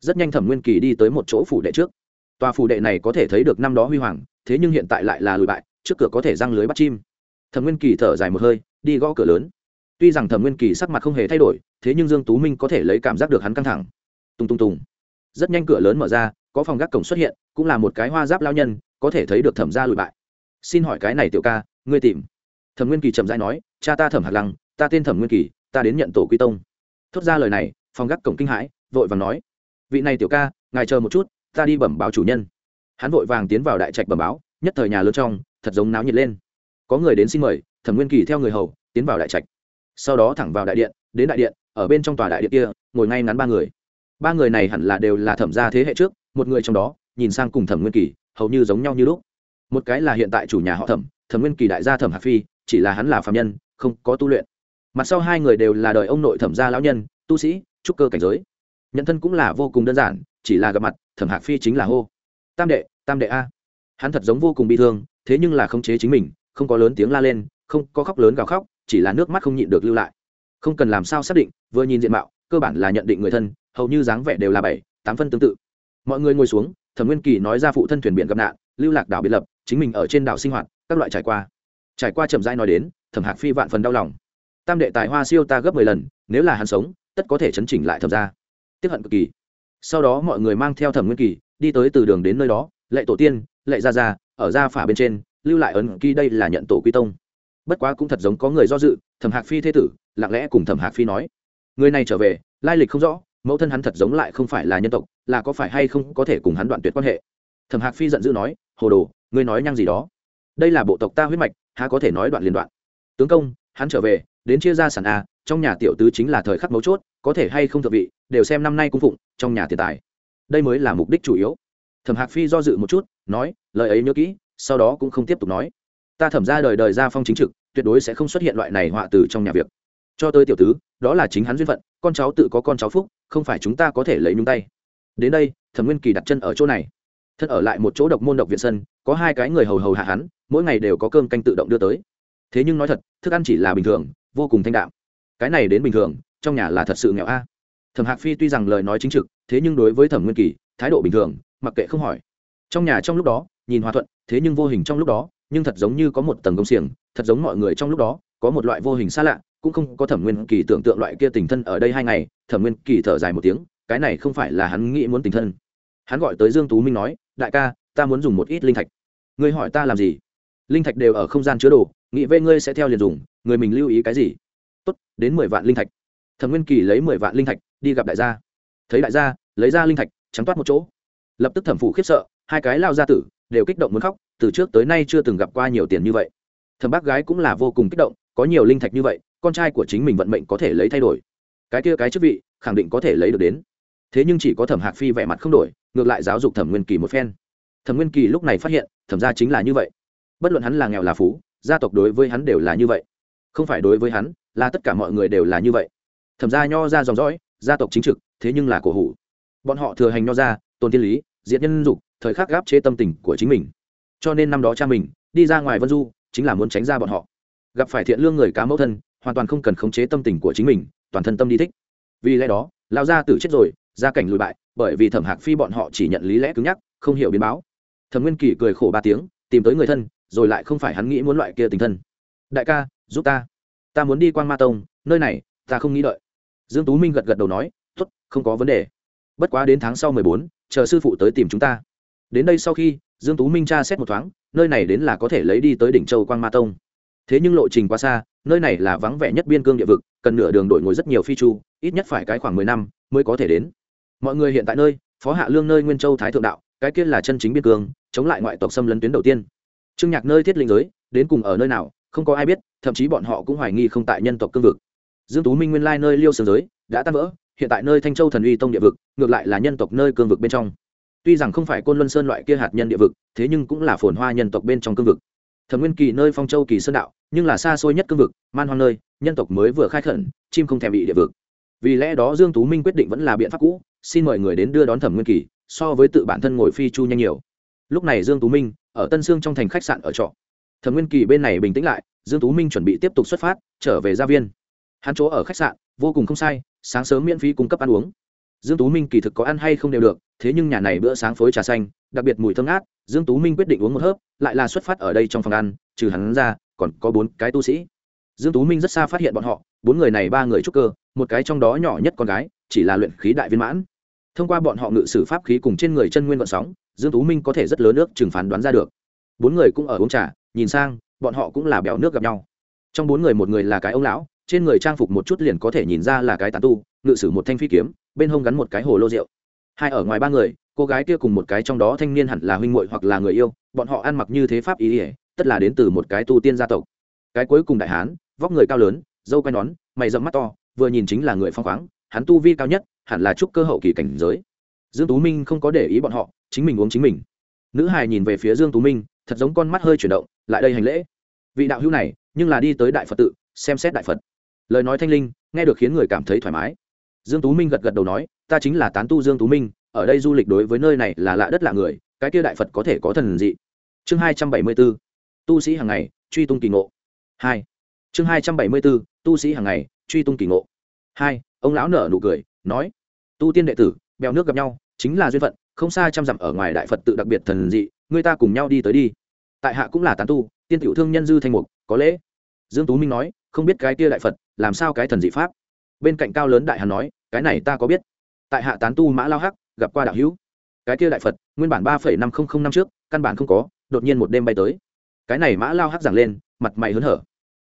Rất nhanh thẩm nguyên kỳ đi tới một chỗ phủ đệ trước. Tòa phủ đệ này có thể thấy được năm đó huy hoàng, thế nhưng hiện tại lại là lùi bại trước cửa có thể răng lưới bắt chim. Thẩm nguyên kỳ thở dài một hơi, đi gõ cửa lớn. Tuy rằng thẩm nguyên kỳ sắc mặt không hề thay đổi, thế nhưng dương tú minh có thể lấy cảm giác được hắn căng thẳng. Tung tung tung rất nhanh cửa lớn mở ra, có phòng gác cổng xuất hiện, cũng là một cái hoa giáp lao nhân, có thể thấy được thẩm gia lùi bại. Xin hỏi cái này tiểu ca, ngươi tìm. Thẩm nguyên kỳ chậm rãi nói, cha ta thẩm hạt lăng, ta tên thẩm nguyên kỳ, ta đến nhận tổ quy tông. Thốt ra lời này, phòng gác cổng kinh hãi, vội vàng nói, vị này tiểu ca, ngài chờ một chút, ta đi bẩm báo chủ nhân. Hắn vội vàng tiến vào đại trạch bẩm báo, nhất thời nhà lớn trong thật giống náo nhiệt lên. Có người đến xin mời, thẩm nguyên kỳ theo người hầu, tiến vào đại trạch. Sau đó thẳng vào đại điện, đến đại điện, ở bên trong tòa đại điện kia, ngồi ngay ngắn ba người. Ba người này hẳn là đều là thẩm gia thế hệ trước, một người trong đó, nhìn sang cùng thẩm nguyên kỳ, hầu như giống nhau như lúc. Một cái là hiện tại chủ nhà họ thẩm thẩm nguyên kỳ đại gia thẩm hạc phi, chỉ là hắn là phạm nhân, không có tu luyện. Mặt sau hai người đều là đời ông nội thẩm gia lão nhân, tu sĩ, trúc cơ cảnh giới. Nhận thân cũng là vô cùng đơn giản, chỉ là gặp mặt, thẩm hạc phi chính là hô. Tam đệ tam đệ a. Hắn thật giống vô cùng bị thương thế nhưng là khống chế chính mình, không có lớn tiếng la lên, không có khóc lớn gào khóc, chỉ là nước mắt không nhịn được lưu lại. Không cần làm sao xác định, vừa nhìn diện mạo, cơ bản là nhận định người thân, hầu như dáng vẻ đều là bảy, tám phân tương tự. Mọi người ngồi xuống, thẩm nguyên kỳ nói ra phụ thân thuyền biển gặp nạn, lưu lạc đảo biệt lập, chính mình ở trên đảo sinh hoạt, các loại trải qua. Trải qua chậm rãi nói đến, thẩm hạc phi vạn phần đau lòng. Tam đệ tài hoa siêu ta gấp mười lần, nếu là hắn sống, tất có thể chấn chỉnh lại thẩm ra tiếp hận cực kỳ. Sau đó mọi người mang theo thẩm nguyên kỳ, đi tới từ đường đến nơi đó, lệ tổ tiên, lệ gia gia ở gia phả bên trên, lưu lại ấn ký đây là nhận tổ quy tông. Bất quá cũng thật giống có người do dự, thẩm hạc phi thế tử, lặng lẽ cùng thẩm hạc phi nói. Người này trở về, lai lịch không rõ, mẫu thân hắn thật giống lại không phải là nhân tộc, là có phải hay không có thể cùng hắn đoạn tuyệt quan hệ. Thẩm hạc phi giận dữ nói, hồ đồ, ngươi nói nhăng gì đó? Đây là bộ tộc ta huyết mạch, há có thể nói đoạn liên đoạn? Tướng công, hắn trở về, đến chia ra sản a, trong nhà tiểu tứ chính là thời khắc mấu chốt, có thể hay không thợ vị, đều xem năm nay cung phụng, trong nhà tiền tài. Đây mới là mục đích chủ yếu. Thẩm hạc phi do dự một chút, nói lời ấy nhớ kỹ, sau đó cũng không tiếp tục nói. Ta thẩm ra đời đời ra phong chính trực, tuyệt đối sẽ không xuất hiện loại này họa từ trong nhà việc. Cho tới tiểu tứ, đó là chính hắn duyên phận, con cháu tự có con cháu phúc, không phải chúng ta có thể lấy nhung tay. Đến đây, thẩm nguyên kỳ đặt chân ở chỗ này. Thân ở lại một chỗ độc môn độc viện sân, có hai cái người hầu hầu hạ hắn, mỗi ngày đều có cơm canh tự động đưa tới. Thế nhưng nói thật, thức ăn chỉ là bình thường, vô cùng thanh đạm. Cái này đến bình thường, trong nhà là thật sự nghèo a. Thẩm hạc phi tuy rằng lời nói chính trực, thế nhưng đối với thẩm nguyên kỳ, thái độ bình thường, mặc kệ không hỏi. Trong nhà trong lúc đó nhìn hòa thuận, thế nhưng vô hình trong lúc đó, nhưng thật giống như có một tầng công xiềng, thật giống mọi người trong lúc đó, có một loại vô hình xa lạ, cũng không có thẩm nguyên kỳ tưởng tượng loại kia tình thân ở đây hai ngày, thẩm nguyên kỳ thở dài một tiếng, cái này không phải là hắn nghĩ muốn tình thân. Hắn gọi tới dương tú minh nói, đại ca, ta muốn dùng một ít linh thạch. Ngươi hỏi ta làm gì? Linh thạch đều ở không gian chứa đồ, nghĩ về ngươi sẽ theo liền dùng, người mình lưu ý cái gì? Tốt, đến mười vạn linh thạch. Thẩm nguyên kỳ lấy mười vạn linh thạch, đi gặp đại gia. Thấy đại gia, lấy ra linh thạch, trắng toát một chỗ. Lập tức thẩm phủ khiếp sợ, hai cái lao gia tử đều kích động muốn khóc, từ trước tới nay chưa từng gặp qua nhiều tiền như vậy. Thẩm bác gái cũng là vô cùng kích động, có nhiều linh thạch như vậy, con trai của chính mình vận mệnh có thể lấy thay đổi. Cái kia cái chức vị, khẳng định có thể lấy được đến. Thế nhưng chỉ có thẩm hạc phi vẻ mặt không đổi, ngược lại giáo dục thẩm nguyên kỳ một phen. Thẩm nguyên kỳ lúc này phát hiện, thẩm ra chính là như vậy. Bất luận hắn là nghèo là phú, gia tộc đối với hắn đều là như vậy. Không phải đối với hắn, là tất cả mọi người đều là như vậy. Thẩm ra nho ra dòng dõi, gia tộc chính trực, thế nhưng là cổ hủ. Bọn họ thừa hành nho ra tôn tiên lý diện nhân dục thời khắc gáp chế tâm tình của chính mình. Cho nên năm đó cha mình đi ra ngoài vân du chính là muốn tránh ra bọn họ. Gặp phải thiện lương người cá mẫu thân, hoàn toàn không cần khống chế tâm tình của chính mình, toàn thân tâm đi thích. Vì lẽ đó lao gia tử chết rồi, gia cảnh lùi bại, bởi vì thẩm hạc phi bọn họ chỉ nhận lý lẽ cứng nhắc, không hiểu biến báo. Thẩm nguyên kỳ cười khổ ba tiếng, tìm tới người thân, rồi lại không phải hắn nghĩ muốn loại kia tình thân. Đại ca, giúp ta. Ta muốn đi quan ma tông, nơi này, ta không nghĩ đợi. Dương tú minh gật gật đầu nói t ố t không có vấn đề. Bất quá đến tháng sau mười bốn, chờ sư phụ tới tìm chúng ta đến đây sau khi, dương tú minh tra xét một thoáng, nơi này đến là có thể lấy đi tới đỉnh châu quan ma tông. Thế nhưng lộ trình quá xa, nơi này là vắng vẻ nhất biên cương địa vực, cần nửa đường đổi ngồi rất nhiều phi chu, ít nhất phải cái khoảng mười năm mới có thể đến. Mọi người hiện tại nơi, phó hạ lương nơi nguyên châu thái thượng đạo, cái kia là chân chính biên cương, chống lại ngoại tộc xâm lấn tuyến đầu tiên. Trương nhạc nơi thiết linh giới, đến cùng ở nơi nào, không có ai biết, thậm chí bọn họ cũng hoài nghi không tại nhân tộc cương vực. Dương tú minh nguyên lai nơi liêu sương giới, đã tan vỡ, hiện tại nơi thanh châu thần uy tông địa vực, ngược lại là nhân tộc nơi cương vực bên trong tuy rằng không phải côn luân sơn loại kia hạt nhân địa vực, thế nhưng cũng là phồn hoa nhân tộc bên trong cương vực. Thẩm nguyên kỳ nơi phong châu kỳ sơn đạo, nhưng là xa xôi nhất cương vực, man hoang nơi, nhân tộc mới vừa khai khẩn, chim không thèm bị địa vực. Vì lẽ đó dương tú minh quyết định vẫn là biện pháp cũ, xin mời người đến đưa đón thẩm nguyên kỳ, so với tự bản thân ngồi phi chu nhanh nhiều. Lúc này dương tú minh, ở tân sương trong thành khách sạn ở trọ. Thẩm nguyên kỳ bên này bình tĩnh lại, dương tú minh chuẩn bị tiếp tục xuất phát, trở về gia viên. Hắn chỗ ở khách sạn, vô cùng không sai, sáng sớm miễn phí cung cấp ăn uống. Dương tú minh kỳ thực có ăn hay không đều được thế nhưng nhà này bữa sáng phối trà xanh, đặc biệt mùi thơm ngát, dương tú minh quyết định uống một hớp, lại là xuất phát ở đây trong phòng ăn, trừ hắn ra, còn có bốn cái tu sĩ. Dương tú minh rất xa phát hiện bọn họ, bốn người này ba người trúc cơ, một cái trong đó nhỏ nhất con gái, chỉ là luyện khí đại viên mãn. Thông qua bọn họ ngự sử pháp khí cùng trên người chân nguyên vận sóng, dương tú minh có thể rất lớn nước chừng phán đoán ra được. Bốn người cũng ở uống trà, nhìn sang, bọn họ cũng là bèo nước gặp nhau. Trong bốn người một người là cái ông lão, trên người trang phục một chút liền có thể nhìn ra là cái tán tu, ngự sử một thanh phi kiếm, bên hông gắn một cái hồ lô rượu hai ở ngoài ba người, cô gái kia cùng một cái trong đó thanh niên hẳn là huynh muội hoặc là người yêu, bọn họ ăn mặc như thế pháp ý ỉa tất là đến từ một cái tu tiên gia tộc. Cái cuối cùng đại hán, vóc người cao lớn, dâu quai nón, mày rậm mắt to, vừa nhìn chính là người phong khoáng, hắn tu vi cao nhất, hẳn là chúc cơ hậu kỳ cảnh giới. Dương tú minh không có để ý bọn họ, chính mình uống chính mình. Nữ hài nhìn về phía dương tú minh, thật giống con mắt hơi chuyển động, lại đây hành lễ. Vị đạo hữu này, nhưng là đi tới đại phật tự, xem xét đại phật. Lời nói thanh linh, nghe được khiến người cảm thấy thoải mái dương tú minh gật gật đầu nói, ta chính là tán tu dương tú minh, ở đây du lịch đối với nơi này là lạ đất lạ người, cái kia đại phật có thể có thần dị. Chương hai trăm bảy mươi 274 tu sĩ hàng ngày, truy tung kỳ ngộ. Hai. Chương hai trăm bảy mươi 274 tu sĩ hàng ngày, truy tung kỳ ngộ. Hai, ông lão nở nụ cười, nói, tu tiên đệ tử, bèo nước gặp nhau, chính là duyên phận, không xa trăm dặm ở ngoài đại phật tự đặc biệt thần dị, người ta cùng nhau đi tới đi. Tại hạ cũng là tán tu, tiên tiểu thương nhân dư thanh mục, có lễ. Dương tú minh nói, không biết cái kia đại phật, làm sao cái thần dị pháp? Bên cạnh cao lớn đại hàn nói, cái này ta có biết. Tại hạ tán tu mã lao hắc, gặp qua đạo hữu. Cái kia đại phật, nguyên bản ba phẩy năm không không năm trước, căn bản không có, đột nhiên một đêm bay tới. Cái này mã lao hắc giảng lên, mặt mày hớn hở.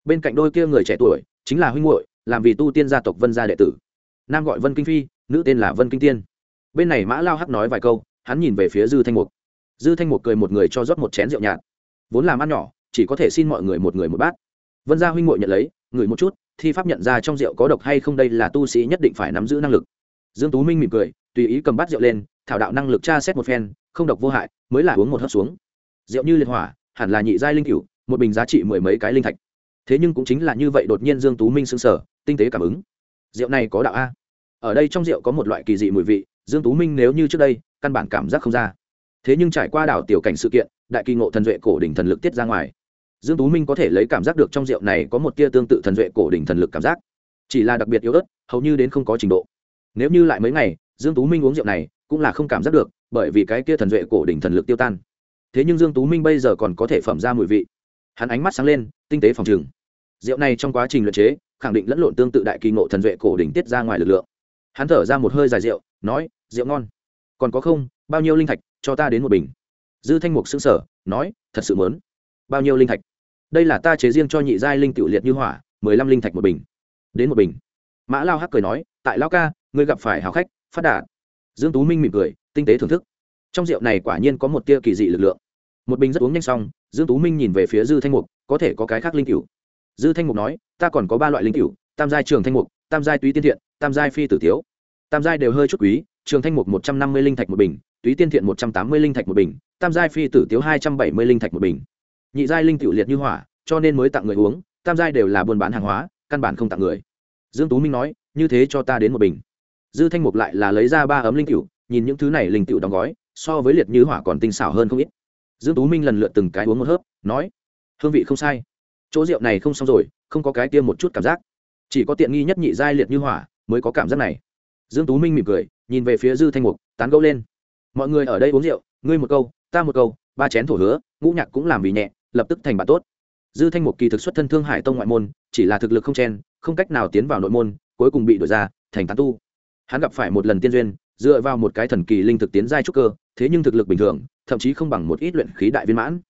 Bên cạnh đôi kia người trẻ tuổi, chính là huynh muội, làm vì tu tiên gia tộc vân gia đệ tử. Nam gọi vân kinh phi, nữ tên là vân kinh tiên. Bên này mã lao hắc nói vài câu, hắn nhìn về phía dư thanh mục. Dư thanh mục cười một người cho rót một chén rượu nhạt. Vốn làm ăn nhỏ, chỉ có thể xin mọi người một người một bát. Vân gia huynh muội nhận lấy, ngửi một chút thi pháp nhận ra trong rượu có độc hay không đây là tu sĩ nhất định phải nắm giữ năng lực. Dương tú minh mỉm cười, tùy ý cầm bát rượu lên, thảo đạo năng lực tra xét một phen, không độc vô hại, mới là uống một hớp xuống. Rượu như liệt hỏa, hẳn là nhị giai linh cửu, một bình giá trị mười mấy cái linh thạch. Thế nhưng cũng chính là như vậy đột nhiên dương tú minh sững sờ, tinh tế cảm ứng. Rượu này có đạo a. Ở đây trong rượu có một loại kỳ dị mùi vị, dương tú minh nếu như trước đây, căn bản cảm giác không ra. Thế nhưng trải qua đảo tiểu cảnh sự kiện, đại kỳ ngộ thần duệ cổ đỉnh thần lực tiết ra ngoài dương tú minh có thể lấy cảm giác được trong rượu này có một tia tương tự thần duệ cổ đỉnh thần lực cảm giác. Chỉ là đặc biệt yếu ớt, hầu như đến không có trình độ. Nếu như lại mấy ngày, dương tú minh uống rượu này cũng là không cảm giác được, bởi vì cái kia thần duệ cổ đỉnh thần lực tiêu tan. Thế nhưng dương tú minh bây giờ còn có thể phẩm ra mùi vị. Hắn ánh mắt sáng lên, tinh tế phòng trừng. Rượu này trong quá trình luyện chế, khẳng định lẫn lộn tương tự đại kỳ ngộ thần duệ cổ đỉnh tiết ra ngoài lực lượng. Hắn thở ra một hơi dài rượu, nói, rượu ngon. Còn có không, bao nhiêu linh thạch cho ta đến một bình? Dư thanh mục xứng sở nói, thật sự mớn bao nhiêu linh thạch? Đây là ta chế riêng cho nhị giai linh tiểu liệt như hỏa, mười lăm linh thạch một bình. Đến một bình. Mã lao hắc cười nói, tại lao ca, ngươi gặp phải hào khách, phát đạt. Dương tú minh mỉm cười, tinh tế thưởng thức. Trong rượu này quả nhiên có một tia kỳ dị lực lượng. Một bình rất uống nhanh xong, dương tú minh nhìn về phía dư thanh mục, có thể có cái khác linh cửu dư thanh mục nói, ta còn có ba loại linh cửu tam giai trường thanh mục, tam giai túy tiên thiện, tam giai phi tử tiếu. Tam giai đều hơi chút quý, trường thanh mục một trăm năm mươi linh thạch một bình, túy tiên thiện một trăm tám mươi linh thạch một bình, tam giai phi tử tiếu hai trăm bảy mươi linh thạch một bình nhị giai linh tiểu liệt như hỏa, cho nên mới tặng người uống, tam giai đều là buôn bán hàng hóa, căn bản không tặng người. Dương tú minh nói, như thế cho ta đến một bình. Dư thanh mục lại là lấy ra ba ấm linh tiểu, nhìn những thứ này linh tiểu đóng gói, so với liệt như hỏa còn tinh xảo hơn không ít. Dương tú minh lần lượt từng cái uống một hớp, nói, hương vị không sai. Chỗ rượu này không xong rồi, không có cái tiêm một chút cảm giác. Chỉ có tiện nghi nhất nhị giai liệt như hỏa mới có cảm giác này. Dương tú minh mỉm cười, nhìn về phía dư thanh mục, tán gẫu lên, mọi người ở đây uống rượu, ngươi một câu, ta một câu, ba chén thổ hứa, ngũ nhạc cũng làm vì nhẹ lập tức thành bạn tốt. Dư thanh mục kỳ thực xuất thân thương hải tông ngoại môn, chỉ là thực lực không chen, không cách nào tiến vào nội môn, cuối cùng bị đổi ra, thành tán tu. Hắn gặp phải một lần tiên duyên, dựa vào một cái thần kỳ linh thực tiến giai trúc cơ, thế nhưng thực lực bình thường, thậm chí không bằng một ít luyện khí đại viên mãn.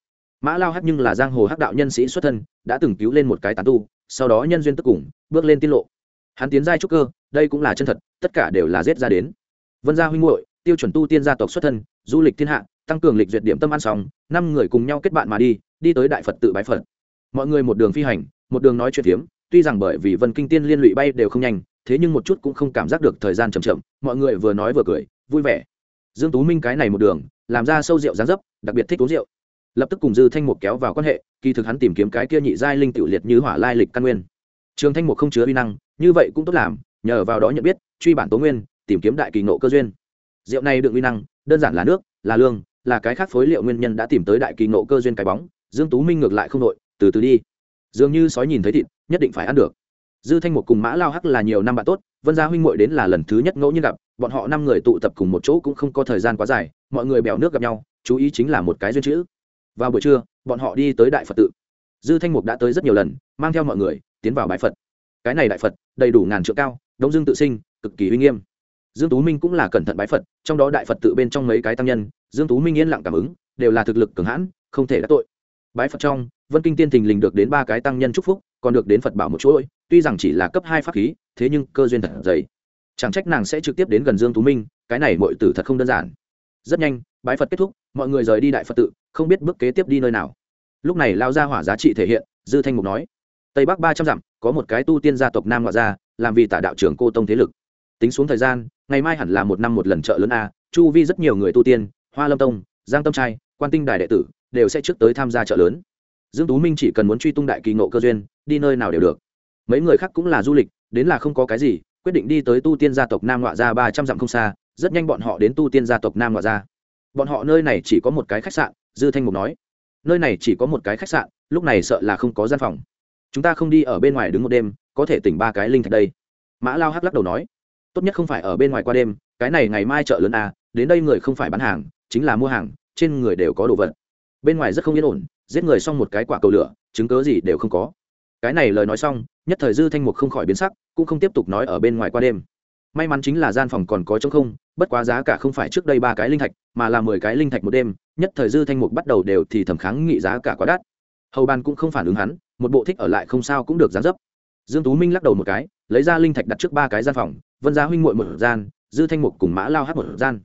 Mã lao hắc nhưng là giang hồ hắc đạo nhân sĩ xuất thân, đã từng cứu lên một cái tán tu, sau đó nhân duyên tức cùng, bước lên tiết lộ. Hắn tiến giai trúc cơ, đây cũng là chân thật, tất cả đều là giết ra đến. Vân gia huynh muội, tiêu chuẩn tu tiên gia tộc xuất thân, du lịch thiên hạ, tăng cường lịch duyệt điểm tâm ăn xong, năm người cùng nhau kết bạn mà đi đi tới đại phật tự bái phật mọi người một đường phi hành một đường nói chuyện phiếm tuy rằng bởi vì vân kinh tiên liên lụy bay đều không nhanh thế nhưng một chút cũng không cảm giác được thời gian chậm chậm mọi người vừa nói vừa cười vui vẻ dương tú minh cái này một đường làm ra sâu rượu dáng dấp đặc biệt thích uống rượu lập tức cùng dư thanh mục kéo vào quan hệ kỳ thực hắn tìm kiếm cái kia nhị giai linh tiểu liệt như hỏa lai lịch căn nguyên trường thanh mục không chứa uy năng như vậy cũng tốt làm nhờ vào đó nhận biết truy bản tố nguyên tìm kiếm đại kỳ ngộ cơ duyên rượu này đựng uy năng đơn giản là nước là lương là cái khác phối liệu nguyên nhân đã tìm tới đại kỳ ngộ cơ duyên cái bóng dương tú minh ngược lại không đội, từ từ đi. Dường như sói nhìn thấy thịt, nhất định phải ăn được. Dư thanh một cùng mã lao hắc là nhiều năm bạn tốt, vân gia huynh muội đến là lần thứ nhất ngẫu nhiên gặp, bọn họ năm người tụ tập cùng một chỗ cũng không có thời gian quá dài, mọi người bèo nước gặp nhau, chú ý chính là một cái duyên chữ. Vào buổi trưa, bọn họ đi tới đại phật tự. Dư thanh mục đã tới rất nhiều lần, mang theo mọi người, tiến vào bãi phật. Cái này đại phật, đầy đủ ngàn trượng cao, đông dương tự sinh, cực kỳ uy nghiêm. Dương tú minh cũng là cẩn thận bái phật, trong đó đại phật tự bên trong mấy cái tăng nhân, dương tú minh yên lặng cảm ứng, đều là thực lực cường hãn, không thể đắc tội bái phật trong, vân kinh tiên thình lình được đến ba cái tăng nhân chúc phúc, còn được đến phật bảo một chuỗi tuy rằng chỉ là cấp hai pháp khí, thế nhưng cơ duyên thật dày. Chẳng trách nàng sẽ trực tiếp đến gần dương tú minh, cái này mọi tử thật không đơn giản. Rất nhanh, bái phật kết thúc, mọi người rời đi đại phật tự, không biết bước kế tiếp đi nơi nào. Lúc này lao ra hỏa giá trị thể hiện, dư thanh mục nói, tây bắc ba trăm dặm, có một cái tu tiên gia tộc nam ngoại gia, làm vì tả đạo trưởng cô tông thế lực. Tính xuống thời gian, ngày mai hẳn là một năm một lần chợ lớn a, chu vi rất nhiều người tu tiên, hoa lâm tông, giang tâm trai, quan tinh đài đệ tử đều sẽ trước tới tham gia chợ lớn. Dương tú minh chỉ cần muốn truy tung đại kỳ ngộ cơ duyên, đi nơi nào đều được. Mấy người khác cũng là du lịch, đến là không có cái gì, quyết định đi tới tu tiên gia tộc nam ngoại gia ba trăm dặm không xa, rất nhanh bọn họ đến tu tiên gia tộc nam ngoại gia. Bọn họ nơi này chỉ có một cái khách sạn, dư thanh mục nói. Nơi này chỉ có một cái khách sạn, lúc này sợ là không có gian phòng. Chúng ta không đi ở bên ngoài đứng một đêm, có thể tỉnh ba cái linh thạch đây. Mã lao hắc lắc đầu nói. Tốt nhất không phải ở bên ngoài qua đêm, cái này ngày mai chợ lớn à đến đây người không phải bán hàng, chính là mua hàng, trên người đều có đồ vật bên ngoài rất không yên ổn, giết người xong một cái quả cầu lửa, chứng cớ gì đều không có. Cái này lời nói xong, nhất thời dư thanh mục không khỏi biến sắc, cũng không tiếp tục nói ở bên ngoài qua đêm. May mắn chính là gian phòng còn có chống không, bất quá giá cả không phải trước đây ba cái linh thạch, mà là mười cái linh thạch một đêm, nhất thời dư thanh mục bắt đầu đều thì thẩm kháng nghị giá cả quá đắt. Hầu ban cũng không phản ứng hắn, một bộ thích ở lại không sao cũng được gián dấp. Dương tú minh lắc đầu một cái, lấy ra linh thạch đặt trước ba cái gian phòng, vân gia huynh muội một gian, dư thanh mục cùng mã lao hát một gian.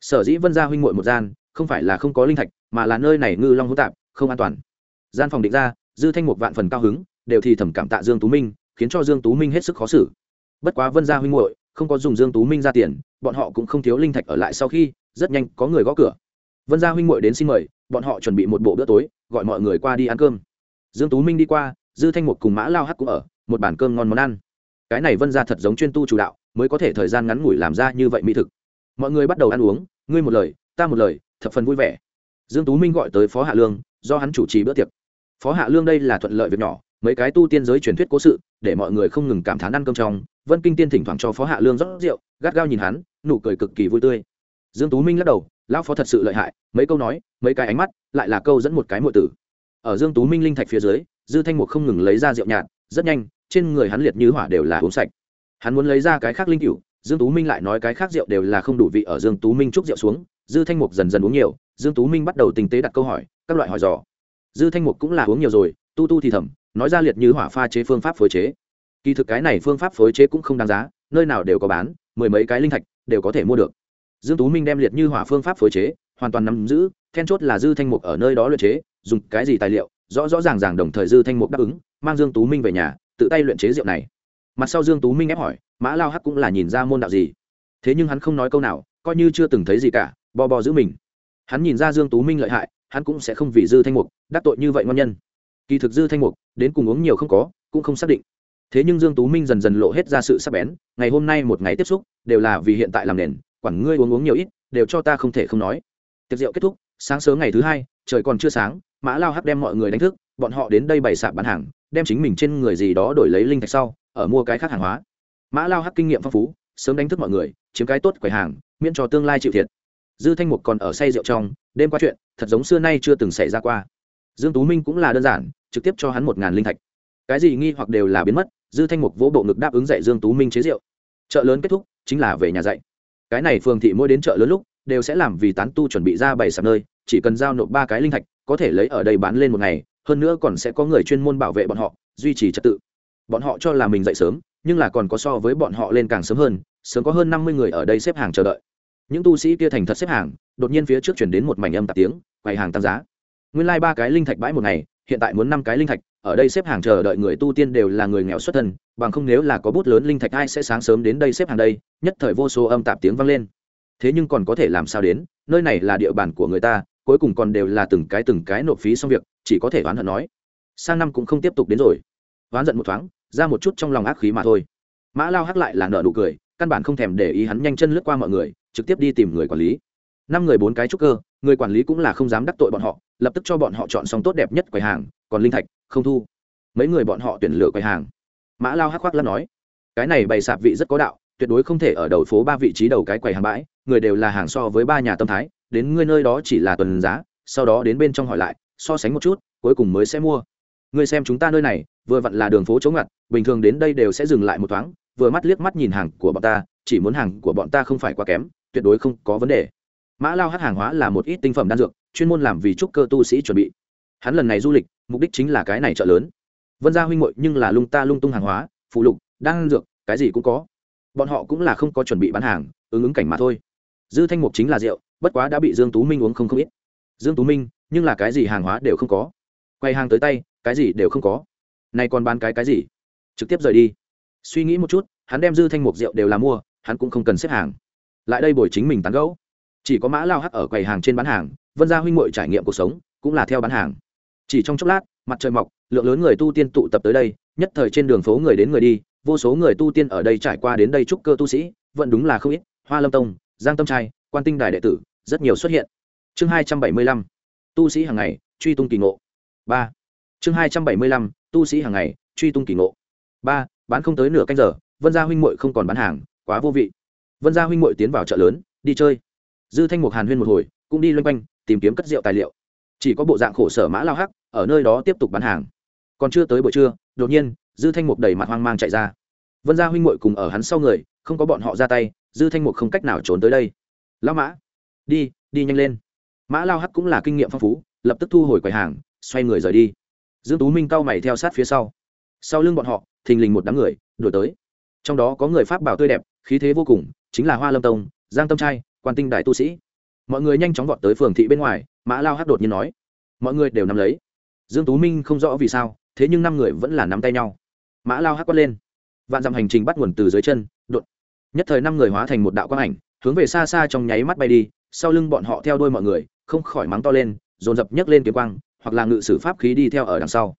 Sở dĩ vân gia huynh muội một gian không phải là không có linh thạch, mà là nơi này ngư long hỗn tạp, không an toàn. Gian phòng định ra, dư thanh một vạn phần cao hứng, đều thì thẩm cảm tạ dương tú minh, khiến cho dương tú minh hết sức khó xử. Bất quá vân gia huynh muội, không có dùng dương tú minh ra tiền, bọn họ cũng không thiếu linh thạch ở lại sau khi, rất nhanh có người gõ cửa. Vân gia huynh muội đến xin mời, bọn họ chuẩn bị một bộ bữa tối, gọi mọi người qua đi ăn cơm. Dương tú minh đi qua, dư thanh mục cùng mã lao hắc cũng ở, một bàn cơm ngon món ăn. Cái này vân gia thật giống chuyên tu chủ đạo, mới có thể thời gian ngắn ngủi làm ra như vậy mỹ thực. Mọi người bắt đầu ăn uống, ngươi một lời, ta một lời thập phần vui vẻ. Dương tú minh gọi tới phó hạ lương, do hắn chủ trì bữa tiệc. Phó hạ lương đây là thuận lợi việc nhỏ, mấy cái tu tiên giới truyền thuyết cố sự, để mọi người không ngừng cảm thán ăn cơm trong. Vân kinh tiên thỉnh thoảng cho phó hạ lương rót rượu, gắt gao nhìn hắn, nụ cười cực kỳ vui tươi. Dương tú minh lắc đầu, lão phó thật sự lợi hại, mấy câu nói, mấy cái ánh mắt, lại là câu dẫn một cái muội tử. Ở dương tú minh linh thạch phía dưới, dư thanh mục không ngừng lấy ra rượu nhạt, rất nhanh, trên người hắn liệt như hỏa đều là uống sạch. Hắn muốn lấy ra cái khác linh cửu, dương tú minh lại nói cái khác rượu đều là không đủ vị ở dương tú minh chúc rượu xuống dư thanh mục dần dần uống nhiều, dương tú minh bắt đầu tinh tế đặt câu hỏi, các loại hỏi dò. Dư thanh mục cũng là uống nhiều rồi, tu tu thì thầm, nói ra liệt như hỏa pha chế phương pháp phối chế. Kỳ thực cái này phương pháp phối chế cũng không đáng giá, nơi nào đều có bán, mười mấy cái linh thạch đều có thể mua được. Dương tú minh đem liệt như hỏa phương pháp phối chế, hoàn toàn nắm giữ, then chốt là dư thanh mục ở nơi đó luyện chế, dùng cái gì tài liệu, rõ rõ ràng ràng đồng thời dư thanh mục đáp ứng, mang dương tú minh về nhà, tự tay luyện chế rượu này. Mặt sau dương tú minh ép hỏi, mã lao hắc cũng là nhìn ra môn đạo gì. Thế nhưng hắn không nói câu nào, coi như chưa từng thấy gì cả bò bò giữ mình. Hắn nhìn ra dương tú minh lợi hại, hắn cũng sẽ không vì dư thanh mục đắc tội như vậy ngon nhân. Kỳ thực dư thanh mục đến cùng uống nhiều không có, cũng không xác định. Thế nhưng dương tú minh dần dần lộ hết ra sự sắc bén, ngày hôm nay một ngày tiếp xúc, đều là vì hiện tại làm nền, quản ngươi uống uống nhiều ít, đều cho ta không thể không nói. Tiệc rượu kết thúc, sáng sớm ngày thứ hai, trời còn chưa sáng, mã lao hắc đem mọi người đánh thức, bọn họ đến đây bày sạp bán hàng, đem chính mình trên người gì đó đổi lấy linh thạch sau, ở mua cái khác hàng hóa. Mã lao hắc kinh nghiệm phong phú, sớm đánh thức mọi người, chiếm cái tốt quầy hàng, miễn cho tương lai chịu thiệt dư thanh mục còn ở say rượu trong, đêm qua chuyện, thật giống xưa nay chưa từng xảy ra qua. Dương tú minh cũng là đơn giản, trực tiếp cho hắn một ngàn linh thạch. Cái gì nghi hoặc đều là biến mất, dư thanh mục vỗ bộ ngực đáp ứng dạy dương tú minh chế rượu. Chợ lớn kết thúc, chính là về nhà dạy. Cái này phường thị mỗi đến chợ lớn lúc, đều sẽ làm vì tán tu chuẩn bị ra bảy sạp nơi, chỉ cần giao nộp ba cái linh thạch, có thể lấy ở đây bán lên một ngày, hơn nữa còn sẽ có người chuyên môn bảo vệ bọn họ, duy trì trật tự. Bọn họ cho là mình dậy sớm, nhưng là còn có so với bọn họ lên càng sớm hơn, sớm có hơn năm mươi người ở đây xếp hàng chờ đợi những tu sĩ kia thành thật xếp hàng, đột nhiên phía trước chuyển đến một mảnh âm tạp tiếng, quầy hàng tăng giá. Nguyên lai、like、ba cái linh thạch bãi một ngày, hiện tại muốn năm cái linh thạch, ở đây xếp hàng chờ đợi người tu tiên đều là người nghèo xuất thân, bằng không nếu là có bút lớn linh thạch ai sẽ sáng sớm đến đây xếp hàng đây, nhất thời vô số âm tạp tiếng vang lên. Thế nhưng còn có thể làm sao đến, nơi này là địa bàn của người ta, cuối cùng còn đều là từng cái từng cái nộp phí xong việc, chỉ có thể oán hận nói. Sang năm cũng không tiếp tục đến rồi. Oán giận một thoáng, ra một chút trong lòng ác khí mà thôi. Mã lao hắc lại là nợ nụ cười căn bản không thèm để ý hắn nhanh chân lướt qua mọi người, trực tiếp đi tìm người quản lý. Năm người bốn cái trúc cơ, người quản lý cũng là không dám đắc tội bọn họ, lập tức cho bọn họ chọn xong tốt đẹp nhất quầy hàng, còn linh thạch, không thu. Mấy người bọn họ tuyển lựa quầy hàng. Mã lao hắc khoác lắm nói, cái này bày sạp vị rất có đạo, tuyệt đối không thể ở đầu phố ba vị trí đầu cái quầy hàng bãi, người đều là hàng so với ba nhà tâm thái, đến ngươi nơi đó chỉ là tuần giá, sau đó đến bên trong hỏi lại, so sánh một chút, cuối cùng mới sẽ mua. Ngươi xem chúng ta nơi này, vừa vặn là đường phố chống ngặt, bình thường đến đây đều sẽ dừng lại một thoáng vừa mắt liếc mắt nhìn hàng của bọn ta, chỉ muốn hàng của bọn ta không phải quá kém, tuyệt đối không có vấn đề. Mã lao hát hàng hóa là một ít tinh phẩm đan dược, chuyên môn làm vì trúc cơ tu sĩ chuẩn bị. Hắn lần này du lịch, mục đích chính là cái này chợ lớn. Vân gia huynh hội nhưng là lung ta lung tung hàng hóa phụ lục, đan dược, cái gì cũng có. Bọn họ cũng là không có chuẩn bị bán hàng, ứng ứng cảnh mà thôi. Dư thanh mục chính là rượu, bất quá đã bị dương tú minh uống không không ít. Dương tú minh, nhưng là cái gì hàng hóa đều không có. Quay hàng tới tay, cái gì đều không có. Nay còn bán cái cái gì? Trực tiếp rời đi suy nghĩ một chút, hắn đem dư thanh mục rượu đều là mua, hắn cũng không cần xếp hàng. Lại đây bồi chính mình tán gẫu. Chỉ có mã lao hắc ở quầy hàng trên bán hàng, vân gia huynh muội trải nghiệm cuộc sống cũng là theo bán hàng. Chỉ trong chốc lát, mặt trời mọc, lượng lớn người tu tiên tụ tập tới đây, nhất thời trên đường phố người đến người đi, vô số người tu tiên ở đây trải qua đến đây chúc cơ tu sĩ, vẫn đúng là không ít, hoa lâm tông, giang tâm trai, quan tinh đài đệ tử, rất nhiều xuất hiện. Chương hai trăm bảy mươi lăm, tu sĩ hàng ngày, truy tung kỳ ngộ. Ba. Chương hai trăm bảy mươi lăm, tu sĩ hàng ngày, truy tung kỳ ngộ. Ba bán không tới nửa canh giờ, vân gia huynh muội không còn bán hàng, quá vô vị. Vân gia huynh muội tiến vào chợ lớn, đi chơi. Dư thanh mục hàn huyên một hồi, cũng đi loanh quanh, tìm kiếm cất rượu tài liệu. Chỉ có bộ dạng khổ sở mã lao hắc, ở nơi đó tiếp tục bán hàng. Còn chưa tới buổi trưa, đột nhiên, dư thanh mục đẩy mặt hoang mang chạy ra. Vân gia huynh muội cùng ở hắn sau người, không có bọn họ ra tay, dư thanh mục không cách nào trốn tới đây. Lao mã, đi đi nhanh lên. Mã lao hắc cũng là kinh nghiệm phong phú, lập tức thu hồi quầy hàng, xoay người rời đi. Dương tú minh cao mày theo sát phía sau sau lưng bọn họ, thình lình một đám người đuổi tới. Trong đó có người pháp bảo tươi đẹp, khí thế vô cùng, chính là hoa lâm tông, giang tâm trai, quan tinh đại tu sĩ. Mọi người nhanh chóng vọt tới phường thị bên ngoài, mã lao Hát đột nhiên nói. Mọi người đều nắm lấy. Dương tú minh không rõ vì sao, thế nhưng năm người vẫn là nắm tay nhau. Mã lao Hát quát lên. Vạn dặm hành trình bắt nguồn từ dưới chân, đột. Nhất thời năm người hóa thành một đạo quang ảnh, hướng về xa xa trong nháy mắt bay đi, sau lưng bọn họ theo đuôi mọi người, không khỏi mắng to lên, dồn dập nhấc lên kiếm quang, hoặc là ngự sử pháp khí đi theo ở đằng sau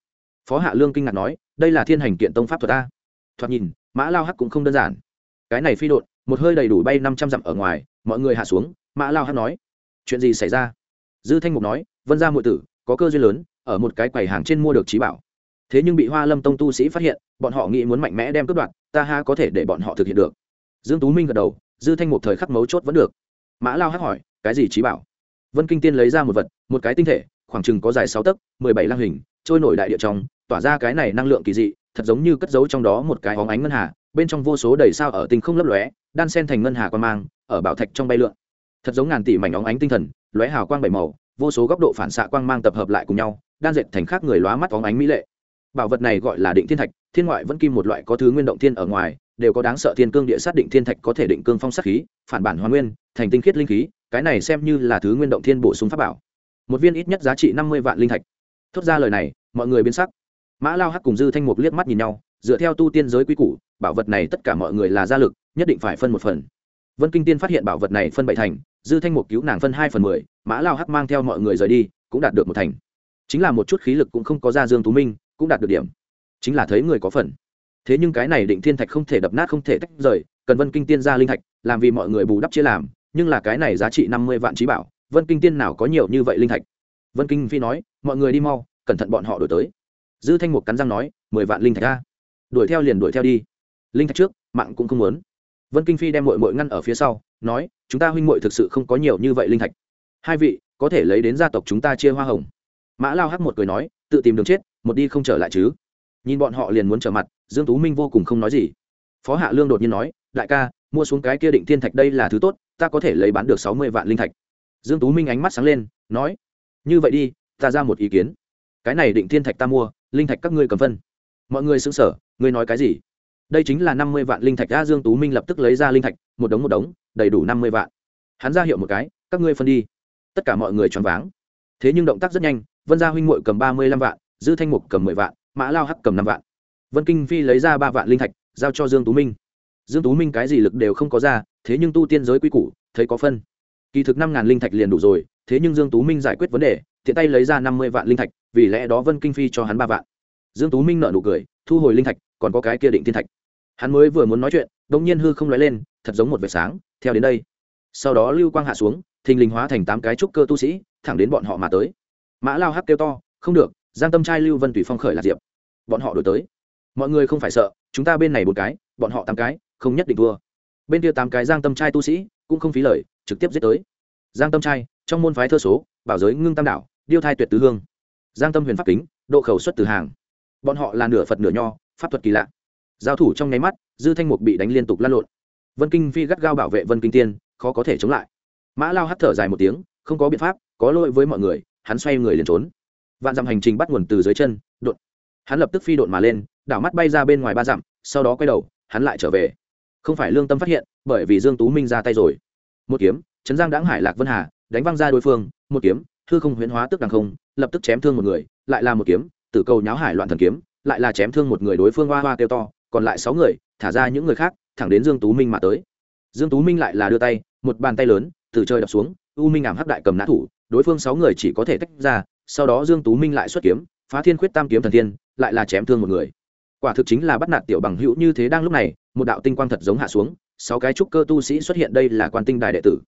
phó hạ lương kinh ngạc nói, đây là thiên hành kiện tông pháp thuật ta thoạt nhìn, mã lao hắc cũng không đơn giản. Cái này phi đột một hơi đầy đủ bay năm trăm dặm ở ngoài, mọi người hạ xuống, mã lao hắc nói, chuyện gì xảy ra? Dư thanh mục nói, vân gia muội tử, có cơ duyên lớn, ở một cái quầy hàng trên mua được trí bảo. Thế nhưng bị hoa lâm tông tu sĩ phát hiện, bọn họ nghĩ muốn mạnh mẽ đem cướp đoạt, ta ha có thể để bọn họ thực hiện được. Dương tú minh gật đầu, dư thanh mục thời khắc mấu chốt vẫn được. Mã lao hắc hỏi, cái gì trí bảo? Vân kinh tiên lấy ra một vật, một cái tinh thể, khoảng chừng có dài sáu tấc, mười bảy lang hình trôi nổi đại địa trong, tỏa ra cái này năng lượng kỳ dị, thật giống như cất giấu trong đó một cái hóng ánh ngân hà, bên trong vô số đầy sao ở tinh không lấp lóe, đan sen thành ngân hà quan mang, ở bảo thạch trong bay lượn. Thật giống ngàn tỷ mảnh óng ánh tinh thần, lóe hào quang bảy màu, vô số góc độ phản xạ quang mang tập hợp lại cùng nhau, đan dệt thành khác người lóa mắt óng ánh mỹ lệ. Bảo vật này gọi là định thiên thạch, thiên ngoại vẫn kim một loại có thứ nguyên động thiên ở ngoài, đều có đáng sợ thiên cương địa sát định thiên thạch có thể định cương phong sát khí, phản bản hoàn nguyên, thành tinh khiết linh khí, cái này xem như là thứ nguyên động thiên bổ sung pháp bảo. Một viên ít nhất giá trị năm mươi vạn linh thạch thốt ra lời này, mọi người biến sắc. Mã lao hắc cùng dư thanh mục liếc mắt nhìn nhau, dựa theo tu tiên giới quy củ, bảo vật này tất cả mọi người là gia lực, nhất định phải phân một phần. Vân kinh tiên phát hiện bảo vật này phân bảy thành, dư thanh mục cứu nàng phân hai phần mười, mã lao hắc mang theo mọi người rời đi, cũng đạt được một thành. Chính là một chút khí lực cũng không có ra dương tú minh, cũng đạt được điểm. Chính là thấy người có phần. Thế nhưng cái này định thiên thạch không thể đập nát, không thể tách rời, cần vân kinh tiên ra linh thạch, làm vì mọi người bù đắp chia làm, nhưng là cái này giá trị năm mươi vạn trí bảo, vân kinh tiên nào có nhiều như vậy linh thạch? Vân kinh phi nói mọi người đi mau, cẩn thận bọn họ đổi tới. Dư thanh mục cắn răng nói, mười vạn linh thạch ra. Đuổi theo liền đuổi theo đi. Linh thạch trước, mạng cũng không muốn. Vân kinh phi đem mội mội ngăn ở phía sau, nói, chúng ta huynh mội thực sự không có nhiều như vậy linh thạch. Hai vị, có thể lấy đến gia tộc chúng ta chia hoa hồng. Mã lao hắc một cười nói, tự tìm đường chết, một đi không trở lại chứ. Nhìn bọn họ liền muốn trở mặt, dương tú minh vô cùng không nói gì. Phó hạ lương đột nhiên nói, đại ca, mua xuống cái kia định thiên thạch đây là thứ tốt, ta có thể lấy bán được sáu mươi vạn linh thạch. Dương tú minh ánh mắt sáng lên, nói, như vậy đi ta ra một ý kiến. Cái này định thiên thạch ta mua, linh thạch các ngươi cầm phân. Mọi người xứng sở ngươi nói cái gì? Đây chính là năm mươi vạn linh thạch, a dương tú minh lập tức lấy ra linh thạch, một đống một đống, đầy đủ năm mươi vạn. Hắn ra hiệu một cái, các ngươi phân đi. Tất cả mọi người choáng váng. Thế nhưng động tác rất nhanh, vân gia huynh muội cầm ba mươi lăm vạn, dư thanh mục cầm mười vạn, mã lao hắc cầm năm vạn. Vân kinh phi lấy ra ba vạn linh thạch, giao cho dương tú minh. Dương tú minh cái gì lực đều không có ra, thế nhưng tu tiên giới quy củ, thấy có phân. Kỳ thực năm ngàn linh thạch liền đủ rồi, thế nhưng dương tú minh giải quyết vấn đề thiện tay lấy ra năm mươi vạn linh thạch, vì lẽ đó vân kinh phi cho hắn ba vạn. Dương tú minh nợ nụ cười, thu hồi linh thạch, còn có cái kia định thiên thạch. Hắn mới vừa muốn nói chuyện, đột nhiên hư không lóe lên, thật giống một vệt sáng, theo đến đây. Sau đó lưu quang hạ xuống, thình lình hóa thành tám cái trúc cơ tu sĩ, thẳng đến bọn họ mà tới. Mã lao hắc kêu to, không được, giang tâm trai lưu vân tùy phong khởi là diệp. Bọn họ đổi tới. Mọi người không phải sợ, chúng ta bên này một cái, bọn họ tám cái, không nhất định thua. Bên kia tám cái giang tâm trai tu sĩ cũng không phí lời, trực tiếp giết tới. Giang tâm trai trong môn phái thơ số, bảo giới ngưng tam đảo, điêu thai tuyệt tứ hương, giang tâm huyền pháp kính, độ khẩu xuất từ hàng. Bọn họ là nửa phật nửa nho, pháp thuật kỳ lạ. Giao thủ trong nháy mắt, dư thanh mục bị đánh liên tục lăn lộn. Vân kinh phi gắt gao bảo vệ vân kinh tiên, khó có thể chống lại. Mã lao hắt thở dài một tiếng, không có biện pháp, có lỗi với mọi người, hắn xoay người liền trốn. Vạn dặm hành trình bắt nguồn từ dưới chân, đột. Hắn lập tức phi đột mà lên, đảo mắt bay ra bên ngoài ba dặm, sau đó quay đầu, hắn lại trở về. Không phải lương tâm phát hiện, bởi vì dương tú minh ra tay rồi. Một kiếm, chấn giang đáng hải lạc vân hà đánh văng ra đối phương, một kiếm, hư không huyễn hóa tức đằng không, lập tức chém thương một người, lại là một kiếm, tử cầu nháo hải loạn thần kiếm, lại là chém thương một người đối phương hoa hoa kêu to, còn lại sáu người, thả ra những người khác, thẳng đến dương tú minh mà tới. Dương tú minh lại là đưa tay, một bàn tay lớn, từ trời đập xuống, u minh ảm hắc đại cầm nã thủ, đối phương sáu người chỉ có thể tách ra, sau đó dương tú minh lại xuất kiếm, phá thiên khuyết tam kiếm thần thiên, lại là chém thương một người. Quả thực chính là bắt nạt tiểu bằng hữu như thế đang lúc này, một đạo tinh quang thật giống hạ xuống, sáu cái trúc cơ tu sĩ xuất hiện đây là quan tinh đài đệ tử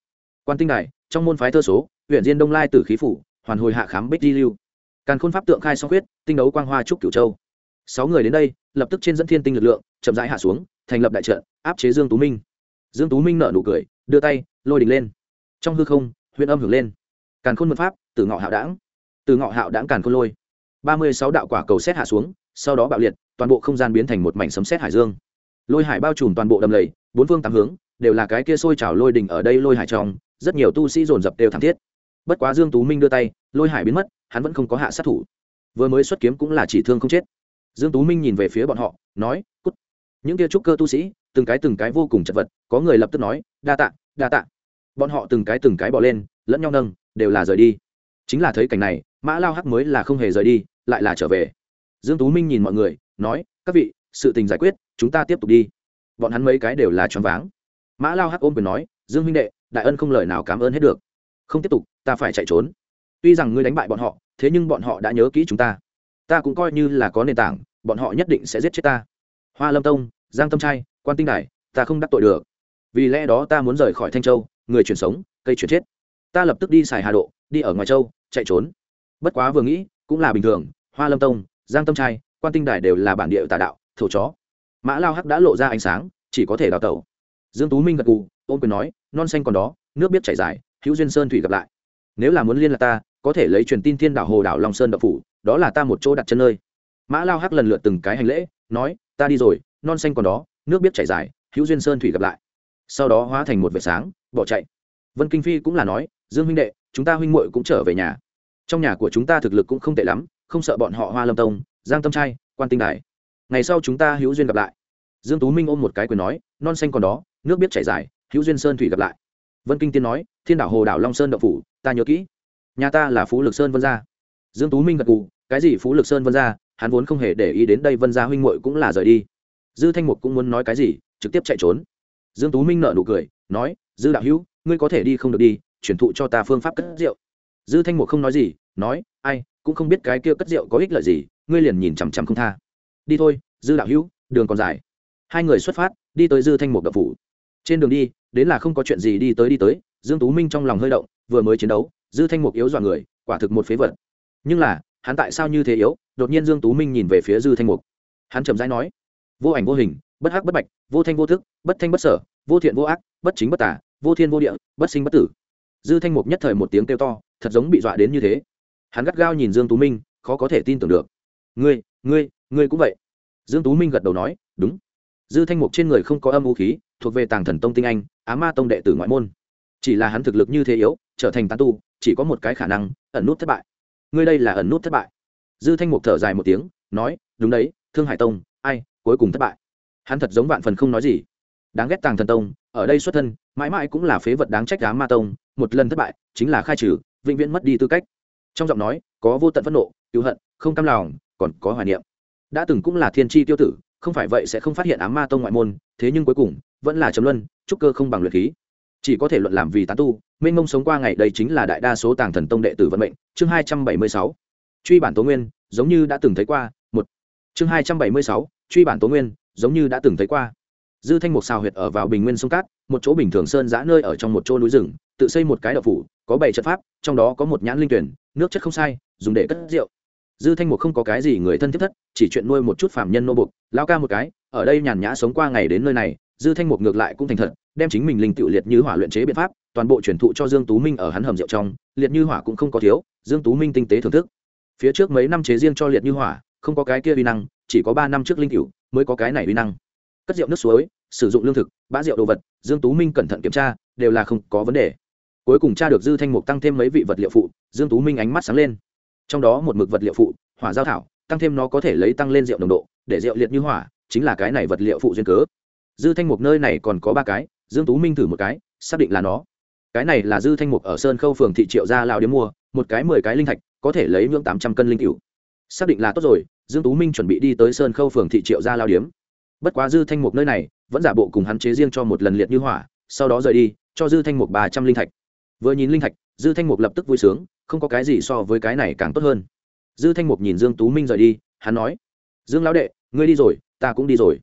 quan tinh đài, trong môn phái thơ số, huyện diên đông lai tử khí phủ, hoàn hồi hạ khám bích di lưu. Càn khôn pháp tượng khai song huyết tinh đấu quang hoa trúc cửu châu. Sáu người đến đây, lập tức trên dẫn thiên tinh lực lượng, chậm rãi hạ xuống, thành lập đại trận, áp chế dương tú minh. Dương tú minh nở nụ cười, đưa tay, lôi đỉnh lên. Trong hư không huyện âm hưởng lên. Càn khôn mật pháp từ ngọ hạo đảng từ ngọ hạo đảng càn khôn lôi. Ba mươi sáu đạo quả cầu xét hạ xuống, sau đó bạo liệt, toàn bộ không gian biến thành một mảnh sấm xét hải dương. Lôi hải bao trùm toàn bộ đầm lầy, bốn phương tám hướng, đều là cái kia sôi trào lôi đỉnh ở đây lôi hải trong rất nhiều tu sĩ dồn dập đều thảm thiết. Bất quá dương tú minh đưa tay, lôi hải biến mất, hắn vẫn không có hạ sát thủ. Vừa mới xuất kiếm cũng là chỉ thương không chết. Dương tú minh nhìn về phía bọn họ, nói, cút. Những kia trúc cơ tu sĩ, từng cái từng cái vô cùng chật vật, có người lập tức nói, đa tạ đa tạ. Bọn họ từng cái từng cái bỏ lên, lẫn nhau nâng, đều là rời đi. Chính là thấy cảnh này, mã lao hắc mới là không hề rời đi, lại là trở về. Dương tú minh nhìn mọi người, nói, các vị, sự tình giải quyết, chúng ta tiếp tục đi. Bọn hắn mấy cái đều là choáng váng. Mã lao hắc ôm quyền nói, dương huynh đệ đại ân không lời nào cảm ơn hết được. Không tiếp tục, ta phải chạy trốn. Tuy rằng ngươi đánh bại bọn họ, thế nhưng bọn họ đã nhớ kỹ chúng ta. Ta cũng coi như là có nền tảng, bọn họ nhất định sẽ giết chết ta. Hoa lâm tông, giang tâm trai, quan tinh đài, ta không đắc tội được. Vì lẽ đó ta muốn rời khỏi thanh châu, người chuyển sống, cây chuyển chết. Ta lập tức đi xài hà độ, đi ở ngoài châu, chạy trốn. Bất quá vừa nghĩ, cũng là bình thường, hoa lâm tông, giang tâm trai, quan tinh đài đều là bản địa tà đạo, thổ chó. Mã lao hắc đã lộ ra ánh sáng, chỉ có thể đào tẩu. Dương tú minh gật cù ôm quyền nói non xanh còn đó, nước biết chảy dài, hữu duyên sơn thủy gặp lại. Nếu là muốn liên lạc ta, có thể lấy truyền tin thiên đảo hồ đảo long sơn đậu phủ, đó là ta một chỗ đặt chân nơi. Mã lao hắc lần lượt từng cái hành lễ, nói, ta đi rồi, non xanh còn đó, nước biết chảy dài, hữu duyên sơn thủy gặp lại. Sau đó hóa thành một vệt sáng, bỏ chạy. Vân kinh phi cũng là nói, dương huynh đệ, chúng ta huynh muội cũng trở về nhà. Trong nhà của chúng ta thực lực cũng không tệ lắm, không sợ bọn họ hoa lâm tông, giang tâm trai, quan tinh đài. Ngày sau chúng ta hữu duyên gặp lại. Dương tú minh ôm một cái quyền nói, non xanh còn đó, nước biết chảy dài hữu duyên sơn thủy gặp lại. Vân kinh tiên nói, thiên đảo hồ đảo long sơn đậu phủ, ta nhớ kỹ. Nhà ta là phú lực sơn vân gia. Dương tú minh gật gù, cái gì phú lực sơn vân gia? Hắn vốn không hề để ý đến đây vân gia huynh muội cũng là rời đi. Dư thanh mục cũng muốn nói cái gì, trực tiếp chạy trốn. Dương tú minh nở nụ cười, nói, dư đạo hữu, ngươi có thể đi không được đi, chuyển thụ cho ta phương pháp cất rượu. Dư thanh mục không nói gì, nói, ai, cũng không biết cái kia cất rượu có ích lợi gì, ngươi liền nhìn chằm chằm không tha. Đi thôi, dư đạo hữu, đường còn dài. Hai người xuất phát, đi tới dư thanh mục đập phủ. Trên đường đi đến là không có chuyện gì đi tới đi tới, dương tú minh trong lòng hơi động, vừa mới chiến đấu, dư thanh mục yếu dọa người, quả thực một phế vật. Nhưng là, hắn tại sao như thế yếu? Đột nhiên dương tú minh nhìn về phía dư thanh mục. Hắn chậm rãi nói, vô ảnh vô hình, bất hắc bất bạch, vô thanh vô thức, bất thanh bất sở, vô thiện vô ác, bất chính bất tả vô thiên vô địa, bất sinh bất tử. Dư thanh mục nhất thời một tiếng kêu to, thật giống bị dọa đến như thế. Hắn gắt gao nhìn dương tú minh, khó có thể tin tưởng được. Ngươi ngươi ngươi cũng vậy. Dương tú minh gật đầu nói, đúng. Dư thanh mục trên người không có âm vũ khí thuộc về tàng thần tông tinh anh, á ma tông đệ tử ngoại môn. Chỉ là hắn thực lực như thế yếu, trở thành tán tu, chỉ có một cái khả năng, ẩn nút thất bại. Ngươi đây là ẩn nút thất bại. Dư thanh mục thở dài một tiếng, nói, đúng đấy, thương hải tông, ai, cuối cùng thất bại. Hắn thật giống vạn phần không nói gì. Đáng ghét tàng thần tông, ở đây xuất thân, mãi mãi cũng là phế vật đáng trách á ma tông, một lần thất bại, chính là khai trừ, vĩnh viễn mất đi tư cách. Trong giọng nói, có vô tận phẫn nộ, cứu hận, không cam lòng, còn có hoài niệm. Đã từng cũng là thiên tri tiêu tử, không phải vậy sẽ không phát hiện ám ma tông ngoại môn, thế nhưng cuối cùng vẫn là chấm luân, trúc cơ không bằng luyện khí. Chỉ có thể luận làm vì tán tu minh mông sống qua ngày đây chính là đại đa số tàng thần tông đệ tử vận mệnh. Chương hai trăm bảy mươi sáu, truy bản tố nguyên, giống như đã từng thấy qua, một. Chương hai trăm bảy mươi sáu, truy bản tố nguyên, giống như đã từng thấy qua. Dư thanh mục xào huyệt ở vào bình nguyên sông cát, một chỗ bình thường sơn giã nơi ở trong một chỗ núi rừng, tự xây một cái đậu phủ, có bảy trận pháp, trong đó có một nhãn linh tuyển, nước chất không sai, dùng để cất rượu. Dư thanh mục không có cái gì người thân thiết thất, chỉ chuyện nuôi một chút phạm nhân nô bục lao ca một cái, ở đây nhàn nhã sống qua ngày đến nơi này dư thanh mục ngược lại cũng thành thật, đem chính mình linh tự liệt như hỏa luyện chế biện pháp, toàn bộ truyền thụ cho dương tú minh ở hắn hầm rượu trong, liệt như hỏa cũng không có thiếu, dương tú minh tinh tế thưởng thức. Phía trước mấy năm chế riêng cho liệt như hỏa, không có cái kia uy năng, chỉ có ba năm trước linh cựu mới có cái này uy năng. Cất rượu nước suối, sử dụng lương thực, bã rượu đồ vật, dương tú minh cẩn thận kiểm tra, đều là không có vấn đề. Cuối cùng tra được dư thanh mục tăng thêm mấy vị vật liệu phụ, dương tú minh ánh mắt sáng lên. Trong đó một mực vật liệu phụ, hỏa giao thảo, tăng thêm nó có thể lấy tăng lên rượu nồng độ, để rượu liệt như hỏa, chính là cái này vật liệu phụ duyên cớ dư thanh mục nơi này còn có ba cái, dương tú minh thử một cái, xác định là nó. Cái này là dư thanh mục ở sơn khâu phường thị triệu gia lao điếm mua, một cái mười cái linh thạch, có thể lấy ngưỡng tám trăm cân linh cựu xác định là tốt rồi, dương tú minh chuẩn bị đi tới sơn khâu phường thị triệu gia lao điếm. Bất quá dư thanh mục nơi này, vẫn giả bộ cùng hắn chế riêng cho một lần liệt như hỏa, sau đó rời đi, cho dư thanh mục ba trăm linh thạch. Vừa nhìn linh thạch, dư thanh mục lập tức vui sướng, không có cái gì so với cái này càng tốt hơn. Dư thanh mục nhìn dương tú minh rời đi, hắn nói, dương lão đệ, ngươi đi rồi, ta cũng đi rồi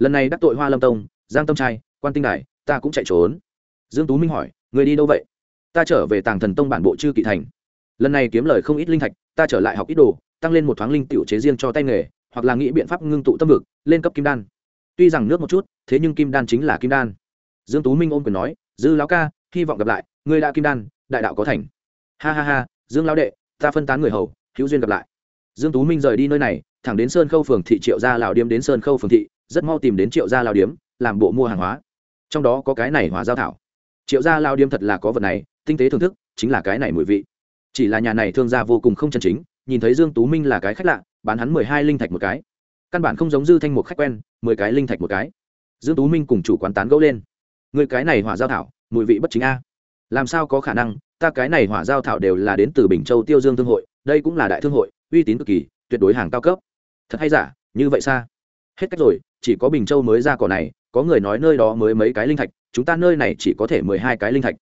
lần này đắc tội hoa lâm tông giang tâm trai quan tinh đài ta cũng chạy trốn dương tú minh hỏi người đi đâu vậy ta trở về tàng thần tông bản bộ chư kỵ thành lần này kiếm lời không ít linh thạch ta trở lại học ít đồ tăng lên một thoáng linh tiểu chế riêng cho tay nghề hoặc là nghĩ biện pháp ngưng tụ tâm vực lên cấp kim đan tuy rằng nước một chút thế nhưng kim đan chính là kim đan dương tú minh ôm quyền nói dư lão ca hy vọng gặp lại ngươi đã kim đan đại đạo có thành ha ha ha dương lão đệ ta phân tán người hầu hữu duyên gặp lại dương tú minh rời đi nơi này thẳng đến sơn khâu phường thị triệu gia lào điếm đến sơn khâu phường thị rất mau tìm đến triệu gia lao điếm, làm bộ mua hàng hóa. Trong đó có cái này hỏa giao thảo. Triệu gia lao điếm thật là có vật này, tinh tế thưởng thức, chính là cái này mùi vị. Chỉ là nhà này thương gia vô cùng không chân chính, nhìn thấy dương tú minh là cái khách lạ, bán hắn mười hai linh thạch một cái. Căn bản không giống dư thanh một khách quen, mười cái linh thạch một cái. Dương tú minh cùng chủ quán tán gẫu lên. Người cái này hỏa giao thảo, mùi vị bất chính a. Làm sao có khả năng, ta cái này hỏa giao thảo đều là đến từ bình châu tiêu dương thương hội, đây cũng là đại thương hội, uy tín cực kỳ, tuyệt đối hàng cao cấp. Thật hay giả, như vậy xa? Hết cách rồi, chỉ có bình châu mới ra cỏ này, có người nói nơi đó mới mấy cái linh thạch, chúng ta nơi này chỉ có thể mười hai cái linh thạch.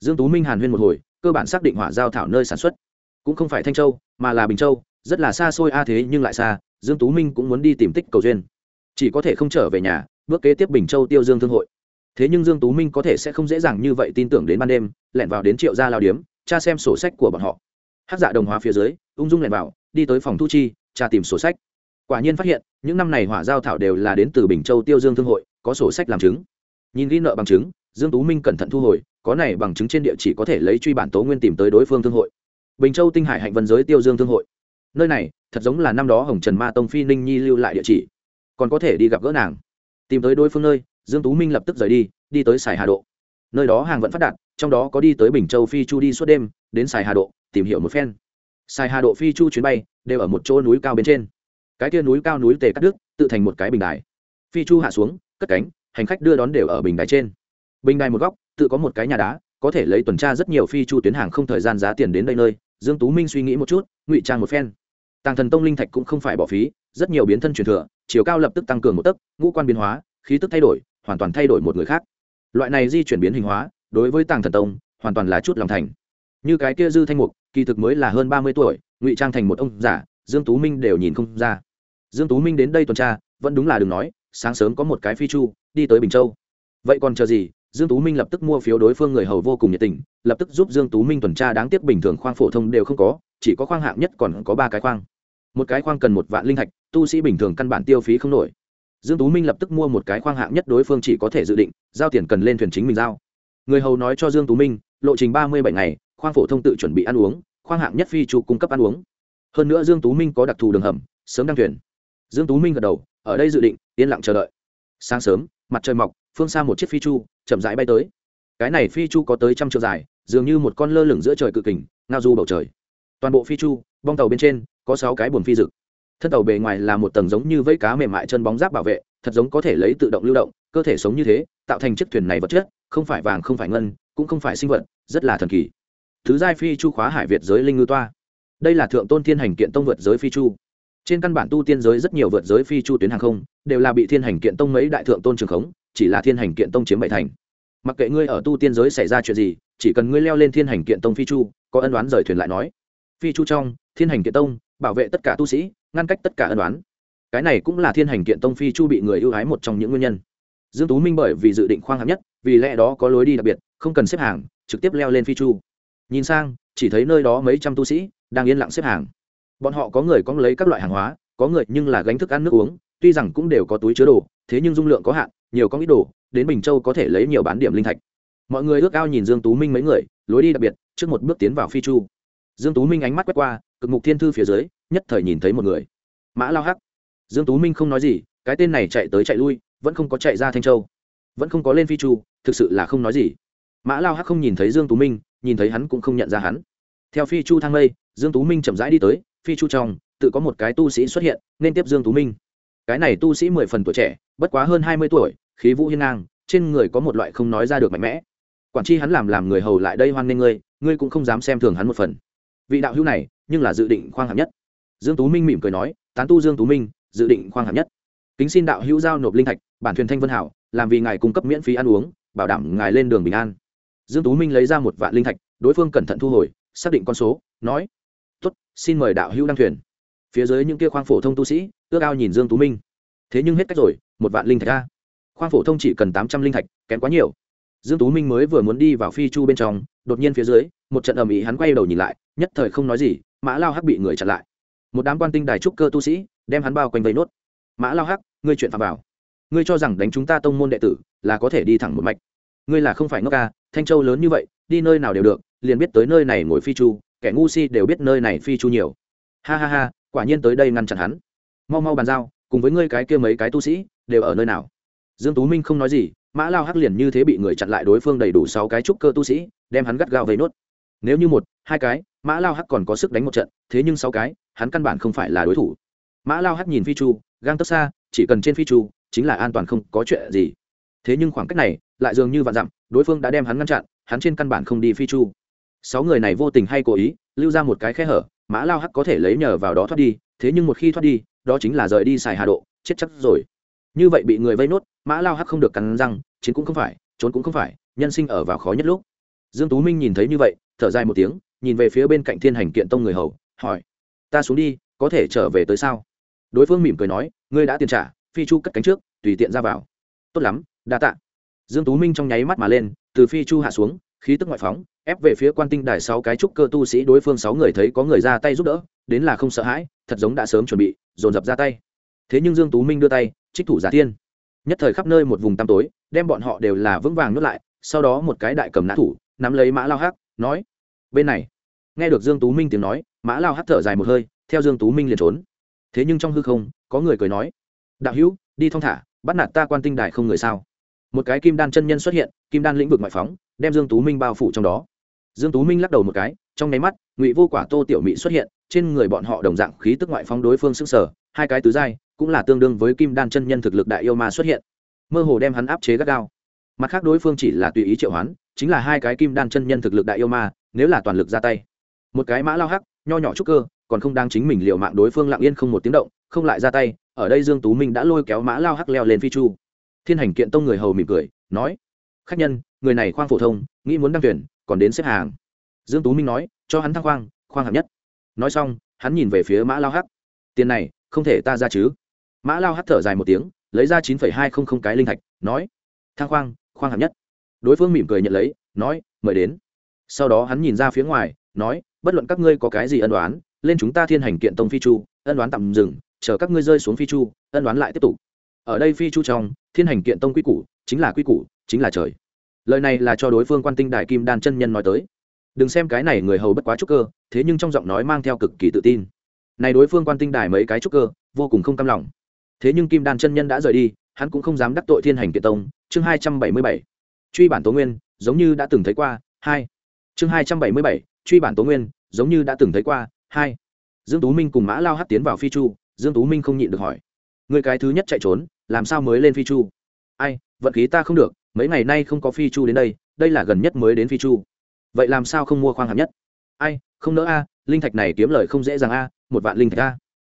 Dương tú minh hàn huyên một hồi, cơ bản xác định hỏa giao thảo nơi sản xuất. Cũng không phải thanh châu, mà là bình châu, rất là xa xôi a thế nhưng lại xa, dương tú minh cũng muốn đi tìm tích cầu duyên. Chỉ có thể không trở về nhà, bước kế tiếp bình châu tiêu dương thương hội. Thế nhưng dương tú minh có thể sẽ không dễ dàng như vậy tin tưởng đến ban đêm, lẻn vào đến triệu gia lao điếm cha xem sổ sách của bọn họ. Hát dạ đồng hóa phía dưới, ung dung lẻn vào, đi tới phòng thu chi cha tìm sổ sách quả nhiên phát hiện, những năm này hỏa giao thảo đều là đến từ bình châu tiêu dương thương hội, có sổ sách làm chứng. Nhìn ghi nợ bằng chứng, dương tú minh cẩn thận thu hồi, có này bằng chứng trên địa chỉ có thể lấy truy bản tố nguyên tìm tới đối phương thương hội. Bình châu tinh hải hạnh vân giới tiêu dương thương hội. Nơi này, thật giống là năm đó hồng trần ma tông phi ninh nhi lưu lại địa chỉ. Còn có thể đi gặp gỡ nàng. Tìm tới đối phương nơi, dương tú minh lập tức rời đi đi tới sài hà độ. Nơi đó hàng vẫn phát đạt, trong đó có đi tới bình châu phi chu đi suốt đêm, đến sài hà độ, tìm hiểu một phen. Sài hà độ phi chu chuyến bay, đều ở một chỗ núi cao bên trên cái kia núi cao núi tề cắt đứt, tự thành một cái bình đài. Phi chu hạ xuống, cất cánh, hành khách đưa đón đều ở bình đài trên. Bình đài một góc, tự có một cái nhà đá, có thể lấy tuần tra rất nhiều phi chu tuyến hàng không thời gian giá tiền đến đây nơi. Dương tú minh suy nghĩ một chút, ngụy trang một phen. Tàng thần tông linh thạch cũng không phải bỏ phí, rất nhiều biến thân truyền thừa, chiều cao lập tức tăng cường một tấc, ngũ quan biến hóa, khí tức thay đổi, hoàn toàn thay đổi một người khác. Loại này di chuyển biến hình hóa, đối với tàng thần tông, hoàn toàn là chút lòng thành. Như cái kia dư thanh mục, kỳ thực mới là hơn ba mươi tuổi, ngụy trang thành một ông giả dương tú minh đều nhìn không ra dương tú minh đến đây tuần tra, vẫn đúng là đừng nói, sáng sớm có một cái phi chu, đi tới bình châu. Vậy còn chờ gì? Dương tú minh lập tức mua phiếu đối phương người hầu vô cùng nhiệt tình, lập tức giúp dương tú minh tuần tra đáng tiếc bình thường khoang phổ thông đều không có, chỉ có khoang hạng nhất còn có ba cái khoang. Một cái khoang cần một vạn linh thạch, tu sĩ bình thường căn bản tiêu phí không nổi. Dương tú minh lập tức mua một cái khoang hạng nhất đối phương chỉ có thể dự định, giao tiền cần lên thuyền chính mình giao. Người hầu nói cho dương tú minh, lộ trình ba mươi bảy ngày, khoang phổ thông tự chuẩn bị ăn uống, khoang hạng nhất phi chu cung cấp ăn uống. Hơn nữa dương tú minh có đặc thù đường hầm, sớm đăng thuyền dương tú minh gật đầu, ở đây dự định, yên lặng chờ đợi. Sáng sớm, mặt trời mọc, phương xa một chiếc phi chu, chậm rãi bay tới. Cái này phi chu có tới trăm triệu dài, dường như một con lơ lửng giữa trời cự kình, ngao du bầu trời. Toàn bộ phi chu, bong tàu bên trên, có sáu cái buồn phi rực thân tàu bề ngoài là một tầng giống như vây cá mềm mại chân bóng giáp bảo vệ, thật giống có thể lấy tự động lưu động, cơ thể sống như thế, tạo thành chiếc thuyền này vật chất, không phải vàng, không phải ngân, cũng không phải sinh vật, rất là thần kỳ. Thứ giai phi chu khóa hải việt giới linh ngư toa. Đây là thượng tôn thiên hành kiện tông vượt giới phi chu trên căn bản tu tiên giới rất nhiều vượt giới phi chu tuyến hàng không, đều là bị thiên hành kiện tông mấy đại thượng tôn trường khống, chỉ là thiên hành kiện tông chiếm bảy thành. Mặc kệ ngươi ở tu tiên giới xảy ra chuyện gì, chỉ cần ngươi leo lên thiên hành kiện tông phi chu, có ân đoán rời thuyền lại nói. Phi chu trong, thiên hành kiện tông, bảo vệ tất cả tu sĩ, ngăn cách tất cả ân đoán cái này cũng là thiên hành kiện tông phi chu bị người ưu ái một trong những nguyên nhân. Dương tú minh bởi vì dự định khoang hạng nhất, vì lẽ đó có lối đi đặc biệt, không cần xếp hàng, trực tiếp leo lên phi chu. Nhìn sang, chỉ thấy nơi đó mấy trăm tu sĩ đang yên lặng xếp hàng bọn họ có người có lấy các loại hàng hóa, có người nhưng là gánh thức ăn nước uống, tuy rằng cũng đều có túi chứa đồ, thế nhưng dung lượng có hạn, nhiều có ít đồ, đến bình châu có thể lấy nhiều bán điểm linh thạch. Mọi người ước ao nhìn dương tú minh mấy người, lối đi đặc biệt, trước một bước tiến vào phi chu. Dương tú minh ánh mắt quét qua, cực mục thiên thư phía dưới, nhất thời nhìn thấy một người. Mã lao hắc. Dương tú minh không nói gì, cái tên này chạy tới chạy lui, vẫn không có chạy ra thanh châu. Vẫn không có lên phi chu, thực sự là không nói gì. Mã lao hắc không nhìn thấy dương tú minh, nhìn thấy hắn cũng không nhận ra hắn. Theo phi chu thang mây, dương tú minh chậm rãi đi tới phi chu trong, tự có một cái tu sĩ xuất hiện, nên tiếp dương tú minh. Cái này tu sĩ mười phần tuổi trẻ, bất quá hơn hai mươi tuổi, khí vũ hiên ngang, trên người có một loại không nói ra được mạnh mẽ. Quản chi hắn làm làm người hầu lại đây hoan nghênh ngươi ngươi cũng không dám xem thường hắn một phần. Vị đạo hữu này, nhưng là dự định khoang hạng nhất. Dương tú minh mỉm cười nói, tán tu dương tú minh, dự định khoang hạng nhất. Kính xin đạo hữu giao nộp linh thạch, bản thuyền thanh vân hảo, làm vì ngài cung cấp miễn phí ăn uống, bảo đảm ngài lên đường bình an. Dương tú minh lấy ra một vạn linh thạch, đối phương cẩn thận thu hồi, xác định con số, nói tốt, xin mời đạo hữu đăng thuyền. Phía dưới những kia khoang phổ thông tu sĩ, ước ao nhìn dương tú minh. Thế nhưng hết cách rồi, một vạn linh thạch ra khoang phổ thông chỉ cần tám trăm linh thạch, kém quá nhiều. Dương tú minh mới vừa muốn đi vào phi chu bên trong, đột nhiên phía dưới, một trận ầm ĩ hắn quay đầu nhìn lại, nhất thời không nói gì, mã lao hắc bị người chặn lại. Một đám quan tinh đài trúc cơ tu sĩ, đem hắn bao quanh vây nốt. Mã lao hắc, ngươi chuyện phạm vào. Ngươi cho rằng đánh chúng ta tông môn đệ tử là có thể đi thẳng một mạch. Ngươi là không phải ngốc ca, thanh châu lớn như vậy, đi nơi nào đều được, liền biết tới nơi này ngồi phi chu kẻ ngu si đều biết nơi này phi chu nhiều. Ha ha ha, quả nhiên tới đây ngăn chặn hắn. Mau mau bàn giao, cùng với ngươi cái kia mấy cái tu sĩ, đều ở nơi nào? Dương tú minh không nói gì, mã lao hắc liền như thế bị người chặn lại đối phương đầy đủ sáu cái trúc cơ tu sĩ, đem hắn gắt gao vây nốt. Nếu như một, hai cái, mã lao hắc còn có sức đánh một trận, thế nhưng sáu cái, hắn căn bản không phải là đối thủ. Mã lao hắc nhìn phi chu, gang tấp xa, chỉ cần trên phi chu, chính là an toàn không có chuyện gì. Thế nhưng khoảng cách này, lại dường như vạn dặm, đối phương đã đem hắn ngăn chặn, hắn trên căn bản không đi phi chu sáu người này vô tình hay cố ý, lưu ra một cái khe hở, mã lao hắc có thể lấy nhờ vào đó thoát đi, thế nhưng một khi thoát đi, đó chính là rời đi xài hà độ, chết chắc rồi. Như vậy bị người vây nốt, mã lao hắc không được cắn răng, chiến cũng không phải, trốn cũng không phải, nhân sinh ở vào khó nhất lúc. Dương tú minh nhìn thấy như vậy, thở dài một tiếng, nhìn về phía bên cạnh thiên hành kiện tông người hầu, hỏi, ta xuống đi, có thể trở về tới sao? Đối phương mỉm cười nói, ngươi đã tiền trả, phi chu cất cánh trước, tùy tiện ra vào. Tốt lắm, đa tạ. Dương tú minh trong nháy mắt mà lên, từ phi chu hạ xuống khí tức ngoại phóng, ép về phía quan tinh đài sáu cái trúc cơ tu sĩ đối phương sáu người thấy có người ra tay giúp đỡ, đến là không sợ hãi, thật giống đã sớm chuẩn bị, dồn dập ra tay. Thế nhưng dương tú minh đưa tay, trích thủ giả tiên. Nhất thời khắp nơi một vùng tăm tối, đem bọn họ đều là vững vàng nuốt lại, sau đó một cái đại cầm nã thủ, nắm lấy mã lao hắc, nói, bên này. Nghe được dương tú minh tiếng nói, mã lao hắc thở dài một hơi, theo dương tú minh liền trốn. Thế nhưng trong hư không, có người cười nói, đạo hữu, đi thong thả, bắt nạt ta quan tinh đài không người sao? Một cái kim đan chân nhân xuất hiện, kim đan lĩnh vực ngoại phóng đem dương tú minh bao phủ trong đó. Dương tú minh lắc đầu một cái, trong nháy mắt, ngụy vô quả tô tiểu mỹ xuất hiện, trên người bọn họ đồng dạng khí tức ngoại phóng đối phương sức sở hai cái tứ giai cũng là tương đương với kim đan chân nhân thực lực đại yêu ma xuất hiện. Mơ hồ đem hắn áp chế gắt gao. Mặt khác đối phương chỉ là tùy ý triệu hoán, chính là hai cái kim đan chân nhân thực lực đại yêu ma, nếu là toàn lực ra tay. Một cái mã lao hắc, nho nhỏ trúc cơ, còn không đang chính mình liệu mạng đối phương lặng yên không một tiếng động, không lại ra tay, ở đây dương tú minh đã lôi kéo mã lao hắc leo lên phi chu. Thiên hành kiện tông người hầu mỉm cười, nói, khách nhân người này khoang phổ thông, nghĩ muốn đăng tuyển, còn đến xếp hàng. Dương tú minh nói, cho hắn thăng khoang khoang hạng nhất. Nói xong, hắn nhìn về phía mã lao hắc. Tiền này, không thể ta ra chứ. Mã lao Hắc thở dài một tiếng, lấy ra chín hai không không cái linh thạch, nói thang khoang khoang hạng nhất. Đối phương mỉm cười nhận lấy, nói, mời đến. Sau đó hắn nhìn ra phía ngoài, nói, bất luận các ngươi có cái gì ân đoán lên chúng ta thiên hành kiện tông phi chu, ân đoán tạm dừng, chờ các ngươi rơi xuống phi chu, ân đoán lại tiếp tục. Ở đây phi chu trong, thiên hành kiện tông quy củ chính là quy củ, chính là trời lời này là cho đối phương quan tinh đại kim đan chân nhân nói tới. Đừng xem cái này người hầu bất quá trúc cơ, thế nhưng trong giọng nói mang theo cực kỳ tự tin. Này đối phương quan tinh đài mấy cái trúc cơ, vô cùng không cam lòng. Thế nhưng kim đan chân nhân đã rời đi, hắn cũng không dám đắc tội thiên hành kiệt tông. Chương hai trăm bảy mươi bảy. Truy bản tố nguyên, giống như đã từng thấy qua, hai. Chương hai trăm bảy mươi bảy. Truy bản tố nguyên, giống như đã từng thấy qua, hai. Dương tú minh cùng mã lao hắt tiến vào phi chu, dương tú minh không nhịn được hỏi. Người cái thứ nhất chạy trốn, làm sao mới lên phi chu? Ai, vận khí ta không được mấy ngày nay không có phi chu đến đây đây là gần nhất mới đến phi chu. Vậy làm sao không mua khoang hạng nhất? Ai, không nỡ a, linh thạch này kiếm lời không dễ dàng a, một vạn linh thạch a.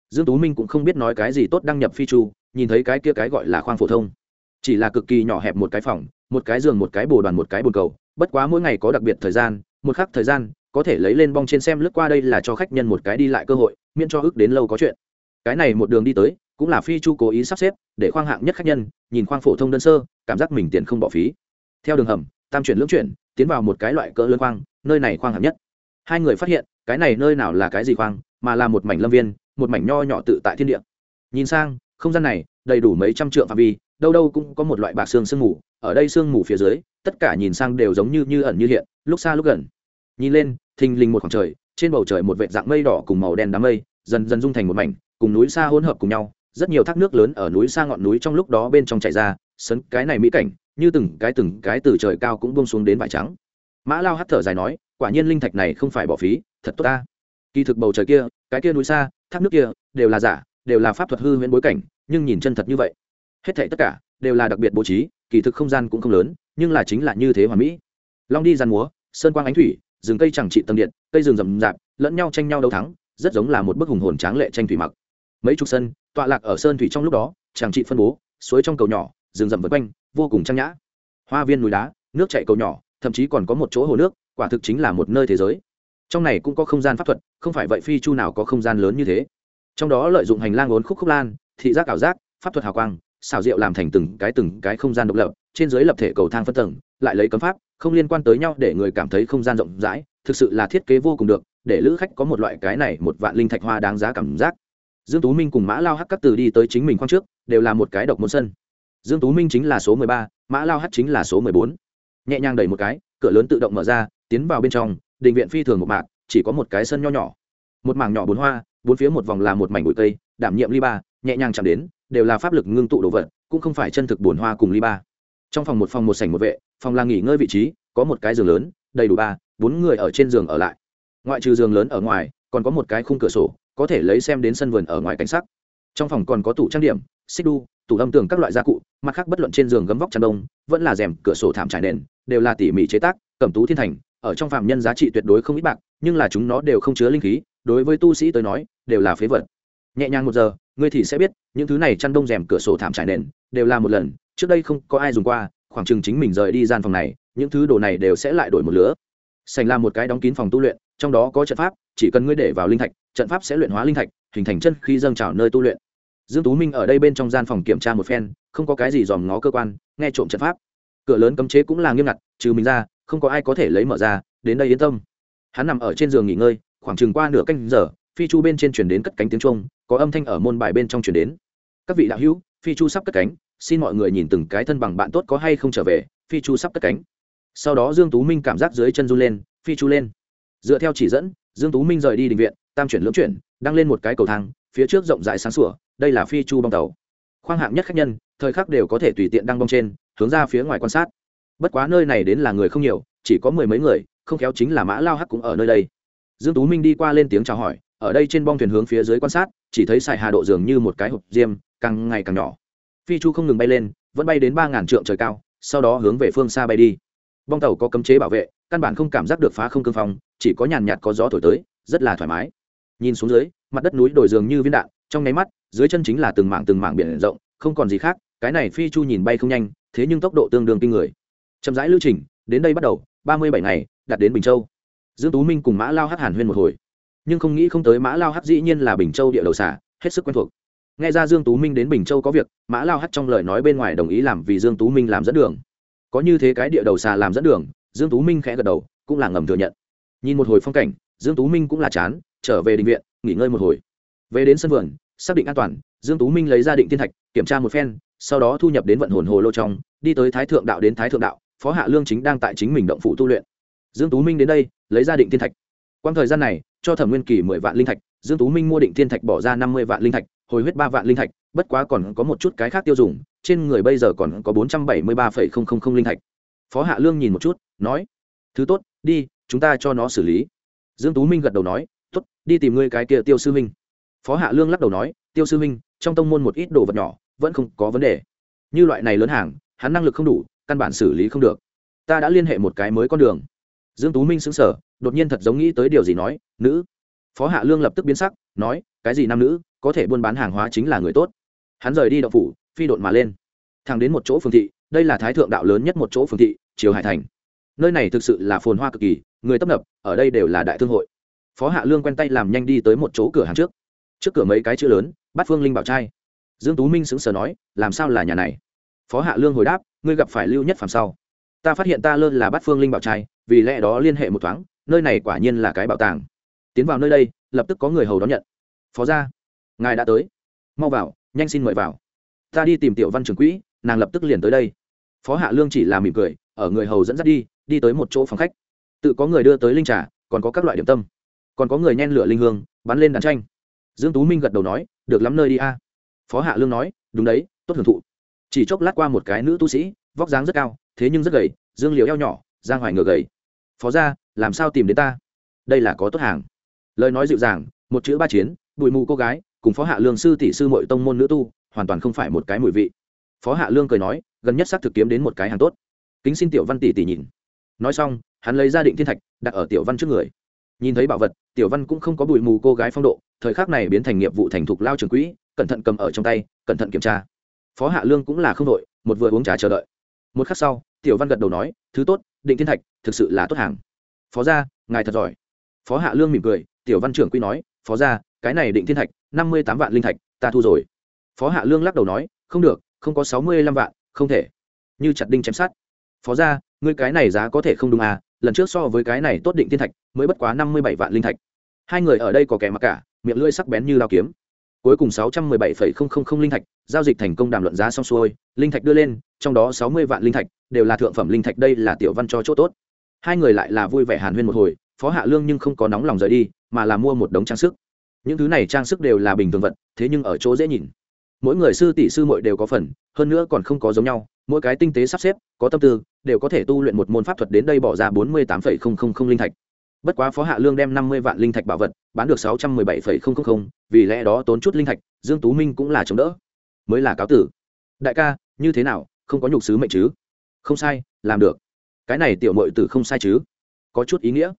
Dương tú minh cũng không biết nói cái gì tốt đăng nhập phi chu, nhìn thấy cái kia cái gọi là khoang phổ thông. Chỉ là cực kỳ nhỏ hẹp một cái phòng, một cái giường, một cái bồ đoàn, một cái bồn cầu. Bất quá mỗi ngày có đặc biệt thời gian, một khắc thời gian, có thể lấy lên bong trên xem lướt qua đây là cho khách nhân một cái đi lại cơ hội, miễn cho ức đến lâu có chuyện. Cái này một đường đi tới cũng là phi chu cố ý sắp xếp, để khoang hạng nhất khách nhân, nhìn khoang phổ thông đơn sơ, cảm giác mình tiền không bỏ phí. Theo đường hầm, tam chuyển lưỡng chuyển, tiến vào một cái loại cỡ lớn khoang, nơi này khoang hạng nhất. Hai người phát hiện, cái này nơi nào là cái gì khoang, mà là một mảnh lâm viên, một mảnh nho nhỏ tự tại thiên địa. Nhìn sang, không gian này, đầy đủ mấy trăm trượng phạm vi, đâu đâu cũng có một loại bạc xương sương mù. Ở đây sương mù phía dưới, tất cả nhìn sang đều giống như như ẩn như hiện, lúc xa lúc gần. Nhìn lên, thình lình một khoảng trời, trên bầu trời một vệt dạng mây đỏ cùng màu đen đám mây, dần dần dung thành một mảnh, cùng núi xa hỗn hợp cùng nhau rất nhiều thác nước lớn ở núi xa ngọn núi trong lúc đó bên trong chảy ra, sấn cái này mỹ cảnh, như từng cái từng cái từ trời cao cũng buông xuống đến vải trắng. Mã lao hắt thở dài nói, quả nhiên linh thạch này không phải bỏ phí, thật tốt ta. Kỳ thực bầu trời kia, cái kia núi xa, thác nước kia, đều là giả, đều là pháp thuật hư huyễn bối cảnh, nhưng nhìn chân thật như vậy. Hết thảy tất cả, đều là đặc biệt bố trí, kỳ thực không gian cũng không lớn, nhưng là chính là như thế hoàn mỹ. Long đi giàn múa, sơn quang ánh thủy, rừng cây chẳng trị tầng điện, cây rừng rậm rạp, lẫn nhau tranh nhau đấu thắng, rất giống là một bức hùng hồn tráng lệ tranh thủy mặc mấy chục sân, tọa lạc ở sơn thủy trong lúc đó chàng trị phân bố, suối trong cầu nhỏ, rừng rậm vượt quanh, vô cùng trang nhã. Hoa viên núi đá, nước chảy cầu nhỏ, thậm chí còn có một chỗ hồ nước, quả thực chính là một nơi thế giới. Trong này cũng có không gian pháp thuật, không phải vậy phi chu nào có không gian lớn như thế. Trong đó lợi dụng hành lang ốn khúc khúc lan, thị giác ảo giác, pháp thuật hào quang xào rượu làm thành từng cái từng cái không gian độc lập, trên dưới lập thể cầu thang phân tầng, lại lấy cấm pháp, không liên quan tới nhau để người cảm thấy không gian rộng rãi, thực sự là thiết kế vô cùng được, để lữ khách có một loại cái này một vạn linh thạch hoa đáng giá cảm giác dương tú minh cùng mã lao hắc các từ đi tới chính mình khoang trước đều là một cái độc môn sân. Dương tú minh chính là số mười ba, mã lao hắc chính là số mười bốn. nhẹ nhàng đẩy một cái cửa lớn tự động mở ra tiến vào bên trong đình viện phi thường một mạc chỉ có một cái sân nho nhỏ. Một mảng nhỏ bốn hoa bốn phía một vòng là một mảnh bụi cây đảm nhiệm ly ba nhẹ nhàng chạm đến đều là pháp lực ngưng tụ đồ vật cũng không phải chân thực bồn hoa cùng ly ba. Trong phòng một phòng một sảnh một vệ phòng là nghỉ ngơi vị trí có một cái giường lớn đầy đủ ba bốn người ở trên giường ở lại. Ngoại trừ giường lớn ở ngoài còn có một cái khung cửa sổ có thể lấy xem đến sân vườn ở ngoài cảnh sắc. Trong phòng còn có tủ trang điểm, xích đu, tủ âm tường các loại gia cụ, mặt khác bất luận trên giường gấm vóc chăn đông, vẫn là rèm cửa sổ thảm trải nền, đều là tỉ mỉ chế tác, cẩm tú thiên thành, ở trong phạm nhân giá trị tuyệt đối không ít bạc, nhưng là chúng nó đều không chứa linh khí, đối với tu sĩ tới nói, đều là phế vật. Nhẹ nhàng một giờ, ngươi thì sẽ biết, những thứ này chăn đông rèm cửa sổ thảm trải nền, đều là một lần, trước đây không có ai dùng qua, khoảng chừng chính mình rời đi gian phòng này, những thứ đồ này đều sẽ lại đổi một lứa. Sành là một cái đóng kín phòng tu luyện, trong đó có trận pháp chỉ cần ngươi để vào linh thạch, trận pháp sẽ luyện hóa linh thạch, hình thành chân khi dâng trào nơi tu luyện. Dương tú minh ở đây bên trong gian phòng kiểm tra một phen, không có cái gì dòm ngó cơ quan, nghe trộm trận pháp. Cửa lớn cấm chế cũng là nghiêm ngặt, trừ mình ra, không có ai có thể lấy mở ra, đến đây yên tâm. Hắn nằm ở trên giường nghỉ ngơi, khoảng chừng qua nửa canh giờ, phi chu bên trên chuyển đến cất cánh tiếng trung có âm thanh ở môn bài bên trong chuyển đến. Các vị đạo hữu, phi chu sắp cất cánh, xin mọi người nhìn từng cái thân bằng bạn tốt có hay không trở về, phi chu sắp cất cánh. Sau đó dương tú minh cảm giác dưới chân run lên, phi chu lên. Dựa theo chỉ dẫn dương tú minh rời đi đình viện, tam chuyển lưỡng chuyển, đăng lên một cái cầu thang, phía trước rộng rãi sáng sủa, đây là phi chu bong tàu. Khoang hạng nhất khách nhân, thời khắc đều có thể tùy tiện đăng bong trên, hướng ra phía ngoài quan sát. Bất quá nơi này đến là người không nhiều, chỉ có mười mấy người, không khéo chính là mã lao hắc cũng ở nơi đây. Dương tú minh đi qua lên tiếng chào hỏi, ở đây trên bong thuyền hướng phía dưới quan sát, chỉ thấy xài hà độ dường như một cái hộp diêm, càng ngày càng nhỏ. Phi chu không ngừng bay lên, vẫn bay đến ba ngàn trượng trời cao, sau đó hướng về phương xa bay đi bong tàu có cấm chế bảo vệ, căn bản không cảm giác được phá không cương phong, chỉ có nhàn nhạt có gió thổi tới, rất là thoải mái. Nhìn xuống dưới, mặt đất núi đổi dường như viên đạn, trong nháy mắt, dưới chân chính là từng mảng từng mảng biển rộng, không còn gì khác, cái này phi chu nhìn bay không nhanh, thế nhưng tốc độ tương đương kinh người. Chậm rãi lưu trình, đến đây bắt đầu, ba mươi bảy ngày đạt đến bình châu. Dương tú minh cùng mã lao Hát hàn huyên một hồi. Nhưng không nghĩ không tới mã lao Hát dĩ nhiên là bình châu địa đầu xả hết sức quen thuộc. Nghe ra dương tú minh đến bình châu có việc, mã lao Hát trong lời nói bên ngoài đồng ý làm vì dương tú minh làm dẫn đường có như thế cái địa đầu xà làm dẫn đường, dương tú minh khẽ gật đầu, cũng là ngầm thừa nhận. Nhìn một hồi phong cảnh, dương tú minh cũng là chán, trở về định viện, nghỉ ngơi một hồi. Về đến sân vườn, xác định an toàn, dương tú minh lấy ra định thiên thạch, kiểm tra một phen, sau đó thu nhập đến vận hồn hồ lô trong, đi tới thái thượng đạo đến thái thượng đạo, phó hạ lương chính đang tại chính mình động phủ tu luyện. Dương tú minh đến đây, lấy ra định thiên thạch. Quang thời gian này, cho thẩm nguyên kỳ mười vạn linh thạch, dương tú minh mua định thiên thạch bỏ ra năm mươi vạn linh thạch, hồi huyết ba vạn linh thạch, bất quá còn có một chút cái khác tiêu dùng trên người bây giờ còn có bốn trăm bảy mươi ba phẩy không không không linh thạch. Phó hạ lương nhìn một chút, nói, thứ tốt, đi, chúng ta cho nó xử lý. Dương tú minh gật đầu nói, tốt, đi tìm ngươi cái kia tiêu sư minh. Phó hạ lương lắc đầu nói, tiêu sư minh, trong tông môn một ít đồ vật nhỏ, vẫn không có vấn đề. Như loại này lớn hàng, hắn năng lực không đủ, căn bản xử lý không được. Ta đã liên hệ một cái mới con đường. Dương tú minh sững sờ, đột nhiên thật giống nghĩ tới điều gì nói, nữ. Phó hạ lương lập tức biến sắc, nói, cái gì nam nữ, có thể buôn bán hàng hóa chính là người tốt. Hắn rời đi đậu phủ phi độn mà lên. Thẳng đến một chỗ phương thị, đây là thái thượng đạo lớn nhất một chỗ phường thị, triều hải thành. Nơi này thực sự là phồn hoa cực kỳ, người tấp nập, ở đây đều là đại thương hội. Phó hạ lương quen tay làm nhanh đi tới một chỗ cửa hàng trước. Trước cửa mấy cái chữ lớn, bắt phương linh bảo trai. Dương tú minh sững sờ nói, làm sao là nhà này? Phó hạ lương hồi đáp, ngươi gặp phải lưu nhất phàm sau. Ta phát hiện ta lơ là bắt phương linh bảo trai, vì lẽ đó liên hệ một thoáng, nơi này quả nhiên là cái bảo tàng. Tiến vào nơi đây, lập tức có người hầu đón nhận. Phó gia, ngài đã tới. Mau vào, nhanh xin mời vào ta đi tìm tiểu văn trưởng quỹ, nàng lập tức liền tới đây. Phó hạ lương chỉ là mỉm cười, ở người hầu dẫn dắt đi đi tới một chỗ phòng khách. Tự có người đưa tới linh trà, còn có các loại điểm tâm. Còn có người nhen lửa linh hương, bắn lên đàn tranh. Dương tú minh gật đầu nói, được lắm nơi đi a. Phó hạ lương nói, đúng đấy, tốt hưởng thụ. Chỉ chốc lát qua một cái nữ tu sĩ, vóc dáng rất cao, thế nhưng rất gầy, dương liều eo nhỏ giang hoài ngựa gầy. Phó ra làm sao tìm đến ta? Đây là có tốt hàng. Lời nói dịu dàng, một chữ ba chiến, bụi mù cô gái, cùng phó hạ lương sư tỷ sư mội tông môn nữ tu hoàn toàn không phải một cái mùi vị. Phó hạ lương cười nói, gần nhất xác thực kiếm đến một cái hàng tốt. Kính xin tiểu văn tỷ tỷ nhìn. Nói xong, hắn lấy ra định thiên thạch, đặt ở tiểu văn trước người. Nhìn thấy bảo vật, tiểu văn cũng không có bụi mù cô gái phong độ, thời khắc này biến thành nghiệp vụ thành thục lao trường quỹ, cẩn thận cầm ở trong tay, cẩn thận kiểm tra. Phó hạ lương cũng là không đội một vừa uống trà chờ đợi. Một khắc sau, tiểu văn gật đầu nói, thứ tốt, định thiên thạch, thực sự là tốt hàng. Phó gia, ngài thật giỏi. Phó hạ lương mỉm cười, tiểu văn trưởng quy nói, phó gia, cái này định thiên thạch, năm mươi tám vạn linh thạch, ta thu rồi phó hạ lương lắc đầu nói, không được, không có sáu mươi lăm vạn, không thể. Như chặt đinh chém sát phó gia, ngươi cái này giá có thể không đúng à lần trước so với cái này tốt định thiên thạch, mới bất quá năm mươi bảy vạn linh thạch. Hai người ở đây có kẻ mặc cả, miệng lưỡi sắc bén như lao kiếm. Cuối cùng sáu trăm mười bảy phẩy không không không linh thạch, giao dịch thành công đàm luận giá xong xuôi, linh thạch đưa lên, trong đó sáu mươi vạn linh thạch đều là thượng phẩm linh thạch, đây là tiểu văn cho chỗ tốt. Hai người lại là vui vẻ hàn huyên một hồi, phó hạ lương nhưng không có nóng lòng rời đi, mà là mua một đống trang sức. Những thứ này trang sức đều là bình thường vật, thế nhưng ở chỗ dễ nhìn mỗi người sư tỷ sư muội đều có phần, hơn nữa còn không có giống nhau, mỗi cái tinh tế sắp xếp, có tâm tư, đều có thể tu luyện một môn pháp thuật đến đây bỏ ra bốn mươi tám phẩy không không không linh thạch. Bất quá phó hạ lương đem năm mươi vạn linh thạch bảo vật, bán được sáu trăm mười bảy phẩy không không không, vì lẽ đó tốn chút linh thạch, dương tú minh cũng là chống đỡ. Mới là cáo tử. Đại ca, như thế nào, không có nhục sứ mệnh chứ? Không sai, làm được. Cái này tiểu mội tử không sai chứ? Có chút ý nghĩa.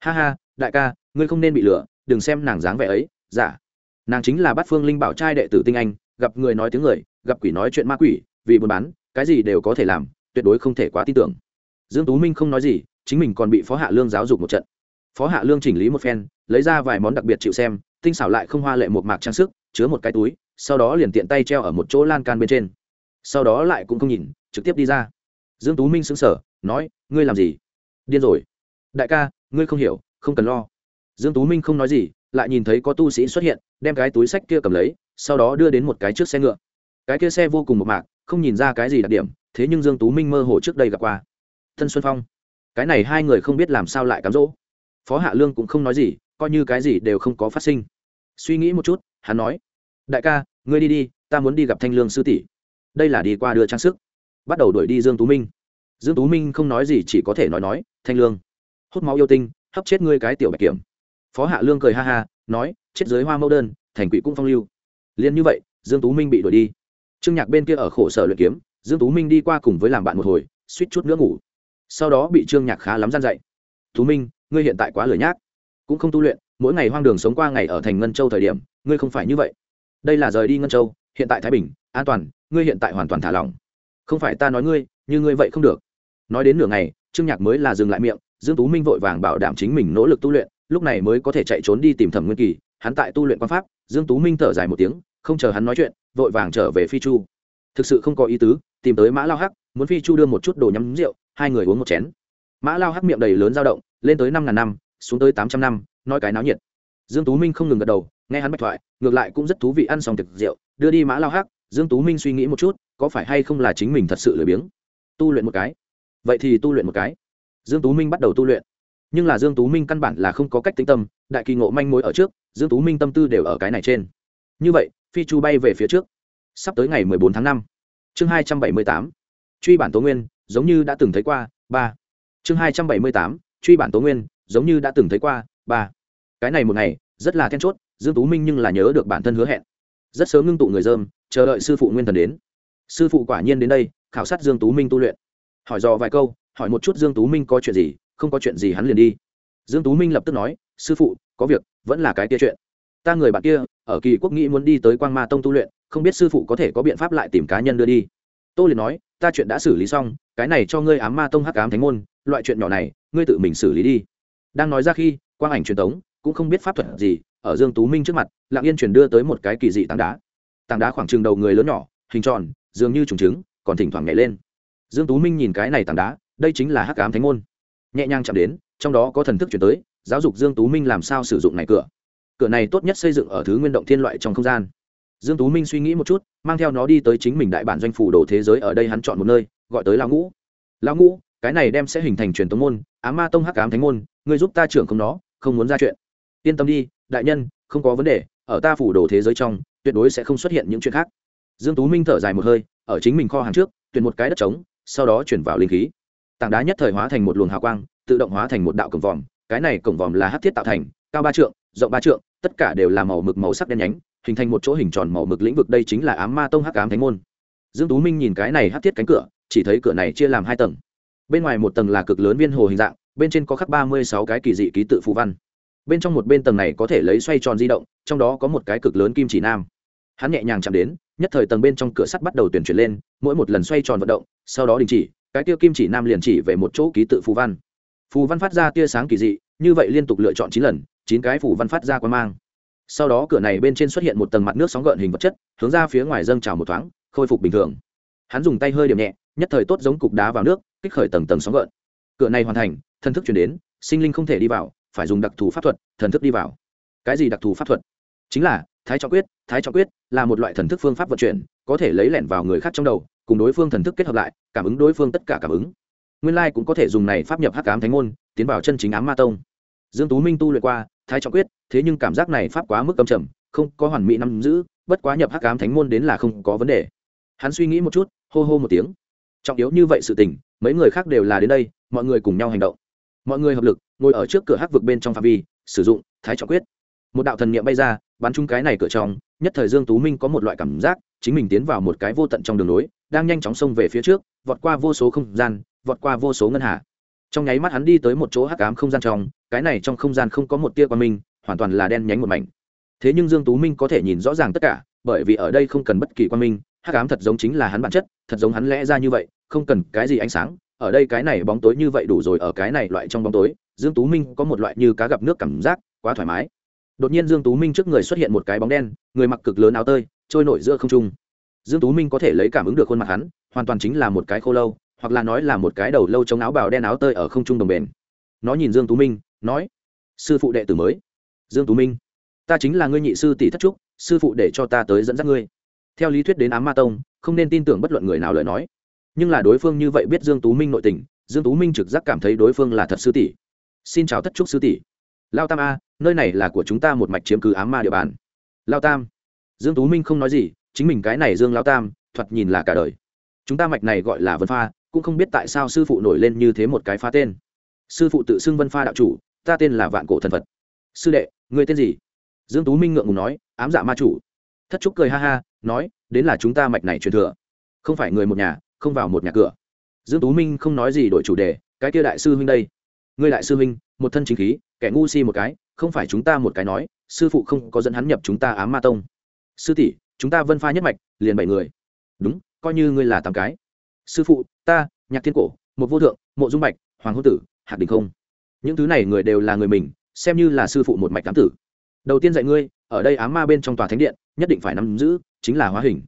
Ha ha, đại ca, ngươi không nên bị lừa, đừng xem nàng dáng vẻ ấy. Giả nàng chính là bát phương linh bảo trai đệ tử tinh anh gặp người nói tiếng người, gặp quỷ nói chuyện ma quỷ, vì buôn bán, cái gì đều có thể làm, tuyệt đối không thể quá tin tưởng. Dương tú minh không nói gì, chính mình còn bị phó hạ lương giáo dục một trận. Phó hạ lương chỉnh lý một phen, lấy ra vài món đặc biệt chịu xem, tinh xảo lại không hoa lệ một mạc trang sức, chứa một cái túi, sau đó liền tiện tay treo ở một chỗ lan can bên trên. Sau đó lại cũng không nhìn, trực tiếp đi ra. Dương tú minh sững sờ, nói, ngươi làm gì? Điên rồi. Đại ca, ngươi không hiểu, không cần lo. Dương tú minh không nói gì, lại nhìn thấy có tu sĩ xuất hiện, đem cái túi sách kia cầm lấy sau đó đưa đến một cái trước xe ngựa. Cái kia xe vô cùng một mạc, không nhìn ra cái gì đặc điểm, thế nhưng dương tú minh mơ hồ trước đây gặp qua. Thân xuân phong. Cái này hai người không biết làm sao lại cám dỗ. Phó hạ lương cũng không nói gì, coi như cái gì đều không có phát sinh. Suy nghĩ một chút, hắn nói, đại ca, ngươi đi đi, ta muốn đi gặp thanh lương sư tỷ. Đây là đi qua đưa trang sức. Bắt đầu đuổi đi dương tú minh. Dương tú minh không nói gì, chỉ có thể nói nói, thanh lương, hút máu yêu tinh, hấp chết ngươi cái tiểu bạch kiểm. Phó hạ lương cười ha ha, nói, chết dưới hoa mẫu đơn, thành quỷ cũng phong lưu liền như vậy, dương tú minh bị đuổi đi. Trương nhạc bên kia ở khổ sở luyện kiếm, dương tú minh đi qua cùng với làm bạn một hồi, suýt chút nữa ngủ. Sau đó bị trương nhạc khá lắm gian dậy tú minh, ngươi hiện tại quá lười nhác, cũng không tu luyện, mỗi ngày hoang đường sống qua ngày ở thành ngân châu thời điểm, ngươi không phải như vậy. Đây là rời đi ngân châu, hiện tại thái bình, an toàn, ngươi hiện tại hoàn toàn thả lỏng. Không phải ta nói ngươi, như ngươi vậy không được. Nói đến nửa ngày, trương nhạc mới là dừng lại miệng, dương tú minh vội vàng bảo đảm chính mình nỗ lực tu luyện, lúc này mới có thể chạy trốn đi tìm thẩm nguyên kỳ, hắn tại tu luyện quan pháp dương tú minh thở dài một tiếng, không chờ hắn nói chuyện, vội vàng trở về phi chu. Thực sự không có ý tứ, tìm tới mã lao hắc, muốn phi chu đưa một chút đồ nhắm rượu, hai người uống một chén. Mã lao hắc miệng đầy lớn dao động, lên tới năm ngàn năm, xuống tới tám trăm năm, nói cái náo nhiệt. Dương tú minh không ngừng gật đầu, nghe hắn bạch thoại, ngược lại cũng rất thú vị ăn xong thực rượu, đưa đi mã lao hắc. Dương tú minh suy nghĩ một chút, có phải hay không là chính mình thật sự lười biếng? Tu luyện một cái. Vậy thì tu luyện một cái. Dương tú minh bắt đầu tu luyện nhưng là dương tú minh căn bản là không có cách tĩnh tâm, đại kỳ ngộ manh mối ở trước, dương tú minh tâm tư đều ở cái này trên như vậy, phi chu bay về phía trước sắp tới ngày 14 tháng 5. chương 278. truy bản tố nguyên, giống như đã từng thấy qua, ba chương 278. truy bản tố nguyên, giống như đã từng thấy qua, ba cái này một ngày, rất là then chốt, dương tú minh nhưng là nhớ được bản thân hứa hẹn rất sớm ngưng tụ người dơm, chờ đợi sư phụ nguyên thần đến sư phụ quả nhiên đến đây, khảo sát dương tú minh tu luyện hỏi dò vài câu, hỏi một chút dương tú minh có chuyện gì không có chuyện gì hắn liền đi. Dương tú minh lập tức nói, sư phụ, có việc, vẫn là cái kia chuyện. Ta người bạn kia, ở kỳ quốc nghĩ muốn đi tới quang ma tông tu luyện, không biết sư phụ có thể có biện pháp lại tìm cá nhân đưa đi. Tô liền nói, ta chuyện đã xử lý xong, cái này cho ngươi ám ma tông hắc ám thánh môn, loại chuyện nhỏ này, ngươi tự mình xử lý đi. Đang nói ra khi, quang ảnh truyền tống, cũng không biết pháp thuật gì, ở dương tú minh trước mặt, lặng yên truyền đưa tới một cái kỳ dị tảng đá. Tảng đá khoảng chừng đầu người lớn nhỏ, hình tròn, dường như trùng trứng, còn thỉnh thoảng nhảy lên. Dương tú minh nhìn cái này tảng đá, đây chính là hắc ám thánh môn nhẹ nhàng chạm đến, trong đó có thần thức chuyển tới, giáo dục dương tú minh làm sao sử dụng này cửa. Cửa này tốt nhất xây dựng ở thứ nguyên động thiên loại trong không gian. Dương tú minh suy nghĩ một chút, mang theo nó đi tới chính mình đại bản doanh phủ đồ thế giới ở đây hắn chọn một nơi, gọi tới lão ngũ. Lão ngũ, cái này đem sẽ hình thành truyền tống môn ám ma tông hắc ám thánh môn, ngươi giúp ta trưởng không nó, không muốn ra chuyện. Yên tâm đi, đại nhân, không có vấn đề, ở ta phủ đồ thế giới trong, tuyệt đối sẽ không xuất hiện những chuyện khác. Dương tú minh thở dài một hơi, ở chính mình kho hàng trước, tuyển một cái đất trống, sau đó chuyển vào linh khí tảng đá nhất thời hóa thành một luồng hào quang, tự động hóa thành một đạo cổng vòm. Cái này cổng vòm là hắc thiết tạo thành, cao ba trượng, rộng ba trượng, tất cả đều là màu mực màu sắc đen nhánh, hình thành một chỗ hình tròn màu mực lĩnh vực. Đây chính là ám ma tông hắc ám thánh môn. Dương tú minh nhìn cái này hắc thiết cánh cửa, chỉ thấy cửa này chia làm hai tầng. Bên ngoài một tầng là cực lớn viên hồ hình dạng, bên trên có khắc ba mươi sáu cái kỳ dị ký tự phù văn. Bên trong một bên tầng này có thể lấy xoay tròn di động, trong đó có một cái cực lớn kim chỉ nam. Hắn nhẹ nhàng chạm đến, nhất thời tầng bên trong cửa sắt bắt đầu tuyển chuyển lên, mỗi một lần xoay tròn vận động, sau đó đình chỉ cái tiêu kim chỉ nam liền chỉ về một chỗ ký tự phù văn. Phù văn phát ra tia sáng kỳ dị, như vậy liên tục lựa chọn chín lần, chín cái phù văn phát ra quan mang. Sau đó cửa này bên trên xuất hiện một tầng mặt nước sóng gợn hình vật chất, hướng ra phía ngoài dâng trào một thoáng, khôi phục bình thường. Hắn dùng tay hơi điểm nhẹ, nhất thời tốt giống cục đá vào nước, kích khởi tầng tầng sóng gợn. Cửa này hoàn thành, thần thức chuyển đến, sinh linh không thể đi vào, phải dùng đặc thù pháp thuật, thần thức đi vào. Cái gì đặc thù pháp thuật? Chính là, thái trọng quyết, thái trọng quyết là một loại thần thức phương pháp vận chuyển, có thể lấy lẻn vào người khác trong đầu cùng đối phương thần thức kết hợp lại, cảm ứng đối phương tất cả cảm ứng. Nguyên lai cũng có thể dùng này pháp nhập hắc ám thánh môn, tiến vào chân chính ám ma tông. Dương tú minh tu luyện qua, thái trọng quyết, thế nhưng cảm giác này pháp quá mức cầm trầm, không có hoàn mỹ nắm giữ, bất quá nhập hắc ám thánh môn đến là không có vấn đề. Hắn suy nghĩ một chút, hô hô một tiếng. Trọng yếu như vậy sự tình, mấy người khác đều là đến đây, mọi người cùng nhau hành động. Mọi người hợp lực, ngồi ở trước cửa hắc vực bên trong phạm vi, sử dụng thái trọng quyết. Một đạo thần niệm bay ra, bắn chung cái này cửa trong, nhất thời dương tú minh có một loại cảm giác chính mình tiến vào một cái vô tận trong đường lối, đang nhanh chóng xông về phía trước, vọt qua vô số không gian, vọt qua vô số ngân hà. Trong nháy mắt hắn đi tới một chỗ hắc ám không gian trong, cái này trong không gian không có một tia quan minh, hoàn toàn là đen nhánh một mảnh. Thế nhưng dương tú minh có thể nhìn rõ ràng tất cả, bởi vì ở đây không cần bất kỳ quan minh, hắc ám thật giống chính là hắn bản chất, thật giống hắn lẽ ra như vậy, không cần cái gì ánh sáng, ở đây cái này bóng tối như vậy đủ rồi, ở cái này loại trong bóng tối, dương tú minh có một loại như cá gặp nước cảm giác, quá thoải mái. Đột nhiên dương tú minh trước người xuất hiện một cái bóng đen, người mặc cực lớn áo tơi trôi nổi giữa không trung. Dương tú minh có thể lấy cảm ứng được khuôn mặt hắn, hoàn toàn chính là một cái khô lâu, hoặc là nói là một cái đầu lâu chống áo bào đen áo tơi ở không trung đồng bền. Nó nhìn dương tú minh, nói, sư phụ đệ tử mới. Dương tú minh, ta chính là ngươi nhị sư tỷ thất trúc, sư phụ để cho ta tới dẫn dắt ngươi. Theo lý thuyết đến ám ma tông, không nên tin tưởng bất luận người nào lời nói. Nhưng là đối phương như vậy biết dương tú minh nội tình, dương tú minh trực giác cảm thấy đối phương là thật sư tỷ. Xin chào thất trúc sư tỷ. Lao tam a, nơi này là của chúng ta một mạch chiếm cứ ám ma địa bàn. Lao tam dương tú minh không nói gì, chính mình cái này dương Lão tam, thoạt nhìn là cả đời. Chúng ta mạch này gọi là vân pha, cũng không biết tại sao sư phụ nổi lên như thế một cái phá tên. Sư phụ tự xưng vân pha đạo chủ, ta tên là vạn cổ thần phật. Sư đệ, người tên gì? Dương tú minh ngượng ngùng nói, ám dạ ma chủ. Thất trúc cười ha ha, nói, đến là chúng ta mạch này truyền thừa. Không phải người một nhà, không vào một nhà cửa. Dương tú minh không nói gì đổi chủ đề, cái kia đại sư huynh đây. Ngươi đại sư huynh, một thân chính khí, kẻ ngu si một cái, không phải chúng ta một cái nói, sư phụ không có dẫn hắn nhập chúng ta ám ma tông sư tỷ, chúng ta vân pha nhất mạch, liền bảy người. Đúng, coi như ngươi là tám cái. Sư phụ, ta, nhạc thiên cổ một vô thượng, mộ dung bạch, hoàng hôn tử hạt đình không. Những thứ này người đều là người mình, xem như là sư phụ một mạch tám tử. Đầu tiên dạy ngươi, ở đây ám ma bên trong tòa thánh điện, nhất định phải nắm giữ, chính là hóa hình.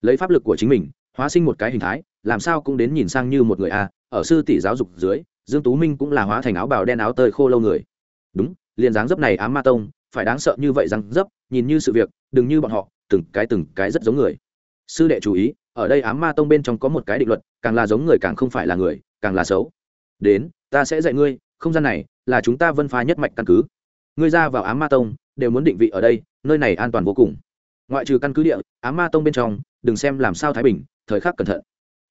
Lấy pháp lực của chính mình, hóa sinh một cái hình thái, làm sao cũng đến nhìn sang như một người a. Ở sư tỷ giáo dục dưới, dương tú minh cũng là hóa thành áo bào đen áo tơi khô lâu người. Đúng, liền dáng dấp này ám ma tông phải đáng sợ như vậy rằng dấp, nhìn như sự việc, đừng như bọn họ, từng cái từng cái rất giống người. Sư đệ chú ý, ở đây ám ma tông bên trong có một cái định luật, càng là giống người càng không phải là người, càng là xấu. Đến, ta sẽ dạy ngươi, không gian này là chúng ta vân pha nhất mạch căn cứ. Ngươi ra vào ám ma tông, đều muốn định vị ở đây, nơi này an toàn vô cùng. Ngoại trừ căn cứ địa, ám ma tông bên trong, đừng xem làm sao thái bình, thời khắc cẩn thận.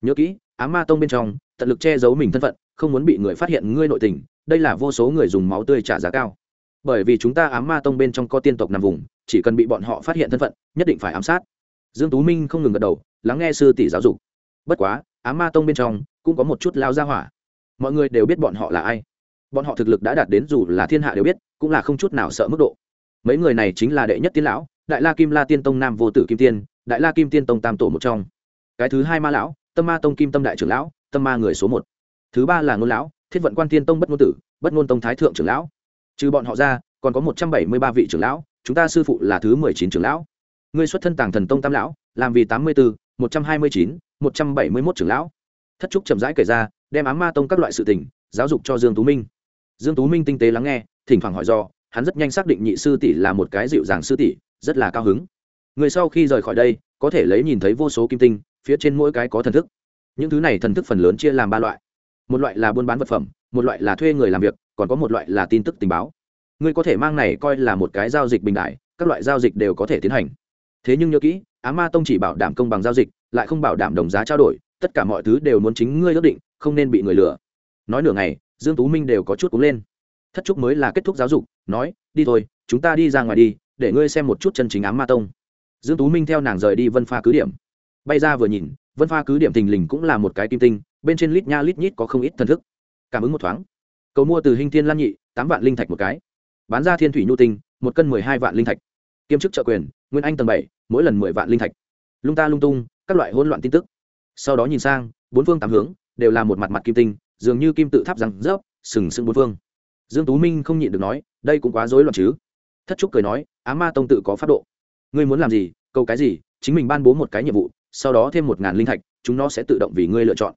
Nhớ kỹ, ám ma tông bên trong, tận lực che giấu mình thân phận, không muốn bị người phát hiện ngươi nội tình, đây là vô số người dùng máu tươi trả giá cao bởi vì chúng ta ám ma tông bên trong có tiên tộc nằm vùng, chỉ cần bị bọn họ phát hiện thân phận, nhất định phải ám sát. Dương tú minh không ngừng gật đầu, lắng nghe sư tỷ giáo dục. Bất quá, ám ma tông bên trong cũng có một chút lao ra hỏa. Mọi người đều biết bọn họ là ai. Bọn họ thực lực đã đạt đến dù là thiên hạ đều biết, cũng là không chút nào sợ mức độ. Mấy người này chính là đệ nhất tiên lão, đại la kim la tiên tông nam vô tử kim tiên, đại la kim tiên tông tam tổ một trong. Cái thứ hai ma lão, tâm ma tông kim tâm đại trưởng lão, tâm ma người số một. Thứ ba là ngôn lão, thiết vận quan tiên tông bất ngôn tử, bất ngôn tông thái thượng trưởng lão trừ bọn họ ra, còn có một trăm bảy mươi ba vị trưởng lão, chúng ta sư phụ là thứ mười chín trưởng lão. Ngươi xuất thân tàng thần tông tam lão, làm vì tám mươi bốn một trăm hai mươi chín, một trăm bảy mươi mốt trưởng lão. Thất trúc chậm rãi kể ra, đem ám ma tông các loại sự tình, giáo dục cho dương tú minh. Dương tú minh tinh tế lắng nghe, thỉnh thoảng hỏi do, hắn rất nhanh xác định nhị sư tỷ là một cái dịu dàng sư tỷ, rất là cao hứng. Người sau khi rời khỏi đây, có thể lấy nhìn thấy vô số kim tinh, phía trên mỗi cái có thần thức. Những thứ này thần thức phần lớn chia làm ba loại. Một loại là buôn bán vật phẩm, một loại là thuê người làm việc còn có một loại là tin tức tình báo. Ngươi có thể mang này coi là một cái giao dịch bình đại, các loại giao dịch đều có thể tiến hành. Thế nhưng nhớ kỹ, á ma tông chỉ bảo đảm công bằng giao dịch, lại không bảo đảm đồng giá trao đổi, tất cả mọi thứ đều muốn chính ngươi ước định, không nên bị người lừa. Nói nửa ngày, dương tú minh đều có chút cúng lên. Thất trúc mới là kết thúc giáo dục, nói, đi thôi, chúng ta đi ra ngoài đi, để ngươi xem một chút chân chính ám ma tông. Dương tú minh theo nàng rời đi vân pha cứ điểm. Bay ra vừa nhìn, vân pha cứ điểm thình lình cũng là một cái kim tinh, bên trên lít nha lít nhít có không ít thần thức. Cảm ứng một thoáng cầu mua từ hình thiên lan nhị, tám vạn linh thạch một cái. Bán ra thiên thủy nhu tinh, một cân mười hai vạn linh thạch. Kiêm chức trợ quyền, nguyên anh tầng bảy, mỗi lần mười vạn linh thạch. Lung ta lung tung, các loại hỗn loạn tin tức. Sau đó nhìn sang, bốn phương tám hướng, đều là một mặt mặt kim tinh, dường như kim tự tháp răng rớp, sừng sững bốn phương. Dương tú minh không nhịn được nói, đây cũng quá rối loạn chứ. Thất trúc cười nói, á ma tông tự có pháp độ. Ngươi muốn làm gì câu cái gì, chính mình ban bố một cái nhiệm vụ, sau đó thêm một ngàn linh thạch, chúng nó sẽ tự động vì ngươi lựa chọn.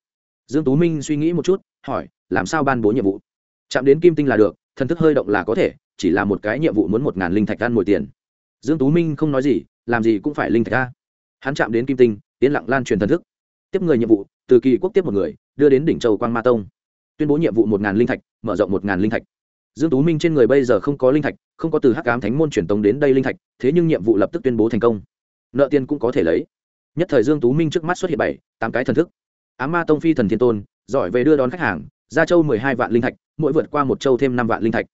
Dương tú minh suy nghĩ một chút, hỏi, làm sao ban bố nhiệm vụ? Chạm đến kim tinh là được, thần thức hơi động là có thể, chỉ là một cái nhiệm vụ muốn một ngàn linh thạch ăn mồi tiền. Dương tú minh không nói gì, làm gì cũng phải linh thạch ra. Hắn chạm đến kim tinh tiến lặng lan truyền thần thức. Tiếp người nhiệm vụ, từ kỳ quốc tiếp một người, đưa đến đỉnh châu quang ma tông. Tuyên bố nhiệm vụ một ngàn linh thạch, mở rộng một ngàn linh thạch. Dương tú minh trên người bây giờ không có linh thạch, không có từ hắc ám thánh môn truyền tống đến đây linh thạch, thế nhưng nhiệm vụ lập tức tuyên bố thành công. Nợ tiền cũng có thể lấy. Nhất thời dương tú minh trước mắt xuất hiện bảy, tám cái thần thức. Ám ma tông phi thần thiên tôn, giỏi về đưa đón khách hàng gia châu mười hai vạn linh thạch, mỗi vượt qua một châu thêm năm vạn linh thạch.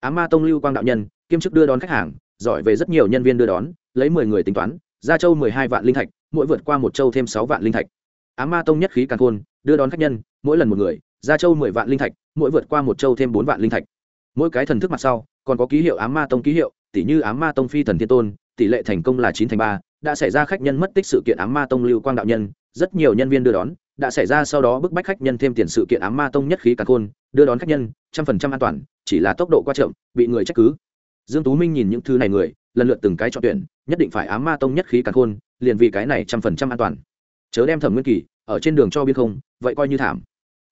Á ma tông lưu quang đạo nhân, kiêm chức đưa đón khách hàng, giỏi về rất nhiều nhân viên đưa đón, lấy mười người tính toán, gia châu mười hai vạn linh thạch, mỗi vượt qua một châu thêm sáu vạn linh thạch. Á ma tông nhất khí càng khôn, đưa đón khách nhân, mỗi lần một người, gia châu mười vạn linh thạch, mỗi vượt qua một châu thêm bốn vạn linh thạch. Mỗi cái thần thức mặt sau, còn có ký hiệu á ma tông ký hiệu tỷ như á ma tông phi thần thiên tôn, tỷ lệ thành công là chín thành ba, đã xảy ra khách nhân mất tích sự kiện á ma tông lưu quang đạo nhân rất nhiều nhân viên đưa đón, đã xảy ra sau đó bức bách khách nhân thêm tiền sự kiện ám ma tông nhất khí càn khôn, đưa đón khách nhân, trăm phần trăm an toàn, chỉ là tốc độ qua chậm, bị người trách cứ. Dương tú minh nhìn những thứ này người, lần lượt từng cái chọn tuyển, nhất định phải ám ma tông nhất khí càn khôn, liền vì cái này trăm phần trăm an toàn. Chớ đem thẩm nguyên kỳ, ở trên đường cho biết không, vậy coi như thảm.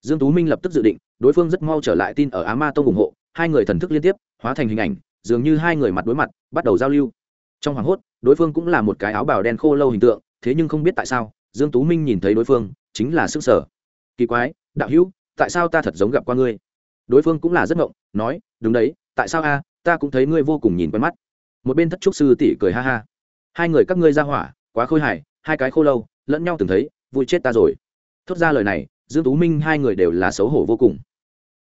Dương tú minh lập tức dự định, đối phương rất mau trở lại tin ở ám ma tông ủng hộ, hai người thần thức liên tiếp, hóa thành hình ảnh, dường như hai người mặt đối mặt, bắt đầu giao lưu. Trong hoàng hốt, đối phương cũng là một cái áo bào đen khô lâu hình tượng, thế nhưng không biết tại sao dương tú minh nhìn thấy đối phương, chính là sức sở. Kỳ quái, đạo hữu, tại sao ta thật giống gặp qua ngươi? Đối phương cũng là rất ngộng, nói, đúng đấy, tại sao a, ta cũng thấy ngươi vô cùng nhìn quen mắt. Một bên thất trúc sư tỷ cười ha ha. Hai người các ngươi ra hỏa, quá khôi hài, hai cái khô lâu, lẫn nhau từng thấy, vui chết ta rồi. Thốt ra lời này, dương tú minh hai người đều là xấu hổ vô cùng.